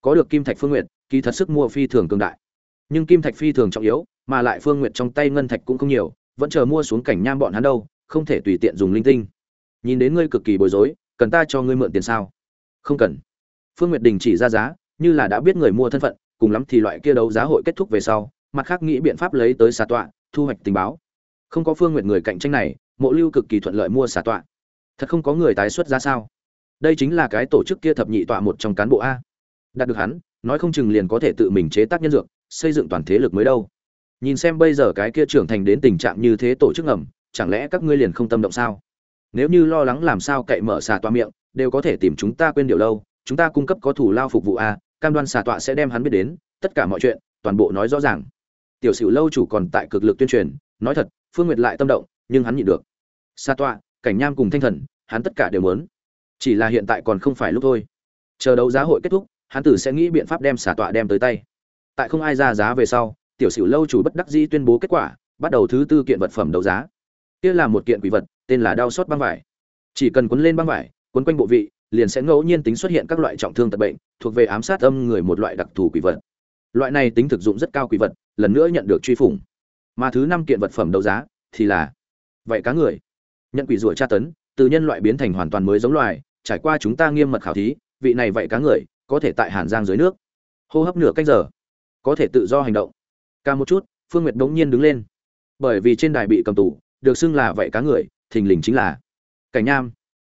Có được kim thạch phương nguyệt, kỳ thật sức mua phi thường cường đại. Nhưng kim thạch phi thường trọng yếu mà lại phương nguyệt trong tay ngân thạch cũng không nhiều, vẫn chờ mua xuống cảnh nham bọn hắn đâu, không thể tùy tiện dùng linh tinh. Nhìn đến ngươi cực kỳ bối rối, cần ta cho ngươi mượn tiền sao? Không cần. Phương nguyệt đình chỉ ra giá, như là đã biết người mua thân phận, cùng lắm thì loại kia đấu giá hội kết thúc về sau, mặt khác nghĩ biện pháp lấy tới xà tọa, thu hoạch tình báo. Không có phương Nguyệt người cạnh tranh này, mộ lưu cực kỳ thuận lợi mua xà tọa. Thật không có người tái xuất ra sao? Đây chính là cái tổ chức kia thập nhị tọa một trong cán bộ a. Đạt được hắn, nói không chừng liền có thể tự mình chế tác nhân dược, xây dựng toàn thế lực mới đâu nhìn xem bây giờ cái kia trưởng thành đến tình trạng như thế tổ chức ngầm, chẳng lẽ các ngươi liền không tâm động sao? Nếu như lo lắng làm sao cậy mở xà tọa miệng, đều có thể tìm chúng ta quên điều lâu, chúng ta cung cấp có thủ lao phục vụ a, cam đoan xà tọa sẽ đem hắn biết đến, tất cả mọi chuyện, toàn bộ nói rõ ràng. Tiểu sử lâu chủ còn tại cực lực tuyên truyền, nói thật, phương nguyệt lại tâm động, nhưng hắn nhịn được. Xà tọa, cảnh nham cùng thanh thần, hắn tất cả đều muốn. Chỉ là hiện tại còn không phải lúc thôi. Chờ đấu giá hội kết thúc, hắn tử sẽ nghĩ biện pháp đem xà tọa đem tới tay. Tại không ai ra giá về sau tiểu sửu lâu chủ bất đắc dĩ tuyên bố kết quả, bắt đầu thứ tư kiện vật phẩm đấu giá. Kia là một kiện quỷ vật, tên là đau xót băng vải. Chỉ cần quấn lên băng vải, quấn quanh bộ vị, liền sẽ ngẫu nhiên tính xuất hiện các loại trọng thương tật bệnh, thuộc về ám sát âm người một loại đặc thù quỷ vật. Loại này tính thực dụng rất cao quỷ vật, lần nữa nhận được truy phủng. Mà thứ năm kiện vật phẩm đấu giá thì là vậy cá người. Nhận quỷ rủa tra tấn, từ nhân loại biến thành hoàn toàn mới giống loài, trải qua chúng ta nghiêm mật khảo thí, vị này vậy cá người có thể tại hàn giang dưới nước. Hô hấp nửa cách giờ, có thể tự do hành động ca một chút, phương nguyệt đống nhiên đứng lên. Bởi vì trên đài bị cầm tù, được xưng là vậy cá người, thình lình chính là cảnh nham.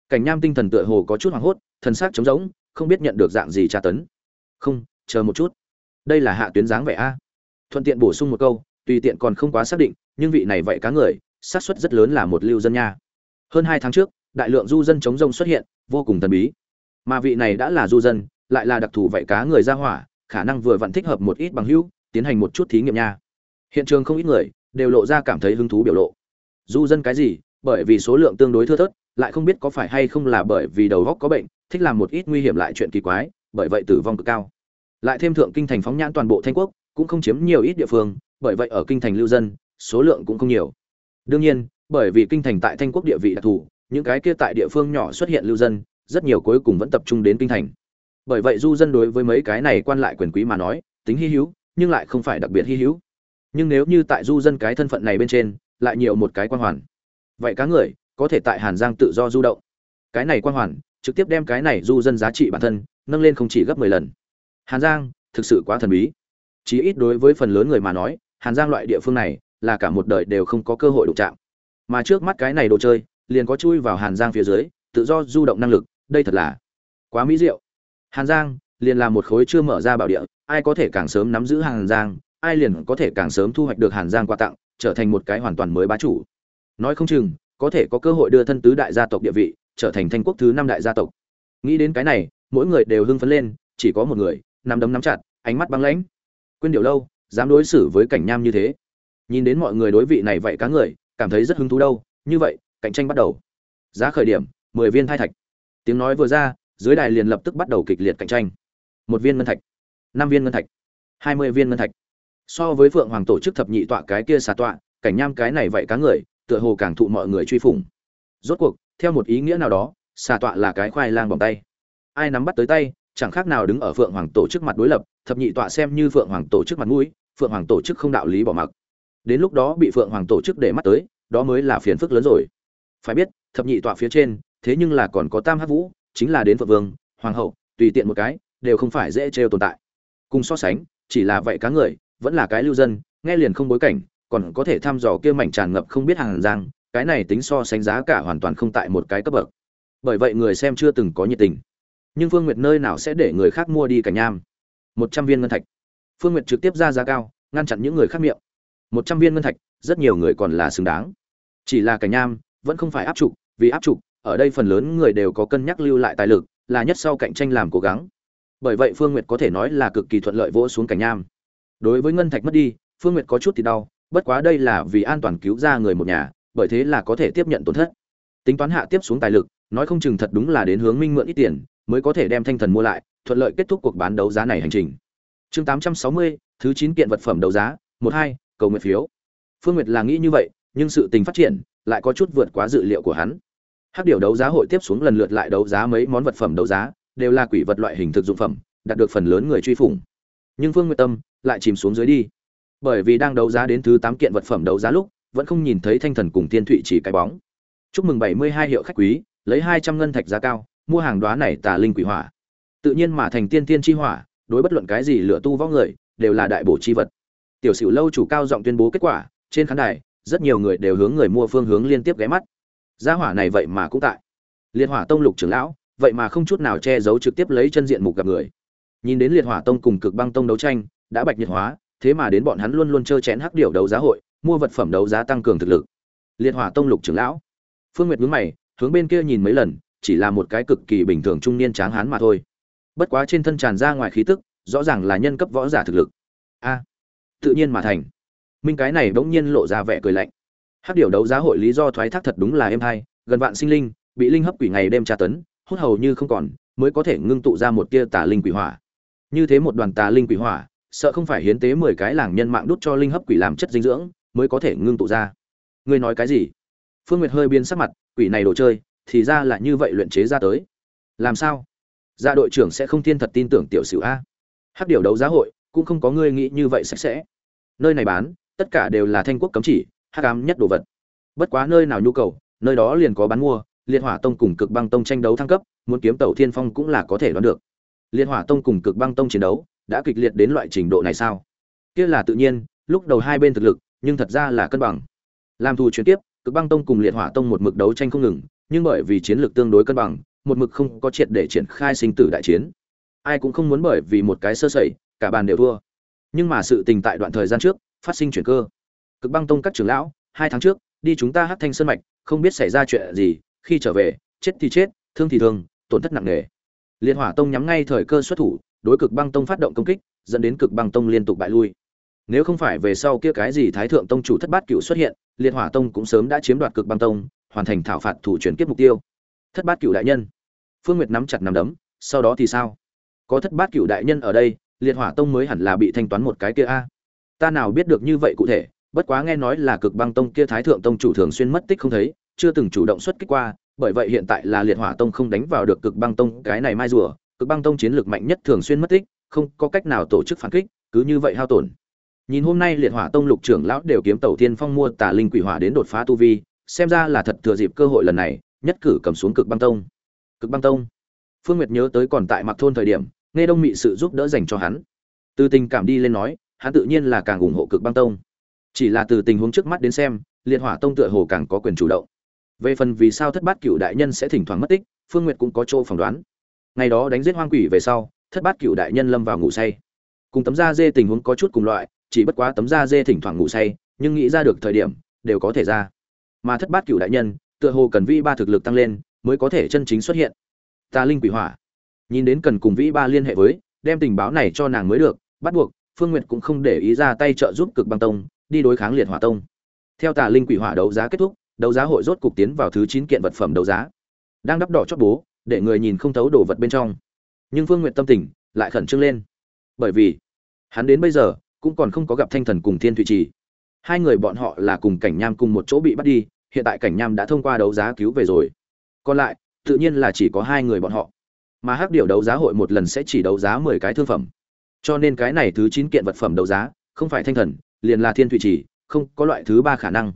Cảnh nham tinh thần tựa hồ có chút hoảng hốt thần sắc trống rỗng, không biết nhận được dạng gì tra tấn. Không, chờ một chút. Đây là hạ tuyến dáng vẻ a. Thuận tiện bổ sung một câu, tùy tiện còn không quá xác định, nhưng vị này vậy cá người, xác suất rất lớn là một lưu dân nha. Hơn hai tháng trước, đại lượng du dân chống rông xuất hiện, vô cùng thần bí. Mà vị này đã là du dân, lại là đặc thù vậy cá người ra hỏa, khả năng vừa vặn thích hợp một ít bằng hữu tiến hành một chút thí nghiệm nha. Hiện trường không ít người đều lộ ra cảm thấy hứng thú biểu lộ. Du dân cái gì, bởi vì số lượng tương đối thưa thớt, lại không biết có phải hay không là bởi vì đầu góc có bệnh, thích làm một ít nguy hiểm lại chuyện kỳ quái, bởi vậy tử vong cực cao. Lại thêm thượng kinh thành phóng nhãn toàn bộ thanh quốc, cũng không chiếm nhiều ít địa phương, bởi vậy ở kinh thành lưu dân, số lượng cũng không nhiều. Đương nhiên, bởi vì kinh thành tại thanh quốc địa vị đặc thù, những cái kia tại địa phương nhỏ xuất hiện lưu dân, rất nhiều cuối cùng vẫn tập trung đến kinh thành. Bởi vậy du dân đối với mấy cái này quan lại quyền quý mà nói, tính hy hữu nhưng lại không phải đặc biệt hy hữu. Nhưng nếu như tại du dân cái thân phận này bên trên, lại nhiều một cái quan hoàn. Vậy cá người, có thể tại hàn giang tự do du động. Cái này quan hoàn, trực tiếp đem cái này du dân giá trị bản thân, nâng lên không chỉ gấp mười lần. Hàn giang, thực sự quá thần bí. Chí ít đối với phần lớn người mà nói, hàn giang loại địa phương này, là cả một đời đều không có cơ hội đụng chạm. Mà trước mắt cái này đồ chơi, liền có chui vào hàn giang phía dưới, tự do du động năng lực, đây thật là quá mỹ diệu. Hàn giang liền là một khối chưa mở ra bảo địa, ai có thể càng sớm nắm giữ hàn giang, ai liền có thể càng sớm thu hoạch được hàn giang quà tặng, trở thành một cái hoàn toàn mới bá chủ. Nói không chừng, có thể có cơ hội đưa thân tứ đại gia tộc địa vị, trở thành thanh quốc thứ năm đại gia tộc. Nghĩ đến cái này, mỗi người đều hưng phấn lên, chỉ có một người, nắm đấm nắm chặt, ánh mắt băng lãnh. Quên điều lâu, dám đối xử với cảnh nham như thế? Nhìn đến mọi người đối vị này vậy cá người, cảm thấy rất hứng thú đâu, như vậy, cạnh tranh bắt đầu. Giá khởi điểm, mười viên thai thạch. Tiếng nói vừa ra, dưới đài liền lập tức bắt đầu kịch liệt cạnh tranh một viên ngân thạch, năm viên ngân thạch, hai mươi viên ngân thạch. So với phượng hoàng tổ chức thập nhị tọa cái kia xà tọa, cảnh nham cái này vậy cá người, tựa hồ càng thụ mọi người truy phủng. Rốt cuộc, theo một ý nghĩa nào đó, xà tọa là cái khoai lang bằng tay. Ai nắm bắt tới tay, chẳng khác nào đứng ở phượng hoàng tổ chức mặt đối lập, thập nhị tọa xem như phượng hoàng tổ chức mặt mũi, phượng hoàng tổ chức không đạo lý bỏ mặc. Đến lúc đó bị phượng hoàng tổ chức để mắt tới, đó mới là phiền phức lớn rồi. Phải biết, thập nhị tọa phía trên, thế nhưng là còn có tam hát vũ, chính là đến phượng vương, hoàng hậu, tùy tiện một cái đều không phải dễ trêu tồn tại. Cùng so sánh, chỉ là vậy cá người, vẫn là cái lưu dân, nghe liền không bối cảnh, còn có thể thăm dò kia mảnh tràn ngập không biết hàng giang cái này tính so sánh giá cả hoàn toàn không tại một cái cấp bậc. Bởi vậy người xem chưa từng có nhiệt tình. Nhưng phương nguyệt nơi nào sẽ để người khác mua đi cả nham? Một trăm viên ngân thạch. Phương nguyệt trực tiếp ra giá cao, ngăn chặn những người khác miệng. Một trăm viên ngân thạch, rất nhiều người còn là xứng đáng. Chỉ là cả nham, vẫn không phải áp trục vì áp trục ở đây phần lớn người đều có cân nhắc lưu lại tài lực, là nhất sau cạnh tranh làm cố gắng bởi vậy phương nguyệt có thể nói là cực kỳ thuận lợi vỗ xuống cảnh nham. Đối với ngân thạch mất đi phương nguyệt có chút thì đau bất quá đây là vì an toàn cứu ra người một nhà bởi thế là có thể tiếp nhận tổn thất. Tính toán hạ tiếp xuống tài lực nói không chừng thật đúng là đến hướng minh mượn ít tiền mới có thể đem thanh thần mua lại thuận lợi kết thúc cuộc bán đấu giá này hành trình. Chương 860, thứ chín kiện vật phẩm đấu giá một hai cầu nguyện phiếu. Phương nguyệt là nghĩ như vậy nhưng sự tình phát triển lại có chút vượt quá dự liệu của hắn. Hắc điều đấu giá hội tiếp xuống lần lượt lại đấu giá mấy món vật phẩm đấu giá đều là quỷ vật loại hình thực dụng phẩm, đạt được phần lớn người truy phủng. Nhưng phương nguyệt tâm lại chìm xuống dưới đi. Bởi vì đang đấu giá đến thứ tám kiện vật phẩm đấu giá lúc, vẫn không nhìn thấy thanh thần cùng tiên thụy chỉ cái bóng. Chúc mừng bảy mươi hai hiệu khách quý, lấy hai trăm ngân thạch giá cao, mua hàng đoá này tà linh quỷ hỏa. Tự nhiên mà thành tiên tiên chi hỏa, đối bất luận cái gì lửa tu võ người, đều là đại bổ chi vật. Tiểu sử lâu chủ cao giọng tuyên bố kết quả, trên khán đài, rất nhiều người đều hướng người mua phương hướng liên tiếp ghé mắt. Gia hỏa này vậy mà cũng tại. Liệt hỏa tông lục trưởng lão vậy mà không chút nào che giấu trực tiếp lấy chân diện mục gặp người. Nhìn đến liệt hỏa tông cùng cực băng tông đấu tranh, đã bạch nhiệt hóa, thế mà đến bọn hắn luôn luôn chơi chén hắc điểu đấu giá hội, mua vật phẩm đấu giá tăng cường thực lực. Liệt hỏa tông lục trưởng lão. Phương nguyệt nhướng mày, hướng bên kia nhìn mấy lần, chỉ là một cái cực kỳ bình thường trung niên tráng hán mà thôi. Bất quá trên thân tràn ra ngoài khí tức, rõ ràng là nhân cấp võ giả thực lực. A, tự nhiên mà thành. Minh cái này bỗng nhiên lộ ra vẻ cười lạnh. Hắc điểu đấu giá hội lý do thoái thác thật đúng là êm hay, gần vạn sinh linh, bị linh hấp quỷ ngày đêm tra tấn hút hầu như không còn, mới có thể ngưng tụ ra một tia tà linh quỷ hỏa. Như thế một đoàn tà linh quỷ hỏa, sợ không phải hiến tế mười cái làng nhân mạng đút cho linh hấp quỷ làm chất dinh dưỡng, mới có thể ngưng tụ ra. Ngươi nói cái gì? Phương nguyệt hơi biến sắc mặt, quỷ này đồ chơi, thì ra là như vậy luyện chế ra tới. Làm sao? Gia dạ đội trưởng sẽ không thiên thật tin tưởng tiểu sử a. Hắc điều đấu giá hội, cũng không có ngươi nghĩ như vậy sạch sẽ. Nơi này bán, tất cả đều là thanh quốc cấm chỉ, hắc ám nhất đồ vật. Bất quá nơi nào nhu cầu, nơi đó liền có bán mua liệt hỏa tông cùng cực băng tông tranh đấu thăng cấp, muốn kiếm tàu thiên phong cũng là có thể đoán được. Liệt hỏa tông cùng cực băng tông chiến đấu đã kịch liệt đến loại trình độ này sao? Kia là tự nhiên, lúc đầu hai bên thực lực, nhưng thật ra là cân bằng. Làm thù chuyển tiếp cực băng tông cùng liệt hỏa tông một mực đấu tranh không ngừng, nhưng bởi vì chiến lược tương đối cân bằng, một mực không có triệt để triển khai sinh tử đại chiến. Ai cũng không muốn bởi vì một cái sơ sẩy, cả bàn đều thua. Nhưng mà sự tình tại đoạn thời gian trước, phát sinh chuyển cơ. Cực băng tông các trưởng lão, hai tháng trước, đi chúng ta hát thanh sơn mạch, không biết xảy ra chuyện gì khi trở về, chết thì chết, thương thì thương, tổn thất nặng nề. Liên hỏa tông nhắm ngay thời cơ xuất thủ, đối cực băng tông phát động công kích, dẫn đến cực băng tông liên tục bại lui. Nếu không phải về sau kia cái gì thái thượng tông chủ thất bát cựu xuất hiện liệt hỏa tông cũng sớm đã chiếm đoạt cực băng tông, hoàn thành thảo phạt thủ chuyển kiếp mục tiêu. Thất bát cựu đại nhân. Phương nguyệt nắm chặt nắm đấm, sau đó thì sao? Có thất bát cựu đại nhân ở đây liệt hỏa tông mới hẳn là bị thanh toán một cái kia a. Ta nào biết được như vậy cụ thể, bất quá nghe nói là cực băng tông kia thái thượng tông chủ thường xuyên mất tích không thấy chưa từng chủ động xuất kích qua, bởi vậy hiện tại là liệt hỏa tông không đánh vào được cực băng tông, cái này mai rùa, cực băng tông chiến lược mạnh nhất thường xuyên mất tích, không có cách nào tổ chức phản kích, cứ như vậy hao tổn. Nhìn hôm nay liệt hỏa tông lục trưởng lão đều kiếm tàu thiên phong mua tà linh quỷ hỏa đến đột phá tu vi, xem ra là thật thừa dịp cơ hội lần này, nhất cử cầm xuống cực băng tông. Cực băng tông. Phương nguyệt nhớ tới còn tại mặc thôn thời điểm, nghe đông mị sự giúp đỡ dành cho hắn. Từ tình cảm đi lên nói, hắn tự nhiên là càng ủng hộ cực băng tông. Chỉ là từ tình huống trước mắt đến xem, liệt hỏa tông tựa hồ càng có quyền chủ động về phần vì sao thất bát cựu đại nhân sẽ thỉnh thoảng mất tích, phương nguyệt cũng có chỗ phỏng đoán. Ngày đó đánh giết hoang quỷ về sau, thất bát cựu đại nhân lâm vào ngủ say. Cùng tấm da dê tình huống có chút cùng loại, chỉ bất quá tấm da dê thỉnh thoảng ngủ say, nhưng nghĩ ra được thời điểm, đều có thể ra. Mà thất bát cựu đại nhân, tựa hồ cần vi ba thực lực tăng lên, mới có thể chân chính xuất hiện. Ta linh quỷ hỏa. Nhìn đến cần cùng vĩ ba liên hệ với, đem tình báo này cho nàng mới được, bắt buộc, phương n g u y ệ t cũng không để ý ra tay trợ giúp cực băng tông, đi đối kháng liệt hỏa tông. Theo tà linh quỷ hỏa đấu giá kết thúc đấu giá hội rốt cục tiến vào thứ chín kiện vật phẩm đấu giá. Đang đắp đỏ chót bố để người nhìn không thấu đồ vật bên trong. Nhưng phương nguyệt tâm tình lại khẩn trương lên. Bởi vì hắn đến bây giờ cũng còn không có gặp thanh thần cùng thiên thụy trì. Hai người bọn họ là cùng cảnh nham cùng một chỗ bị bắt đi hiện tại cảnh nham đã thông qua đấu giá cứu về rồi. Còn lại tự nhiên là chỉ có hai người bọn họ. Mà hắc điểu đấu giá hội một lần sẽ chỉ đấu giá mười cái thương phẩm. Cho nên cái này thứ chín kiện vật phẩm đấu giá không phải thanh thần liền là thiên thủy trì, không có loại thứ ba khả năng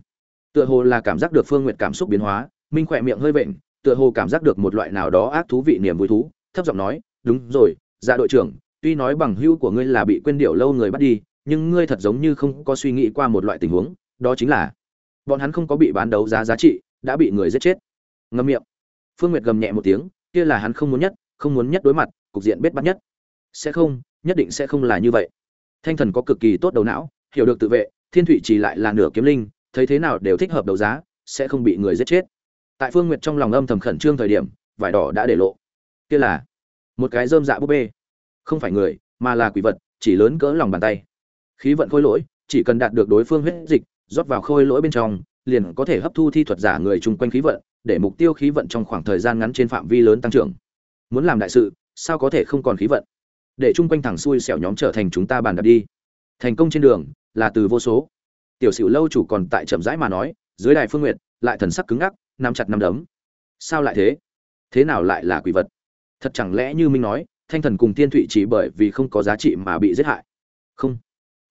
tựa hồ là cảm giác được phương Nguyệt cảm xúc biến hóa, minh khỏe miệng hơi vện, tựa hồ cảm giác được một loại nào đó ác thú vị niềm vui thú, thấp giọng nói, đúng rồi dạ đội trưởng, tuy nói bằng hữu của ngươi là bị quên điệu lâu người bắt đi, nhưng ngươi thật giống như không có suy nghĩ qua một loại tình huống, đó chính là, bọn hắn không có bị bán đấu giá giá trị, đã bị người giết chết. Ngâm miệng. Phương nguyệt gầm nhẹ một tiếng, kia là hắn không muốn nhất, không muốn nhất đối mặt, cục diện bết bắt nhất. Sẽ không, nhất định sẽ không là như vậy. Thanh thần có cực kỳ tốt đầu não, hiểu được tự vệ, thiên thụy chỉ lại là nửa kiếm linh thấy thế nào đều thích hợp đấu giá, sẽ không bị người giết chết. Tại phương nguyệt trong lòng âm thầm khẩn trương thời điểm, vải đỏ đã để lộ. Kia là một cái dơm dạ búp bê. Không phải người, mà là quỷ vật, chỉ lớn cỡ lòng bàn tay. Khí vận khôi lỗi, chỉ cần đạt được đối phương huyết dịch, rót vào khôi lỗi bên trong, liền có thể hấp thu thi thuật giả người chung quanh khí vận, để mục tiêu khí vận trong khoảng thời gian ngắn trên phạm vi lớn tăng trưởng. Muốn làm đại sự, sao có thể không còn khí vận? Để chung quanh thẳng xuôi xẻo nhóm trở thành chúng ta bàn đạp đi. Thành công trên đường là từ vô số tiểu sửu lâu chủ còn tại chậm rãi mà nói, dưới đài phương nguyệt, lại thần sắc cứng ngắc, nắm chặt nắm đấm. Sao lại thế? Thế nào lại là quỷ vật? Thật chẳng lẽ như minh nói, thanh thần cùng tiên thụy chỉ bởi vì không có giá trị mà bị giết hại? Không.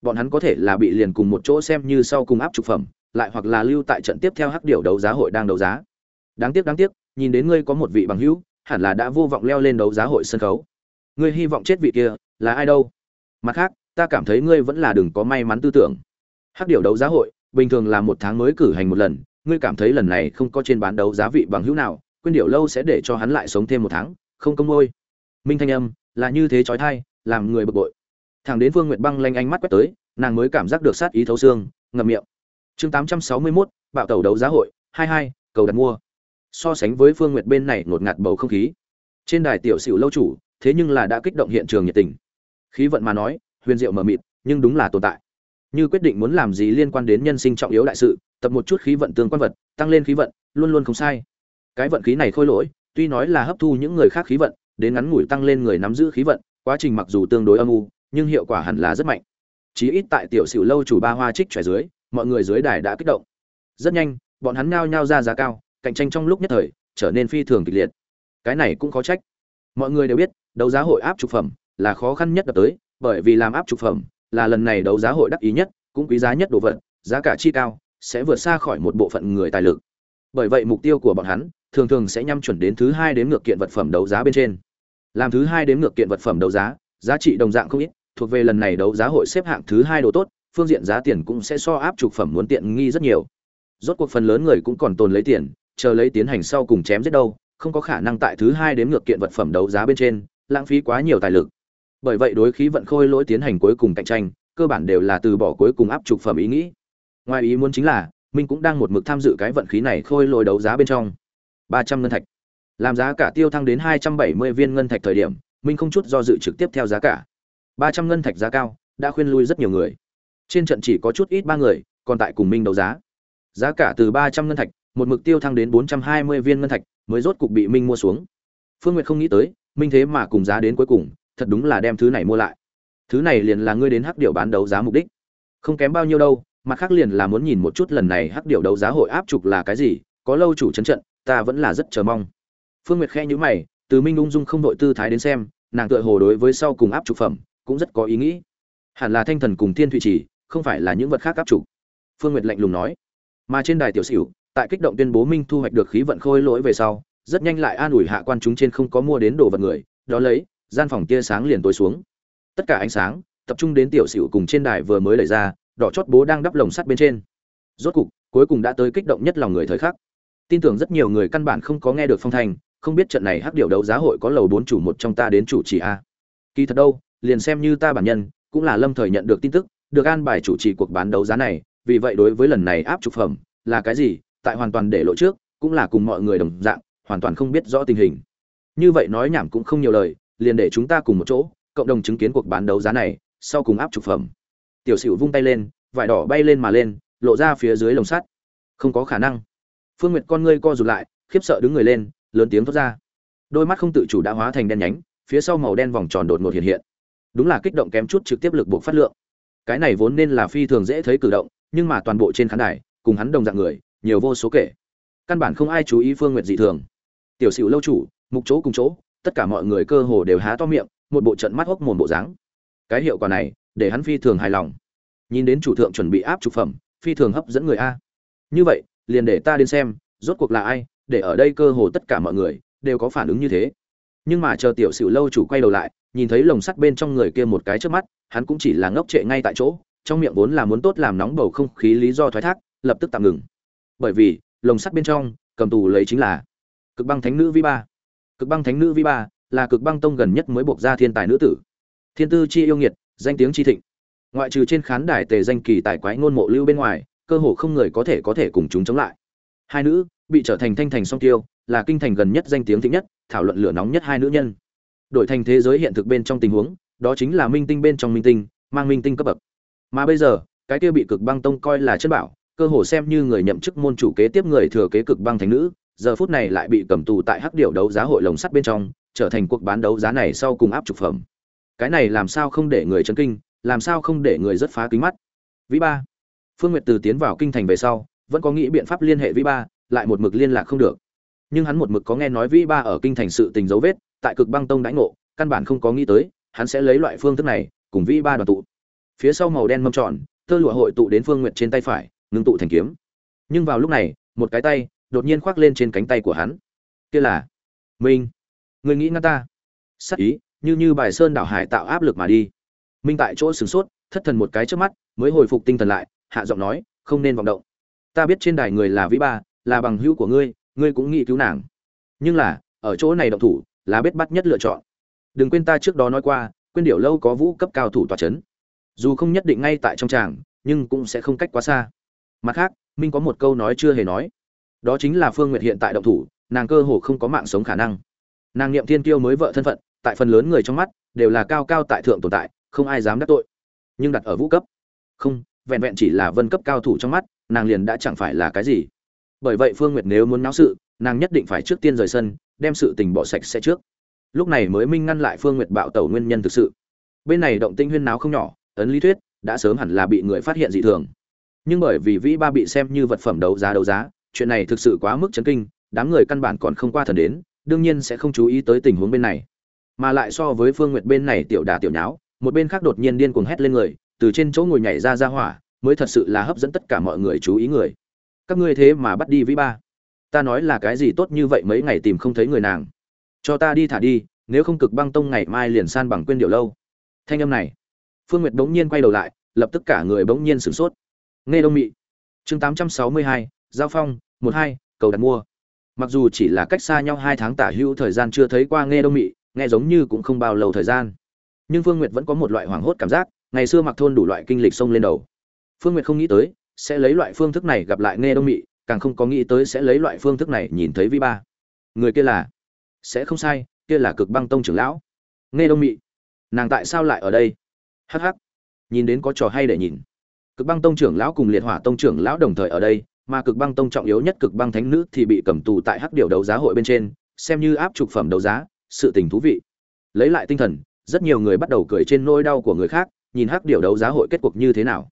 Bọn hắn có thể là bị liền cùng một chỗ xem như sau cùng áp trục phẩm, lại hoặc là lưu tại trận tiếp theo hắc điểu đấu giá hội đang đấu giá. Đáng tiếc đáng tiếc, nhìn đến ngươi có một vị bằng hữu, hẳn là đã vô vọng leo lên đấu giá hội sân khấu. Ngươi hy vọng chết vị kia là ai đâu? Mặt khác, ta cảm thấy ngươi vẫn là đừng có may mắn tư tưởng hắc điệu đấu giá hội bình thường là một tháng mới cử hành một lần ngươi cảm thấy lần này không có trên bán đấu giá vị bằng hữu nào quyên điệu lâu sẽ để cho hắn lại sống thêm một tháng không công ngôi. Minh thanh âm là như thế trói thai làm người bực bội. Thằng đến phương nguyệt băng lanh ánh mắt quét tới nàng mới cảm giác được sát ý thấu xương ngậm miệng. Chương tám trăm sáu mươi 861, bạo tàu đấu giá hội hai hai cầu đặt mua. So sánh với phương nguyệt bên này ngột ngạt bầu không khí. Trên đài tiểu sửu lâu chủ thế nhưng là đã kích động hiện trường nhiệt tình. Khí vận mà nói huyền diệu mờ mịt nhưng đúng là tồn tại như quyết định muốn làm gì liên quan đến nhân sinh trọng yếu đại sự, tập một chút khí vận tương quan vật, tăng lên khí vận, luôn luôn không sai. Cái vận khí này khôi lỗi, tuy nói là hấp thu những người khác khí vận, đến ngắn ngủi tăng lên người nắm giữ khí vận, quá trình mặc dù tương đối âm u, nhưng hiệu quả hẳn là rất mạnh. Chí ít tại tiểu sửu lâu chủ ba hoa trích trẻ dưới, mọi người dưới đài đã kích động. Rất nhanh, bọn hắn nao nhao ra giá cao, cạnh tranh trong lúc nhất thời trở nên phi thường kịch liệt. Cái này cũng khó trách. Mọi người đều biết, đấu giá hội áp trục phẩm là khó khăn nhất đập tới, bởi vì làm áp trục phẩm là lần này đấu giá hội đắc ý nhất cũng quý giá nhất đồ vật giá cả chi cao sẽ vượt xa khỏi một bộ phận người tài lực. Bởi vậy mục tiêu của bọn hắn thường thường sẽ nhắm chuẩn đến thứ hai đến ngược kiện vật phẩm đấu giá bên trên. Làm thứ hai đến ngược kiện vật phẩm đấu giá giá trị đồng dạng không ít thuộc về lần này đấu giá hội xếp hạng thứ hai đồ tốt phương diện giá tiền cũng sẽ so áp trục phẩm muốn tiện nghi rất nhiều. Rốt cuộc phần lớn người cũng còn tồn lấy tiền chờ lấy tiến hành sau cùng chém giết đâu, không có khả năng tại thứ hai đến ngược kiện vật phẩm đấu giá bên trên, lãng phí quá nhiều tài lực. Bởi vậy đối khí vận khôi lỗi tiến hành cuối cùng cạnh tranh, cơ bản đều là từ bỏ cuối cùng áp trục phẩm ý nghĩ. Ngoài ý muốn chính là minh cũng đang một mực tham dự cái vận khí này khôi lội đấu giá bên trong. ba trăm ngân thạch. Làm giá cả tiêu thăng đến hai trăm bảy mươi viên ngân thạch thời điểm minh không chút do dự trực tiếp theo giá cả. ba trăm ngân thạch giá cao đã khuyên lui rất nhiều người. Trên trận chỉ có chút ít ba người còn tại cùng minh đấu giá. Giá cả từ ba trăm ngân thạch một mực tiêu thăng đến bốn trăm hai mươi viên ngân thạch mới rốt cục bị minh mua xuống. Phương nguyệt không nghĩ tới minh thế mà cùng giá đến cuối cùng thật đúng là đem thứ này mua lại. Thứ này liền là ngươi đến hắc điệu bán đấu giá mục đích. Không kém bao nhiêu đâu, mặt khác liền là muốn nhìn một chút lần này hắc điệu đấu giá hội áp trục là cái gì, có lâu chủ chấn trận, ta vẫn là rất chờ mong. Phương nguyệt khe nhữ mày, từ minh ung dung không đội tư thái đến xem, nàng tựa hồ đối với sau cùng áp trục phẩm cũng rất có ý nghĩ. Hẳn là thanh thần cùng thiên thụy trì, không phải là những vật khác áp trục. Phương nguyệt lạnh lùng nói. Mà trên đài tiểu xỉu, tại kích động tuyên bố minh thu hoạch được khí vận khôi lỗi về sau, rất nhanh lại an ủi hạ quan chúng trên không có mua đến đồ vật người, đó lấy gian phòng tia sáng liền tối xuống. Tất cả ánh sáng, tập trung đến tiểu xỉu cùng trên đài vừa mới đẩy ra, đỏ chót bố đang đắp lồng sắt bên trên. Rốt cục, cuối cùng đã tới kích động nhất lòng người thời khắc. Tin tưởng rất nhiều người căn bản không có nghe được phong thanh, không biết trận này hắc điệu đấu giá hội có lầu bốn chủ một trong ta đến chủ trì a. Kỳ thật đâu, liền xem như ta bản nhân, cũng là lâm thời nhận được tin tức, được an bài chủ trì cuộc bán đấu giá này, vì vậy đối với lần này áp trục phẩm, là cái gì, tại hoàn toàn để lộ trước, cũng là cùng mọi người đồng dạng, hoàn toàn không biết rõ tình hình. Như vậy nói nhảm cũng không nhiều lời liền để chúng ta cùng một chỗ, cộng đồng chứng kiến cuộc bán đấu giá này, sau cùng áp trục phẩm. Tiểu sửu vung tay lên, vải đỏ bay lên mà lên, lộ ra phía dưới lồng sắt. Không có khả năng. Phương nguyệt con ngươi co rụt lại, khiếp sợ đứng người lên, lớn tiếng thốt ra. Đôi mắt không tự chủ đã hóa thành đen nhánh, phía sau màu đen vòng tròn đột ngột hiện hiện. Đúng là kích động kém chút trực tiếp lực buộc phát lượng. Cái này vốn nên là phi thường dễ thấy cử động, nhưng mà toàn bộ trên khán đài, cùng hắn đồng dạng người, nhiều vô số kể. Căn bản không ai chú ý phương nguyệt dị thường. Tiểu sửu lâu chủ, mục chỗ cùng chỗ tất cả mọi người cơ hồ đều há to miệng, một bộ trận mắt hốc mồm bộ dáng. Cái hiệu quả này, để hắn phi thường hài lòng. Nhìn đến chủ thượng chuẩn bị áp trục phẩm, phi thường hấp dẫn người a. Như vậy, liền để ta đến xem, rốt cuộc là ai, để ở đây cơ hồ tất cả mọi người, đều có phản ứng như thế. Nhưng mà chờ tiểu sửu lâu chủ quay đầu lại, nhìn thấy lồng sắt bên trong người kia một cái trước mắt, hắn cũng chỉ là ngốc trệ ngay tại chỗ, trong miệng vốn là muốn tốt làm nóng bầu không khí lý do thoái thác, lập tức tạm ngừng. Bởi vì, lồng sắt bên trong, cầm tù lấy chính là cực băng thánh nữ vi ba cực băng thánh nữ vi ba, là cực băng tông gần nhất mới buộc ra thiên tài nữ tử. Thiên tư chi yêu nghiệt, danh tiếng chi thịnh. Ngoại trừ trên khán đài tề danh kỳ tài quái ngôn mộ lưu bên ngoài, cơ hồ không người có thể có thể cùng chúng chống lại. Hai nữ, bị trở thành thanh thành song tiêu, là kinh thành gần nhất danh tiếng thịnh nhất, thảo luận lửa nóng nhất hai nữ nhân. Đổi thành thế giới hiện thực bên trong tình huống, đó chính là minh tinh bên trong minh tinh, mang minh tinh cấp bậc. Mà bây giờ, cái kia bị cực băng tông coi là chất bảo, cơ hồ xem như người nhậm chức môn chủ kế tiếp người thừa kế cực băng thánh nữ giờ phút này lại bị cầm tù tại hắc điệu đấu giá hội lồng sắt bên trong, trở thành cuộc bán đấu giá này sau cùng áp trục phẩm. Cái này làm sao không để người chấn kinh, làm sao không để người rất phá kính mắt? Vĩ ba. Phương nguyệt từ tiến vào kinh thành về sau, vẫn có nghĩ biện pháp liên hệ vĩ ba, lại một mực liên lạc không được. Nhưng hắn một mực có nghe nói vĩ ba ở kinh thành sự tình dấu vết, tại cực băng tông đãi ngộ, căn bản không có nghĩ tới, hắn sẽ lấy loại phương thức này, cùng vĩ ba đoàn tụ. Phía sau màu đen mâm tròn tơ lụa hội tụ đến phương nguyệt trên tay phải, ngưng tụ thành kiếm. Nhưng vào lúc này, một cái tay đột nhiên khoác lên trên cánh tay của hắn. Kia là, minh, người nghĩ ngăn ta? Sắc ý, như như bài sơn đảo hải tạo áp lực mà đi. Minh tại chỗ sửng sốt, thất thần một cái trước mắt, mới hồi phục tinh thần lại, hạ giọng nói, không nên vọng động. Ta biết trên đài người là vĩ ba, là bằng hữu của ngươi ngươi cũng nghĩ cứu nàng. Nhưng là, ở chỗ này động thủ, là biết bắt nhất lựa chọn. Đừng quên ta trước đó nói qua, quên điểu lâu có vũ cấp cao thủ tòa c h ấ n dù không nhất định ngay tại trong tràng, nhưng cũng sẽ không cách quá xa. Mặt khác, minh có một câu nói chưa hề nói đó chính là phương nguyệt hiện tại động thủ, nàng cơ hồ không có mạng sống khả năng. Nàng niệm thiên kiêu mới vợ thân phận, tại phần lớn người trong mắt, đều là cao cao tại thượng tồn tại, không ai dám đắc tội, nhưng đặt ở vũ cấp. Không, vẹn vẹn chỉ là vân cấp cao thủ trong mắt, nàng liền đã chẳng phải là cái gì. Bởi vậy phương nguyệt nếu muốn náo sự, nàng nhất định phải trước tiên rời sân, đem sự tình bỏ sạch sẽ trước. Lúc này mới minh ngăn lại phương nguyệt bạo tẩu nguyên nhân thực sự. Bên này động tinh huyên náo không nhỏ, ấn lý thuyết, đã sớm hẳn là bị người phát hiện dị thường. Nhưng bởi vì vĩ ba bị xem như vật phẩm đấu giá đấu giá chuyện này thực sự quá mức chấn kinh, đám người căn bản còn không qua thần đến, đương nhiên sẽ không chú ý tới tình huống bên này. Mà lại so với phương nguyệt bên này tiểu đà tiểu nháo, một bên khác đột nhiên điên cuồng hét lên người, từ trên chỗ ngồi nhảy ra ra hỏa, mới thật sự là hấp dẫn tất cả mọi người chú ý người. Các ngươi thế mà bắt đi vĩ ba. Ta nói là cái gì tốt như vậy mấy ngày tìm không thấy người nàng. Cho ta đi thả đi, nếu không cực băng tông ngày mai liền san bằng quên điều lâu. Thanh âm này, phương nguyệt bỗng nhiên quay đầu lại, lập tức cả người bỗng nhiên sửng sốt. Nghe đông mị. Chương tám trăm sáu mươi hai, giao phong một hai, cầu đặt mua. Mặc dù chỉ là cách xa nhau hai tháng tả hữu thời gian chưa thấy qua nghe đông mị, nghe giống như cũng không bao lâu thời gian. Nhưng phương nguyệt vẫn có một loại hoảng hốt cảm giác, ngày xưa mặc thôn đủ loại kinh lịch xông lên đầu. Phương nguyệt không nghĩ tới, sẽ lấy loại phương thức này gặp lại nghe đông mị, càng không có nghĩ tới sẽ lấy loại phương thức này nhìn thấy vi ba. Người kia là, sẽ không sai, kia là cực băng tông trưởng lão. Nghe đông mị, nàng tại sao lại ở đây? Hh nhìn đến có trò hay để nhìn. Cực băng tông trưởng lão cùng liệt hỏa tông trưởng lão đồng thời ở đây mà cực băng tông trọng yếu nhất cực băng thánh nữ thì bị cầm tù tại hắc điều đấu giá hội bên trên, xem như áp trục phẩm đấu giá, sự tình thú vị. Lấy lại tinh thần, rất nhiều người bắt đầu cười trên nỗi đau của người khác, nhìn hắc điều đấu giá hội kết cuộc như thế nào.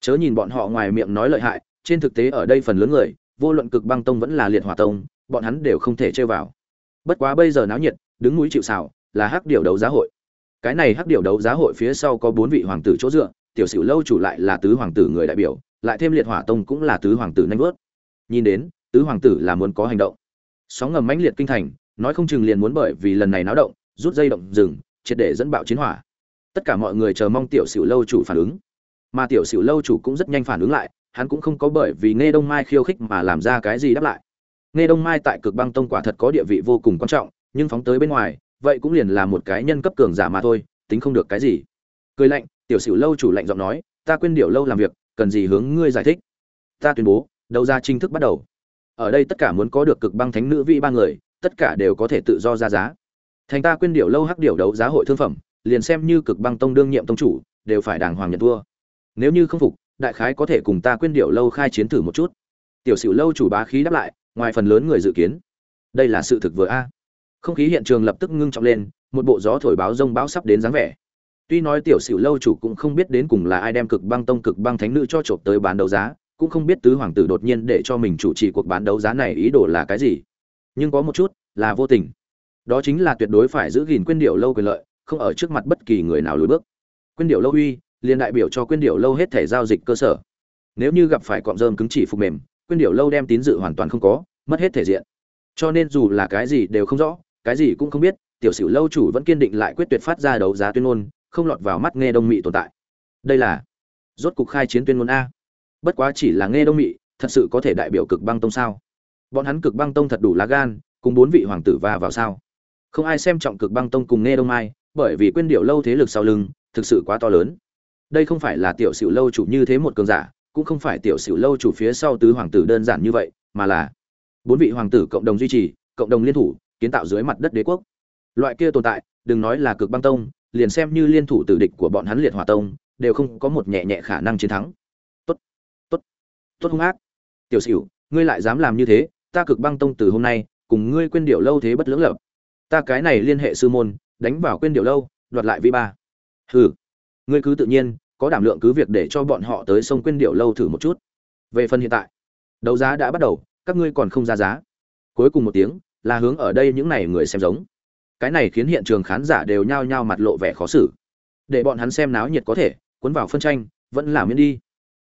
Chớ nhìn bọn họ ngoài miệng nói lợi hại, trên thực tế ở đây phần lớn người, vô luận cực băng tông vẫn là liệt hỏa tông, bọn hắn đều không thể chơi vào. Bất quá bây giờ náo nhiệt, đứng núi chịu xào là hắc điều đấu giá hội. Cái này hắc điều đấu giá hội phía sau có bốn vị hoàng tử chỗ dựa, tiểu sử lâu chủ lại là tứ hoàng tử người đại biểu lại thêm liệt hỏa tông cũng là tứ hoàng tử nhanh vớt. Nhìn đến, tứ hoàng tử là muốn có hành động. Sóng ngầm mãnh liệt kinh thành, nói không chừng liền muốn bởi vì lần này náo động, rút dây động rừng, triệt để dẫn bạo chiến hỏa. Tất cả mọi người chờ mong tiểu sử lâu chủ phản ứng. Mà tiểu sử lâu chủ cũng rất nhanh phản ứng lại, hắn cũng không có bởi vì nghe đông mai khiêu khích mà làm ra cái gì đáp lại. Nghe đông mai tại cực băng tông quả thật có địa vị vô cùng quan trọng, nhưng phóng tới bên ngoài, vậy cũng liền là một cái nhân cấp cường giả mà thôi, tính không được cái gì. Cười lạnh, tiểu sử lâu chủ lạnh giọng nói, ta quên điều lâu làm việc cần gì hướng ngươi giải thích? Ta tuyên bố, đấu giá chính thức bắt đầu. Ở đây tất cả muốn có được cực băng thánh nữ vị ba người, tất cả đều có thể tự do ra giá. Thành ta quyên điệu lâu hắc điệu đấu giá hội thương phẩm, liền xem như cực băng tông đương nhiệm tông chủ, đều phải đàng hoàng nhận thua nếu như không phục, đại khái có thể cùng ta quyên điệu lâu khai chiến thử một chút. Tiểu sử lâu chủ bá khí đáp lại, ngoài phần lớn người dự kiến. Đây là sự thực vừa a. Không khí hiện trường lập tức ngưng trọng lên, một bộ gió thổi báo rông bão sắp đến dáng vẻ tuy nói tiểu sử lâu chủ cũng không biết đến cùng là ai đem cực băng tông cực băng thánh nữ cho trộm tới bán đấu giá, cũng không biết tứ hoàng tử đột nhiên để cho mình chủ trì cuộc bán đấu giá này ý đồ là cái gì. Nhưng có một chút là vô tình. Đó chính là tuyệt đối phải giữ gìn quyên điệu lâu quyền lợi, không ở trước mặt bất kỳ người nào lùi bước. Quyên điệu lâu uy, liền đại biểu cho quyên điệu lâu hết thể giao dịch cơ sở. Nếu như gặp phải cọm rơm cứng chỉ phục mềm, quyên điệu lâu đem tín dự hoàn toàn không có, mất hết thể diện. Cho nên dù là cái gì đều không rõ, cái gì cũng không biết, tiểu sử lâu chủ vẫn kiên định lại quyết tuyệt phát ra đấu giá tuyên ngôn không lọt vào mắt nghe đông mị tồn tại. Đây là rốt cục khai chiến tuyên ngôn a. Bất quá chỉ là nghe đông mị, thật sự có thể đại biểu cực băng tông sao? Bọn hắn cực băng tông thật đủ lá gan, cùng bốn vị hoàng tử va vào sao? Không ai xem trọng cực băng tông cùng nghe đông mai, bởi vì quên điệu lâu thế lực sau lưng, thực sự quá to lớn. Đây không phải là tiểu sử lâu chủ như thế một cường giả, cũng không phải tiểu sử lâu chủ phía sau tứ hoàng tử đơn giản như vậy, mà là bốn vị hoàng tử cộng đồng duy trì, cộng đồng liên thủ, kiến tạo dưới mặt đất đế quốc. Loại kia tồn tại, đừng nói là cực băng tông liền xem như liên thủ tử địch của bọn hắn liệt hỏa tông, đều không có một nhẹ nhẹ khả năng chiến thắng. Tốt tốt tốt hung ác. Tiểu sửu, ngươi lại dám làm như thế, ta cực băng tông từ hôm nay, cùng ngươi quên điệu lâu thế bất lưỡng lập. Ta cái này liên hệ sư môn, đánh vào quên điệu lâu, đoạt lại vi ba. Hừ, ngươi cứ tự nhiên, có đảm lượng cứ việc để cho bọn họ tới sông quên điệu lâu thử một chút. Về phần hiện tại, đấu giá đã bắt đầu, các ngươi còn không ra giá. Cuối cùng một tiếng, là hướng ở đây những này người xem giống cái này khiến hiện trường khán giả đều nhao nhao mặt lộ vẻ khó xử. Để bọn hắn xem náo nhiệt có thể, cuốn vào phân tranh, vẫn là miễn đi.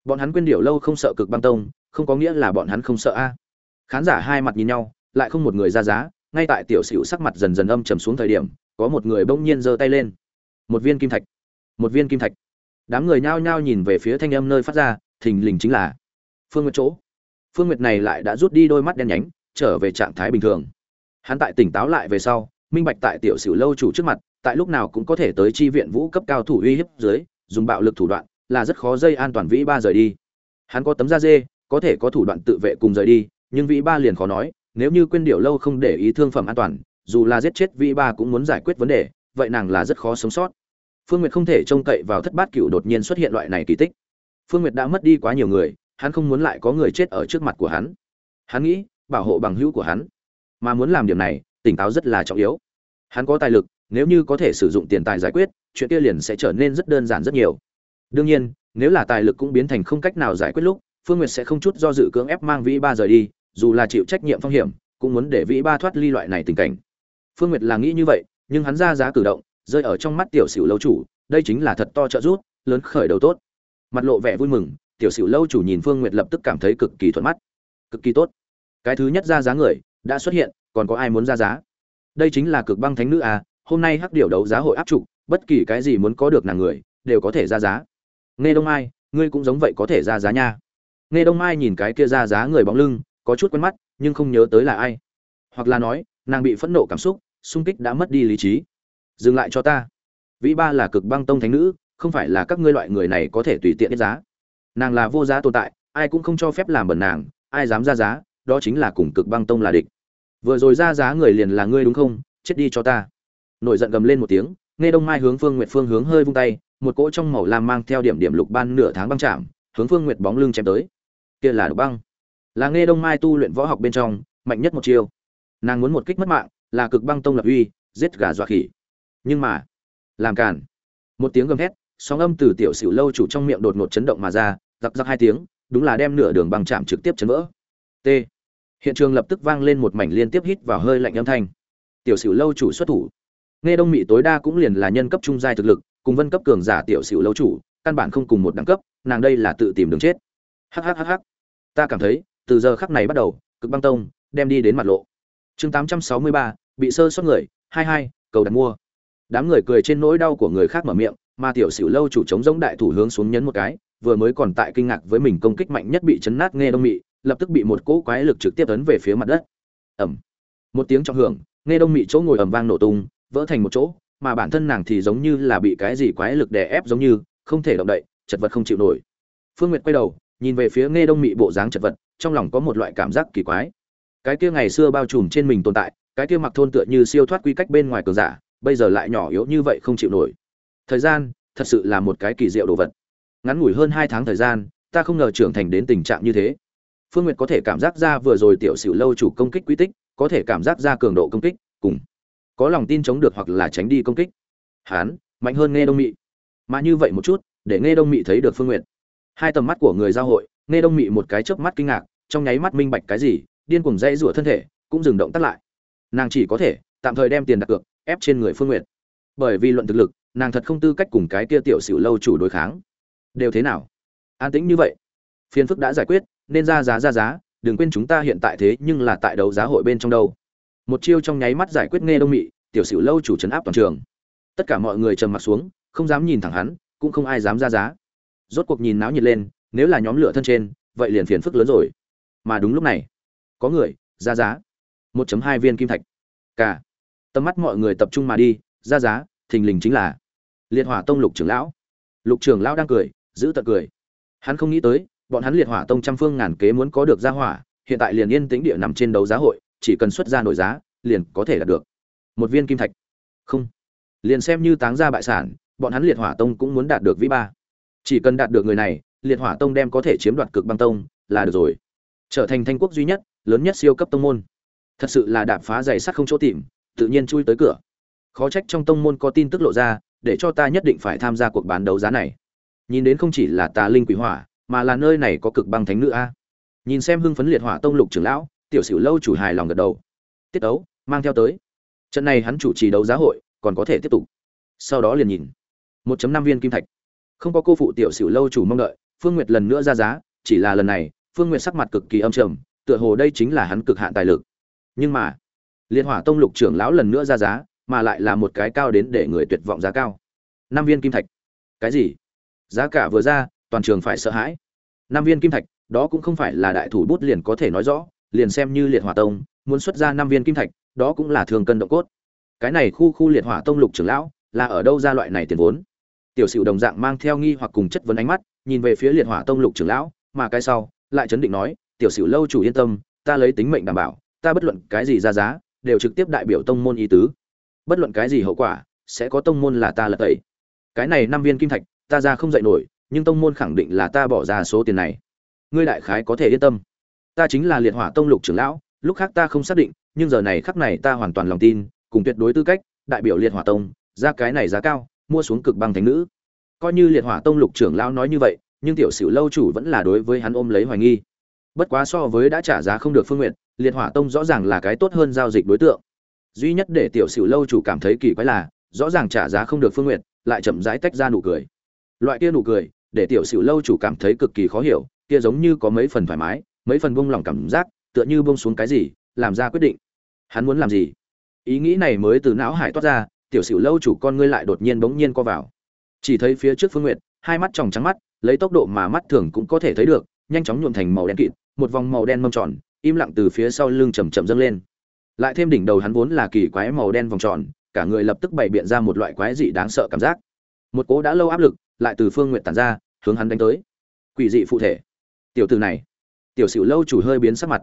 Bọn hắn quên điệu lâu không sợ cực băng tông, không có nghĩa là bọn hắn không sợ a. Khán giả hai mặt nhìn nhau, lại không một người ra giá, ngay tại tiểu sửu sắc mặt dần dần âm trầm xuống thời điểm, có một người bỗng nhiên giơ tay lên. Một viên kim thạch. Một viên kim thạch. Đám người nhao nhao nhìn về phía thanh âm nơi phát ra, thình lình chính là phương nguyệt chỗ. Phương nguyệt này lại đã rút đi đôi mắt đen nhánh, trở về trạng thái bình thường. Hắn tại tỉnh táo lại về sau minh bạch tại tiểu sử lâu chủ trước mặt, tại lúc nào cũng có thể tới chi viện vũ cấp cao thủ uy hiếp dưới, dùng bạo lực thủ đoạn là rất khó dây an toàn vĩ ba rời đi. Hắn có tấm da dê, có thể có thủ đoạn tự vệ cùng rời đi, nhưng vĩ ba liền khó nói, nếu như quên điệu lâu không để ý thương phẩm an toàn, dù là giết chết vĩ ba cũng muốn giải quyết vấn đề, vậy nàng là rất khó sống sót. Phương nguyệt không thể trông cậy vào thất bát cựu đột nhiên xuất hiện loại này kỳ tích. Phương nguyệt đã mất đi quá nhiều người, hắn không muốn lại có người chết ở trước mặt của hắn. Hắn nghĩ, bảo hộ bằng hữu của hắn. Mà muốn làm điểm này tỉnh táo rất là trọng yếu. Hắn có tài lực, nếu như có thể sử dụng tiền tài giải quyết, chuyện kia liền sẽ trở nên rất đơn giản rất nhiều. Đương nhiên, nếu là tài lực cũng biến thành không cách nào giải quyết lúc, phương nguyệt sẽ không chút do dự cưỡng ép mang vĩ ba rời đi, dù là chịu trách nhiệm phong hiểm, cũng muốn để vĩ ba thoát ly loại này tình cảnh. Phương nguyệt là nghĩ như vậy, nhưng hắn ra giá cử động, rơi ở trong mắt tiểu sửu lâu chủ, đây chính là thật to trợ giúp, lớn khởi đầu tốt. Mặt lộ vẻ vui mừng, tiểu sửu lâu chủ nhìn phương nguyệt lập tức cảm thấy cực kỳ thuận mắt. Cực kỳ tốt. Cái thứ nhất ra giá người, đã xuất hiện còn có ai muốn ra giá? Đây chính là cực băng thánh nữ à hôm nay hắc điểu đấu giá hội áp trụ bất kỳ cái gì muốn có được nàng người, đều có thể ra giá. Nghe đông mai, ngươi cũng giống vậy có thể ra giá nha. Nghe đông mai nhìn cái kia ra giá người bóng lưng, có chút quen mắt, nhưng không nhớ tới là ai. Hoặc là nói, nàng bị phẫn nộ cảm xúc sung kích đã mất đi lý trí. Dừng lại cho ta. Vĩ ba là cực băng tông thánh nữ, không phải là các ngươi loại người này có thể tùy tiện giá. Nàng là vô giá tồn tại, ai cũng không cho phép làm bẩn nàng, ai dám ra giá, đó chính là cùng cực băng tông là địch vừa rồi ra giá người liền là ngươi đúng không? Chết đi cho ta. Nổi giận gầm lên một tiếng nghe đông mai hướng phương nguyệt phương hướng hơi vung tay một cỗ trong màu lam mang theo điểm điểm lục ban nửa tháng băng chạm hướng phương nguyệt bóng lưng chém tới. Kia là độc băng. Là nghe đông mai tu luyện võ học bên trong mạnh nhất một chiêu. Nàng muốn một kích mất mạng là cực băng tông lập uy giết gà dọa khỉ. Nhưng mà làm cản một tiếng gầm hét, sóng âm từ tiểu xỉu lâu chủ trong miệng đột ngột chấn động mà ra giặc giặc hai tiếng đúng là đem nửa đường băng chạm trực tiếp chấn vỡ. T hiện trường lập tức vang lên một mảnh liên tiếp hít vào hơi lạnh âm thanh. Tiểu xỉu lâu chủ xuất thủ. Nghe đông mỹ tối đa cũng liền là nhân cấp trung giai thực lực cùng vân cấp cường giả tiểu xỉu lâu chủ căn bản không cùng một đẳng cấp nàng đây là tự tìm đường chết. Hhhh ta cảm thấy từ giờ khắc này bắt đầu cực băng tông đem đi đến mặt lộ. Chương 863, bị sơ sót người hai hai cầu đặt mua. Đám người cười trên nỗi đau của người khác mở miệng mà tiểu xỉu lâu chủ chống giống đại thủ hướng xuống nhấn một cái vừa mới còn tại kinh ngạc với mình công kích mạnh nhất bị chấn nát nghe đông mị lập tức bị một cỗ quái lực trực tiếp ấn về phía mặt đất. Ẩm một tiếng trọng hưởng, nghe đông mị chỗ ngồi ầm vang nổ tung, vỡ thành một chỗ, mà bản thân nàng thì giống như là bị cái gì quái lực đè ép giống như, không thể động đậy, chật vật không chịu nổi. Phương nguyệt quay đầu, nhìn về phía nghe đông mị bộ dáng chật vật, trong lòng có một loại cảm giác kỳ quái. Cái kia ngày xưa bao trùm trên mình tồn tại, cái kia mặc thôn tựa như siêu thoát quy cách bên ngoài cường giả, bây giờ lại nhỏ yếu như vậy không chịu nổi. Thời gian, thật sự là một cái kỳ diệu đồ vật. Ngắn ngủi hơn hai tháng thời gian, ta không ngờ trưởng thành đến tình trạng như thế phương nguyệt có thể cảm giác ra vừa rồi tiểu sửu lâu chủ công kích quy tích, có thể cảm giác ra cường độ công kích, cùng có lòng tin chống được hoặc là tránh đi công kích. Hán, mạnh hơn nghe đông mị. Mà như vậy một chút, để nghe đông mị thấy được phương nguyệt. Hai tầm mắt của người giao hội nghe đông mị một cái chớp mắt kinh ngạc, trong nháy mắt minh bạch cái gì, điên cuồng dãy rủa thân thể, cũng dừng động tắt lại. Nàng chỉ có thể tạm thời đem tiền đặt cược, ép trên người phương nguyệt. Bởi vì luận thực lực, nàng thật không tư cách cùng cái kia tiểu sửu lâu chủ đối kháng. Đều thế nào? An tĩnh như vậy. Phiền phức đã giải quyết nên ra giá ra giá, đừng quên chúng ta hiện tại thế nhưng là tại đấu giá hội bên trong đâu. Một chiêu trong nháy mắt giải quyết nghe đông mị, tiểu sử lâu chủ trấn áp toàn trường. Tất cả mọi người trầm mặt xuống, không dám nhìn thẳng hắn, cũng không ai dám ra giá. Rốt cuộc nhìn náo nhiệt lên, nếu là nhóm lửa thân trên, vậy liền phiền phức lớn rồi. Mà đúng lúc này, có người, ra giá. 1.2 viên kim thạch. Cả tầm mắt mọi người tập trung mà đi, ra giá, thình lình chính là liệt hỏa tông lục trưởng lão. Lục trưởng lão đang cười, giữ tận cười. Hắn không nghĩ tới bọn hắn liệt hỏa tông trăm phương ngàn kế muốn có được gia hỏa, hiện tại liền yên tĩnh địa nằm trên đấu giá hội, chỉ cần xuất ra nổi giá, liền có thể đạt được. Một viên kim thạch. Không. Liền xem như táng ra bại sản, bọn hắn liệt hỏa tông cũng muốn đạt được vĩ ba. Chỉ cần đạt được người này, liệt hỏa tông đem có thể chiếm đoạt cực băng tông, là được rồi. Trở thành thanh quốc duy nhất, lớn nhất siêu cấp tông môn. Thật sự là đạp phá dày sắt không chỗ tìm, tự nhiên chui tới cửa. Khó trách trong tông môn có tin tức lộ ra, để cho ta nhất định phải tham gia cuộc bán đấu giá này. Nhìn đến không chỉ là tà linh quỷ hỏa mà là nơi này có cực băng thánh nữ a. Nhìn xem hưng phấn liệt hỏa tông lục trưởng lão, tiểu sử lâu chủ hài lòng gật đầu. Tiết đấu mang theo tới. Trận này hắn chủ trì đấu giá hội, còn có thể tiếp tục. Sau đó liền nhìn. 1 năm viên kim thạch. Không có cô phụ tiểu sử lâu chủ mong đợi, phương nguyệt lần nữa ra giá, chỉ là lần này, phương nguyệt sắc mặt cực kỳ âm trầm, tựa hồ đây chính là hắn cực hạn tài lực. Nhưng mà, liệt hỏa tông lục trưởng lão lần nữa ra giá, mà lại là một cái cao đến để người tuyệt vọng giá cao. Năm viên kim thạch. Cái gì? Giá cả vừa ra toàn trường phải sợ hãi. Năm viên kim thạch, đó cũng không phải là đại thủ bút liền có thể nói rõ, liền xem như liệt hỏa tông, muốn xuất ra năm viên kim thạch, đó cũng là thường cân động cốt. Cái này khu khu liệt hỏa tông lục trưởng lão, là ở đâu ra loại này tiền vốn? Tiểu sửu đồng dạng mang theo nghi hoặc cùng chất vấn ánh mắt, nhìn về phía liệt hỏa tông lục trưởng lão, mà cái sau, lại chấn định nói, tiểu sửu lâu chủ yên tâm, ta lấy tính mệnh đảm bảo, ta bất luận cái gì ra giá, đều trực tiếp đại biểu tông môn ý tứ. Bất luận cái gì hậu quả, sẽ có tông môn là ta lật tẩy. Cái này năm viên kim thạch, ta ra không dạy nổi nhưng tông môn khẳng định là ta bỏ ra số tiền này. Ngươi đại khái có thể yên tâm. Ta chính là liệt hỏa tông lục trưởng lão, lúc khác ta không xác định, nhưng giờ này khắc này ta hoàn toàn lòng tin, cùng tuyệt đối tư cách, đại biểu liệt hỏa tông, ra cái này giá cao, mua xuống cực băng thánh nữ. Coi như liệt hỏa tông lục trưởng lão nói như vậy, nhưng tiểu sử lâu chủ vẫn là đối với hắn ôm lấy hoài nghi. Bất quá so với đã trả giá không được phương nguyện liệt hỏa tông rõ ràng là cái tốt hơn giao dịch đối tượng. Duy nhất để tiểu sử lâu chủ cảm thấy kỳ quái là, rõ ràng trả giá không được phương nguyện lại chậm rãi tách ra nụ cười. Loại kia nụ cười để tiểu sửu lâu chủ cảm thấy cực kỳ khó hiểu, kia giống như có mấy phần thoải mái, mấy phần buông lỏng cảm giác, tựa như buông xuống cái gì, làm ra quyết định. Hắn muốn làm gì? Ý nghĩ này mới từ não hải toát ra, tiểu sửu lâu chủ con ngươi lại đột nhiên bỗng nhiên co vào. Chỉ thấy phía trước phương nguyệt, hai mắt tròng trắng mắt, lấy tốc độ mà mắt thường cũng có thể thấy được, nhanh chóng nhuộm thành màu đen kịt, một vòng màu đen mâm tròn, im lặng từ phía sau lưng chầm chậm dâng lên. Lại thêm đỉnh đầu hắn vốn là kỳ quái màu đen vòng tròn, cả người lập tức bày biện ra một loại quái dị đáng sợ cảm giác. Một cố đã lâu áp lực lại từ phương nguyện tản ra, hướng hắn đánh tới. Quỷ dị phụ thể. Tiểu từ này. Tiểu sử lâu chủ hơi biến sắc mặt.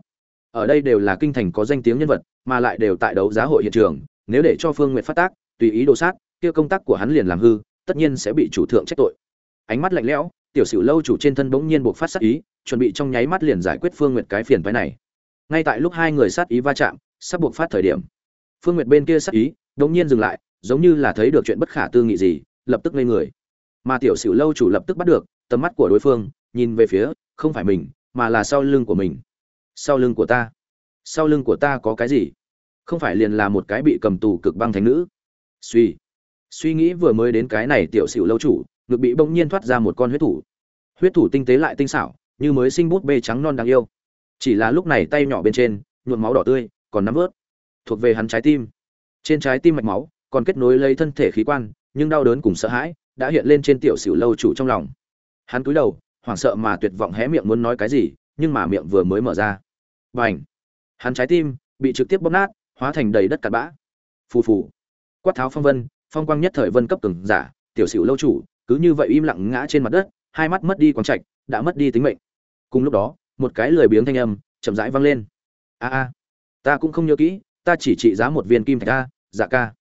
Ở đây đều là kinh thành có danh tiếng nhân vật, mà lại đều tại đấu giá hội hiện trường, nếu để cho phương nguyện phát tác, tùy ý đồ sát, kia công tác của hắn liền làm hư, tất nhiên sẽ bị chủ thượng trách tội. Ánh mắt lạnh lẽo, tiểu sử lâu chủ trên thân bỗng nhiên buộc phát sát ý, chuẩn bị trong nháy mắt liền giải quyết phương nguyệt cái phiền phái này. Ngay tại lúc hai người sát ý va chạm, sắp buộc phát thời điểm, phương nguyệt bên kia sát ý đống nhiên dừng lại, giống như là thấy được chuyện bất khả tư nghị gì, lập tức ngây người mà tiểu sửu lâu chủ lập tức bắt được, tầm mắt của đối phương, nhìn về phía, không phải mình, mà là sau lưng của mình. Sau lưng của ta. Sau lưng của ta có cái gì? Không phải liền là một cái bị cầm tù cực băng thánh nữ. Suy. Suy nghĩ vừa mới đến cái này tiểu sửu lâu chủ, ngực bị bỗng nhiên thoát ra một con huyết thủ. Huyết thủ tinh tế lại tinh xảo, như mới sinh bút bê trắng non đáng yêu. Chỉ là lúc này tay nhỏ bên trên, nhuộm máu đỏ tươi, còn nắm vớt. Thuộc về hắn trái tim. Trên trái tim mạch máu, còn kết nối lấy thân thể khí quan, nhưng đau đớn cùng sợ hãi đã hiện lên trên tiểu sửu lâu chủ trong lòng. Hắn cúi đầu, hoảng sợ mà tuyệt vọng hé miệng muốn nói cái gì, nhưng mà miệng vừa mới mở ra. Và hắn trái tim bị trực tiếp bóp nát, hóa thành đầy đất cặn bã. Phù phù! Quát tháo phong vân, phong quang nhất thời vân cấp từng giả, tiểu sửu lâu chủ, cứ như vậy im lặng ngã trên mặt đất, hai mắt mất đi quang trạch, đã mất đi tính mệnh. Cùng lúc đó, một cái lười biếng thanh âm chậm rãi vang lên. A a! Ta cũng không nhớ kỹ, ta chỉ trị giá một viên kim thạch a dạ ca.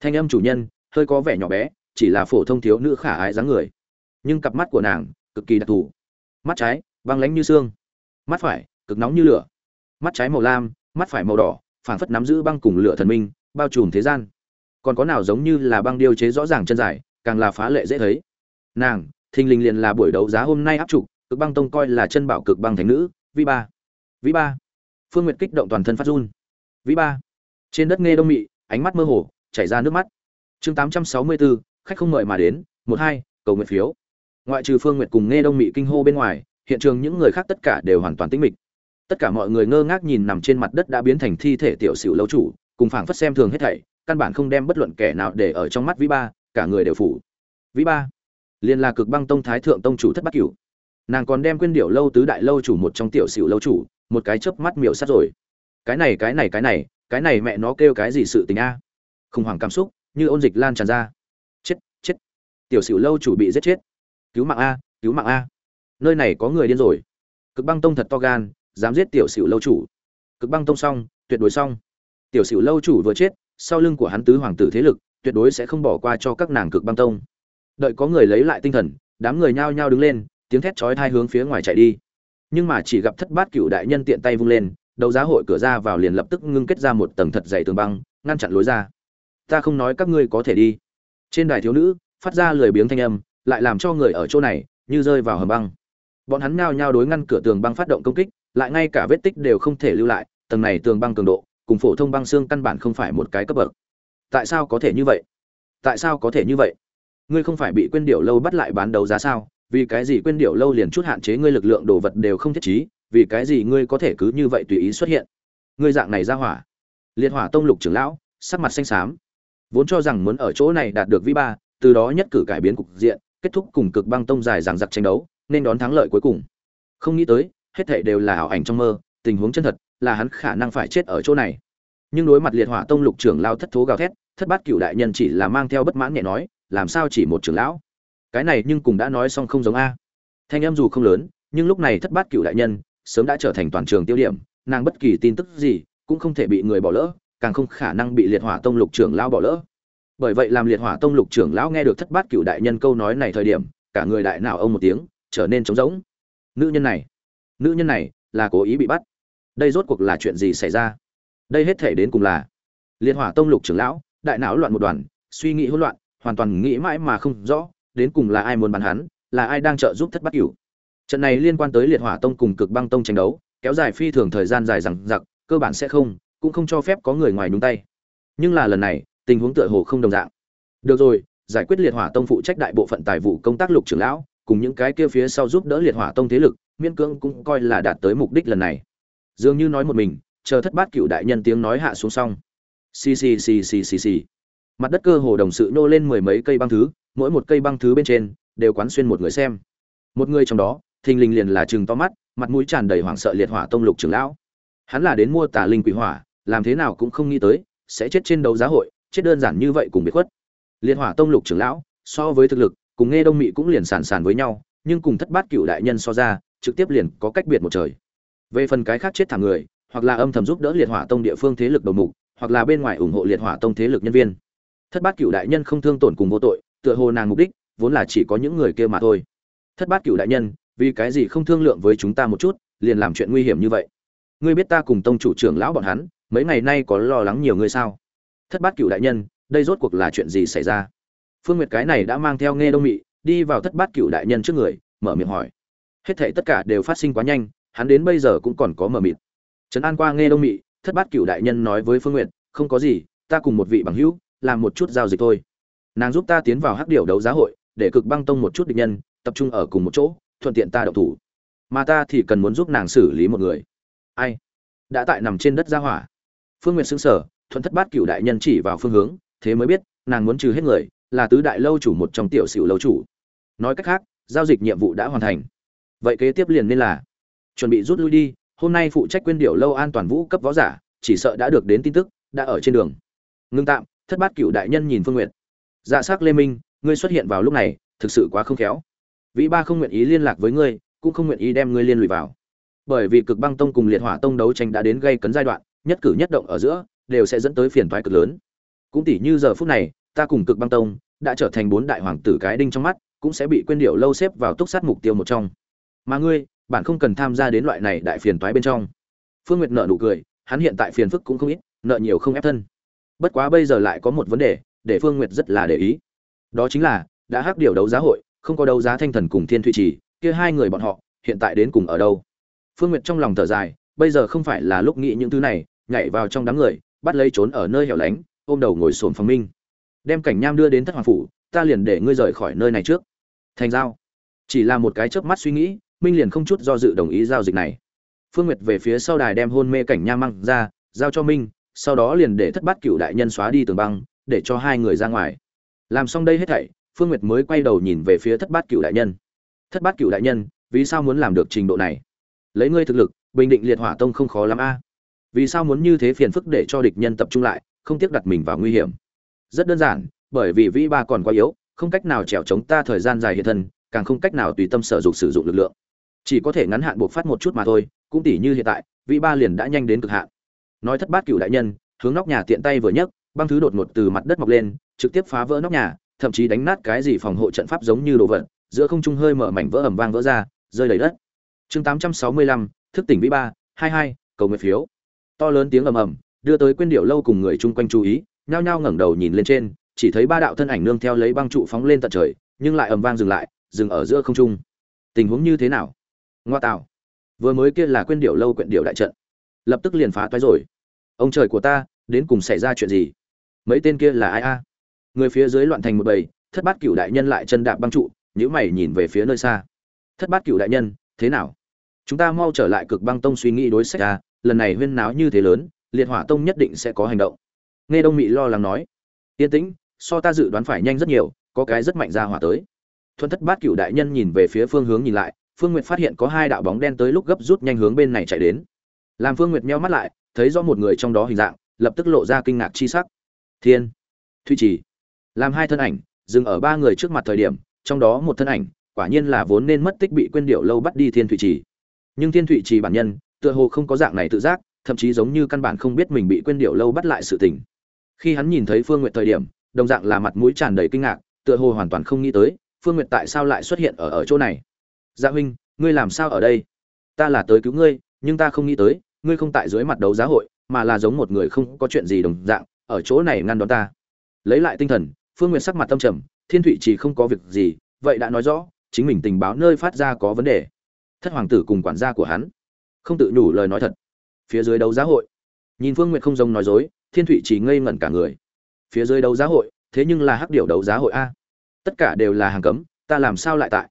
Thanh âm chủ nhân hơi có vẻ nhỏ bé chỉ là phổ thông thiếu nữ khả ái dáng người. Nhưng cặp mắt của nàng cực kỳ đặc thù. Mắt trái, băng lánh như xương. Mắt phải, cực nóng như lửa. Mắt trái màu lam, mắt phải màu đỏ, phảng phất nắm giữ băng cùng lửa thần minh, bao trùm thế gian. Còn có nào giống như là băng điêu chế rõ ràng chân dài, càng là phá lệ dễ thấy. Nàng, thình lình liền là buổi đấu giá hôm nay áp trục cực băng tông coi là chân bảo cực băng thánh nữ vi ba. Vi ba. Phương nguyệt kích động toàn thân phát run. Vi ba. Trên đất nghe đông mị, ánh mắt mơ hồ, chảy ra nước mắt. Chương tám trăm sáu mươi bốn khách không mời mà đến, một hai, cầu nguyện phiếu. Ngoại trừ phương nguyệt cùng nghe đông mị kinh hô bên ngoài, hiện trường những người khác tất cả đều hoàn toàn tĩnh mịch. Tất cả mọi người ngơ ngác nhìn nằm trên mặt đất đã biến thành thi thể tiểu sửu lâu chủ, cùng phảng phất xem thường hết thảy, căn bản không đem bất luận kẻ nào để ở trong mắt vĩ ba, cả người đều phủ. Vĩ ba, liên là cực băng tông thái thượng tông chủ thất bát cửu. Nàng còn đem quên điệu lâu tứ đại lâu chủ một trong tiểu sửu lâu chủ, một cái chớp mắt miểu sát rồi. Cái này cái này cái này cái này mẹ nó kêu cái gì sự tình a? Khủng hoảng cảm xúc, như ôn dịch lan tràn ra tiểu sửu lâu chủ bị giết chết. Cứu mạng a, cứu mạng a. Nơi này có người điên rồi. Cực băng tông thật to gan, dám giết tiểu sửu lâu chủ. Cực băng tông xong, tuyệt đối xong. Tiểu sửu lâu chủ vừa chết, sau lưng của hắn tứ hoàng tử thế lực, tuyệt đối sẽ không bỏ qua cho các nàng cực băng tông. Đợi có người lấy lại tinh thần, đám người nhao nhao đứng lên, tiếng thét chói tai hướng phía ngoài chạy đi. Nhưng mà chỉ gặp thất bát cựu đại nhân tiện tay vung lên đầu giá hội cửa ra vào liền lập tức ngưng kết ra một tầng thật dày tường băng, ngăn chặn lối ra. Ta không nói các ngươi có thể đi. Trên đài thiếu nữ phát ra lười biếng thanh âm, lại làm cho người ở chỗ này như rơi vào hầm băng. Bọn hắn nhao nhao đối ngăn cửa tường băng phát động công kích, lại ngay cả vết tích đều không thể lưu lại, tầng này tường băng cường độ cùng phổ thông băng xương căn bản không phải một cái cấp bậc. Tại sao có thể như vậy? Tại sao có thể như vậy? Ngươi không phải bị quên điệu lâu bắt lại bán đấu giá sao? Vì cái gì quên điệu lâu liền chút hạn chế ngươi lực lượng đồ vật đều không thiết trí, vì cái gì ngươi có thể cứ như vậy tùy ý xuất hiện? Ngươi dạng này ra hỏa. Liệt hỏa tông lục trưởng lão, sắc mặt xanh xám. Vốn cho rằng muốn ở chỗ này đạt được vi ba từ đó nhất cử cải biến cục diện, kết thúc cùng cực băng tông dài dằng dặc tranh đấu, nên đón thắng lợi cuối cùng. Không nghĩ tới, hết thảy đều là ảo ảnh trong mơ, tình huống chân thật là hắn khả năng phải chết ở chỗ này. Nhưng đối mặt liệt hỏa tông lục trưởng lao thất thố gào thét, thất bát cửu đại nhân chỉ là mang theo bất mãn nhẹ nói, làm sao chỉ một trưởng lão? Cái này nhưng cùng đã nói xong không giống a. Thanh em dù không lớn, nhưng lúc này thất bát cửu đại nhân sớm đã trở thành toàn trường tiêu điểm, nàng bất kỳ tin tức gì cũng không thể bị người bỏ lỡ, càng không khả năng bị liệt hỏa tông lục trưởng lao bỏ lỡ bởi vậy làm liệt hỏa tông lục trưởng lão nghe được thất bát cựu đại nhân câu nói này thời điểm cả người đại nào ông một tiếng trở nên trống rỗng nữ nhân này nữ nhân này là cố ý bị bắt đây rốt cuộc là chuyện gì xảy ra đây hết thể đến cùng là liệt hỏa tông lục trưởng lão đại não loạn một đoàn suy nghĩ hỗn loạn hoàn toàn nghĩ mãi mà không rõ đến cùng là ai muốn bắn hắn, là ai đang trợ giúp thất bát cửu. Trận này liên quan tới Liệt Hỏa Tông cùng Cực Băng Tông tranh đấu, kéo dài phi thường thời gian dài rằng giặc, cơ bản sẽ không, cũng không cho phép có người ngoài nhúng tay. Nhưng là lần này, tình huống tựa hồ không đồng dạng. Được rồi, giải quyết Liệt Hỏa Tông phụ trách đại bộ phận tài vụ công tác lục trưởng lão, cùng những cái kia phía sau giúp đỡ Liệt Hỏa Tông thế lực, miễn cưỡng cũng coi là đạt tới mục đích lần này. Dường như nói một mình, chờ thất bát cửu đại nhân tiếng nói hạ xuống xong. Xì xì xì xì xì xì. Mặt đất cơ hồ đồng sự nô lên mười mấy cây băng thứ, mỗi một cây băng thứ bên trên đều quán xuyên một người xem một người trong đó thình lình liền là chừng to mắt mặt mũi tràn đầy hoảng sợ liệt hỏa tông lục trưởng lão hắn là đến mua tà linh quỷ hỏa làm thế nào cũng không nghĩ tới sẽ chết trên đấu giá hội chết đơn giản như vậy cùng biệt khuất. Liệt hỏa tông lục trưởng lão, so với thực lực, cùng nghe đông mị cũng liền sàn sàn với nhau, nhưng cùng thất bát cựu đại nhân so ra, trực tiếp liền có cách biệt một trời. Về phần cái khác chết thảm người, hoặc là âm thầm giúp đỡ liệt hỏa tông địa phương thế lực đầu mục, hoặc là bên ngoài ủng hộ liệt hỏa tông thế lực nhân viên. Thất bát cựu đại nhân không thương tổn cùng vô tội, tựa hồ nàng mục đích, vốn là chỉ có những người kia mà thôi. Thất bát cựu đại nhân, vì cái gì không thương lượng với chúng ta một chút, liền làm chuyện nguy hiểm như vậy? Ngươi biết ta cùng tông chủ trưởng lão bọn hắn, mấy ngày nay có lo lắng nhiều ngươi sao? Thất bát cựu đại nhân, đây rốt cuộc là chuyện gì xảy ra? Phương nguyệt cái này đã mang theo nghe đông mị, đi vào thất bát cựu đại nhân trước người, mở miệng hỏi. Hết thảy tất cả đều phát sinh quá nhanh, hắn đến bây giờ cũng còn có mờ mịt. Trấn an qua nghe đông mị, thất bát cựu đại nhân nói với phương nguyệt, không có gì, ta cùng một vị bằng hữu, làm một chút giao dịch thôi. Nàng giúp ta tiến vào hắc điểu đấu giá hội, để cực băng tông một chút địch nhân, tập trung ở cùng một chỗ, thuận tiện ta động thủ. Mà ta thì cần muốn giúp nàng xử lý một người. Ai? Đã tại nằm trên đất gia hỏa. Phương Nguyệt xứng sở thuận thất bát cửu đại nhân chỉ vào phương hướng, thế mới biết, nàng muốn trừ hết người, là tứ đại lâu chủ một trong tiểu sửu lâu chủ. Nói cách khác, giao dịch nhiệm vụ đã hoàn thành. Vậy kế tiếp liền nên là chuẩn bị rút lui đi, hôm nay phụ trách quyên điệu lâu an toàn vũ cấp võ giả, chỉ sợ đã được đến tin tức, đã ở trên đường. Ngưng tạm, thất bát cửu đại nhân nhìn phương nguyện dạ s ắ c lê minh, ngươi xuất hiện vào lúc này, thực sự quá không khéo. Vĩ ba không nguyện ý liên lạc với ngươi, cũng không nguyện ý đem ngươi liên lụy vào. Bởi vì cực băng tông cùng liệt hỏa tông đấu tranh đã đến gây cấn giai đoạn, nhất cử nhất động ở giữa đều sẽ dẫn tới phiền toái cực lớn. Cũng tỉ như giờ phút này, ta cùng cực băng tông đã trở thành bốn đại hoàng tử cái đinh trong mắt, cũng sẽ bị quên điệu lâu xếp vào túc sát mục tiêu một trong. Mà ngươi, bạn không cần tham gia đến loại này đại phiền toái bên trong. Phương nguyệt nợ nụ cười, hắn hiện tại phiền phức cũng không ít, nợ nhiều không ép thân. Bất quá bây giờ lại có một vấn đề, để phương nguyệt rất là để ý. Đó chính là, đã hắc điều đấu giá hội, không có đấu giá thanh thần cùng thiên thụy trì, kia hai người bọn họ, hiện tại đến cùng ở đâu? Phương nguyệt trong lòng thở dài, bây giờ không phải là lúc nghĩ những thứ này, nhảy vào trong đám người bắt lấy trốn ở nơi hẻo lánh, ôm đầu ngồi sồn phòng minh. Đem cảnh nham đưa đến thất hoàng phủ, ta liền để ngươi rời khỏi nơi này trước. Thành giao. Chỉ là một cái chớp mắt suy nghĩ, minh liền không chút do dự đồng ý giao dịch này. Phương nguyệt về phía sau đài đem hôn mê cảnh nham mang ra, giao cho minh, sau đó liền để thất bát cựu đại nhân xóa đi tường băng, để cho hai người ra ngoài. Làm xong đây hết thảy, phương nguyệt mới quay đầu nhìn về phía thất bát cựu đại nhân. Thất bát cựu đại nhân, vì sao muốn làm được trình độ này? Lấy ngươi thực lực, bình định liệt hỏa tông không khó lắm a vì sao muốn như thế phiền phức để cho địch nhân tập trung lại không tiếc đặt mình vào nguy hiểm. Rất đơn giản bởi vì vĩ ba còn quá yếu không cách nào trèo chống ta thời gian dài hiện thân càng không cách nào tùy tâm sở dục sử dụng lực lượng. Chỉ có thể ngắn hạn buộc phát một chút mà thôi cũng tỉ như hiện tại vĩ ba liền đã nhanh đến cực hạn. Nói thất bát cựu đại nhân hướng nóc nhà tiện tay vừa nhấc băng thứ đột ngột từ mặt đất mọc lên trực tiếp phá vỡ nóc nhà thậm chí đánh nát cái gì phòng hộ trận pháp giống như đồ vật giữa không trung hơi mở mảnh vỡ ẩm vang vỡ ra rơi đầy đất. Chương 865, thức tỉnh vĩ ba hai hai cầu nguyện phiếu to lớn tiếng ầm ầm, đưa tới quên điệu lâu cùng người chung quanh chú ý, nhao nhao ngẩng đầu nhìn lên trên, chỉ thấy ba đạo thân ảnh nương theo lấy băng trụ phóng lên tận trời, nhưng lại ầm vang dừng lại, dừng ở giữa không trung. Tình huống như thế nào? Ngoa tạo. Vừa mới kia là quên điệu lâu quyện điệu đại trận. Lập tức liền phá toái rồi. Ông trời của ta, đến cùng xảy ra chuyện gì? Mấy tên kia là ai a? Người phía dưới loạn thành một bầy, thất bát cửu đại nhân lại chân đạp băng trụ nhữ mày nhìn về phía nơi xa. Thất bát cửu đại nhân, thế nào? Chúng ta mau trở lại cực băng tông suy nghĩ đối sách a lần này huyên náo như thế lớn, liệt hỏa tông nhất định sẽ có hành động. Nghe đông mị lo lắng nói, yên tĩnh, so ta dự đoán phải nhanh rất nhiều, có cái rất mạnh ra hỏa tới. Thuần thất bát cửu đại nhân nhìn về phía phương hướng nhìn lại, phương nguyệt phát hiện có hai đạo bóng đen tới lúc gấp rút nhanh hướng bên này chạy đến. Làm phương nguyệt meo mắt lại, thấy rõ một người trong đó hình dạng, lập tức lộ ra kinh ngạc chi sắc. Thiên, thụy trì. Làm hai thân ảnh, dừng ở ba người trước mặt thời điểm, trong đó một thân ảnh, quả nhiên là vốn nên mất tích bị quên điệu lâu bắt đi thiên thụy trì. Nhưng thiên thụy trì bản nhân tựa hồ không có dạng này tự giác, thậm chí giống như căn bản không biết mình bị quên điệu lâu bắt lại sự tình. Khi hắn nhìn thấy phương n g u y ệ t thời điểm, đồng dạng là mặt mũi tràn đầy kinh ngạc, tựa hồ hoàn toàn không nghĩ tới, phương n g u y ệ t tại sao lại xuất hiện ở ở chỗ này. Dạ huynh, ngươi làm sao ở đây? Ta là tới cứu ngươi, nhưng ta không nghĩ tới, ngươi không tại dưới mặt đấu giá hội, mà là giống một người không có chuyện gì đồng dạng, ở chỗ này ngăn đón ta. Lấy lại tinh thần, phương n g u y ệ t sắc mặt tâm trầm, thiên thụy chỉ không có việc gì, vậy đã nói rõ, chính mình tình báo nơi phát ra có vấn đề. Thất hoàng tử cùng quản gia của hắn không tự nhủ lời nói thật. Phía dưới đấu giá hội. Nhìn phương nguyệt không giống nói dối, thiên thụy chỉ ngây ngẩn cả người. Phía dưới đấu giá hội, thế nhưng là hắc điểu đấu giá hội a. Tất cả đều là hàng cấm, ta làm sao lại tại?